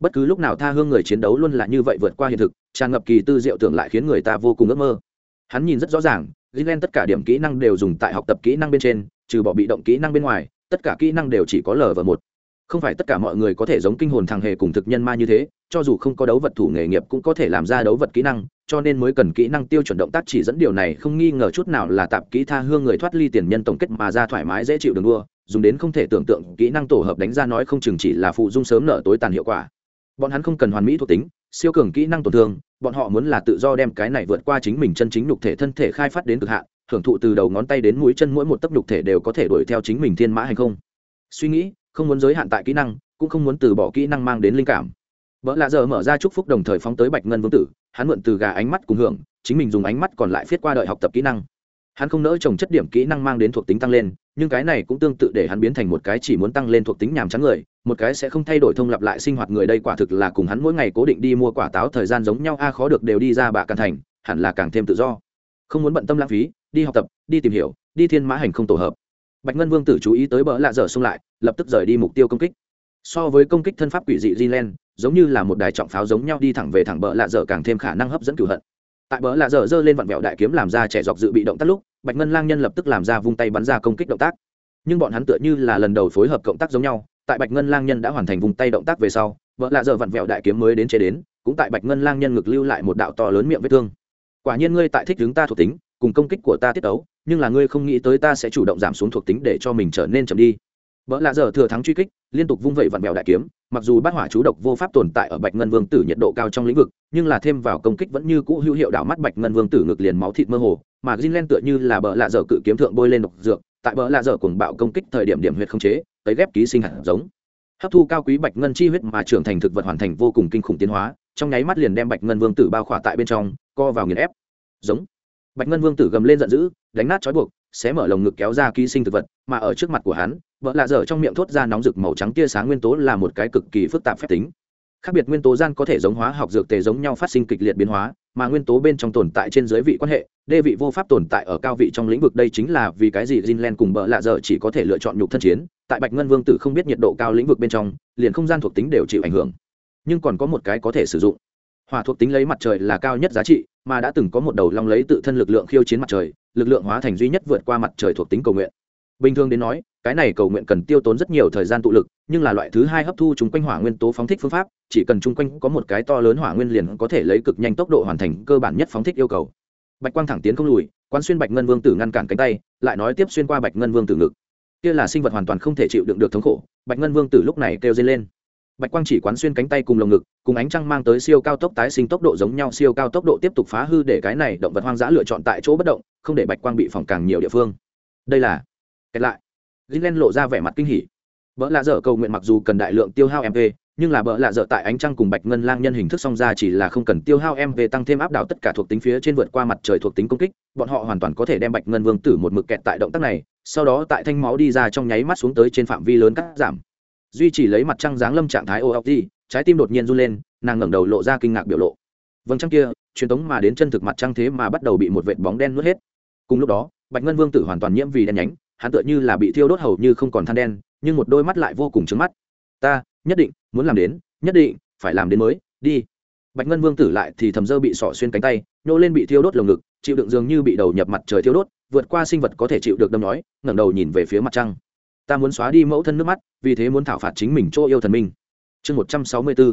Bất cứ lúc nào tha hương người chiến đấu luôn là như vậy vượt qua hiện thực tràn ngập kỳ tư diệu tưởng lại khiến người ta vô cùng ước mơ. Hắn nhìn rất rõ ràng gilen tất cả điểm kỹ năng đều dùng tại học tập kỹ năng bên trên trừ bỏ bị động kỹ năng bên ngoài tất cả kỹ năng đều chỉ có lở và một. Không phải tất cả mọi người có thể giống kinh hồn thằng hề cùng thực nhân ma như thế, cho dù không có đấu vật thủ nghề nghiệp cũng có thể làm ra đấu vật kỹ năng, cho nên mới cần kỹ năng tiêu chuẩn động tác chỉ dẫn điều này, không nghi ngờ chút nào là tạp kỹ tha hương người thoát ly tiền nhân tổng kết mà ra thoải mái dễ chịu đường đua, dùng đến không thể tưởng tượng, kỹ năng tổ hợp đánh ra nói không chừng chỉ là phụ dung sớm nở tối tàn hiệu quả. Bọn hắn không cần hoàn mỹ thuộc tính, siêu cường kỹ năng tổn thương, bọn họ muốn là tự do đem cái này vượt qua chính mình chân chính nhục thể thân thể khai phát đến cực hạn hưởng thụ từ đầu ngón tay đến mũi chân mỗi một tấc nhục thể đều có thể đuổi theo chính mình thiên mã hay không. Suy nghĩ, không muốn giới hạn tại kỹ năng, cũng không muốn từ bỏ kỹ năng mang đến linh cảm. Vợ lạ giờ mở ra chúc phúc đồng thời phóng tới bạch ngân vương tử, hắn mượn từ gà ánh mắt cùng hưởng, chính mình dùng ánh mắt còn lại viết qua đợi học tập kỹ năng. Hắn không nỡ trồng chất điểm kỹ năng mang đến thuộc tính tăng lên, nhưng cái này cũng tương tự để hắn biến thành một cái chỉ muốn tăng lên thuộc tính nhàm chán người, một cái sẽ không thay đổi thông lặp lại sinh hoạt người đây quả thực là cùng hắn mỗi ngày cố định đi mua quả táo thời gian giống nhau, a khó được đều đi ra bạ càng thành, hẳn là càng thêm tự do. Không muốn bận tâm lãng phí đi học tập, đi tìm hiểu, đi thiên mã hành không tổ hợp. Bạch ngân vương tử chú ý tới bỡ lạ dở xung lại, lập tức rời đi mục tiêu công kích. So với công kích thân pháp quỷ dị di len giống như là một đài trọng pháo giống nhau đi thẳng về thẳng bỡ lạ dở càng thêm khả năng hấp dẫn cửu hận. Tại bỡ lạ dở giơ lên vặn vẹo đại kiếm làm ra trẻ dọc dự bị động tác lúc, bạch ngân lang nhân lập tức làm ra vung tay bắn ra công kích động tác. Nhưng bọn hắn tựa như là lần đầu phối hợp cộng tác giống nhau, tại bạch ngân lang nhân đã hoàn thành vùng tay động tác về sau vợ lạ dở vặn vẹo đại kiếm mới đến chế đến, cũng tại bạch ngân lang nhân ngực lưu lại một đạo to lớn miệng vết thương. Quả nhiên ngươi tại thích hướng ta thuộc tính cùng công kích của ta tiết đấu, nhưng là ngươi không nghĩ tới ta sẽ chủ động giảm xuống thuộc tính để cho mình trở nên chậm đi vợ lạ dở thừa thắng truy kích liên tục vung vẩy vặn mèo đại kiếm mặc dù bát hỏa chú độc vô pháp tồn tại ở bạch ngân vương tử nhiệt độ cao trong lĩnh vực nhưng là thêm vào công kích vẫn như cũ hữu hiệu đảo mắt bạch ngân vương tử ngực liền máu thịt mơ hồ mà Greenland tựa như là bờ lạ dở cự kiếm thượng bôi lên độc dược, tại bờ lạ dở cuồng bạo công kích thời điểm điểm huyết không chế, tới ghép ký sinh hạt giống. Hấp thu cao quý bạch ngân chi huyết mà trưởng thành thực vật hoàn thành vô cùng kinh khủng tiến hóa, trong nháy mắt liền đem bạch ngân vương tử bao khỏa tại bên trong, co vào nghiền ép. Giống. Bạch ngân vương tử gầm lên giận dữ, đánh nát trói buộc, xé mở lồng ngực kéo ra ký sinh thực vật, mà ở trước mặt của hắn, vợ lạ dở trong miệng thốt ra nóng rực màu trắng tia sáng nguyên tố là một cái cực kỳ phức tạp phép tính. Khác biệt nguyên tố gian có thể giống hóa học dược tề giống nhau phát sinh kịch liệt biến hóa, mà nguyên tố bên trong tồn tại trên dưới vị quan hệ, đê vị vô pháp tồn tại ở cao vị trong lĩnh vực đây chính là vì cái gì Jinlen cùng bợ lạ Dở chỉ có thể lựa chọn nhục thân chiến, tại Bạch Ngân Vương tử không biết nhiệt độ cao lĩnh vực bên trong, liền không gian thuộc tính đều chịu ảnh hưởng. Nhưng còn có một cái có thể sử dụng. Hỏa thuộc tính lấy mặt trời là cao nhất giá trị, mà đã từng có một đầu long lấy tự thân lực lượng khiêu chiến mặt trời, lực lượng hóa thành duy nhất vượt qua mặt trời thuộc tính cầu nguyện. Bình thường đến nói, cái này cầu nguyện cần tiêu tốn rất nhiều thời gian tụ lực, nhưng là loại thứ hai hấp thu chúng quanh hỏa nguyên tố phóng thích phương pháp, chỉ cần chung quanh có một cái to lớn hỏa nguyên liền có thể lấy cực nhanh tốc độ hoàn thành cơ bản nhất phóng thích yêu cầu. Bạch quang thẳng tiến không lùi quan xuyên bạch ngân vương tử ngăn cản cánh tay lại nói tiếp xuyên qua bạch ngân vương tử ngực. Kia là sinh vật hoàn toàn không thể chịu đựng được thống khổ bạch ngân vương tử lúc này kêu dây lên bạch quang chỉ quán xuyên cánh tay cùng lồng ngực cùng ánh trăng mang tới siêu cao tốc tái sinh tốc độ giống nhau siêu cao tốc độ tiếp tục phá hư để cái này động vật hoang dã lựa chọn tại chỗ bất động không để bạch quang bị phòng càng nhiều địa phương. Đây là kẹt lại. Gilen lộ ra vẻ mặt kinh hỉ. Vợ lạ dở cầu nguyện mặc dù cần đại lượng tiêu hao mv, nhưng là bợ lạ dở tại ánh trăng cùng bạch ngân lang nhân hình thức song ra chỉ là không cần tiêu hao mv tăng thêm áp đảo tất cả thuộc tính phía trên vượt qua mặt trời thuộc tính công kích bọn họ hoàn toàn có thể đem bạch ngân vương tử một mực kẹt tại động tác này sau đó tại thanh máu đi ra trong nháy mắt xuống tới trên phạm vi lớn cắt giảm duy chỉ lấy mặt trăng dáng lâm trạng thái ô trái tim đột nhiên run lên, nàng ngẩng đầu lộ ra kinh ngạc biểu lộ. Vầng trăng kia, truyền tống mà đến chân thực mặt trăng thế mà bắt đầu bị một vệt bóng đen nuốt hết. Cùng lúc đó, bạch ngân vương tử hoàn toàn nhiễm vì đen nhánh, hắn tựa như là bị thiêu đốt hầu như không còn than đen, nhưng một đôi mắt lại vô cùng trứng mắt. Ta, nhất định muốn làm đến, nhất định phải làm đến mới, đi. Bạch ngân vương tử lại thì thầm dơ bị sỏ xuyên cánh tay, nhô lên bị thiêu đốt lồng ngực, chịu đựng dường như bị đầu nhập mặt trời thiêu đốt, vượt qua sinh vật có thể chịu được đâm nói, ngẩng đầu nhìn về phía mặt trăng ta muốn xóa đi mẫu thân nước mắt, vì thế muốn thảo phạt chính mình chỗ yêu thần minh. Chương một trăm sáu mươi b ố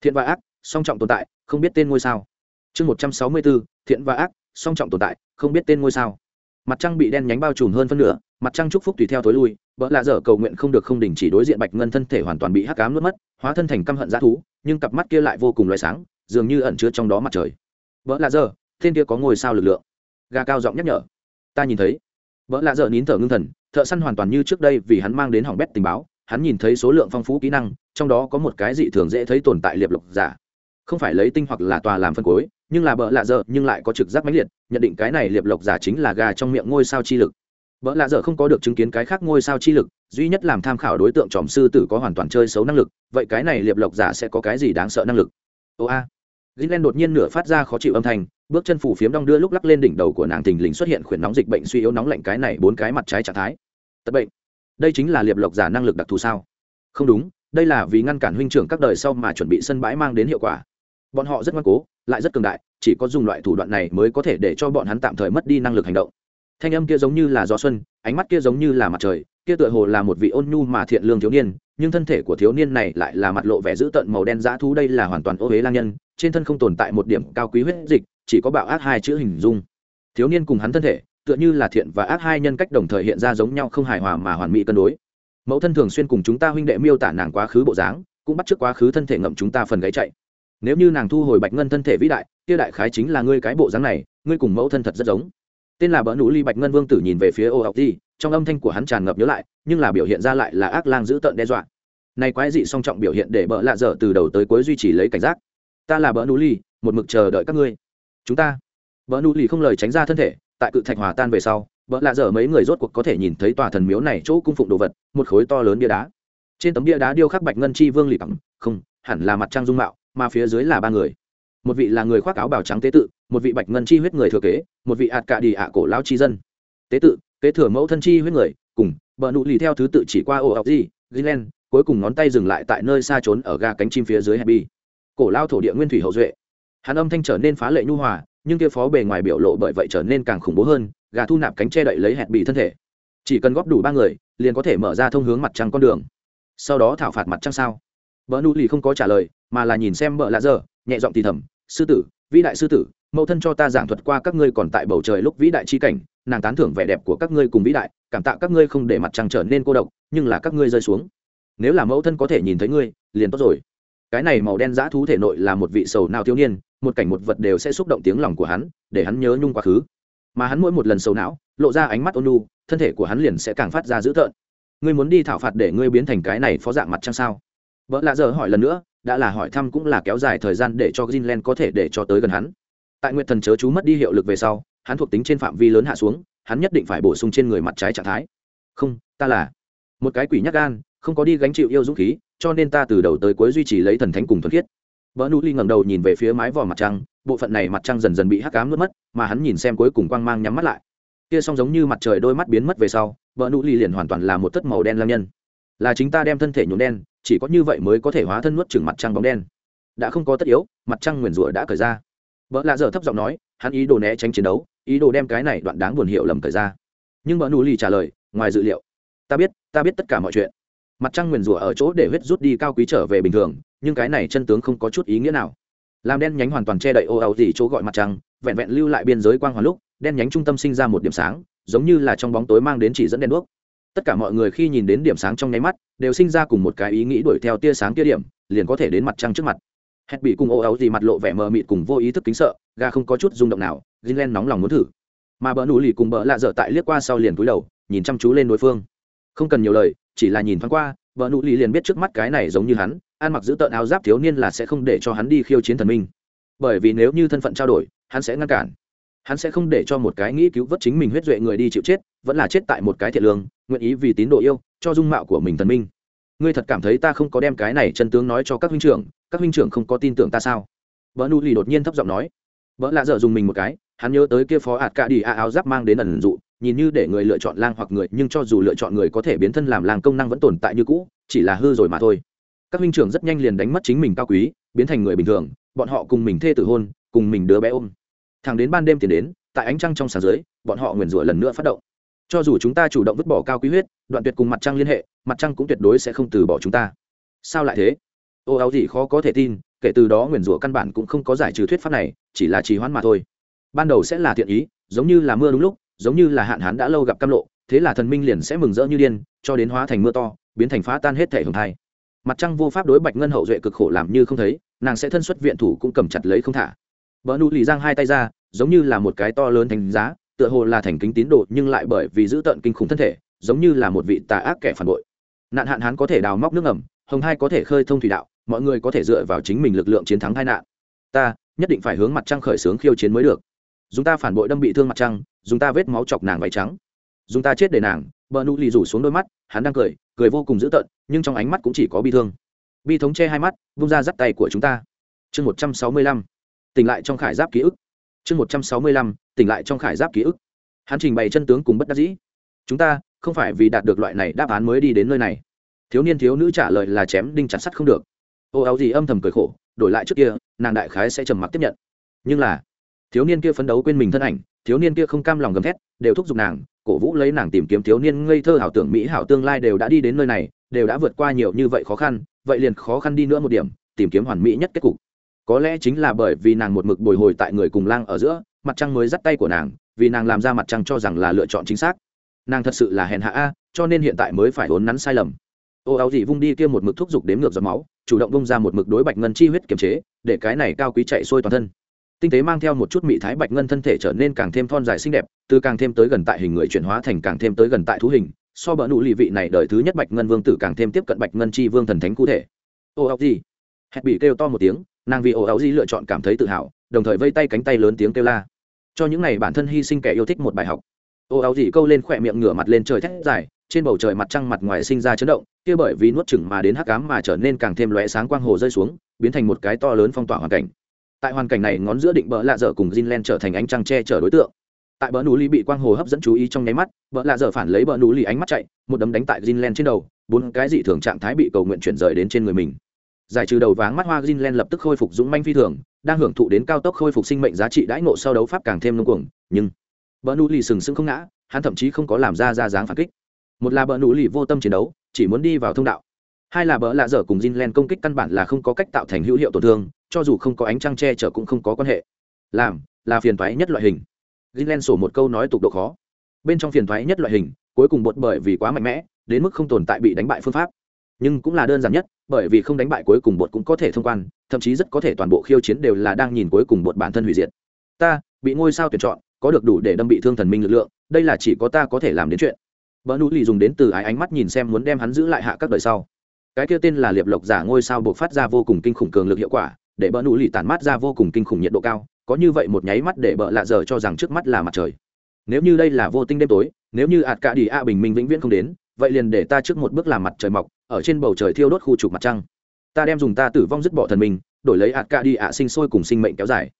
thiện và ác, song trọng tồn tại, không biết tên ngôi sao. Chương một trăm sáu mươi b ố thiện và ác, song trọng tồn tại, không biết tên ngôi sao. Mặt trăng bị đen nhánh bao trùm hơn phân nửa, mặt trăng chúc phúc tùy theo tối lui vợ lạ dở cầu nguyện không được không đình chỉ đối diện bạch ngân thân thể hoàn toàn bị hắc cám nuốt mất, hóa thân thành căm hận g thú, nhưng cặp mắt kia lại vô cùng loại sáng, dường như ẩn chứa trong đó mặt trời. Vợ lạ dở, tên kia có ngôi sao lực lượng? Gà cao giọng nhắc nhở. Ta nhìn thấy vợ lạ dở nín thở ngưng thần, thợ săn hoàn toàn như trước đây vì hắn mang đến hỏng bét tình báo, hắn nhìn thấy số lượng phong phú kỹ năng, trong đó có một cái dị thường dễ thấy tồn tại liệp lục giả. Không phải lấy tinh hoặc là tòa làm phân cối, nhưng là bợ lạ dở nhưng lại có trực giác mãnh liệt, nhận định cái này liệp lộc giả chính là gà trong miệng ngôi sao chi lực. Vợ lạ dở không có được chứng kiến cái khác ngôi sao chi lực, duy nhất làm tham khảo đối tượng tròm sư tử có hoàn toàn chơi xấu năng lực, vậy cái này liệp lộc giả sẽ có cái gì đáng sợ năng lực? Ô a. à gilen đột nhiên nửa phát ra khó chịu âm thanh, bước chân phủ phiếm đong đưa lúc lắc lên đỉnh đầu của nàng thình lình xuất hiện khuyển nóng dịch bệnh suy yếu nóng lạnh cái này bốn cái mặt trái trạng thái. Tật bệnh. Đây chính là liệp lộc giả năng lực đặc thù sao? Không đúng, đây là vì ngăn cản huynh trưởng các đời sau mà chuẩn bị sân bãi mang đến hiệu quả. Bọn họ rất ngoan cố, lại rất cường đại, chỉ có dùng loại thủ đoạn này mới có thể để cho bọn hắn tạm thời mất đi năng lực hành động. Thanh âm kia giống như là gió xuân, ánh mắt kia giống như là mặt trời, kia tựa hồ là một vị ôn nhu mà thiện lương thiếu niên nhưng thân thể của thiếu niên này lại là mặt lộ vẻ dữ tợn màu đen dã thú, đây là hoàn toàn ô huế lang nhân, trên thân không tồn tại một điểm cao quý huyết dịch, chỉ có bạo ác hai chữ hình dung. Thiếu niên cùng hắn thân thể, tựa như là thiện và ác hai nhân cách đồng thời hiện ra giống nhau không hài hòa mà hoàn mỹ cân đối. Mẫu thân thường xuyên cùng chúng ta huynh đệ miêu tả nàng quá khứ bộ dáng, cũng bắt t quá khứ thân thể ngậm chúng ta phần gáy chạy. Nếu như nàng thu hồi bạch ngân thân thể vĩ đại, kia đại khái chính là ngươi cái bộ dáng này, ngươi cùng mẫu thân thật rất giống tên là bỡ nụ ly bạch ngân vương tử nhìn về phía ô học di, trong âm thanh của hắn tràn ngập nhớ lại, nhưng là biểu hiện ra lại là ác lang dữ tợn đe dọa. Này quái dị song trọng biểu hiện để bỡ lạ dở từ đầu tới cuối duy trì lấy cảnh giác. Ta là bỡ nụ ly, một mực chờ đợi các ngươi. Chúng ta. Bỡ nụ ly không lời tránh ra thân thể, tại cự thạch hòa tan về sau, bỡ lạ dở mấy người rốt cuộc có thể nhìn thấy tòa thần miếu này chỗ cung phụng đồ vật, một khối to lớn bia đá. Trên tấm bia đá điêu khắc bạch ngân chi vương lì bằng không, hẳn là mặt trăng dung mạo, mà phía dưới là ba người một vị là người khoác áo bào trắng tế tự, một vị bạch ngân chi huyết người thừa kế, một vị ạt cạ đi ạ cổ lão chi dân. Tế tự, kế thừa mẫu thân chi huyết người, cùng, bờ nụ lì theo thứ tự chỉ qua ô ọc di gilen cuối cùng ngón tay dừng lại tại nơi xa trốn ở ga cánh chim phía dưới happy. Cổ lao thổ địa nguyên thủy hậu duệ. Hắn âm thanh trở nên phá lệ nhu hòa, nhưng kia phó bề ngoài biểu lộ bởi vậy trở nên càng khủng bố hơn, gà thu nạp cánh che đậy lấy hẹn bị thân thể. Chỉ cần góp đủ ba người, liền có thể mở ra thông hướng mặt trăng con đường. Sau đó thảo phạt mặt trăng sao? Vợ nụ lì không có trả lời, mà là nhìn xem vợ lạ dơ nhẹ giọng thì thầm sư tử, vĩ đại sư tử, mẫu thân cho ta giảng thuật qua các ngươi còn tại bầu trời lúc vĩ đại chi cảnh, nàng tán thưởng vẻ đẹp của các ngươi cùng vĩ đại, cảm tạ các ngươi không để mặt trăng trở nên cô độc, nhưng là các ngươi rơi xuống. Nếu là mẫu thân có thể nhìn thấy ngươi, liền tốt rồi. Cái này màu đen dã thú thể nội là một vị sầu nào thiếu niên, một cảnh một vật đều sẽ xúc động tiếng lòng của hắn, để hắn nhớ nhung quá khứ. Mà hắn mỗi một lần sầu não, lộ ra ánh mắt ôn nu thân thể của hắn liền sẽ càng phát ra dữ tợn. Ngươi muốn đi thảo phạt để ngươi biến thành cái này phó dạng mặt trăng sao? Vợ lạ giờ hỏi lần nữa đã là hỏi thăm cũng là kéo dài thời gian để cho Greenland có thể để cho tới gần hắn. Tại Nguyệt Thần chớ chú mất đi hiệu lực về sau, hắn thuộc tính trên phạm vi lớn hạ xuống, hắn nhất định phải bổ sung trên người mặt trái trạng thái. Không, ta là một cái quỷ nhát gan, không có đi gánh chịu yêu dũng khí, cho nên ta từ đầu tới cuối duy trì lấy thần thánh cùng thuần khiết. Bernuli ngẩng đầu nhìn về phía mái vòm mặt trăng, bộ phận này mặt trăng dần dần bị hắc ám nuốt mất, mà hắn nhìn xem cuối cùng quang mang nhắm mắt lại. Kia song giống như mặt trời đôi mắt biến mất về sau, Bernuli liền hoàn toàn là một tấc màu đen lam nhân. Là chính ta đem thân thể nhuộm đen, chỉ có như vậy mới có thể hóa thân nuốt chừng mặt trăng bóng đen. Đã không có tất yếu, mặt trăng nguyền rủa đã cởi ra. Vợ lạ dở thấp giọng nói, hắn ý đồ né tránh chiến đấu, ý đồ đem cái này đoạn đáng buồn hiệu lầm cởi ra. Nhưng vợ nụ lì trả lời, ngoài dự liệu. Ta biết ta biết tất cả mọi chuyện. Mặt trăng nguyền rủa ở chỗ để huyết rút đi cao quý trở về bình thường, nhưng cái này chân tướng không có chút ý nghĩa nào. Làm đen nhánh hoàn toàn che đậy ô áo gì chỗ gọi mặt trăng, vẹn vẹn lưu lại biên giới quang hoàn lúc, đen nhánh trung tâm sinh ra một điểm sáng, giống như là trong bóng tối mang đến chỉ dẫn đen đuốc tất cả mọi người khi nhìn đến điểm sáng trong nháy mắt, đều sinh ra cùng một cái ý nghĩ đuổi theo tia sáng tia điểm, liền có thể đến mặt trăng trước mặt. Hét bị cùng ô áo gì mặt lộ vẻ mờ mịt cùng vô ý thức kính sợ ga không có chút rung động nào gilen nóng lòng muốn thử. Mà bờ nụ lì cùng bờ lạ dở tại liếc qua sau liền cúi đầu, nhìn chăm chú lên đối phương. Không cần nhiều lời, chỉ là nhìn thoáng qua, bờ nụ lì liền biết trước mắt cái này giống như hắn, ăn mặc giữ tợn áo giáp thiếu niên là sẽ không để cho hắn đi khiêu chiến thần minh. Bởi vì nếu như thân phận trao đổi, hắn sẽ ngăn cản. Hắn sẽ không để cho một cái nghĩ cứu vớt chính mình huyết duệ người đi chịu chết vẫn là chết tại một cái thiệt lương, nguyện ý vì tín đồ yêu, cho dung mạo của mình thần minh. Ngươi thật cảm thấy ta không có đem cái này chân tướng nói cho các huynh trưởng, các huynh trưởng không có tin tưởng ta sao? Vợ nụ lì đột nhiên thấp giọng nói. Vợ lạ dở dùng mình một cái, hắn nhớ tới kia phó ạt cả đi a áo giáp mang đến ẩn dụ, nhìn như để người lựa chọn lang hoặc người, nhưng cho dù lựa chọn người có thể biến thân làm lang công năng vẫn tồn tại như cũ, chỉ là hư rồi mà thôi. Các huynh trưởng rất nhanh liền đánh mất chính mình cao quý, biến thành người bình thường, bọn họ cùng mình thê tử hôn, cùng mình đứa bé ôm. Thằng đến ban đêm tiền đến, tại ánh trăng trong sáng dưới, bọn họ nguyền rủa lần nữa phát động cho dù chúng ta chủ động vứt bỏ cao quý huyết, đoạn tuyệt cùng mặt trăng liên hệ, mặt trăng cũng tuyệt đối sẽ không từ bỏ chúng ta. Sao lại thế? Ô, áo gì khó có thể tin, kể từ đó nguyền rủa căn bản cũng không có giải trừ thuyết pháp này, chỉ là trì hoãn mà thôi. Ban đầu sẽ là thiện ý, giống như là mưa đúng lúc, giống như là hạn hán đã lâu gặp cam lộ, thế là thần minh liền sẽ mừng rỡ như điên, cho đến hóa thành mưa to, biến thành phá tan hết thể hồng thai. Mặt trăng vô pháp đối bạch ngân hậu duệ cực khổ làm như không thấy, nàng sẽ thân xuất viện thủ cũng cầm chặt lấy không thả. Vợ nụ lì giang hai tay ra, giống như là một cái to lớn thành giá tựa hồ là thành kính tín đồ nhưng lại bởi vì giữ tận kinh khủng thân thể, giống như là một vị tà ác kẻ phản bội. Nạn hạn hán có thể đào móc nước ngầm, hồng hai có thể khơi thông thủy đạo, mọi người có thể dựa vào chính mình lực lượng chiến thắng tai nạn. Ta, nhất định phải hướng mặt trăng khởi xướng khiêu chiến mới được. Dùng ta phản bội đâm bị thương mặt trăng dùng ta vết máu chọc nàng váy trắng. Dùng ta chết để nàng, bờ nụ lì rủ xuống đôi mắt, hắn đang cười cười vô cùng dữ tợn, nhưng trong ánh mắt cũng chỉ có bi thương. Bi thống che hai mắt, vung ra dắt tay của chúng ta. Chương một trăm sáu mươi lăm. Tỉnh lại trong khải giáp ký ức chương một trăm sáu mươi lăm, tỉnh lại trong khải giáp ký ức. Hắn trình bày chân tướng cùng bất đắc dĩ. Chúng ta, không phải vì đạt được loại này đáp án mới đi đến nơi này. Thiếu niên thiếu nữ trả lời là chém đinh chặt sắt không được. Ô, áo gì âm thầm cười khổ, đổi lại trước kia, nàng đại khái sẽ trầm mặc tiếp nhận. Nhưng là, thiếu niên kia phấn đấu quên mình thân ảnh, thiếu niên kia không cam lòng gầm thét, đều thúc giục nàng, cổ vũ lấy nàng tìm kiếm thiếu niên ngây thơ hảo tưởng mỹ hảo tương lai đều đã đi đến nơi này, đều đã vượt qua nhiều như vậy khó khăn, vậy liền khó khăn đi nữa một điểm, tìm kiếm hoàn mỹ nhất kết cục có lẽ chính là bởi vì nàng một mực bồi hồi tại người cùng lang ở giữa, mặt trăng mới dắt tay của nàng, vì nàng làm ra mặt trăng cho rằng là lựa chọn chính xác. Nàng thật sự là hèn hạ a, cho nên hiện tại mới phải hốn nắn sai lầm. Ô áo dị vung đi kia một mực thúc giục đếm ngược giọt máu, chủ động vung ra một mực đối bạch ngân chi huyết kiềm chế, để cái này cao quý chạy sôi toàn thân. Tinh tế mang theo một chút mị thái bạch ngân thân thể trở nên càng thêm thon dài xinh đẹp, từ càng thêm tới gần tại hình người chuyển hóa thành càng thêm tới gần tại thú hình, so bỡ nụ lì vị này đời thứ nhất bạch ngân vương tử càng thêm tiếp cận bạch ngân chi vương thần thánh cụ thể. Ô áo Dị hét bị kêu to một tiếng nàng vì ổ áo di lựa chọn cảm thấy tự hào, đồng thời vây tay cánh tay lớn tiếng kêu la. Cho những này bản thân hy sinh kẻ yêu thích một bài học. Ồ áo gì câu lên khỏe miệng ngửa mặt lên trời thét dài, trên bầu trời mặt trăng mặt ngoài sinh ra chấn động, kia bởi vì nuốt chừng mà đến hắc ám mà trở nên càng thêm lóe sáng quang hồ rơi xuống, biến thành một cái to lớn phong tỏa hoàn cảnh. Tại hoàn cảnh này ngón giữa định bỡ lạ dở cùng Jinlen trở thành ánh trăng che chở đối tượng. Tại bờ núi ly bị quang hồ hấp dẫn chú ý trong nháy mắt bỡ lạ dở phản lấy bờ núi ly ánh mắt chạy, một đấm đánh tại Jinlen trên đầu, bốn cái dị thường trạng thái bị cầu nguyện chuyển rời đến trên người mình giải trừ đầu váng mắt hoa Jinlen lập tức khôi phục dũng manh phi thường, đang hưởng thụ đến cao tốc khôi phục sinh mệnh giá trị đãi ngộ sau đấu pháp càng thêm nung cuồng, nhưng bờ Nụ Lì sừng sững không ngã, hắn thậm chí không có làm ra ra dáng phản kích. Một là bờ Nụ Lì vô tâm chiến đấu, chỉ muốn đi vào thông đạo. Hai là bờ lạ dở cùng Jinlen công kích căn bản là không có cách tạo thành hữu hiệu tổn thương, cho dù không có ánh trăng che chở cũng không có quan hệ. Làm là phiền toái nhất loại hình. Greenland sổ một câu nói tục độ khó. Bên trong phiền toái nhất loại hình, cuối cùng bột bởi vì quá mạnh mẽ, đến mức không tồn tại bị đánh bại phương pháp nhưng cũng là đơn giản nhất, bởi vì không đánh bại cuối cùng bột cũng có thể thông quan, thậm chí rất có thể toàn bộ khiêu chiến đều là đang nhìn cuối cùng bột bản thân hủy diệt. Ta, bị ngôi sao tuyển chọn, có được đủ để đâm bị thương thần minh lực lượng, đây là chỉ có ta có thể làm đến chuyện. Vợ nụ lì dùng đến từ ái ánh mắt nhìn xem muốn đem hắn giữ lại hạ các đời sau. Cái kia tên là liệp lộc giả ngôi sao buộc phát ra vô cùng kinh khủng cường lực hiệu quả, để bỡ nụ lì tản mát ra vô cùng kinh khủng nhiệt độ cao, có như vậy một nháy mắt để bỡ lạ giờ cho rằng trước mắt là mặt trời. Nếu như đây là vô tinh đêm tối, nếu như ạt cả đi a bình minh vĩnh viễn không đến, vậy liền để ta trước một bước làm mặt trời mọc ở trên bầu trời thiêu đốt khu trục mặt trăng. Ta đem dùng ta tử vong dứt bỏ thần mình đổi lấy ạt cả đi a sinh sôi cùng sinh mệnh kéo dài.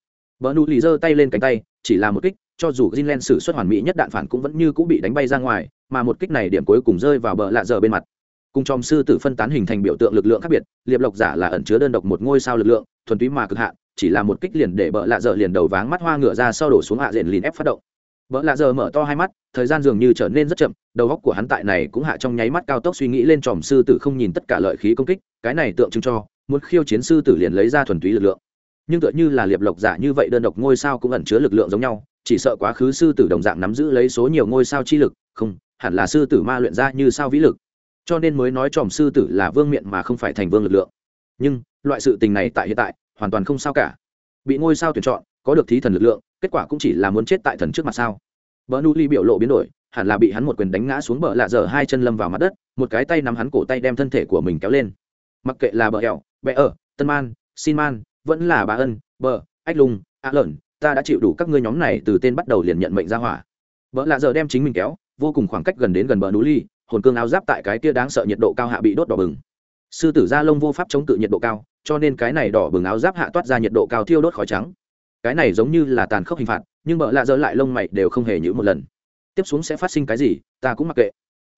Vợ nụ lì giơ tay lên cánh tay chỉ là một kích cho dù Greenland sử xuất hoàn mỹ nhất đạn phản cũng vẫn như cũng bị đánh bay ra ngoài, mà một kích này điểm cuối cùng rơi vào bờ lạ giờ bên mặt. Cùng trong sư tử phân tán hình thành biểu tượng lực lượng khác biệt liệp lộc giả là ẩn chứa đơn độc một ngôi sao lực lượng thuần túy mà cực hạn chỉ là một kích liền để bờ lạ dở liền đầu váng mắt hoa ngựa ra sau đổ xuống hạ diện lìn ép phát động vợ lạ giờ mở to hai mắt, thời gian dường như trở nên rất chậm, đầu góc của hắn tại này cũng hạ trong nháy mắt cao tốc suy nghĩ lên tròm sư tử không nhìn tất cả lợi khí công kích, cái này tượng trưng cho, muốn khiêu chiến sư tử liền lấy ra thuần túy lực lượng. Nhưng tựa như là liệp lộc giả như vậy đơn độc ngôi sao cũng ẩn chứa lực lượng giống nhau, chỉ sợ quá khứ sư tử đồng dạng nắm giữ lấy số nhiều ngôi sao chi lực, không, hẳn là sư tử ma luyện ra như sao vĩ lực. Cho nên mới nói tròm sư tử là vương miện mà không phải thành vương lực lượng. Nhưng, loại sự tình này tại hiện tại, hoàn toàn không sao cả. Bị ngôi sao tuyển chọn, có được thí thần lực lượng kết quả cũng chỉ là muốn chết tại thần trước mặt sao? Bờ nu ly biểu lộ biến đổi, hẳn là bị hắn một quyền đánh ngã xuống bờ lạ dở hai chân lâm vào mặt đất, một cái tay nắm hắn cổ tay đem thân thể của mình kéo lên. Mặc kệ là bờ hẹo, bẹ ở, tân man, xin man, vẫn là bà ân, bờ, ách lùng, a lợn, ta đã chịu đủ các ngươi nhóm này từ tên bắt đầu liền nhận mệnh ra hỏa. Vợ lạ giờ đem chính mình kéo, vô cùng khoảng cách gần đến gần bờ núi ly, hồn cương áo giáp tại cái kia đáng sợ nhiệt độ cao hạ bị đốt đỏ bừng. Sư tử da lông vô pháp chống cự nhiệt độ cao, cho nên cái này đỏ bừng áo giáp hạ toát ra nhiệt độ cao thiêu đốt khói trắng cái này giống như là tàn khốc hình phạt, nhưng bợ lạ dơ lại lông mày đều không hề nhữ một lần. Tiếp xuống sẽ phát sinh cái gì, ta cũng mặc kệ.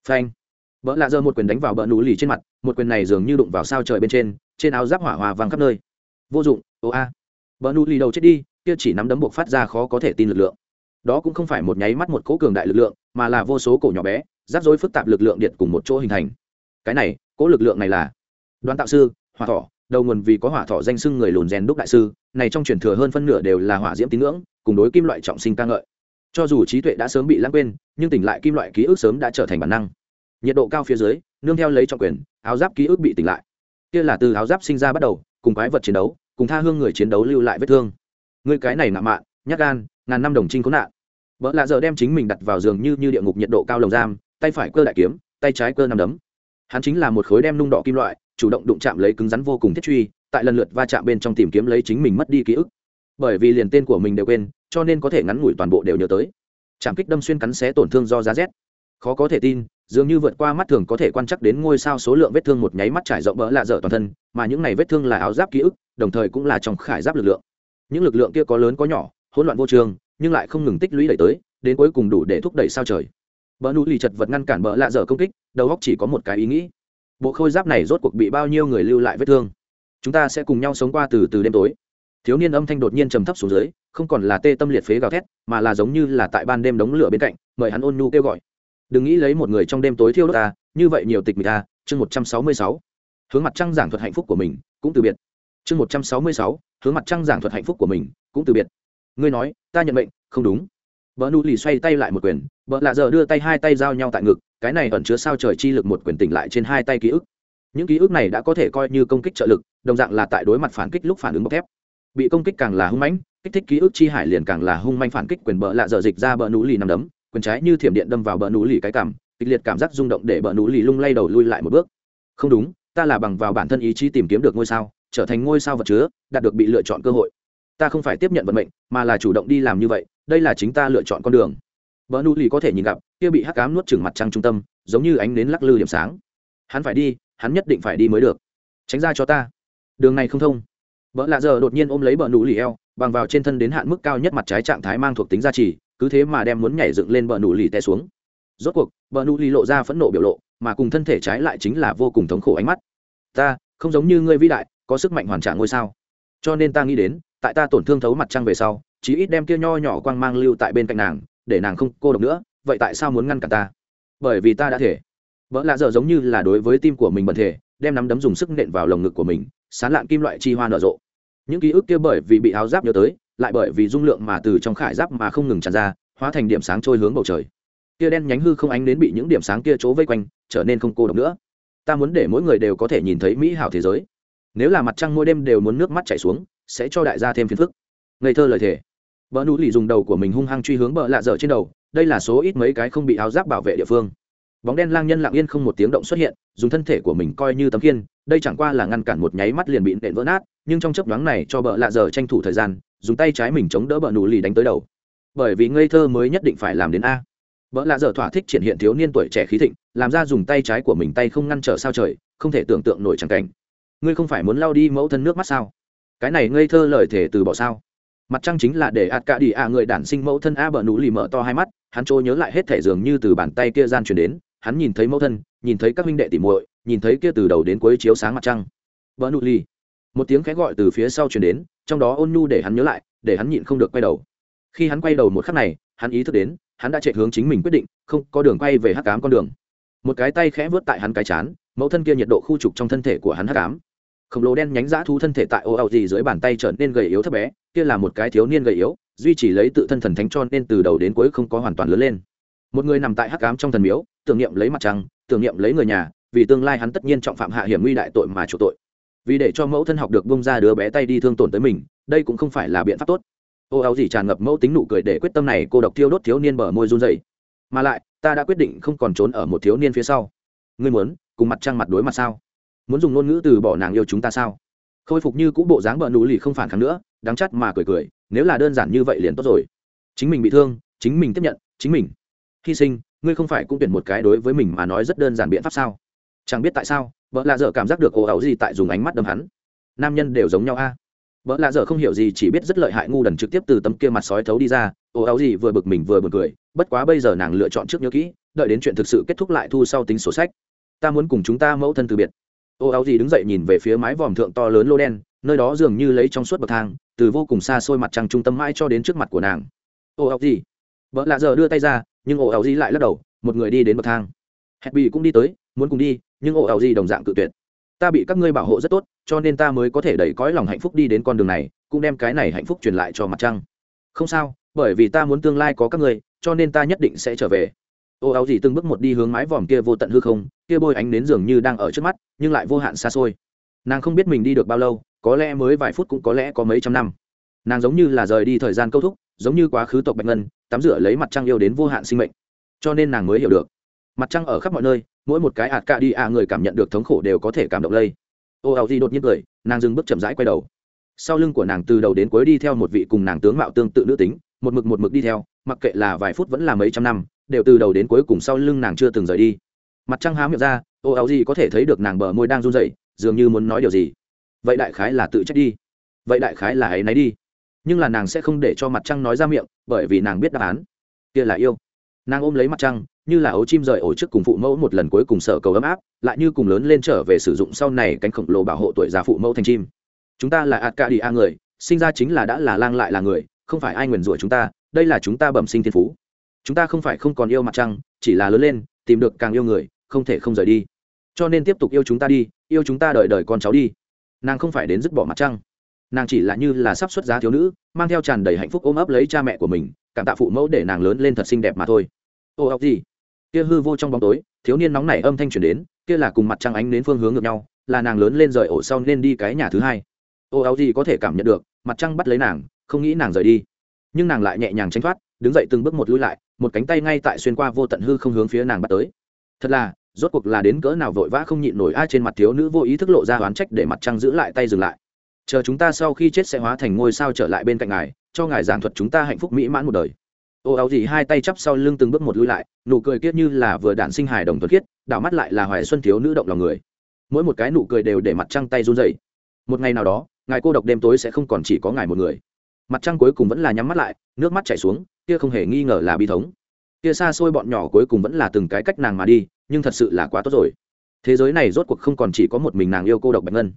Phanh. Bợ lạ dơ một quyền đánh vào bờ núi lì trên mặt, một quyền này dường như đụng vào sao trời bên trên trên áo giáp hỏa hòa vàng khắp nơi. Vô dụng, ô a. Bờ núi lì đầu chết đi, kia chỉ nắm đấm buộc phát ra khó có thể tin lực lượng. Đó cũng không phải một nháy mắt một cỗ cường đại lực lượng, mà là vô số cổ nhỏ bé, rắc rối phức tạp lực lượng điện cùng một chỗ hình thành. Cái này, cỗ lực lượng này là đoàn tạo sư, hỏa thọ đầu nguồn vì có hỏa thọ danh sưng người lùn rèn đúc đại sư, này trong truyền thừa hơn phân nửa đều là hỏa diễm tín ngưỡng, cùng đối kim loại trọng sinh ca ngợi. Cho dù trí tuệ đã sớm bị lãng quên, nhưng tỉnh lại kim loại ký ức sớm đã trở thành bản năng. Nhiệt độ cao phía dưới, nương theo lấy trọng quyền, áo giáp ký ức bị tỉnh lại. Kia là từ áo giáp sinh ra bắt đầu, cùng quái vật chiến đấu, cùng tha hương người chiến đấu lưu lại vết thương. Người cái này nạ mạ nhát gan, ngàn năm đồng trinh có nạn. Vợ lạ giờ đem chính mình đặt vào giường như như địa ngục nhiệt độ cao lồng giam, tay phải cơ đại kiếm, tay trái cơ nằm đấm. Hắn chính là một khối đem nung đỏ kim loại chủ động đụng chạm lấy cứng rắn vô cùng thiết truy, tại lần lượt va chạm bên trong tìm kiếm lấy chính mình mất đi ký ức. Bởi vì liền tên của mình đều quên, cho nên có thể ngắn ngủi toàn bộ đều nhớ tới. Chạm kích đâm xuyên cắn xé tổn thương do giá rét. Khó có thể tin, dường như vượt qua mắt thường có thể quan trắc đến ngôi sao số lượng vết thương một nháy mắt trải rộng bỡ lạ dở toàn thân, mà những này vết thương là áo giáp ký ức, đồng thời cũng là trong khải giáp lực lượng. Những lực lượng kia có lớn có nhỏ, hỗn loạn vô trường, nhưng lại không ngừng tích lũy đẩy tới, đến cuối cùng đủ để thúc đẩy sao trời. Bỡ nụ lì chật vật ngăn cản bỡ lạ dở công kích, đầu góc chỉ có một cái ý nghĩ bộ khôi giáp này rốt cuộc bị bao nhiêu người lưu lại vết thương? Chúng ta sẽ cùng nhau sống qua từ từ đêm tối. Thiếu niên âm thanh đột nhiên trầm thấp xuống dưới, không còn là tê tâm liệt phế gào thét, mà là giống như là tại ban đêm đống lửa bên cạnh, mời hắn ôn nhu kêu gọi. Đừng nghĩ lấy một người trong đêm tối thiêu đốt ta, như vậy nhiều tịch mịch ta. Chương một trăm sáu mươi sáu, hướng mặt trăng giảng thuật hạnh phúc của mình, cũng từ biệt. Chương một trăm sáu mươi sáu, hướng mặt trăng giảng thuật hạnh phúc của mình, cũng từ biệt. Ngươi nói, ta nhận mệnh, không đúng. Vợ nụ lì xoay tay lại một quyền vợ lạ giờ đưa tay hai tay giao nhau tại ngực, cái này ẩn chứa sao trời chi lực một quyền tỉnh lại trên hai tay ký ức. Những ký ức này đã có thể coi như công kích trợ lực, đồng dạng là tại đối mặt phản kích lúc phản ứng bọc thép. Bị công kích càng là hung mãnh, kích thích ký ức chi hải liền càng là hung manh phản kích quyền bợ lạ dở dịch ra bờ nú lì nằm đấm, quyền trái như thiểm điện đâm vào bờ nú lì cái cảm kịch liệt cảm giác rung động để bờ nú lì lung lay đầu lui lại một bước. Không đúng, ta là bằng vào bản thân ý chí tìm kiếm được ngôi sao, trở thành ngôi sao vật chứa, đạt được bị lựa chọn cơ hội. Ta không phải tiếp nhận vận mệnh, mà là chủ động đi làm như vậy, đây là chính ta lựa chọn con đường bờ nụ lì có thể nhìn gặp, kia bị hắc ám nuốt chừng mặt trăng trung tâm, giống như ánh nến lắc lư điểm sáng. Hắn phải đi, hắn nhất định phải đi mới được. Tránh ra cho ta. Đường này không thông. Vợ lạ giờ đột nhiên ôm lấy bờ nụ lì eo, bằng vào trên thân đến hạn mức cao nhất mặt trái trạng thái mang thuộc tính gia trì, cứ thế mà đem muốn nhảy dựng lên bờ nụ lì té xuống. Rốt cuộc bờ nụ lì lộ ra phẫn nộ biểu lộ, mà cùng thân thể trái lại chính là vô cùng thống khổ ánh mắt. Ta, không giống như ngươi vĩ đại, có sức mạnh hoàn trả ngôi sao. Cho nên ta nghĩ đến, tại ta tổn thương thấu mặt trăng về sau, chí ít đem kia nho nhỏ quang mang lưu tại bên cạnh nàng để nàng không cô độc nữa, vậy tại sao muốn ngăn cản ta? Bởi vì ta đã thể. Vợ lạ dở giống như là đối với tim của mình bẩn thể, đem nắm đấm dùng sức nện vào lồng ngực của mình, sán lạn kim loại chi hoa nở rộ. Những ký ức kia bởi vì bị áo giáp nhớ tới, lại bởi vì dung lượng mà từ trong khải giáp mà không ngừng tràn ra, hóa thành điểm sáng trôi hướng bầu trời. Kia đen nhánh hư không ánh đến bị những điểm sáng kia chỗ vây quanh, trở nên không cô độc nữa. Ta muốn để mỗi người đều có thể nhìn thấy mỹ hảo thế giới. Nếu là mặt trăng mỗi đêm đều muốn nước mắt chảy xuống, sẽ cho đại gia thêm phiền phức. Ngây thơ lời thề bờ nụ lì dùng đầu của mình hung hăng truy hướng bờ lạ dở trên đầu, đây là số ít mấy cái không bị áo giáp bảo vệ địa phương. Bóng đen lang nhân lặng yên không một tiếng động xuất hiện, dùng thân thể của mình coi như tấm kiên đây chẳng qua là ngăn cản một nháy mắt liền bị nện vỡ nát, nhưng trong chớp nhoáng này cho bợ lạ dở tranh thủ thời gian, dùng tay trái mình chống đỡ bợ nụ lì đánh tới đầu. Bởi vì ngây thơ mới nhất định phải làm đến a. Bợ lạ dở thỏa thích triển hiện thiếu niên tuổi trẻ khí thịnh, làm ra dùng tay trái của mình tay không ngăn trở sao trời, không thể tưởng tượng nổi chẳng cảnh. Ngươi không phải muốn lao đi mẫu thân nước mắt sao? Cái này ngây thơ lời thể từ bỏ sao? Mặt trăng chính là để ạt cả đi a người đản sinh mẫu thân a bờ nụ lì mở to hai mắt, hắn trôi nhớ lại hết thể dường như từ bàn tay kia gian truyền đến, hắn nhìn thấy mẫu thân, nhìn thấy các huynh đệ tỉ muội, nhìn thấy kia từ đầu đến cuối chiếu sáng mặt trăng. Bờ nụ lì. Một tiếng khẽ gọi từ phía sau truyền đến, trong đó ôn nhu để hắn nhớ lại, để hắn nhịn không được quay đầu. Khi hắn quay đầu một khắc này, hắn ý thức đến, hắn đã chạy hướng chính mình quyết định, không có đường quay về hắc cám con đường. Một cái tay khẽ vớt tại hắn cái chán, mẫu thân kia nhiệt độ khu trục trong thân thể của hắn hắc cám khổng lồ đen nhánh dã thu thân thể tại ô ảo gì dưới bàn tay trở nên gầy yếu thấp bé, kia là một cái thiếu niên gầy yếu, duy trì lấy tự thân thần thánh cho nên từ đầu đến cuối không có hoàn toàn lớn lên. Một người nằm tại hắc cám trong thần miếu, tưởng niệm lấy mặt trăng, tưởng niệm lấy người nhà, vì tương lai hắn tất nhiên trọng phạm hạ hiểm nguy đại tội mà chủ tội. Vì để cho mẫu thân học được bông ra đứa bé tay đi thương tổn tới mình, đây cũng không phải là biện pháp tốt. Ô áo gì tràn ngập mẫu tính nụ cười để quyết tâm này, cô độc thiêu đốt thiếu niên bờ môi run dày mà lại, ta đã quyết định không còn trốn ở một thiếu niên phía sau. Ngươi muốn, cùng mặt trăng mặt đối mặt sao? Muốn dùng ngôn ngữ từ bỏ nàng yêu chúng ta sao? Khôi phục như cũ bộ dáng bờ nụ lì không phản kháng nữa đắng chắt mà cười cười, nếu là đơn giản như vậy liền tốt rồi. Chính mình bị thương, chính mình tiếp nhận, chính mình. Hy sinh, ngươi không phải cũng tuyển một cái đối với mình mà nói rất đơn giản biện pháp sao? Chẳng biết tại sao vợ lạ dở cảm giác được ồ ẩu gì tại dùng ánh mắt đâm hắn. Nam nhân đều giống nhau a. À? vợ lạ dở không hiểu gì, chỉ biết rất lợi hại ngu đần trực tiếp từ tấm kia mặt sói thấu đi ra, ồ ẩu gì vừa bực mình vừa bực cười, bất quá bây giờ nàng lựa chọn trước nhớ kỹ, đợi đến chuyện thực sự kết thúc lại thu sau tính sổ sách. Ta muốn cùng chúng ta mẫu thân từ biệt ô áo gì đứng dậy nhìn về phía mái vòm thượng to lớn lô đen, nơi đó dường như lấy trong suốt bậc thang, từ vô cùng xa xôi mặt trăng trung tâm mãi cho đến trước mặt của nàng. Ô áo gì vợ lạ giờ đưa tay ra, nhưng ô áo gì lại lắc đầu, một người đi đến bậc thang. Hẹn bị cũng đi tới, muốn cùng đi, nhưng ô áo gì đồng dạng cự tuyệt. Ta bị các ngươi bảo hộ rất tốt, cho nên ta mới có thể đẩy cõi lòng hạnh phúc đi đến con đường này, cũng đem cái này hạnh phúc truyền lại cho mặt trăng. Không sao, bởi vì ta muốn tương lai có các ngươi, cho nên ta nhất định sẽ trở về ô, áo gì từng bước một đi hướng mái vòm kia vô tận hư không, kia bôi ánh đến dường như đang ở trước mắt, nhưng lại vô hạn xa xôi. Nàng không biết mình đi được bao lâu, có lẽ mới vài phút cũng có lẽ có mấy trăm năm. Nàng giống như là rời đi thời gian câu thúc, giống như quá khứ tộc bạch ngân, tắm rửa lấy mặt trăng yêu đến vô hạn sinh mệnh. Cho nên nàng mới hiểu được. Mặt trăng ở khắp mọi nơi, mỗi một cái ạt ca đi à người cảm nhận được thống khổ đều có thể cảm động lây. Ô, áo gì đột nhiên cười, nàng dừng bước chậm rãi quay đầu. Sau lưng của nàng từ đầu đến cuối đi theo một vị cùng nàng tướng mạo tương tự nữ tính, một mực một mực đi theo, mặc kệ là vài phút vẫn là mấy trăm năm đều từ đầu đến cuối cùng sau lưng nàng chưa từng rời đi. Mặt trăng há miệng ra, ô áo gì có thể thấy được nàng bờ môi đang run rẩy, dường như muốn nói điều gì. Vậy đại khái là tự trách đi. Vậy đại khái là ấy nấy đi. Nhưng là nàng sẽ không để cho mặt trăng nói ra miệng, bởi vì nàng biết đáp án. Kia là yêu. Nàng ôm lấy mặt trăng, như là ấu chim rời ổ trước cùng phụ mẫu một lần cuối cùng sở cầu ấm áp, lại như cùng lớn lên trở về sử dụng sau này cánh khổng lồ bảo hộ tuổi già phụ mẫu thành chim. Chúng ta là ạt ca đi a người, sinh ra chính là đã là lang lại là người, không phải ai nguyền rủa chúng ta, đây là chúng ta bẩm sinh thiên phú chúng ta không phải không còn yêu mặt trăng, chỉ là lớn lên, tìm được càng yêu người, không thể không rời đi. Cho nên tiếp tục yêu chúng ta đi, yêu chúng ta đợi đời con cháu đi. Nàng không phải đến dứt bỏ mặt trăng. Nàng chỉ là như là sắp xuất giá thiếu nữ, mang theo tràn đầy hạnh phúc ôm ấp lấy cha mẹ của mình, cảm tạ phụ mẫu để nàng lớn lên thật xinh đẹp mà thôi. Ô ốc gì? Kia hư vô trong bóng tối, thiếu niên nóng nảy âm thanh chuyển đến, kia là cùng mặt trăng ánh đến phương hướng ngược nhau, là nàng lớn lên rời ổ sau nên đi cái nhà thứ hai. Ô ốc gì có thể cảm nhận được, mặt trăng bắt lấy nàng, không nghĩ nàng rời đi. Nhưng nàng lại nhẹ nhàng tránh thoát, đứng dậy từng bước một lui lại một cánh tay ngay tại xuyên qua vô tận hư không hướng phía nàng bắt tới. Thật là, rốt cuộc là đến cỡ nào vội vã không nhịn nổi ai trên mặt thiếu nữ vô ý thức lộ ra oán trách để mặt trăng giữ lại tay dừng lại. Chờ chúng ta sau khi chết sẽ hóa thành ngôi sao trở lại bên cạnh ngài, cho ngài giảng thuật chúng ta hạnh phúc mỹ mãn một đời. Ô áo gì hai tay chắp sau lưng từng bước một lui lại, nụ cười kiết như là vừa đạn sinh hài đồng thuật khiết, đảo mắt lại là hoài xuân thiếu nữ động lòng người. Mỗi một cái nụ cười đều để mặt trăng tay run dậy một ngày nào đó, ngài cô độc đêm tối sẽ không còn chỉ có ngài một người. Mặt trăng cuối cùng vẫn là nhắm mắt lại, nước mắt chảy xuống kia không hề nghi ngờ là bi thống. Kia xa xôi bọn nhỏ cuối cùng vẫn là từng cái cách nàng mà đi, nhưng thật sự là quá tốt rồi. Thế giới này rốt cuộc không còn chỉ có một mình nàng yêu cô độc bạch ngân.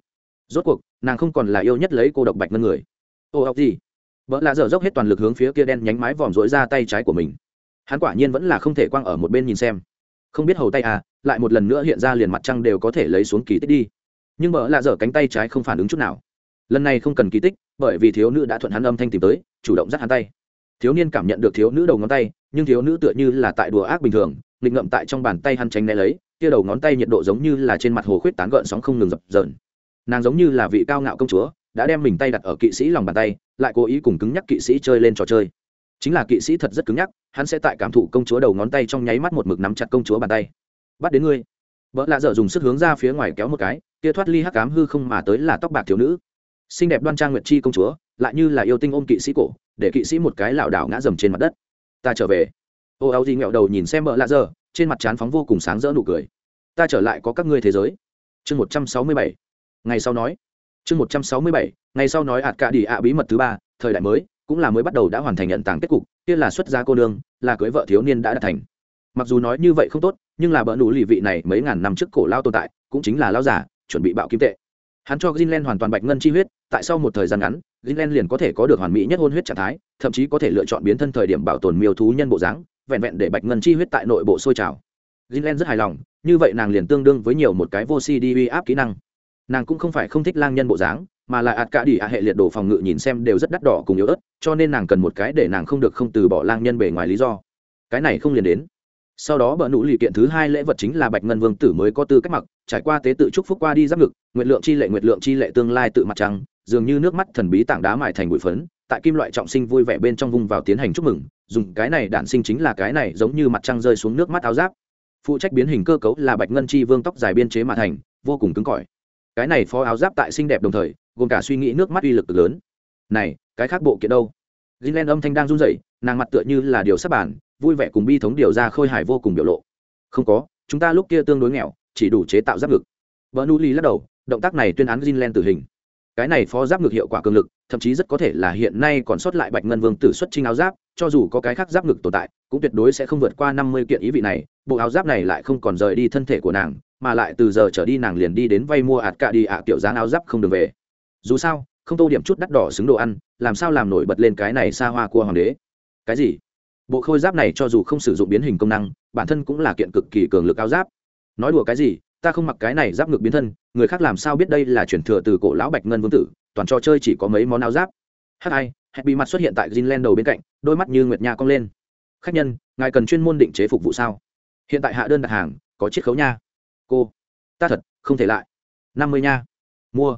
Rốt cuộc, nàng không còn là yêu nhất lấy cô độc bạch ngân người. Ô, học gì? Vợ lạ dở dốc hết toàn lực hướng phía kia đen nhánh mái vòm rỗi ra tay trái của mình. Hắn quả nhiên vẫn là không thể quang ở một bên nhìn xem. Không biết hầu tay à lại một lần nữa hiện ra liền mặt trăng đều có thể lấy xuống kỳ tích đi. Nhưng vợ lạ dở cánh tay trái không phản ứng chút nào. Lần này không cần kỳ tích, bởi vì thiếu nữ đã thuận hắn âm thanh tìm tới, chủ động dắt hắn tay thiếu niên cảm nhận được thiếu nữ đầu ngón tay, nhưng thiếu nữ tựa như là tại đùa ác bình thường, nghịch ngậm tại trong bàn tay hắn tránh né lấy, kia đầu ngón tay nhiệt độ giống như là trên mặt hồ khuyết tán gợn sóng không ngừng dập dờn. Nàng giống như là vị cao ngạo công chúa, đã đem mình tay đặt ở kỵ sĩ lòng bàn tay, lại cố ý cùng cứng nhắc kỵ sĩ chơi lên trò chơi. Chính là kỵ sĩ thật rất cứng nhắc, hắn sẽ tại cảm thụ công chúa đầu ngón tay trong nháy mắt một mực nắm chặt công chúa bàn tay. Bắt đến ngươi. Vợ lạ dở dùng sức hướng ra phía ngoài kéo một cái, kia thoát ly hắc cám hư không mà tới là tóc bạc thiếu nữ. Xinh đẹp đoan trang nguyệt chi công chúa lại như là yêu tinh ôm kỵ sĩ cổ, để kỵ sĩ một cái lảo đảo ngã dầm trên mặt đất. Ta trở về. Ô áo gì nghẹo đầu nhìn xem bợ lạ dở trên mặt trán phóng vô cùng sáng rỡ nụ cười. Ta trở lại có các ngươi thế giới. Chương một trăm sáu mươi bảy. Ngày sau nói. Chương một trăm sáu mươi bảy, ngày sau nói ạt cả đi ạ bí mật thứ ba, thời đại mới, cũng là mới bắt đầu đã hoàn thành nhận tàng kết cục, kia là xuất gia cô nương, là cưới vợ thiếu niên đã đạt thành. Mặc dù nói như vậy không tốt, nhưng là bỡ nụ lì vị này mấy ngàn năm trước cổ lao tồn tại, cũng chính là lao giả, chuẩn bị bạo kim tệ hắn cho Greenland hoàn toàn bạch ngân chi huyết, tại sau một thời gian ngắn, Greenland liền có thể có được hoàn mỹ nhất hôn huyết trạng thái, thậm chí có thể lựa chọn biến thân thời điểm bảo tồn miêu thú nhân bộ dáng, vẹn vẹn để bạch ngân chi huyết tại nội bộ sôi trào. Greenland rất hài lòng, như vậy nàng liền tương đương với nhiều một cái vô si đi uy áp kỹ năng. Nàng cũng không phải không thích lang nhân bộ dáng, mà là ạt cả đi ạ hệ liệt đồ phòng ngự nhìn xem đều rất đắt đỏ cùng yếu ớt, cho nên nàng cần một cái để nàng không được không từ bỏ lang nhân bề ngoài lý do. Cái này không liền đến sau đó bờ nụ lì kiện thứ hai lễ vật chính là bạch ngân vương tử mới có tư cách mặc. Trải qua tế tự chúc phúc qua đi giáp ngực nguyện lượng chi lệ nguyện lượng chi lệ tương lai tự mặt trăng dường như nước mắt thần bí tảng đá mài thành bụi phấn tại kim loại trọng sinh vui vẻ bên trong vùng vào tiến hành chúc mừng. Dùng cái này đản sinh chính là cái này giống như mặt trăng rơi xuống nước mắt áo giáp. Phụ trách biến hình cơ cấu là bạch ngân chi vương tóc dài biên chế mà thành vô cùng cứng cỏi. Cái này phó áo giáp tại xinh đẹp đồng thời gồm cả suy nghĩ nước mắt uy lực lớn. Này cái khác bộ kiện đâu? Jinlen âm thanh đang run rẩy, nàng mặt tựa như là điều sắp bản, vui vẻ cùng bi thống điều ra khôi hài vô cùng biểu lộ. Không có, chúng ta lúc kia tương đối nghèo, chỉ đủ chế tạo giáp ngực. Bernoulli lắc đầu, động tác này tuyên án Greenland tử hình. Cái này phó giáp ngực hiệu quả cường lực, thậm chí rất có thể là hiện nay còn sót lại Bạch Ngân Vương tử xuất trinh áo giáp, cho dù có cái khác giáp ngực tồn tại, cũng tuyệt đối sẽ không vượt qua năm mươi kiện ý vị này, bộ áo giáp này lại không còn rời đi thân thể của nàng, mà lại từ giờ trở đi nàng liền đi đến vay mua ạt cả đi ạ à, kiểu dáng áo giáp không đường về dù sao không tô điểm chút đắt đỏ xứng đồ ăn làm sao làm nổi bật lên cái này xa hoa của hoàng đế cái gì bộ khôi giáp này cho dù không sử dụng biến hình công năng, bản thân cũng là kiện cực kỳ cường lực áo giáp. Nói đùa cái gì, ta không mặc cái này giáp ngực biến thân, người khác làm sao biết đây là chuyển thừa từ cổ lão bạch ngân vương tử, toàn trò chơi chỉ có mấy món áo giáp. H hai hẹn bị mặt xuất hiện tại Greenland đầu bên cạnh, đôi mắt như nguyệt nha cong lên. Khách nhân, ngài cần chuyên môn định chế phục vụ sao? Hiện tại hạ đơn đặt hàng, có chiết khấu nha. Cô, ta thật, không thể lại. Năm mươi nha. Mua.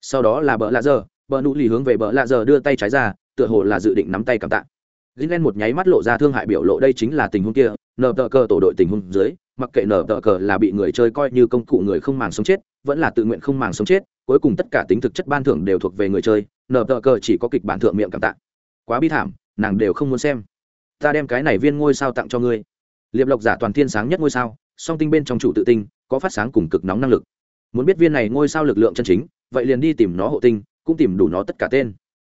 Sau đó là bờ lạ giờ bờ nụ lì hướng về bờ lạ giờ đưa tay trái ra, tựa hồ là dự định nắm tay cảm tạ. Greenland một nháy mắt lộ ra thương hại biểu lộ đây chính là tình huống kia, nở tờ cờ tổ đội tình huống dưới, mặc kệ nở tờ cờ là bị người chơi coi như công cụ người không màng sống chết, vẫn là tự nguyện không màng sống chết, cuối cùng tất cả tính thực chất ban thưởng đều thuộc về người chơi, nở tờ cờ chỉ có kịch bản thượng miệng cảm tạ. Quá bi thảm, nàng đều không muốn xem. Ta đem cái này viên ngôi sao tặng cho ngươi. liệp lộc giả toàn thiên sáng nhất ngôi sao song tinh bên trong chủ tự tinh có phát sáng cùng cực nóng năng lực muốn biết viên này ngôi sao lực lượng chân chính vậy liền đi tìm nó hộ tinh cũng tìm đủ nó tất cả tên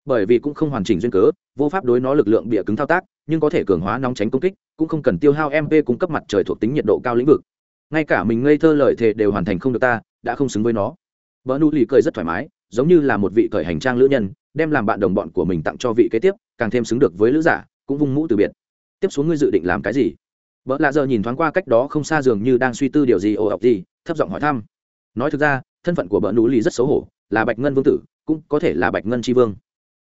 bởi vì cũng không hoàn chỉnh duyên cớ, vô pháp đối nó lực lượng bịa cứng thao tác, nhưng có thể cường hóa nóng tránh công kích, cũng không cần tiêu hao mp cung cấp mặt trời thuộc tính nhiệt độ cao lĩnh vực. Ngay cả mình ngây thơ lợi thề đều hoàn thành không được ta, đã không xứng với nó. Vợ nụ lì cười rất thoải mái, giống như là một vị cởi hành trang lữ nhân, đem làm bạn đồng bọn của mình tặng cho vị kế tiếp, càng thêm xứng được với lữ giả, cũng vung mũ từ biệt. Tiếp xuống ngươi dự định làm cái gì? Vợ lạ giờ nhìn thoáng qua cách đó không xa dường như đang suy tư điều gì, ồ, ọc gì, thấp giọng hỏi thăm. Nói thực ra, thân phận của vợ nụ lì rất xấu hổ, là bạch ngân vương tử, cũng có thể là bạch ngân tri vương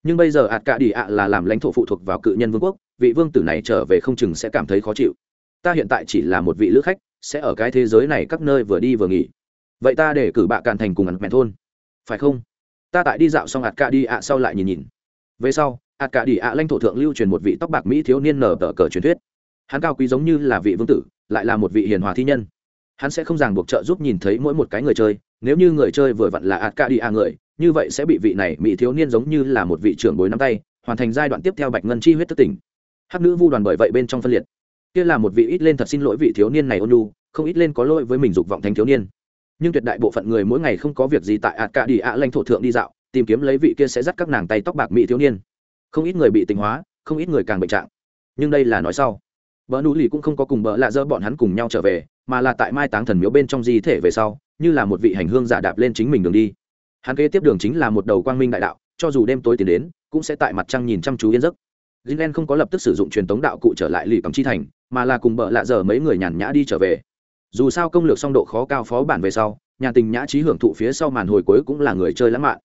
nhưng bây giờ ạt cả đi ạ là làm lãnh thổ phụ thuộc vào cự nhân vương quốc, vị vương tử này trở về không chừng sẽ cảm thấy khó chịu. Ta hiện tại chỉ là một vị lữ khách, sẽ ở cái thế giới này các nơi vừa đi vừa nghỉ. Vậy ta để cử bạ càn thành cùng ẩn mẹ thôn. Phải không? Ta tại đi dạo xong ạt cả đi ạ sau lại nhìn nhìn. Về sau ạt cả đi ạ lãnh thổ thượng lưu truyền một vị tóc bạc mỹ thiếu niên nở tờ cờ truyền thuyết. Hắn cao quý giống như là vị vương tử, lại là một vị hiền hòa thi nhân hắn sẽ không ràng buộc trợ giúp nhìn thấy mỗi một cái người chơi, nếu như người chơi vừa vặn là ạt đi người, như vậy sẽ bị vị này mỹ thiếu niên giống như là một vị trưởng bối nắm tay, hoàn thành giai đoạn tiếp theo bạch ngân chi huyết thất tỉnh. Hắc nữ vu đoàn bởi vậy bên trong phân liệt. Kia là một vị ít lên thật xin lỗi vị thiếu niên này ôn nhu, không ít lên có lỗi với mình dục vọng thánh thiếu niên. Nhưng tuyệt đại bộ phận người mỗi ngày không có việc gì tại ạt đi lãnh thổ thượng đi dạo, tìm kiếm lấy vị kia sẽ dắt các nàng tay tóc bạc mỹ thiếu niên. Không ít người bị tình hóa, không ít người càng bệnh trạng. Nhưng đây là nói sau. Vợ Nú lì cũng không có cùng bỡ lạ Dơ bọn hắn cùng nhau trở về mà là tại mai táng thần miếu bên trong di thể về sau, như là một vị hành hương giả đạp lên chính mình đường đi. Hắn kế tiếp đường chính là một đầu quang minh đại đạo, cho dù đêm tối tiến đến, cũng sẽ tại mặt trăng nhìn chăm chú yên giấc. Gilen không có lập tức sử dụng truyền tống đạo cụ trở lại lì cầm chi thành, mà là cùng bợ lạ giờ mấy người nhàn nhã đi trở về. Dù sao công lược song độ khó cao phó bản về sau, nhà tình nhã trí hưởng thụ phía sau màn hồi cuối cũng là người chơi lãng mạn.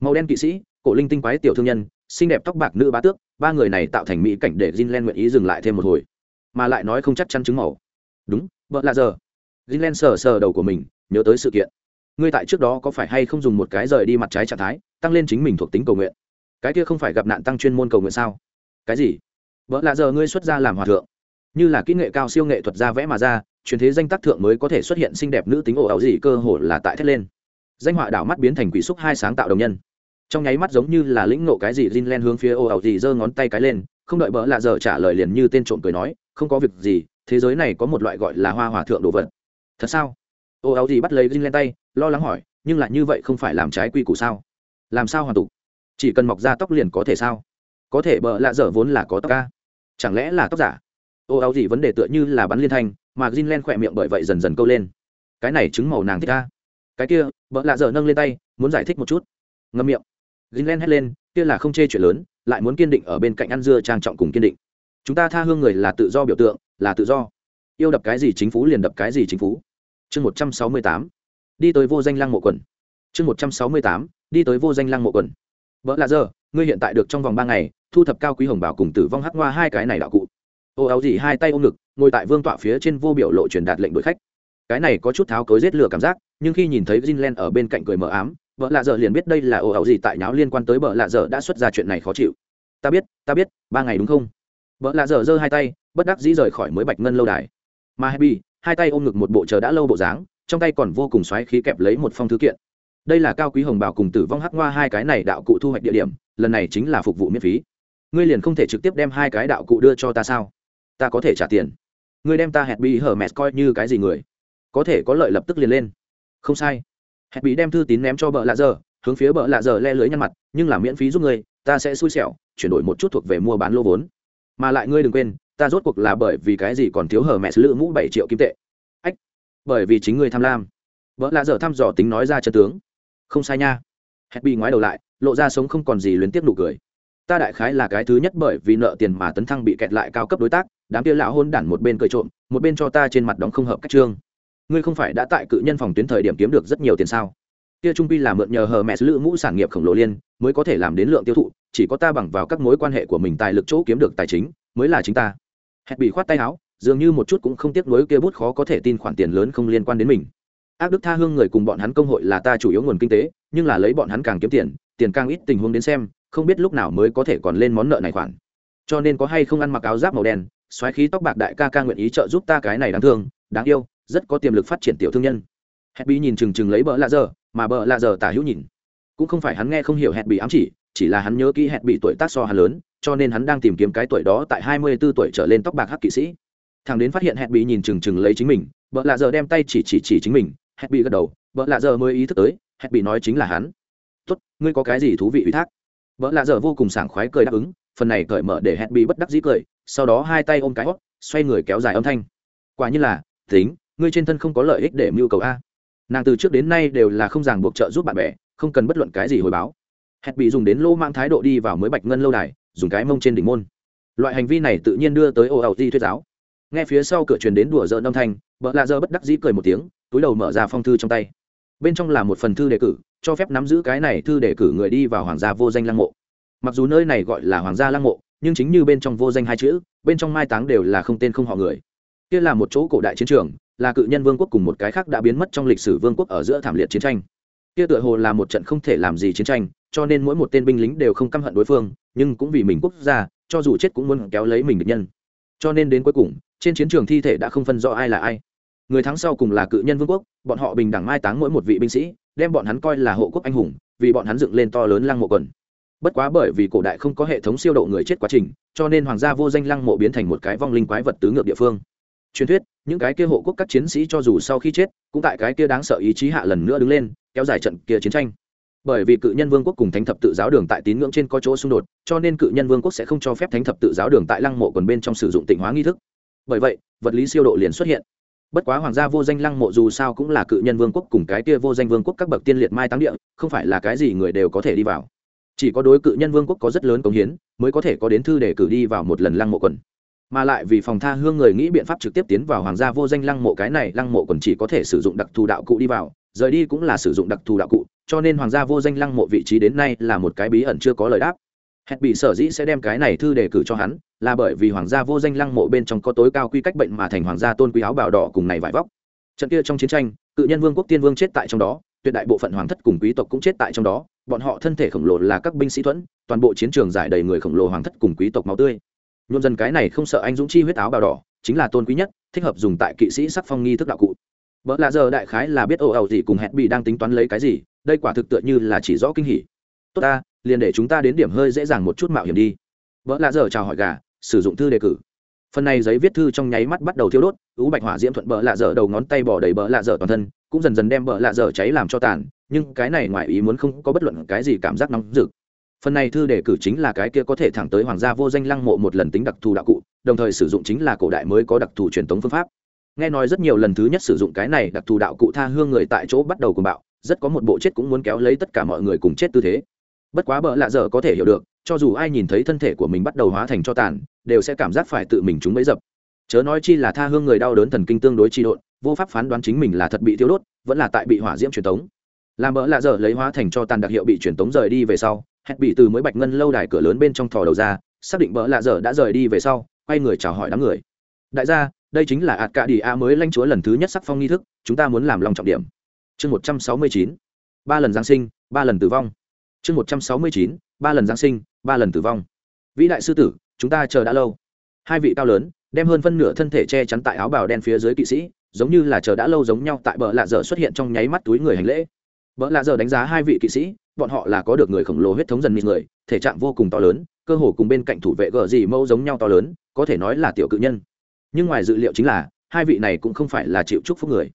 Màu đen kỵ sĩ, cổ linh tinh quái tiểu thương nhân, xinh đẹp tóc bạc nữ bá tước, ba người này tạo thành mỹ cảnh để gilen nguyện ý dừng lại thêm một hồi. Mà lại nói không chắc chắn chứng màu. Đúng vợ là giờ. Jinlen sờ sờ đầu của mình, nhớ tới sự kiện. Ngươi tại trước đó có phải hay không dùng một cái rời đi mặt trái trạng thái, tăng lên chính mình thuộc tính cầu nguyện? Cái kia không phải gặp nạn tăng chuyên môn cầu nguyện sao? Cái gì? Vợ là giờ ngươi xuất ra làm hòa thượng. Như là kỹ nghệ cao siêu nghệ thuật ra vẽ mà ra, truyền thế danh tác thượng mới có thể xuất hiện xinh đẹp nữ tính ổ ảo gì cơ hồ là tại thét lên. Danh họa đảo mắt biến thành quỷ xúc hai sáng tạo đồng nhân. Trong nháy mắt giống như là lĩnh ngộ cái gì rin len hướng phía ồ ảo gì giơ ngón tay cái lên, không đợi bỡ lạ giờ trả lời liền như tên trộm cười nói, không có việc gì thế giới này có một loại gọi là hoa hòa thượng đồ vật. Thật sao? Ô áo gì bắt lấy rin lên tay, lo lắng hỏi, nhưng lại như vậy không phải làm trái quy củ sao? Làm sao hoàn tục? Chỉ cần mọc ra tóc liền có thể sao? Có thể bợ lạ dở vốn là có tóc ca chẳng lẽ là tóc giả? Ô áo gì vấn đề tựa như là bắn liên thanh, mà gin len khỏe miệng bởi vậy dần dần câu lên. Cái này chứng màu nàng thích ca cái kia, bợ lạ dở nâng lên tay, muốn giải thích một chút. Ngâm miệng. Gin len hét lên, kia là không chê chuyện lớn, lại muốn kiên định ở bên cạnh ăn dưa trang trọng cùng kiên định. Chúng ta tha hương người là tự do biểu tượng là tự do. Yêu đập cái gì chính phủ liền đập cái gì chính phủ chương một trăm sáu mươi tám. Đi tới vô danh lăng mộ quần. Chương một trăm sáu mươi tám. Đi tới vô danh lăng mộ quần. Vợ lạ giờ, ngươi hiện tại được trong vòng ba ngày, thu thập cao quý hồng bảo cùng tử vong hắc hoa hai cái này đạo cụ. Ô áo gì hai tay ôm ngực, ngồi tại vương tọa phía trên vô biểu lộ truyền đạt lệnh đội khách. Cái này có chút tháo cối giết lửa cảm giác, nhưng khi nhìn thấy Jinlen ở bên cạnh cười mờ ám vợ lạ dở liền biết đây là ồ ẩu gì tại nháo liên quan tới vợ lạ dở đã xuất ra chuyện này khó chịu. Ta biết ta biết, ba ngày đúng không? Vợ lạ dở giơ hai tay bất đắc dĩ rời khỏi mới bạch ngân lâu đài. Mà happy, hai tay ôm ngực một bộ chờ đã lâu bộ dáng, trong tay còn vô cùng xoáy khí kẹp lấy một phong thư kiện. Đây là cao quý hồng bào cùng tử vong hắc hoa hai cái này đạo cụ thu hoạch địa điểm, lần này chính là phục vụ miễn phí. Ngươi liền không thể trực tiếp đem hai cái đạo cụ đưa cho ta sao? Ta có thể trả tiền. Ngươi đem ta hẹn bị hở mẹt coi như cái gì người? Có thể có lợi lập tức liền lên. Không sai. Hẹn bị đem thư tín ném cho bợ lạ giờ, hướng phía bợ lạ giờ le lưới nhăn mặt, nhưng là miễn phí giúp ngươi, ta sẽ xui xẻo, chuyển đổi một chút thuộc về mua bán lô vốn. Mà lại ngươi đừng quên ta rốt cuộc là bởi vì cái gì còn thiếu hở mẹ lữ mũ bảy triệu kim tệ? Ách, bởi vì chính ngươi tham lam. Vợ lạ dở thăm dò tính nói ra chân tướng. Không sai nha. Hết bị ngoái đầu lại, lộ ra sống không còn gì luyến tiếp nụ cười. Ta đại khái là cái thứ nhất bởi vì nợ tiền mà tấn thăng bị kẹt lại cao cấp đối tác, đám kia lão hôn đản một bên cười trộm, một bên cho ta trên mặt đóng không hợp cách trương ngươi không phải đã tại cự nhân phòng tuyến thời điểm kiếm được rất nhiều tiền sao? Kia trung pi là mượn nhờ hờ mẹ lữ mũ sản nghiệp khổng lồ liên, mới có thể làm đến lượng tiêu thụ, chỉ có ta bằng vào các mối quan hệ của mình tài lực chỗ kiếm được tài chính, mới là chính ta hẹn bị khoát tay áo, dường như một chút cũng không tiếc nuối kia bút khó có thể tin khoản tiền lớn không liên quan đến mình. Ác đức tha hương người cùng bọn hắn công hội là ta chủ yếu nguồn kinh tế, nhưng là lấy bọn hắn càng kiếm tiền tiền càng ít tình huống đến xem, không biết lúc nào mới có thể còn lên món nợ này khoản. Cho nên có hay không ăn mặc áo giáp màu đen, xoáy khí tóc bạc đại ca ca nguyện ý trợ giúp ta cái này đáng thương, đáng yêu, rất có tiềm lực phát triển tiểu thương nhân. Hẹn bị nhìn chừng chừng lấy bờ lạ giờ, mà bờ lạ giờ tả hữu nhìn. Cũng không phải hắn nghe không hiểu hẹn bị ám chỉ chỉ là hắn nhớ kỹ hẹn bị tuổi tác so hắn lớn cho nên hắn đang tìm kiếm cái tuổi đó tại hai mươi 24 tuổi trở lên tóc bạc hắc kỵ sĩ. Thằng đến phát hiện hẹn bị nhìn chừng chừng lấy chính mình vợ lạ giờ đem tay chỉ chỉ chỉ chính mình hẹn bị gật đầu vợ lạ giờ mới ý thức tới hẹn bị nói chính là hắn. Tốt ngươi có cái gì thú vị ủy thác? Vợ lạ giờ vô cùng sảng khoái cười đáp ứng phần này cởi mở để hẹn bị bất đắc dĩ cười sau đó hai tay ôm cái hốc, xoay người kéo dài âm thanh. Quả như là tính ngươi trên thân không có lợi ích để mưu cầu a. Nàng từ trước đến nay đều là không ràng buộc trợ giúp bạn bè không cần bất luận cái gì hồi báo. Hẹn bị dùng đến lô mang thái độ đi vào mới bạch ngân lâu đài dùng cái mông trên đỉnh môn. Loại hành vi này tự nhiên đưa tới ô ẩu di thuyết giáo. Nghe phía sau cửa truyền đến đùa dợn âm thanh vợ lạ dơ bất đắc dĩ cười một tiếng, túi đầu mở ra phong thư trong tay. Bên trong là một phần thư đề cử, cho phép nắm giữ cái này thư đề cử người đi vào hoàng gia vô danh lăng mộ. Mặc dù nơi này gọi là hoàng gia lăng mộ, nhưng chính như bên trong vô danh hai chữ, bên trong mai táng đều là không tên không họ người. Kia là một chỗ cổ đại chiến trường, là cự nhân vương quốc cùng một cái khác đã biến mất trong lịch sử vương quốc ở giữa thảm liệt chiến tranh. Kia tựa hồ là một trận không thể làm gì chiến tranh cho nên mỗi một tên binh lính đều không căm hận đối phương, nhưng cũng vì mình quốc gia, cho dù chết cũng muốn kéo lấy mình được nhân. Cho nên đến cuối cùng, trên chiến trường thi thể đã không phân rõ ai là ai. Người thắng sau cùng là cự nhân vương quốc, bọn họ bình đẳng mai táng mỗi một vị binh sĩ, đem bọn hắn coi là hộ quốc anh hùng, vì bọn hắn dựng lên to lớn lăng mộ quần. Bất quá bởi vì cổ đại không có hệ thống siêu độ người chết quá trình, cho nên hoàng gia vô danh lăng mộ biến thành một cái vong linh quái vật tứ ngược địa phương. Truyền thuyết, những cái kia hộ quốc các chiến sĩ cho dù sau khi chết, cũng tại cái kia đáng sợ ý chí hạ lần nữa đứng lên, kéo dài trận kia chiến tranh bởi vì cự nhân vương quốc cùng thánh thập tự giáo đường tại tín ngưỡng trên có chỗ xung đột, cho nên cự nhân vương quốc sẽ không cho phép thánh thập tự giáo đường tại lăng mộ quần bên trong sử dụng tịnh hóa nghi thức. Bởi vậy, vật lý siêu độ liền xuất hiện. Bất quá hoàng gia vô danh lăng mộ dù sao cũng là cự nhân vương quốc cùng cái kia vô danh vương quốc các bậc tiên liệt mai táng địa, không phải là cái gì người đều có thể đi vào. Chỉ có đối cự nhân vương quốc có rất lớn công hiến, mới có thể có đến thư để cử đi vào một lần lăng mộ quần. Mà lại vì phòng tha hương người nghĩ biện pháp trực tiếp tiến vào hoàng gia vô danh lăng mộ cái này, lăng mộ quần chỉ có thể sử dụng đặc thù đạo cụ đi vào rời đi cũng là sử dụng đặc thù đạo cụ, cho nên hoàng gia vô danh lăng mộ vị trí đến nay là một cái bí ẩn chưa có lời đáp. Hẹn bị sở dĩ sẽ đem cái này thư đề cử cho hắn, là bởi vì hoàng gia vô danh lăng mộ bên trong có tối cao quy cách bệnh mà thành hoàng gia tôn quý áo bào đỏ cùng này vải vóc. Trận kia trong chiến tranh, cự nhân vương quốc tiên vương chết tại trong đó, tuyệt đại bộ phận hoàng thất cùng quý tộc cũng chết tại trong đó, bọn họ thân thể khổng lồ là các binh sĩ thuẫn, toàn bộ chiến trường giải đầy người khổng lồ hoàng thất cùng quý tộc máu tươi. Nhuộm dần cái này không sợ anh dũng chi huyết áo bào đỏ, chính là tôn quý nhất, thích hợp dùng tại kỵ sĩ sắc phong nghi thức đạo cụ vợ lạ giờ đại khái là biết ồ ẩu gì cùng hẹn bị đang tính toán lấy cái gì, đây quả thực tựa như là chỉ rõ kinh hỉ. Tốt ta, liền để chúng ta đến điểm hơi dễ dàng một chút mạo hiểm đi. Vợ lạ giờ chào hỏi gà, sử dụng thư đề cử. Phần này giấy viết thư trong nháy mắt bắt đầu thiêu đốt, ú bạch hỏa diễm thuận bờ lạ dở đầu ngón tay bỏ đầy bờ lạ dở toàn thân, cũng dần dần đem bờ lạ dở cháy làm cho tàn, nhưng cái này ngoài ý muốn không có bất luận cái gì cảm giác nóng rực. Phần này thư đề cử chính là cái kia có thể thẳng tới hoàng gia vô danh lăng mộ một lần tính đặc thù đạo cụ, đồng thời sử dụng chính là cổ đại mới có đặc thù truyền thống phương pháp nghe nói rất nhiều lần thứ nhất sử dụng cái này đặc thù đạo cụ tha hương người tại chỗ bắt đầu cùng bạo, rất có một bộ chết cũng muốn kéo lấy tất cả mọi người cùng chết tư thế. Bất quá bợ lạ dở có thể hiểu được, cho dù ai nhìn thấy thân thể của mình bắt đầu hóa thành cho tàn, đều sẽ cảm giác phải tự mình chúng bấy dập. Chớ nói chi là tha hương người đau đớn thần kinh tương đối chi độn, vô pháp phán đoán chính mình là thật bị thiếu đốt, vẫn là tại bị hỏa diễm truyền tống. Làm bỡ lạ dở lấy hóa thành cho tàn đặc hiệu bị truyền tống rời đi về sau, hẹn bị từ mới bạch ngân lâu đài cửa lớn bên trong thò đầu ra, xác định bỡ lạ dở đã rời đi về sau, quay người chào hỏi đám người. Đại gia đây chính là ạt cả đi a mới lãnh chúa lần thứ nhất sắc phong nghi thức, chúng ta muốn làm lòng trọng điểm. Chương một trăm sáu mươi chín, ba lần giáng sinh, ba lần tử vong. Chương một trăm sáu mươi chín, ba lần giáng sinh, ba lần tử vong. Vĩ đại sư tử, chúng ta chờ đã lâu. Hai vị cao lớn, đem hơn phân nửa thân thể che chắn tại áo bào đen phía dưới kỵ sĩ, giống như là chờ đã lâu giống nhau tại bờ lạ dở xuất hiện trong nháy mắt túi người hành lễ. Bờ lạ dở đánh giá hai vị kỵ sĩ, bọn họ là có được người khổng lồ huyết thống dần mịt người, thể trạng vô cùng to lớn, cơ hồ cùng bên cạnh thủ vệ gờ gì mâu giống nhau to lớn, có thể nói là tiểu cự nhân nhưng ngoài dự liệu chính là, hai vị này cũng không phải là chịu chúc phúc người,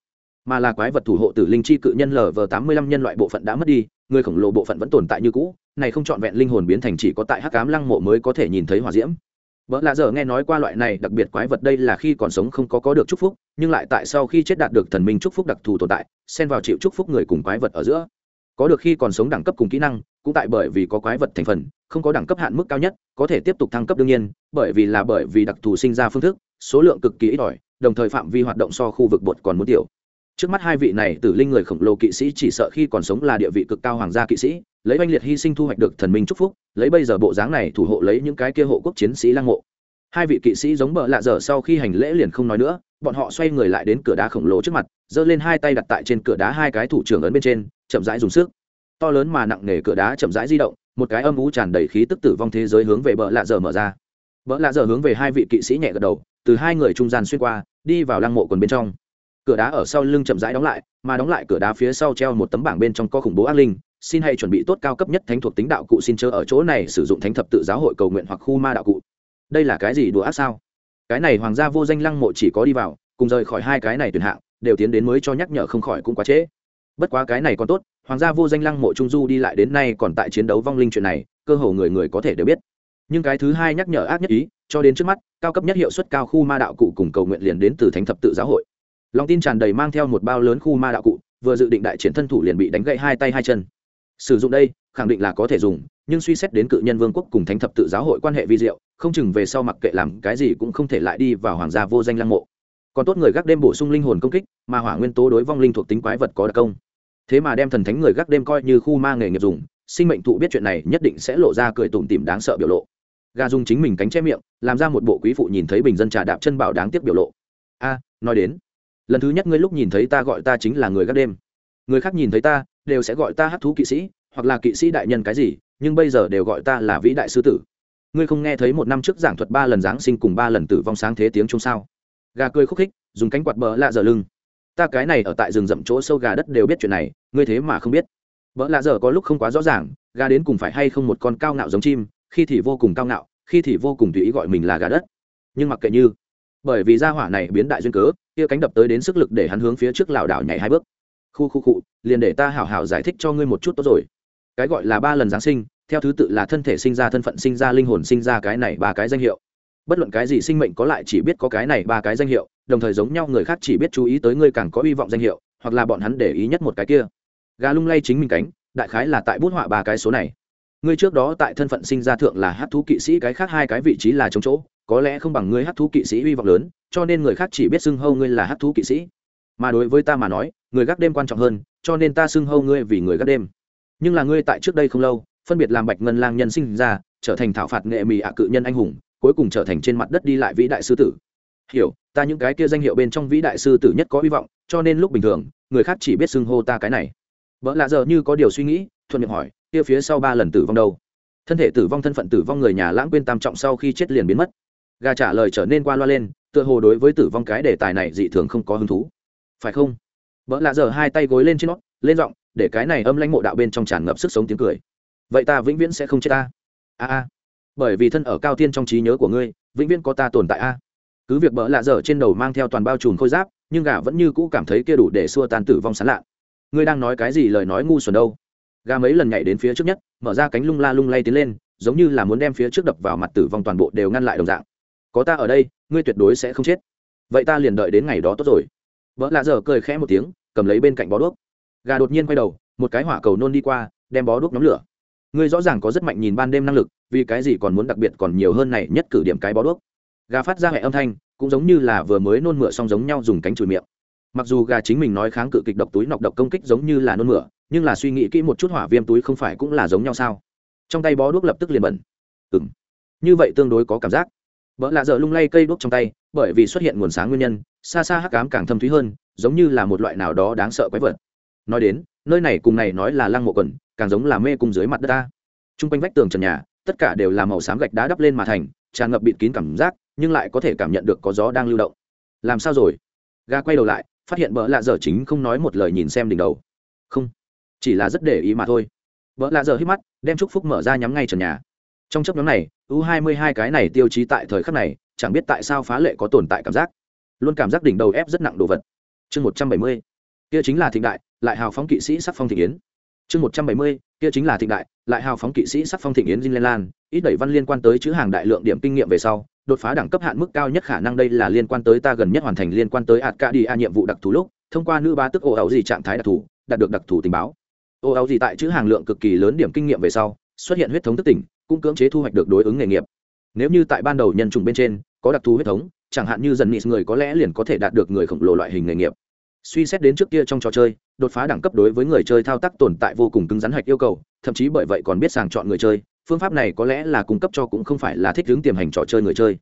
mà là quái vật thủ hộ tử linh chi cự nhân lv tám mươi lăm nhân loại bộ phận đã mất đi, người khổng lồ bộ phận vẫn tồn tại như cũ, này không trọn vẹn linh hồn biến thành chỉ có tại hắc cám lăng mộ mới có thể nhìn thấy hỏa diễm. Vợ lạ giờ nghe nói qua loại này đặc biệt quái vật đây là khi còn sống không có có được chúc phúc, nhưng lại tại sau khi chết đạt được thần minh chúc phúc đặc thù tồn tại, xen vào chịu chúc phúc người cùng quái vật ở giữa. Có được khi còn sống đẳng cấp cùng kỹ năng, cũng tại bởi vì có quái vật thành phần, không có đẳng cấp hạn mức cao nhất, có thể tiếp tục thăng cấp đương nhiên, bởi vì là bởi vì đặc thù sinh ra phương thức số lượng cực kỳ ít ỏi, đồng thời phạm vi hoạt động so khu vực bột còn muốn tiểu. Trước mắt hai vị này tử linh người khổng lồ kỵ sĩ chỉ sợ khi còn sống là địa vị cực cao hoàng gia kỵ sĩ, lấy oanh liệt hy sinh thu hoạch được thần minh chúc phúc, lấy bây giờ bộ dáng này thủ hộ lấy những cái kia hộ quốc chiến sĩ lăng mộ. Hai vị kỵ sĩ giống bợ lạ dở sau khi hành lễ liền không nói nữa, bọn họ xoay người lại đến cửa đá khổng lồ trước mặt, giơ lên hai tay đặt tại trên cửa đá hai cái thủ trưởng ấn bên trên, chậm rãi dùng sức. To lớn mà nặng nề cửa đá chậm rãi di động, một cái âm ú tràn đầy khí tức tử vong thế giới hướng về bợ lạ dở mở ra. Bợ lạ dở hướng về hai vị kỵ sĩ nhẹ gật đầu từ hai người trung gian xuyên qua, đi vào lăng mộ quần bên trong. Cửa đá ở sau lưng chậm rãi đóng lại, mà đóng lại cửa đá phía sau treo một tấm bảng bên trong có khủng bố ác linh. Xin hãy chuẩn bị tốt cao cấp nhất thánh thuộc tính đạo cụ xin chớ ở chỗ này sử dụng thánh thập tự giáo hội cầu nguyện hoặc khu ma đạo cụ. Đây là cái gì đùa ác sao? Cái này hoàng gia vô danh lăng mộ chỉ có đi vào, cùng rời khỏi hai cái này tuyển hạng, đều tiến đến mới cho nhắc nhở không khỏi cũng quá trễ. Bất quá cái này còn tốt, hoàng gia vô danh lăng mộ trung du đi lại đến nay còn tại chiến đấu vong linh chuyện này, cơ hồ người người có thể đều biết nhưng cái thứ hai nhắc nhở ác nhất ý, cho đến trước mắt, cao cấp nhất hiệu suất cao khu ma đạo cụ cùng cầu nguyện liền đến từ thánh thập tự giáo hội. Lòng tin tràn đầy mang theo một bao lớn khu ma đạo cụ, vừa dự định đại triển thân thủ liền bị đánh gãy hai tay hai chân. Sử dụng đây, khẳng định là có thể dùng, nhưng suy xét đến cự nhân vương quốc cùng thánh thập tự giáo hội quan hệ vi diệu, không chừng về sau mặc kệ làm cái gì cũng không thể lại đi vào hoàng gia vô danh lăng mộ. Còn tốt người gác đêm bổ sung linh hồn công kích, mà hỏa nguyên tố đối vong linh thuộc tính quái vật có đặc công. Thế mà đem thần thánh người gác đêm coi như khu ma nghề nghiệp dùng, sinh mệnh thụ biết chuyện này nhất định sẽ lộ ra cười tủm tỉm đáng sợ biểu lộ gà dùng chính mình cánh che miệng, làm ra một bộ quý phụ nhìn thấy bình dân trà đạp chân bảo đáng tiếc biểu lộ. A, nói đến, lần thứ nhất ngươi lúc nhìn thấy ta gọi ta chính là người gác đêm. Người khác nhìn thấy ta, đều sẽ gọi ta hát thú kỵ sĩ, hoặc là kỵ sĩ đại nhân cái gì, nhưng bây giờ đều gọi ta là vĩ đại sư tử. Ngươi không nghe thấy một năm trước giảng thuật ba lần giáng sinh cùng ba lần tử vong sáng thế tiếng chung sao? Gà cười khúc khích, dùng cánh quạt bờ lạ dở lưng. Ta cái này ở tại rừng rậm chỗ sâu gà đất đều biết chuyện này, ngươi thế mà không biết. Bỡ lạ dở có lúc không quá rõ ràng, gà đến cùng phải hay không một con cao ngạo giống chim khi thì vô cùng cao ngạo, khi thì vô cùng tùy ý gọi mình là gà đất. Nhưng mặc kệ như, bởi vì gia hỏa này biến đại duyên cớ, kia cánh đập tới đến sức lực để hắn hướng phía trước lảo đảo nhảy hai bước. Khu khu cụ liền để ta hảo hảo giải thích cho ngươi một chút tốt rồi. Cái gọi là ba lần giáng sinh, theo thứ tự là thân thể sinh ra thân phận, sinh ra linh hồn, sinh ra cái này ba cái danh hiệu. Bất luận cái gì sinh mệnh có lại chỉ biết có cái này ba cái danh hiệu, đồng thời giống nhau người khác chỉ biết chú ý tới ngươi càng có hy vọng danh hiệu, hoặc là bọn hắn để ý nhất một cái kia. Gà lung lay chính mình cánh, đại khái là tại bút họa ba cái số này ngươi trước đó tại thân phận sinh ra thượng là hát thú kỵ sĩ, cái khác hai cái vị trí là chống chỗ, có lẽ không bằng ngươi hát thú kỵ sĩ hy vọng lớn, cho nên người khác chỉ biết xưng hâu ngươi là hát thú kỵ sĩ. Mà đối với ta mà nói, người gác đêm quan trọng hơn, cho nên ta xưng hâu ngươi vì người gác đêm. Nhưng là ngươi tại trước đây không lâu, phân biệt làm bạch ngân lang nhân sinh ra, trở thành thảo phạt nghệ mì ạ cự nhân anh hùng, cuối cùng trở thành trên mặt đất đi lại vĩ đại sư tử. Hiểu, ta những cái kia danh hiệu bên trong vĩ đại sư tử nhất có hy vọng, cho nên lúc bình thường, người khác chỉ biết xưng hô ta cái này. Vợ lạ giờ như có điều suy nghĩ, thuận miệng hỏi kia phía sau ba lần tử vong đâu. Thân thể tử vong thân phận tử vong người nhà lãng quên tam trọng sau khi chết liền biến mất. Gà trả lời trở nên qua loa lên, tựa hồ đối với tử vong cái đề tài này dị thường không có hứng thú. Phải không? Vợ lạ giờ hai tay gối lên trên nó, lên giọng, để cái này âm lãnh mộ đạo bên trong tràn ngập sức sống tiếng cười. Vậy ta vĩnh viễn sẽ không chết ta. A a. Bởi vì thân ở cao tiên trong trí nhớ của ngươi, vĩnh viễn có ta tồn tại a. Cứ việc bỡ lạ dở trên đầu mang theo toàn bao trùn khôi giáp, nhưng gà vẫn như cũ cảm thấy kia đủ để xua tan tử vong sán lạ. Ngươi đang nói cái gì lời nói ngu xuẩn đâu? Gà mấy lần nhảy đến phía trước nhất, mở ra cánh lung la lung lay tiến lên, giống như là muốn đem phía trước đập vào mặt tử vong toàn bộ đều ngăn lại đồng dạng. Có ta ở đây, ngươi tuyệt đối sẽ không chết. Vậy ta liền đợi đến ngày đó tốt rồi. Vợ lạ dở cười khẽ một tiếng, cầm lấy bên cạnh bó đuốc. Gà đột nhiên quay đầu, một cái hỏa cầu nôn đi qua, đem bó đuốc nhóm lửa. Ngươi rõ ràng có rất mạnh nhìn ban đêm năng lực, vì cái gì còn muốn đặc biệt còn nhiều hơn này nhất cử điểm cái bó đuốc? Gà phát ra hệ âm thanh, cũng giống như là vừa mới nôn mửa xong giống nhau dùng cánh chùi miệng. Mặc dù gà chính mình nói kháng cự kịch độc túi nọc độc công kích giống như là nôn mửa nhưng là suy nghĩ kỹ một chút hỏa viêm túi không phải cũng là giống nhau sao? Trong tay bó đuốc lập tức liền bẩn. Ừ m như vậy tương đối có cảm giác. Vợ lạ dở lung lay cây đuốc trong tay, bởi vì xuất hiện nguồn sáng nguyên nhân, xa xa hắc cám càng thâm thúy hơn, giống như là một loại nào đó đáng sợ quái vật. Nói đến, nơi này cùng này nói là lăng mộ quần, càng giống là mê cung dưới mặt đất ta. T r u n g quanh vách tường trần nhà, tất cả đều là màu xám gạch đá đắp lên mà thành, tràn ngập bịt kín cảm giác, nhưng lại có thể cảm nhận được có gió đang lưu động. Làm sao rồi? Ga quay đầu lại, phát hiện bỡ lạ dở chính không nói một lời nhìn xem đỉnh đầu. Không chỉ là rất để ý mà thôi. Vợ lạ giờ hít mắt, đem chúc phúc mở ra nhắm ngay trần nhà. Trong chấp nhóm này, u hai mươi hai cái này tiêu chí tại thời khắc này, chẳng biết tại sao phá lệ có tồn tại cảm giác. Luôn cảm giác đỉnh đầu ép rất nặng đồ vật. Chương một trăm bảy mươi, kia chính là thịnh đại, lại hào phóng kỵ sĩ sắc phong thị yến. Chương một trăm bảy mươi, kia chính là thịnh đại, lại hào phóng kỵ sĩ sắc phong thịnh yến dinh lan, ít đẩy văn liên quan tới chữ hàng đại lượng điểm kinh nghiệm về sau, đột phá đẳng cấp hạn mức cao nhất khả năng đây là liên quan tới ta gần nhất hoàn thành liên quan tới ạt ca đi a nhiệm vụ đặc thù lúc, thông qua nữ ba tức ô ẩu gì trạng thái đặc thù, đạt được đặc thù tình báo ô áo gì tại chữ hàng lượng cực kỳ lớn điểm kinh nghiệm về sau xuất hiện huyết thống thức tỉnh cũng cưỡng chế thu hoạch được đối ứng nghề nghiệp. Nếu như tại ban đầu nhân trùng bên trên có đặc thù huyết thống chẳng hạn như dần nịt người có lẽ liền có thể đạt được người khổng lồ loại hình nghề nghiệp. Suy xét đến trước kia trong trò chơi đột phá đẳng cấp đối với người chơi thao tác tồn tại vô cùng cứng rắn hạch yêu cầu thậm chí bởi vậy còn biết sàng chọn người chơi phương pháp này có lẽ là cung cấp cho cũng không phải là thích hướng tiềm hành trò chơi người chơi.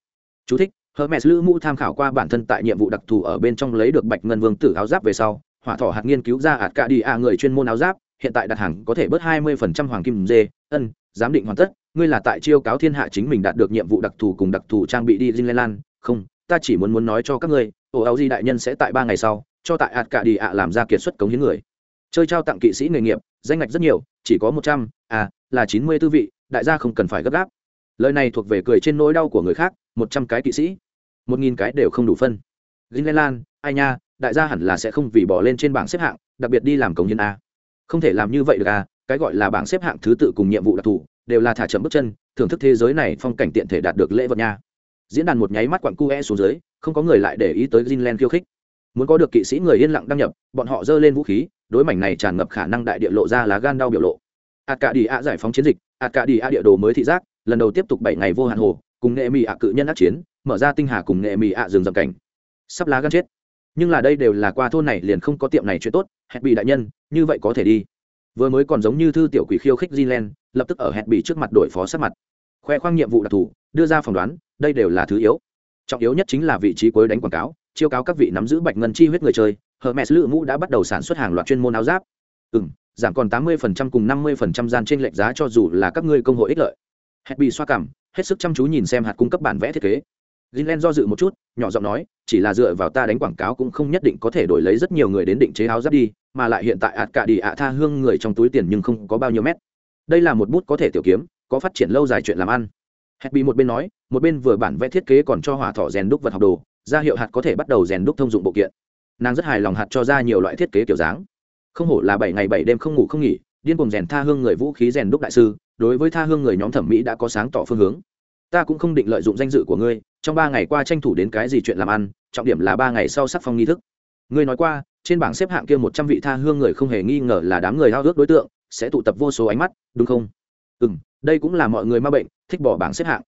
Chú thích, Hermes Lữ Mũ tham khảo qua bản thân tại nhiệm vụ đặc thù ở bên trong lấy được Bạch Ngân Vương tử áo giáp về sau, hỏa thỏ hạt nghiên cứu ra ạt cả đi a người chuyên môn áo giáp, hiện tại đặt hàng có thể bớt 20% hoàng kim dê, ân, giám định hoàn tất, ngươi là tại chiêu cáo thiên hạ chính mình đạt được nhiệm vụ đặc thù cùng đặc thù trang bị đi Jinlan, không, ta chỉ muốn muốn nói cho các ngươi, tổ áo di đại nhân sẽ tại ba ngày sau, cho tại ạt cả đi ạ làm ra kiệt xuất cống hiến người. Chơi trao tặng kỵ sĩ nghề nghiệp danh ngạch rất nhiều chỉ có một trăm à là chín mươi tư vị đại gia không cần phải gấp gáp. Lời này thuộc về cười trên nỗi đau của người khác một trăm cái kỵ sĩ một nghìn cái đều không đủ phân. Jinlan, ai nha đại gia hẳn là sẽ không vì bỏ lên trên bảng xếp hạng đặc biệt đi làm cống hiến a không thể làm như vậy được à cái gọi là bảng xếp hạng thứ tự cùng nhiệm vụ đặc thù, đều là thả chậm bước chân, thưởng thức thế giới này phong cảnh tiện thể đạt được lễ vật nha. Diễn đàn một nháy mắt quặn cu e xuống dưới, không có người lại để ý tới greenland khiêu khích. Muốn có được kỵ sĩ người yên lặng đăng nhập, bọn họ giơ lên vũ khí, đối mảnh này tràn ngập khả năng đại địa lộ ra lá gan đau biểu lộ. Ạt cả đi ạ giải phóng chiến dịch ạt cả đi ạ địa đồ mới thị giác, lần đầu tiếp tục bảy ngày vô hạn hồ, cùng nghệ mì ạ cự nhân ác chiến, mở ra tinh hà cùng nghệ mì ạ rừng rậm cảnh. Sắp lá gan chết nhưng là đây đều là qua thôn này liền không có tiệm này chuyện tốt hẹn bị đại nhân như vậy có thể đi. Vừa mới còn giống như thư tiểu quỷ khiêu khích Greenland, lập tức ở hẹn bị trước mặt đổi phó sát mặt. Khoe khoang nhiệm vụ đặc thù đưa ra phỏng đoán đây đều là thứ yếu. Trọng yếu nhất chính là vị trí cuối đánh quảng cáo chiêu cáo các vị nắm giữ bạch ngân chi huyết người chơi hermes lữ mũ đã bắt đầu sản xuất hàng loạt chuyên môn áo giáp. Ừ m giảm còn tám mươi cùng năm mươi gian trên lệch giá cho dù là các ngươi công hội ích lợi. Hẹn bị xoa cảm hết sức chăm chú nhìn xem hạt cung cấp bản vẽ thiết kế. Greenland do dự một chút, nhỏ giọng nói, chỉ là dựa vào ta đánh quảng cáo cũng không nhất định có thể đổi lấy rất nhiều người đến định chế áo giáp đi, mà lại hiện tại ạt cả đi ạ tha hương người trong túi tiền nhưng không có bao nhiêu mét. Đây là một bút có thể tiểu kiếm, có phát triển lâu dài chuyện làm ăn. Happy một bên nói, một bên vừa bản vẽ thiết kế còn cho hỏa thọ rèn đúc vật học đồ, ra hiệu hạt có thể bắt đầu rèn đúc thông dụng bộ kiện. Nàng rất hài lòng hạt cho ra nhiều loại thiết kế kiểu dáng. Không hổ là bảy ngày bảy đêm không ngủ không nghỉ, điên cuồng rèn tha hương người vũ khí rèn đúc đại sư, đối với tha hương người nhóm thẩm mỹ đã có sáng tỏ phương hướng ta cũng không định lợi dụng danh dự của ngươi, trong ba ngày qua tranh thủ đến cái gì chuyện làm ăn, trọng điểm là ba ngày sau sắc phong nghi thức. Ngươi nói qua, trên bảng xếp hạng kia một trăm vị tha hương người không hề nghi ngờ là đám người hao ước đối tượng, sẽ tụ tập vô số ánh mắt, đúng không? Ừ m đây cũng là mọi người ma bệnh, thích bỏ bảng xếp hạng.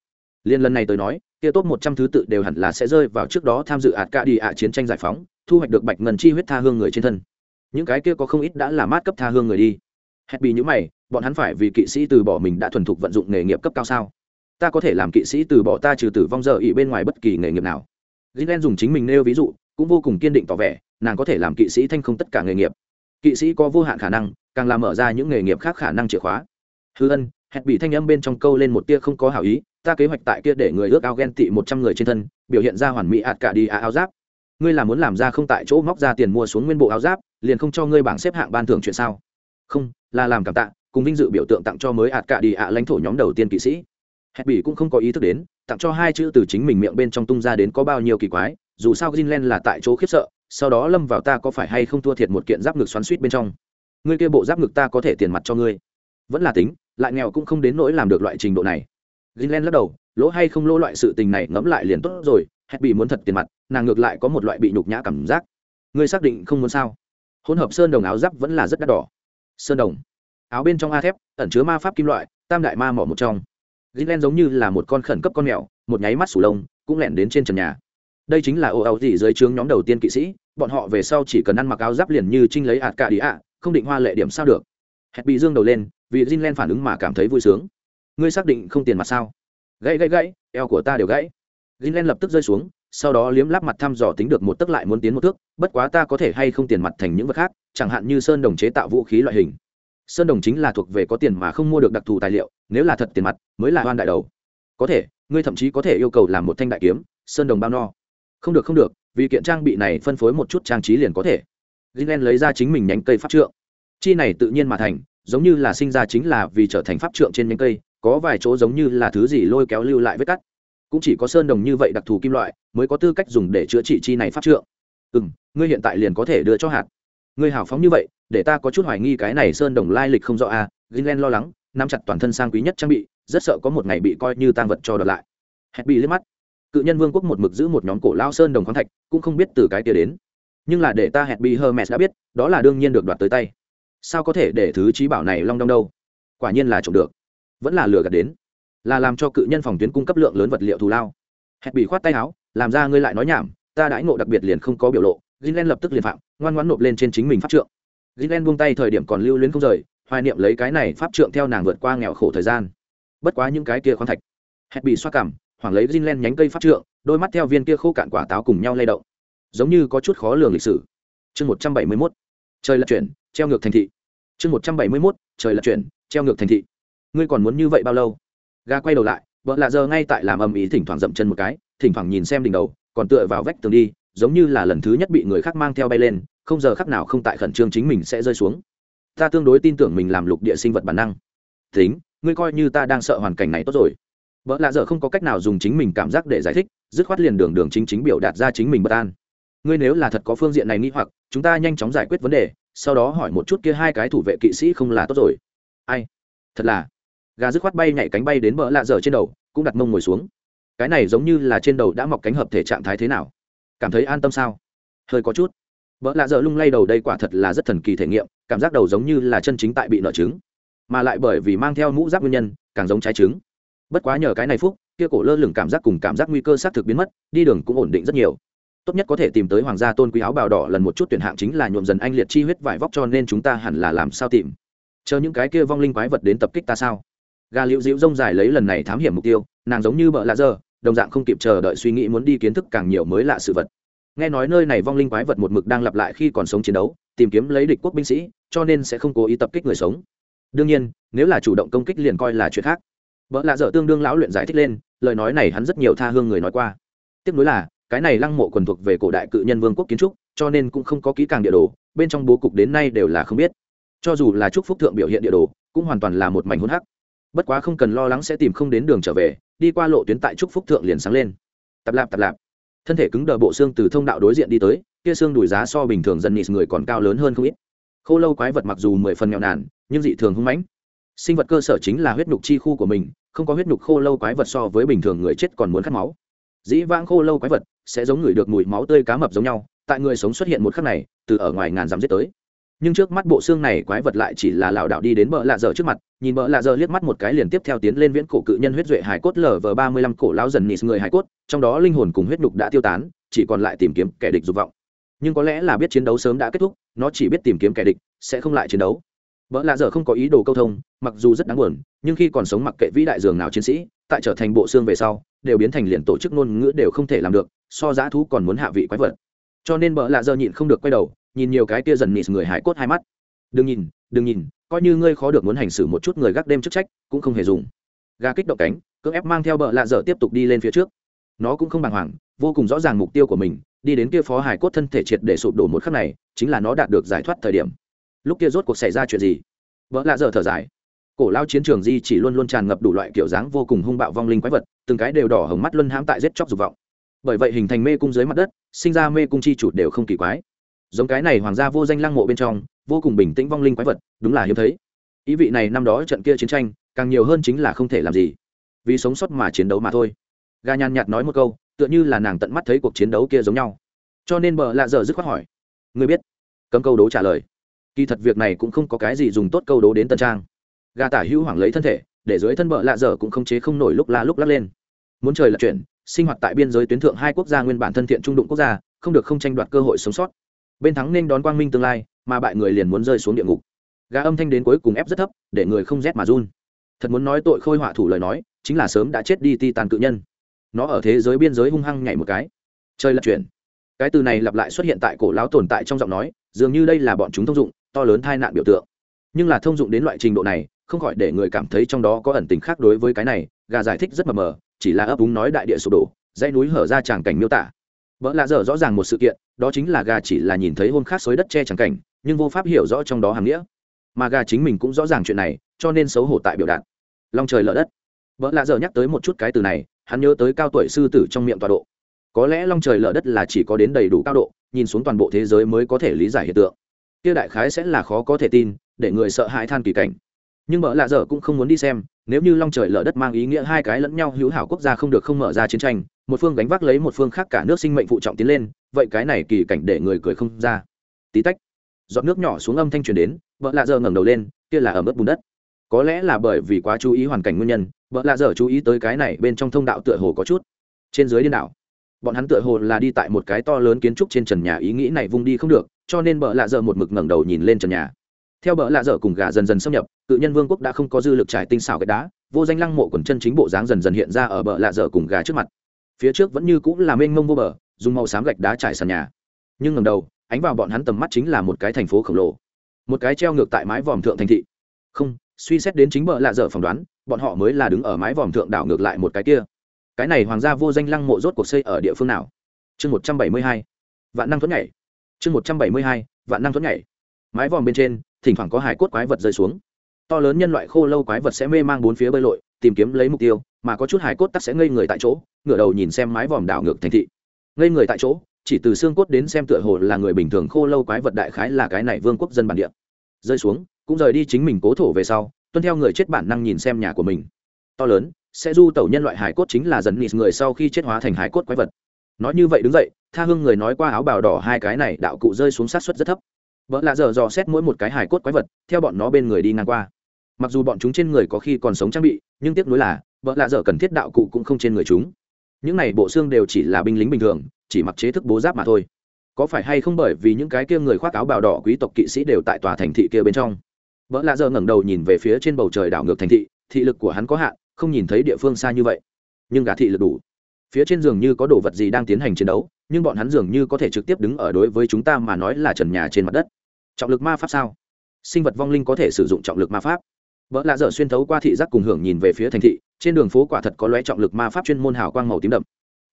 Liên lần này tôi nói, kia tốt một trăm thứ tự đều hẳn là sẽ rơi vào trước đó tham dự ạt ca đi ạ chiến tranh giải phóng, thu hoạch được bạch ngân chi huyết tha hương người trên thân. Những cái kia có không ít đã là mát cấp tha hương người đi. Hẹn bị những mày, bọn hắn phải vì kỵ sĩ từ bỏ mình đã thuần thục vận dụng nghề nghiệp cấp cao sao? Ta có thể làm kỵ sĩ từ bỏ ta trừ tử vong giờ ỉ bên ngoài bất kỳ nghề nghiệp nào. Gilen dùng chính mình nêu ví dụ, cũng vô cùng kiên định tỏ vẻ, nàng có thể làm kỵ sĩ thanh không tất cả nghề nghiệp. Kỵ sĩ có vô hạn khả năng, càng làm mở ra những nghề nghiệp khác khả năng chìa khóa. Hư ân, hẹn bị thanh âm bên trong câu lên một tia không có hảo ý, ta kế hoạch tại kia để người ước ao ghen tị một trăm người trên thân, biểu hiện ra hoàn mỹ ạt cả đi à áo giáp. Ngươi là muốn làm ra không tại chỗ móc ra tiền mua xuống nguyên bộ áo giáp, liền không cho ngươi bảng xếp hạng ban thưởng chuyện sao? Không, là làm cảm tạ, cùng vinh dự biểu tượng tặng cho mới ạt cả đi ạ lãnh thổ nhóm đầu tiên kỵ sĩ hẹn bị cũng không có ý thức đến, tặng cho hai chữ từ chính mình miệng bên trong tung ra đến có bao nhiêu kỳ quái, dù sao greenland là tại chỗ khiếp sợ, sau đó lâm vào ta có phải hay không thua thiệt một kiện giáp ngực xoắn suýt bên trong. Ngươi kia bộ giáp ngực ta có thể tiền mặt cho ngươi. Vẫn là tính, lại nghèo cũng không đến nỗi làm được loại trình độ này. Greenland lắc đầu, lỗ hay không lỗ loại sự tình này ngẫm lại liền tốt rồi, hẹn bị muốn thật tiền mặt, nàng ngược lại có một loại bị nhục nhã cảm giác. Ngươi xác định không muốn sao? Hỗn hợp sơn đồng áo giáp vẫn là rất đắt đỏ. Sơn đồng. Áo bên trong a thép, ẩn chứa ma pháp kim loại, tam đại ma mỏ một trong. Jinlen giống như là một con khẩn cấp con mèo, một nháy mắt sủ lông, cũng lẻn đến trên trần nhà. Đây chính là ồ ào gì dưới trướng nhóm đầu tiên kỵ sĩ, bọn họ về sau chỉ cần ăn mặc áo giáp liền như trinh lấy ạt cả đi ạ, không định hoa lệ điểm sao được. Hẹt bị dương đầu lên, vì Jinlen phản ứng mà cảm thấy vui sướng. Ngươi xác định không tiền mặt sao? Gãy gãy gãy, eo của ta đều gãy. Jinlen lập tức rơi xuống, sau đó liếm láp mặt thăm dò tính được một tức lại muốn tiến một thước, bất quá ta có thể hay không tiền mặt thành những vật khác, chẳng hạn như sơn đồng chế tạo vũ khí loại hình sơn đồng chính là thuộc về có tiền mà không mua được đặc thù tài liệu, nếu là thật tiền mặt, mới là hoan đại đầu. Có thể, ngươi thậm chí có thể yêu cầu làm một thanh đại kiếm, sơn đồng bao no. Không được không được, vì kiện trang bị này phân phối một chút trang trí liền có thể. Gilen lấy ra chính mình nhánh cây pháp trượng. Chi này tự nhiên mà thành, giống như là sinh ra chính là vì trở thành pháp trượng trên nhánh cây, có vài chỗ giống như là thứ gì lôi kéo lưu lại vết cắt. Cũng chỉ có sơn đồng như vậy đặc thù kim loại, mới có tư cách dùng để chữa trị chi này pháp trượng. Ừ m ngươi hiện tại liền có thể đưa cho hạt ngươi hào phóng như vậy, để ta có chút hoài nghi cái này sơn đồng lai lịch không rõ a à. Lo lắng, nắm chặt toàn thân sang quý nhất trang bị, rất sợ có một ngày bị coi như tang vật cho đợt lại. Hẹn bị liếc mắt. Cự nhân vương quốc một mực giữ một nhóm cổ lao sơn đồng khoáng thạch, cũng không biết từ cái kia đến. Nhưng là để ta hẹn bị hermes đã biết, đó là đương nhiên được đoạt tới tay. Sao có thể để thứ trí bảo này long đong đâu? Quả nhiên là trộm được. Vẫn là lừa gạt đến. Là làm cho cự nhân phòng tuyến cung cấp lượng lớn vật liệu thù lao. Hẹn bị khoát tay áo, làm ra ngươi lại nói nhảm, ta đãi ngộ đặc biệt liền không có biểu lộ Greenland lập tức liền phạm ngoan ngoãn nộp lên trên chính mình pháp trượng Gilen buông tay thời điểm còn lưu luyến không rời, hoài niệm lấy cái này pháp trượng theo nàng vượt qua nghèo khổ thời gian. Bất quá những cái kia khoáng thạch, hét bị xoa cảm, hoàng lấy Gilen nhánh cây pháp trượng, đôi mắt theo viên kia khô cạn quả táo cùng nhau lay động, giống như có chút khó lường lịch sử. Chương 171. Trời lật chuyển, treo ngược thành thị. Chương 171. Trời lật chuyển, treo ngược thành thị. Ngươi còn muốn như vậy bao lâu? Ga quay đầu lại, vợ lạ giờ ngay tại làm ầm ý thỉnh thoảng dậm chân một cái, thỉnh thoảng nhìn xem đỉnh đầu, còn tựa vào vách tường đi, giống như là lần thứ nhất bị người khác mang theo bay lên, không giờ khắc nào không tại khẩn trương chính mình sẽ rơi xuống. Ta tương đối tin tưởng mình làm lục địa sinh vật bản năng. Tính ngươi coi như ta đang sợ hoàn cảnh này tốt rồi. Vợ lạ dở không có cách nào dùng chính mình cảm giác để giải thích dứt khoát liền đường đường chính chính biểu đạt ra chính mình bất an. Ngươi nếu là thật có phương diện này nghĩ hoặc chúng ta nhanh chóng giải quyết vấn đề sau đó hỏi một chút kia hai cái thủ vệ kỵ sĩ không là tốt rồi. Ai? Thật là. Gà dứt khoát bay nhảy cánh bay đến vợ lạ dở trên đầu cũng đặt mông ngồi xuống. Cái này giống như là trên đầu đã mọc cánh hợp thể trạng thái thế nào? Cảm thấy an tâm sao? Hơi có chút. Vợ lạ dở lung lay đầu đây quả thật là rất thần kỳ thể nghiệm, cảm giác đầu giống như là chân chính tại bị nợ trứng. Mà lại bởi vì mang theo mũ giáp nguyên nhân, càng giống trái trứng. Bất quá nhờ cái này phúc, kia cổ lơ lửng cảm giác cùng cảm giác nguy cơ xác thực biến mất, đi đường cũng ổn định rất nhiều. Tốt nhất có thể tìm tới hoàng gia tôn quý áo bào đỏ lần một chút tuyển hạng chính là nhuộm dần anh liệt chi huyết vải vóc cho nên chúng ta hẳn là làm sao tìm? Chờ những cái kia vong linh quái vật đến tập kích ta sao? Gà liễu dịu rông dài lấy lần này thám hiểm mục tiêu, nàng giống như bợ lạ dơ đồng dạng không kịp chờ đợi suy nghĩ muốn đi kiến thức càng nhiều mới lạ sự vật. Nghe nói nơi này vong linh quái vật một mực đang lặp lại khi còn sống chiến đấu, tìm kiếm lấy địch quốc binh sĩ, cho nên sẽ không cố ý tập kích người sống. Đương nhiên, nếu là chủ động công kích liền coi là chuyện khác. Vợ lạ dở tương đương lão luyện giải thích lên, lời nói này hắn rất nhiều tha hương người nói qua. Tiếp nối là, cái này lăng mộ quần thuộc về cổ đại cự nhân vương quốc kiến trúc, cho nên cũng không có kỹ càng địa đồ, bên trong bố cục đến nay đều là không biết. Cho dù là chúc phúc thượng biểu hiện địa đồ, cũng hoàn toàn là một mảnh hôn hắc. Bất quá không cần lo lắng sẽ tìm không đến đường trở về đi qua lộ tuyến tại trúc phúc thượng liền sáng lên. Tập lạp tập lạp. Thân thể cứng đờ bộ xương từ thông đạo đối diện đi tới, kia xương đùi giá so bình thường dân nịt người còn cao lớn hơn không ít. Khô lâu quái vật mặc dù mười phần nghèo nàn, nhưng dị thường hung mãnh. Sinh vật cơ sở chính là huyết nhục chi khu của mình, không có huyết nhục khô lâu quái vật so với bình thường người chết còn muốn khát máu. Dĩ vãng khô lâu quái vật sẽ giống người được mùi máu tươi cá mập giống nhau, tại người sống xuất hiện một khắc này, từ ở ngoài ngàn dám giết tới nhưng trước mắt bộ xương này quái vật lại chỉ là lảo đảo đi đến bờ lạ dở trước mặt, nhìn bờ lạ dở liếc mắt một cái liền tiếp theo tiến lên viễn cổ cự nhân huyết duệ hải cốt lở vờ ba mươi lăm cổ lão dần nịt người hải cốt, trong đó linh hồn cùng huyết nhục đã tiêu tán, chỉ còn lại tìm kiếm kẻ địch dục vọng. Nhưng có lẽ là biết chiến đấu sớm đã kết thúc, nó chỉ biết tìm kiếm kẻ địch, sẽ không lại chiến đấu. Bỡ lạ dở không có ý đồ câu thông, mặc dù rất đáng buồn, nhưng khi còn sống mặc kệ vĩ đại dường nào chiến sĩ, tại trở thành bộ xương về sau, đều biến thành liền tổ chức ngôn ngữ đều không thể làm được, so giá thú còn muốn hạ vị quái vật. Cho nên bỡ lạ dở nhịn không được quay đầu nhìn nhiều cái kia dần nịt người hải cốt hai mắt. Đừng nhìn đừng nhìn, coi như ngươi khó được muốn hành xử một chút người gác đêm chức trách, cũng không hề dùng. Gà kích động cánh, cưỡng ép mang theo bợ lạ dở tiếp tục đi lên phía trước. Nó cũng không bàng hoàng, vô cùng rõ ràng mục tiêu của mình, đi đến kia phó hải cốt thân thể triệt để sụp đổ một khắc này, chính là nó đạt được giải thoát thời điểm. Lúc kia rốt cuộc xảy ra chuyện gì? Vợ lạ dở thở dài. Cổ lao chiến trường di chỉ luôn luôn tràn ngập đủ loại kiểu dáng vô cùng hung bạo vong linh quái vật, từng cái đều đỏ hồng mắt luân hãm tại giết chóc dục vọng. Bởi vậy hình thành mê cung dưới mặt đất, sinh ra mê cung chi chủ đều không kỳ quái giống cái này hoàng gia vô danh lăng mộ bên trong, vô cùng bình tĩnh vong linh quái vật, đúng là hiếm thấy. Ý vị này năm đó trận kia chiến tranh, càng nhiều hơn chính là không thể làm gì. Vì sống sót mà chiến đấu mà thôi. Gà nhàn nhạt nói một câu, tựa như là nàng tận mắt thấy cuộc chiến đấu kia giống nhau. Cho nên bờ lạ dở dứt khoát hỏi người biết? Cấm câu đố trả lời, kỳ thật việc này cũng không có cái gì dùng tốt câu đố đến tân trang. Gà tả hữu hoảng lấy thân thể, để dưới thân bờ lạ dở cũng không chế không nổi lúc la lúc lắc lên. Muốn trời là chuyện, sinh hoạt tại biên giới tuyến thượng hai quốc gia nguyên bản thân thiện trung đụng quốc gia, không được không tranh đoạt cơ hội sống sót bên thắng nên đón quang minh tương lai, mà bại người liền muốn rơi xuống địa ngục. Gà âm thanh đến cuối cùng ép rất thấp, để người không rét mà run. Thật muốn nói tội khôi họa thủ lời nói, chính là sớm đã chết đi ti tàn cự nhân. Nó ở thế giới biên giới hung hăng nhảy một cái. Chơi lật chuyển cái từ này lặp lại xuất hiện tại cổ lão tồn tại trong giọng nói, dường như đây là bọn chúng thông dụng, to lớn tai nạn biểu tượng. Nhưng là thông dụng đến loại trình độ này, không khỏi để người cảm thấy trong đó có ẩn tình khác đối với cái này, gà giải thích rất mờ mờ, chỉ là ấp úng nói đại địa sụp đổ, dãy núi hở ra tràng cảnh miêu tả vợ lạ dở rõ ràng một sự kiện, đó chính là gà chỉ là nhìn thấy hôn khác xối đất che tràng cảnh, nhưng vô pháp hiểu rõ trong đó hàm nghĩa. Mà gà chính mình cũng rõ ràng chuyện này, cho nên xấu hổ tại biểu đạt. Long trời lở đất. Vợ lạ dở nhắc tới một chút cái từ này, hắn nhớ tới cao tuổi sư tử trong miệng tọa độ. Có lẽ long trời lở đất là chỉ có đến đầy đủ cao độ, nhìn xuống toàn bộ thế giới mới có thể lý giải hiện tượng. Kia đại khái sẽ là khó có thể tin, để người sợ hãi than kỳ cảnh nhưng mở lạ dở cũng không muốn đi xem, nếu như long trời lở đất mang ý nghĩa hai cái lẫn nhau hữu hảo quốc gia không được không mở ra chiến tranh, một phương gánh vác lấy một phương khác cả nước sinh mệnh phụ trọng tiến lên, vậy cái này kỳ cảnh để người cười không ra. Tí tách, giọt nước nhỏ xuống âm thanh truyền đến vợ lạ dở ngẩng đầu lên, kia là ở mức bùn đất. Có lẽ là bởi vì quá chú ý hoàn cảnh nguyên nhân vợ lạ dở chú ý tới cái này bên trong thông đạo tựa hồ có chút trên dưới điên đảo. Bọn hắn tựa hồ là đi tại một cái to lớn kiến trúc trên trần nhà ý nghĩ này vung đi không được, cho nên vợ lạ dở một mực ngẩng đầu nhìn lên trần nhà theo bỡ lạ dở cùng gà dần dần xâm nhập, cự nhân vương quốc đã không có dư lực trải tinh xảo gạch đá, vô danh lăng mộ quần chân chính bộ dáng dần dần hiện ra ở bờ lạ dở cùng gà trước mặt. Phía trước vẫn như cũng là mênh mông vô bờ, dùng màu xám gạch đá trải sàn nhà. Nhưng ngầm đầu, ánh vào bọn hắn tầm mắt chính là một cái thành phố khổng lồ. Một cái treo ngược tại mái vòm thượng thành thị. Không, suy xét đến chính bờ lạ dở phỏng đoán, bọn họ mới là đứng ở mái vòm thượng đảo ngược lại một cái kia. Cái này hoàng gia vô danh lăng mộ rốt cuộc xây ở địa phương nào? Chương một trăm bảy mươi hai, vạn năng thuẫn nhảy. Chương một trăm bảy mươi hai, vạn năng thuẫn nhảy. Mái vòm bên trên thỉnh thoảng có hải cốt quái vật rơi xuống. To lớn nhân loại khô lâu quái vật sẽ mê mang bốn phía bơi lội, tìm kiếm lấy mục tiêu, mà có chút hải cốt tắc sẽ ngây người tại chỗ, ngửa đầu nhìn xem mái vòm đảo ngược thành thị. Ngây người tại chỗ, chỉ từ xương cốt đến xem tựa hồ là người bình thường khô lâu quái vật đại khái là cái này vương quốc dân bản địa. Rơi xuống, cũng rời đi chính mình cố thổ về sau, tuân theo người chết bản năng nhìn xem nhà của mình. To lớn, sẽ du tẩu nhân loại hải cốt chính là dần nịt người sau khi chết hóa thành hải cốt quái vật. Nói như vậy đứng dậy, tha hương người nói qua áo bào đỏ hai cái này, đạo cụ rơi xuống sát suất rất thấp vợ lạ dở dò xét mỗi một cái hài cốt quái vật, theo bọn nó bên người đi ngang qua. Mặc dù bọn chúng trên người có khi còn sống trang bị, nhưng tiếc nuối là vợ lạ dở cần thiết đạo cụ cũng không trên người chúng. Những này bộ xương đều chỉ là binh lính bình thường, chỉ mặc chế thức bố giáp mà thôi. Có phải hay không bởi vì những cái kia người khoác áo bào đỏ quý tộc kỵ sĩ đều tại tòa thành thị kia bên trong? Vợ lạ dở ngẩng đầu nhìn về phía trên bầu trời đảo ngược thành thị thị lực của hắn có hạn, không nhìn thấy địa phương xa như vậy. Nhưng gã thị lực đủ phía trên giường như có đồ vật gì đang tiến hành chiến đấu, nhưng bọn hắn dường như có thể trực tiếp đứng ở đối với chúng ta mà nói là trần nhà trên mặt đất. Trọng lực ma pháp sao? Sinh vật vong linh có thể sử dụng trọng lực ma pháp. Vợ lạ dở xuyên thấu qua thị giác cùng hưởng nhìn về phía thành thị, trên đường phố quả thật có lóe trọng lực ma pháp chuyên môn hào quang màu tím đậm.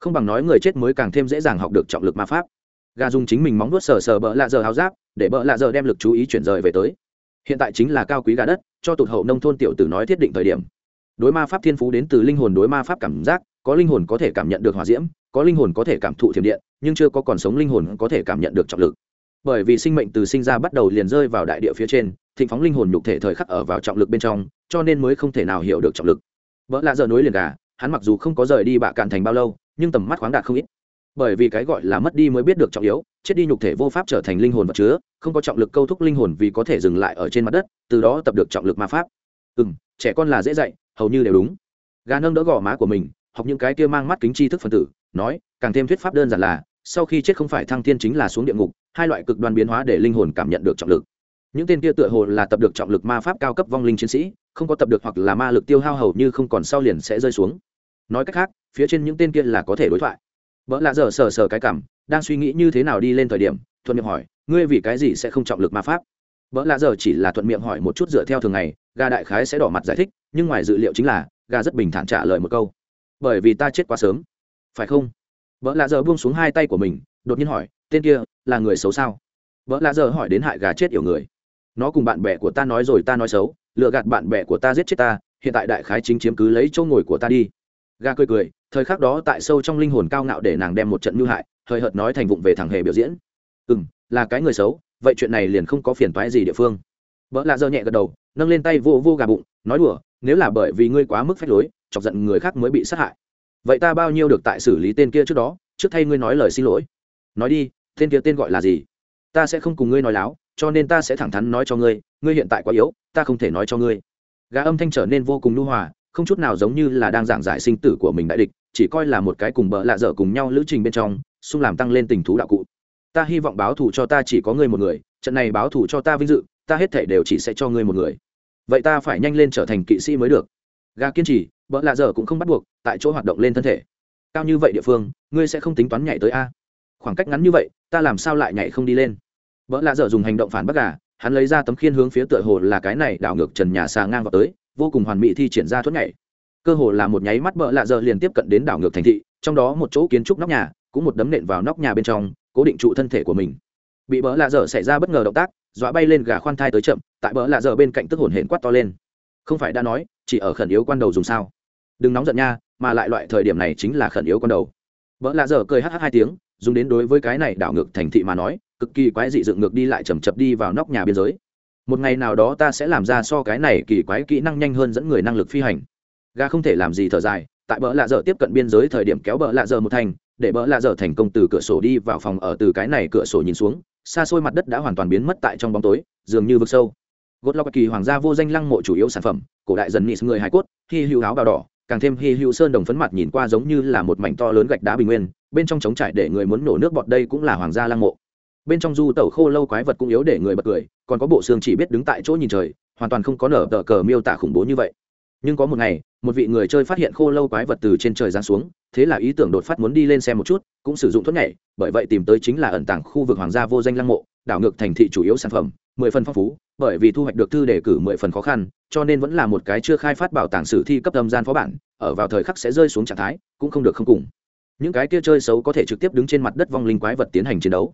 Không bằng nói người chết mới càng thêm dễ dàng học được trọng lực ma pháp. Gà dùng chính mình móng nuốt sờ sờ bỡ lạ dở háo giáp, để bỡ lạ dở đem lực chú ý chuyển rời về tới. Hiện tại chính là cao quý gà đất, cho tụt hậu nông thôn tiểu tử nói thiết định thời điểm. Đối ma pháp thiên phú đến từ linh hồn đối ma pháp cảm giác có linh hồn có thể cảm nhận được hỏa diễm, có linh hồn có thể cảm thụ thiểm điện, nhưng chưa có còn sống linh hồn có thể cảm nhận được trọng lực. Bởi vì sinh mệnh từ sinh ra bắt đầu liền rơi vào đại địa phía trên, thịnh phóng linh hồn nhục thể thời khắc ở vào trọng lực bên trong, cho nên mới không thể nào hiểu được trọng lực. Vợ lạ giờ nối liền gà, hắn mặc dù không có rời đi bạ cạn thành bao lâu, nhưng tầm mắt khoáng đạt không ít. Bởi vì cái gọi là mất đi mới biết được trọng yếu, chết đi nhục thể vô pháp trở thành linh hồn vật chứa, không có trọng lực câu thúc linh hồn vì có thể dừng lại ở trên mặt đất, từ đó tập được trọng lực ma pháp. Ừ m trẻ con là dễ dạy, hầu như đều đúng. Gà nâng đỡ gò má của mình học những cái kia mang mắt kính tri thức phân tử, nói, càng thêm thuyết pháp đơn giản là, sau khi chết không phải thăng thiên chính là xuống địa ngục, hai loại cực đoan biến hóa để linh hồn cảm nhận được trọng lực. Những tên kia tựa hồ là tập được trọng lực ma pháp cao cấp vong linh chiến sĩ, không có tập được hoặc là ma lực tiêu hao hầu như không còn sau liền sẽ rơi xuống. Nói cách khác, phía trên những tên kia là có thể đối thoại. Vợ lạ dở sờ sờ cái cảm, đang suy nghĩ như thế nào đi lên thời điểm, thuận miệng hỏi, ngươi vì cái gì sẽ không trọng lực ma pháp? Vợ lạ dở chỉ là thuận miệng hỏi một chút dựa theo thường ngày, gà đại khái sẽ đỏ mặt giải thích, nhưng ngoài dự liệu chính là, gà rất bình thản trả lời một câu bởi vì ta chết quá sớm. Phải không? Vợ lạ giờ buông xuống hai tay của mình, đột nhiên hỏi, tên kia là người xấu sao? Vợ lạ giờ hỏi đến hại gà chết yểu người. Nó cùng bạn bè của ta nói rồi ta nói xấu lựa gạt bạn bè của ta giết chết ta, hiện tại đại khái chính chiếm cứ lấy chỗ ngồi của ta đi. Gà cười cười, thời khắc đó tại sâu trong linh hồn cao ngạo để nàng đem một trận mưu hại, hời hợt nói thành vụng về thằng hề biểu diễn. Ừ m là cái người xấu, vậy chuyện này liền không có phiền toái gì địa phương. Vợ lạ dơ nhẹ gật đầu, nâng lên tay vô vô gà bụng, nói đùa, nếu là bởi vì ngươi quá mức phách lối chọc giận người khác mới bị sát hại. Vậy ta bao nhiêu được tại xử lý tên kia trước đó, trước thay ngươi nói lời xin lỗi. Nói đi, tên kia tên gọi là gì? Ta sẽ không cùng ngươi nói láo, cho nên ta sẽ thẳng thắn nói cho ngươi ngươi hiện tại quá yếu, ta không thể nói cho ngươi. Gã âm thanh trở nên vô cùng nhu hòa, không chút nào giống như là đang giảng giải sinh tử của mình đại địch, chỉ coi là một cái cùng bợ lạ dở cùng nhau lữ trình bên trong, xung làm tăng lên tình thú đạo cụ. Ta hy vọng báo thù cho ta chỉ có ngươi một người, trận này báo thù cho ta vinh dự, ta hết thể đều chỉ sẽ cho ngươi một người. Vậy ta phải nhanh lên trở thành kỵ sĩ mới được. Gà kiên trì vợ lạ dở cũng không bắt buộc, tại chỗ hoạt động lên thân thể. Cao như vậy địa phương, ngươi sẽ không tính toán nhảy tới a. Khoảng cách ngắn như vậy, ta làm sao lại nhảy không đi lên? Vợ lạ dở dùng hành động phản bác gà, hắn lấy ra tấm khiên hướng phía tựa hồ là cái này đảo ngược trần nhà xà ngang vào tới, vô cùng hoàn mỹ thi triển ra thuốc nhảy. Cơ hồ là một nháy mắt vợ lạ dở liền tiếp cận đến đảo ngược thành thị, trong đó một chỗ kiến trúc nóc nhà, cũng một đấm nện vào nóc nhà bên trong, cố định trụ thân thể của mình. Bị bỡ lạ dở xảy ra bất ngờ động tác, dọa bay lên gà khoan thai tới chậm, tại bỡ lạ dở bên cạnh tức hồn hển quát to lên. Không phải đã nói chỉ ở khẩn yếu quan đầu dùng sao? Đừng nóng giận nha, mà lại loại thời điểm này chính là khẩn yếu quan đầu. Vợ lạ dở cười hh hai tiếng, dùng đến đối với cái này đảo ngược thành thị mà nói, cực kỳ quái dị dựng ngược đi lại chầm chập đi vào nóc nhà biên giới. Một ngày nào đó ta sẽ làm ra so cái này kỳ quái kỹ năng nhanh hơn dẫn người năng lực phi hành. Ga không thể làm gì thở dài, tại bỡ lạ dở tiếp cận biên giới thời điểm kéo bỡ lạ dở một thành, để bỡ lạ dở thành công từ cửa sổ đi vào phòng ở từ cái này cửa sổ nhìn xuống, xa xôi mặt đất đã hoàn toàn biến mất tại trong bóng tối, dường như vực sâu gốt lọc kỳ hoàng gia vô danh lăng mộ chủ yếu sản phẩm, cổ đại dần nịt người hải cốt, hy hữu áo bào đỏ, càng thêm hy hữu sơn đồng phấn mặt nhìn qua giống như là một mảnh to lớn gạch đá bình nguyên, bên trong trống trải để người muốn nổ nước bọt đây cũng là hoàng gia lăng mộ. Bên trong du tẩu khô lâu quái vật cũng yếu để người bật cười, còn có bộ xương chỉ biết đứng tại chỗ nhìn trời, hoàn toàn không có nở tờ cờ miêu tả khủng bố như vậy. Nhưng có một ngày, một vị người chơi phát hiện khô lâu quái vật từ trên trời giáng xuống, thế là ý tưởng đột phát muốn đi lên xem một chút, cũng sử dụng thuốc nhảy, bởi vậy tìm tới chính là ẩn tàng khu vực hoàng gia vô danh lăng mộ đảo ngược thành thị chủ yếu sản phẩm, mười phần phong phú, bởi vì thu hoạch được thư đề cử mười phần khó khăn, cho nên vẫn là một cái chưa khai phát bảo tàng sử thi cấp âm gian phó bản, ở vào thời khắc sẽ rơi xuống trạng thái, cũng không được không cùng. Những cái kia chơi xấu có thể trực tiếp đứng trên mặt đất vong linh quái vật tiến hành chiến đấu.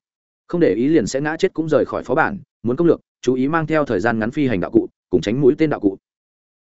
Không để ý liền sẽ ngã chết cũng rời khỏi phó bản, muốn công lược, chú ý mang theo thời gian ngắn phi hành đạo cụ, cùng tránh mũi tên đạo cụ.